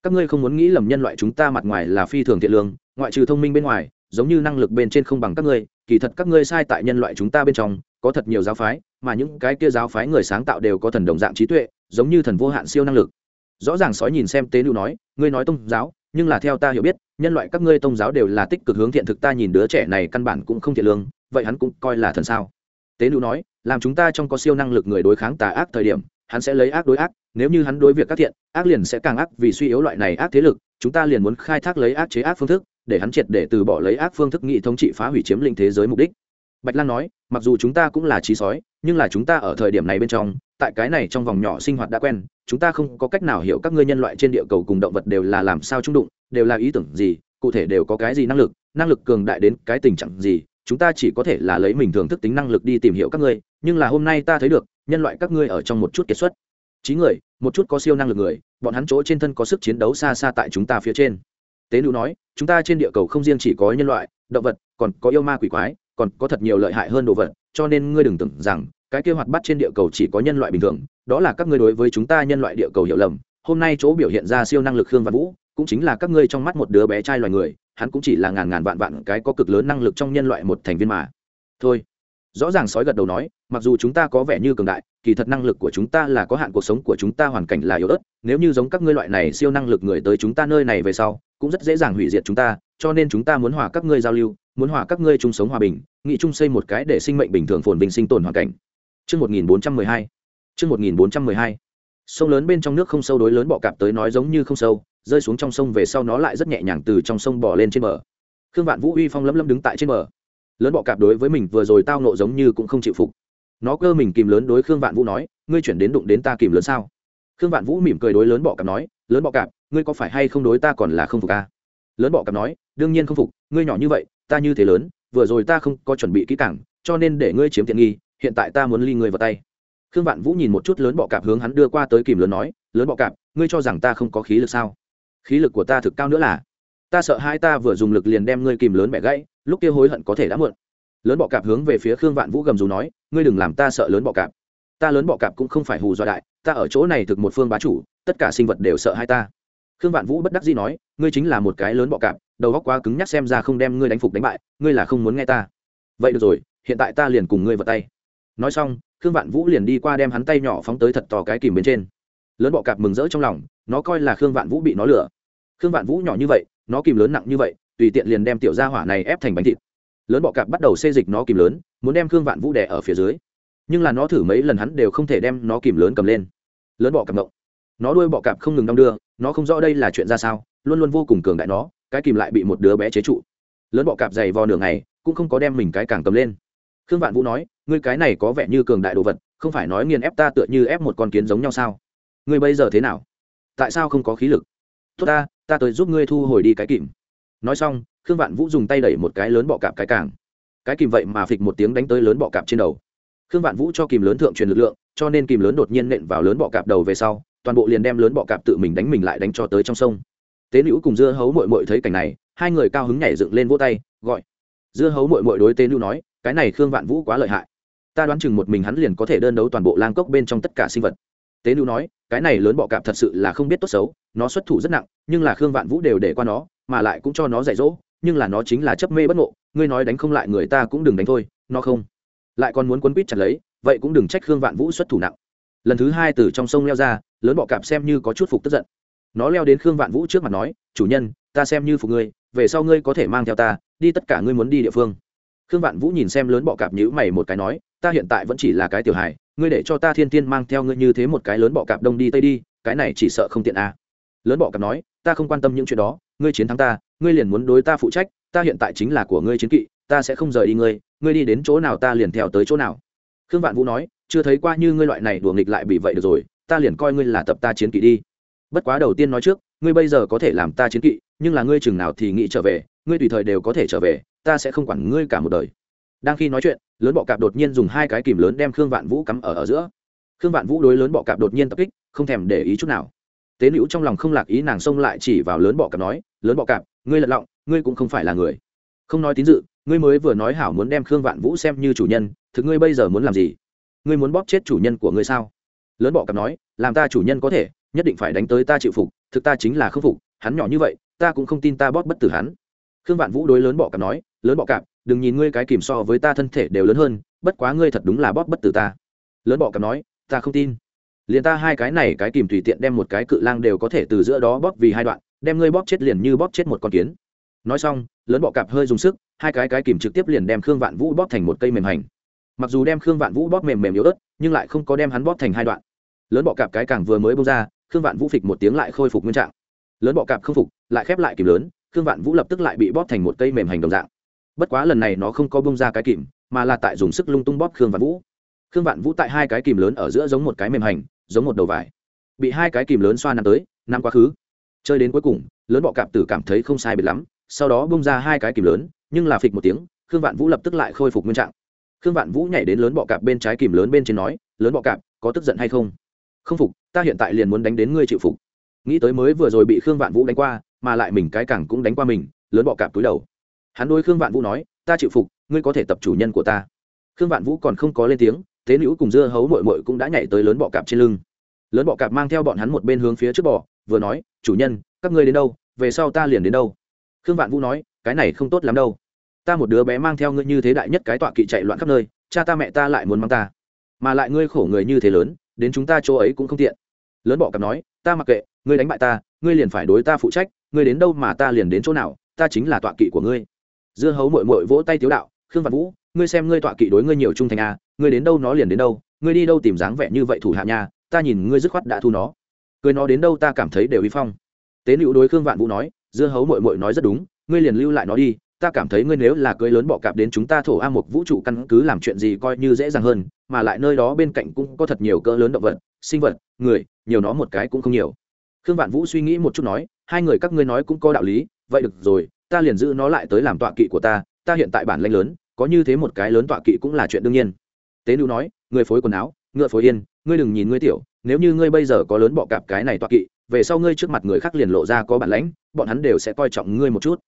Các ngươi không muốn nghĩ lầm nhân loại chúng ta mặt ngoài là phi thường thiện lương, ngoại trừ thông minh bên ngoài, giống như năng lực bên trên không bằng các ngươi, kỳ thật các ngươi sai tại nhân loại chúng ta bên trong, có thật nhiều giáo phái, mà những cái kia giáo phái người sáng tạo đều có thần đồng dạng trí tuệ, giống như thần vô hạn siêu năng lực. Rõ ràng sói nhìn xem tế nữ nói, ngươi nói tôn giáo nhưng là theo ta hiểu biết, nhân loại các ngươi tôn giáo đều là tích cực hướng thiện thực ta nhìn đứa trẻ này căn bản cũng không thiện lương, vậy hắn cũng coi là thần sao? Tế nữ nói, làm chúng ta trong có siêu năng lực người đối kháng tà ác thời điểm, hắn sẽ lấy ác đối ác, nếu như hắn đối việc các thiện, ác liền sẽ càng ác vì suy yếu loại này ác thế lực, chúng ta liền muốn khai thác lấy ác chế ác phương thức, để hắn triệt để từ bỏ lấy ác phương thức nghị thống trị phá hủy chiếm lĩnh thế giới mục đích. Bạch lan nói, mặc dù chúng ta cũng là trí sói, nhưng là chúng ta ở thời điểm này bên trong, tại cái này trong vòng nhỏ sinh hoạt đã quen chúng ta không có cách nào hiểu các ngươi nhân loại trên địa cầu cùng động vật đều là làm sao trung đụng, đều là ý tưởng gì, cụ thể đều có cái gì năng lực năng lực cường đại đến cái tình trạng gì, chúng ta chỉ có thể là lấy mình thường thức tính năng lực đi tìm hiểu các ngươi, nhưng là hôm nay ta thấy được, nhân loại các ngươi ở trong một chút kiệt xuất. Chín người, một chút có siêu năng lực người, bọn hắn chỗ trên thân có sức chiến đấu xa xa tại chúng ta phía trên. Tế nữ nói, chúng ta trên địa cầu không riêng chỉ có nhân loại, động vật, còn có yêu ma quỷ quái, còn có thật nhiều lợi hại hơn đồ vật, cho nên ngươi đừng tưởng rằng cái kế hoạch bắt trên địa cầu chỉ có nhân loại bình thường, đó là các ngươi đối với chúng ta nhân loại địa cầu hiểu lầm. Hôm nay chỗ biểu hiện ra siêu năng lực khương văn vũ, cũng chính là các ngươi trong mắt một đứa bé trai loài người, hắn cũng chỉ là ngàn ngàn vạn vạn cái có cực lớn năng lực trong nhân loại một thành viên mà. Thôi. Rõ ràng sói gật đầu nói, mặc dù chúng ta có vẻ như cường đại, kỳ thật năng lực của chúng ta là có hạn cuộc sống của chúng ta hoàn cảnh là yếu ớt, nếu như giống các ngươi loại này siêu năng lực người tới chúng ta nơi này về sau, cũng rất dễ dàng hủy diệt chúng ta, cho nên chúng ta muốn hòa các ngươi giao lưu, muốn hòa các ngươi chung sống hòa bình, nghị chung xây một cái để sinh mệnh bình thường phồn bình sinh tồn hoàn cảnh. Chương 1412. Chương 1412. Sông lớn bên trong nước không sâu đối lớn bọ cạp tới nói giống như không sâu, rơi xuống trong sông về sau nó lại rất nhẹ nhàng từ trong sông bò lên trên bờ. Khương Vạn Vũ uy phong lấm lấm đứng tại trên bờ. Lớn bọ cạp đối với mình vừa rồi tao nộ giống như cũng không chịu phục. Nó cơ mình kìm lớn đối Khương Vạn Vũ nói, ngươi chuyển đến đụng đến ta kìm lớn sao? Khương Vạn Vũ mỉm cười đối lớn bọ cạp nói, lớn bọ cạp, ngươi có phải hay không đối ta còn là không phục a? Lớn bọ cạp nói, đương nhiên không phục, ngươi nhỏ như vậy, ta như thế lớn, vừa rồi ta không có chuẩn bị kỹ càng, cho nên để ngươi chiếm tiện nghi, hiện tại ta muốn ly người vào tay. Khương vạn vũ nhìn một chút lớn bọ cạp hướng hắn đưa qua tới kìm lớn nói, lớn bọ cạp, ngươi cho rằng ta không có khí lực sao? Khí lực của ta thực cao nữa là. Ta sợ hai ta vừa dùng lực liền đem ngươi kìm lớn bẻ gãy, lúc kia hối hận có thể đã muộn. Lớn bọ cạp hướng về phía khương vạn vũ gầm dù nói, ngươi đừng làm ta sợ lớn bọ cạp. Ta lớn bọ cạp cũng không phải hù dọa đại, ta ở chỗ này thực một phương bá chủ, tất cả sinh vật đều sợ hai ta. Khương vạn vũ bất đắc dĩ nói, ngươi chính là một cái lớn bọ cạp, đầu góc quá cứng nhắc xem ra không đem ngươi đánh phục đánh bại, ngươi là không muốn nghe ta. Vậy được rồi, hiện tại ta liền cùng ngươi vào tay nói xong, khương vạn vũ liền đi qua đem hắn tay nhỏ phóng tới thật to cái kìm bên trên. Lớn bọ cạp mừng rỡ trong lòng, nó coi là khương vạn vũ bị nó lừa. Khương vạn vũ nhỏ như vậy, nó kìm lớn nặng như vậy, tùy tiện liền đem tiểu gia hỏa này ép thành bánh thịt. Lớn bọ cạp bắt đầu xê dịch nó kìm lớn, muốn đem khương vạn vũ đẻ ở phía dưới. Nhưng là nó thử mấy lần hắn đều không thể đem nó kìm lớn cầm lên. Lớn bọ cạp động nó đuôi bọ cạp không ngừng đong đưa, nó không rõ đây là chuyện ra sao, luôn luôn vô cùng cường đại nó, cái kìm lại bị một đứa bé chế trụ. Lớn bọ cạp dày vò nửa ngày, cũng không có đem mình cái càng cầm lên khương vạn vũ nói, ngươi cái này có vẻ như cường đại đồ vật, không phải nói nghiền ép ta tựa như ép một con kiến giống nhau sao? Ngươi bây giờ thế nào? Tại sao không có khí lực? Tốt ta ta tới giúp ngươi thu hồi đi cái kìm. Nói xong, khương vạn vũ dùng tay đẩy một cái lớn bọ cạp cái càng cái kìm vậy mà phịch một tiếng đánh tới lớn bọ cạp trên đầu. Khương vạn vũ cho kìm lớn thượng truyền lực lượng, cho nên kìm lớn đột nhiên nện vào lớn bọ cạp đầu về sau, toàn bộ liền đem lớn bọ cạp tự mình đánh mình lại đánh cho tới trong sông. Tế nữ cùng dưa hấu mội mội thấy cảnh này, hai người cao hứng nhảy dựng lên vỗ tay, gọi. Dưa hấu mội mội đối tế nữ nói cái này khương vạn vũ quá lợi hại. Ta đoán chừng một mình hắn liền có thể đơn đấu toàn bộ lang cốc bên trong tất cả sinh vật. Tế nữ nói, cái này lớn bọ cạp thật sự là không biết tốt xấu, nó xuất thủ rất nặng, nhưng là khương vạn vũ đều để qua nó, mà lại cũng cho nó dạy dỗ, nhưng là nó chính là chấp mê bất ngộ, ngươi nói đánh không lại người ta cũng đừng đánh thôi, nó không. Lại còn muốn quấn quýt chặt lấy, vậy cũng đừng trách khương vạn vũ xuất thủ nặng. Lần thứ hai từ trong sông leo ra, lớn bọ cạp xem như có chút phục tức giận. Nó leo đến khương vạn vũ trước mặt nói, chủ nhân, ta xem như phục ngươi, về sau ngươi có thể mang theo ta, đi tất cả ngươi muốn đi địa phương khương vạn vũ nhìn xem lớn bọ cạp nhữ mày một cái nói, ta hiện tại vẫn chỉ là cái tiểu hài, ngươi để cho ta thiên tiên mang theo ngươi như thế một cái lớn bọ cạp đông đi tây đi, cái này chỉ sợ không tiện à. lớn bọ cạp nói, ta không quan tâm những chuyện đó, ngươi chiến thắng ta, ngươi liền muốn đối ta phụ trách, ta hiện tại chính là của ngươi chiến kỵ, ta sẽ không rời đi ngươi ngươi đi đến chỗ nào ta liền theo tới chỗ nào khương vạn vũ nói, chưa thấy qua như ngươi loại này đùa nghịch lại bị vậy được rồi, ta liền coi ngươi là tập ta chiến kỵ đi bất quá đầu tiên nói trước, ngươi bây giờ có thể làm ta chiến kỵ, nhưng là ngươi chừng nào thì nghĩ trở về ngươi tùy thời đều có thể trở về, ta sẽ không quản ngươi cả một đời. Đang khi nói chuyện, lớn bọ cạp đột nhiên dùng hai cái kìm lớn đem khương vạn vũ cắm ở ở giữa. Khương vạn vũ đối lớn bọ cạp đột nhiên tập kích, không thèm để ý chút nào. Tế nữ trong lòng không lạc ý nàng xông lại chỉ vào lớn bọ cạp nói, lớn bọ cạp, ngươi lật lọng, ngươi cũng không phải là người. Không nói tín dự, ngươi mới vừa nói hảo muốn đem khương vạn vũ xem như chủ nhân, thực ngươi bây giờ muốn làm gì? Ngươi muốn bóp chết chủ nhân của ngươi sao? Lớn bọ cạp nói, làm ta chủ nhân có thể, nhất định phải đánh tới ta chịu phục, thực ta chính là khâm phục, hắn nhỏ như vậy, ta cũng không tin ta bóp bất tử hắn khương vạn vũ đối lớn bọ cạp nói, lớn bọ cạp, đừng nhìn ngươi cái kìm so với ta thân thể đều lớn hơn, bất quá ngươi thật đúng là bóp bất tử ta. Lớn bọ cạp nói, ta không tin. Liền ta hai cái này cái kìm tùy tiện đem một cái cự lang đều có thể từ giữa đó bóp vì hai đoạn, đem ngươi bóp chết liền như bóp chết một con kiến. Nói xong, lớn bọ cạp hơi dùng sức, hai cái cái kìm trực tiếp liền đem khương vạn vũ bóp thành một cây mềm hành. Mặc dù đem khương vạn vũ bóp mềm mềm yếu ớt, nhưng lại không có đem hắn bóp thành hai đoạn. Lớn bọ cạp cái càng vừa mới bông ra, khương vạn vũ phịch một tiếng lại khôi phục nguyên trạng. Lớn bọ cạp không phục, lại khép lại kìm lớn khương vạn vũ lập tức lại bị bóp thành một cây mềm hành đồng dạng. Bất quá lần này nó không có bông ra cái kìm, mà là tại dùng sức lung tung bóp khương vạn vũ. Khương vạn vũ tại hai cái kìm lớn ở giữa giống một cái mềm hành, giống một đầu vải. Bị hai cái kìm lớn xoa nằm tới năm quá khứ. Chơi đến cuối cùng, lớn bọ cạp tử cảm thấy không sai biệt lắm, sau đó bung ra hai cái kìm lớn, nhưng là phịch một tiếng, khương vạn vũ lập tức lại khôi phục nguyên trạng. Khương vạn vũ nhảy đến lớn bọ cạp bên trái kìm lớn bên trên nói, lớn bọ cạp, có tức giận hay không? Không phục, ta hiện tại liền muốn đánh đến ngươi chịu phục. Nghĩ tới mới vừa rồi bị khương vạn vũ đánh qua mà lại mình cái cẳng cũng đánh qua mình, lớn bọ cạp túi đầu. Hắn đôi khương vạn vũ nói, ta chịu phục, ngươi có thể tập chủ nhân của ta. Khương vạn vũ còn không có lên tiếng, tế nữ cùng dưa hấu mội mội cũng đã nhảy tới lớn bọ cạp trên lưng. Lớn bọ cạp mang theo bọn hắn một bên hướng phía trước bò, vừa nói, chủ nhân, các ngươi đến đâu? Về sau ta liền đến đâu? Khương vạn vũ nói, cái này không tốt lắm đâu. Ta một đứa bé mang theo ngươi như thế đại nhất cái tọa kỵ chạy loạn khắp nơi, cha ta mẹ ta lại muốn mang ta. Mà lại ngươi khổ người như thế lớn, đến chúng ta chỗ ấy cũng không tiện. Lớn bọ cạp nói, ta mặc kệ, ngươi đánh bại ta, ngươi liền phải đối ta phụ trách ngươi đến đâu mà ta liền đến chỗ nào ta chính là tọa kỵ của ngươi. Dưa hấu mội mội vỗ tay tiếu đạo khương vạn vũ ngươi xem ngươi tọa kỵ đối ngươi nhiều trung thành a à, ngươi đến đâu nó liền đến đâu ngươi đi đâu tìm dáng vẻ như vậy thủ hạ nha ta nhìn ngươi dứt khoát đã thu nó. Cười nó đến đâu ta cảm thấy đều uy phong. Tế nữ đối khương vạn vũ nói dưa hấu mội mội nói rất đúng ngươi liền lưu lại nó đi ta cảm thấy ngươi nếu là cưới lớn bọ cạp đến chúng ta thổ a một vũ trụ căn cứ làm chuyện gì coi như dễ dàng hơn mà lại nơi đó bên cạnh cũng có thật nhiều cỡ lớn động vật sinh vật người nhiều nó một cái cũng không nhiều. Khương vạn vũ suy nghĩ một chút nói hai người các ngươi nói cũng có đạo lý, vậy được rồi, ta liền giữ nó lại tới làm tọa kỵ của ta ta hiện tại bản lanh lớn, có như thế một cái lớn tọa kỵ cũng là chuyện đương nhiên. Tế nữ nói, người phối quần áo, ngựa phối yên, ngươi đừng nhìn ngươi tiểu, nếu như ngươi bây giờ có lớn bọ cạp cái này tọa kỵ, về sau ngươi trước mặt người khác liền lộ ra có bản lãnh, bọn hắn đều sẽ coi trọng ngươi một chút.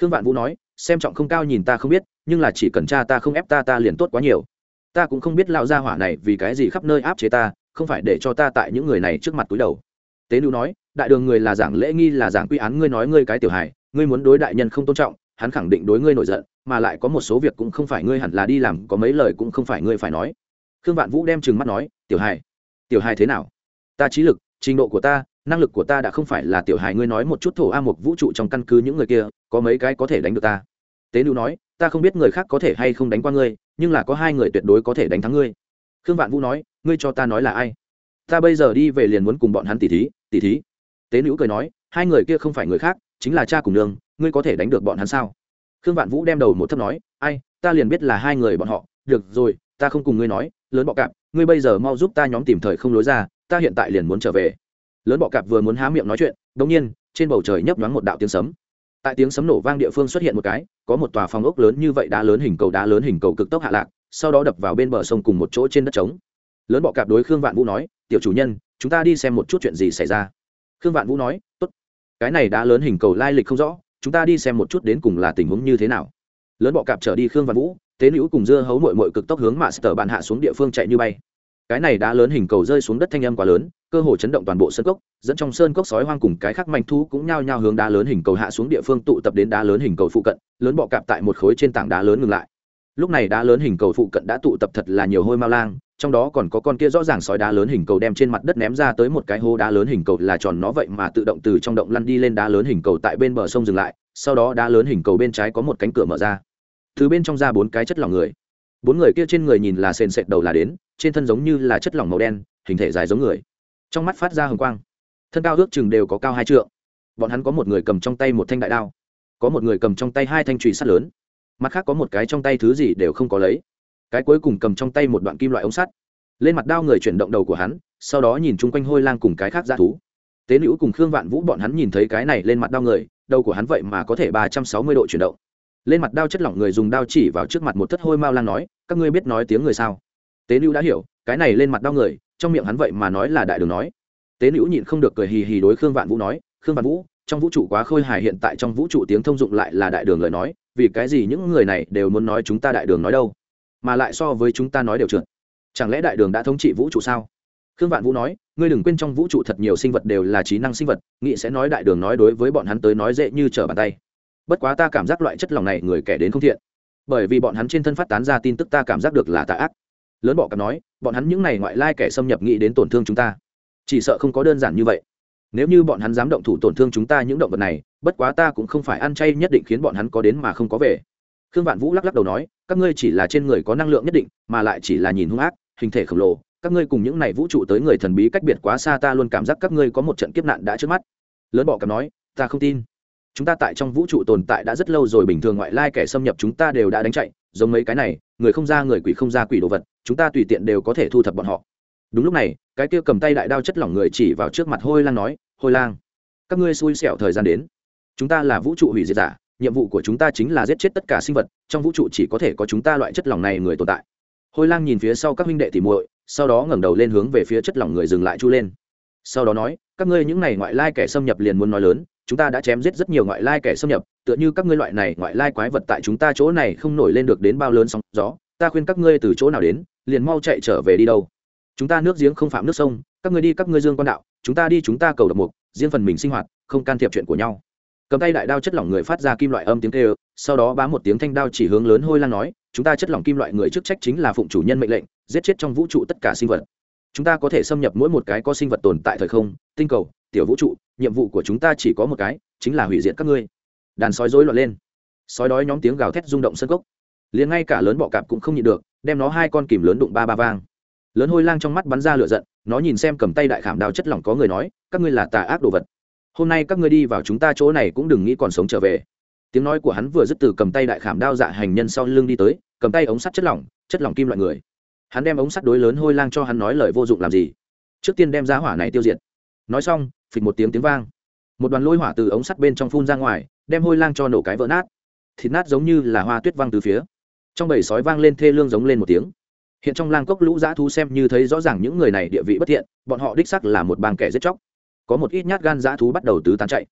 Khương vạn vũ nói, xem trọng không cao nhìn ta không biết, nhưng là chỉ cần cha ta không ép ta ta liền tốt quá nhiều. Ta cũng không biết lao gia hỏa này vì cái gì khắp nơi áp chế ta, không phải để cho ta tại những người này trước mặt túi đầu tế nữ nói, đại đường người là giảng lễ nghi là giảng quy án, ngươi nói ngươi cái tiểu hài, ngươi muốn đối đại nhân không tôn trọng, hắn khẳng định đối ngươi nổi giận, mà lại có một số việc cũng không phải ngươi hẳn là đi làm, có mấy lời cũng không phải ngươi phải nói. Khương vạn vũ đem trừng mắt nói, tiểu hài tiểu hài thế nào? Ta trí lực, trình độ của ta, năng lực của ta đã không phải là tiểu hài, ngươi nói một chút thổ a một vũ trụ trong căn cứ những người kia, có mấy cái có thể đánh được ta? Tế nữ nói, ta không biết người khác có thể hay không đánh qua ngươi, nhưng là có hai người tuyệt đối có thể đánh thắng ngươi. Khương vạn vũ nói, ngươi cho ta nói là ai? Ta bây giờ đi về liền muốn cùng bọn hắn tỉ thí tỉ thí. Tế nữ cười nói, hai người kia không phải người khác, chính là cha cùng nương, ngươi có thể đánh được bọn hắn sao? Khương vạn vũ đem đầu một thấp nói, ai, ta liền biết là hai người bọn họ. Được rồi, ta không cùng ngươi nói, lớn bọ cạp, ngươi bây giờ mau giúp ta nhóm tìm thời không lối ra, ta hiện tại liền muốn trở về. Lớn bọ cạp vừa muốn há miệng nói chuyện đ ỗ n g nhiên, trên bầu trời nhấp nhoáng một đạo tiếng sấm. Tại tiếng sấm nổ vang địa phương xuất hiện một cái, có một tòa phòng ốc lớn như vậy đá lớn hình cầu đá lớn hình cầu cực tốc hạ lạc, sau đó đập vào bên bờ sông cùng một chỗ trên đất trống. Lớn bọ cạp đối khương vạn vũ nói, tiểu chủ nhân chúng ta đi xem một chút chuyện gì xảy ra. Khương vạn vũ nói, tốt, cái này đá lớn hình cầu lai lịch không rõ, chúng ta đi xem một chút đến cùng là tình huống như thế nào. Lớn bọ cạp trở đi khương vạn vũ tế nữ cùng dưa hấu mội mội cực tốc hướng mạ sờ bạn hạ xuống địa phương chạy như bay. Cái này đã lớn hình cầu rơi xuống đất thanh âm quá lớn, cơ hồ chấn động toàn bộ sơn cốc, dẫn trong sơn cốc sói hoang cùng cái khác manh thu cũng nhao nhao hướng đá lớn hình cầu hạ xuống địa phương tụ tập đến đá lớn hình cầu phụ cận, lớn bọ cạp tại một khối trên tảng đá lớn ngừng lại. Lúc này đá lớn hình cầu phụ cận đã tụ tập thật là nhiều hôi mao lang trong đó còn có con kia rõ ràng sói đá lớn hình cầu đem trên mặt đất ném ra tới một cái hố đá lớn hình cầu là tròn nó vậy mà tự động từ trong động lăn đi lên đá lớn hình cầu tại bên bờ sông dừng lại, sau đó đá lớn hình cầu bên trái có một cánh cửa mở ra. Từ bên trong ra bốn cái chất lỏng người. Bốn người kia trên người nhìn là sền sệt đầu là đến, trên thân giống như là chất lỏng màu đen, hình thể dài giống người. Trong mắt phát ra hồng quang. Thân cao ước chừng đều có cao hai trượng. Bọn hắn có một người cầm trong tay một thanh đại đao, có một người cầm trong tay hai thanh trùy sắt lớn. Mặt khác có một cái trong tay thứ gì đều không có lấy cái cuối cùng cầm trong tay một đoạn kim loại ống sắt. Lên mặt đao người chuyển động đầu của hắn, sau đó nhìn chung quanh hôi lang cùng cái khác ra thú. Tế nữ cùng khương vạn vũ bọn hắn nhìn thấy cái này lên mặt đao người, đầu của hắn vậy mà có thể ba trăm sáu mươi độ chuyển động. Lên mặt đao chất lỏng người dùng đao chỉ vào trước mặt một thất hôi mao lang nói, các ngươi biết nói tiếng người sao? Tế nữ đã hiểu, cái này lên mặt đao người, trong miệng hắn vậy mà nói là đại đường nói. Tế nữ nhịn không được cười hì hì đối khương vạn vũ nói, khương vạn vũ, trong vũ trụ quá khôi hài hiện tại trong vũ trụ tiếng thông dụng lại là đại đường lời nói, vì cái gì những người này đều muốn nói chúng ta đại đường nói đâu? Mà lại so với chúng ta nói đều trượt. Chẳng lẽ đại đường đã thống trị vũ trụ sao? Khương vạn vũ nói, ngươi đừng quên trong vũ trụ thật nhiều sinh vật đều là trí năng sinh vật nghị sẽ nói đại đường nói đối với bọn hắn tới nói dễ như trở bàn tay. Bất quá ta cảm giác loại chất lòng này người kẻ đến không thiện. Bởi vì bọn hắn trên thân phát tán ra tin tức ta cảm giác được là tà ác. Lớn bọ cặp nói, bọn hắn những n à y ngoại lai kẻ xâm nhập nghĩ đến tổn thương chúng ta. Chỉ sợ không có đơn giản như vậy. Nếu như bọn hắn dám động thủ tổn thương chúng ta những động vật này, bất quá ta cũng không phải ăn chay nhất định khiến bọn hắn có đến mà không có về khương vạn vũ lắc lắc đầu nói, các ngươi chỉ là trên người có năng lượng nhất định, mà lại chỉ là nhìn hung ác, hình thể khổng lồ, các ngươi cùng những này vũ trụ tới người thần bí cách biệt quá xa ta luôn cảm giác các ngươi có một trận kiếp nạn đã trước mắt. Lớn bọ cảm nói, ta không tin. Chúng ta tại trong vũ trụ tồn tại đã rất lâu rồi, bình thường ngoại lai kẻ xâm nhập chúng ta đều đã đánh chạy, giống mấy cái này, người không ra người quỷ không ra quỷ đồ vật, chúng ta tùy tiện đều có thể thu thập bọn họ. Đúng lúc này, cái kia cầm tay đại đao chất lỏng người chỉ vào trước mặt hôi lang nói, hôi lang, các ngươi xui xẻo thời gian đến. Chúng ta là vũ trụ hủy diệt giả nhiệm vụ của chúng ta chính là giết chết tất cả sinh vật, trong vũ trụ chỉ có thể có chúng ta loại chất lỏng này người tồn tại. Hôi lang nhìn phía sau các huynh đệ tỉ muội, sau đó ngẩng đầu lên hướng về phía chất lỏng người dừng lại chu lên. Sau đó nói, các ngươi những này ngoại lai kẻ xâm nhập liền muốn nói lớn, chúng ta đã chém giết rất nhiều ngoại lai kẻ xâm nhập, tựa như các ngươi loại này ngoại lai quái vật tại chúng ta chỗ này không nổi lên được đến bao lớn sóng gió, ta khuyên các ngươi từ chỗ nào đến, liền mau chạy trở về đi đâu. Chúng ta nước giếng không phạm nước sông, các ngươi đi các ngươi dương quan đạo, chúng ta đi chúng ta cầu độc mục, riêng phần mình sinh hoạt, không can thiệp chuyện của nhau cầm tay đại đao chất lỏng người phát ra kim loại âm tiếng kêu, sau đó bám một tiếng thanh đao chỉ hướng lớn hôi lan nói, chúng ta chất lỏng kim loại người chức trách chính là phụng chủ nhân mệnh lệnh, giết chết trong vũ trụ tất cả sinh vật. Chúng ta có thể xâm nhập mỗi một cái có sinh vật tồn tại thời không, tinh cầu, tiểu vũ trụ, nhiệm vụ của chúng ta chỉ có một cái, chính là hủy diệt các ngươi. Đàn sói rối loạn lên. Sói đói nhóm tiếng gào thét rung động sân gốc liền ngay cả lớn bọ cạp cũng không nhịn được, đem nó hai con kìm lớn đụng ba ba vang. Lớn hôi lang trong mắt bắn ra lửa giận, nó nhìn xem cầm tay đại khảm đào chất lỏng có người nói, các ngươi là tà ác đồ vật hôm nay các ngươi đi vào chúng ta chỗ này cũng đừng nghĩ còn sống trở về. Tiếng nói của hắn vừa dứt từ cầm tay đại khảm đao dạ hành nhân sau lưng đi tới, cầm tay ống sắt chất lỏng chất lỏng kim loại người. Hắn đem ống sắt đối lớn hôi lang cho hắn nói lời vô dụng làm gì? Trước tiên đem giá hỏa này tiêu diệt. Nói xong, phịch một tiếng tiếng vang. Một đoàn lôi hỏa từ ống sắt bên trong phun ra ngoài, đem hôi lang cho nổ cái vỡ nát. Thịt nát giống như là hoa tuyết văng từ phía. Trong bầy sói vang lên thê lương giống lên một tiếng. Hiện trong lang cốc lũ dã thu xem như thấy rõ ràng những người này địa vị bất thiện, bọn họ đích sắc là một bang kẻ giết chóc có một ít nhát gan dã thú bắt đầu tứ tán chạy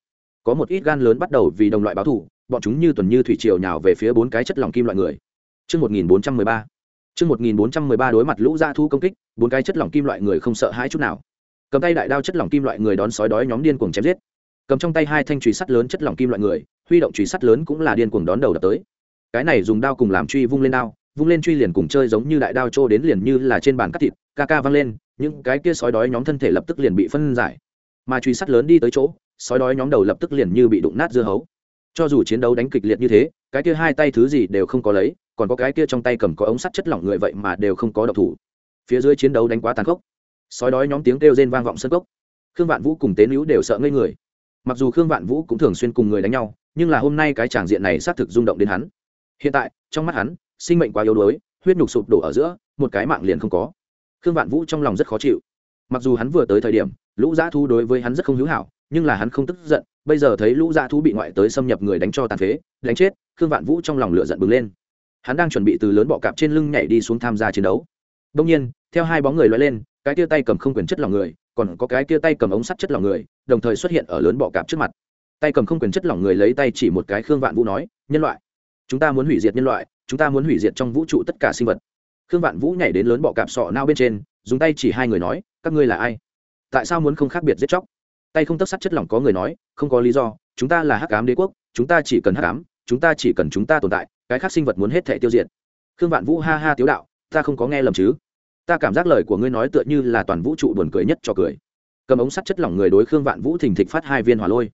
có một ít gan lớn bắt đầu vì đồng loại báo thù bọn chúng như tuần như thủy triều nhào về phía bốn cái chất lỏng kim loại người Trước 1413. Trước 1413 đối mặt lũ dã thú công kích, bốn cái chất lỏng kim loại người không sợ hãi chút nào. Cầm tay đại đao chất lỏng kim loại người đón sói đói nhóm điên cuồng chém giết. Cầm trong tay hai thanh chùy sắt lớn chất lỏng kim loại người, huy động chùy sắt lớn cũng là điên cuồng đón đầu đập tới. Cái này dùng đao cùng làm truy vung lên đao, vung lên truy liền cùng chơi giống như đại đao trô đến liền như là trên bàn cắt thịt, ca ca văng lên, những cái kia sói đói nhóm thân thể lập tức liền bị phân giải. Mà truy sát lớn đi tới chỗ, sói đói nhóm đầu lập tức liền như bị đụng nát dưa hấu. Cho dù chiến đấu đánh kịch liệt như thế cái kia hai tay thứ gì đều không có lấy còn có cái kia trong tay cầm có ống sắt chất lỏng người vậy mà đều không có độc thủ. Phía dưới chiến đấu đánh quá tàn khốc. Sói đói nhóm tiếng kêu rên vang vọng sân cốc. Khương vạn vũ cùng tế nữ đều sợ ngây người. Mặc dù khương vạn vũ cũng thường xuyên cùng người đánh nhau nhưng là hôm nay cái tràng diện này xác thực rung động đến hắn. Hiện tại trong mắt hắn sinh mệnh quá yếu đuối huyết nhục sụp đổ ở giữa một cái mạng liền không có. Khương vạn vũ trong lòng rất khó chịu mặc dù hắn vừa tới thời điểm, lũ dã thu đối với hắn rất không hữu hảo, nhưng là hắn không tức giận, bây giờ thấy lũ dã thú bị ngoại tới xâm nhập người đánh cho tàn phế, đánh chết, khương vạn vũ trong lòng lửa giận bừng lên. Hắn đang chuẩn bị từ lớn bọ cạp trên lưng nhảy đi xuống tham gia chiến đấu. Đông nhiên, theo hai bóng người loay lên, cái tia tay cầm không quyền chất lòng người, còn có cái tia tay cầm ống sắt chất lòng người, đồng thời xuất hiện ở lớn bọ cạp trước mặt. Tay cầm không quyền chất lỏng người lấy tay chỉ một cái khương vạn vũ nói, nhân loại, chúng ta muốn hủy diệt nhân loại, chúng ta muốn hủy diệt trong vũ trụ tất cả sinh vật. Khương vạn vũ nhảy đến lớn bọ cạp sọ nao bên trên, dùng tay chỉ hai người nói các ngươi là ai? Tại sao muốn không khác biệt giết chóc? Tay không tất sắt chất lỏng có người nói, không có lý do, chúng ta là hắc ám đế quốc, chúng ta chỉ cần hắc ám, chúng ta chỉ cần chúng ta tồn tại, cái khác sinh vật muốn hết thể tiêu diệt. Khương vạn vũ ha ha tiếu đạo, ta không có nghe lầm chứ? Ta cảm giác lời của ngươi nói tựa như là toàn vũ trụ buồn cười nhất cho cười. Cầm ống sắt chất lỏng người đối khương vạn vũ thình thịch phát hai viên hỏa lôi.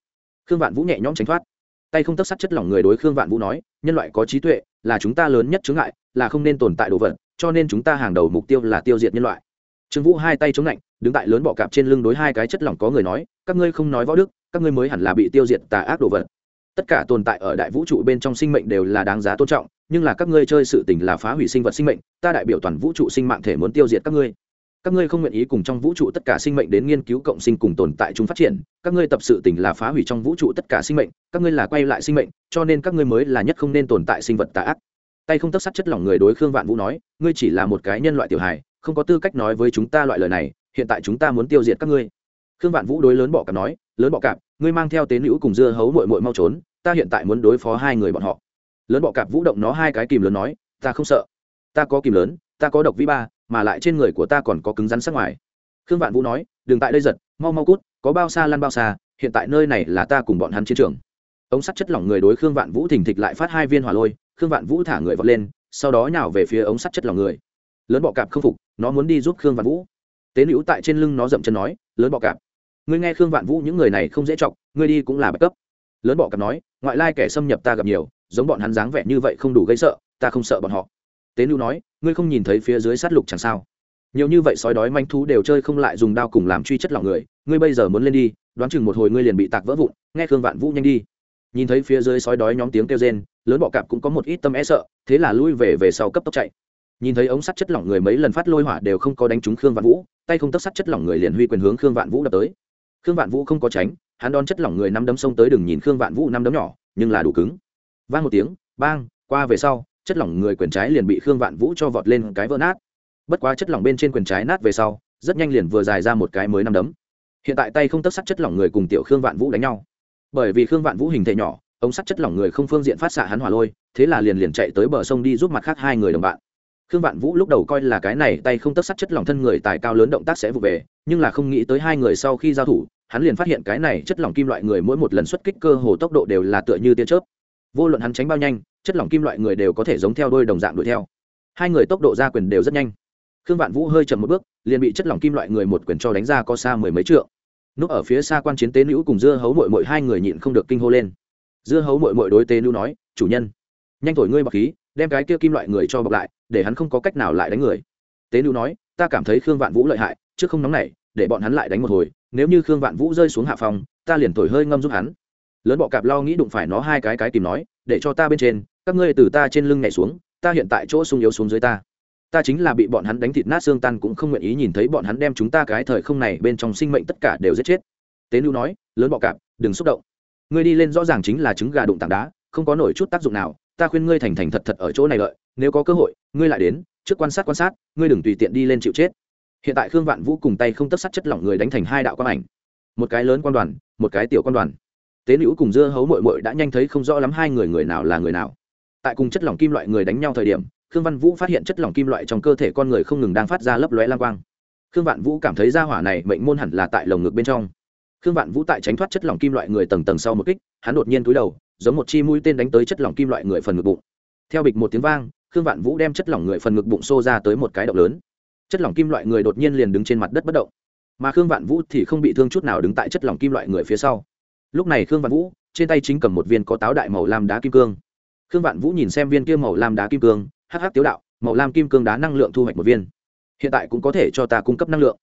Khương vạn vũ nhẹ nhõm tránh thoát. Tay không tất sắt chất lỏng người đối khương vạn vũ nói, nhân loại có trí tuệ, là chúng ta lớn nhất chướng ngại, là không nên tồn tại đồ vật, cho nên chúng ta hàng đầu mục tiêu là tiêu diệt nhân loại trương vũ hai tay chống lạnh, đứng tại lớn bọ cạp trên lưng đối hai cái chất lỏng có người nói, các ngươi không nói võ đức, các ngươi mới hẳn là bị tiêu diệt tà ác đồ vật. Tất cả tồn tại ở đại vũ trụ bên trong sinh mệnh đều là đáng giá tôn trọng, nhưng là các ngươi chơi sự tình là phá hủy sinh vật sinh mệnh, ta đại biểu toàn vũ trụ sinh mạng thể muốn tiêu diệt các ngươi. Các ngươi không nguyện ý cùng trong vũ trụ tất cả sinh mệnh đến nghiên cứu cộng sinh cùng tồn tại chúng phát triển, các ngươi tập sự tình là phá hủy trong vũ trụ tất cả sinh mệnh, các ngươi là quay lại sinh mệnh, cho nên các ngươi mới là nhất không nên tồn tại sinh vật tà ác. Tay không tất sắt chất lỏng người đối khương vạn vũ nói, ngươi chỉ là một cái nhân loại tiểu hài không có tư cách nói với chúng ta loại lời này, hiện tại chúng ta muốn tiêu diệt các ngươi. Khương vạn vũ đối lớn bọ cạp nói, lớn bọ cạp, ngươi mang theo tế nữ cùng dưa hấu mội mội mau trốn, ta hiện tại muốn đối phó hai người bọn họ. Lớn bọ cạp vũ động nó hai cái kìm lớn nói, ta không sợ. Ta có kìm lớn, ta có độc vĩ ba, mà lại trên người của ta còn có cứng rắn sắc ngoài. Khương vạn vũ nói, đừng tại đây giật, mau mau cút, có bao xa lăn bao xa, hiện tại nơi này là ta cùng bọn hắn chiến trường. Ống sắt chất lỏng người đối khương vạn vũ thình thịch lại phát hai viên hỏa lôi, khương vạn vũ thả người vọt lên, sau đó nhào về phía ống sắt chất lỏng người. Lớn bọ cạp không phục nó muốn đi giúp khương vạn vũ. Tế nữ tại trên lưng nó dậm chân nói, lớn bọ cạp, ngươi nghe khương vạn vũ những người này không dễ chọc, ngươi đi cũng là bậc cấp. Lớn bọ cạp nói, ngoại lai kẻ xâm nhập ta gặp nhiều, giống bọn hắn dáng vẻ như vậy không đủ gây sợ, ta không sợ bọn họ. Tế nữ nói, ngươi không nhìn thấy phía dưới sát lục chẳng sao? Nhiều như vậy sói đói manh thú đều chơi không lại dùng đao cùng làm truy chất lòng người, ngươi bây giờ muốn lên đi, đoán chừng một hồi ngươi liền bị tạc vỡ vụn, nghe khương vạn vũ nhanh đi. Nhìn thấy phía dưới sói đói nhóm tiếng kêu rên, lớn bọ cạp cũng có một ít tâm e sợ, thế là lui về về sau cấp tốc chạy nhìn thấy ống sắt chất lỏng người mấy lần phát lôi hỏa đều không có đánh trúng khương vạn vũ, tay không tấc sắt chất lỏng người liền huy quyền hướng khương vạn vũ đập tới. Khương vạn vũ không có tránh, hắn đón chất lỏng người năm đấm sông tới đừng nhìn khương vạn vũ năm đấm nhỏ, nhưng là đủ cứng. Vang một tiếng, bang, qua về sau, chất lỏng người quyền trái liền bị khương vạn vũ cho vọt lên cái vỡ nát. Bất quá chất lỏng bên trên quyền trái nát về sau, rất nhanh liền vừa dài ra một cái mới năm đấm. Hiện tại tay không tấc sắt chất lỏng người cùng tiểu khương vạn vũ đánh nhau. Bởi vì khương vạn vũ hình thể nhỏ, ống sắt chất lỏng người không phương diện phát xạ hắn hỏa lôi, thế là liền liền chạy tới bờ sông đi giúp mặt khác hai người đồng bạn khương vạn vũ lúc đầu coi là cái này tay không tất sắt chất lỏng thân người tài cao lớn động tác sẽ vụ về, nhưng là không nghĩ tới hai người sau khi giao thủ, hắn liền phát hiện cái này chất lỏng kim loại người mỗi một lần xuất kích cơ hồ tốc độ đều là tựa như tia chớp. Vô luận hắn tránh bao nhanh, chất lỏng kim loại người đều có thể giống theo đôi đồng dạng đuổi theo. Hai người tốc độ ra quyền đều rất nhanh. Khương vạn vũ hơi chậm một bước, liền bị chất lỏng kim loại người một quyền cho đánh ra có xa mười mấy trượng. Núp ở phía xa quan chiến tế nữ cùng dưa hấu mội mội hai người nhịn không được kinh hô lên. Dưa hấu mội mội đối tế nữ nói, chủ nhân, nhanh thổi ngươi bọc khí đem cái kia kim loại người cho bọc lại để hắn không có cách nào lại đánh người. Tế nữ nói ta cảm thấy khương vạn vũ lợi hại chứ không nóng này, để bọn hắn lại đánh một hồi nếu như khương vạn vũ rơi xuống hạ phòng ta liền thổi hơi ngâm giúp hắn. Lớn bọ cạp lo nghĩ đụng phải nó hai cái cái tìm nói để cho ta bên trên các ngươi từ ta trên lưng nhảy xuống ta hiện tại chỗ sung yếu xuống dưới ta. Ta chính là bị bọn hắn đánh thịt nát xương tan cũng không nguyện ý nhìn thấy bọn hắn đem chúng ta cái thời không này bên trong sinh mệnh tất cả đều giết chết. Tế nữ nói lớn bọ cạp đừng xúc động. Ngươi đi lên rõ ràng chính là trứng gà đụng tảng đá không có nổi chút tác dụng nào ta khuyên ngươi thành thành thật thật ở chỗ này lợi nếu có cơ hội, ngươi lại đến, trước quan sát quan sát, ngươi đừng tùy tiện đi lên chịu chết. Hiện tại khương vạn vũ cùng tay không tất sắt chất lỏng người đánh thành hai đạo quang ảnh. Một cái lớn quan đoàn, một cái tiểu quan đoàn. Tế nữ cùng dưa hấu mội mội đã nhanh thấy không rõ lắm hai người người nào là người nào. Tại cùng chất lỏng kim loại người đánh nhau thời điểm, khương văn vũ phát hiện chất lỏng kim loại trong cơ thể con người không ngừng đang phát ra lấp lóe lang quang. Khương vạn vũ cảm thấy ra hỏa này mệnh môn hẳn là tại lồng ngực bên trong. Khương vạn vũ tại tránh thoát chất lỏng kim loại người tầng tầng sau một kích, hắn đột nhiên túi đầu giống một chi mũi tên đánh tới chất lỏng kim loại người phần ngực bụng. Theo bịch một tiếng vang, khương vạn vũ đem chất lỏng người phần ngực bụng xô ra tới một cái động lớn. Chất lỏng kim loại người đột nhiên liền đứng trên mặt đất bất động. Mà khương vạn vũ thì không bị thương chút nào đứng tại chất lỏng kim loại người phía sau. Lúc này khương vạn vũ, trên tay chính cầm một viên có táo đại màu lam đá kim cương. Khương vạn vũ nhìn xem viên kia màu lam đá kim cương hh tiếu đạo, màu lam kim cương đá năng lượng thu hoạch một viên. Hiện tại cũng có thể cho ta cung cấp năng lượng.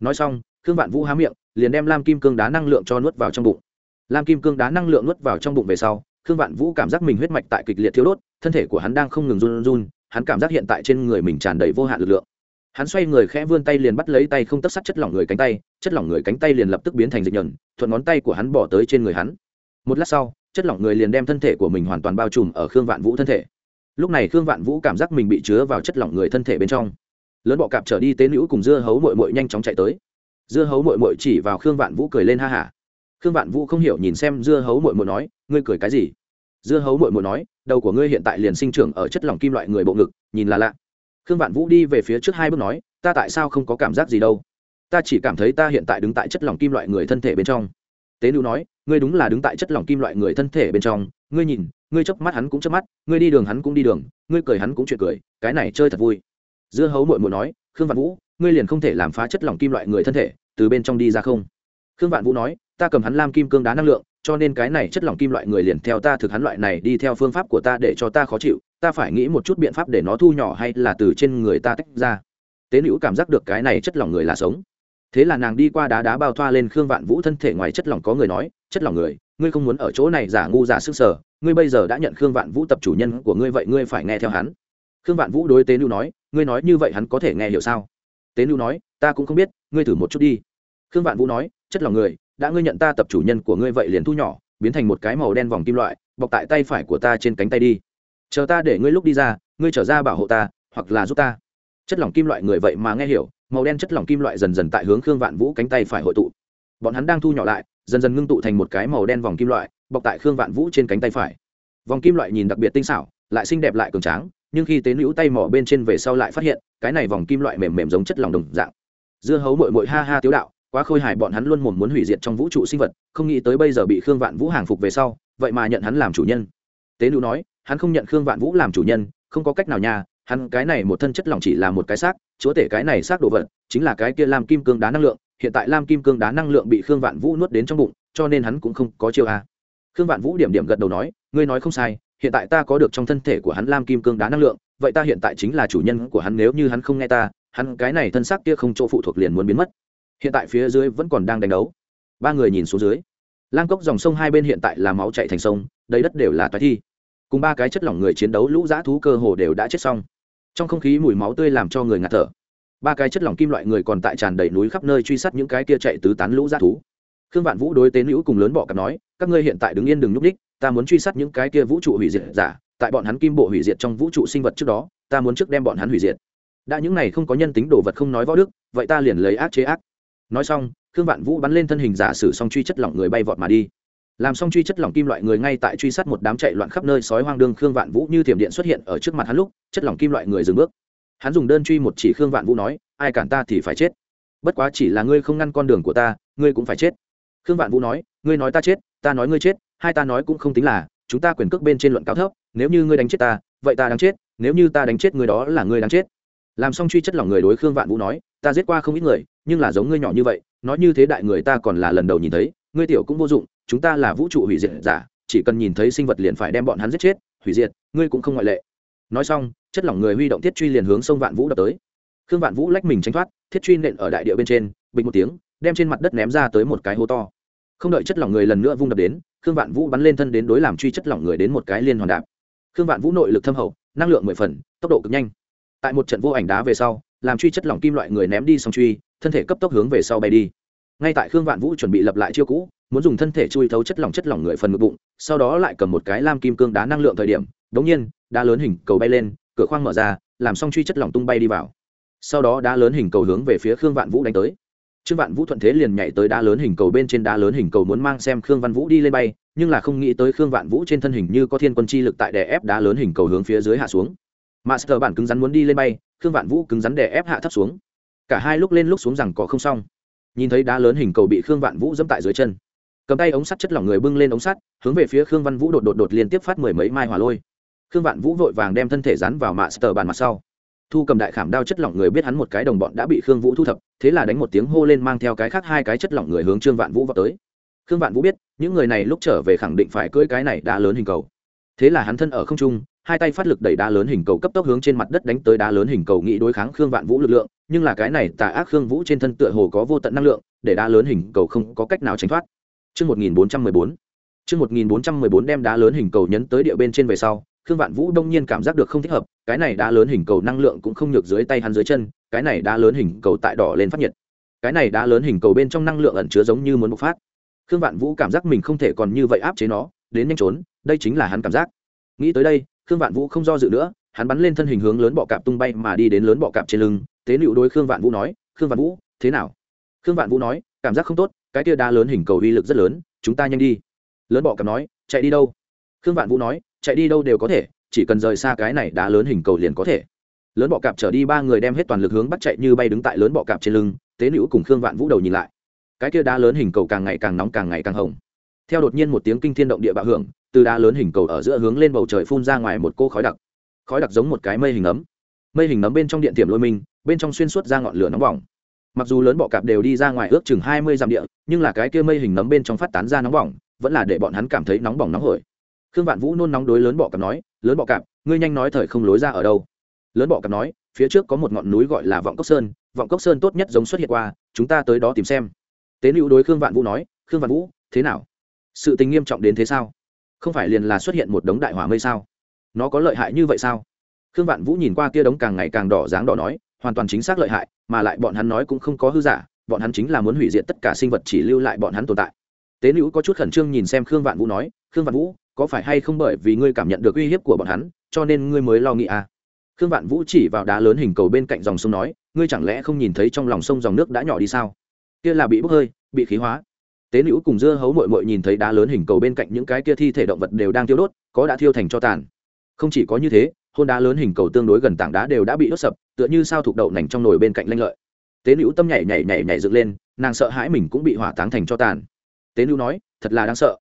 Nói xong, khương vạn vũ há miệng, liền đem lam kim cương đá năng lượng cho nuốt vào trong bụng lam kim cương đá năng lượng nuốt vào trong bụng về sau khương vạn vũ cảm giác mình huyết mạch tại kịch liệt thiếu đốt thân thể của hắn đang không ngừng run run hắn cảm giác hiện tại trên người mình tràn đầy vô hạn lực lượng. Hắn xoay người khẽ vươn tay liền bắt lấy tay không tất sắt chất lỏng người cánh tay chất lỏng người cánh tay liền lập tức biến thành dịch nhẫn, thuận ngón tay của hắn bỏ tới trên người hắn. Một lát sau chất lỏng người liền đem thân thể của mình hoàn toàn bao trùm ở khương vạn vũ thân thể. Lúc này khương vạn vũ cảm giác mình bị chứa vào chất lỏng người thân thể bên trong. Lớn bọ cạp trở đi tế nữ cùng dưa hấu mội mội nhanh chóng chạy tới. Dưa hấu mội mội chỉ vào khương vạn vũ cười lên ha hả khương vạn vũ không hiểu nhìn xem dưa hấu mội mội nói, ngươi cười cái gì? Dưa hấu mội mội nói, đầu của ngươi hiện tại liền sinh trưởng ở chất lỏng kim loại người bộ ngực, nhìn là lạ. Khương vạn vũ đi về phía trước hai bước nói, ta tại sao không có cảm giác gì đâu? Ta chỉ cảm thấy ta hiện tại đứng tại chất lỏng kim loại người thân thể bên trong. Tế nữ nói, ngươi đúng là đứng tại chất lỏng kim loại người thân thể bên trong. Ngươi nhìn, ngươi chớp mắt hắn cũng chớp mắt, ngươi đi đường hắn cũng đi đường, ngươi cười hắn cũng chuyện cười, cái này chơi thật vui. Dưa hấu mội mội nói, khương vạn vũ, ngươi liền không thể làm phá chất lỏng kim loại người thân thể, từ bên trong đi ra không? Khương vạn vũ nói ta cầm hắn lam kim cương đá năng lượng, cho nên cái này chất lỏng kim loại người liền theo ta thực hắn loại này đi theo phương pháp của ta để cho ta khó chịu, ta phải nghĩ một chút biện pháp để nó thu nhỏ hay là từ trên người ta tách ra. Tế nữ cảm giác được cái này chất lỏng người là sống. Thế là nàng đi qua đá đá bao thoa lên khương vạn vũ thân thể ngoài chất lỏng có người nói, chất lỏng người, ngươi không muốn ở chỗ này giả ngu giả sức sở, ngươi bây giờ đã nhận khương vạn vũ tập chủ nhân của ngươi vậy ngươi phải nghe theo hắn. Khương vạn vũ đối tế nữ nói, ngươi nói như vậy hắn có thể nghe hiểu sao? Tế nữ nói, ta cũng không biết, ngươi thử một chút đi. Khương vạn vũ nói, chất lòng người đã ngươi nhận ta tập chủ nhân của ngươi vậy liền thu nhỏ, biến thành một cái màu đen vòng kim loại, bọc tại tay phải của ta trên cánh tay đi. Chờ ta để ngươi lúc đi ra, ngươi trở ra bảo hộ ta, hoặc là giúp ta. Chất lỏng kim loại người vậy mà nghe hiểu, màu đen chất lỏng kim loại dần dần tại hướng khương vạn vũ cánh tay phải hội tụ. Bọn hắn đang thu nhỏ lại, dần dần ngưng tụ thành một cái màu đen vòng kim loại, bọc tại khương vạn vũ trên cánh tay phải. Vòng kim loại nhìn đặc biệt tinh xảo, lại xinh đẹp lại cường tráng, nhưng khi tế nữ tay mỏ bên trên về sau lại phát hiện, cái này vòng kim loại mềm mềm giống chất lòng đồng dạng. Dưa hấu mội mội ha ha tiếu đạo quá khôi hài bọn hắn luôn mồm muốn hủy diệt trong vũ trụ sinh vật, không nghĩ tới bây giờ bị khương vạn vũ hàng phục về sau, vậy mà nhận hắn làm chủ nhân. Tế nữ nói, hắn không nhận khương vạn vũ làm chủ nhân, không có cách nào nha, hắn cái này một thân chất lỏng chỉ là một cái xác, chúa tể cái này xác đồ vật, chính là cái kia lam kim cương đá năng lượng, hiện tại lam kim cương đá năng lượng bị khương vạn vũ nuốt đến trong bụng, cho nên hắn cũng không có chiêu a. Khương vạn vũ điểm điểm gật đầu nói, ngươi nói không sai, hiện tại ta có được trong thân thể của hắn lam kim cương đá năng lượng, vậy ta hiện tại chính là chủ nhân của hắn, nếu như hắn không nghe ta, hắn cái này thân xác kia không chỗ phụ thuộc liền muốn biến mất hiện tại phía dưới vẫn còn đang đánh đấu. Ba người nhìn xuống dưới. Lang cốc dòng sông hai bên hiện tại là máu chạy thành sông, đầy đất đều là toái thi. Cùng ba cái chất lỏng người chiến đấu lũ dã thú cơ hồ đều đã chết xong. Trong không khí mùi máu tươi làm cho người ngạt thở. Ba cái chất lỏng kim loại người còn tại tràn đầy núi khắp nơi truy sát những cái kia chạy tứ tán lũ dã thú. Khương vạn vũ đối tế nữ cùng lớn bọ cặp nói, các ngươi hiện tại đứng yên đừng nhúc đích ta muốn truy sát những cái kia vũ trụ hủy diệt giả, tại bọn hắn kim bộ hủy diệt trong vũ trụ sinh vật trước đó, ta muốn trước đem bọn hắn hủy diệt. Đã những này không có nhân tính đồ vật không nói võ đức, vậy ta liền lấy ác chế ác nói xong, khương vạn vũ bắn lên thân hình giả sử xong truy chất lỏng người bay vọt mà đi. Làm xong truy chất lỏng kim loại người ngay tại truy sát một đám chạy loạn khắp nơi sói hoang đương khương vạn vũ như thiểm điện xuất hiện ở trước mặt hắn lúc, chất lỏng kim loại người dừng bước. Hắn dùng đơn truy một chỉ khương vạn vũ nói, ai cản ta thì phải chết. Bất quá chỉ là ngươi không ngăn con đường của ta, ngươi cũng phải chết. Khương vạn vũ nói, ngươi nói ta chết, ta nói ngươi chết, hai ta nói cũng không tính là, chúng ta quyền cước bên trên luận cao thấp, nếu như ngươi đánh chết ta, vậy ta đáng chết, nếu như ta đánh chết người đó là ngươi đáng chết. Làm xong truy chất lỏng người đối khương vạn vũ nói, ta giết qua không ít người nhưng là giống ngươi nhỏ như vậy, nói như thế đại người ta còn là lần đầu nhìn thấy, ngươi tiểu cũng vô dụng, chúng ta là vũ trụ hủy diệt giả, chỉ cần nhìn thấy sinh vật liền phải đem bọn hắn giết chết, hủy diệt, ngươi cũng không ngoại lệ. Nói xong, chất lỏng người huy động thiết truy liền hướng sông vạn vũ đập tới. Khương vạn vũ lách mình tránh thoát, thiết truy nện ở đại địa bên trên, bình một tiếng, đem trên mặt đất ném ra tới một cái hố to. Không đợi chất lỏng người lần nữa vung đập đến, khương vạn vũ bắn lên thân đến đối làm truy chất lỏng người đến một cái liên hoàn đạp. Khương vạn vũ nội lực thâm hậu, năng lượng mười phần, tốc độ cực nhanh. Tại một trận vô ảnh đá về sau làm truy chất lỏng kim loại người ném đi xong truy, thân thể cấp tốc hướng về sau bay đi. Ngay tại khương vạn vũ chuẩn bị lập lại chiêu cũ, muốn dùng thân thể chui thấu chất lỏng chất lỏng người phần ngực bụng, sau đó lại cầm một cái lam kim cương đá năng lượng thời điểm đ ỗ n g nhiên, đá lớn hình cầu bay lên, cửa khoang mở ra, làm xong truy chất lỏng tung bay đi vào. Sau đó đá lớn hình cầu hướng về phía khương vạn vũ đánh tới. Trương vạn vũ thuận thế liền nhảy tới đá lớn hình cầu bên trên đá lớn hình cầu muốn mang xem khương văn vũ đi lên bay, nhưng là không nghĩ tới khương vạn vũ trên thân hình như có thiên quân chi lực tại đè ép đá lớn hình cầu hướng phía dưới hạ xuống. Master bản cứng rắn muốn đi lên bay khương vạn vũ cứng rắn đè ép hạ thấp xuống. Cả hai lúc lên lúc xuống rằng có không xong. Nhìn thấy đá lớn hình cầu bị khương vạn vũ dẫm tại dưới chân. Cầm tay ống sắt chất lỏng người bưng lên ống sắt, hướng về phía khương văn vũ đột đột đột liên tiếp phát mười mấy mai hỏa lôi. Khương vạn vũ vội vàng đem thân thể rắn vào mạ sờ bàn mặt sau. Thu cầm đại khảm đao chất lỏng người biết hắn một cái đồng bọn đã bị khương vũ thu thập, thế là đánh một tiếng hô lên mang theo cái khác hai cái chất lỏng người hướng trương vạn vũ vào tới. Khương vạn vũ biết, những người này lúc trở về khẳng định phải cưỡi cái này đã lớn hình cầu. Thế là hắn thân ở không trung hai tay phát lực đẩy đá lớn hình cầu cấp tốc hướng trên mặt đất đánh tới đá lớn hình cầu nghĩ đối kháng khương vạn vũ lực lượng nhưng là cái này tà ác khương vũ trên thân tựa hồ có vô tận năng lượng để đá lớn hình cầu không có cách nào tránh thoát Trước 1414. Trước 1414 đem đá lớn hình cầu nhấn tới địa bên trên về sau, Khương Vạn Vũ đông nhiên cảm giác được không thích hợp, cái này đá lớn hình cầu năng lượng cũng không nhược dưới tay hắn dưới chân, cái này đá lớn hình cầu tại đỏ lên phát nhiệt. Cái này đá lớn hình cầu bên trong năng lượng ẩn chứa giống như muốn bộc phát. Khương Vạn Vũ cảm giác mình không thể còn như vậy áp chế nó, đến nhanh trốn, đây chính là hắn cảm giác. Nghĩ tới đây, Khương Vạn Vũ không do dự nữa, hắn bắn lên thân hình hướng lớn bọ cạp tung bay mà đi đến lớn bọ cạp trên lưng, tế liệu đối Khương Vạn Vũ nói, "Khương Vạn Vũ, thế nào?" Khương Vạn Vũ nói, "Cảm giác không tốt, cái kia đá lớn hình cầu uy lực rất lớn, chúng ta nhanh đi. Lớn bọ cạp nói chạy đi đâu? Khương vạn vũ nói chạy đi đâu đều có thể chỉ cần rời xa cái này đá lớn hình cầu liền có thể. Lớn bọ cạp trở đi ba người đem hết toàn lực hướng bắt chạy như bay đứng tại lớn bọ cạp trên lưng tế nữ cùng khương vạn vũ đầu nhìn lại. Cái kia đá lớn hình cầu càng ngày càng nóng càng ngày càng hồng. Theo đột nhiên một tiếng kinh thiên động địa bạo hưởng từ đá lớn hình cầu ở giữa hướng lên bầu trời phun ra ngoài một cô khói đặc. Khói đặc giống một cái mây hình ấm. Mây hình nấm bên trong điện tiệm lôi minh bên trong xuyên suốt ra ngọn lửa nóng bỏng. Mặc dù lớn bọ cạp đều đi ra ngoài ước chừng hai mươi dặm địa, nhưng là cái kia mây hình nấm bên trong phát tán ra nóng bỏng, vẫn là để bọn hắn cảm thấy nóng bỏng nóng hổi. Khương vạn vũ nôn nóng đối lớn bọ cạp nói, lớn bọ cạp, ngươi nhanh nói thời không lối ra ở đâu? Lớn bọ cạp nói, phía trước có một ngọn núi gọi là vọng cốc sơn, vọng cốc sơn tốt nhất giống xuất hiện qua, chúng ta tới đó tìm xem. Tế nữ đối khương vạn vũ nói, khương vạn vũ, thế nào? Sự tình nghiêm trọng đến thế sao? Không phải liền là xuất hiện một đống đại hỏa mây sao? Nó có lợi hại như vậy sao? Khương vạn vũ nhìn qua kia đống càng ngày càng đỏ dáng đỏ nói, hoàn toàn chính xác lợi hại, mà lại bọn hắn nói cũng không có hư giả, bọn hắn chính là muốn hủy diệt tất cả sinh vật chỉ lưu lại bọn hắn tồn tại. Tế nữ có chút khẩn trương nhìn xem khương vạn vũ nói, khương vạn vũ, có phải hay không bởi vì ngươi cảm nhận được uy hiếp của bọn hắn, cho nên ngươi mới lo nghĩ à? Khương vạn vũ chỉ vào đá lớn hình cầu bên cạnh dòng sông nói, ngươi chẳng lẽ không nhìn thấy trong lòng sông dòng nước đã nhỏ đi sao? Kia là bị bốc hơi, bị khí hóa tế nữ cùng dưa hấu mội mội nhìn thấy đá lớn hình cầu bên cạnh những cái kia thi thể động vật đều đang thiêu đốt, có đã thiêu thành cho tàn. Không chỉ có như thế, hôn đá lớn hình cầu tương đối gần tảng đá đều đã bị đốt sập, tựa như sao thuộc đậu nành trong nồi bên cạnh lanh lợi. Tế nữ tâm nhảy nhảy nhảy nhảy dựng lên, nàng sợ hãi mình cũng bị hỏa táng thành cho tàn. Tế nữ nói, thật là đáng sợ.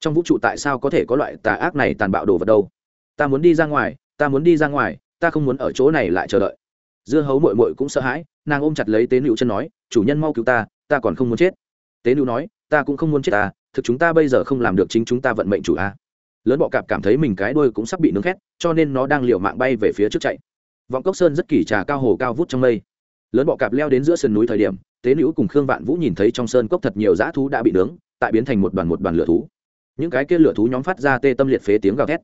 Trong vũ trụ tại sao có thể có loại tà ác này tàn bạo đồ vật đâu? Ta muốn đi ra ngoài, ta muốn đi ra ngoài, ta không muốn ở chỗ này lại chờ đợi. Dưa hấu mội mội cũng sợ hãi, nàng ôm chặt lấy tế nữ chân nói, chủ nhân mau cứu ta ta còn không muốn chết. Tế nữ nói ta cũng không muốn chết ta, thực chúng ta bây giờ không làm được chính chúng ta vận mệnh chủ a. Lớn bọ cạp cảm thấy mình cái đuôi cũng sắp bị nướng khét, cho nên nó đang liều mạng bay về phía trước chạy. Vọng cốc sơn rất kỳ trà cao hồ cao vút trong mây. Lớn bọ cạp leo đến giữa sườn núi thời điểm, tế nữ cùng khương vạn vũ nhìn thấy trong sơn cốc thật nhiều dã thú đã bị nướng, tại biến thành một đoàn một đoàn lửa thú. Những cái kia lửa thú nhóm phát ra tê tâm liệt phế tiếng gào thét.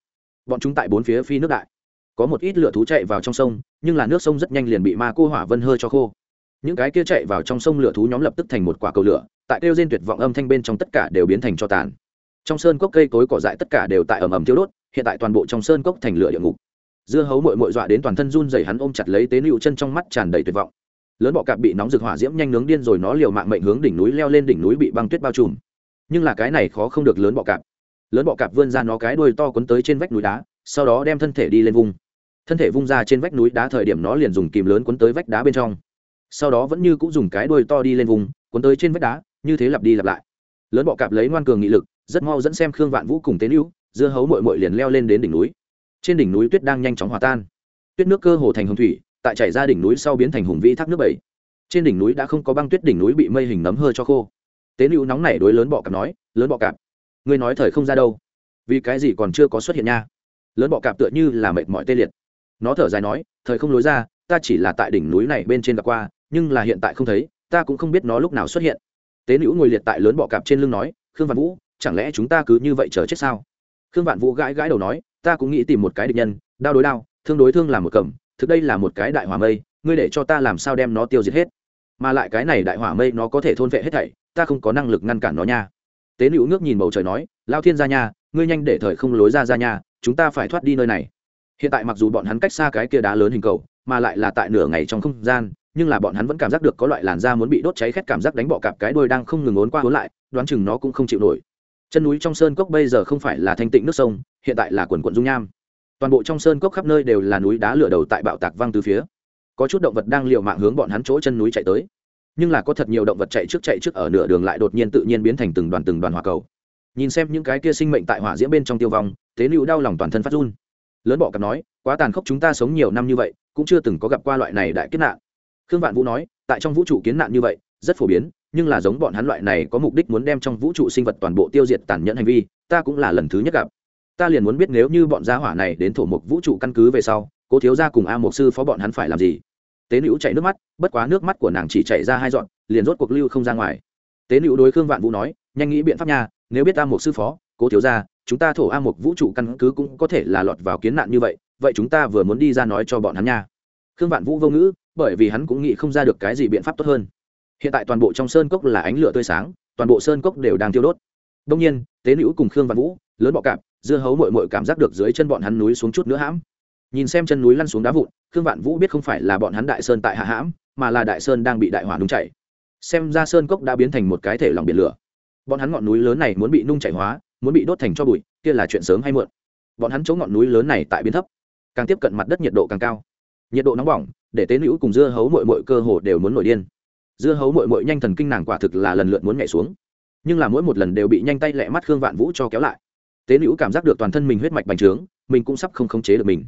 Bọn chúng tại bốn phía phi nước đại. Có một ít lửa thú chạy vào trong sông, nhưng là nước sông rất nhanh liền bị ma cô hỏa vân hơi cho khô những cái kia chạy vào trong sông lửa thú nhóm lập tức thành một quả cầu lửa, tại kêu trên tuyệt vọng âm thanh bên trong tất cả đều biến thành cho tàn. Trong sơn cốc cây cối cỏ dại tất cả đều tại ầm ầm thiêu đốt, hiện tại toàn bộ trong sơn cốc thành lửa địa ngục. Dưa hấu mội mội dọa đến toàn thân run dày hắn ôm chặt lấy tế nịu chân trong mắt tràn đầy tuyệt vọng. Lớn bọ cạp bị nóng rực hỏa diễm nhanh nướng điên rồi nó liều mạng mệnh hướng đỉnh núi leo lên đỉnh núi bị băng tuyết bao trùm. Nhưng là cái này khó không được lớn bọ cạp. Lớn bọ cạp vươn ra nó cái đuôi to quấn tới trên vách núi đá, sau đó đem thân thể đi lên vùng thân thể vung ra trên vách núi đá thời điểm nó liền dùng kìm lớn quấn tới vách đá bên trong sau đó vẫn như cũng dùng cái đuôi to đi lên vùng, cuốn tới trên vách đá, như thế lặp đi lặp lại. Lớn bọ cạp lấy ngoan cường nghị lực, rất mau dẫn xem khương vạn vũ cùng tế hữu dưa hấu mội mội liền leo lên đến đỉnh núi. Trên đỉnh núi tuyết đang nhanh chóng hòa tan. Tuyết nước cơ hồ thành hồng thủy, tại chảy ra đỉnh núi sau biến thành hùng vĩ thác nước bảy. Trên đỉnh núi đã không có băng tuyết, đỉnh núi bị mây hình nấm hơi cho khô. Tế lưu nóng này đối lớn bọ cạp nói, lớn bọ cạp, ngươi nói thời không ra đâu? Vì cái gì còn chưa có xuất hiện nha? Lớn bọ cạp tựa như là mệt mỏi tê liệt. Nó thở dài nói, thời không lối ra, ta chỉ là tại đỉnh núi này bên trên gặp qua nhưng là hiện tại không thấy, ta cũng không biết nó lúc nào xuất hiện. Tế nữ ngồi liệt tại lớn bọ cạp trên lưng nói, khương văn vũ, chẳng lẽ chúng ta cứ như vậy chờ chết sao? Khương vạn vũ gãi gãi đầu nói, ta cũng nghĩ tìm một cái địch nhân, đao đối đao, thương đối thương là một cầm, thực đây là một cái đại hỏa mây, ngươi để cho ta làm sao đem nó tiêu diệt hết? Mà lại cái này đại hỏa mây nó có thể thôn vệ hết thảy, ta không có năng lực ngăn cản nó nha. Tế nữ ngước nhìn bầu trời nói lao thiên ra nha, ngươi nhanh để thời không lối ra ra nha, chúng ta phải thoát đi nơi này. Hiện tại mặc dù bọn hắn cách xa cái kia đá lớn hình cầu, mà lại là tại nửa ngày trong không gian nhưng là bọn hắn vẫn cảm giác được có loại làn da muốn bị đốt cháy khét cảm giác đánh bọ cạp cái đuôi đang không ngừng ốn qua ốn lại, đoán chừng nó cũng không chịu nổi. Chân núi trong sơn cốc bây giờ không phải là thanh tịnh nước sông, hiện tại là quần quận dung nham. Toàn bộ trong sơn cốc khắp nơi đều là núi đá lửa đầu tại bạo tạc văng từ phía. Có chút động vật đang liều mạng hướng bọn hắn chỗ chân núi chạy tới. Nhưng là có thật nhiều động vật chạy trước chạy trước ở nửa đường lại đột nhiên tự nhiên biến thành từng đoàn từng đoàn hỏa cầu. Nhìn xem những cái kia sinh mệnh tại hỏa diễm bên trong tiêu vong, tế lưu đau lòng toàn thân phát run. Lớn bọ cặp nói, quá tàn khốc chúng ta sống nhiều năm như vậy, cũng chưa từng có gặp qua loại này đại kết nạn khương vạn vũ nói, tại trong vũ trụ kiến nạn như vậy, rất phổ biến, nhưng là giống bọn hắn loại này có mục đích muốn đem trong vũ trụ sinh vật toàn bộ tiêu diệt tàn nhẫn hành vi, ta cũng là lần thứ nhất gặp. Ta liền muốn biết nếu như bọn gia hỏa này đến thổ mục vũ trụ căn cứ về sau, cố thiếu gia cùng a mục sư phó bọn hắn phải làm gì? Tế nữ chảy nước mắt, bất quá nước mắt của nàng chỉ chảy ra hai dọn liền rốt cuộc lưu không ra ngoài. Tế nữ đối khương vạn vũ nói, nhanh nghĩ biện pháp nha, nếu biết a mục sư phó, cố thiếu gia, chúng ta thổ a mục vũ trụ căn cứ cũng có thể là lọt vào kiến nạn như vậy vậy chúng ta vừa muốn đi ra nói cho bọn hắn nha khương vạn vũ vô ngữ, bởi vì hắn cũng nghĩ không ra được cái gì biện pháp tốt hơn. Hiện tại toàn bộ trong sơn cốc là ánh lửa tươi sáng, toàn bộ sơn cốc đều đang thiêu đốt. Đông nhiên, tế nữ cùng khương vạn vũ, lớn bọ cạp, dưa hấu mội mội cảm giác được dưới chân bọn hắn núi xuống chút nữa hãm. Nhìn xem chân núi lăn xuống đá vụn, khương vạn vũ biết không phải là bọn hắn đại sơn tại hạ hãm, mà là đại sơn đang bị đại hỏa nung chảy. Xem ra sơn cốc đã biến thành một cái thể lòng biển lửa. Bọn hắn ngọn núi lớn này muốn bị nung chảy hóa, muốn bị đốt thành cho bụi, kia là chuyện sớm hay muộn. Bọn hắn chỗ ngọn núi lớn này tại biến thấp, càng tiếp cận mặt đất nhiệt độ càng cao nhiệt độ nóng bỏng, để tế nữ cùng dưa hấu mội mội cơ hồ đều muốn nổi điên. Dưa hấu mội mội nhanh thần kinh nàng quả thực là lần lượt muốn nhảy xuống. Nhưng là mỗi một lần đều bị nhanh tay lẹ mắt khương vạn vũ cho kéo lại. Tế nữ cảm giác được toàn thân mình huyết mạch bành trướng, mình cũng sắp không khống chế được mình.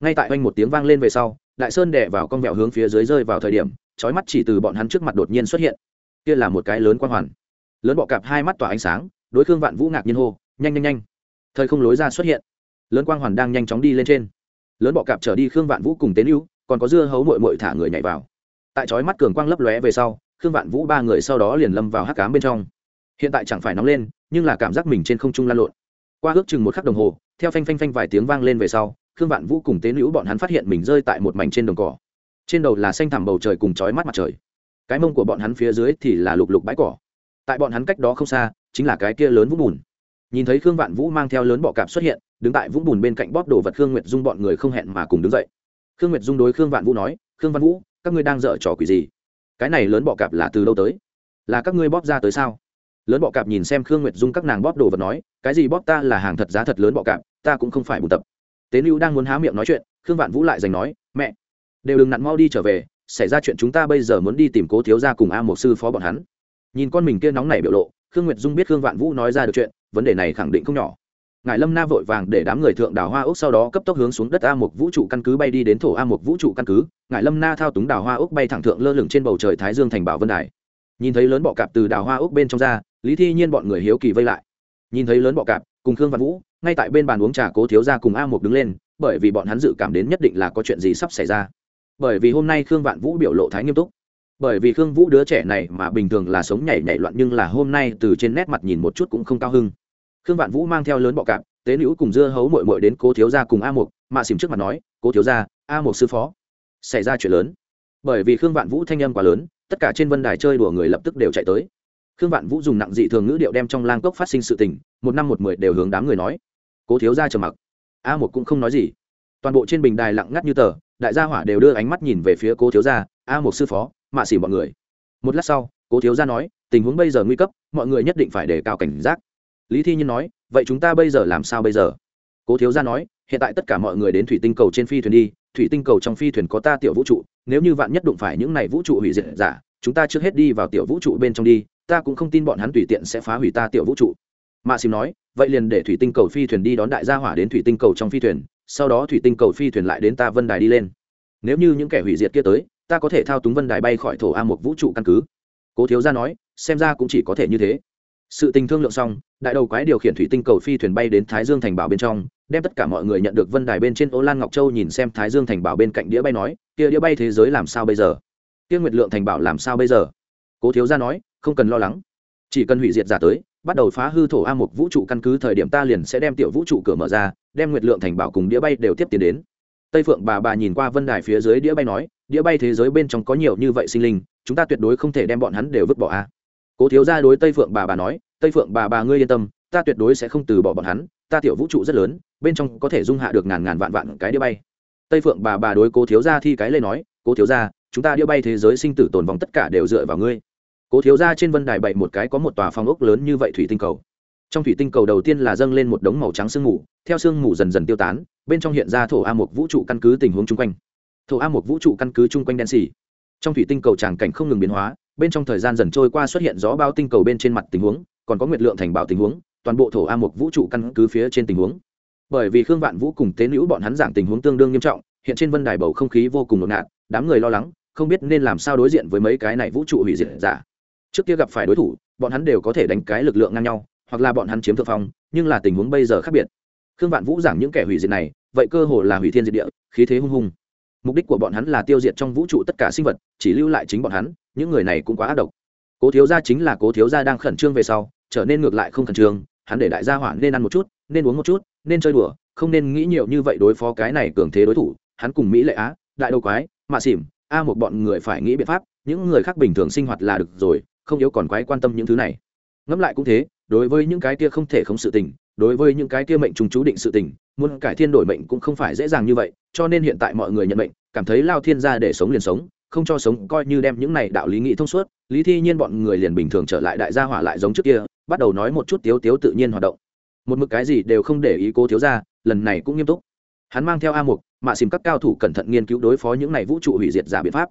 Ngay tại oanh một tiếng vang lên về sau, đại sơn đẻ vào con vẹo hướng phía dưới rơi vào thời điểm trói mắt chỉ từ bọn hắn trước mặt đột nhiên xuất hiện. Kia là một cái lớn quan hoàn. Lớn bọ cạp hai mắt tỏa ánh sáng, đối khương vạn vũ ngạc nhiên hô, nhanh nhanh nhanh. Thời không lối ra xuất hiện. Lớn quang hoàn đang nhanh chóng đi lên trên lớn bọ cạp trở đi khương vạn vũ cùng tế lưu còn có dưa hấu mội mội thả người nhảy vào. Tại trói mắt cường quang lấp lóe về sau, khương vạn vũ ba người sau đó liền lâm vào hắc cám bên trong. Hiện tại chẳng phải nóng lên, nhưng là cảm giác mình trên không trung lan lộn. Qua ước chừng một khắc đồng hồ, theo phanh phanh phanh vài tiếng vang lên về sau, khương vạn vũ cùng tế nữ bọn hắn phát hiện mình rơi tại một mảnh trên đồng cỏ. Trên đầu là xanh thẳm bầu trời cùng chói mắt mặt trời. Cái mông của bọn hắn phía dưới thì là lục lục bãi cỏ. Tại bọn hắn cách đó không xa, chính là cái kia lớn vũng bùn. Nhìn thấy khương vạn vũ mang theo lớn bọ cạp xuất hiện đứng tại vũng bùn bên cạnh bóp đồ vật khương nguyệt dung bọn người không hẹn mà cùng đứng dậy. Khương nguyệt dung đối khương vạn vũ nói, khương văn vũ, các ngươi đang dở trò quỷ gì? Cái này lớn bọ cạp là từ đâu tới? Là các ngươi bóp ra tới sao? Lớn bọ cạp nhìn xem khương nguyệt dung các nàng bóp đồ vật nói, cái gì bóp ta là hàng thật giá thật lớn bọ cạp, ta cũng không phải bù tập. Tế lưu đang muốn há miệng nói chuyện, khương vạn vũ lại giành nói, mẹ, đều đừng nặn mau đi trở về, xảy ra chuyện chúng ta bây giờ muốn đi tìm cố thiếu gia cùng a một sư phó bọn hắn. Nhìn con mình kia nóng này biểu lộ, khương nguyệt dung biết khương vạn vũ nói ra được chuyện, vấn đề này khẳng định không nhỏ ngài lâm na vội vàng để đám người thượng đào hoa ốc sau đó cấp tốc hướng xuống đất a một vũ trụ căn cứ bay đi đến thổ a một vũ trụ căn cứ. Ngài lâm na thao túng đào hoa ốc bay thẳng thượng lơ lửng trên bầu trời thái dương thành bảo vân đài. Nhìn thấy lớn bọ cạp từ đào hoa ốc bên trong ra, lý thi nhiên bọn người hiếu kỳ vây lại. Nhìn thấy lớn bọ cạp cùng khương văn vũ, ngay tại bên bàn uống trà cố thiếu ra cùng a một đứng lên, bởi vì bọn hắn dự cảm đến nhất định là có chuyện gì sắp xảy ra. Bởi vì hôm nay khương vạn vũ biểu lộ thái nghiêm túc. Bởi vì khương vũ đứa trẻ này mà bình thường là sống nhảy nhảy loạn nhưng là hôm nay từ trên nét mặt nhìn một chút cũng không cao hưng khương vạn vũ mang theo lớn bọ cạp, tế nữ cùng dưa hấu mội mội đến cố thiếu gia cùng a mục mạ xìm trước mặt nói, cố thiếu gia, a mục sư phó, xảy ra chuyện lớn. Bởi vì khương vạn vũ thanh âm quá lớn, tất cả trên vân đài chơi đùa người lập tức đều chạy tới. Khương vạn vũ dùng nặng dị thường ngữ điệu đem trong lang cốc phát sinh sự tình, một năm một mười đều hướng đám người nói. Cố thiếu gia trầm mặc. A một cũng không nói gì. Toàn bộ trên bình đài lặng ngắt như tờ, đại gia hỏa đều đưa ánh mắt nhìn về phía cố thiếu gia, a một sư phó mạ xỉ mọi người. Một lát sau, cố thiếu gia nói, tình huống bây giờ nguy cấp, mọi người nhất định phải đề cao cảnh giác lý thi nhiên nói, vậy chúng ta bây giờ làm sao bây giờ? Cố thiếu gia nói, hiện tại tất cả mọi người đến thủy tinh cầu trên phi thuyền đi, thủy tinh cầu trong phi thuyền có ta tiểu vũ trụ, nếu như vạn nhất đụng phải những này vũ trụ hủy diệt giả, chúng ta trước hết đi vào tiểu vũ trụ bên trong đi, ta cũng không tin bọn hắn tùy tiện sẽ phá hủy ta tiểu vũ trụ. Mạ xìm nói, vậy liền để thủy tinh cầu phi thuyền đi đón đại gia hỏa đến thủy tinh cầu trong phi thuyền, sau đó thủy tinh cầu phi thuyền lại đến ta vân đài đi lên. Nếu như những kẻ hủy diệt kia tới, ta có thể thao túng vân đài bay khỏi thổ a một vũ trụ căn cứ. Cố thiếu gia nói, xem ra cũng chỉ có thể như thế sự tình thương lượng xong, đại đầu quái điều khiển thủy tinh cầu phi thuyền bay đến thái dương thành bảo bên trong, đem tất cả mọi người nhận được vân đài bên trên ô lan ngọc châu nhìn xem thái dương thành bảo bên cạnh đĩa bay nói, kia đĩa bay thế giới làm sao bây giờ? Kia nguyệt lượng thành bảo làm sao bây giờ? Cố thiếu gia nói, không cần lo lắng. Chỉ cần hủy diệt giả tới, bắt đầu phá hư thổ a một vũ trụ căn cứ thời điểm ta liền sẽ đem tiểu vũ trụ cửa mở ra, đem nguyệt lượng thành bảo cùng đĩa bay đều tiếp tiến đến. Tây phượng bà bà nhìn qua vân đài phía dưới đĩa bay nói, đĩa bay thế giới bên trong có nhiều như vậy sinh linh, chúng ta tuyệt đối không thể đem bọn hắn đều vứt bỏ a cố thiếu gia đối tây phượng bà bà nói, tây phượng bà bà ngươi yên tâm, ta tuyệt đối sẽ không từ bỏ bọn hắn, ta tiểu vũ trụ rất lớn, bên trong có thể dung hạ được ngàn ngàn vạn vạn cái đĩa bay. Tây phượng bà bà đối cố thiếu gia thi cái lê nói, cố thiếu gia, chúng ta đĩa bay thế giới sinh tử tồn vong tất cả đều dựa vào ngươi. Cố thiếu gia trên vân đài bậy một cái có một tòa phòng ốc lớn như vậy thủy tinh cầu. Trong thủy tinh cầu đầu tiên là dâng lên một đống màu trắng sương mù, theo sương mù dần dần tiêu tán, bên trong hiện ra thổ a một vũ trụ căn cứ tình huống chung quanh. Thổ a một vũ trụ căn cứ chung quanh đen xì. Trong thủy tinh cầu tràng cảnh không ngừng biến hóa bên trong thời gian dần trôi qua xuất hiện gió bao tinh cầu bên trên mặt tình huống, còn có nguyệt lượng thành bảo tình huống, toàn bộ thổ a mục vũ trụ căn cứ phía trên tình huống. Bởi vì khương vạn vũ cùng tế nữ bọn hắn giảng tình huống tương đương nghiêm trọng, hiện trên vân đài bầu không khí vô cùng ngột ngạt đám người lo lắng, không biết nên làm sao đối diện với mấy cái này vũ trụ hủy diệt giả. Trước kia gặp phải đối thủ, bọn hắn đều có thể đánh cái lực lượng ngang nhau, hoặc là bọn hắn chiếm thượng phong, nhưng là tình huống bây giờ khác biệt. Khương vạn vũ giảng những kẻ hủy diệt này, vậy cơ hồ là hủy thiên diệt địa, khí thế hung hung mục đích của bọn hắn là tiêu diệt trong vũ trụ tất cả sinh vật, chỉ lưu lại chính bọn hắn, những người này cũng quá ác độc. Cố thiếu gia chính là cố thiếu gia đang khẩn trương về sau, trở nên ngược lại không khẩn trương, hắn để đại gia hỏa nên ăn một chút, nên uống một chút, nên chơi đùa, không nên nghĩ nhiều như vậy đối phó cái này cường thế đối thủ, hắn cùng mỹ lệ á, đại đầu quái, mạ xỉm a một bọn người phải nghĩ biện pháp, những người khác bình thường sinh hoạt là được rồi, không yếu còn quái quan tâm những thứ này. Ngẫm lại cũng thế, đối với những cái kia không thể không sự tình đối với những cái kia mệnh trùng chú định sự tình, muốn cải thiên đổi mệnh cũng không phải dễ dàng như vậy, cho nên hiện tại mọi người nhận mệnh, cảm thấy lao thiên ra để sống liền sống, không cho sống coi như đem những này đạo lý nghị thông suốt. Lý thi nhiên bọn người liền bình thường trở lại đại gia hỏa lại giống trước kia, bắt đầu nói một chút tiếu tiếu tự nhiên hoạt động. Một mực cái gì đều không để ý cố thiếu ra lần này cũng nghiêm túc. Hắn mang theo a mục, mạ xìm các cao thủ cẩn thận nghiên cứu đối phó những này vũ trụ hủy diệt giả biện pháp.